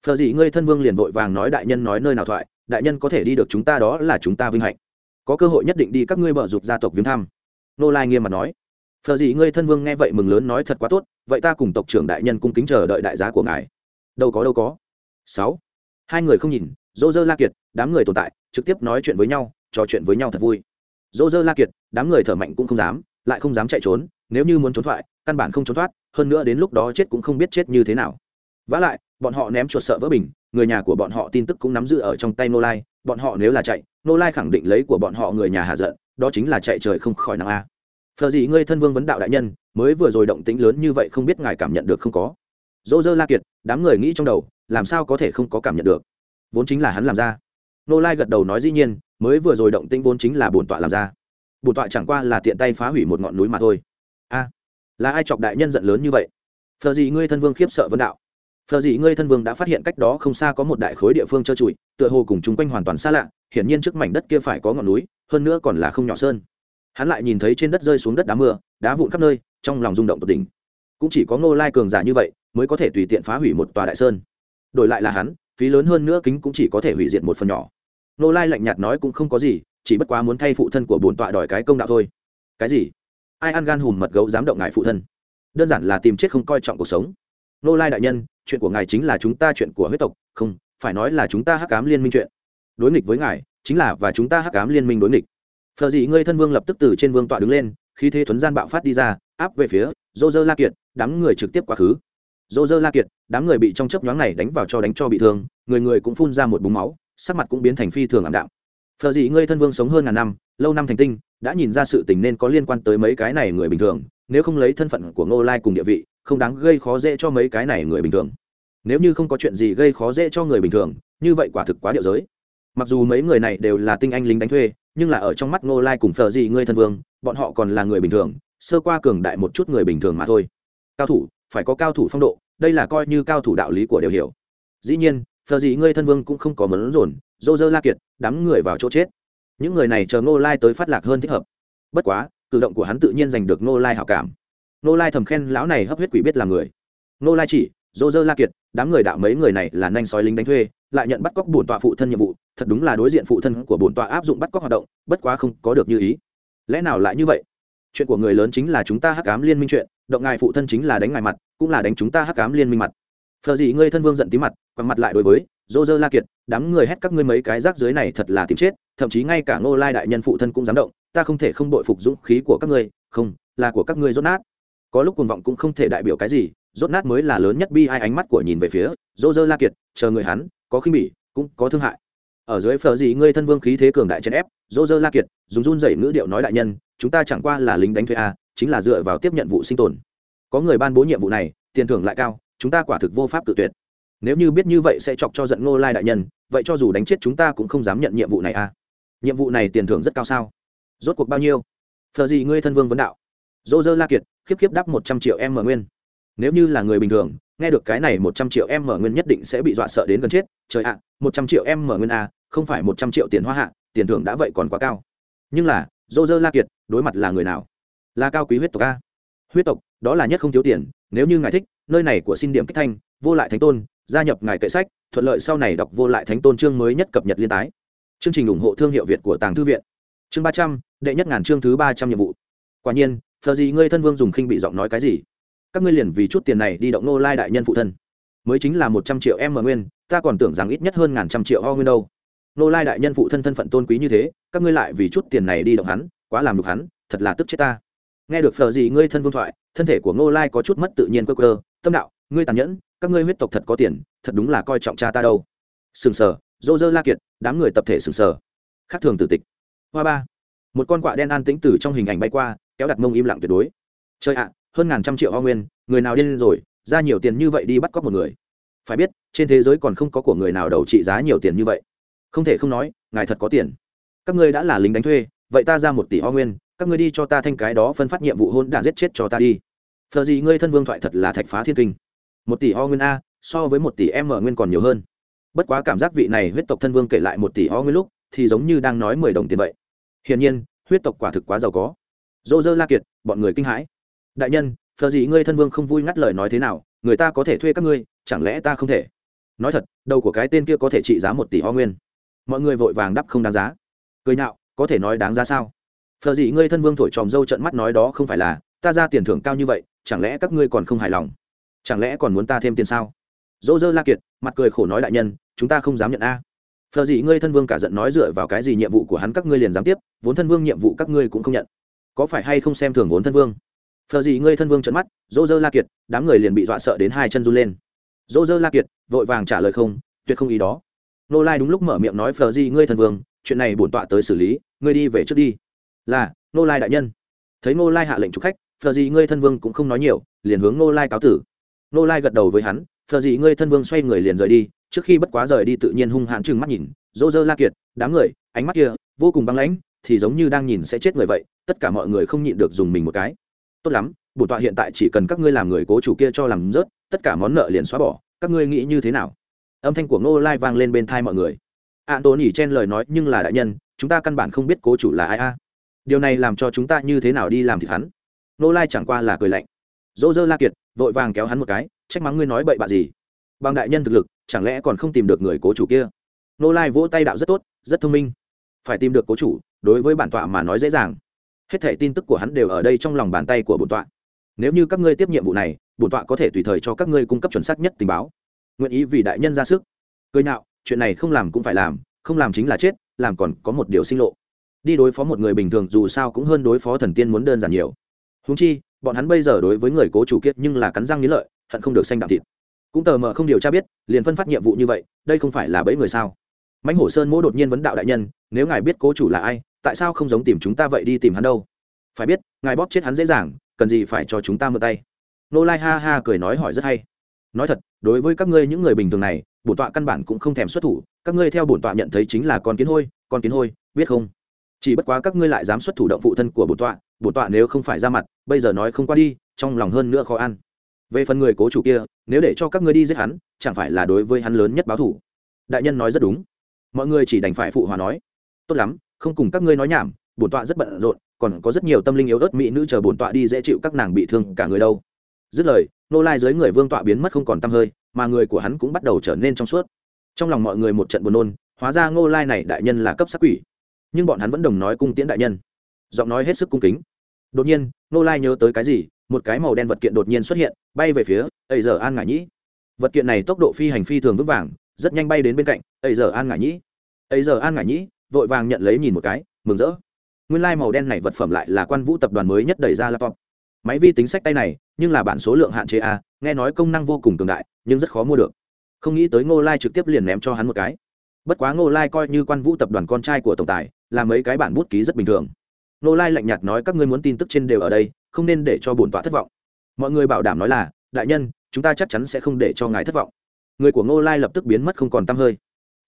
Phờ dị, ngươi thân vương liền vội vàng nói, đại nhân nói nơi nào thoại, đại nhân có thể đi được chúng ta đó là chúng ta vinh hạnh. Có cơ hội nhất định đi các ngươi bờ dục gia tộc viếng thăm. Nô lai nghiêm mặt nói. Phờ gì ngươi thân vương nghe vậy mừng lớn, nói, thật quá tốt vậy ta cùng tộc trưởng đại nhân cung kính chờ đợi đại giá của ngài. Đâu có đâu có. Sáu. Hai người không nhìn dô dơ la kiệt, đám người tồn tại, trực tiếp nói chuyện với nhau, trò chuyện với nhau thật vui. Dô dơ la kiệt, đám người thở mạnh cũng không dám, lại không dám chạy trốn, nếu như muốn trốn thoại, căn bản không trốn thoát, hơn nữa đến lúc đó chết cũng không biết chết như thế nào. Vả lại, bọn họ ném chuột sợ vỡ bình, người nhà của bọn họ tin tức cũng nắm giữ ở trong tay nô lai, bọn họ nếu là chạy, nô lai khẳng định lấy của bọn họ người nhà hạ giận, đó chính là chạy trời không khỏi nắng a. Phờ gì ngươi thân vương vấn đạo đại nhân mới vừa rồi động tĩnh lớn như vậy không biết ngài cảm nhận được không có. Dỗ dơ la kiệt, đám người nghĩ trong đầu, làm sao có thể không có cảm nhận được? Vốn chính là hắn làm ra. Nô lai gật đầu nói dĩ nhiên, mới vừa rồi động tĩnh vốn chính là bổn tọa làm ra. Bổn tọa chẳng qua là tiện tay phá hủy một ngọn núi mà thôi. A, là ai chọc đại nhân giận lớn như vậy? Phờ gì ngươi thân vương khiếp sợ vân đạo? Phờ gì ngươi thân vương đã phát hiện cách đó không xa có một đại khối địa phương trơ trụi, tựa hồ cùng chung quanh hoàn toàn xa lạ, hiển nhiên trước mảnh đất kia phải có ngọn núi, hơn nữa còn là không nhỏ sơn. Hắn lại nhìn thấy trên đất rơi xuống đất đá mưa đá vụn khắp nơi, trong lòng rung động tột đỉnh. Cũng chỉ có ngô lai cường giả như vậy mới có thể tùy tiện phá hủy một tòa đại sơn. Đổi lại là hắn, phí lớn hơn nữa kính cũng chỉ có thể hủy diệt một phần nhỏ. Ngô lai lạnh nhạt nói cũng không có gì, chỉ bất quá muốn thay phụ thân của bổn tọa đòi cái công đạo thôi. Cái gì? Ai ăn gan hùm mật gấu dám động ngại phụ thân? Đơn giản là tìm chết không coi trọng cuộc sống. Nô lai đại nhân, chuyện của ngài chính là chúng ta chuyện của huyết tộc, không, phải nói là chúng ta hắc cám liên minh chuyện. Đối nghịch với ngài, chính là và chúng ta hắc cám liên minh đối nghịch. Phờ dị ngươi thân vương lập tức từ trên vương tọa đứng lên khi thế thuấn gian bạo phát đi ra, áp về phía dô dơ la kiệt đám người trực tiếp quá khứ. Dô dơ la kiệt đám người bị trong chớp nhoáng này đánh vào cho đánh cho bị thương, người người cũng phun ra một búng máu, sắc mặt cũng biến thành phi thường ảm đạm. Phờ dị ngươi thân vương sống hơn ngàn năm, lâu năm thành tinh, đã nhìn ra sự tình nên có liên quan tới mấy cái này người bình thường, nếu không lấy thân phận của ngô lai cùng địa vị, không đáng gây khó dễ cho mấy cái này người bình thường. Nếu như không có chuyện gì gây khó dễ cho người bình thường, như vậy quả thực quá điệu giới mặc dù mấy người này đều là tinh anh lính đánh thuê, nhưng là ở trong mắt ngô lai cùng phờ dị ngươi thân vương, bọn họ còn là người bình thường, sơ qua cường đại một chút người bình thường mà thôi. Cao thủ, phải có cao thủ phong độ, đây là coi như cao thủ đạo lý của đều hiểu. Dĩ nhiên phờ dị ngươi thân vương cũng không có mấn rồn dô dơ la kiệt, đám người vào chỗ chết. Những người này chờ ngô lai tới phát lạc hơn thích hợp. Bất quá, cử động của hắn tự nhiên giành được ngô lai hảo cảm. Ngô lai thầm khen lão này hấp huyết quỷ biết là người. Ngô lai chỉ, dô dơ la kiệt, đám người đạo mấy người này là nanh sói lính đánh thuê lại nhận bắt cóc bổn tọa phụ thân nhiệm vụ, thật đúng là đối diện phụ thân của bổn tọa áp dụng bắt cóc hoạt động, bất quá không có được như ý. Lẽ nào lại như vậy? Chuyện của người lớn chính là chúng ta hắc cám liên minh chuyện, động ngài phụ thân chính là đánh ngài mặt, cũng là đánh chúng ta hắc cám liên minh mặt. Phờ gì ngươi thân vương giận tí mặt, quằn mặt lại đối với dô dơ la kiệt, đám người hét các ngươi mấy cái rác dưới này thật là tìm chết, thậm chí ngay cả ngô lai đại nhân phụ thân cũng dám động, ta không thể không đội phục dũng khí của các ngươi, không, là của các ngươi rốt nát. Có lúc cuồng vọng cũng không thể đại biểu cái gì, rốt nát mới là lớn nhất bi ai ánh mắt của nhìn về phía dô dơ la kiệt, chờ người hắn có khinh bỉ, cũng có thương hại. Ở dưới phở gì ngươi thân vương khí thế cường đại chèn ép, dỗ dơ la kiệt, dùng run dậy ngữ điệu nói đại nhân, chúng ta chẳng qua là lính đánh thuê a, chính là dựa vào tiếp nhận vụ sinh tồn. Có người ban bố nhiệm vụ này, tiền thưởng lại cao, chúng ta quả thực vô pháp tự tuyệt. Nếu như biết như vậy sẽ chọc cho giận ngô lai đại nhân, vậy cho dù đánh chết chúng ta cũng không dám nhận nhiệm vụ này a. Nhiệm vụ này tiền thưởng rất cao sao? Rốt cuộc bao nhiêu? Phờ gì ngươi thân vương vấn đạo. Dô dơ la kiệt, khiếp khiếp đắp một trăm triệu em mở nguyên. Nếu như là người bình thường nghe được cái này một trăm triệu em mở nguyên nhất định sẽ bị dọa sợ đến gần chết. Trời ạ, một trăm triệu em mở nguyên a, không phải một trăm triệu tiền hoa hạ, tiền thưởng đã vậy còn quá cao. Nhưng là dô dơ la kiệt đối mặt là người nào? Là cao quý huyết tộc a. Huyết tộc, đó là nhất không thiếu tiền, nếu như ngài thích, nơi này của xin điểm kích thanh, vô lại thánh tôn, gia nhập ngài kệ sách, thuận lợi sau này đọc vô lại thánh tôn chương mới nhất cập nhật liên tái. Chương trình ủng hộ thương hiệu việt của tàng thư viện. Chương ba trăm, đệ nhất ngàn chương thứ ba trăm nhiệm vụ. Quả nhiên phờ gì ngươi thân vương dùng khinh bị giọng nói cái gì? Các ngươi liền vì chút tiền này đi động nô lai đại nhân phụ thân. Mới chính là một trăm triệu em nguyên, ta còn tưởng rằng ít nhất hơn ngàn trăm triệu ho nguyên đâu. Nô lai đại nhân phụ thân thân phận tôn quý như thế, các ngươi lại vì chút tiền này đi động hắn, quá làm đục hắn, thật là tức chết ta. Nghe được phờ gì ngươi thân vương thoại, thân thể của ngô lai có chút mất tự nhiên cơ cơ tâm đạo, ngươi tàn nhẫn, các ngươi huyết tộc thật có tiền, thật đúng là coi trọng cha ta đâu. Sừng sờ, dô dơ la kiệt, đám người tập thể sừng sờ. Khác thường tử tịch. Hoa ba. Một con quạ đen an tĩnh từ trong hình ảnh bay qua, kéo đặt mông im lặng tuyệt đối. Chơi ạ hơn ngàn trăm triệu hoa nguyên, người nào điên rồi, ra nhiều tiền như vậy đi bắt cóc một người. Phải biết, trên thế giới còn không có của người nào đầu trị giá nhiều tiền như vậy. Không thể không nói, ngài thật có tiền. Các ngươi đã là lính đánh thuê, vậy ta ra một tỷ hoa nguyên, các ngươi đi cho ta thanh cái đó phân phát nhiệm vụ hôn đản giết chết cho ta đi. Phờ gì ngươi thân vương thoại thật là thạch phá thiên kinh. Một tỷ o nguyên a, so với một tỷ m nguyên còn nhiều hơn. Bất quá cảm giác vị này huyết tộc thân vương kể lại một tỷ o nguyên lúc, thì giống như đang nói mười đồng tiền vậy. Hiển nhiên, huyết tộc quả thực quá giàu có. Dô dơ la kiệt, bọn người kinh hãi đại nhân, phờ gì ngươi thân vương không vui ngắt lời nói thế nào, người ta có thể thuê các ngươi, chẳng lẽ ta không thể? Nói thật, đầu của cái tên kia có thể trị giá một tỷ ho nguyên. Mọi người vội vàng đắp không đáng giá. Cười nhạo, có thể nói đáng giá sao? Phờ gì ngươi thân vương thổi tròm dâu trận mắt nói đó không phải là, ta ra tiền thưởng cao như vậy, chẳng lẽ các ngươi còn không hài lòng? Chẳng lẽ còn muốn ta thêm tiền sao? Dỗ dơ la kiệt, mặt cười khổ nói đại nhân, chúng ta không dám nhận a. Phờ gì ngươi thân vương cả giận nói dựa vào cái gì nhiệm vụ của hắn các ngươi liền dám tiếp, vốn thân vương nhiệm vụ các ngươi cũng không nhận. Có phải hay không xem thường vốn thân vương? Phờ gì ngươi thân vương trợn mắt dỗ dơ la kiệt, đám người liền bị dọa sợ đến hai chân run lên. Dỗ dơ la kiệt, vội vàng trả lời không, tuyệt không ý đó. Nô lai đúng lúc mở miệng nói phờ gì ngươi thân vương, chuyện này bổn tọa tới xử lý, ngươi đi về trước đi. Là, nô lai đại nhân. Thấy nô lai hạ lệnh chủ khách phờ gì ngươi thân vương cũng không nói nhiều, liền hướng nô lai cáo tử. Nô lai gật đầu với hắn phờ gì ngươi thân vương xoay người liền rời đi, trước khi bất quá rời đi tự nhiên hung hãn chừng mắt nhìn dỗ dơ la kiệt, đám người, ánh mắt kia, vô cùng băng lãnh, thì giống như đang nhìn sẽ chết người vậy, tất cả mọi người không nhịn được dùng mình một cái tốt lắm bổn tọa hiện tại chỉ cần các ngươi làm người cố chủ kia cho làm rớt, tất cả món nợ liền xóa bỏ, các ngươi nghĩ như thế nào? Âm thanh của ngô lai vang lên bên thai mọi người. A tôn ỉ chen lời nói nhưng là đại nhân, chúng ta căn bản không biết cố chủ là ai a. Điều này làm cho chúng ta như thế nào đi làm thì hắn? Ngô lai chẳng qua là cười lạnh. Dỗ dơ la kiệt, vội vàng kéo hắn một cái, trách mắng ngươi nói bậy bạ gì? Bằng đại nhân thực lực, chẳng lẽ còn không tìm được người cố chủ kia? Ngô lai vỗ tay đạo rất tốt, rất thông minh. Phải tìm được cố chủ, đối với bản tọa mà nói dễ dàng hết thảy tin tức của hắn đều ở đây trong lòng bàn tay của bổn tọa. Nếu như các ngươi tiếp nhiệm vụ này, bổn tọa có thể tùy thời cho các ngươi cung cấp chuẩn xác nhất tình báo. Nguyện ý vì đại nhân ra sức. Cười nhạo, chuyện này không làm cũng phải làm, không làm chính là chết, làm còn có một điều sinh lộ. Đi đối phó một người bình thường dù sao cũng hơn đối phó thần tiên muốn đơn giản nhiều. Húng chi, bọn hắn bây giờ đối với người cố chủ kiệt nhưng là cắn răng nghĩ lợi, hận không được xanh đạm thịt. Cũng tờ mờ không điều tra biết, liền phân phát nhiệm vụ như vậy, đây không phải là bẫy người sao? Mãnh hổ sơn mỗ đột nhiên vấn đạo đại nhân, nếu ngài biết cố chủ là ai tại sao không giống tìm chúng ta vậy đi tìm hắn đâu? Phải biết, ngài bóp chết hắn dễ dàng, cần gì phải cho chúng ta mượn tay? Nô lai ha ha cười nói hỏi rất hay. Nói thật, đối với các ngươi những người bình thường này, bổn tọa căn bản cũng không thèm xuất thủ, các ngươi theo bổn tọa nhận thấy chính là con kiến hôi, con kiến hôi, biết không? Chỉ bất quá các ngươi lại dám xuất thủ động phụ thân của bổn tọa bổn tọa nếu không phải ra mặt, bây giờ nói không qua đi, trong lòng hơn nữa khó ăn. Về phần người cố chủ kia, nếu để cho các ngươi đi giết hắn, chẳng phải là đối với hắn lớn nhất báo thủ? Đại nhân nói rất đúng. Mọi người chỉ đành phải phụ hòa nói. Tốt lắm không cùng các ngươi nói nhảm, bổn tọa rất bận rộn, còn có rất nhiều tâm linh yếu ớt mỹ nữ chờ bổn tọa đi dễ chịu các nàng bị thương cả người đâu. Dứt lời, nô lai dưới người vương tọa biến mất không còn t hơi, mà người của hắn cũng bắt đầu trở nên trong suốt. Trong lòng mọi người một trận buồn nôn, hóa ra ngô lai này đại nhân là cấp sắc quỷ. Nhưng bọn hắn vẫn đồng nói cung tiễn đại nhân. Giọng nói hết sức cung kính. Đột nhiên nô lai nhớ tới cái gì, một cái màu đen vật kiện đột nhiên xuất hiện, bay về phía ây giờ an ngải nhĩ. Vật kiện này tốc độ phi hành phi thường vững vàng, rất nhanh bay đến bên cạnh ây giờ an ngải nhĩ. Ây giờ an ngải nhĩ vội vàng nhận lấy nhìn một cái, mừng rỡ. Nguyên lai màu đen này vật phẩm lại là quan vũ tập đoàn mới nhất đẩy ra laptop. Máy vi tính sách tay này, nhưng là bản số lượng hạn chế a nghe nói công năng vô cùng cường đại, nhưng rất khó mua được. Không nghĩ tới ngô lai trực tiếp liền ném cho hắn một cái. Bất quá ngô lai coi như quan vũ tập đoàn con trai của tổng tài, là mấy cái bản bút ký rất bình thường. Ngô lai lạnh nhạt nói các ngươi muốn tin tức trên đều ở đây, không nên để cho bổn tọa thất vọng. Mọi người bảo đảm nói là, đại nhân, chúng ta chắc chắn sẽ không để cho ngài thất vọng. Người của ngô lai lập tức biến mất không còn t hơi.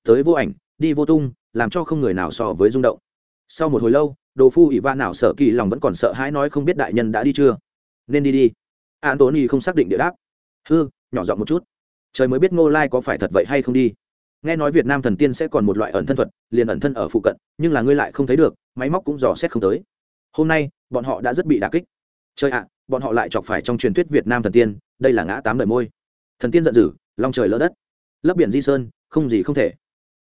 Tới vô ảnh, đi vô tung làm cho không người nào so với rung động. Sau một hồi lâu, đồ phu ỷ va nào sợ kỳ lòng vẫn còn sợ hãi nói không biết đại nhân đã đi chưa? Nên đi đi. Antony không xác định địa đáp. Hư, nhỏ giọng một chút. Trời mới biết ngô lai có phải thật vậy hay không đi. Nghe nói việt nam thần tiên sẽ còn một loại ẩn thân thuật, liền ẩn thân ở phụ cận, nhưng là ngươi lại không thấy được, máy móc cũng dò xét không tới. Hôm nay, bọn họ đã rất bị đà kích. Trời ạ, bọn họ lại chọc phải trong truyền thuyết việt nam thần tiên, đây là ngã tám đời môi. Thần tiên giận dữ, long trời lỡ đất. Lấp biển di sơn, không gì không thể.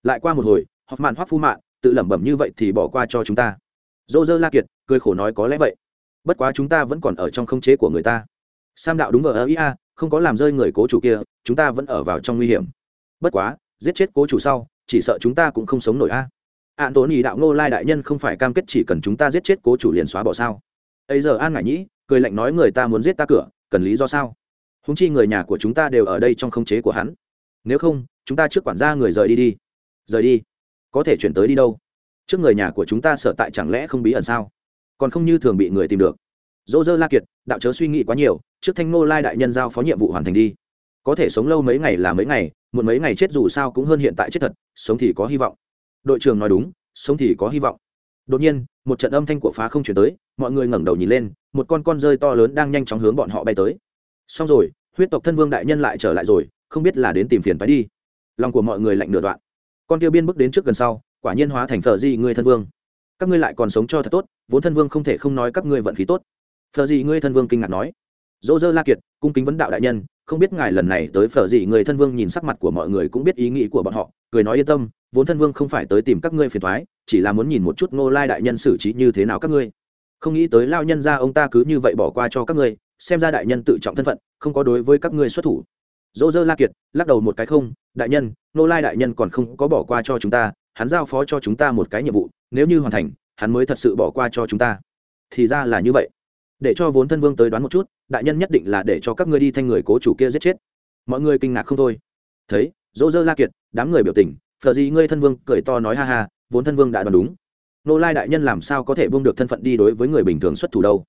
Lại qua một hồi họp mạn hoắc phu mạn tự lẩm bẩm như vậy thì bỏ qua cho chúng ta. Dô dơ la kiệt, cười khổ nói có lẽ vậy. Bất quá chúng ta vẫn còn ở trong không chế của người ta. Sam đạo đúng vờ ơ ý a, không có làm rơi người cố chủ kia, chúng ta vẫn ở vào trong nguy hiểm. Bất quá, giết chết cố chủ sau, chỉ sợ chúng ta cũng không sống nổi a. À. ạn tổn ý đạo ngô lai đại nhân không phải cam kết chỉ cần chúng ta giết chết cố chủ liền xóa bỏ sao? Ấy giờ an ngại nhĩ, cười lạnh nói người ta muốn giết ta cửa, cần lý do sao? Húng chi người nhà của chúng ta đều ở đây trong không chế của hắn. Nếu không, chúng ta trước quản gia người rời đi đi. Rời đi có thể chuyển tới đi đâu? Trước người nhà của chúng ta sở tại chẳng lẽ không bí ẩn sao? Còn không như thường bị người tìm được. Dỗ dơ la kiệt, đạo chớ suy nghĩ quá nhiều, trước thanh Ngô lai đại nhân giao phó nhiệm vụ hoàn thành đi. Có thể sống lâu mấy ngày là mấy ngày một mấy ngày chết dù sao cũng hơn hiện tại chết thật, sống thì có hy vọng. Đội trưởng nói đúng, sống thì có hy vọng. Đột nhiên, một trận âm thanh của phá không chuyển tới, mọi người ngẩng đầu nhìn lên, một con con rơi to lớn đang nhanh chóng hướng bọn họ bay tới. Xong rồi, huyết tộc thân vương đại nhân lại trở lại rồi, không biết là đến tìm phiền phải đi. Lòng của mọi người lạnh nửa đoạn con tiêu biên bước đến trước gần sau, quả nhiên hóa thành phở di người thân vương. Các ngươi lại còn sống cho thật tốt, vốn thân vương không thể không nói các ngươi vận khí tốt. Phở di ngươi thân vương kinh ngạc nói. Dỗ dơ la kiệt, cung kính vấn đạo đại nhân, không biết ngài lần này tới phở gì người thân vương nhìn sắc mặt của mọi người cũng biết ý nghĩ của bọn họ, cười nói yên tâm, vốn thân vương không phải tới tìm các ngươi phiền thoái chỉ là muốn nhìn một chút ngô lai đại nhân xử trí như thế nào các ngươi. Không nghĩ tới lao nhân ra ông ta cứ như vậy bỏ qua cho các ngươi, xem ra đại nhân tự trọng thân phận, không có đối với các ngươi xuất thủ dỗ dơ la kiệt, lắc đầu một cái không, đại nhân, Nô lai đại nhân còn không có bỏ qua cho chúng ta, hắn giao phó cho chúng ta một cái nhiệm vụ, nếu như hoàn thành, hắn mới thật sự bỏ qua cho chúng ta. Thì ra là như vậy. Để cho vốn thân vương tới đoán một chút, đại nhân nhất định là để cho các ngươi đi thanh người cố chủ kia giết chết. Mọi người kinh ngạc không thôi. Thấy, dỗ dơ la kiệt, đám người biểu tình phờ gì ngươi thân vương cười to nói ha ha, vốn thân vương đã đoán đúng. Nô lai đại nhân làm sao có thể buông được thân phận đi đối với người bình thường xuất thủ đâu?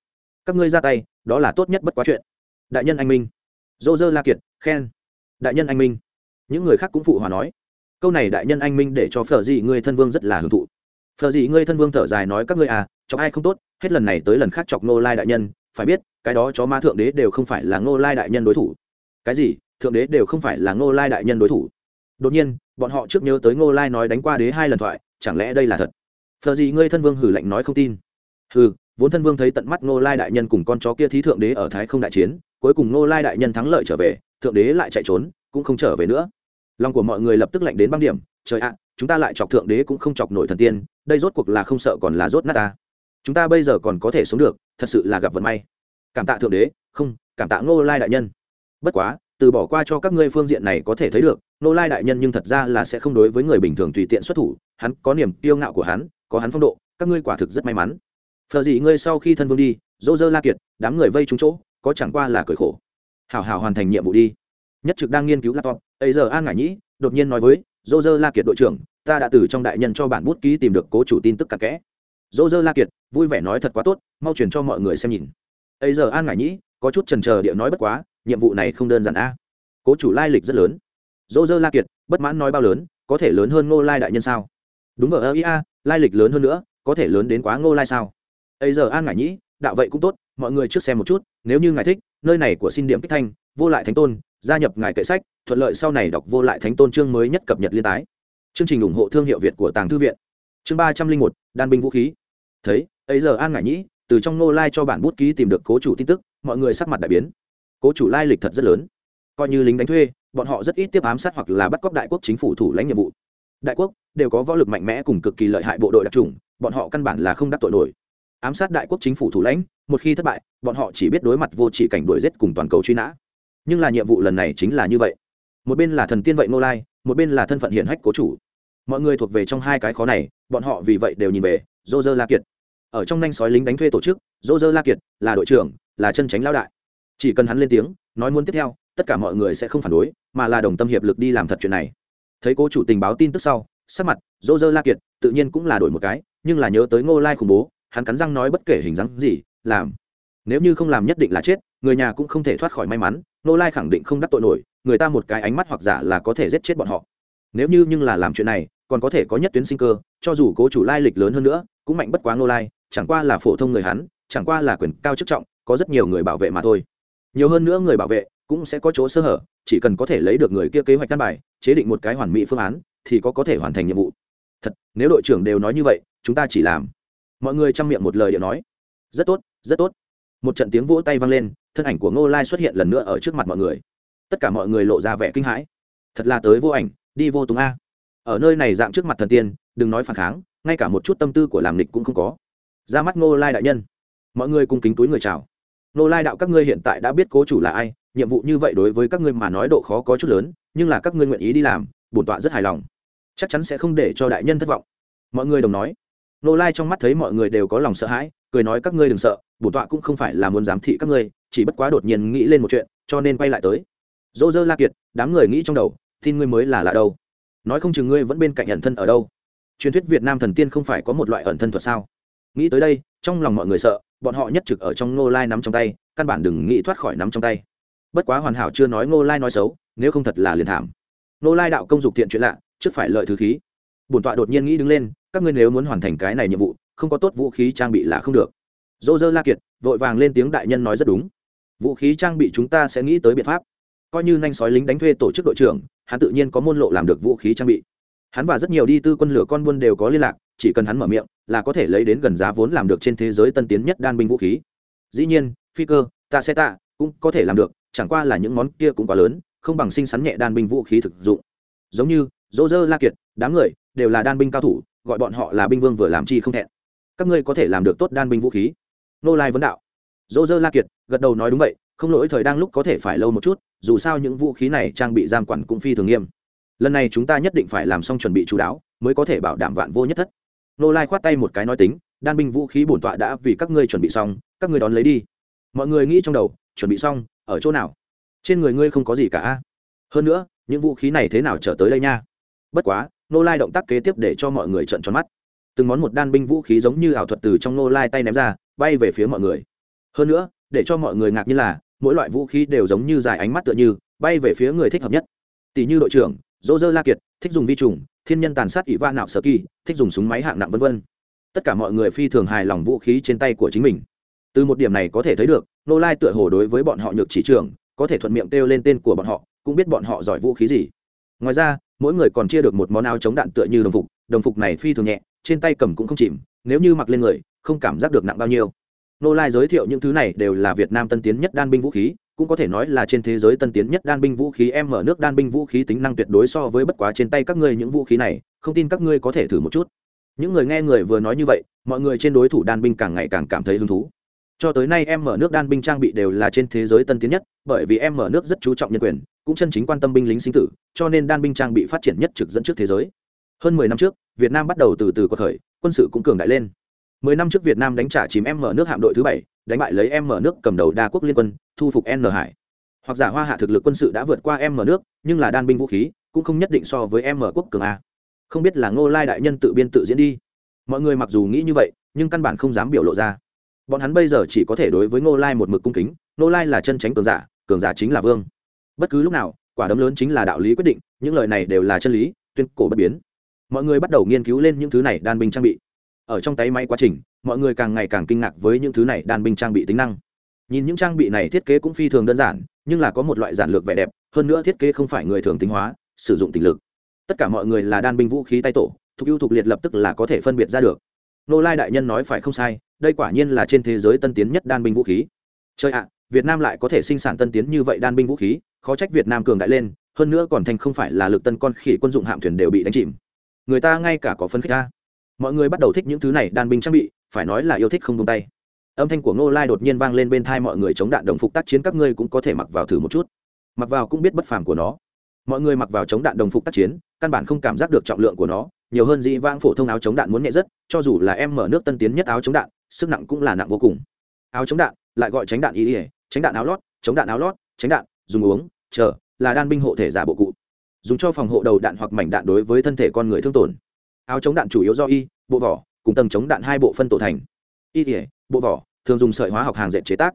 Các ngươi ra tay, đó là tốt nhất bất quá chuyện. Đại nhân anh minh. Dỗ dơ la kiệt khen. Đại nhân anh minh. Những người khác cũng phụ hòa nói. Câu này đại nhân anh minh để cho phở dị ngươi thân vương rất là hưởng thụ. Phở dị ngươi thân vương thở dài nói, các ngươi à chọc ai không tốt, hết lần này tới lần khác chọc nô lai đại nhân, phải biết, cái đó chó ma thượng đế đều không phải là ngô lai đại nhân đối thủ. Cái gì? Thượng đế đều không phải là ngô lai đại nhân đối thủ? Đột nhiên, bọn họ trước nhớ tới ngô lai nói đánh qua đế hai lần thoại, chẳng lẽ đây là thật? Phở gì ngươi thân vương hử lạnh nói, không tin. Hừ, vốn thân vương thấy tận mắt ngô lai đại nhân cùng con chó kia thí thượng đế ở thái không đại chiến, cuối cùng ngô lai đại nhân thắng lợi trở về thượng đế lại chạy trốn, cũng không trở về nữa. Lòng của mọi người lập tức lạnh đến băng điểm, trời ạ, chúng ta lại chọc thượng đế cũng không chọc nổi thần tiên, đây rốt cuộc là không sợ còn là rốt nát ta. Chúng ta bây giờ còn có thể sống được, thật sự là gặp vận may. Cảm tạ thượng đế, không, cảm tạ ngô lai đại nhân. Bất quá, từ bỏ qua cho các ngươi phương diện này có thể thấy được, ngô lai đại nhân nhưng thật ra là sẽ không đối với người bình thường tùy tiện xuất thủ, hắn có niềm kiêu ngạo của hắn, có hắn phong độ, các ngươi quả thực rất may mắn. Phờ gì ngươi sau khi thân vương đi dô dơ la kiệt, đám người vây trúng chỗ, có chẳng qua là cởi khổ hảo hảo hoàn thành nhiệm vụ đi. Nhất trực đang nghiên cứu laptop, ấy giờ an ngải nhĩ, đột nhiên nói với dô dơ la kiệt đội trưởng, ta đã từ trong đại nhân cho bản bút ký tìm được cố chủ tin tức cặn kẽ. Dô dơ la kiệt, vui vẻ nói thật quá tốt, mau truyền cho mọi người xem nhìn. Ấy giờ an ngải nhĩ, có chút trần trờ địa nói bất quá, nhiệm vụ này không đơn giản a. Cố chủ lai lịch rất lớn. Dô dơ la kiệt, bất mãn nói bao lớn, có thể lớn hơn ngô lai đại nhân sao? Đúng vợ ơ ia lai lịch lớn hơn nữa, có thể lớn đến quá ngô lai sao? Ấy giờ an ngải nhĩ, đạo vậy cũng tốt, mọi người trước xem một chút, nếu như ngài thích nơi này của xin điểm kích thanh, vô lại thánh tôn, gia nhập ngài kệ sách, thuận lợi sau này đọc vô lại thánh tôn chương mới nhất cập nhật liên tái. Chương trình ủng hộ thương hiệu việt của tàng thư viện. Chương ba trăm linh một, đan binh vũ khí. Thấy, ấy giờ an ngại nhĩ, từ trong nô lai cho bản bút ký tìm được cố chủ tin tức, mọi người sắc mặt đại biến. Cố chủ lai lịch thật rất lớn. Coi như lính đánh thuê, bọn họ rất ít tiếp ám sát hoặc là bắt cóc đại quốc chính phủ thủ lãnh nhiệm vụ. Đại quốc đều có võ lực mạnh mẽ cùng cực kỳ lợi hại bộ đội đặc trùng bọn họ căn bản là không đắc tội nổi ám sát đại quốc chính phủ thủ lãnh, một khi thất bại, bọn họ chỉ biết đối mặt vô chỉ cảnh đuổi giết cùng toàn cầu truy nã. Nhưng là nhiệm vụ lần này chính là như vậy. Một bên là thần tiên vậy nô lai, một bên là thân phận hiển hách cố chủ. Mọi người thuộc về trong hai cái khó này, bọn họ vì vậy đều nhìn về dô dơ la kiệt. Ở trong nanh sói lính đánh thuê tổ chức dô dơ la kiệt là đội trưởng, là chân tránh lao đại. Chỉ cần hắn lên tiếng, nói muốn tiếp theo, tất cả mọi người sẽ không phản đối, mà là đồng tâm hiệp lực đi làm thật chuyện này. Thấy cố chủ tình báo tin tức sau, sắc mặt dô dơ la kiệt tự nhiên cũng là đổi một cái, nhưng là nhớ tới ngô lai khủng bố hắn cắn răng nói bất kể hình dáng gì, làm. Nếu như không làm nhất định là chết, người nhà cũng không thể thoát khỏi may mắn, nô lai khẳng định không đắc tội nổi, người ta một cái ánh mắt hoặc giả là có thể giết chết bọn họ. Nếu như nhưng là làm chuyện này, còn có thể có nhất tuyến sinh cơ, cho dù cố chủ lai lịch lớn hơn nữa, cũng mạnh bất quá nô lai, chẳng qua là phổ thông người hắn, chẳng qua là quyền cao chức trọng, có rất nhiều người bảo vệ mà thôi. Nhiều hơn nữa người bảo vệ cũng sẽ có chỗ sơ hở, chỉ cần có thể lấy được người kia kế hoạch căn bài, chế định một cái hoàn mỹ phương án, thì có có thể hoàn thành nhiệm vụ. Thật, nếu đội trưởng đều nói như vậy, chúng ta chỉ làm mọi người chăm miệng một lời điệu nói. Rất tốt rất tốt. Một trận tiếng vỗ tay vang lên, thân ảnh của ngô lai xuất hiện lần nữa ở trước mặt mọi người. Tất cả mọi người lộ ra vẻ kinh hãi. Thật là tới vô ảnh, đi vô tùng a. Ở nơi này dạng trước mặt thần tiên, đừng nói phản kháng, ngay cả một chút tâm tư của làm địch cũng không có. Ra mắt ngô lai đại nhân. Mọi người cùng kính túi người chào. Ngô lai đạo, các ngươi hiện tại đã biết cố chủ là ai, nhiệm vụ như vậy đối với các ngươi mà nói độ khó có chút lớn, nhưng là các ngươi nguyện ý đi làm, bổn tọa rất hài lòng. Chắc chắn sẽ không để cho đại nhân thất vọng. Mọi người đồng nói nô lai trong mắt thấy mọi người đều có lòng sợ hãi, cười nói, các ngươi đừng sợ, bổn tọa cũng không phải là muốn giám thị các ngươi, chỉ bất quá đột nhiên nghĩ lên một chuyện, cho nên quay lại tới. Dỗ dơ la kiệt, đám người nghĩ trong đầu, tin ngươi mới là lạ đâu. Nói không chừng ngươi vẫn bên cạnh ẩn thân ở đâu. Truyền thuyết việt nam thần tiên không phải có một loại ẩn thân thuật sao? Nghĩ tới đây, trong lòng mọi người sợ, bọn họ nhất trực ở trong ngô lai nắm trong tay, căn bản đừng nghĩ thoát khỏi nắm trong tay. Bất quá hoàn hảo chưa nói ngô lai nói xấu, nếu không thật là liền thảm. Ngô lai đạo công dục thiện chuyện lạ, trước phải lợi thứ khí. Bổn tọa đột nhiên nghĩ đứng lên các ngươi nếu muốn hoàn thành cái này nhiệm vụ, không có tốt vũ khí trang bị là không được. Dô dơ la kiệt, vội vàng lên tiếng đại nhân nói rất đúng. Vũ khí trang bị chúng ta sẽ nghĩ tới biện pháp. Coi như nhanh sói lính đánh thuê tổ chức đội trưởng, hắn tự nhiên có môn lộ làm được vũ khí trang bị. Hắn và rất nhiều đi tư quân lửa con buôn đều có liên lạc, chỉ cần hắn mở miệng, là có thể lấy đến gần giá vốn làm được trên thế giới tân tiến nhất đan binh vũ khí. Dĩ nhiên, phi cơ, ta xe tạ, cũng có thể làm được, chẳng qua là những món kia cũng quá lớn, không bằng sinh sắn nhẹ đan binh vũ khí thực dụng. Giống như dỗ dơ la kiệt, đám người, đều là đan binh cao thủ gọi bọn họ là binh vương vừa làm chi không thẹn. Các ngươi có thể làm được tốt đan binh vũ khí. Nô lai vấn đạo. Dỗ dơ la kiệt, gật đầu nói đúng vậy, không lỗi thời đang lúc có thể phải lâu một chút, dù sao những vũ khí này trang bị giam quản cũng phi thường nghiêm. Lần này chúng ta nhất định phải làm xong chuẩn bị chú đáo, mới có thể bảo đảm vạn vô nhất thất. Nô lai khoát tay một cái nói tính, đan binh vũ khí bổn tọa đã vì các ngươi chuẩn bị xong, các ngươi đón lấy đi. Mọi người nghĩ trong đầu, chuẩn bị xong, ở chỗ nào? Trên người ngươi không có gì cả hơn nữa, những vũ khí này thế nào trở tới đây nha? Bất quá nô lai động tác kế tiếp để cho mọi người trợn tròn mắt. Từng món một đan binh vũ khí giống như ảo thuật từ trong nô lai tay ném ra, bay về phía mọi người. Hơn nữa, để cho mọi người ngạc như là, mỗi loại vũ khí đều giống như dài ánh mắt tựa như, bay về phía người thích hợp nhất. Tỷ như đội trưởng dô dơ la kiệt thích dùng vi trùng, thiên nhân tàn sát ỷ va nạo sở kỳ, thích dùng súng máy hạng nặng v v tất cả mọi người phi thường hài lòng vũ khí trên tay của chính mình. Từ một điểm này có thể thấy được, nô lai tựa hồ đối với bọn họ nhược chỉ trưởng có thể thuận miệng kêu lên tên của bọn họ, cũng biết bọn họ giỏi vũ khí gì. Ngoài ra mỗi người còn chia được một món áo chống đạn tựa như đồng phục đồng phục này phi thường nhẹ, trên tay cầm cũng không chìm, nếu như mặc lên người, không cảm giác được nặng bao nhiêu. Nô lai giới thiệu những thứ này đều là việt nam tân tiến nhất đan binh vũ khí, cũng có thể nói là trên thế giới tân tiến nhất đan binh vũ khí em mở nước đan binh vũ khí tính năng tuyệt đối so với bất quá trên tay các ngươi những vũ khí này, không tin các ngươi có thể thử một chút. Những người nghe người vừa nói như vậy, mọi người trên đối thủ đan binh càng ngày càng cảm thấy hứng thú cho tới nay em mở nước đan binh trang bị đều là trên thế giới tân tiến nhất, bởi vì em mở nước rất chú trọng nhân quyền, cũng chân chính quan tâm binh lính sinh tử, cho nên đan binh trang bị phát triển nhất trực dẫn trước thế giới. Hơn mười năm trước, việt nam bắt đầu từ từ có khởi, quân sự cũng cường đại lên. Mười năm trước việt nam đánh trả chìm em mở nước hạm đội thứ bảy, đánh bại lấy em mở nước cầm đầu đa quốc liên quân, thu phục n hải. Hoặc giả hoa hạ thực lực quân sự đã vượt qua em mở nước, nhưng là đan binh vũ khí, cũng không nhất định so với em mở quốc cường a. Không biết là ngô lai đại nhân tự biên tự diễn đi. Mọi người mặc dù nghĩ như vậy, nhưng căn bản không dám biểu lộ ra bọn hắn bây giờ chỉ có thể đối với ngô lai một mực cung kính, ngô lai là chân tránh cường giả cường giả chính là vương. Bất cứ lúc nào, quả đấm lớn chính là đạo lý quyết định, những lời này đều là chân lý, tuyên cổ bất biến. Mọi người bắt đầu nghiên cứu lên những thứ này đan binh trang bị. Ở trong tay máy quá trình, mọi người càng ngày càng kinh ngạc với những thứ này đan binh trang bị tính năng. Nhìn những trang bị này thiết kế cũng phi thường đơn giản, nhưng là có một loại giản lược vẻ đẹp, hơn nữa thiết kế không phải người thường tính hóa, sử dụng tình lực. Tất cả mọi người là đan binh vũ khí tay tổ, thuộc ưu thuộc liệt lập tức là có thể phân biệt ra được nô lai đại nhân nói phải không sai, đây quả nhiên là trên thế giới tân tiến nhất đan binh vũ khí. Chơi ạ, việt nam lại có thể sinh sản tân tiến như vậy đan binh vũ khí, khó trách việt nam cường đại lên, hơn nữa còn thành không phải là lực tân con khỉ quân dụng hạm thuyền đều bị đánh chìm. Người ta ngay cả có phân khích ta. Mọi người bắt đầu thích những thứ này, đan binh trang bị, phải nói là yêu thích không tung tay. Âm thanh của ngô lai đột nhiên vang lên bên thai mọi người chống đạn đồng phục tác chiến, các ngươi cũng có thể mặc vào thử một chút. Mặc vào cũng biết bất phàm của nó. Mọi người mặc vào chống đạn đồng phục tác chiến, căn bản không cảm giác được trọng lượng của nó nhiều hơn dĩ vãng phổ thông áo chống đạn muốn nhẹ rất, cho dù là em mở nước tân tiến nhất áo chống đạn, sức nặng cũng là nặng vô cùng. Áo chống đạn, lại gọi tránh đạn y ỉa tránh đạn áo lót, chống đạn áo lót, tránh đạn, dùng uống, chờ, là đan binh hộ thể giả bộ cụ. Dùng cho phòng hộ đầu đạn hoặc mảnh đạn đối với thân thể con người thương tổn. Áo chống đạn chủ yếu do y, bộ vỏ, cùng tầng chống đạn hai bộ phân tổ thành. Y ỉa bộ vỏ, thường dùng sợi hóa học hàng dệt chế tác.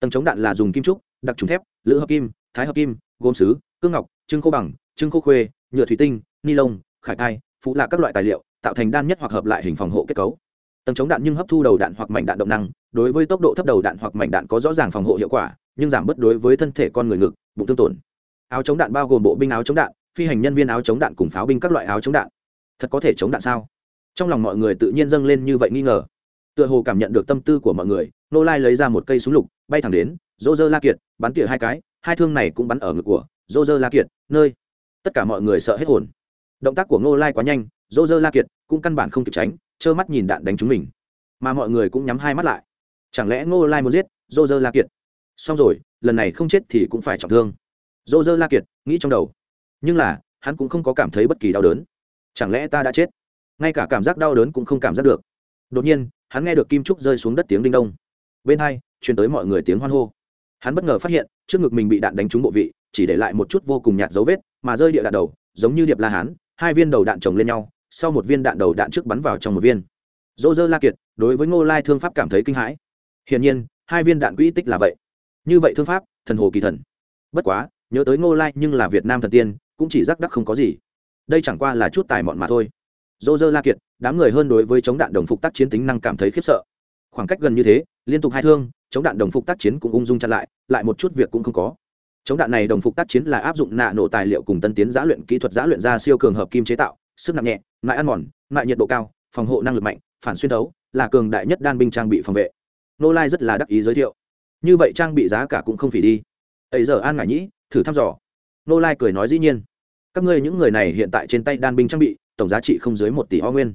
Tầng chống đạn là dùng kim trúc, đặc trùng thép, lữ hợp kim, thái hợp kim, gốm sứ, cương ngọc, trưng khô bằng, trưng khô khuê, nhựa thủy tinh, ni lông, khải thai phụ là các loại tài liệu, tạo thành đan nhất hoặc hợp lại hình phòng hộ kết cấu. Tầng chống đạn nhưng hấp thu đầu đạn hoặc mảnh đạn động năng, đối với tốc độ thấp đầu đạn hoặc mảnh đạn có rõ ràng phòng hộ hiệu quả, nhưng giảm bớt đối với thân thể con người ngực, bụng tương tổn. Áo chống đạn bao gồm bộ binh áo chống đạn, phi hành nhân viên áo chống đạn cùng pháo binh các loại áo chống đạn. Thật có thể chống đạn sao? Trong lòng mọi người tự nhiên dâng lên như vậy nghi ngờ. Tựa hồ cảm nhận được tâm tư của mọi người, nô lai lấy ra một cây súng lục, bay thẳng đến dô dơ la kiệt, bắn tỉa hai cái, hai thương này cũng bắn ở ngực của dô dơ la kiệt, nơi. Tất cả mọi người sợ hết hồn động tác của ngô lai quá nhanh dô dơ la kiệt cũng căn bản không kịp tránh, trơ mắt nhìn đạn đánh chúng mình. Mà mọi người cũng nhắm hai mắt lại. Chẳng lẽ ngô lai muốn giết dô dơ la kiệt? Xong rồi, lần này không chết thì cũng phải trọng thương. Dô dơ la kiệt nghĩ trong đầu. Nhưng là, hắn cũng không có cảm thấy bất kỳ đau đớn. Chẳng lẽ ta đã chết? Ngay cả cảm giác đau đớn cũng không cảm giác được. Đột nhiên, hắn nghe được kim trúc rơi xuống đất tiếng đinh đông. Bên hai, truyền tới mọi người tiếng hoan hô. Hắn bất ngờ phát hiện, trước ngực mình bị đạn đánh trúng bộ vị, chỉ để lại một chút vô cùng nhạt dấu vết, mà rơi địa đạn đầu, giống như điệp la hán hai viên đầu đạn chồng lên nhau, sau một viên đạn đầu đạn trước bắn vào trong một viên. Dỗ dơ la kiệt đối với ngô lai thương pháp cảm thấy kinh hãi. Hiển nhiên, hai viên đạn quỹ tích là vậy. Như vậy thương pháp, thần hồ kỳ thần. Bất quá, nhớ tới ngô lai nhưng là việt nam thần tiên, cũng chỉ rắc đắc không có gì. Đây chẳng qua là chút tài mọn mà thôi. Dỗ dơ la kiệt đám người hơn đối với chống đạn đồng phục tác chiến tính năng cảm thấy khiếp sợ. Khoảng cách gần như thế, liên tục hai thương, chống đạn đồng phục tác chiến cũng ung dung chặn lại lại một chút việc cũng không có chống đạn này đồng phục tác chiến là áp dụng nạ nổ tài liệu cùng tân tiến giã luyện kỹ thuật giã luyện ra siêu cường hợp kim chế tạo, sức nặng nhẹ mại ăn mòn mại nhiệt độ cao, phòng hộ năng lực mạnh, phản xuyên thấu, là cường đại nhất đan binh trang bị phòng vệ. Nô lai rất là đắc ý giới thiệu. Như vậy trang bị giá cả cũng không phỉ đi. Ấy giờ an ngại nhĩ, thử thăm dò. Nô lai cười nói dĩ nhiên. Các ngươi những người này hiện tại trên tay đan binh trang bị, tổng giá trị không dưới một tỷ ho nguyên.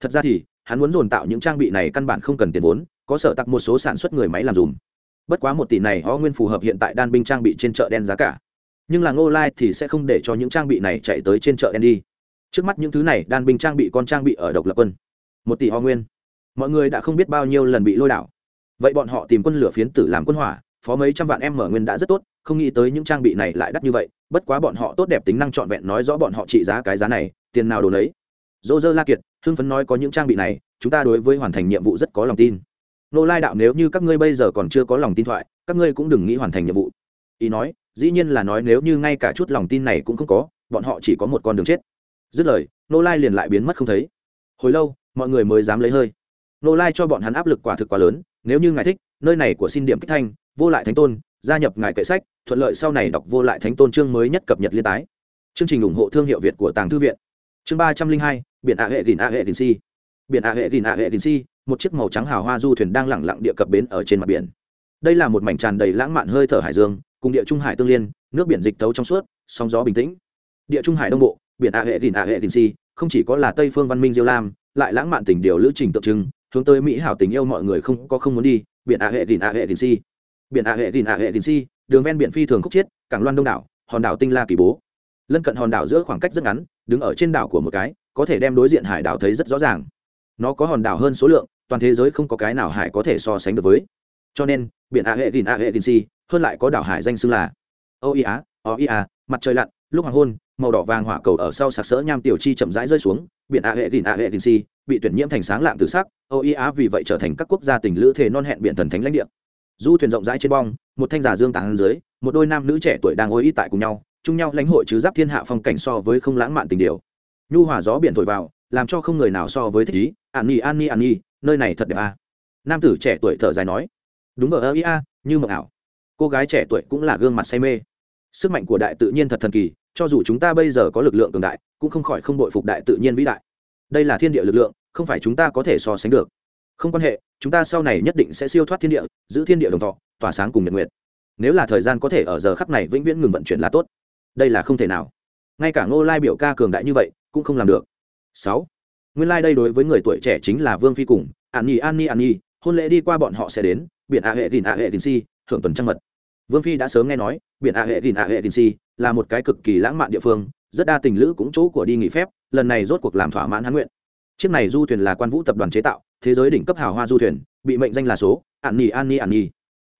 Thật ra thì, hắn muốn dồn tạo những trang bị này căn bản không cần tiền vốn, có sở tặc một số sản xuất người máy làm dùm bất quá một tỷ này họ nguyên phù hợp hiện tại đan binh trang bị trên chợ đen giá cả. Nhưng là ngô lai thì sẽ không để cho những trang bị này chạy tới trên chợ đen đi. Trước mắt những thứ này, đan binh trang bị con trang bị ở độc lập quân. Một tỷ họ nguyên. Mọi người đã không biết bao nhiêu lần bị lôi đảo. Vậy bọn họ tìm quân lửa phiến tử làm quân hỏa, phó mấy trăm vạn em mở nguyên đã rất tốt, không nghĩ tới những trang bị này lại đắt như vậy. Bất quá bọn họ tốt đẹp tính năng trọn vẹn nói rõ bọn họ trị giá cái giá này, tiền nào đồ lấy dô dơ la kiệt, hưng phấn nói có những trang bị này, chúng ta đối với hoàn thành nhiệm vụ rất có lòng tin nô lai đạo nếu như các ngươi bây giờ còn chưa có lòng tin thoại, các ngươi cũng đừng nghĩ hoàn thành nhiệm vụ. Ý nói, dĩ nhiên là nói nếu như ngay cả chút lòng tin này cũng không có, bọn họ chỉ có một con đường chết. Dứt lời, nô lai liền lại biến mất không thấy. Hồi lâu, mọi người mới dám lấy hơi. Nô lai cho bọn hắn áp lực quả thực quá lớn, nếu như ngài thích, nơi này của xin điểm kích thanh, vô lại thánh tôn, gia nhập ngài kệ sách, thuận lợi sau này đọc vô lại thánh tôn chương mới nhất cập nhật liên tái. Chương trình ủng hộ thương hiệu việt của tàng thư viện. Chương ba trăm linh hai, biển a hệ gìn a hệ gìn si. Biển a hệ gìn a hệ gìn si một chiếc màu trắng hào hoa du thuyền đang lẳng lặng địa cập bến ở trên mặt biển. Đây là một mảnh tràn đầy lãng mạn hơi thở hải dương, cùng địa trung hải tương liên, nước biển dịch tấu trong suốt, sóng gió bình tĩnh. Địa trung hải đông bộ, biển a hệ đình a hệ đình si, không chỉ có là tây phương văn minh diêu lam, lại lãng mạn tình điều lữ trình tượng trưng, hướng tới mỹ hảo tình yêu mọi người không có không muốn đi, biển a hệ đình a hệ đình si. Biển a hệ đình a hệ đình si, đường ven biển phi thường khúc chiết, cảng loan đông đảo, hòn đảo tinh la kỳ bố. Lân cận hòn đảo giữa khoảng cách rất ngắn, đứng ở trên đảo của một cái, có thể đem đối diện hải đảo thấy rất rõ ràng nó có hòn đảo hơn số lượng, toàn thế giới không có cái nào hải có thể so sánh được với. Cho nên, biển a hệ đình a hệ đình si hơn lại có đảo hải danh xưng là âu ý á ó ý á mặt trời lặn, lúc hoàng hôn, màu đỏ vàng hỏa cầu ở sau sạc sỡ nham tiểu chi chậm rãi rơi xuống, biển a hệ đình a hệ đình si bị tuyển nhiễm thành sáng lạng từ sắc âu ý á vì vậy trở thành các quốc gia tình lữ thể non hẹn biển thần thánh lãnh địa. Du thuyền rộng rãi trên bong, một thanh giả dương tàng dưới, một đôi nam nữ trẻ tuổi đang ôi ý tại cùng nhau, chung nhau lãnh hội chứ giáp thiên hạ phong cảnh so với không lãng mạn tình điều. Nhu hòa gió biển thổi vào làm cho không người nào so với thích ý. An nhi an nhi an nhi, nơi này thật đẹp à. nam tử trẻ tuổi thở dài nói. Đúng vờ ơ ý a, như mộng ảo. Cô gái trẻ tuổi cũng là gương mặt say mê. Sức mạnh của đại tự nhiên thật thần kỳ, cho dù chúng ta bây giờ có lực lượng cường đại, cũng không khỏi không đội phục đại tự nhiên vĩ đại. Đây là thiên địa lực lượng, không phải chúng ta có thể so sánh được. Không quan hệ, chúng ta sau này nhất định sẽ siêu thoát thiên địa, giữ thiên địa đồng thọ, tỏa sáng cùng nhật nguyệt. nếu là thời gian có thể ở giờ khắc này vĩnh viễn ngừng vận chuyển là tốt. Đây là không thể nào. Ngay cả ngô lai biểu ca cường đại như vậy, cũng không làm được sáu. Nguyên lai đây đối với người tuổi trẻ chính là vương phi cùng. An nhi an nhi an nhi, hôn lễ đi qua bọn họ sẽ đến. Biển a hệ đình a hệ đình si hưởng tuần trăng mật. Vương phi đã sớm nghe nói, biển a hệ đình a hệ đình si là một cái cực kỳ lãng mạn địa phương, rất đa tình lữ cũng chỗ của đi nghỉ phép, lần này rốt cuộc làm thỏa mãn hắn nguyện. Chiếc này du thuyền là quan vũ tập đoàn chế tạo, thế giới đỉnh cấp hào hoa du thuyền, bị mệnh danh là số, an nhi an nhi an nhi.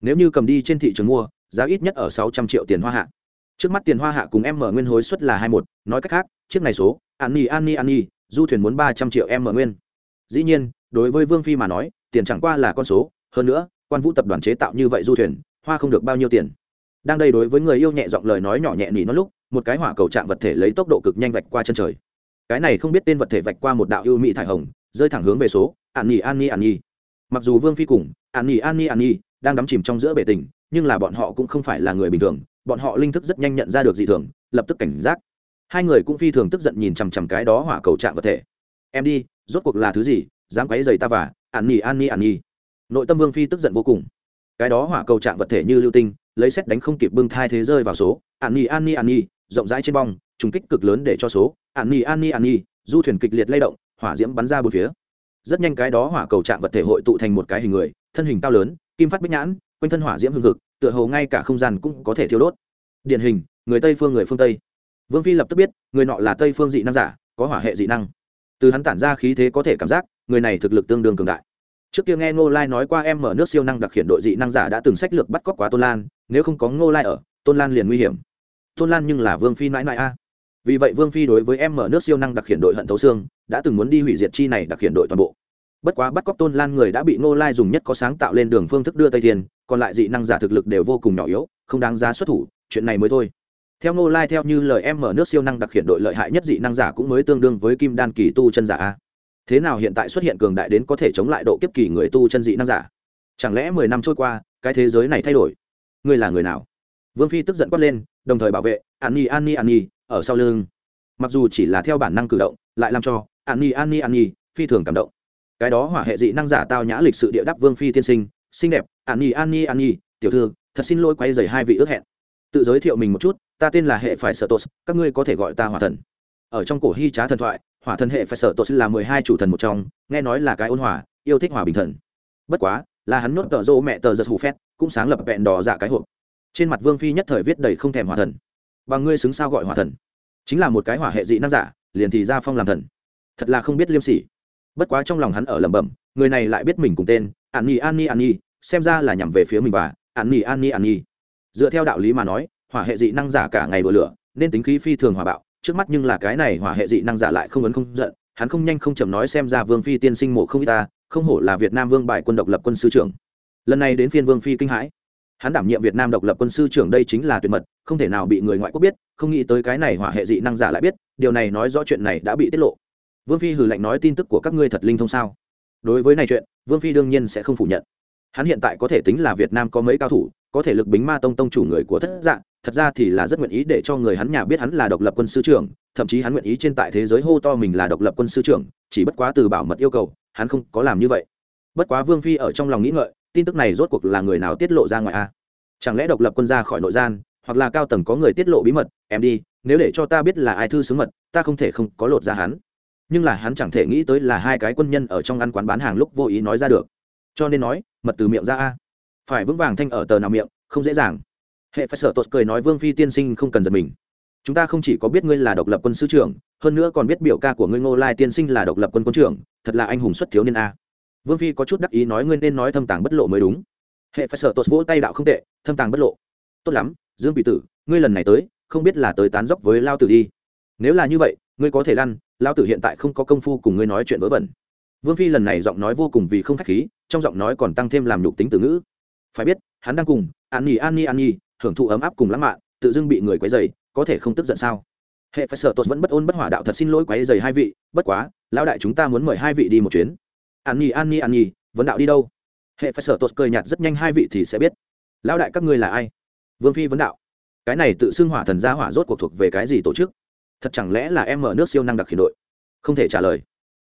Nếu như cầm đi trên thị trường mua, giá ít nhất ở sáu trăm triệu tiền hoa hạ. Trước mắt tiền hoa hạ cùng em mở nguyên hối suất là hai một, nói cách khác, chiếc này số, an nhi an nhi an nhi du thuyền muốn ba trăm triệu em mở nguyên. Dĩ nhiên, đối với vương phi mà nói, tiền chẳng qua là con số, hơn nữa, quan vũ tập đoàn chế tạo như vậy du thuyền, hoa không được bao nhiêu tiền. Đang đây đối với người yêu nhẹ giọng lời nói nhỏ nhẹ nỉ nó lúc, một cái hỏa cầu trạng vật thể lấy tốc độ cực nhanh vạch qua chân trời. Cái này không biết tên vật thể vạch qua một đạo ưu mỹ thải hồng, rơi thẳng hướng về số, an nhi an nhi an nhi mặc dù vương phi cùng, an nhi an nhi an nhi đang đắm chìm trong giữa bể tình, nhưng là bọn họ cũng không phải là người bình thường, bọn họ linh thức rất nhanh nhận ra được dị thường, lập tức cảnh giác hai người cũng phi thường tức giận nhìn chằm chằm cái đó hỏa cầu chạm vật thể. Em đi, rốt cuộc là thứ gì, dám quấy giày ta và ạn nhì an nhì ạn nhì nội tâm vương phi tức giận vô cùng. Cái đó hỏa cầu chạm vật thể như lưu tinh, lấy xét đánh không kịp bưng thai thế rơi vào số. Ạn nhì an nhì ạn nhì rộng rãi trên bong, trùng kích cực lớn để cho số. Ạn nhì an nhì ạn nhì du thuyền kịch liệt lay động, hỏa diễm bắn ra bốn phía. Rất nhanh cái đó hỏa cầu chạm vật thể hội tụ thành một cái hình người, thân hình cao lớn, kim phát bích nhãn, quanh thân hỏa diễm hương thực tựa hồ ngay cả không gian cũng có thể thiêu đốt. Điển hình, người tây phương người phương tây vương phi lập tức biết, người nọ là tây phương dị năng giả, có hỏa hệ dị năng. Từ hắn tản ra khí thế có thể cảm giác, người này thực lực tương đương cường đại. Trước kia nghe ngô lai nói qua em mở nước siêu năng đặc hiện đội dị năng giả đã từng sách lược bắt cóc quá tôn lan, nếu không có ngô lai ở, tôn lan liền nguy hiểm. Tôn lan nhưng là vương phi mãi mãi a. Vì vậy vương phi đối với em mở nước siêu năng đặc hiện đội hận thấu xương, đã từng muốn đi hủy diệt chi này đặc hiện đội toàn bộ. Bất quá bắt cóc tôn lan người đã bị ngô lai dùng nhất có sáng tạo lên đường phương thức đưa tây thiên, còn lại dị năng giả thực lực đều vô cùng nhỏ yếu, không đáng giá xuất thủ, chuyện này mới thôi theo ngô lai theo như lời em mở nước siêu năng đặc hiện đội lợi hại nhất dị năng giả cũng mới tương đương với kim đan kỳ tu chân giả a. Thế nào hiện tại xuất hiện cường đại đến có thể chống lại độ kiếp kỳ người tu chân dị năng giả? Chẳng lẽ mười năm trôi qua, cái thế giới này thay đổi? Ngươi là người nào? Vương phi tức giận quát lên, đồng thời bảo vệ, an nhi an nhi an nhi, ở sau lưng. Mặc dù chỉ là theo bản năng cử động, lại làm cho, an nhi an nhi an nhi, phi thường cảm động. Cái đó hỏa hệ dị năng giả tao nhã lịch sự địa đáp vương phi tiên sinh, xinh đẹp, an nhi an nhi an nhi, tiểu thư, thật xin lỗi quay dày hai vị ước hẹn tự giới thiệu mình một chút, ta tên là hệ phải sợ tốt các ngươi có thể gọi ta hỏa thần. Ở trong cổ hy trá thần thoại, hỏa thần hệ phải sợ tốt là mười hai chủ thần một trong, nghe nói là cái ôn hòa, yêu thích hòa bình thần. Bất quá, là hắn nhốt tờ rô mẹ tờ giật hù phét, cũng sáng lập vẹn đỏ dạ cái hộp. Trên mặt vương phi nhất thời viết đầy không thèm hỏa thần. Và ngươi xứng sao gọi hỏa thần? Chính là một cái hỏa hệ dị năng giả, liền thì ra phong làm thần. Thật là không biết liêm sỉ. Bất quá trong lòng hắn ở lẩm bẩm, người này lại biết mình cùng tên, an nhi an nhi an nhi xem ra là nhằm về phía mình và an nhi an nhi an nhi dựa theo đạo lý mà nói, hỏa hệ dị năng giả cả ngày bừa lửa, nên tính khí phi thường hòa bạo, trước mắt nhưng là cái này hỏa hệ dị năng giả lại không ấn không giận, hắn không nhanh không chậm nói xem ra vương phi tiên sinh mộ không y ta, không hổ là việt nam vương bại quân độc lập quân sư trưởng. Lần này đến phiên vương phi kinh hãi. Hắn đảm nhiệm việt nam độc lập quân sư trưởng đây chính là tuyệt mật, không thể nào bị người ngoại quốc biết, không nghĩ tới cái này hỏa hệ dị năng giả lại biết, điều này nói rõ chuyện này đã bị tiết lộ. Vương phi hừ lạnh nói tin tức của các ngươi thật linh thông sao? Đối với này chuyện, vương phi đương nhiên sẽ không phủ nhận. Hắn hiện tại có thể tính là việt nam có mấy cao thủ có thể lực bính ma tông tông chủ người của thất dạng, thật ra thì là rất nguyện ý để cho người hắn nhà biết hắn là độc lập quân sư trưởng, thậm chí hắn nguyện ý trên tại thế giới hô to mình là độc lập quân sư trưởng, chỉ bất quá từ bảo mật yêu cầu, hắn không có làm như vậy. Bất quá vương phi ở trong lòng nghĩ ngợi, tin tức này rốt cuộc là người nào tiết lộ ra ngoài a? Chẳng lẽ độc lập quân ra khỏi nội gian, hoặc là cao tầng có người tiết lộ bí mật, em đi, nếu để cho ta biết là ai thư xướng mật, ta không thể không có lột ra hắn. Nhưng là hắn chẳng thể nghĩ tới là hai cái quân nhân ở trong ăn quán bán hàng lúc vô ý nói ra được. Cho nên nói, mật từ miệng ra a phải vững vàng thanh ở tờ nào miệng, không dễ dàng. Hệ phải sợ tột cười nói vương phi tiên sinh không cần giật mình. Chúng ta không chỉ có biết ngươi là độc lập quân sư trưởng, hơn nữa còn biết biểu ca của ngươi ngô lai tiên sinh là độc lập quân quân trưởng, thật là anh hùng xuất thiếu niên a. Vương phi có chút đắc ý nói ngươi nên nói thâm tàng bất lộ mới đúng. Hệ phải sợ tột vỗ tay đạo không tệ, thâm tàng bất lộ. Tốt lắm, dương bị tử, ngươi lần này tới, không biết là tới tán dốc với lao tử đi. Nếu là như vậy, ngươi có thể lăn, lao tử hiện tại không có công phu cùng ngươi nói chuyện vớ vẩn. Vương phi lần này giọng nói vô cùng vì không k h á c h khí, trong giọng nói còn tăng thêm làm nhục tính từ ngữ phải biết, hắn đang cùng an nhi an nhi an nhi hưởng thụ ấm áp cùng lãng mạn, tự dưng bị người quấy dày có thể không tức giận sao? Hệ phải sợ tốt vẫn bất ôn bất hỏa đạo thật xin lỗi quấy dày hai vị, bất quá, lão đại chúng ta muốn mời hai vị đi một chuyến. An nhi an nhi an nhi vấn đạo đi đâu? Hệ phải sợ tốt cười nhạt rất nhanh hai vị thì sẽ biết. Lão đại các ngươi là ai? Vương phi vấn đạo. Cái này tự xưng hỏa thần gia hỏa rốt cuộc thuộc về cái gì tổ chức? Thật chẳng lẽ là em mở nước siêu năng đặc khiển đội? Không thể trả lời.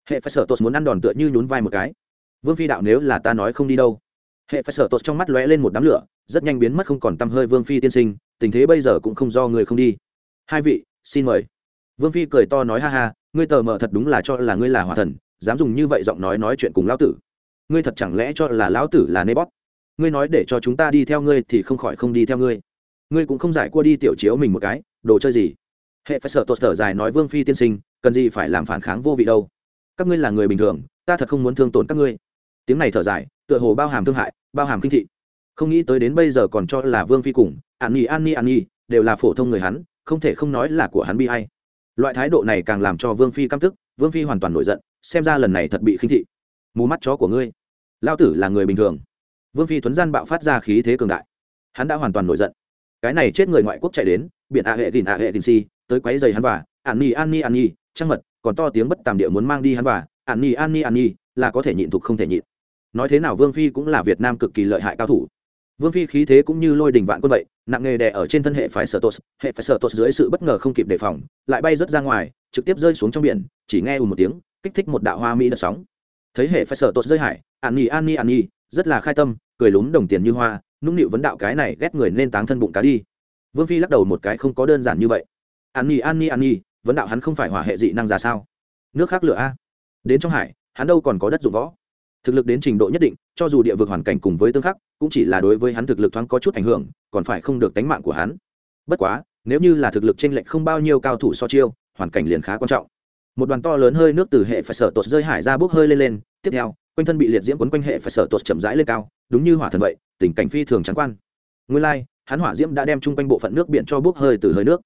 Hệ phải sợ tốt muốn ăn đòn tựa như nhún vai một cái. Vương phi đạo nếu là ta nói không đi đâu? Hệ phải sợ tốt trong mắt lóe lên một đám lửa, rất nhanh biến mất không còn tăm hơi vương phi tiên sinh, tình thế bây giờ cũng không do người không đi. Hai vị, xin mời. Vương phi cười to nói ha ha, ngươi tờ mờ thật đúng là cho là ngươi là hỏa thần, dám dùng như vậy giọng nói nói chuyện cùng lão tử. Ngươi thật chẳng lẽ cho là lão tử là nê bót ngươi nói để cho chúng ta đi theo ngươi thì không khỏi không đi theo ngươi. Ngươi cũng không giải qua đi tiểu chiếu mình một cái, đồ chơi gì? Hệ phải sợ tột thở dài nói vương phi tiên sinh, cần gì phải làm phản kháng vô vị đâu? Các ngươi là người bình thường, ta thật không muốn thương tổn các ngươi. Tiếng này thở dài tựa hồ bao hàm thương hại, bao hàm kinh thị. Không nghĩ tới đến bây giờ còn cho là vương phi cùng, an nhi an nhi an nhi, đều là phổ thông người hắn, không thể không nói là của hắn bi hay loại thái độ này càng làm cho vương phi căm tức, vương phi hoàn toàn nổi giận, xem ra lần này thật bị khinh thị. Mù mắt chó của ngươi. Lao tử là người bình thường. Vương phi thuấn gian bạo phát ra khí thế cường đại. Hắn đã hoàn toàn nổi giận. Cái này chết người ngoại quốc chạy đến, biển a hệ đình a hệ đình si, tới quấy giày hắn và, an nhi an nhi an nhi, trăng mật, còn to tiếng bất tàm địa muốn mang đi hắn và, an nhi an nhi an nhi, là có thể nhịn thục không thể nhịn nói thế nào vương phi cũng là việt nam cực kỳ lợi hại cao thủ vương phi khí thế cũng như lôi đình vạn quân vậy nặng nghề đè ở trên thân hệ phải sợ tốt hệ phải sợ tốt dưới sự bất ngờ không kịp đề phòng lại bay rớt ra ngoài trực tiếp rơi xuống trong biển chỉ nghe ù một tiếng kích thích một đạo hoa mỹ đợt sóng thấy hệ phải sợ tốt rơi hải an nhi an nhi an nhi rất là khai tâm cười lúm đồng tiền như hoa nũng nịu vấn đạo cái này ghét người nên táng thân bụng cá đi vương phi lắc đầu một cái không có đơn giản như vậy an nhi an nhi an nhi vấn đạo hắn không phải hỏa hệ dị năng ra sao nước khác lửa a đến trong hải hắn đâu còn có đất dụng võ thực lực đến trình độ nhất định cho dù địa vực hoàn cảnh cùng với tương khắc cũng chỉ là đối với hắn thực lực thoáng có chút ảnh hưởng còn phải không được tánh mạng của hắn. Bất quá nếu như là thực lực t r ê n lệch không bao nhiêu cao thủ so chiêu hoàn cảnh liền khá quan trọng. Một đoàn to lớn hơi nước từ hệ phải sở tột rơi hải ra bốc hơi lên lên tiếp theo quanh thân bị liệt diễm quấn quanh hệ phải sở tột chậm rãi lên cao đúng như hỏa thần vậy tình cảnh phi thường trắng quan. Nguyên lai、like, hắn hỏa diễm đã đem chung quanh bộ phận nước biển cho bốc hơi từ hơi nước.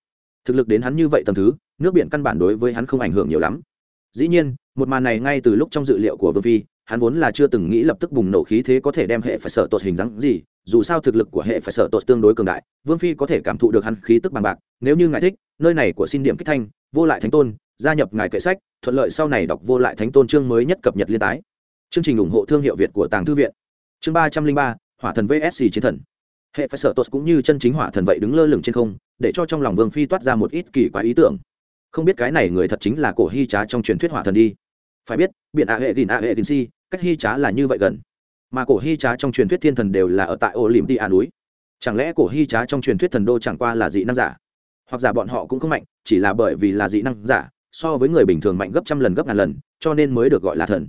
Thực lực đến hắn như vậy tầm thứ nước biển căn bản đối với hắn không ảnh hưởng nhiều lắm. Dĩ nhiên một màn này ngay từ lúc trong dự liệu của vương phi hắn vốn là chưa từng nghĩ lập tức bùng nổ khí thế có thể đem hệ phải sợ tột hình dáng gì, dù sao thực lực của hệ phải sợ tột tương đối cường đại, vương phi có thể cảm thụ được hắn khí tức bằng bạc, nếu như ngài thích, nơi này của xin điểm kích thanh, vô lại thánh tôn, gia nhập ngài kệ sách, thuận lợi sau này đọc vô lại thánh tôn chương mới nhất cập nhật liên tái. Chương trình ủng hộ thương hiệu việt của tàng thư viện. Chương ba trăm linh ba, hỏa thần vsc chiến thần. Hệ phải sợ tột cũng như chân chính hỏa thần vậy đứng lơ lửng trên không, để cho trong lòng vương phi toát ra một ít kỳ quái ý tưởng. Không biết cái này người thật chính là cổ hy trá trong truyền thuyết hỏa thần đi phải biết, biển a hệ gìn a hệ gìn si, cách hy trá là như vậy gần. Mà cổ hy trá trong truyền thuyết thiên thần đều là ở tại ô lìm đi a núi. Chẳng lẽ cổ hy trá trong truyền thuyết thần đô chẳng qua là dị năng giả? Hoặc giả bọn họ cũng không mạnh, chỉ là bởi vì là dị năng giả, so với người bình thường mạnh gấp trăm lần gấp ngàn lần, cho nên mới được gọi là thần.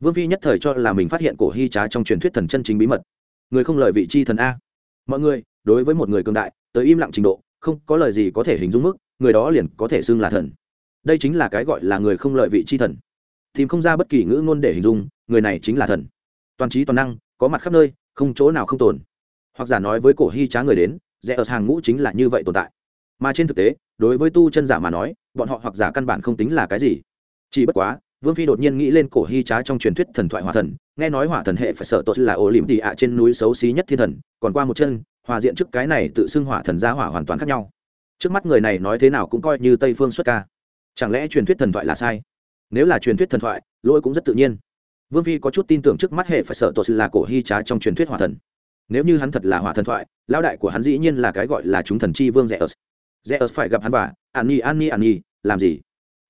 Vương phi nhất thời cho là mình phát hiện cổ hy trá trong truyền thuyết thần chân chính bí mật. Người không lời vị chi thần a. Mọi người, đối với một người cường đại, tới im lặng trình độ, không có lời gì có thể hình dung mức, người đó liền có thể xưng là thần. Đây chính là cái gọi là người không lợi vị chi thần tìm không ra bất kỳ ngữ ngôn để hình dung, người này chính là thần. Toàn trí toàn năng, có mặt khắp nơi, không chỗ nào không tồn. Hoặc giả nói với cổ hy trá người đến, rẽ ở hàng ngũ chính là như vậy tồn tại. Mà trên thực tế, đối với tu chân giả mà nói, bọn họ hoặc giả căn bản không tính là cái gì. Chỉ bất quá, vương phi đột nhiên nghĩ lên cổ hy trá trong truyền thuyết thần thoại hỏa thần, nghe nói hỏa thần hệ phải sợ tốt là ổ liệm tị ạ trên núi xấu xí nhất thiên thần, còn qua một chân, hòa diện trước cái này tự xưng hỏa thần gia hỏa hoàn toàn khác nhau. Trước mắt người này nói thế nào cũng coi như tây phương xuất ca. Chẳng lẽ truyền thuyết thần thoại là sai? Nếu là truyền thuyết thần thoại, lỗi cũng rất tự nhiên. Vương phi có chút tin tưởng trước mắt hệ phải sợ tột là cổ hy trá trong truyền thuyết hỏa thần. Nếu như hắn thật là hỏa thần thoại lao đại của hắn dĩ nhiên là cái gọi là chúng thần chi vương rẽ ớt rẽ ớt phải gặp hắn và, an nhi an nhi an nhi, làm gì?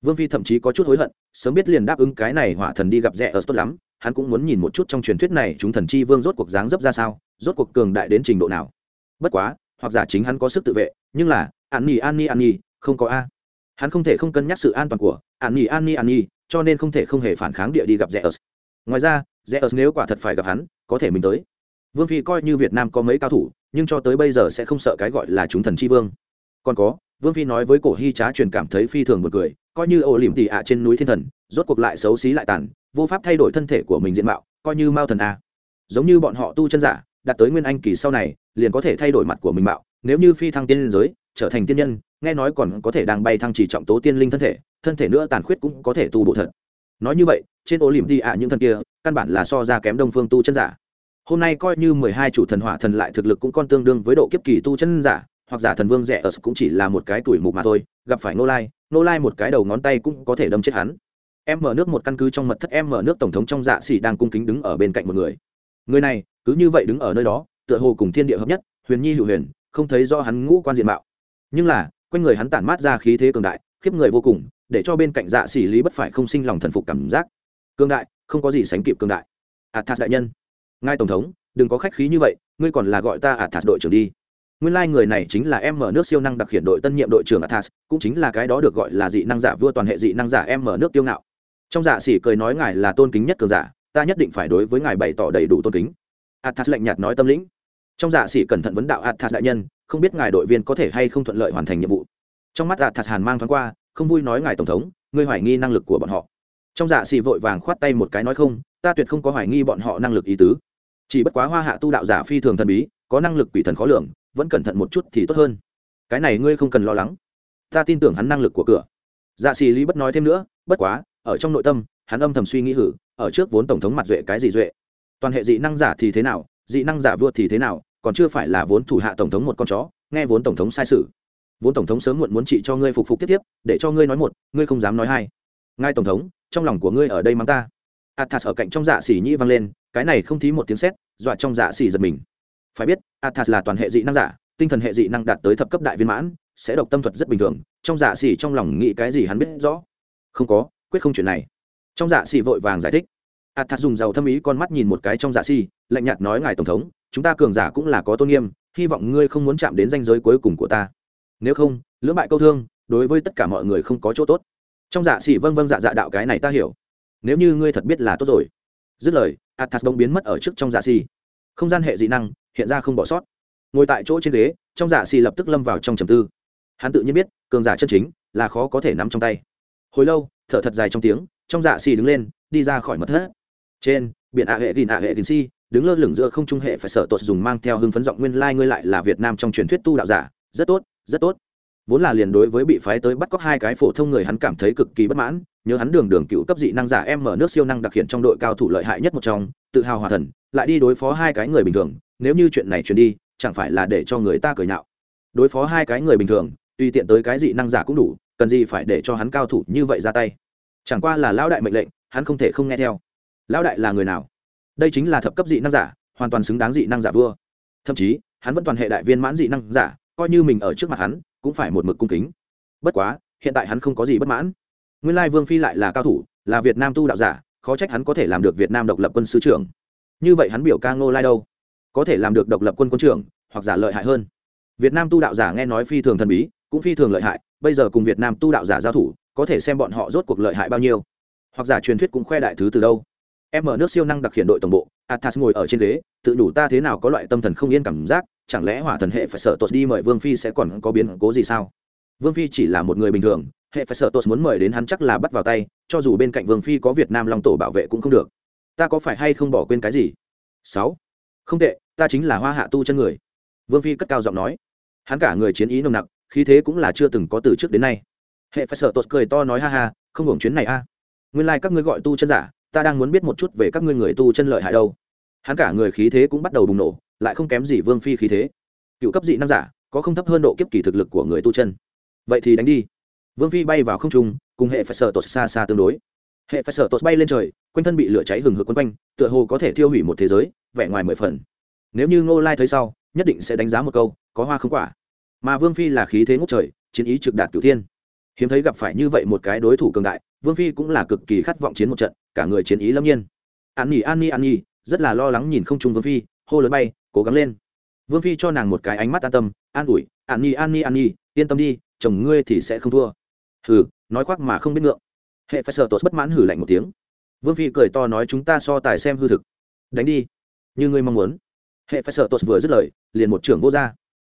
Vương phi thậm chí có chút hối hận, sớm biết liền đáp ứng cái này hỏa thần đi gặp rẽ ớt tốt lắm, hắn cũng muốn nhìn một chút trong truyền thuyết này chúng thần chi vương rốt cuộc dáng dấp ra sao, rốt cuộc cường đại đến trình độ nào. Bất quá, hoặc giả chính hắn có sức tự vệ, nhưng là, an nhi an nhi an nhi, không có a hắn không thể không cân nhắc sự an toàn của an nhi an nhi an nhi, cho nên không thể không hề phản kháng địa đi gặp rẽ ớt ngoài ra rẽ ớt nếu quả thật phải gặp hắn, có thể mình tới. Vương phi coi như việt nam có mấy cao thủ, nhưng cho tới bây giờ sẽ không sợ cái gọi là chúng thần chi vương. Còn có, vương phi nói với cổ hy trá truyền cảm thấy phi thường một người coi như ổ lỉm tỉ ạ trên núi thiên thần, rốt cuộc lại xấu xí lại tàn, vô pháp thay đổi thân thể của mình diện mạo, coi như mao thần a. Giống như bọn họ tu chân giả, đạt tới nguyên anh kỳ sau này, liền có thể thay đổi mặt của mình mạo, nếu như phi thăng tiên liên giới trở thành tiên nhân, nghe nói còn có thể đang bay thăng chỉ trọng tố tiên linh thân thể thân thể nữa tàn khuyết cũng có thể tu bộ thật. Nói như vậy, trên ô liềm đi ạ, những thần kia, căn bản là so ra kém đông phương tu chân giả. Hôm nay coi như mười hai chủ thần hỏa thần lại thực lực cũng còn tương đương với độ kiếp kỳ tu chân giả, hoặc giả thần vương rẻ ở cũng chỉ là một cái tuổi mục mà thôi, gặp phải nô lai nô lai một cái đầu ngón tay cũng có thể đâm chết hắn. Em mở nước một căn cứ trong mật thất, em mở nước tổng thống trong dạ xỉ đang cung kính đứng ở bên cạnh một người. Người này, cứ như vậy đứng ở nơi đó, tựa hồ cùng thiên địa hợp nhất, huyền nhi hữu huyền, không thấy do hắn ngũ quan diện mạo nhưng là, quanh người hắn tản mát ra khí thế cường đại, khiếp người vô cùng, để cho bên cạnh dạ xỉ lý bất phải không sinh lòng thần phục cảm giác. Cường đại, không có gì sánh kịp cường đại. Athas đại nhân. Ngài tổng thống, đừng có khách khí như vậy, ngươi còn là gọi ta athas đội trưởng đi. Nguyên lai、like、người này chính là em mở nước siêu năng đặc hiện đội tân nhiệm đội trưởng athas, cũng chính là cái đó được gọi là dị năng giả vua toàn hệ dị năng giả em mở nước tiêu ngạo. Trong dạ xỉ cười nói ngài là tôn kính nhất cường giả, ta nhất định phải đối với ngài bày tỏ đầy đủ tôn kính. Athas lạnh nhạt nói tâm lĩnh. Trong dạ xỉ cẩn thận vấn đạo athas đại nhân không biết ngài đội viên có thể hay không thuận lợi hoàn thành nhiệm vụ. Trong mắt athas hàn mang thoáng qua, không vui nói ngài tổng thống, ngươi hoài nghi năng lực của bọn họ. Trong dạ xì vội vàng khoát tay một cái nói không, ta tuyệt không có hoài nghi bọn họ năng lực ý tứ. Chỉ bất quá hoa hạ tu đạo giả phi thường thần bí, có năng lực quỷ thần khó lường, vẫn cẩn thận một chút thì tốt hơn. Cái này ngươi không cần lo lắng. Ta tin tưởng hắn năng lực của cửa. Dạ xì lý bất nói thêm nữa, bất quá, ở trong nội tâm, hắn âm thầm suy nghĩ hử, ở trước vốn tổng thống mặt duệ cái gì duệ? Toàn hệ dị năng giả thì thế nào, dị năng giả vua thì thế nào còn chưa phải là vốn thủ hạ tổng thống một con chó, nghe vốn tổng thống sai sự. Vốn tổng thống sớm muộn muốn trị cho ngươi phục phục tiếp tiếp, để cho ngươi nói một, ngươi không dám nói hai. Ngài tổng thống, trong lòng của ngươi ở đây mắng ta. Athas ở cạnh trong dạ xỉ nhĩ vang lên, cái này không thí một tiếng sét, dọa trong dạ xỉ giật mình. Phải biết, athas là toàn hệ dị năng giả, tinh thần hệ dị năng đạt tới thập cấp đại viên mãn, sẽ độc tâm thuật rất bình thường, trong dạ xỉ trong lòng nghĩ cái gì hắn biết rõ. Không có, quyết không chuyện này. Trong dạ xỉ vội vàng giải thích. Athas dùng dầu thâm ý con mắt nhìn một cái trong dạ xỉ lạnh nhạt nói, ngài tổng thống chúng ta cường giả cũng là có tôn nghiêm, hy vọng ngươi không muốn chạm đến danh giới cuối cùng của ta. Nếu không, lưỡng bại câu thương, đối với tất cả mọi người không có chỗ tốt. Trong dạ xỉ vâng vâng dạ dạ đạo cái này ta hiểu. Nếu như ngươi thật biết là tốt rồi. Dứt lời, athas bỗng biến mất ở trước trong dạ xỉ không gian hệ dị năng, hiện ra không bỏ sót. Ngồi tại chỗ trên ghế, trong dạ xỉ lập tức lâm vào trong trầm tư. Hắn tự nhiên biết, cường giả chân chính là khó có thể nắm trong tay. Hồi lâu, thở thật dài trong tiếng, trong dạ xỉ đứng lên, đi ra khỏi mật thất. Trên, biển ạ hệ gìn ạ hệ gìn si đứng lơ lửng giữa không trung hệ phải sợ tột dùng mang theo hưng phấn giọng nguyên lai、like、ngươi lại là việt nam trong truyền thuyết tu đạo giả, rất tốt rất tốt. Vốn là liền đối với bị phái tới bắt cóc hai cái phổ thông người hắn cảm thấy cực kỳ bất mãn, nhớ hắn đường đường cựu cấp dị năng giả em mở nước siêu năng đặc hiện trong đội cao thủ lợi hại nhất một trong, tự hào hòa thần, lại đi đối phó hai cái người bình thường, nếu như chuyện này truyền đi, chẳng phải là để cho người ta cười nhạo. Đối phó hai cái người bình thường, tùy tiện tới cái dị năng giả cũng đủ, cần gì phải để cho hắn cao thủ như vậy ra tay. Chẳng qua là lão đại mệnh lệnh, hắn không thể không nghe theo. Lão đại là người nào? Đây chính là thập cấp dị năng giả, hoàn toàn xứng đáng dị năng giả vua. Thậm chí, hắn vẫn toàn hệ đại viên mãn dị năng giả, coi như mình ở trước mặt hắn, cũng phải một mực cung kính. Bất quá, hiện tại hắn không có gì bất mãn. Nguyên lai vương phi lại là cao thủ, là việt nam tu đạo giả, khó trách hắn có thể làm được việt nam độc lập quân sứ trưởng. Như vậy hắn biểu ca ngô lai đâu? Có thể làm được độc lập quân quân trưởng, hoặc giả lợi hại hơn. Việt nam tu đạo giả nghe nói phi thường thần bí, cũng phi thường lợi hại, bây giờ cùng việt nam tu đạo giả giao thủ, có thể xem bọn họ rốt cuộc lợi hại bao nhiêu. Hoặc giả truyền thuyết cũng khoe đại thứ từ đâu? Em ở nước siêu năng đặc hiện đội tổng bộ, athas ngồi ở trên ghế, tự đủ ta thế nào có loại tâm thần không yên cảm giác, chẳng lẽ hỏa thần hệ phải sợ tột đi mời vương phi sẽ còn có biến cố gì sao? Vương phi chỉ là một người bình thường, hệ phải sợ tột muốn mời đến hắn chắc là bắt vào tay, cho dù bên cạnh vương phi có việt nam long tổ bảo vệ cũng không được. Ta có phải hay không bỏ quên cái gì? Sáu. Không tệ, ta chính là hoa hạ tu chân người. Vương phi cất cao giọng nói. Hắn cả người chiến ý nồng nặc, khí thế cũng là chưa từng có từ trước đến nay. Hệ phải sợ tột cười to nói ha ha, không hưởng chuyến này a. Nguyên lai các ngươi gọi tu chân giả ta đang muốn biết một chút về các ngươi người tu chân lợi hại đâu. Hắn cả người khí thế cũng bắt đầu bùng nổ, lại không kém gì vương phi khí thế. Cựu cấp dị năng giả, có không thấp hơn độ kiếp kỳ thực lực của người tu chân. Vậy thì đánh đi. Vương phi bay vào không trung, cùng hệ phải sợ tột xa xa tương đối. Hệ phải sợ tột bay lên trời, quanh thân bị lửa cháy hừng hực quấn quanh, tựa hồ có thể thiêu hủy một thế giới, vẻ ngoài mười phần. Nếu như ngô lai thấy sau, nhất định sẽ đánh giá một câu, có hoa không quả. Mà vương phi là khí thế ngốc trời, chiến ý trực đạt cửu thiên. Hiếm thấy gặp phải như vậy một cái đối thủ cường đại, vương phi cũng là cực kỳ khát vọng chiến một trận cả người chiến ý lâm nhiên. An nhi an nhi an nhi, rất là lo lắng nhìn không trung vương phi, hô lớn bay, cố gắng lên. Vương phi cho nàng một cái ánh mắt an tâm, an ủi, an nhi an nhi an nhi, yên tâm đi, chồng ngươi thì sẽ không thua. Hừ, nói khoác mà không biết ngượng. Hệ phải sợ tốt bất mãn hử lạnh một tiếng. Vương phi cười to nói, chúng ta so tài xem hư thực. Đánh đi, như ngươi mong muốn. Hệ phải sợ tốt vừa dứt lời, liền một trưởng vô r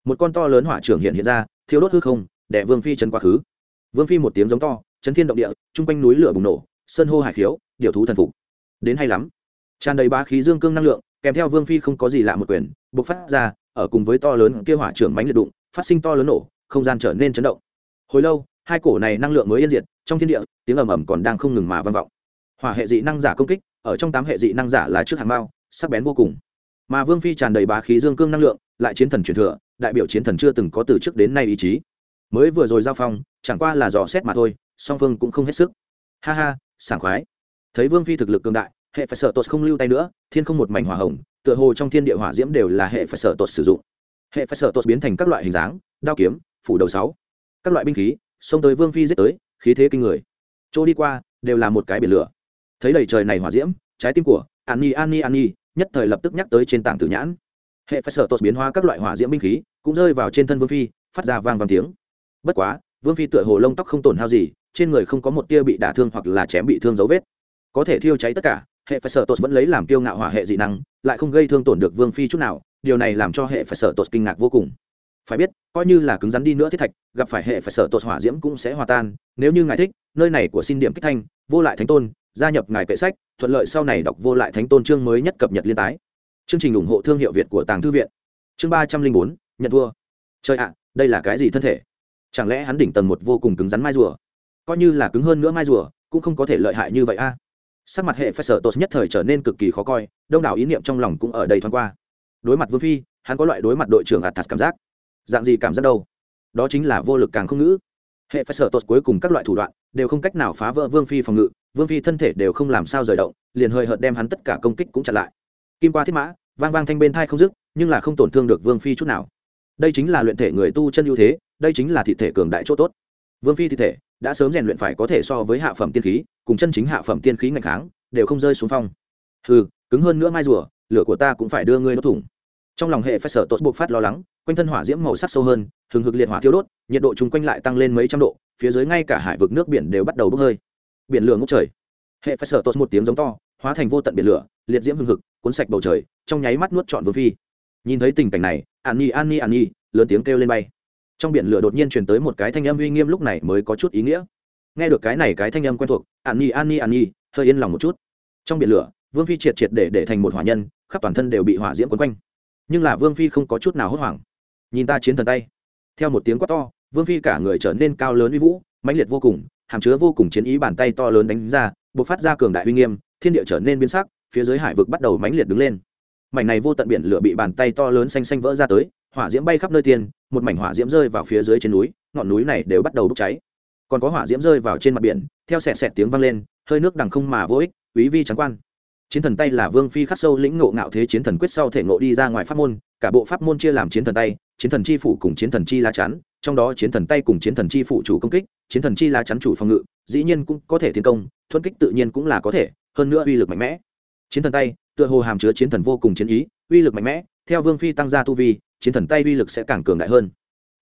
một con to lớn hỏa trưởng hiện hiện ra thiếu đốt hư không để vương phi chân quá khứ. Vương phi một tiếng giống to, chấn thiên động địa, chung quanh núi lửa bùng nổ, sơn hô hải khiếu điều thú thần phục. Đến hay lắm. Tràn đầy ba khí dương cương năng lượng, kèm theo vương phi không có gì lạ một quyền, bộc phát ra, ở cùng với to lớn kia hỏa trưởng mánh liệt đụng, phát sinh to lớn nổ, không gian trở nên chấn động. Hồi lâu, hai cổ này năng lượng mới yên diệt, trong thiên địa, tiếng ầm ầm còn đang không ngừng mà vang vọng. Hỏa hệ dị năng giả công kích, ở trong tám hệ dị năng giả là trước hàng mao, sắc bén vô cùng. Mà vương phi tràn đầy bá khí dương cương năng lượng, lại chiến thần truyền thừa, đại biểu chiến thần chưa từng có từ trước đến nay ý chí. Mới vừa rồi giao phong, chẳng qua là dò xét mà thôi, song phương cũng không hết sức. Ha ha, sảng khoái thấy vương phi thực lực cường đại, hệ phải sở tột không lưu tay nữa, thiên không một mảnh hỏa hồng, tựa hồ trong thiên địa hỏa diễm đều là hệ phải sở tột sử dụng. Hệ phải sở tột biến thành các loại hình dáng, đao kiếm, phủ đầu sáu, các loại binh khí, xông tới vương phi giết tới, khí thế kinh người. Chỗ đi qua, đều là một cái biển lửa. Thấy đầy trời này hỏa diễm, trái tim của an nhi an nhi an nhi nhất thời lập tức nhắc tới trên tảng tử nhãn. Hệ phải sở tột biến hóa các loại hỏa diễm binh khí, cũng rơi vào trên thân vương phi, phát ra vang vang tiếng. Bất quá, vương phi tựa hồ lông tóc không tổn hao gì, trên người không có một tia bị đả thương hoặc là chém bị thương dấu vết có thể thiêu cháy tất cả, hệ phải sợ tột vẫn lấy làm kiêu ngạo hỏa hệ dị năng, lại không gây thương tổn được vương phi chút nào, điều này làm cho hệ phải sợ tột kinh ngạc vô cùng. Phải biết, coi như là cứng rắn đi nữa thiết thạch, gặp phải hệ phải sợ tột hỏa diễm cũng sẽ hòa tan, nếu như ngài thích, nơi này của xin điểm kích thanh, vô lại thánh tôn, gia nhập ngài kệ sách, thuận lợi sau này đọc vô lại thánh tôn chương mới nhất cập nhật liên tái. Chương trình ủng hộ thương hiệu việt của tàng thư viện. Chương ba trăm linh bốn, nhận vua. chơi ạ, đây là cái gì thân thể? Chẳng lẽ hắn đỉnh tầng một vô cùng cứng rắn mai rùa? Coi như là cứng hơn nữa mai rùa, cũng không có thể lợi hại như vậy a sắc mặt hệ phải sợ tốt nhất thời trở nên cực kỳ khó coi, đông đảo ý niệm trong lòng cũng ở đây thoáng qua. Đối mặt vương phi, hắn có loại đối mặt đội trưởng atas cảm giác. Dạng gì cảm giác đâu? Đó chính là vô lực càng không ngữ. Hệ phải sợ tốt cuối cùng các loại thủ đoạn đều không cách nào phá vỡ vương phi phòng ngự, vương phi thân thể đều không làm sao rời động, liền hơi hợt đem hắn tất cả công kích cũng chặn lại. Kim qua thiết mã, vang vang thanh bên thai không dứt, nhưng là không tổn thương được vương phi chút nào. Đây chính là luyện thể người tu chân ưu thế, đây chính là thị thể cường đại chỗ tốt. Vương phi thị thể đã sớm rèn luyện phải có thể so với hạ phẩm tiên khí, cùng chân chính hạ phẩm tiên khí ngạch kháng, đều không rơi xuống phong. Hừ, cứng hơn nữa mai rùa, lửa của ta cũng phải đưa ngươi nó thủng. Trong lòng hệ phải sở tốt buộc phát lo lắng, quanh thân hỏa diễm màu sắc sâu hơn, hừng hực liệt hỏa thiêu đốt, nhiệt độ chung quanh lại tăng lên mấy trăm độ, phía dưới ngay cả hải vực nước biển đều bắt đầu bốc hơi. Biển lửa ngốc trời. Hệ phải sở tốt một tiếng giống to, hóa thành vô tận biển lửa, liệt diễm hừng hực, cuốn sạch bầu trời, trong nháy mắt nuốt trọn vương phi. Nhìn thấy tình cảnh này, an nhi an nhi an nhi, lớn tiếng kêu lên bay trong biển lửa đột nhiên truyền tới một cái thanh âm uy nghiêm lúc này mới có chút ý nghĩa. Nghe được cái này cái thanh âm quen thuộc, an nhi an nhi an nhi, hơi yên lòng một chút. Trong biển lửa, vương phi triệt triệt để để thành một hỏa nhân, khắp toàn thân đều bị hỏa diễm quấn quanh. Nhưng là vương phi không có chút nào hốt hoảng. Nhìn ta chiến thần tay. Theo một tiếng quát to, vương phi cả người trở nên cao lớn uy vũ, mãnh liệt vô cùng, hàm chứa vô cùng chiến ý bàn tay to lớn đánh ra buộc phát ra cường đại uy nghiêm, thiên địa trở nên biến sắc, phía dưới hải vực bắt đầu mãnh liệt đứng lên. Mảnh này vô tận biển lửa bị bàn tay to lớn xanh xanh vỡ ra tới hỏa diễm bay khắp nơi tiên, một mảnh hỏa diễm rơi vào phía dưới trên núi, ngọn núi này đều bắt đầu bốc cháy. Còn có hỏa diễm rơi vào trên mặt biển, theo sẹt sẹt tiếng vang lên, hơi nước đằng không mà vô ích, quý vi trắng quan. Chiến thần tay là vương phi khắc sâu lĩnh ngộ ngạo thế chiến thần quyết sau thể ngộ đi ra ngoài pháp môn, cả bộ pháp môn chia làm chiến thần tay, chiến thần chi phủ cùng chiến thần chi lá chắn, trong đó chiến thần tay cùng chiến thần chi phủ chủ công kích, chiến thần chi lá chắn chủ phòng ngự, dĩ nhiên cũng có thể tiến công thuận kích tự nhiên cũng là có thể, hơn nữa uy lực mạnh mẽ. Chiến thần tay, tựa hồ hàm chứa chiến thần vô cùng chiến ý, uy lực mạnh mẽ, theo vương phi tăng gia tu vi chiến thần tay uy lực sẽ càng cường đại hơn.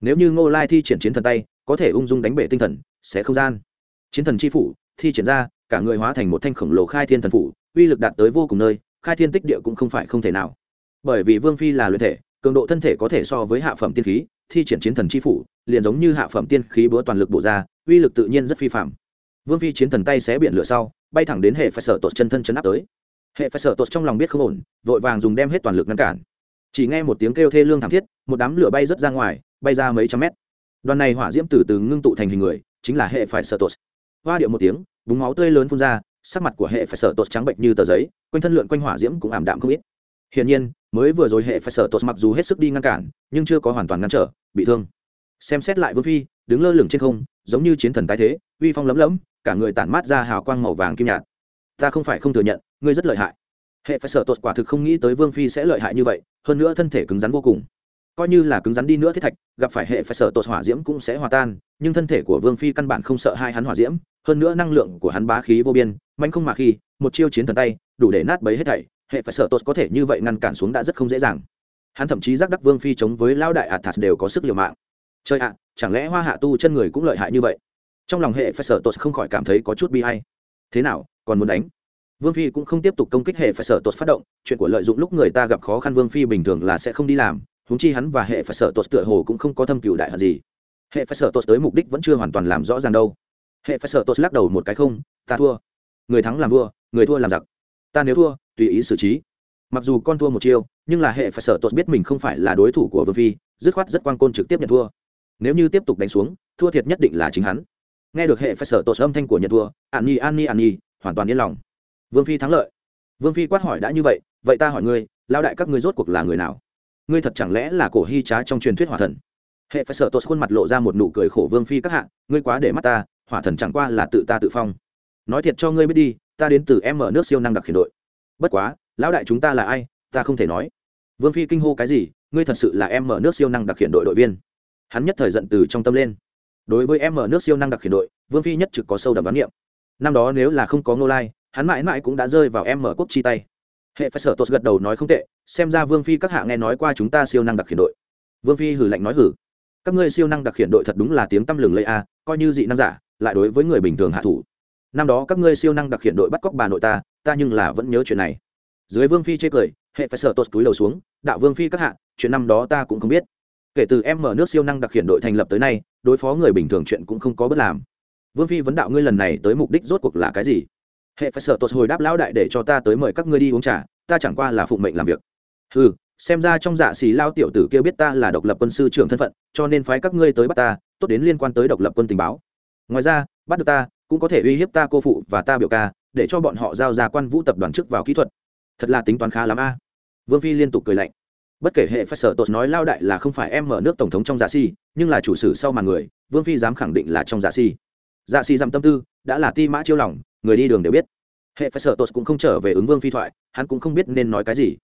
Nếu như ngô lai thi triển chiến thần tay, có thể ung dung đánh bể tinh thần, sẽ không gian. Chiến thần chi phủ, thi triển ra, cả người hóa thành một thanh khổng lồ khai thiên thần phủ, uy lực đạt tới vô cùng nơi, khai thiên tích địa cũng không phải không thể nào. Bởi vì vương phi là luyện thể, cường độ thân thể có thể so với hạ phẩm tiên khí, thi triển chiến thần chi phủ, liền giống như hạ phẩm tiên khí búa toàn lực bổ ra, uy lực tự nhiên rất phi phạm. Vương phi chiến thần tay sẽ biển lửa sau, bay thẳng đến hệ phải sợ tột chân thân chấn áp tới. Hệ phải sợ tột trong lòng biết không ổn, vội vàng dùng đem hết toàn lực ngăn cản chỉ nghe một tiếng kêu thê lương thảm thiết, một đám lửa bay rớt ra ngoài, bay ra mấy trăm mét. Đoàn này hỏa diễm từ từ ngưng tụ thành hình người, chính là hệ phải sợ tột hoa điệu một tiếng, búng máu tươi lớn phun ra, sắc mặt của hệ phải sợ tột trắng bệnh như tờ giấy, quanh thân lượn quanh hỏa diễm cũng ảm đạm không ít. Hiển nhiên, mới vừa rồi hệ phải sợ tột mặc dù hết sức đi ngăn cản, nhưng chưa có hoàn toàn ngăn trở, bị thương. Xem xét lại vương phi, đứng lơ lửng trên không, giống như chiến thần tái thế, uy phong lấm lấm, cả người tản mát ra hào quang màu vàng kim nhạt. Ta không phải không thừa nhận, ngươi rất lợi hại hệ phải sợ tột quả thực không nghĩ tới vương phi sẽ lợi hại như vậy, hơn nữa thân thể cứng rắn vô cùng. Coi như là cứng rắn đi nữa thiết thạch, gặp phải hệ phải sợ tột hỏa diễm cũng sẽ hòa tan, nhưng thân thể của vương phi căn bản không sợ hai hắn hỏa diễm, hơn nữa năng lượng của hắn bá khí vô biên mạnh không mà khi, một chiêu chiến thần tay, đủ để nát bấy hết thảy, hệ phải sợ tột có thể như vậy ngăn cản xuống đã rất không dễ dàng. Hắn thậm chí giác đắc vương phi chống với lao đại athas đều có sức liều mạng. Chơi ạ, chẳng lẽ hoa hạ tu chân người cũng lợi hại như vậy? Trong lòng hệ phải sợ tột không khỏi cảm thấy có chút bi hay thế nào, còn muốn đánh? Vương phi cũng không tiếp tục công kích hệ phải sợ tột phát động, chuyện của lợi dụng lúc người ta gặp khó khăn vương phi bình thường là sẽ không đi làm húng chi hắn và hệ phải sợ tột tựa hồ cũng không có thâm cựu đại hận gì. Hệ phải sợ tột tới mục đích vẫn chưa hoàn toàn làm rõ ràng đâu. Hệ phải sợ tột lắc đầu một cái không, ta thua. Người thắng làm vua, người thua làm giặc. Ta nếu thua, tùy ý xử trí. Mặc dù con thua một chiêu, nhưng là hệ phải sợ tột biết mình không phải là đối thủ của vương phi, dứt khoát rất quan côn trực tiếp nhận thua. Nếu như tiếp tục đánh xuống, thua thiệt nhất định là chính hắn. Nghe được hệ phải sợ tột âm thanh của nhận thua, an nhi an nhi an nhi, hoàn toàn yên lòng vương phi thắng lợi. Vương phi quát hỏi đã như vậy vậy ta hỏi ngươi lao đại các ngươi rốt cuộc là người nào? Ngươi thật chẳng lẽ là cổ hy trá trong truyền thuyết hỏa thần? Hệ phải sợ tốt khuôn mặt lộ ra một nụ cười khổ vương phi các hạ, ngươi quá để mắt ta, hỏa thần chẳng qua là tự ta tự phong. Nói thiệt cho ngươi biết đi, ta đến từ em ở nước siêu năng đặc khiển đội. Bất quá, lão đại chúng ta là ai, ta không thể nói. Vương phi kinh hô cái gì, ngươi thật sự là em mở nước siêu năng đặc khiển đội đội viên. Hắn nhất thời giận từ trong tâm lên. Đối với em mở nước siêu năng đặc khiển đội, vương phi nhất trực có sâu đậm đoán niệm. Năm đó nếu là không có ngô lai hắn mãi mãi cũng đã rơi vào em mở quốc chi tay. Hệ phải sở tốt gật đầu nói không tệ, xem ra vương phi các hạ nghe nói qua chúng ta siêu năng đặc khiển đội. Vương phi hử lạnh nói hử các ngươi siêu năng đặc khiển đội thật đúng là tiếng tăm lừng lây a, coi như dị năng giả, lại đối với người bình thường hạ thủ. Năm đó các ngươi siêu năng đặc khiển đội bắt cóc bà nội ta ta nhưng là vẫn nhớ chuyện này. Dưới vương phi chê cười, hệ phải sợ tốt túi đầu xuống, đạo vương phi các hạ, chuyện năm đó ta cũng không biết. Kể từ em mở nước siêu năng đặc hiện đội thành lập tới nay, đối phó người bình thường chuyện cũng không có bất làm. Vương phi vấn đạo ngươi lần này tới mục đích rốt cuộc là cái gì? Hệ phải sợ tốt hồi đáp lão đại để cho ta tới mời các ngươi đi uống trà, ta chẳng qua là phụng mệnh làm việc. Ừ xem ra trong dạ xì lao tiểu tử kia biết ta là độc lập quân sư trưởng thân phận, cho nên phái các ngươi tới bắt ta, tốt đến liên quan tới độc lập quân tình báo. Ngoài ra, bắt được ta, cũng có thể uy hiếp ta cô phụ và ta biểu ca, để cho bọn họ giao ra quan vũ tập đoàn chức vào kỹ thuật. Thật là tính toán khá lắm a. Vương phi liên tục cười lạnh. Bất kể hệ phải sở tột nói lao đại là không phải em mở nước tổng thống trong dạ si nhưng là chủ sử sau màn người, vương phi dám khẳng định là trong dạ si dạ si dám tâm tư, đã là ti mã chiêu lòng người đi đường đều biết. Hệ phải sở tos cũng không trở về ứng vương phi thoại, hắn cũng không biết nên nói cái gì.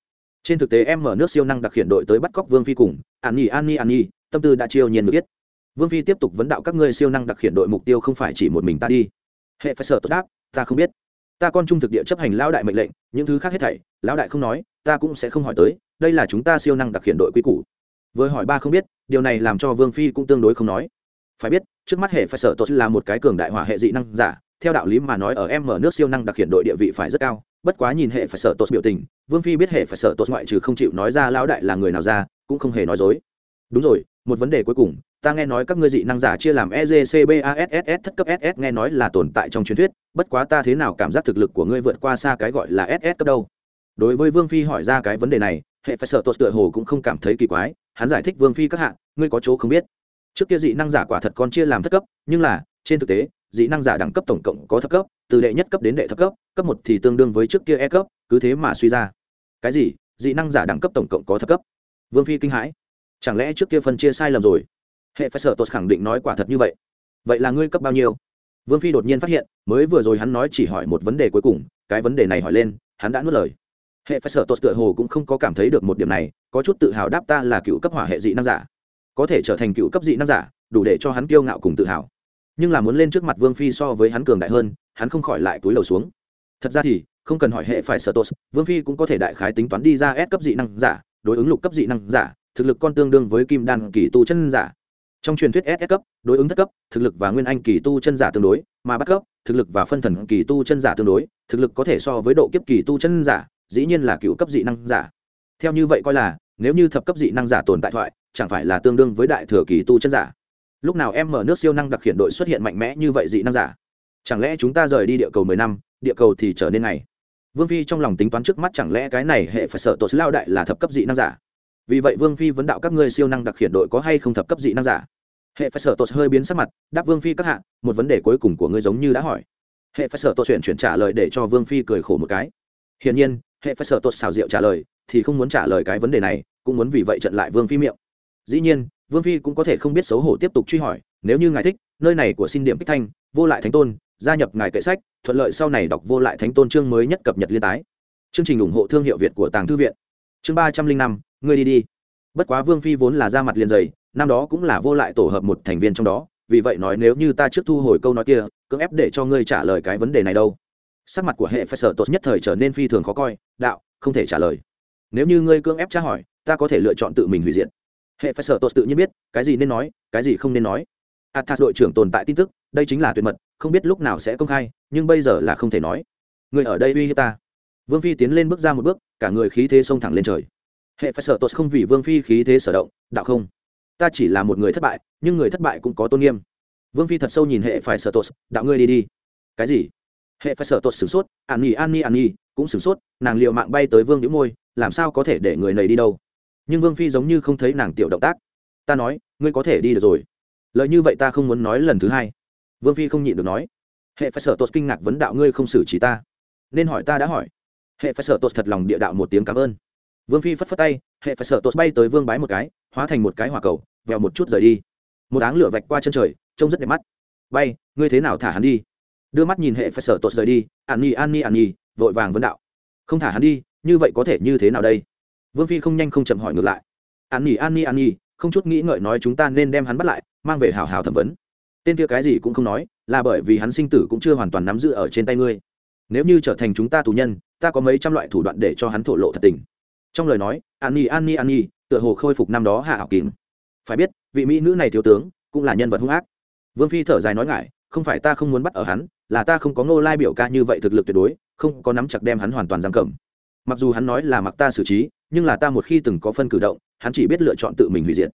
Trên thực tế em mở nước siêu năng đặc hiện đội tới bắt cóc vương phi cùng, an nhi an nhi an nhi, tâm tư đã chiêu nhiên được biết. Vương phi tiếp tục vấn đạo các ngươi siêu năng đặc hiện đội mục tiêu không phải chỉ một mình ta đi. Hệ phải sở tos đáp, ta không biết. Ta con trung thực địa chấp hành lão đại mệnh lệnh, những thứ khác hết thảy, lão đại không nói, ta cũng sẽ không hỏi tới, đây là chúng ta siêu năng đặc hiện đội quy củ. Với hỏi ba không biết, điều này làm cho vương phi cũng tương đối không nói. Phải biết, trước mắt hệ phải sở tos là một cái cường đại hỏa hệ dị năng giả theo đạo lý mà nói ở em mở nước siêu năng đặc hiện đội địa vị phải rất cao, bất quá nhìn hệ phải sợ tốt biểu tình, vương phi biết hệ phải sợ tốt ngoại trừ không chịu nói ra lão đại là người nào ra, cũng không hề nói dối. Đúng rồi, một vấn đề cuối cùng, ta nghe nói các ngươi dị năng giả chia làm egcbass thất cấp ss nghe nói là tồn tại trong truyền thuyết, bất quá ta thế nào cảm giác thực lực của ngươi vượt qua xa cái gọi là ss cấp đâu? Đối với vương phi hỏi ra cái vấn đề này, hệ phải sợ tột tựa hồ cũng không cảm thấy kỳ quái, hắn giải thích vương phi các hạ, ngươi có chỗ không biết. Trước kia dị năng giả quả thật còn chia làm thất cấp, nhưng là, trên thực tế dị năng giả đẳng cấp tổng cộng có thấp cấp, từ đệ nhất cấp đến đệ thấp cấp cấp một thì tương đương với trước kia e cấp, cứ thế mà suy ra. Cái gì? Dị năng giả đẳng cấp tổng cộng có thấp cấp? Vương phi kinh hãi. Chẳng lẽ trước kia phân chia sai lầm rồi? Hệ phải sợ tốt khẳng định nói quả thật như vậy. Vậy là ngươi cấp bao nhiêu? Vương phi đột nhiên phát hiện, mới vừa rồi hắn nói chỉ hỏi một vấn đề cuối cùng, cái vấn đề này hỏi lên, hắn đã nuốt lời. Hệ phải sợ tốt tựa hồ cũng không có cảm thấy được một điểm này, có chút tự hào đáp ta là cựu cấp hỏa hệ dị năng giả. Có thể trở thành cựu cấp dị năng giả, đủ để cho hắn kiêu ngạo cùng tự hào nhưng là muốn lên trước mặt vương phi so với hắn cường đại hơn, hắn không khỏi lại túi lầu xuống. Thật ra thì, không cần hỏi hệ phải sở tos, vương phi cũng có thể đại khái tính toán đi ra S cấp dị năng giả, đối ứng lục cấp dị năng giả, thực lực con tương đương với kim đan kỳ tu chân giả. Trong truyền thuyết ss cấp, đối ứng thất cấp, thực lực và nguyên anh kỳ tu chân giả tương đối, mà bắt cấp, thực lực và phân thần kỳ tu chân giả tương đối, thực lực có thể so với độ kiếp kỳ tu chân giả, dĩ nhiên là cựu cấp dị năng giả. Theo như vậy coi là, nếu như thập cấp dị năng giả tồn tại thoại, chẳng phải là tương đương với đại thừa kỳ tu chân giả lúc nào em mở nước siêu năng đặc hiện đội xuất hiện mạnh mẽ như vậy dị năng giả? Chẳng lẽ chúng ta rời đi địa cầu mười năm, địa cầu thì trở nên này. vương phi trong lòng tính toán trước mắt chẳng lẽ cái này hệ phải sợ tổ lao đại là thập cấp dị năng giả? Vì vậy vương phi vấn đạo các ngươi siêu năng đặc hiện đội có hay không thập cấp dị năng giả? Hệ phải sợ tột hơi biến sắc mặt, đáp vương phi các hạ, một vấn đề cuối cùng của ngươi giống như đã hỏi. Hệ phải sợ tột chuyển chuyển trả lời để cho vương phi cười khổ một cái. Hiển nhiên, hệ phải sợ tột xào rượu trả lời, thì không muốn trả lời cái vấn đề này, cũng muốn vì vậy trận lại vương phi miệng dĩ nhiên, vương phi cũng có thể không biết xấu hổ tiếp tục truy hỏi, nếu như ngài thích, nơi này của xin điểm kích thanh, vô lại thánh tôn, gia nhập ngài kệ sách, thuận lợi sau này đọc vô lại thánh tôn chương mới nhất cập nhật liên tái. Chương trình ủng hộ thương hiệu việt của tàng thư viện. Chương ba trăm linh năm, ngươi đi đi. Bất quá vương phi vốn là ra mặt liền dày, năm đó cũng là vô lại tổ hợp một thành viên trong đó, vì vậy nói nếu như ta trước thu hồi câu nói kia, cưỡng ép để cho ngươi trả lời cái vấn đề này đâu. Sắc mặt của hệ phải sở tốt nhất thời trở nên phi thường khó coi, đạo, không thể trả lời. Nếu như ngươi cưỡng ép tra hỏi, ta có thể lựa chọn tự mình hủy diện hệ phải sở tốt tự nhiên biết, cái gì nên nói, cái gì không nên nói. Athas đội trưởng tồn tại tin tức, đây chính là tuyệt mật, không biết lúc nào sẽ công khai, nhưng bây giờ là không thể nói. Người ở đây uy hiếp ta. Vương phi tiến lên bước ra một bước, cả người khí thế xông thẳng lên trời. Hệ phải sở tốt không vì vương phi khí thế sở động, đạo không. Ta chỉ là một người thất bại, nhưng người thất bại cũng có tôn nghiêm. Vương phi thật sâu nhìn hệ phải sở tốt đạo ngươi đi đi. Cái gì? Hệ phải sở tốt sửng sốt, an nhi an nhi an nhi, cũng sửng sốt, nàng liệu mạng bay tới vương đĩu môi, làm sao có thể để người này đi đâu? Nhưng vương phi giống như không thấy nàng tiểu động tác. Ta nói, ngươi có thể đi được rồi. Lợi như vậy ta không muốn nói lần thứ hai. Vương phi không nhịn được nói. Hệ phải sở tốt kinh ngạc vấn đạo ngươi không xử trí ta. Nên hỏi ta đã hỏi. Hệ phải sợ tốt thật lòng địa đạo một tiếng cảm ơn. Vương phi phất phất tay, hệ phải sợ tốt bay tới vương bái một cái, hóa thành một cái hỏa cầu, vèo một chút rời đi. Một áng lửa vạch qua chân trời, trông rất đẹp mắt. Bay, ngươi thế nào thả hắn đi? Đưa mắt nhìn hệ phải sợ tốt rời đi, an nhi an nhi an nhi vội vàng vấn đạo. Không thả hắn đi, như vậy có thể như thế nào đây? Vương phi không nhanh không chậm hỏi ngược lại. An nhi an nhi an nhi, không chút nghĩ ngợi nói chúng ta nên đem hắn bắt lại, mang về hào hào thẩm vấn. Tên kia cái gì cũng không nói, là bởi vì hắn sinh tử cũng chưa hoàn toàn nắm giữ ở trên tay ngươi. Nếu như trở thành chúng ta tù nhân, ta có mấy trăm loại thủ đoạn để cho hắn thổ lộ thật tình. Trong lời nói, an nhi an nhi an nhi, tựa hồ khôi phục năm đó hạ hảo kìm. Phải biết, vị mỹ nữ này thiếu tướng, cũng là nhân vật hung ác. Vương phi thở dài nói ngại, không phải ta không muốn bắt ở hắn, là ta không có ngô lai biểu ca như vậy thực lực tuyệt đối, không có nắm chặt đem hắn hoàn toàn giam cầm. Mặc dù hắn nói là mặc ta xử trí nhưng là ta một khi từng có phân cử động, hắn chỉ biết lựa chọn tự mình hủy diệt.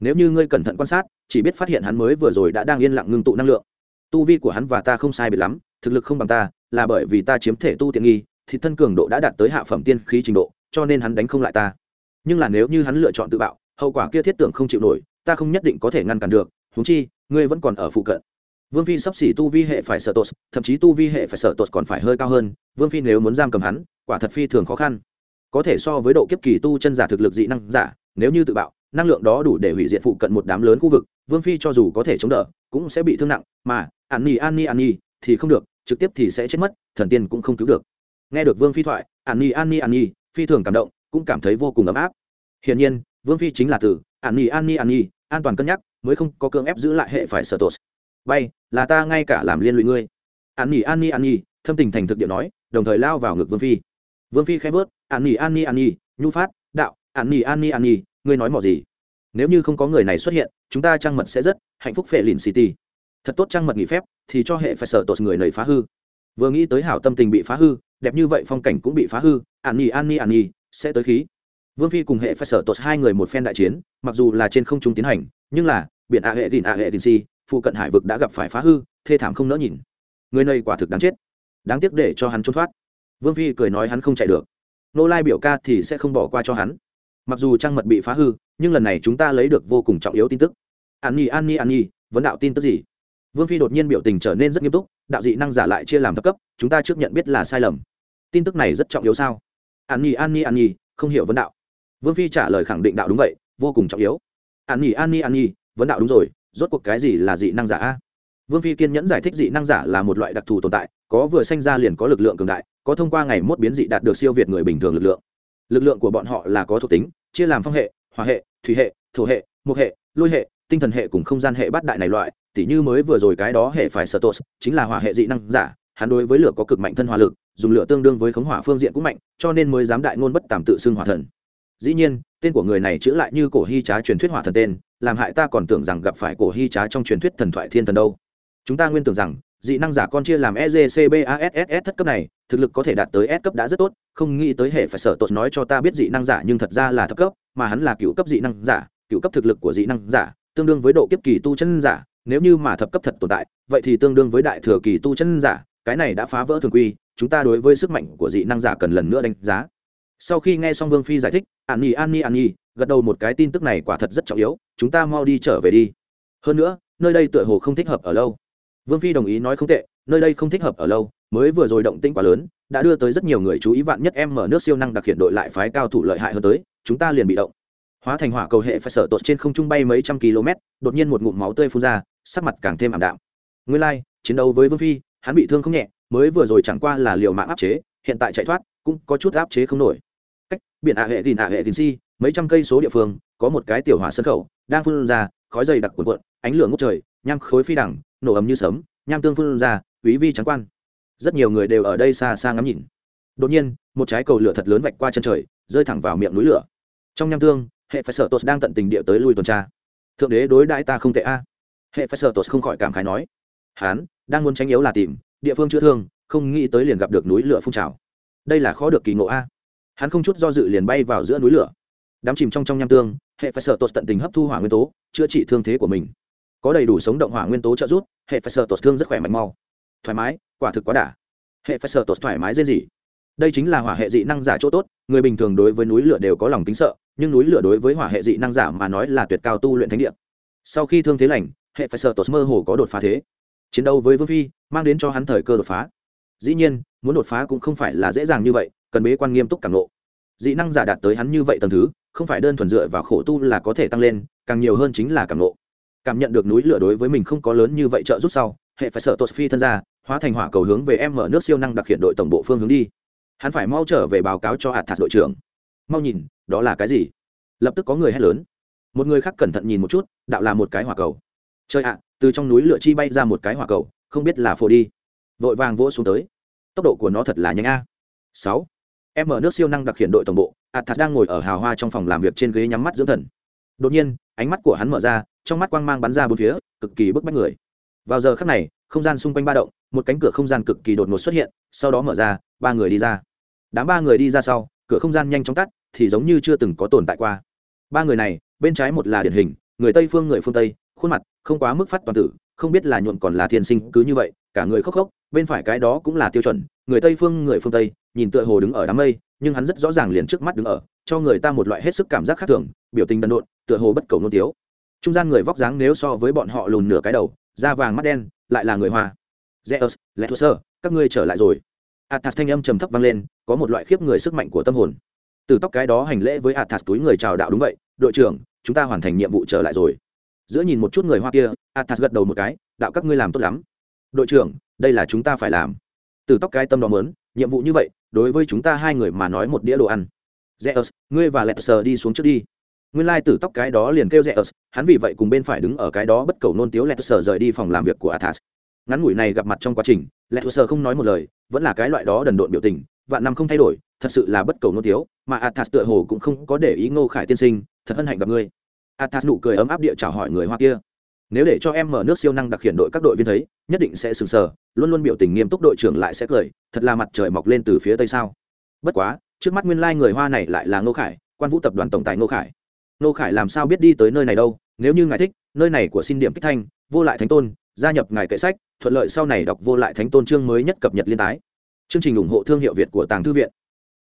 Nếu như ngươi cẩn thận quan sát, chỉ biết phát hiện hắn mới vừa rồi đã đang yên lặng ngưng tụ năng lượng. Tu vi của hắn và ta không sai biệt lắm, thực lực không bằng ta, là bởi vì ta chiếm thể tu tiện nghi thì thân cường độ đã đạt tới hạ phẩm tiên khí trình độ, cho nên hắn đánh không lại ta. Nhưng là nếu như hắn lựa chọn tự bạo, hậu quả kia thiết tưởng không chịu nổi, ta không nhất định có thể ngăn cản được húng chi, ngươi vẫn còn ở phụ cận. Vương phi sắp xỉ tu vi hệ phải sợ tột, thậm chí tu vi hệ phải sợ tột còn phải hơi cao hơn, vương phi nếu muốn giam cầm hắn, quả thật phi thường khó khăn có thể so với độ kiếp kỳ tu chân giả thực lực dị năng giả, nếu như tự bạo, năng lượng đó đủ để hủy diệt phụ cận một đám lớn khu vực, vương phi cho dù có thể chống đỡ, cũng sẽ bị thương nặng, mà, an ni an ni an ni thì không được, trực tiếp thì sẽ chết mất, thần tiên cũng không cứu được. Nghe được vương phi thoại, an ni an ni an ni phi thường cảm động, cũng cảm thấy vô cùng ấm áp. Hiển nhiên, vương phi chính là từ, an ni an ni an ni an toàn cân nhắc, mới không có cưỡng ép giữ lại hệ phải sở tột. Bay, là ta ngay cả làm liên lụy ngươi. An ni an ni an ni thâm tình thành thực điệu nói, đồng thời lao vào ngực vương phi vương phi khẽ vớt an nhi an nhi an nhi, nhu phát, đạo, an nhi an nhi an nhi, ngươi nói mỏ gì? Nếu như không có người này xuất hiện, chúng ta trang mật sẽ rất hạnh phúc phệ lìn city. Thật tốt trang mật nghỉ phép, thì cho hệ phải sợ tột người nầy phá hư. Vừa nghĩ tới hảo tâm tình bị phá hư, đẹp như vậy phong cảnh cũng bị phá hư, an nhi an nhi an nhi, sẽ tới khí. Vương phi cùng hệ phải sợ tột hai người một phen đại chiến, mặc dù là trên không trung tiến hành, nhưng là, biển a hệ đình a hệ đình si, phụ cận hải vực đã gặp phải phá hư, thê thảm không nỡ nhìn. Người này quả thực đáng chết. Đáng tiếc để cho hắn trốn thoát vương phi cười nói hắn không chạy được. Nô lai biểu ca thì sẽ không bỏ qua cho hắn. Mặc dù trang mật bị phá hư, nhưng lần này chúng ta lấy được vô cùng trọng yếu tin tức. An nhi an nhi an nhi vấn đạo tin tức gì? Vương phi đột nhiên biểu tình trở nên rất nghiêm túc, đạo dị năng giả lại chia làm thấp cấp, chúng ta trước nhận biết là sai lầm. Tin tức này rất trọng yếu sao? An nhi an nhi an nhi, không hiểu vấn đạo. Vương phi trả lời khẳng định đạo đúng vậy, vô cùng trọng yếu. An nhi an nhi an nhi vấn đạo đúng rồi, rốt cuộc cái gì là dị năng giả a? Vương phi kiên nhẫn giải thích dị năng giả là một loại đặc thù tồn tại, có vừa sanh ra liền có lực lượng cường đại có thông qua ngày mốt biến dị đạt được siêu việt người bình thường lực lượng. Lực lượng của bọn họ là có thuộc tính, chia làm phong hệ, hỏa hệ, thủy hệ, thổ hệ, mục hệ, lôi hệ, tinh thần hệ cùng không gian hệ bát đại này loại, tỉ như mới vừa rồi cái đó hệ phải sở tos chính là hỏa hệ dị năng giả, hắn đối với lửa có cực mạnh thân hỏa lực, dùng lửa tương đương với khống hỏa phương diện cũng mạnh, cho nên mới dám đại ngôn bất tàm tự xưng hỏa thần. Dĩ nhiên, tên của người này chữ lại như cổ hy trá truyền thuyết hỏa thần tên, làm hại ta còn tưởng rằng gặp phải cổ hy trá trong truyền thuyết thần thoại thiên thần đâu. Chúng ta nguyên tưởng rằng dị năng giả con chia làm EGCBASSS thất cấp này, thực lực có thể đạt tới s cấp đã rất tốt, không nghĩ tới hệ phải sở tột nói cho ta biết dị năng giả nhưng thật ra là thấp cấp, mà hắn là cựu cấp dị năng giả, cựu cấp thực lực của dị năng giả, tương đương với độ kiếp kỳ tu chân giả, nếu như mà thập cấp thật tồn tại, vậy thì tương đương với đại thừa kỳ tu chân giả, cái này đã phá vỡ thường quy, chúng ta đối với sức mạnh của dị năng giả cần lần nữa đánh giá. Sau khi nghe xong vương phi giải thích, an nhi an nhi an nhi, gật đầu một cái tin tức này quả thật rất trọng yếu, chúng ta mau đi trở về đi. Hơn nữa, nơi đây tựa hồ không thích hợp ở lâu vương phi đồng ý nói không tệ, nơi đây không thích hợp ở lâu, mới vừa rồi động tĩnh quá lớn, đã đưa tới rất nhiều người chú ý vạn nhất em mở nước siêu năng đặc hiện đội lại phái cao thủ lợi hại hơn tới, chúng ta liền bị động. Hóa thành hỏa cầu hệ phải sở tột trên không trung bay mấy trăm km, đột nhiên một ngụm máu tươi phun ra, sắc mặt càng thêm ảm đạm. Nguyên lai, chiến đấu với vương phi, hắn bị thương không nhẹ, mới vừa rồi chẳng qua là liều mạng áp chế, hiện tại chạy thoát, cũng có chút áp chế không nổi. Cách biển ạ hệ đình ạ hệ đình si, mấy trăm cây số địa phương, có một cái tiểu hỏa sân khẩu, đang phun ra, khói dày đặc cuộn cuộn, ánh lửa ngút trời, nham khối phi đẳng nổ ấm như sấm, nham tương phun ra, quý vi trắng quan. Rất nhiều người đều ở đây xa xa ngắm nhìn. Đột nhiên, một trái cầu lửa thật lớn vạch qua chân trời, rơi thẳng vào miệng núi lửa. Trong nham tương, hệ phải sợ tos đang tận tình địa tới lui tuần tra. Thượng đế đối đãi ta không tệ a. Hệ phải sợ tos không khỏi cảm khái nói. Hán, đang muốn tránh yếu là tìm, địa phương chữa thương, không nghĩ tới liền gặp được núi lửa phun trào. Đây là khó được kỳ ngộ a. Hắn không chút do dự liền bay vào giữa núi lửa. Đám chìm trong trong nham tương, hệ phải sợ tột tận tình hấp thu hỏa nguyên tố, chữa trị thương thế của mình có đầy đủ sống động hỏa nguyên tố trợ giúp, hệ phải sợ tột thương rất khỏe mạnh mau. Thoải mái, quả thực quá đả. Hệ phải sợ tột thoải mái dễ gì đây chính là hỏa hệ dị năng giả chỗ tốt, người bình thường đối với núi lửa đều có lòng tính sợ, nhưng núi lửa đối với hỏa hệ dị năng giả mà nói là tuyệt cao tu luyện thánh địa. Sau khi thương thế lành, hệ phải sợ tột mơ hồ có đột phá thế. Chiến đấu với vương phi, mang đến cho hắn thời cơ đột phá. Dĩ nhiên, muốn đột phá cũng không phải là dễ dàng như vậy, cần bế quan nghiêm túc cảm lộ dị năng giả đạt tới hắn như vậy tầm thứ, không phải đơn thuần dựa vào khổ tu là có thể tăng lên, càng nhiều hơn chính là cảm lộ cảm nhận được núi lửa đối với mình không có lớn như vậy trợ giúp sau, hệ phải sợ tốt phi thân ra, hóa thành hỏa cầu hướng về em mở nước siêu năng đặc hiện đội tổng bộ phương hướng đi. Hắn phải mau trở về báo cáo cho hạt thạt đội trưởng. Mau nhìn, đó là cái gì? Lập tức có người hét lớn. Một người khác cẩn thận nhìn một chút, đạo là một cái hỏa cầu. Chơi ạ, từ trong núi lửa chi bay ra một cái hỏa cầu, không biết là phổ đi. Vội vàng vỗ xuống tới. Tốc độ của nó thật là nhanh a. Sáu. Em mở nước siêu năng đặc hiện đội tổng bộ hạt thạt đang ngồi ở hào hoa trong phòng làm việc trên ghế nhắm mắt dưỡng thần. Đột nhiên, ánh mắt của hắn mở ra trong mắt quang mang bắn ra bốn phía, cực kỳ bức bách người. Vào giờ khắc này, không gian xung quanh ba động, một cánh cửa không gian cực kỳ đột ngột xuất hiện, sau đó mở ra, ba người đi ra. Đám ba người đi ra sau, cửa không gian nhanh chóng tắt, thì giống như chưa từng có tồn tại qua. Ba người này, bên trái một là điển hình, người tây phương người phương tây, khuôn mặt không quá mức phát toàn tử, không biết là nhuộm còn là thiên sinh, cứ như vậy, cả người khóc khóc bên phải cái đó cũng là tiêu chuẩn, người tây phương người phương tây, nhìn tựa hồ đứng ở đám mây, nhưng hắn rất rõ ràng liền trước mắt đứng ở, cho người ta một loại hết sức cảm giác khác thường, biểu tình đần độn, tựa hồ bất cầu nôn tiếu trung gian người vóc dáng nếu so với bọn họ lùn nửa cái đầu, da vàng mắt đen, lại là người hoa. Zeus letuser các ngươi trở lại rồi. Athas thanh âm trầm thấp vang lên, có một loại khiếp người sức mạnh của tâm hồn. Từ tóc cái đó hành lễ với athas túi người chào đạo đúng vậy, đội trưởng, chúng ta hoàn thành nhiệm vụ trở lại rồi. Giữa nhìn một chút người hoa kia, athas gật đầu một cái, đạo các ngươi làm tốt lắm. Đội trưởng, đây là chúng ta phải làm. Từ tóc cái tâm đó mớn, nhiệm vụ như vậy, đối với chúng ta hai người mà nói một đĩa đồ ăn. Zeus, ngươi và lẹt sờ đi xuống trước đi nguyên lai tử tóc cái đó liền kêu rẽ ớt hắn vì vậy cùng bên phải đứng ở cái đó bất cầu nôn tiếu lẹt sờ rời đi phòng làm việc của athas. Ngắn ngủi này gặp mặt trong quá trình, lẹt sờ không nói một lời, vẫn là cái loại đó đần độn biểu tình, vạn năm không thay đổi, thật sự là bất cầu nôn tiếu, mà athas tựa hồ cũng không có để ý ngô khải tiên sinh, thật hân hạnh gặp ngươi. Athas nụ cười ấm áp địa chào hỏi người hoa kia. Nếu để cho em mở nước siêu năng đặc hiện đội các đội viên thấy, nhất định sẽ sừng sờ, luôn luôn biểu tình nghiêm túc đội trưởng lại sẽ cười, thật là mặt trời mọc lên từ phía tây sao. Bất quá, trước mắt nguyên lai người hoa này lại là ngô khải, quan vũ tập đoàn tổng tài ngô khải. Nô khải làm sao biết đi tới nơi này đâu, nếu như ngài thích, nơi này của xin điểm kích thanh, vô lại thánh tôn, gia nhập ngài kệ sách, thuận lợi sau này đọc vô lại thánh tôn chương mới nhất cập nhật liên tái. Chương trình ủng hộ thương hiệu việt của tàng thư viện.